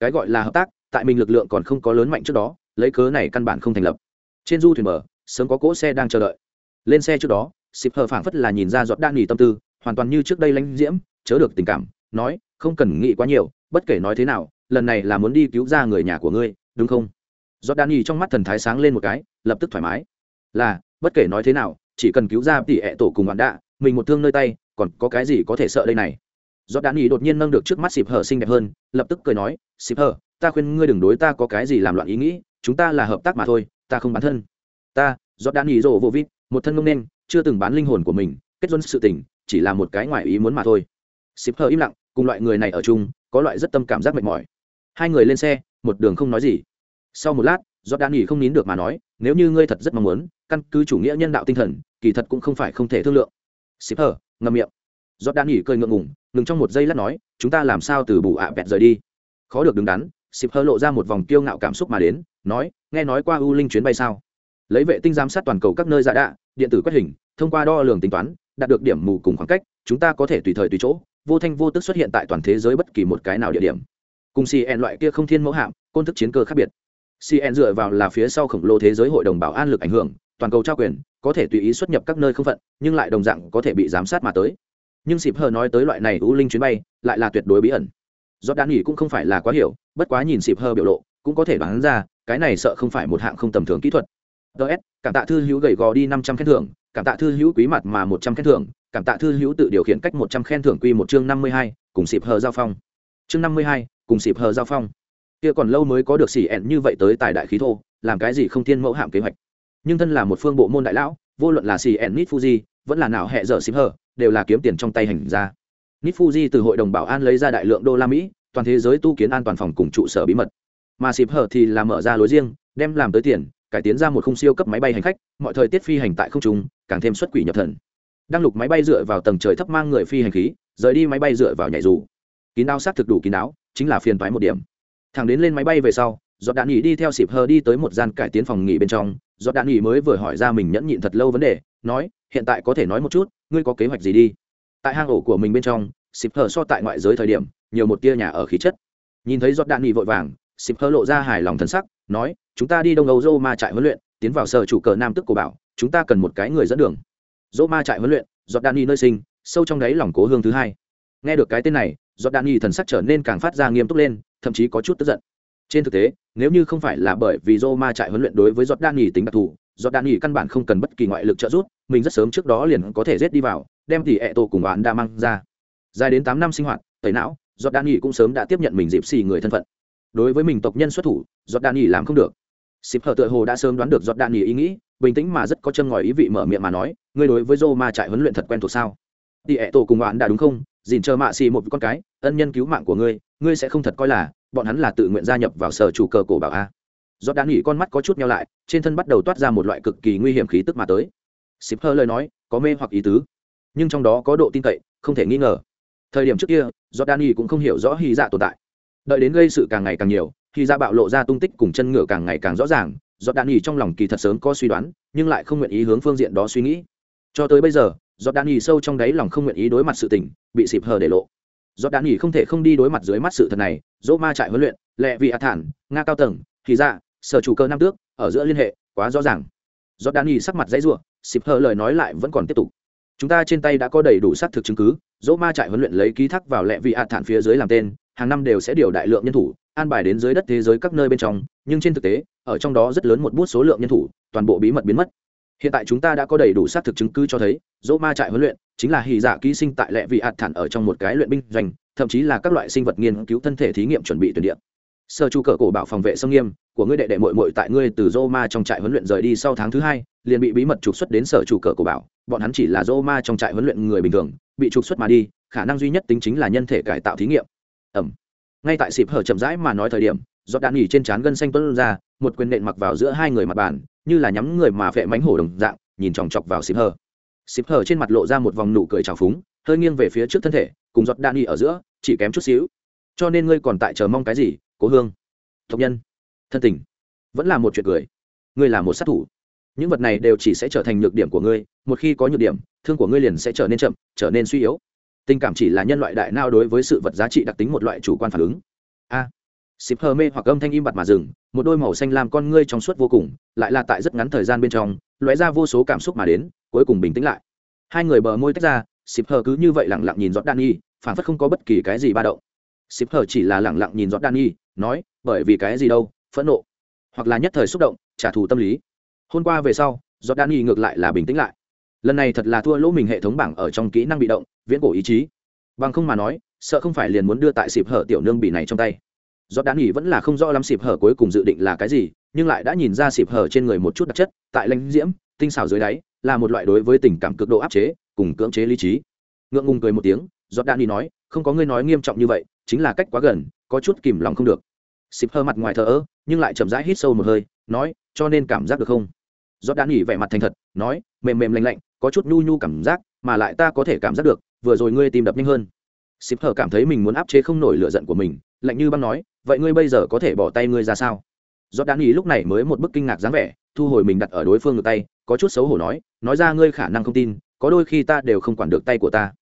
Cái gọi là hợp tác, tại mình lực lượng còn không có lớn mạnh trước đó, lấy cớ này căn bản không thành lập. Trên du thuyền mở, sớm có cỗ xe đang chờ đợi. Lên xe trước đó xịp hờ phảng phất là nhìn ra giọt Đan nghỉ tâm tư hoàn toàn như trước đây lãnh diễm chớ được tình cảm nói không cần nghĩ quá nhiều bất kể nói thế nào lần này là muốn đi cứu ra người nhà của ngươi đúng không? Giọt đan nhì trong mắt thần thái sáng lên một cái lập tức thoải mái. Là bất kể nói thế nào chỉ cần cứu ra tỉ ẹ tổ cùng bạn đạ mình một thương nơi tay còn có cái gì có thể sợ đây này? Giọt đan nhì đột nhiên nâng được trước mắt xịp hờ xinh đẹp hơn lập tức cười nói xịp hờ, ta khuyên ngươi đừng đối ta có cái gì làm loạn ý nghĩ chúng ta là hợp tác mà thôi ta không bán thân. Ta giọt đan nhì rộ vô vít một thân ngông nên chưa từng bán linh hồn của mình, kết luận sự tình, chỉ là một cái ngoài ý muốn mà thôi. Xịp hờ im lặng, cùng loại người này ở chung, có loại rất tâm cảm giác mệt mỏi. Hai người lên xe, một đường không nói gì. Sau một lát do đan nghỉ không nín được mà nói, nếu như ngươi thật rất mong muốn, căn cứ chủ nghĩa nhân đạo tinh thần, kỳ thật cũng không phải không thể thương lượng. Xịp hờ, ngậm miệng. Do đan nghỉ cười ngượng ngùng, ngừng trong một giây lát nói, chúng ta làm sao từ bù ạ à rời đi? Khó được đứng đắn xịp hờ lộ ra một vòng kiêu ngạo cảm xúc mà đến, nói, nghe nói qua u linh chuyến bay sao? Lấy vệ tinh giám sát toàn cầu các nơi giả đạ, điện tử quét hình, thông qua đo lường tính toán, đạt được điểm mù cùng khoảng cách, chúng ta có thể tùy thời tùy chỗ, vô thanh vô tức xuất hiện tại toàn thế giới bất kỳ một cái nào địa điểm. Cùng cn loại kia không thiên mẫu hạm, côn thức chiến cơ khác biệt. Cn dựa vào là phía sau khổng lồ thế giới hội đồng bảo an lực ảnh hưởng, toàn cầu trao quyền, có thể tùy ý xuất nhập các nơi không phận, nhưng lại đồng dạng có thể bị giám sát mà tới. Nhưng xịp hờ nói tới loại này u linh chuyến bay, lại là tuyệt đối bí ẩn. Do đan nghỉ cũng không phải là quá hiểu, bất quá nhìn xịp hờ biểu lộ, cũng có thể đoán ra, cái này sợ không phải một hạng không tầm thường kỹ thuật ts cảm tạ thư hữu gầy gò đi năm trăm khen thưởng, cảm tạ thư hữu quý mặt mà một trăm khen thưởng, cảm tạ thư hữu tự điều khiển cách một trăm khen thưởng quy một chương năm mươi hai, cùng xịp hờ giao phong. Chương năm mươi hai, cùng xịp hờ giao phong. Kia còn lâu mới có được xỉ ẹn như vậy tới tài đại khí thô, làm cái gì không thiên mẫu hạm kế hoạch. Nhưng thân là một phương bộ môn đại lão, vô luận là xỉ ẹn nít fuji vẫn là nào hẹ dở xịp hờ, đều là kiếm tiền trong tay hành ra nít fuji từ hội đồng bảo an lấy ra đại lượng đô la mỹ, toàn thế giới tu kiến an toàn phòng cùng trụ sở bí mật. Mà xịp hờ thì là mở ra lối riêng, đem làm tới tiền cải tiến ra một khung siêu cấp máy bay hành khách, mọi thời tiết phi hành tại không trung, càng thêm xuất quỷ nhập thần. Đăng lục máy bay dựa vào tầng trời thấp mang người phi hành khí, rời đi máy bay dựa vào nhảy dù. Kín đáo xác thực đủ kín đáo, chính là phiền toái một điểm. Thằng đến lên máy bay về sau, giọt đạn nghỉ đi theo xịp hờ đi tới một gian cải tiến phòng nghỉ bên trong. Giọt đạn nghỉ mới vừa hỏi ra mình nhẫn nhịn thật lâu vấn đề, nói, hiện tại có thể nói một chút, ngươi có kế hoạch gì đi? Tại hang ổ của mình bên trong xịp hờ so tại ngoại giới thời điểm, nhiều một tia nhà ở khí chất. Nhìn thấy giọt đạn nghỉ vội vàng xịp hơ lộ ra hài lòng thân sắc, nói, chúng ta đi đông âu, dô ma trại huấn luyện, tiến vào sở chủ cờ nam tức của bảo, chúng ta cần một cái người dẫn đường. Dô ma trại huấn luyện giọt đạn nghỉ nơi sinh, sâu trong đáy lòng cố hương thứ hai. Nghe được cái tên này giọt đạn nghỉ thần sắc trở nên càng phát ra nghiêm túc lên, thậm chí có chút tức giận. Trên thực tế, nếu như không phải là bởi vì Roma trại huấn luyện đối với giọt đan nghỉ tính đặc thù giọt đan nghỉ căn bản không cần bất kỳ ngoại lực trợ giúp, mình rất sớm trước đó liền có thể rết đi vào, đem tỷ ẹ tổ cùng bạn đã mang ra. Dài đến tám năm sinh hoạt, tẩy não do đan cũng sớm đã tiếp nhận mình dịp xì người thân phận đối với mình tộc nhân xuất thủ, giọt đạn đan làm không được. Xịp hờ tựa hồ đã sớm đoán được giọt đạn nghỉ ý nghĩ, bình tĩnh mà rất có chân ngòi ý vị mở miệng mà nói, ngươi đối với dô ma trại huấn luyện thật quen thuộc sao? Đi ẹ tổ cùng bạn đã đúng không? Dìn chờ mạ xì một con cái, ân nhân cứu mạng của ngươi ngươi sẽ không thật coi là, bọn hắn là tự nguyện gia nhập vào sở chủ cờ cổ bảo a. Giọt đạn nghỉ con mắt có chút nhau lại, trên thân bắt đầu toát ra một loại cực kỳ nguy hiểm khí tức mà tới. Xịp hờ lời nói, có mê hoặc ý tứ, nhưng trong đó có độ tin cậy, không thể nghi ngờ. Thời điểm trước kia, giọt đạn nghỉ cũng không hiểu rõ hy dạ tồn tại đợi đến gây sự càng ngày càng nhiều khi ra dạ bạo lộ ra tung tích cùng chân ngựa càng ngày càng rõ ràng, giọt đạn nghỉ trong lòng kỳ thật sớm có suy đoán, nhưng lại không nguyện ý hướng phương diện đó suy nghĩ. Cho tới bây giờ, giọt đạn nghỉ sâu trong đáy lòng không nguyện ý đối mặt sự tình, bị xịp hờ để lộ. Giọt đạn nghỉ không thể không đi đối mặt dưới mắt sự thật này, dỗ ma trại huấn luyện, lệ vị hạ thản, nga cao tầng, thì ra sở chủ cơ nam tước, ở giữa liên hệ, quá rõ ràng. Giọt đạn nghỉ sắc mặt dãy ruộng xịp hờ lời nói lại vẫn còn tiếp tục. Chúng ta trên tay đã có đầy đủ xác thực chứng cứ, dỗ ma trại huấn luyện lấy ký thác vào lệ vị hạ thản phía dưới làm tên hàng năm đều sẽ điều đại lượng nhân thủ, an bài đến dưới đất thế giới các nơi bên trong, nhưng trên thực tế, ở trong đó rất lớn một bút số lượng nhân thủ, toàn bộ bí mật biến mất. Hiện tại chúng ta đã có đầy đủ xác thực chứng cứ cho thấy, dỗ ma trại huấn luyện chính là hy giả dạ ký sinh tại lệ vị hạt thản ở trong một cái luyện binh doanh, thậm chí là các loại sinh vật nghiên cứu thân thể thí nghiệm chuẩn bị tuyển điện sơ chu cờ cổ bảo phòng vệ sông nghiêm của ngươi đệ đệ mội mội tại ngươi từ dô ma trong trại huấn luyện rời đi sau tháng thứ hai, liền bị bí mật trục xuất đến sở chủ cờ cổ bảo, bọn hắn chỉ là dô ma trong trại huấn luyện người bình thường, bị trục xuất mà đi, khả năng duy nhất tính chính là nhân thể cải tạo thí nghiệm ẩm. Ngay tại xịp hở chậm rãi mà nói thời điểm do đạn nghỉ trên trán gân xanh tuân ra, một quyền nện mặc vào giữa hai người mặt bàn, như là nhắm người mà vẽ mánh hổ đồng dạng, nhìn chòng chọc vào xịp hở. Xịp hở trên mặt lộ ra một vòng nụ cười trào phúng, hơi nghiêng về phía trước thân thể, cùng giọt đạn nghỉ ở giữa, chỉ kém chút xíu. Cho nên ngươi còn tại chờ mong cái gì, cố hương? Tộc nhân. Thân tình. Vẫn là một chuyện cười. Ngươi là một sát thủ. Những vật này đều chỉ sẽ trở thành nhược điểm của ngươi, một khi có nhược điểm, thương của ngươi liền sẽ trở nên chậm, trở nên suy yếu tình cảm chỉ là nhân loại đại nao đối với sự vật giá trị đặc tính một loại chủ quan phản ứng. A à, xịp hờ mê hoặc âm thanh im bặt mà dừng một đôi màu xanh làm con ngươi trong suốt vô cùng lại là tại rất ngắn thời gian bên trong lóe ra vô số cảm xúc mà đến cuối cùng bình tĩnh lại. Hai người bờ môi tách ra xịp hờ cứ như vậy lẳng lặng nhìn giọt đan y phản phất không có bất kỳ cái gì ba động. Xịp hờ chỉ là lẳng lặng nhìn giọt đan y nói bởi vì cái gì đâu phẫn nộ hoặc là nhất thời xúc động trả thù tâm lý. Hôm qua về sau giọt đan y ngược lại là bình tĩnh lại lần này thật là thua lỗ mình hệ thống bảng ở trong kỹ năng bị động, viễn cổ ý chí. Bằng không mà nói, sợ không phải liền muốn đưa tại xịp hở tiểu nương bị này trong tay. Do đã nghỉ vẫn là không rõ lắm xịp hở cuối cùng dự định là cái gì, nhưng lại đã nhìn ra xịp hở trên người một chút đặc chất, tại lãnh diễm, tinh xảo dưới đáy, là một loại đối với tình cảm cực độ áp chế, cùng cưỡng chế lý trí. Ngượng ngùng cười một tiếng, giọt đã nghỉ nói, không có ngươi nói nghiêm trọng như vậy, chính là cách quá gần, có chút kìm lòng không được. Xịp hở mặt ngoài thờ ơ, nhưng lại chậm rãi hít sâu một hơi, nói, cho nên cảm giác được không? Giọt đã nghỉ vẻ mặt thành thật, nói, mềm mềm lạnh lạnh có chút nhu nhu cảm giác, mà lại ta có thể cảm giác được, vừa rồi ngươi tìm đập nhanh hơn. Xịp hở cảm thấy mình muốn áp chế không nổi lửa giận của mình, lạnh như băng nói, vậy ngươi bây giờ có thể bỏ tay ngươi ra sao? Do đan ý lúc này mới một bức kinh ngạc dáng vẻ, thu hồi mình đặt ở đối phương ngược tay, có chút xấu hổ nói nói ra ngươi khả năng không tin, có đôi khi ta đều không quản được tay của ta.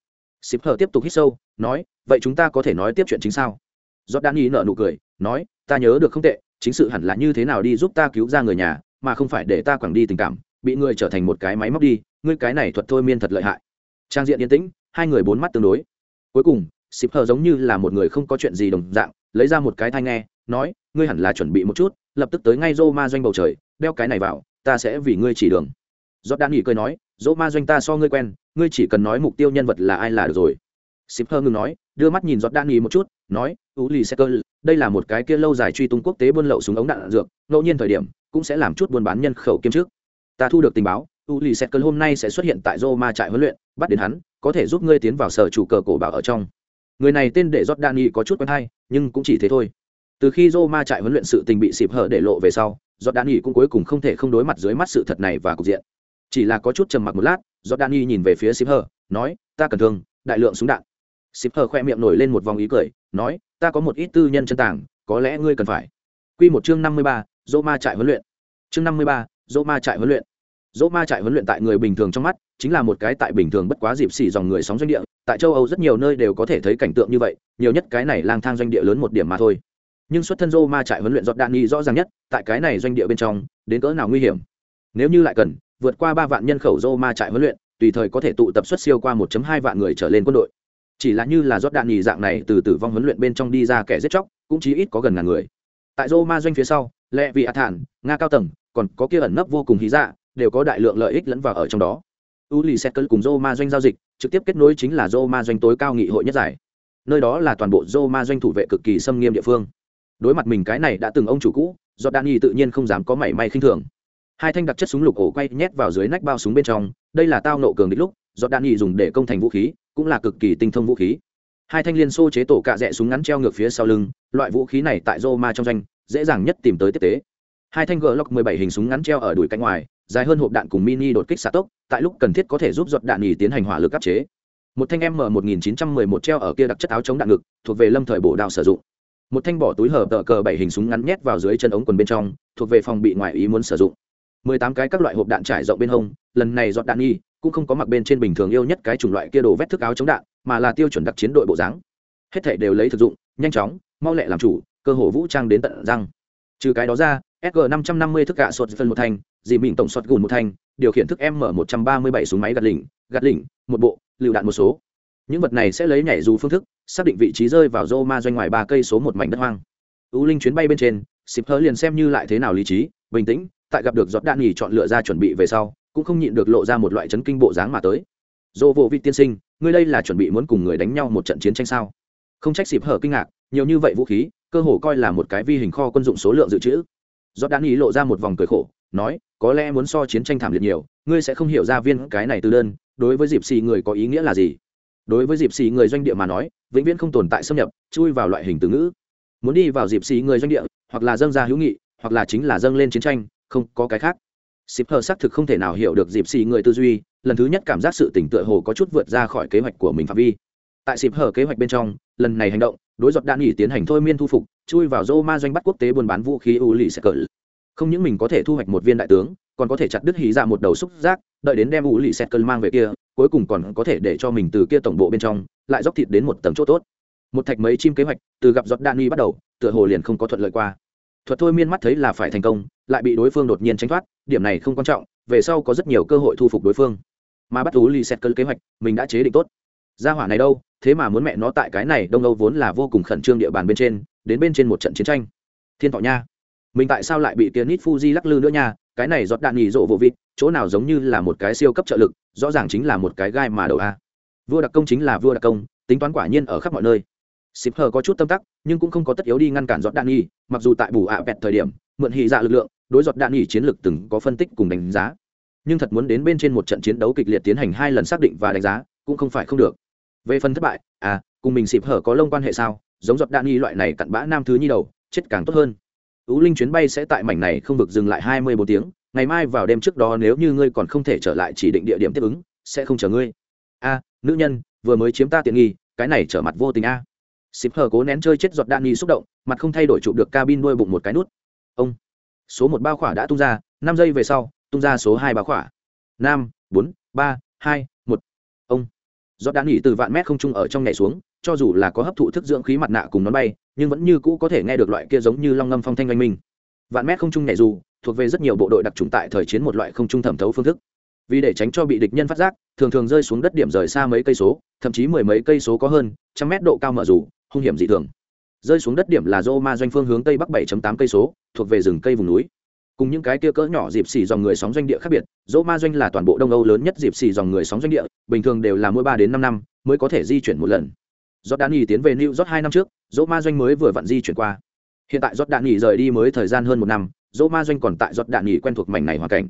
Xịp hở tiếp tục hít sâu, nói, vậy chúng ta có thể nói tiếp chuyện chính sao? Do đan ý nợ nụ cười, nói, ta nhớ được không tệ, chính sự hẳn là như thế nào đi giúp ta cứu ra người nhà, mà không phải để ta quẳng đi tình cảm bị ngươi trở thành một cái máy móc đi ngươi cái này thuật thôi miên thật lợi hại. Trang diện yên tĩnh hai người bốn mắt tương đối. Cuối cùng xịp hờ giống như là một người không có chuyện gì đồng dạng lấy ra một cái thai nghe nói ngươi hẳn là chuẩn bị một chút lập tức tới ngay rô ma doanh bầu trời đeo cái này vào ta sẽ vì ngươi chỉ đường. Giót đan nghỉ cười nói dô ma doanh ta so ngươi quen ngươi chỉ cần nói mục tiêu nhân vật là ai là được rồi. Xịp hờ ngừng nói đưa mắt nhìn giọt đan nghỉ một chút nói u lì đây là một cái kia lâu dài truy tung quốc tế buôn lậu súng ống đạn, đạn dược ngẫu nhiên thời điểm cũng sẽ làm chút buôn bán nhân khẩu kiêm trước ta thu được tình báo u lì xét cơn hôm nay sẽ xuất hiện tại roma trại huấn luyện bắt đến hắn có thể giúp ngươi tiến vào sở chủ cờ cổ bảo ở trong. Người này tên để jordani có chút quen hay nhưng cũng chỉ thế thôi. Từ khi roma trại huấn luyện sự tình bị xịp hở để lộ về sau jordani cũng cuối cùng không thể không đối mặt dưới mắt sự thật này và cục diện. Chỉ là có chút trầm mặc một lát jordani nhìn về phía xịp hở nói ta cần thương đại lượng súng đạn. Xịp hở khoe miệng nổi lên một vòng ý cười nói ta có một ít tư nhân chân tảng có lẽ ngươi cần phải. Quy một chương năm mươi ba, Roma trại huấn luyện. Chương năm mươi ba, Roma trại huấn luyện. Dỗ ma trại huấn luyện tại người bình thường trong mắt, chính là một cái tại bình thường bất quá dịp xỉ dòng người sóng doanh địa, tại châu âu rất nhiều nơi đều có thể thấy cảnh tượng như vậy, nhiều nhất cái này lang thang doanh địa lớn một điểm mà thôi. Nhưng xuất thân dô ma trại huấn luyện giọt đạn nghi rõ ràng nhất, tại cái này doanh địa bên trong, đến cỡ nào nguy hiểm? Nếu như lại cần, vượt qua ba vạn nhân khẩu dô ma trại huấn luyện, tùy thời có thể tụ tập xuất siêu qua 1 hai vạn người trở lên quân đội. Chỉ là như là giọt đạn nhì dạng này từ tử vong huấn luyện bên trong đi ra kẻ giết chóc, cũng chí ít có gần ngàn người. Tại dô ma doanh phía sau, lệ vị a thản, nga cao tầng còn có kia ẩn nấp vô cùng hí dạ đều có đại lượng lợi ích lẫn vào ở trong đó. U lì xét cỡ cùng Roma doanh giao dịch, trực tiếp kết nối chính là Roma doanh tối cao nghị hội nhất giải. Nơi đó là toàn bộ Roma doanh thủ vệ cực kỳ xâm nghiêm địa phương. Đối mặt mình cái này đã từng ông chủ cũ do Dani tự nhiên không dám có mảy may khinh thường. Hai thanh đặc chất súng lục ổ quay nhét vào dưới nách bao súng bên trong, đây là tao nộ cường địch lúc do Dani dùng để công thành vũ khí, cũng là cực kỳ tinh thông vũ khí. Hai thanh liên xô chế tổ cạ rẽ súng ngắn treo ngược phía sau lưng, loại vũ khí này tại Roma trong doanh, dễ dàng nhất tìm tới tiếp tế hai thanh Glock 17 hình súng ngắn treo ở đùi cánh ngoài, dài hơn hộp đạn cùng mini đột kích xạ tốc, tại lúc cần thiết có thể giúp giọt đạn nhì tiến hành hỏa lực áp chế. Một thanh m 1911 treo ở kia đặc chất áo chống đạn ngực, thuộc về lâm thời bổ đao sử dụng. Một thanh bỏ túi hở tờ cờ bảy hình súng ngắn nhét vào dưới chân ống quần bên trong, thuộc về phòng bị ngoại ý muốn sử dụng. Mười tám cái các loại hộp đạn trải rộng bên hông, lần này giọt đạn nghi cũng không có mặc bên trên bình thường yêu nhất cái chủng loại kia đồ vét thức áo chống đạn, mà là tiêu chuẩn đặc chiến đội bộ dáng. Hết thể đều lấy thực dụng, nhanh chóng, mau lẹ làm chủ, cơ hồ vũ trang đến tận răng trừ cái đó ra sg 550 thức gạ sột phân một thanh dì mình tổng sọt gùn một thanh điều khiển thức m 137 súng máy gạt lỉnh gạt lỉnh, một bộ, lựu đạn một số. Những vật này sẽ lấy nhảy dù phương thức, xác định vị trí rơi vào rô ma doanh ngoài ba cây số một mảnh đất hoang. Ưu linh chuyến bay bên trên xịp hơ liền xem như lại thế nào lý trí, bình tĩnh, tại gặp được giọt đạn nghỉ chọn lựa ra chuẩn bị về sau, cũng không nhịn được lộ ra một loại chấn kinh bộ dáng mà tới. Dô vô vị tiên sinh, ngươi đây là chuẩn bị muốn cùng người đánh nhau một trận chiến tranh sao? Không trách xịp hở kinh ngạc, nhiều như vậy vũ khí cơ hồ coi là một cái vi hình kho quân dụng số lượng dự trữ. Giọt Đan ý lộ ra một vòng cười khổ, nói, có lẽ muốn so chiến tranh thảm liệt nhiều, ngươi sẽ không hiểu ra viên cái này từ đơn, đối với dịp xì người có ý nghĩa là gì? Đối với dịp xì người doanh địa mà nói, vĩnh viễn không tồn tại xâm nhập, chui vào loại hình từ ngữ. Muốn đi vào dịp xì người doanh địa, hoặc là dâng ra hữu nghị, hoặc là chính là dâng lên chiến tranh, không có cái khác. Ship hờ xác thực không thể nào hiểu được dịp xì người tư duy, lần thứ nhất cảm giác sự tỉnh tựa hồ có chút vượt ra khỏi kế hoạch của mình phạm vi. Tại ship hờ kế hoạch bên trong, lần này hành động đối giọt đạn nghỉ tiến hành thôi miên thu phục, chui vào dô ma doanh bắt quốc tế buôn bán vũ khí u lì sẽ cỡ không những mình có thể thu hoạch một viên đại tướng, còn có thể chặt đứt hí ra một đầu xúc giác, đợi đến đem u lì sẽ cỡ mang về kia, cuối cùng còn có thể để cho mình từ kia tổng bộ bên trong, lại dốc thịt đến một tầng chỗ tốt. Một thạch mấy chim kế hoạch, từ gặp giọt đạn nghi bắt đầu, tựa hồ liền không có thuận lợi qua. Thuật thôi miên mắt thấy là phải thành công, lại bị đối phương đột nhiên tránh thoát, điểm này không quan trọng, về sau có rất nhiều cơ hội thu phục đối phương. Mà bắt u lì xét cơn kế hoạch, mình đã chế định tốt gia hỏa này đâu? Thế mà muốn mẹ nó tại cái này đông âu vốn là vô cùng khẩn trương địa bàn bên trên, đến bên trên một trận chiến tranh. Thiên thọ nha, mình tại sao lại bị tiến nít fuji lắc lư nữa nha? Cái này giọt đạn nhì rộ vô vịt, chỗ nào giống như là một cái siêu cấp trợ lực, rõ ràng chính là một cái gai mà đầu a. Vua đặc công chính là vua đặc công, tính toán quả nhiên ở khắp mọi nơi. Xịp hờ có chút tâm tắc, nhưng cũng không có tất yếu đi ngăn cản giọt đạn nhì, mặc dù tại bù ạ vẹt thời điểm, mượn hy dạ lực lượng, đối giọt đạn nhì chiến lược từng có phân tích cùng đánh giá. Nhưng thật muốn đến bên trên một trận chiến đấu kịch liệt tiến hành hai lần xác định và đánh giá, cũng không phải không được về phần thất bại à cùng mình xịp hở có lông quan hệ sao? Giống giọt đạn nghi loại này cặn bã nam thứ nhi đầu, chết càng tốt hơn. Ú linh chuyến bay sẽ tại mảnh này không vực dừng lại hai mươi bốn tiếng, ngày mai vào đêm trước đó nếu như ngươi còn không thể trở lại chỉ định địa điểm tiếp ứng, sẽ không chờ ngươi. A nữ nhân, vừa mới chiếm ta tiện nghi, cái này trở mặt vô tình a. À. xịp hờ cố nén chơi chết giọt đạn nghi xúc động, mặt không thay đổi chụp được cabin đuôi bụng một cái nút. Ông, số một bao khỏa đã tung ra, năm giây về sau, tung ra số hai bao khỏa. Năm bốn, ba, hai, một. Ông giọt đạn nghỉ từ vạn mét không trung ở trong nhảy xuống, cho dù là có hấp thụ thức dưỡng khí mặt nạ cùng nó bay, nhưng vẫn như cũ có thể nghe được loại kia giống như long ngâm phong thanh oanh minh. Vạn mét không trung nhảy dù, thuộc về rất nhiều bộ đội đặc trùng tại thời chiến một loại không trung thẩm thấu phương thức. Vì để tránh cho bị địch nhân phát giác, thường thường rơi xuống đất điểm rời xa mấy cây số, thậm chí mười mấy cây số có hơn, trăm mét độ cao mở dù, hung hiểm dị thường. Rơi xuống đất điểm là dô ma doanh phương hướng tây bắc 7 tám cây số, thuộc về rừng cây vùng núi cùng những cái kia cỡ nhỏ dịp xì dòng người sóng doanh địa khác biệt, dỗ ma doanh là toàn bộ đông âu lớn nhất dịp xì dòng người sóng doanh địa, bình thường đều là mỗi ba đến năm năm mới có thể di chuyển một lần. Do đan tiến về new york hai năm trước, dỗ ma doanh mới vừa vặn di chuyển qua. Hiện tại giọt rời đi mới thời gian hơn một năm, dỗ ma doanh còn tại giọt quen thuộc mảnh này hoàn cảnh.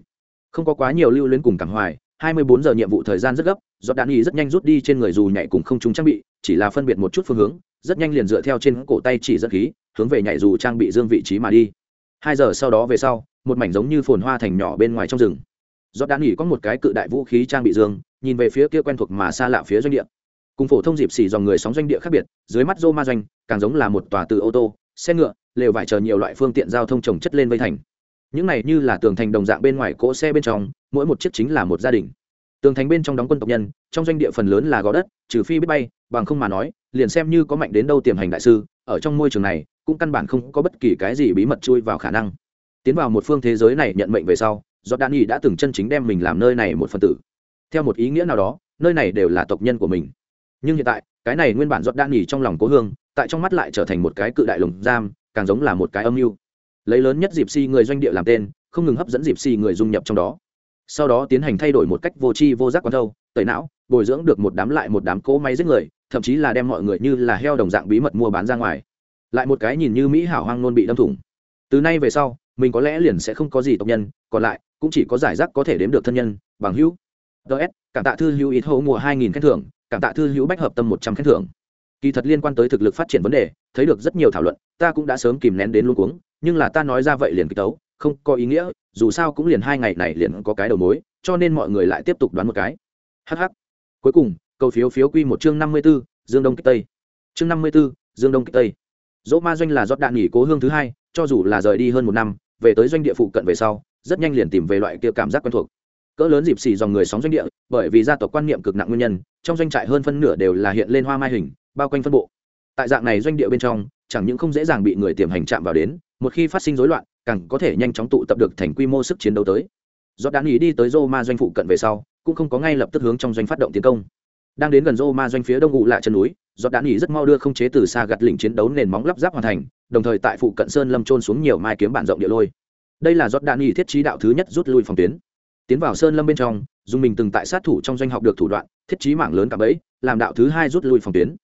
Không có quá nhiều lưu luyến cùng cảng hoài, hai mươi bốn giờ nhiệm vụ thời gian rất gấp giọt rất nhanh rút đi trên người dù nhảy cùng không trúng trang bị, chỉ là phân biệt một chút phương hướng, rất nhanh liền dựa theo trên cổ tay chỉ dẫn khí, hướng về nhảy dù trang bị dương vị trí mà đi. Hai giờ sau đó về sau một mảnh giống như phồn hoa thành nhỏ bên ngoài trong rừng. Giọt đạn nghỉ có một cái cự đại vũ khí trang bị dương, nhìn về phía kia quen thuộc mà xa lạ phía doanh địa. Cùng phổ thông dịp xỉ dòng người sóng doanh địa khác biệt, dưới mắt rô ma doanh, càng giống là một tòa từ ô tô, xe ngựa, lều vải chờ nhiều loại phương tiện giao thông trồng chất lên vây thành. Những này như là tường thành đồng dạng bên ngoài cỗ xe bên trong, mỗi một chiếc chính là một gia đình. Tường thành bên trong đóng quân tộc nhân, trong doanh địa phần lớn là gò đất, trừ phi biết bay, bằng không mà nói, liền xem như có mạnh đến đâu tiềm hành đại sư, ở trong môi trường này, cũng căn bản không có bất kỳ cái gì bí mật chui vào khả năng tiến vào một phương thế giới này nhận mệnh về sau do đan y đã từng chân chính đem mình làm nơi này một phần tử. Theo một ý nghĩa nào đó, nơi này đều là tộc nhân của mình. Nhưng hiện tại, cái này nguyên bản giọt đan nghỉ trong lòng cố hương, tại trong mắt lại trở thành một cái cự đại lồng giam, càng giống là một cái âm mưu. Lấy lớn nhất dịp si người doanh địa làm tên, không ngừng hấp dẫn dịp si người dung nhập trong đó. Sau đó tiến hành thay đổi một cách vô tri vô giác quán thâu, tẩy não, bồi dưỡng được một đám lại một đám cỗ máy giết người, thậm chí là đem mọi người như là heo đồng dạng bí mật mua bán ra ngoài. Lại một cái nhìn như mỹ hảo hoang nôn bị đâm thủng. Từ nay về sau mình có lẽ liền sẽ không có gì tộc nhân còn lại cũng chỉ có giải rác có thể đếm được thân nhân bằng hữu. Ts cảm tạ thư hữu ít hô mùa hai nghìn khen thưởng cảm tạ thư hữu bách hợp tâm một trăm khen thưởng. Kỳ thật liên quan tới thực lực phát triển vấn đề thấy được rất nhiều thảo luận ta cũng đã sớm kìm nén đến luôn cuống nhưng là ta nói ra vậy liền kịch tấu không có ý nghĩa dù sao cũng liền hai ngày này liền có cái đầu mối cho nên mọi người lại tiếp tục đoán một cái. Hh cuối cùng cầu phiếu phiếu quy một chương năm mươi 54, dương đông kích tây. Chương năm mươi 54, dương đông kích tây. Dỗ ma doanh là giót đạn nghỉ cố hương thứ hai cho dù là rời đi hơn một năm về tới doanh địa phụ cận về sau, rất nhanh liền tìm về loại kia cảm giác quen thuộc. Cỡ lớn dịp xì dòng người sóng doanh địa, bởi vì gia tộc quan niệm cực nặng nguyên nhân, trong doanh trại hơn phân nửa đều là hiện lên hoa mai hình, bao quanh phân bộ. Tại dạng này doanh địa bên trong, chẳng những không dễ dàng bị người tiềm hành chạm vào đến, một khi phát sinh rối loạn, càng có thể nhanh chóng tụ tập được thành quy mô sức chiến đấu tới. Do đã ý đi tới Roma doanh phụ cận về sau, cũng không có ngay lập tức hướng trong doanh phát động tiến công. Đang đến gần Roma doanh phía đông ngụ lại chân núi do đã ý rất mau đưa không chế từ xa gặt lỉnh chiến đấu nền móng lắp ráp hoàn thành đồng thời tại phụ cận sơn lâm trôn xuống nhiều mai kiếm bản rộng địa lôi. Đây là giót đạn ý thiết trí đạo thứ nhất rút lui phòng tuyến. Tiến vào sơn lâm bên trong, dùng mình từng tại sát thủ trong doanh học được thủ đoạn, thiết trí mạng lớn cả bẫy, làm đạo thứ hai rút lui phòng tuyến.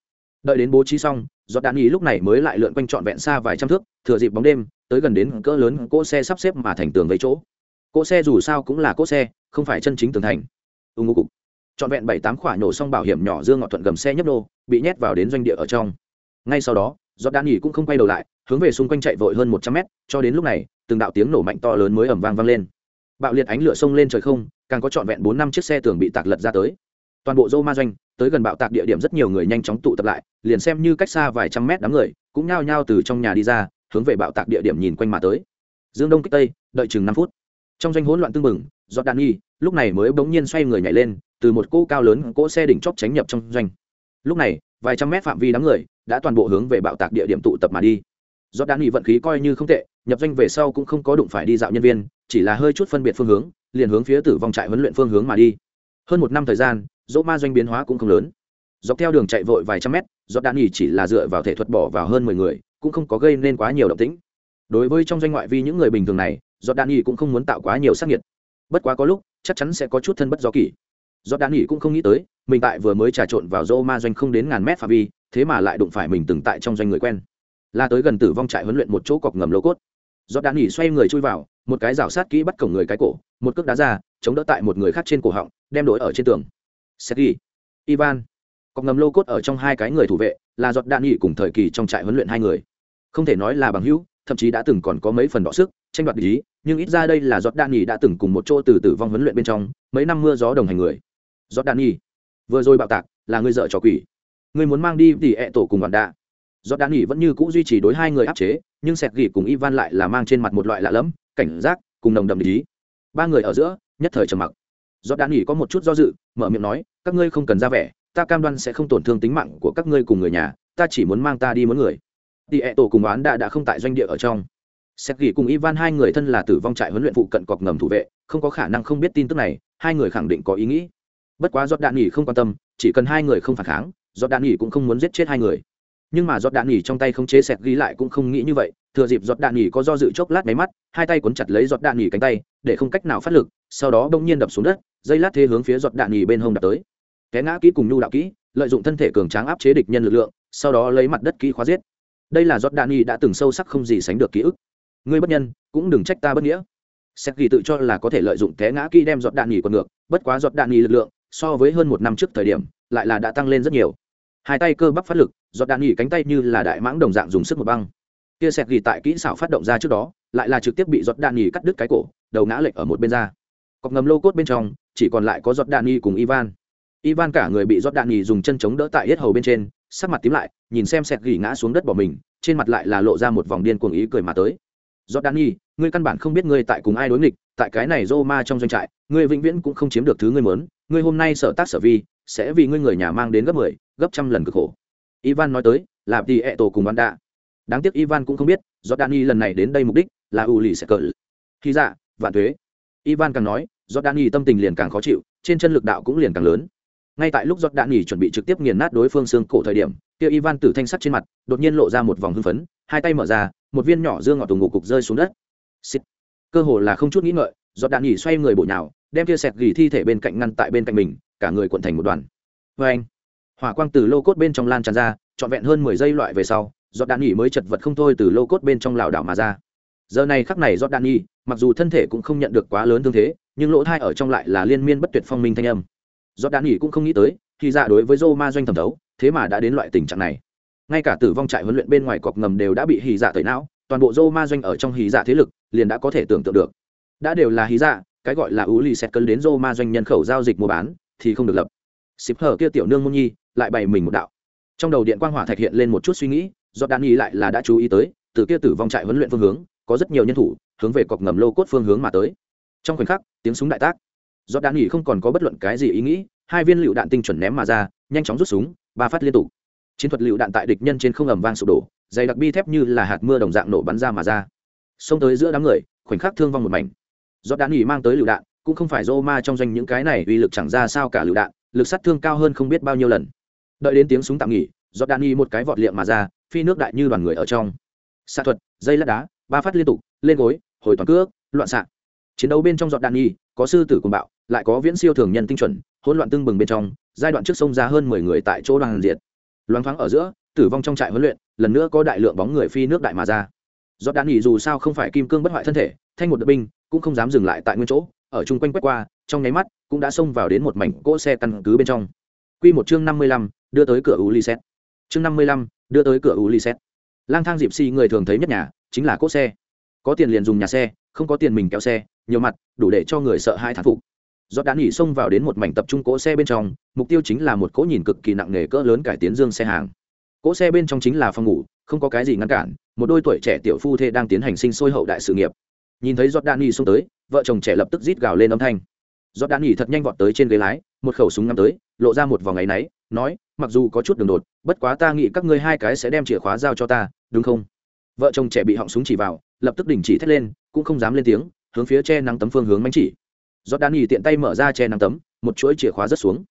Đợi đến bố trí xong do đạn ý lúc này mới lại lượn quanh trọn vẹn xa vài trăm thước, thừa dịp bóng đêm, tới gần đến cỡ lớn cỗ xe sắp xếp mà thành tường với chỗ. Cỗ xe dù sao cũng là cỗ xe, không phải chân chính tường thành. Ưng ngô cục. Trọn vẹn bảy tám khoả nổ xong bảo hiểm nhỏ dương ngọt thuận gầm xe nhấp nô, bị nhét vào đến doanh địa ở trong. Ngay sau đó giọt đan nghỉ cũng không quay đầu lại, hướng về xung quanh chạy vội hơn một trăm mét, cho đến lúc này, từng đạo tiếng nổ mạnh to lớn mới ẩm vang vang lên. Bạo liệt ánh lửa sông lên trời không, càng có trọn vẹn bốn năm chiếc xe tường bị tạc lật ra tới. Toàn bộ dô ma doanh, tới gần bạo tạc địa điểm rất nhiều người nhanh chóng tụ tập lại, liền xem như cách xa vài trăm mét đám người, cũng nhao nhao từ trong nhà đi ra, hướng về bạo tạc địa điểm nhìn quanh mà tới. Dương đông kích tây, đợi chừng năm phút. Trong doanh hỗn loạn tưng bừng, giọt đan nghi lúc này mới bỗng nhiên xoay người nhảy lên, từ một cỗ cao lớn cỗ xe đỉnh chóp tránh nhập trong doanh. Lúc này, vài trăm mét phạm vi đám người đã toàn bộ hướng về bạo tạc địa điểm tụ tập mà đi. Do đan nhị vận khí coi như không tệ, nhập doanh về sau cũng không có đụng phải đi dạo nhân viên, chỉ là hơi chút phân biệt phương hướng, liền hướng phía tử vong trại huấn luyện phương hướng mà đi. Hơn một năm thời gian, dỗ ma doanh biến hóa cũng không lớn. Dọc theo đường chạy vội vài trăm mét do đan nhị chỉ là dựa vào thể thuật bỏ vào hơn mười người, cũng không có gây nên quá nhiều động tĩnh. Đối với trong doanh ngoại vi những người bình thường này do đan nhị cũng không muốn tạo quá nhiều sắc nhiệt bất quá có lúc, chắc chắn sẽ có chút thân bất do kỷ. Do đan nhị cũng không nghĩ tới, mình tại vừa mới trà trộn vào dỗ ma doanh không đến ngàn mét phạm vi thế mà lại đụng phải mình từng tại trong doanh người quen. Là tới gần tử vong trại huấn luyện một chỗ cọc ngầm lô cốt. Giọt đan nghỉ xoay người chui vào, một cái rào sát kỹ bắt cổng người cái cổ, một cước đá ra, chống đỡ tại một người khác trên cổ họng, đem đổi ở trên tường. Sergi ivan. Cọc ngầm lô cốt ở trong hai cái người thủ vệ, là giọt đạn nghỉ cùng thời kỳ trong trại huấn luyện hai người. Không thể nói là bằng hữu, thậm chí đã từng còn có mấy phần đọ sức, tranh đoạt ý, nhưng ít ra đây là giọt đạn nghỉ đã từng cùng một chỗ từ tử vong huấn luyện bên trong, mấy năm mưa gió đồng hành người. Giọt đạn nghỉ vừa rồi bạo tạc, là người dợ trò quỷ. Ngươi muốn mang đi thì ẹ tổ cùng bạn đạ. Giọt đạn nghỉ vẫn như cũ duy trì đối hai người áp chế, nhưng sẹt gỉ cùng ivan lại là mang trên mặt một loại lạ lẫm, cảnh giác, cùng nồng đầm ý. Ba người ở giữa, nhất thời trầm mặc. Do đạn nghỉ có một chút do dự, mở miệng nói, các ngươi không cần ra vẻ, ta cam đoan sẽ không tổn thương tính mạng của các ngươi cùng người nhà, ta chỉ muốn mang ta đi muốn người. Tỉ ẹ tổ cùng đoán đã đã không tại doanh địa ở trong. Sẹt gỉ cùng ivan hai người thân là tử vong trại huấn luyện phụ cận cọc ngầm thủ vệ, không có khả năng không biết tin tức này, hai người khẳng định có ý nghĩ. Bất quá do đạn nghỉ không quan tâm, chỉ cần hai người không phản kháng giọt đạn nghỉ cũng không muốn giết chết hai người. Nhưng mà giọt đạn nghỉ trong tay không chế sẹt ghi lại cũng không nghĩ như vậy, thừa dịp giọt đạn nghỉ có do dự chốc lát máy mắt, hai tay cuốn chặt lấy giọt đạn nghỉ cánh tay, để không cách nào phát lực, sau đó bỗng nhiên đập xuống đất, dây lát thế hướng phía giọt đạn nghỉ bên hông đập tới. Té ngã kỹ cùng nhu đạo kỹ, lợi dụng thân thể cường tráng áp chế địch nhân lực lượng, sau đó lấy mặt đất kỹ khóa giết. Đây là giọt đạn nghỉ đã từng sâu sắc không gì sánh được ký ức. Ngươi bất nhân, cũng đừng trách ta bất nghĩa. Sẹt ghi tự cho là có thể lợi dụng té ngã kỹ đem giọt đạn nghỉ còn ngược, bất quá giọt đạn nghỉ lực lượng, so với hơn một năm trước thời điểm, lại là đã tăng lên rất nhiều hai tay cơ bắp phát lực, giọt đạn nghỉ cánh tay như là đại mãng đồng dạng dùng sức một băng. Kia sẹt ghi tại kỹ xảo phát động ra trước đó, lại là trực tiếp bị giọt đạn nghỉ cắt đứt cái cổ, đầu ngã lệch ở một bên ra. Cọc ngầm lô cốt bên trong, chỉ còn lại có giọt đạn nghỉ cùng ivan. Ivan cả người bị giọt đạn nghỉ dùng chân chống đỡ tại hết hầu bên trên, sắc mặt tím lại, nhìn xem sẹt ghi ngã xuống đất bỏ mình, trên mặt lại là lộ ra một vòng điên cuồng ý cười mà tới. Giọt đạn nghỉ, ngươi căn bản không biết ngươi tại cùng ai đối nghịch, tại cái này rô ma trong doanh trại, ngươi vĩnh viễn cũng không chiếm được thứ ngươi muốn, ngươi hôm nay sở tác sở vi, sẽ vì ngươi người nhà mang đến gấp mười gấp trăm lần cực khổ. Ivan nói tới, là tỷ ẹ tổ cùng bán đạ đáng tiếc ivan cũng không biết do Dani lần này đến đây mục đích là u lì sẽ cỡ khi dạ vạn thuế ivan càng nói do Dani tâm tình liền càng khó chịu, trên chân lực đạo cũng liền càng lớn. Ngay tại lúc giọt đạn nghỉ chuẩn bị trực tiếp nghiền nát đối phương xương cổ thời điểm, kia ivan tử thanh sắt trên mặt, đột nhiên lộ ra một vòng hưng phấn, hai tay mở ra, một viên nhỏ dương ngọt tùng ngủ cục rơi xuống đất. Xịt. cơ hồ là không chút nghĩ ngợi giọt đạn nghỉ xoay người bổ nhào, đem kia sẹt gỉ thi thể bên cạnh ngăn tại bên cạnh mình, cả người cuộn thành một đoàn. Vê anh hỏa quang từ lô cốt bên trong lan tràn ra, trọn vẹn hơn mười giây loại về sau, giọt đạn nghỉ mới chật vật không thôi từ lô cốt bên trong lảo đảo mà ra. Giờ này khắc này giọt đạn nghỉ mặc dù thân thể cũng không nhận được quá lớn thương thế, nhưng lỗ thai ở trong lại là liên miên bất tuyệt phong minh thanh âm. Giọt đạn nghỉ cũng không nghĩ tới, khi ra đối với Roma doanh thẩm thấu, thế mà đã đến loại tình trạng này. Ngay cả tử vong trại huấn luyện bên ngoài cọc ngầm đều đã bị hì dạ tẩy não, toàn bộ Roma doanh ở trong hì dạ thế lực liền đã có thể tưởng tượng được. Đã đều là hí dạ cái gọi là ú lì xét cân đến Roma doanh nhân khẩu giao dịch mua bán, thì không được lập. Xịp hở kia tiểu nương môn nhi lại bày mình một đạo. Trong đầu điện quang hỏa thạch hiện lên một chút suy nghĩ, do đan y lại là đã chú ý tới, từ kia tử vong trại huấn luyện phương hướng, có rất nhiều nhân thủ, hướng về cọc ngầm lô cốt phương hướng mà tới. Trong khoảnh khắc, tiếng súng đại tác. Do đan y không còn có bất luận cái gì ý nghĩ, hai viên lựu đạn tinh chuẩn ném mà ra, nhanh chóng rút súng, ba phát liên tục. Chiến thuật lựu đạn tại địch nhân trên không ầm vang sụp đổ, dày đặc bi thép như là hạt mưa đồng dạng nổ bắn ra mà ra. Xông tới giữa đám người, khoảnh khắc thương vong một mảnh. Do đạn nghỉ mang tới lựu đạn, cũng không phải Roma trong doanh những cái này uy lực chẳng ra sao cả lựu đạn, lực sát thương cao hơn không biết bao nhiêu lần đợi đến tiếng súng tạm nghỉ giọt đạn y một cái vọt liệm mà ra phi nước đại như đoàn người ở trong. Xạ thuật dây lát đá ba phát liên tục lên gối hồi toàn cước loạn xạ. Chiến đấu bên trong giọt đạn nghi có sư tử cùng bạo lại có viễn siêu thường nhân tinh chuẩn hỗn loạn tương bừng bên trong giai đoạn trước sông ra hơn mười người tại chỗ đoàn diệt. Loáng thoáng ở giữa tử vong trong trại huấn luyện lần nữa có đại lượng bóng người phi nước đại mà ra. Giọt đạn y dù sao không phải kim cương bất hoại thân thể thanh một đội binh cũng không dám dừng lại tại nguyên chỗ ở chung quanh quét qua trong nháy mắt cũng đã xông vào đến một mảnh cỗ xe căn cứ bên trong. Quy một chương năm mươi lăm, đưa tới cửa Ulyset. Chương năm mươi lăm, đưa tới cửa Ulyset. Lang thang dịp si người thường thấy nhất nhà, chính là cỗ xe. Có tiền liền dùng nhà xe, không có tiền mình kéo xe, nhiều mặt, đủ để cho người sợ hai thán phục. Giọt đạn nghỉ xông vào đến một mảnh tập trung cỗ xe bên trong, mục tiêu chính là một cỗ nhìn cực kỳ nặng nề cỡ lớn cải tiến dương xe hàng. Cỗ xe bên trong chính là phòng ngủ, không có cái gì ngăn cản, một đôi tuổi trẻ tiểu phu thê đang tiến hành sinh sôi hậu đại sự nghiệp nhìn thấy giọt đạn nghỉ xông tới vợ chồng trẻ lập tức rít gào lên âm thanh giọt đạn nghỉ thật nhanh vọt tới trên ghế lái một khẩu súng ngắm tới lộ ra một vòng ngày náy nói mặc dù có chút đường đột, bất quá ta nghĩ các ngươi hai cái sẽ đem chìa khóa giao cho ta, đúng không? Vợ chồng trẻ bị họng súng chỉ vào, lập tức đình chỉ thét lên, cũng không dám lên tiếng, hướng phía che nắng tấm phương hướng mánh chỉ. Giọt Đan nghỉ tiện tay mở ra che nắng tấm, một chuỗi chìa khóa rớt xuống.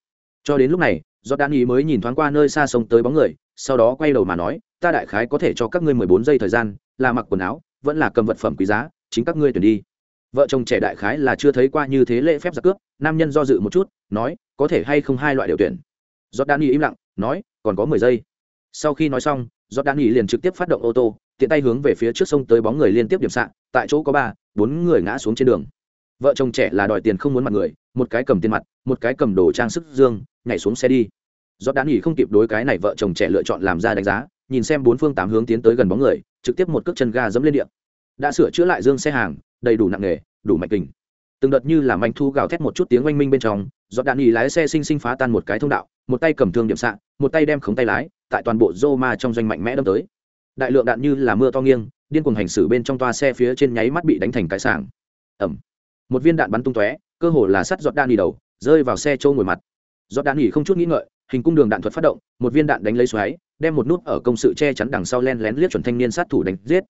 Cho đến lúc này giọt Đan nghỉ mới nhìn thoáng qua nơi xa sông tới bóng người, sau đó quay đầu mà nói, ta đại khái có thể cho các ngươi mười bốn giây thời gian, là mặc quần áo, vẫn là cầm vật phẩm quý giá, chính các ngươi tuyển đi. Vợ chồng trẻ đại khái là chưa thấy qua như thế lễ phép giặc cướp, nam nhân do dự một chút, nói, có thể hay không hai loại điều tuyển? Giọt đan im lặng nói còn có mười giây. Sau khi nói xong giọt đan liền trực tiếp phát động ô tô tiện tay hướng về phía trước sông tới bóng người liên tiếp điểm sạn tại chỗ có ba bốn người ngã xuống trên đường. Vợ chồng trẻ là đòi tiền không muốn mặt người một cái cầm tiền mặt một cái cầm đồ trang sức dương nhảy xuống xe đi. Giọt đan nghỉ không kịp đối cái này vợ chồng trẻ lựa chọn làm ra đánh giá nhìn xem bốn phương tám hướng tiến tới gần bóng người trực tiếp một cước chân ga dẫm lên địa, đã sửa chữa lại dương xe hàng đầy đủ nặng nghề đủ mạnh kình từng đợt như là manh thu gào thét một chút tiếng oanh minh bên trong giọt đạn nghỉ lái xe xinh xinh phá tan một cái thông đạo một tay cầm thương điểm xạ, một tay đem khống tay lái, tại toàn bộ rô ma trong doanh mạnh mẽ đâm tới. Đại lượng đạn như là mưa to nghiêng, điên cuồng hành xử bên trong toa xe phía trên nháy mắt bị đánh thành cái sảng. Ẩm một viên đạn bắn tung tóe, cơ hồ là sắt giọt đạn đi đầu, rơi vào xe trâu ngồi mặt. Giọt đạn nghỉ không chút nghĩ ngợi, hình cung đường đạn thuật phát động, một viên đạn đánh lấy xoáy, đem một nút ở công sự che chắn đằng sau len lén liếc chuẩn thanh niên sát thủ đánh giết.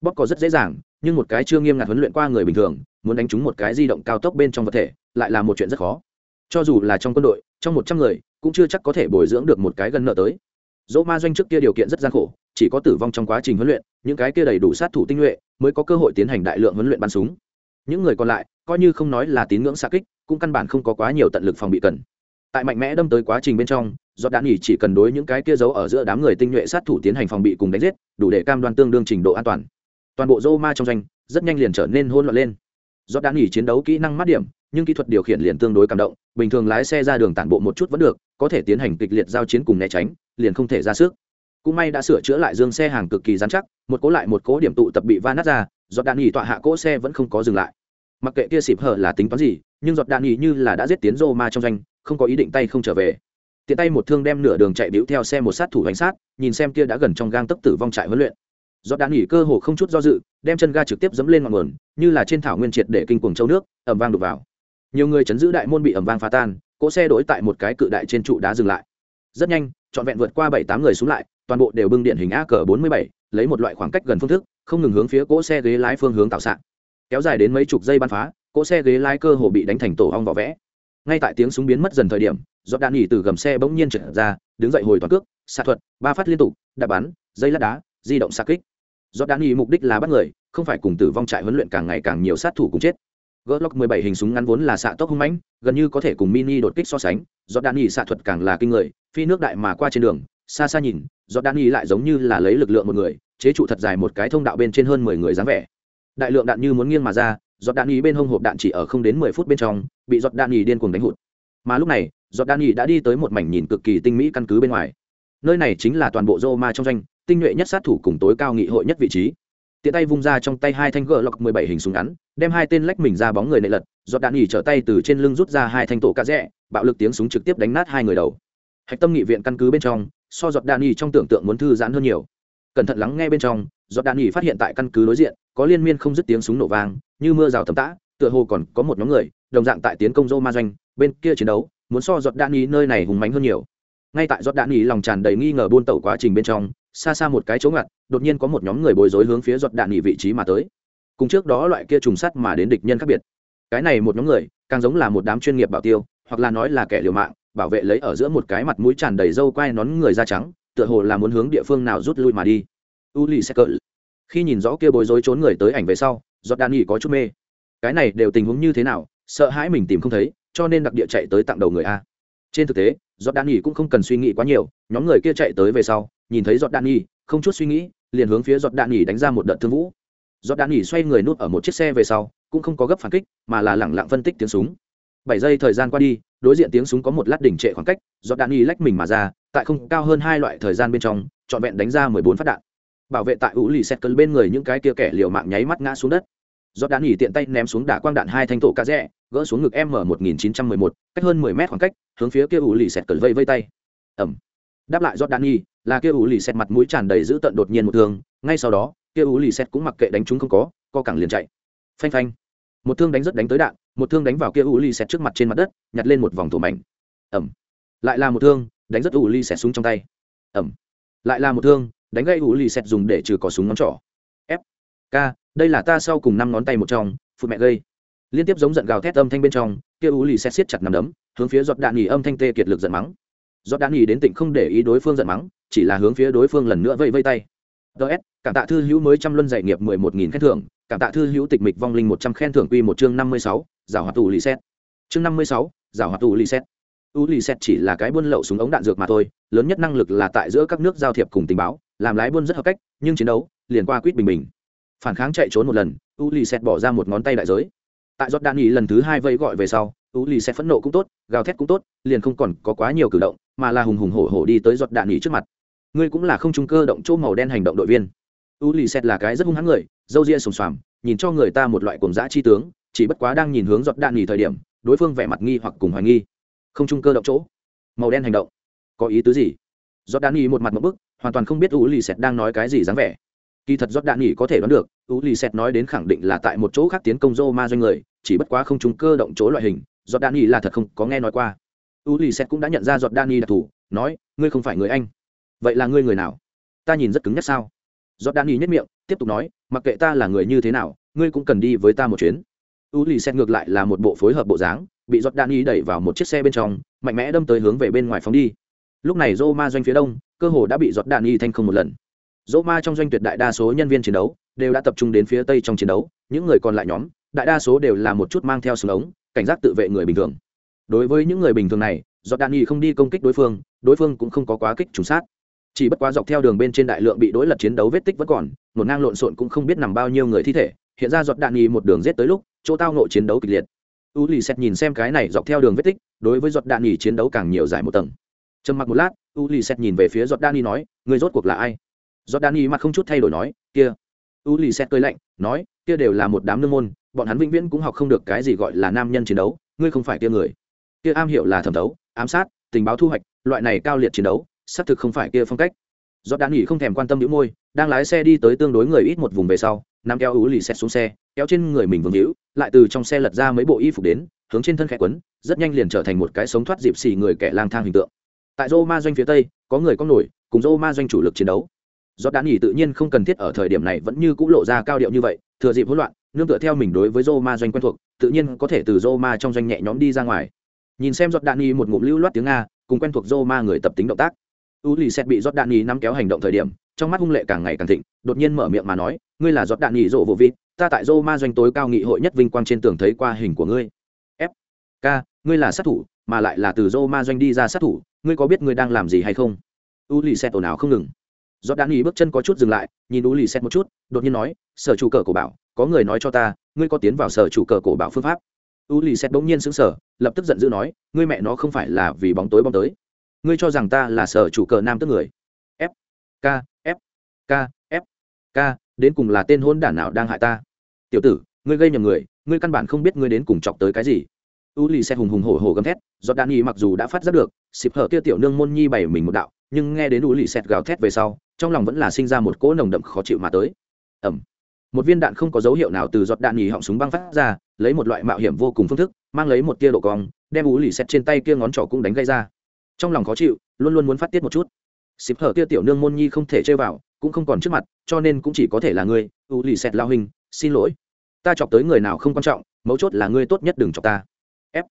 Bóp có rất dễ dàng, nhưng một cái chưa nghiêm ngặt huấn luyện qua người bình thường, muốn đánh trúng một cái di động cao tốc bên trong vật thể, lại là một chuyện rất khó. Cho dù là trong quân đội, trong một trăm người cũng chưa chắc có thể bồi dưỡng được một cái gần nợ tới. Dỗ ma doanh trước kia điều kiện rất gian khổ, chỉ có tử vong trong quá trình huấn luyện, những cái kia đầy đủ sát thủ tinh nhuệ mới có cơ hội tiến hành đại lượng huấn luyện bắn súng. Những người còn lại, coi như không nói là tín ngưỡng xa kích, cũng căn bản không có quá nhiều tận lực phòng bị cần. Tại mạnh mẽ đâm tới quá trình bên trong, do đạn nghỉ chỉ cần đối những cái kia giấu ở giữa đám người tinh nhuệ sát thủ tiến hành phòng bị cùng đánh giết, đủ để cam đoan tương đương trình độ an toàn. Toàn bộ Roma trong doanh, rất nhanh liền trở nên hỗn loạn lên. Do đã nghỉ chiến đấu kỹ năng mắt điểm nhưng kỹ thuật điều khiển liền tương đối cảm động, bình thường lái xe ra đường tản bộ một chút vẫn được, có thể tiến hành kịch liệt giao chiến cùng né tránh, liền không thể ra sức. Cũng may đã sửa chữa lại dương xe hàng cực kỳ dán chắc, một cố lại một cố điểm tụ tập bị va nát ra, giọt đạn nghỉ tọa hạ cỗ xe vẫn không có dừng lại. Mặc kệ kia xịp hở là tính toán gì, nhưng giọt đạn nghỉ như là đã giết tiến rô ma trong danh không có ý định tay không trở về. Tiện tay một thương đem nửa đường chạy biểu theo xe một sát thủ bánh sát, nhìn xem kia đã gần trong gang tấc tử vong trại huấn luyện. Giọt đạn nghỉ cơ hồ không chút do dự, đem chân ga trực tiếp dẫm lên ngọn nguồn, như là trên thảo nguyên triệt để kinh cuồng châu nước ẩm vang đục vào nhiều người chấn giữ đại môn bị ẩm vang phá tan, cỗ xe đổi tại một cái cự đại trên trụ đá dừng lại. Rất nhanh, trọn vẹn vượt qua bảy tám người xuống lại, toàn bộ đều bưng điện hình a cờ bốn mươi bảy, lấy một loại khoảng cách gần phương thức, không ngừng hướng phía cỗ xe ghế lái phương hướng tạo sạn. Kéo dài đến mấy chục giây bắn phá, cỗ xe ghế lái cơ hồ bị đánh thành tổ ong vỏ vẽ. Ngay tại tiếng súng biến mất dần thời điểm do đạn nghỉ từ gầm xe bỗng nhiên trượt ra, đứng dậy hồi toàn cước, xạ thuật, ba phát liên tục, đạp bắn, dây lát đá, di động xa kích. Do đan nghỉ mục đích là bắt người, không phải cùng tử vong trại huấn luyện càng ngày càng nhiều sát thủ cùng chết. Glock 17 hình súng ngắn vốn là xạ tốc hung mãnh, gần như có thể cùng mini đột kích so sánh, do đạn nhị xạ thuật càng là kinh người, phi nước đại mà qua trên đường xa xa nhìn do đan y lại giống như là lấy lực lượng một người chế trụ thật dài một cái thông đạo bên trên hơn mười người dáng vẻ. Đại lượng đạn như muốn nghiêng mà ra giọt đạn ý bên hông hộp đạn chỉ ở không đến mười phút bên trong bị giọt đạn ý điên cuồng đánh hụt. Mà lúc này giọt đạn ý đã đi tới một mảnh nhìn cực kỳ tinh mỹ căn cứ bên ngoài. Nơi này chính là toàn bộ Roma trong doanh tinh nhuệ nhất sát thủ cùng tối cao nghị hội nhất vị trí. Tiện tay vung ra trong tay hai thanh gỡ lọc mười bảy hình súng ngắn đem hai tên lách mình ra bóng người nệ lật, giọt đạn nghỉ trở tay từ trên lưng rút ra hai thanh tổ cá rẽ, bạo lực tiếng súng trực tiếp đánh nát hai người đầu. Hạch tâm nghị viện căn cứ bên trong, so giọt đạn nghỉ trong tưởng tượng muốn thư giãn hơn nhiều. Cẩn thận lắng nghe bên trong, giọt đạn nghỉ phát hiện tại căn cứ đối diện, có liên miên không dứt tiếng súng nổ vang, như mưa rào tầm tã, tựa hồ còn có một nhóm người, đồng dạng tại tiến công dô ma doanh, bên kia chiến đấu, muốn so giọt đạn nghỉ nơi này hùng mánh hơn nhiều. Ngay tại giọt đạn nghỉ lòng tràn đầy nghi ngờ buôn tẩu quá trình bên trong, xa xa một cái chỗ ngặt, đột nhiên có một nhóm người bối rối hướng phía giọt đạn nghỉ vị trí mà tới cùng trước đó loại kia trùng sắt mà đến địch nhân khác biệt. Cái này một nhóm người, càng giống là một đám chuyên nghiệp bảo tiêu, hoặc là nói là kẻ liều mạng, bảo vệ lấy ở giữa một cái mặt mũi tràn đầy râu quai nón người da trắng, tựa hồ là muốn hướng địa phương nào rút lui mà đi. Uli sẽ cỡ khi nhìn rõ kia bối rối trốn người tới ảnh về sau giọt đạn nghỉ có chút mê. Cái này đều tình huống như thế nào, sợ hãi mình tìm không thấy, cho nên đặc địa chạy tới tặng đầu người a. Trên thực tế giọt đạn nghỉ cũng không cần suy nghĩ quá nhiều, nhóm người kia chạy tới về sau, nhìn thấy giọt đạn nghỉ không chút suy nghĩ, liền hướng phía giọt đạn nghỉ đánh ra một đợt thương vũ giọt đạn nghỉ xoay người nút ở một chiếc xe về sau, cũng không có gấp phản kích, mà là lẳng lặng phân tích tiếng súng. Bảy giây thời gian qua đi, đối diện tiếng súng có một lát đỉnh trệ khoảng cách, giọt đạn nghỉ lách mình mà ra, tại không cao hơn hai loại thời gian bên trong, trọn vẹn đánh ra mười bốn phát đạn. Bảo vệ tại ủ lì xét cơn bên người những cái kia kẻ liều mạng nháy mắt ngã xuống đất. Giọt đạn nghỉ tiện tay ném xuống đả quang đạn hai thanh tổ cá rẽ, gỡ xuống ngực m một nghìn chín trăm mười một, cách hơn mười mét khoảng cách, hướng phía kia ủ lì xét cơn vây vây tay. Ẩm. Đáp lại giọt đạn nghỉ là kia ủ lì xét mặt mũi tràn đầy dữ tận đột nhiên một thương, ngay sau đó kia ú lì xét cũng mặc kệ đánh chúng không có, co cẳng liền chạy. Phanh phanh. Một thương đánh rất đánh tới đạn, một thương đánh vào kia ú lì xét trước mặt trên mặt đất, nhặt lên một vòng thổ mảnh. Ẩm. Lại là một thương, đánh rất ú lì xét súng trong tay. Ẩm. Lại là một thương, đánh gây ú lì xét dùng để trừ cỏ súng ngón trỏ. F. K. Đây là ta sau cùng năm ngón tay một trong, phụ mẹ gây. Liên tiếp giống giận gào thét âm thanh bên trong, kia ú lì xét siết chặt nằm đấm, hướng phía giọt đạn nghỉ âm thanh tê kiệt lực giận mắng. Giọt đạn nghỉ đến tỉnh không để ý đối phương giận mắng, chỉ là hướng phía đối phương lần nữa vây vây tay ts cảm tạ thư hữu mới trăm luân dạy nghiệp mười một nghìn khen thưởng, cảm tạ thư hữu tịch mịch vong linh một trăm khen thưởng quy một chương năm mươi sáu, giảo hoạt tù lì xét chương năm mươi sáu, giảo hoạt tù lì xét u lì xét chỉ là cái buôn lậu súng ống đạn dược mà thôi, lớn nhất năng lực là tại giữa các nước giao thiệp cùng tình báo, làm lái buôn rất hợp cách, nhưng chiến đấu liền qua quýt bình bình. Phản kháng chạy trốn một lần, u lì xét bỏ ra một ngón tay đại giới. Tại giọt đạn nghỉ lần thứ hai vây gọi về sau, u lì xét phẫn nộ cũng tốt, gào thét cũng tốt, liền không còn có quá nhiều cử động, mà là hùng hùng hổ hổ đi tới giọt đạn nghỉ trước mặt ngươi cũng là không trung cơ động chỗ màu đen hành động đội viên. U lì xét là cái rất hung hãn người dâu ria sùng xoàm, nhìn cho người ta một loại cuồng dã chi tướng, chỉ bất quá đang nhìn hướng giọt đạn nghỉ thời điểm, đối phương vẻ mặt nghi hoặc cùng hoài nghi. Không trung cơ động chỗ, màu đen hành động. Có ý tứ gì? Giọt đạn nghỉ một mặt một bức, hoàn toàn không biết u lì xét đang nói cái gì dáng vẻ. Kỳ thật giọt đạn nghỉ có thể đoán được, u lì xét nói đến khẳng định là tại một chỗ khác tiến công dô ma doanh người, chỉ bất quá không trung cơ động chỗ loại hình, giọt đạn nghỉ là thật không có nghe nói qua. U lì xét cũng đã nhận ra giọt đạn nghỉ đặc thù, nói, ngươi không phải người anh vậy là ngươi người nào? Ta nhìn rất cứng nhắc sao? Giọt đan ni nhất miệng, tiếp tục nói, mặc kệ ta là người như thế nào, ngươi cũng cần đi với ta một chuyến. U lì xét ngược lại là một bộ phối hợp bộ dáng, bị giọt đan y đẩy vào một chiếc xe bên trong, mạnh mẽ đâm tới hướng về bên ngoài phóng đi. Lúc này dô ma doanh phía đông, cơ hồ đã bị giọt đan y thanh không một lần. Dô ma trong doanh tuyệt đại đa số nhân viên chiến đấu đều đã tập trung đến phía tây trong chiến đấu, những người còn lại nhóm, đại đa số đều là một chút mang theo súng ống, cảnh giác tự vệ người bình thường. Đối với những người bình thường này do đạn y không đi công kích đối phương đối phương cũng không có quá kích trùng sát chỉ bất quá dọc theo đường bên trên đại lượng bị đối lập chiến đấu vết tích vẫn còn một ngang lộn xộn cũng không biết nằm bao nhiêu người thi thể hiện ra giọt đạn nhì một đường rết tới lúc chỗ tao nộ chiến đấu kịch liệt. U lì xét nhìn xem cái này dọc theo đường vết tích đối với giọt đạn nhì chiến đấu càng nhiều dài một tầng. Trầm mặc một lát u lì xét nhìn về phía giọt đạn nhì nói người rốt cuộc là ai? Giọt đạn nhì mặt không chút thay đổi nói kia. U lì xét cười lạnh nói kia đều là một đám nương môn bọn hắn vĩnh viễn cũng học không được cái gì gọi là nam nhân chiến đấu ngươi không phải kia người. Kia am hiểu là thẩm đấu, ám sát tình báo thu hoạch loại này cao liệt chiến đấu xác thực không phải kia phong cách. Giọt đan nghỉ không thèm quan tâm những môi, đang lái xe đi tới tương đối người ít một vùng về sau nằm kéo ú lì xẹt xuống xe, kéo trên người mình vương hữu, lại từ trong xe lật ra mấy bộ y phục đến, hướng trên thân khẽ quấn, rất nhanh liền trở thành một cái sống thoát dịp xì người kẻ lang thang hình tượng. Tại rô ma doanh phía tây, có người có nổi, cùng rô ma doanh chủ lực chiến đấu. Giọt đan nghỉ tự nhiên không cần thiết ở thời điểm này vẫn như c ũ lộ ra cao điệu như vậy, thừa dịp hỗn loạn, nương tựa theo mình đối với rô ma doanh quen thuộc, tự nhiên có thể từ rô ma trong doanh nhẹ nhóm đi ra ngoài. Nhìn xem giọt đạn nhi một ngụm lưu loát tiếng nga, cùng quen thuộc Roma ma người tập tính động tác u lì xét bị giọt đạn nhì nắm kéo hành động thời điểm, trong mắt hung lệ càng ngày càng thịnh, đột nhiên mở miệng mà nói, ngươi là giọt đạn nhì rộ vô vịt ta tại rô ma doanh tối cao nghị hội nhất vinh quang trên tường thấy qua hình của ngươi. F. K. Ngươi là sát thủ, mà lại là từ rô ma doanh đi ra sát thủ, ngươi có biết ngươi đang làm gì hay không? U lì xét ồn ào không ngừng. Giót đạn nhì bước chân có chút dừng lại, nhìn u lì xét một chút, đột nhiên nói, sở chủ cờ cổ bảo, có người nói cho ta, ngươi có tiến vào sở chủ cờ cổ bảo phương pháp? U lì xét bỗng nhiên xứng sở lập tức giận dữ nói, ngươi mẹ nó không phải là vì bóng tối bóng tới ngươi cho rằng ta là sở chủ cờ nam tức người. F, k f k f, k, đến cùng là tên hôn đản nào đang hại ta? Tiểu tử, ngươi gây nhầm người, ngươi căn bản không biết ngươi đến cùng chọc tới cái gì. U lì xe hùng hùng hổ hổ gầm thét do đan y mặc dù đã phát giác được, xịp hở kia tiểu nương môn nhi bày mình một đạo, nhưng nghe đến u lì xẹt gào thét về sau, trong lòng vẫn là sinh ra một cỗ nồng đậm khó chịu mà tới. Ẩm. Một viên đạn không có dấu hiệu nào từ giọt đạn nhì họng súng băng phát ra, lấy một loại mạo hiểm vô cùng phương thức, mang lấy một tia độ cong, đem u lì xẹt trên tay kia ngón trỏ cũng đánh gây ra trong lòng khó chịu, luôn luôn muốn phát tiết một chút. Xịp hở kia tiểu nương môn nhi không thể chơi vào, cũng không còn trước mặt, cho nên cũng chỉ có thể là ngươi, u lì xẹt lao hình, xin lỗi. Ta chọc tới người nào không quan trọng, mấu chốt là ngươi tốt nhất đừng chọc ta. F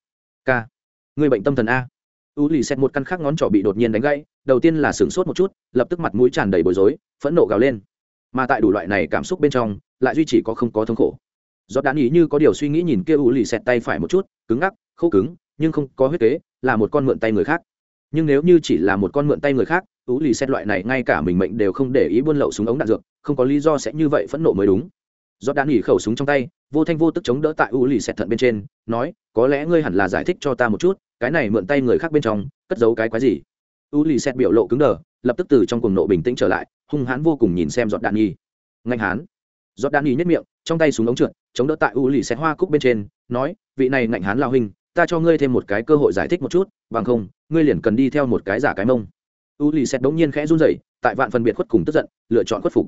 k. Ngươi bệnh tâm thần a. U lì xẹt một căn khác ngón trỏ bị đột nhiên đánh gãy, đầu tiên là sửng sốt một chút, lập tức mặt mũi tràn đầy bối rối, phẫn nộ gào lên. Mà tại đủ loại này cảm xúc bên trong, lại duy chỉ có không có thống khổ. Do đạn ý như có điều suy nghĩ nhìn kia u lì xẹt tay phải một chút, cứng ngắc, khô cứng, nhưng không có huyết kế, là một con mượn tay người khác nhưng nếu như chỉ là một con mượn tay người khác, tú lì xét loại này ngay cả mình mệnh đều không để ý buôn lậu súng ống đạn dược, không có lý do sẽ như vậy phẫn nộ mới đúng. Do đạn nghỉ khẩu súng trong tay, vô thanh vô tức chống đỡ tại u lì xẹt thận bên trên, nói, có lẽ ngươi hẳn là giải thích cho ta một chút, cái này mượn tay người khác bên trong, cất giấu cái quái gì? U lì xẹt biểu lộ cứng đờ, lập tức từ trong cuồng nộ bình tĩnh trở lại, hung hãn vô cùng nhìn xem giọt đạn nghi ngạnh hán. Giọt đạn nghi nhất miệng, trong tay súng ống trượt, chống đỡ tại u lì xẹt hoa cúc bên trên, nói, vị này ngạnh hán lao hình ta cho ngươi thêm một cái cơ hội giải thích một chút, bằng không, ngươi liền cần đi theo một cái giả cái mông. U lì xét đống nhiên khẽ run rẩy, tại vạn phân biệt khuất cùng tức giận, lựa chọn khuất phục.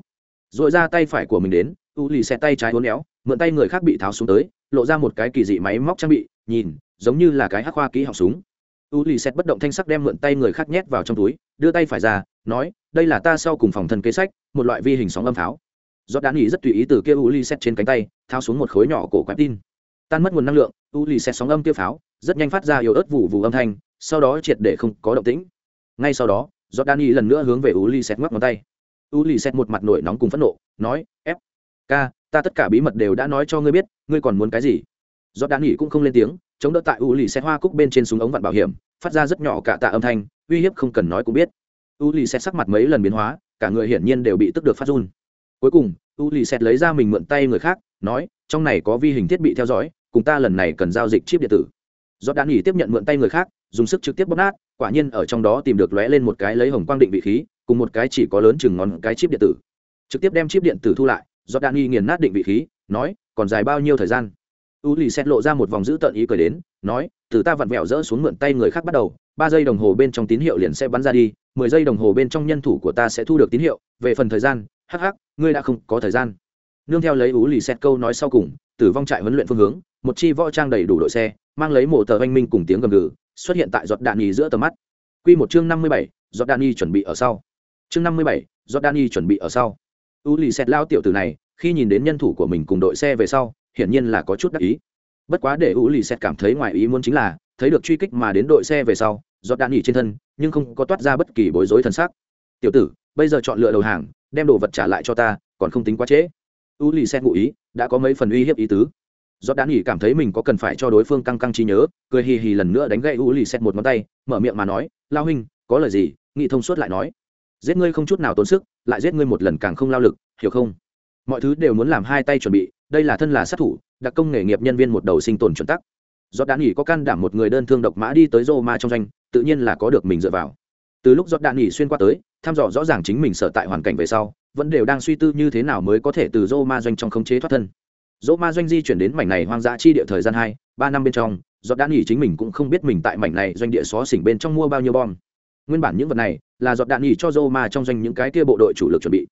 Dội ra tay phải của mình đến, u lì xét tay trái uốn éo, mượn tay người khác bị tháo xuống tới, lộ ra một cái kỳ dị máy móc trang bị, nhìn, giống như là cái hắc hoa kỹ học súng. U lì xét bất động thanh sắc đem mượn tay người khác nhét vào trong túi, đưa tay phải ra, nói, đây là ta sau cùng phòng thân kế sách, một loại vi hình sóng âm pháo. Do đán nghỉ rất tùy ý từ kia u lì xét trên cánh tay, tháo xuống một khối nhỏ cổ quẹp tin tan mất nguồn năng lượng, u lì xẹt sóng âm tiêu pháo, rất nhanh phát ra yếu ớt vụ vụ âm thanh, sau đó triệt để không có động tĩnh. Ngay sau đó do đán lần nữa hướng về u lì xẹt ngoắc ngón tay. U lì xẹt một mặt nổi nóng cùng phẫn nộ, nói ép ca ta tất cả bí mật đều đã nói cho ngươi biết, ngươi còn muốn cái gì? Do đan cũng không lên tiếng, chống đỡ tại u lì xe hoa cúc bên trên súng ống vạn bảo hiểm, phát ra rất nhỏ cả tạ âm thanh, uy hiếp không cần nói cũng biết. U lì xe sắc mặt mấy lần biến hóa, cả người hiển nhiên đều bị tức được phát run. Cuối cùng u lì xẹt lấy ra mình mượn tay người khác, nói, trong này có vi hình thiết bị theo dõi, cùng ta lần này cần giao dịch chip điện tử. Do đan nghỉ tiếp nhận mượn tay người khác, dùng sức trực tiếp bóp nát, quả nhiên ở trong đó tìm được lóe lên một cái lấy hồng quang định vị khí, cùng một cái chỉ có lớn chừng ngón cái chip điện tử. Trực tiếp đem chip điện tử thu lại do đan nghi nghiền nát định vị khí, nói, còn dài bao nhiêu thời gian? U lì xét lộ ra một vòng giữ tợn ý cười đến, nói, từ ta vặn vẹo rỡ xuống mượn tay người khác bắt đầu, ba giây đồng hồ bên trong tín hiệu liền sẽ bắn ra đi, mười giây đồng hồ bên trong nhân thủ của ta sẽ thu được tín hiệu, về phần thời gian hắc hắc, ngươi đã không có thời gian. Nương theo lấy u lì xét câu nói sau cùng, tử vong trại huấn luyện phương hướng, một chi võ trang đầy đủ đội xe, mang lấy mộ tờ oanh minh cùng tiếng gầm gừ, xuất hiện tại giọt đạn nhì giữa tầm mắt. Q một chương năm mươi bảy, giọt đạn nhì chuẩn bị ở sau. Chương năm mươi bảy, giọt đạn nhì chuẩn bị ở sau. U lì xét lao tiểu từ này, khi nhìn đến nhân thủ của mình cùng đội xe về sau, hiển nhiên là có chút đắc ý. Bất quá để u lì xét cảm thấy ngoài ý muốn chính là, thấy được truy kích mà đến đội xe về sau, giọt đạn nhì trên thân, nhưng không có toát ra bất kỳ bối rối thân xác. Tiểu tử, bây giờ chọn lựa đầu hàng đem đồ vật trả lại cho ta còn không tính quá trễ. U lì xen ngụ ý đã có mấy phần uy hiếp ý tứ. Do đạn nghỉ cảm thấy mình có cần phải cho đối phương căng căng trí nhớ cười hì hì lần nữa đánh gậy u lì xen một ngón tay mở miệng mà nói lao huynh có lời gì? Nghị thông suốt lại nói giết ngươi không chút nào tốn sức lại giết ngươi một lần càng không lao lực hiểu không? Mọi thứ đều muốn làm hai tay chuẩn bị đây là thân là sát thủ đặc công nghề nghiệp nhân viên một đầu sinh tồn chuẩn tắc. Do đạn nghỉ có can đảm một người đơn thương độc mã đi tới roma trong danh, tự nhiên là có được mình dựa vào. Từ lúc do đạn nghỉ xuyên qua tới thăm dò rõ ràng chính mình sở tại hoàn cảnh về sau, vẫn đều đang suy tư như thế nào mới có thể từ roma doanh trong khống chế thoát thân. Roma doanh di chuyển đến mảnh này hoang dã chi địa thời gian hai, ba năm bên trong do đạn nghỉ chính mình cũng không biết mình tại mảnh này doanh địa xó xỉnh bên trong mua bao nhiêu bom. Nguyên bản những vật này là giọt đạn nghỉ cho roma trong doanh những cái kia bộ đội chủ lực chuẩn bị.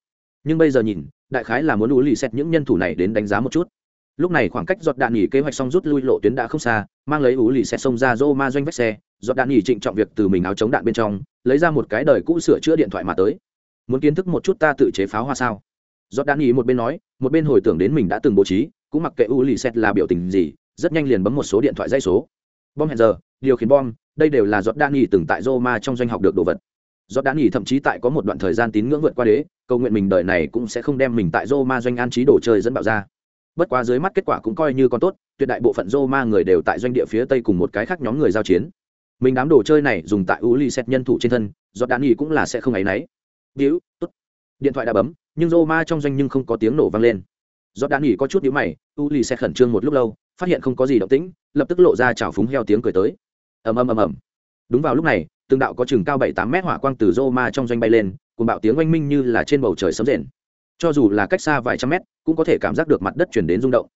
Nhưng bây giờ nhìn, đại khái là muốn lũ lì xét những nhân thủ này đến đánh giá một chút. Lúc này khoảng cách giọt đạn nghỉ kế hoạch xong rút lui lộ tuyến đã không xa, mang lấy ú lì xét xông ra Roma ma doanh vách xe giọt đạn nghỉ trịnh trọng việc từ mình áo chống đạn bên trong, lấy ra một cái đời cũ sửa chữa điện thoại mà tới. Muốn kiến thức một chút ta tự chế pháo hoa sao? Giọt đạn nghỉ một bên nói, một bên hồi tưởng đến mình đã từng bố trí, cũng mặc kệ u lì xét là biểu tình gì, rất nhanh liền bấm một số điện thoại dây số. Bom hẹn giờ, điều khiển bom, đây đều là giọt đạn nghỉ từng tại roma ma trong doanh học được đồ vật. Giọt đạn nghỉ thậm chí tại có một đoạn thời gian tín ngưỡng vượt qua đế, cầu nguyện mình đời này cũng sẽ không đem mình tại Roma doanh an trí đồ chơi dẫn bạo ra. Bất quá dưới mắt kết quả cũng coi như còn tốt, tuyệt đại bộ phận Roma người đều tại doanh địa phía tây cùng một cái khác nhóm người giao chiến mình đám đồ chơi này dùng tại u li xét nhân thủ trên thân do đạn nghỉ cũng là sẽ không áy náy víu tốt. Điện thoại đã bấm, nhưng rô ma trong doanh nhưng không có tiếng nổ vang lên. Do đạn nghỉ có chút nhữ mày u li xét khẩn trương một lúc lâu, phát hiện không có gì động tĩnh, lập tức lộ ra chảo phúng heo tiếng cười tới. Ầm ầm ầm ầm. Đúng vào lúc này, từng đạo có chừng cao bảy tám mét hỏa quang từ rô ma trong doanh bay lên cùng bạo tiếng oanh minh như là trên bầu trời sấm rền. Cho dù là cách xa vài trăm mét, cũng có thể cảm giác được mặt đất chuyển đến rung động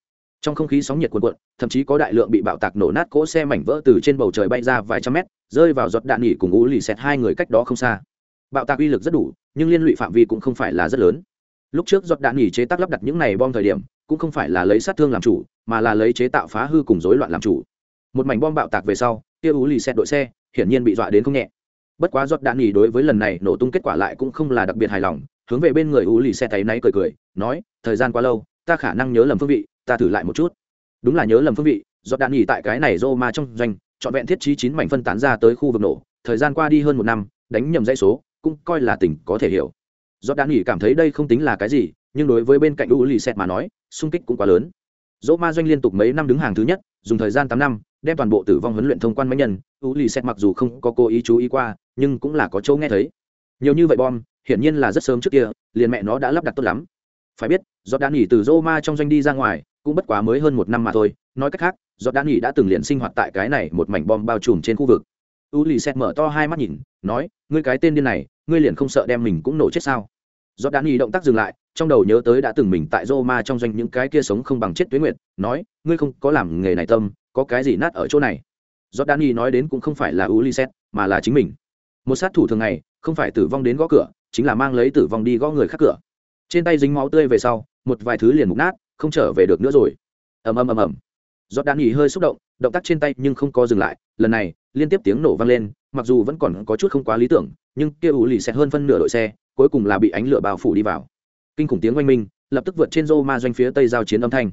trong không khí sóng nhiệt cuồn cuộn, thậm chí có đại lượng bị bạo tạc nổ nát cỗ xe mảnh vỡ từ trên bầu trời bay ra vài trăm mét, rơi vào giọt đạn nghỉ cùng ú lì xẹt hai người cách đó không xa. Bạo tạc uy lực rất đủ, nhưng liên lụy phạm vi cũng không phải là rất lớn. Lúc trước giọt đạn nghỉ chế tác lắp đặt những này bom thời điểm, cũng không phải là lấy sát thương làm chủ, mà là lấy chế tạo phá hư cùng rối loạn làm chủ. Một mảnh bom bạo tạc về sau, kia ú lì xẹt đội xe, hiển nhiên bị dọa đến không nhẹ. Bất quá giọt đạn nghỉ đối với lần này nổ tung kết quả lại cũng không là đặc biệt hài lòng, hướng về bên người ú lì xe thấy náy cười cười, nói, thời gian quá lâu, ta khả năng nhớ lầm phương vị ta thử lại một chút. Đúng là nhớ lầm phương vị do đạn nghỉ tại cái này rô ma trong doanh, trọn vẹn thiết trí chín mảnh phân tán ra tới khu vực nổ, thời gian qua đi hơn một năm, đánh nhầm dãy số, cũng coi là tỉnh có thể hiểu. Do đạn nghỉ cảm thấy đây không tính là cái gì, nhưng đối với bên cạnh u lì xẹt mà nói, xung kích cũng quá lớn. Dỗ ma doanh liên tục mấy năm đứng hàng thứ nhất, dùng thời gian tám năm, đem toàn bộ tử vong huấn luyện thông quan mấy nhân u lì xẹt mặc dù không có cố ý chú ý qua, nhưng cũng là có chỗ nghe thấy. Nhiều như vậy bom, hiển nhiên là rất sớm trước kia, liền mẹ nó đã lắp đặt tốt lắm. Phải biết do đạn nghỉ từ Roma trong doanh đi ra ngoài cũng bất quá mới hơn một năm mà thôi, nói cách khác do đạn nghỉ đã từng liền sinh hoạt tại cái này một mảnh bom bao trùm trên khu vực. U lì xét mở to hai mắt nhìn, nói, ngươi cái tên điên này, ngươi liền không sợ đem mình cũng nổ chết sao? Do đạn nghỉ động tác dừng lại, trong đầu nhớ tới đã từng mình tại Roma trong doanh những cái kia sống không bằng chết tuyết nguyệt, nói, ngươi không có làm nghề này tâm, có cái gì nát ở chỗ này? Do đạn nghỉ nói đến cũng không phải là u lì mà là chính mình. Một sát thủ thường ngày, không phải tử vong đến gõ cửa, chính là mang lấy tử vong đi gõ người khác cửa. Trên tay dính máu tươi về sau, một vài thứ liền mục nát không trở về được nữa rồi. Ầm ầm ầm ầm. Giọt đạn nghỉ hơi xúc động động tác trên tay nhưng không có dừng lại. Lần này, liên tiếp tiếng nổ vang lên, mặc dù vẫn còn có chút không quá lý tưởng, nhưng kia ủ lì xẹt hơn phân nửa đội xe, cuối cùng là bị ánh lửa bao phủ đi vào. Kinh khủng tiếng oanh minh, lập tức vượt trên rô ma doanh phía tây giao chiến âm thanh.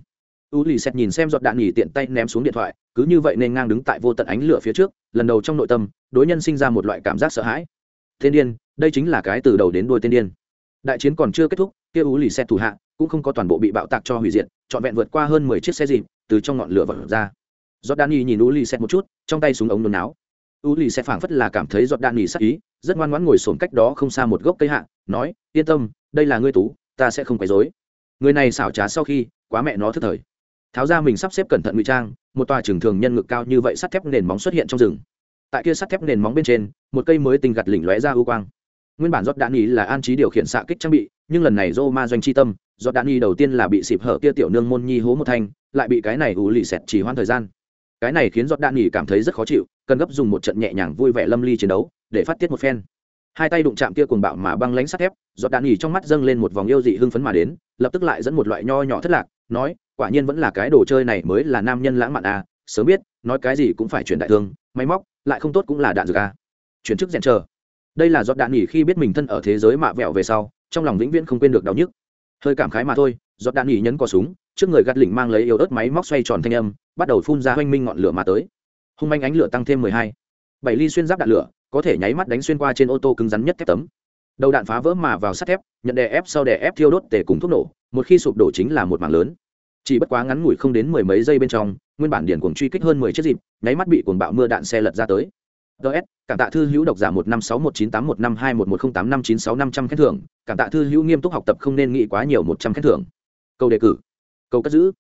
U lì xẹt nhìn xem giọt đạn nghỉ tiện tay ném xuống điện thoại, cứ như vậy nên ngang đứng tại vô tận ánh lửa phía trước, lần đầu trong nội tâm, đối nhân sinh ra một loại cảm giác sợ hãi. Thiên điên, đây chính là cái từ đầu đến đuôi thiên điên. Đại chiến còn chưa kết thúc, kia ú lì xe thủ hạ cũng không có toàn bộ bị bạo tạc cho hủy diệt, trọn vẹn vượt qua hơn mười chiếc xe dịp từ trong ngọn lửa vật ra. Giọt đan nhìn u lì xe một chút, trong tay súng ống nôn áo u lì xe phảng phất là cảm thấy giọt đan y sắc ý, rất ngoan ngoãn ngồi sổm cách đó không xa một gốc cây hạ, nói, yên tâm, đây là ngươi tú, ta sẽ không quấy dối người này xảo trá sau khi, quá mẹ nó thức thời. Tháo ra mình sắp xếp cẩn thận ngụy trang, một tòa trường thường nhân ngực cao như vậy sắt thép nền móng xuất hiện trong rừng. Tại kia sắt thép nền móng bên trên, một cây mới tình gặt lỉnh lóe ra ưu quang. Nguyên bản giọt đạn ý là an trí điều khiển xạ kích trang bị, nhưng lần này rô ma doanh chi tâm do đạn Nhi đầu tiên là bị xịp hở kia tiểu nương môn nhi hố một thanh, lại bị cái này ủ lì xẹt chỉ hoãn thời gian. Cái này khiến giọt đạn nghỉ cảm thấy rất khó chịu, cần gấp dùng một trận nhẹ nhàng vui vẻ lâm ly chiến đấu để phát tiết một phen. Hai tay đụng chạm kia cuồng bạo mà băng lánh sắt thép giọt đạn nghỉ trong mắt dâng lên một vòng yêu dị hưng phấn mà đến, lập tức lại dẫn một loại nho nhỏ thất lạc, nói, quả nhiên vẫn là cái đồ chơi này mới là nam nhân lãng mạn à sớm biết, nói cái gì cũng phải chuyển đại thương, máy móc, lại không tốt cũng là đạn dược à chuyển chức rèn chờ. Đây là giọt đạn nghỉ khi biết mình thân ở thế giới mạ vẹo về sau, trong lòng vĩnh viễn không quên được đau nhức hơi cảm khái mà thôi, giọt đạn nghỉ nhấn cò súng, trước người gắt lỉnh mang lấy yếu ớt máy móc xoay tròn thanh âm, bắt đầu phun ra hoanh minh ngọn lửa mà tới. Hung manh ánh lửa tăng thêm mười hai. Bảy ly xuyên giáp đạn lửa, có thể nháy mắt đánh xuyên qua trên ô tô cứng rắn nhất thép tấm. Đầu đạn phá vỡ mà vào sắt thép, nhận đè ép sau đè ép thiêu đốt tể cùng thuốc nổ, một khi sụp đổ chính là một mảng lớn. Chỉ bất quá ngắn ngủi không đến mười mấy giây bên trong, nguyên bản điển cuồng truy kích hơn mười chiếc dịp, nháy mắt bị cuồng bạo mưa đạn xe lật ra tới ts cảm tạ thư hữu độc giả một năm sáu một chín tám một năm hai một một không tám năm chín sáu năm trăm khen thưởng. Cảm tạ thư hữu nghiêm túc học tập không nên nghĩ quá nhiều một trăm khen thưởng. Câu đề cử. Câu cất giữ.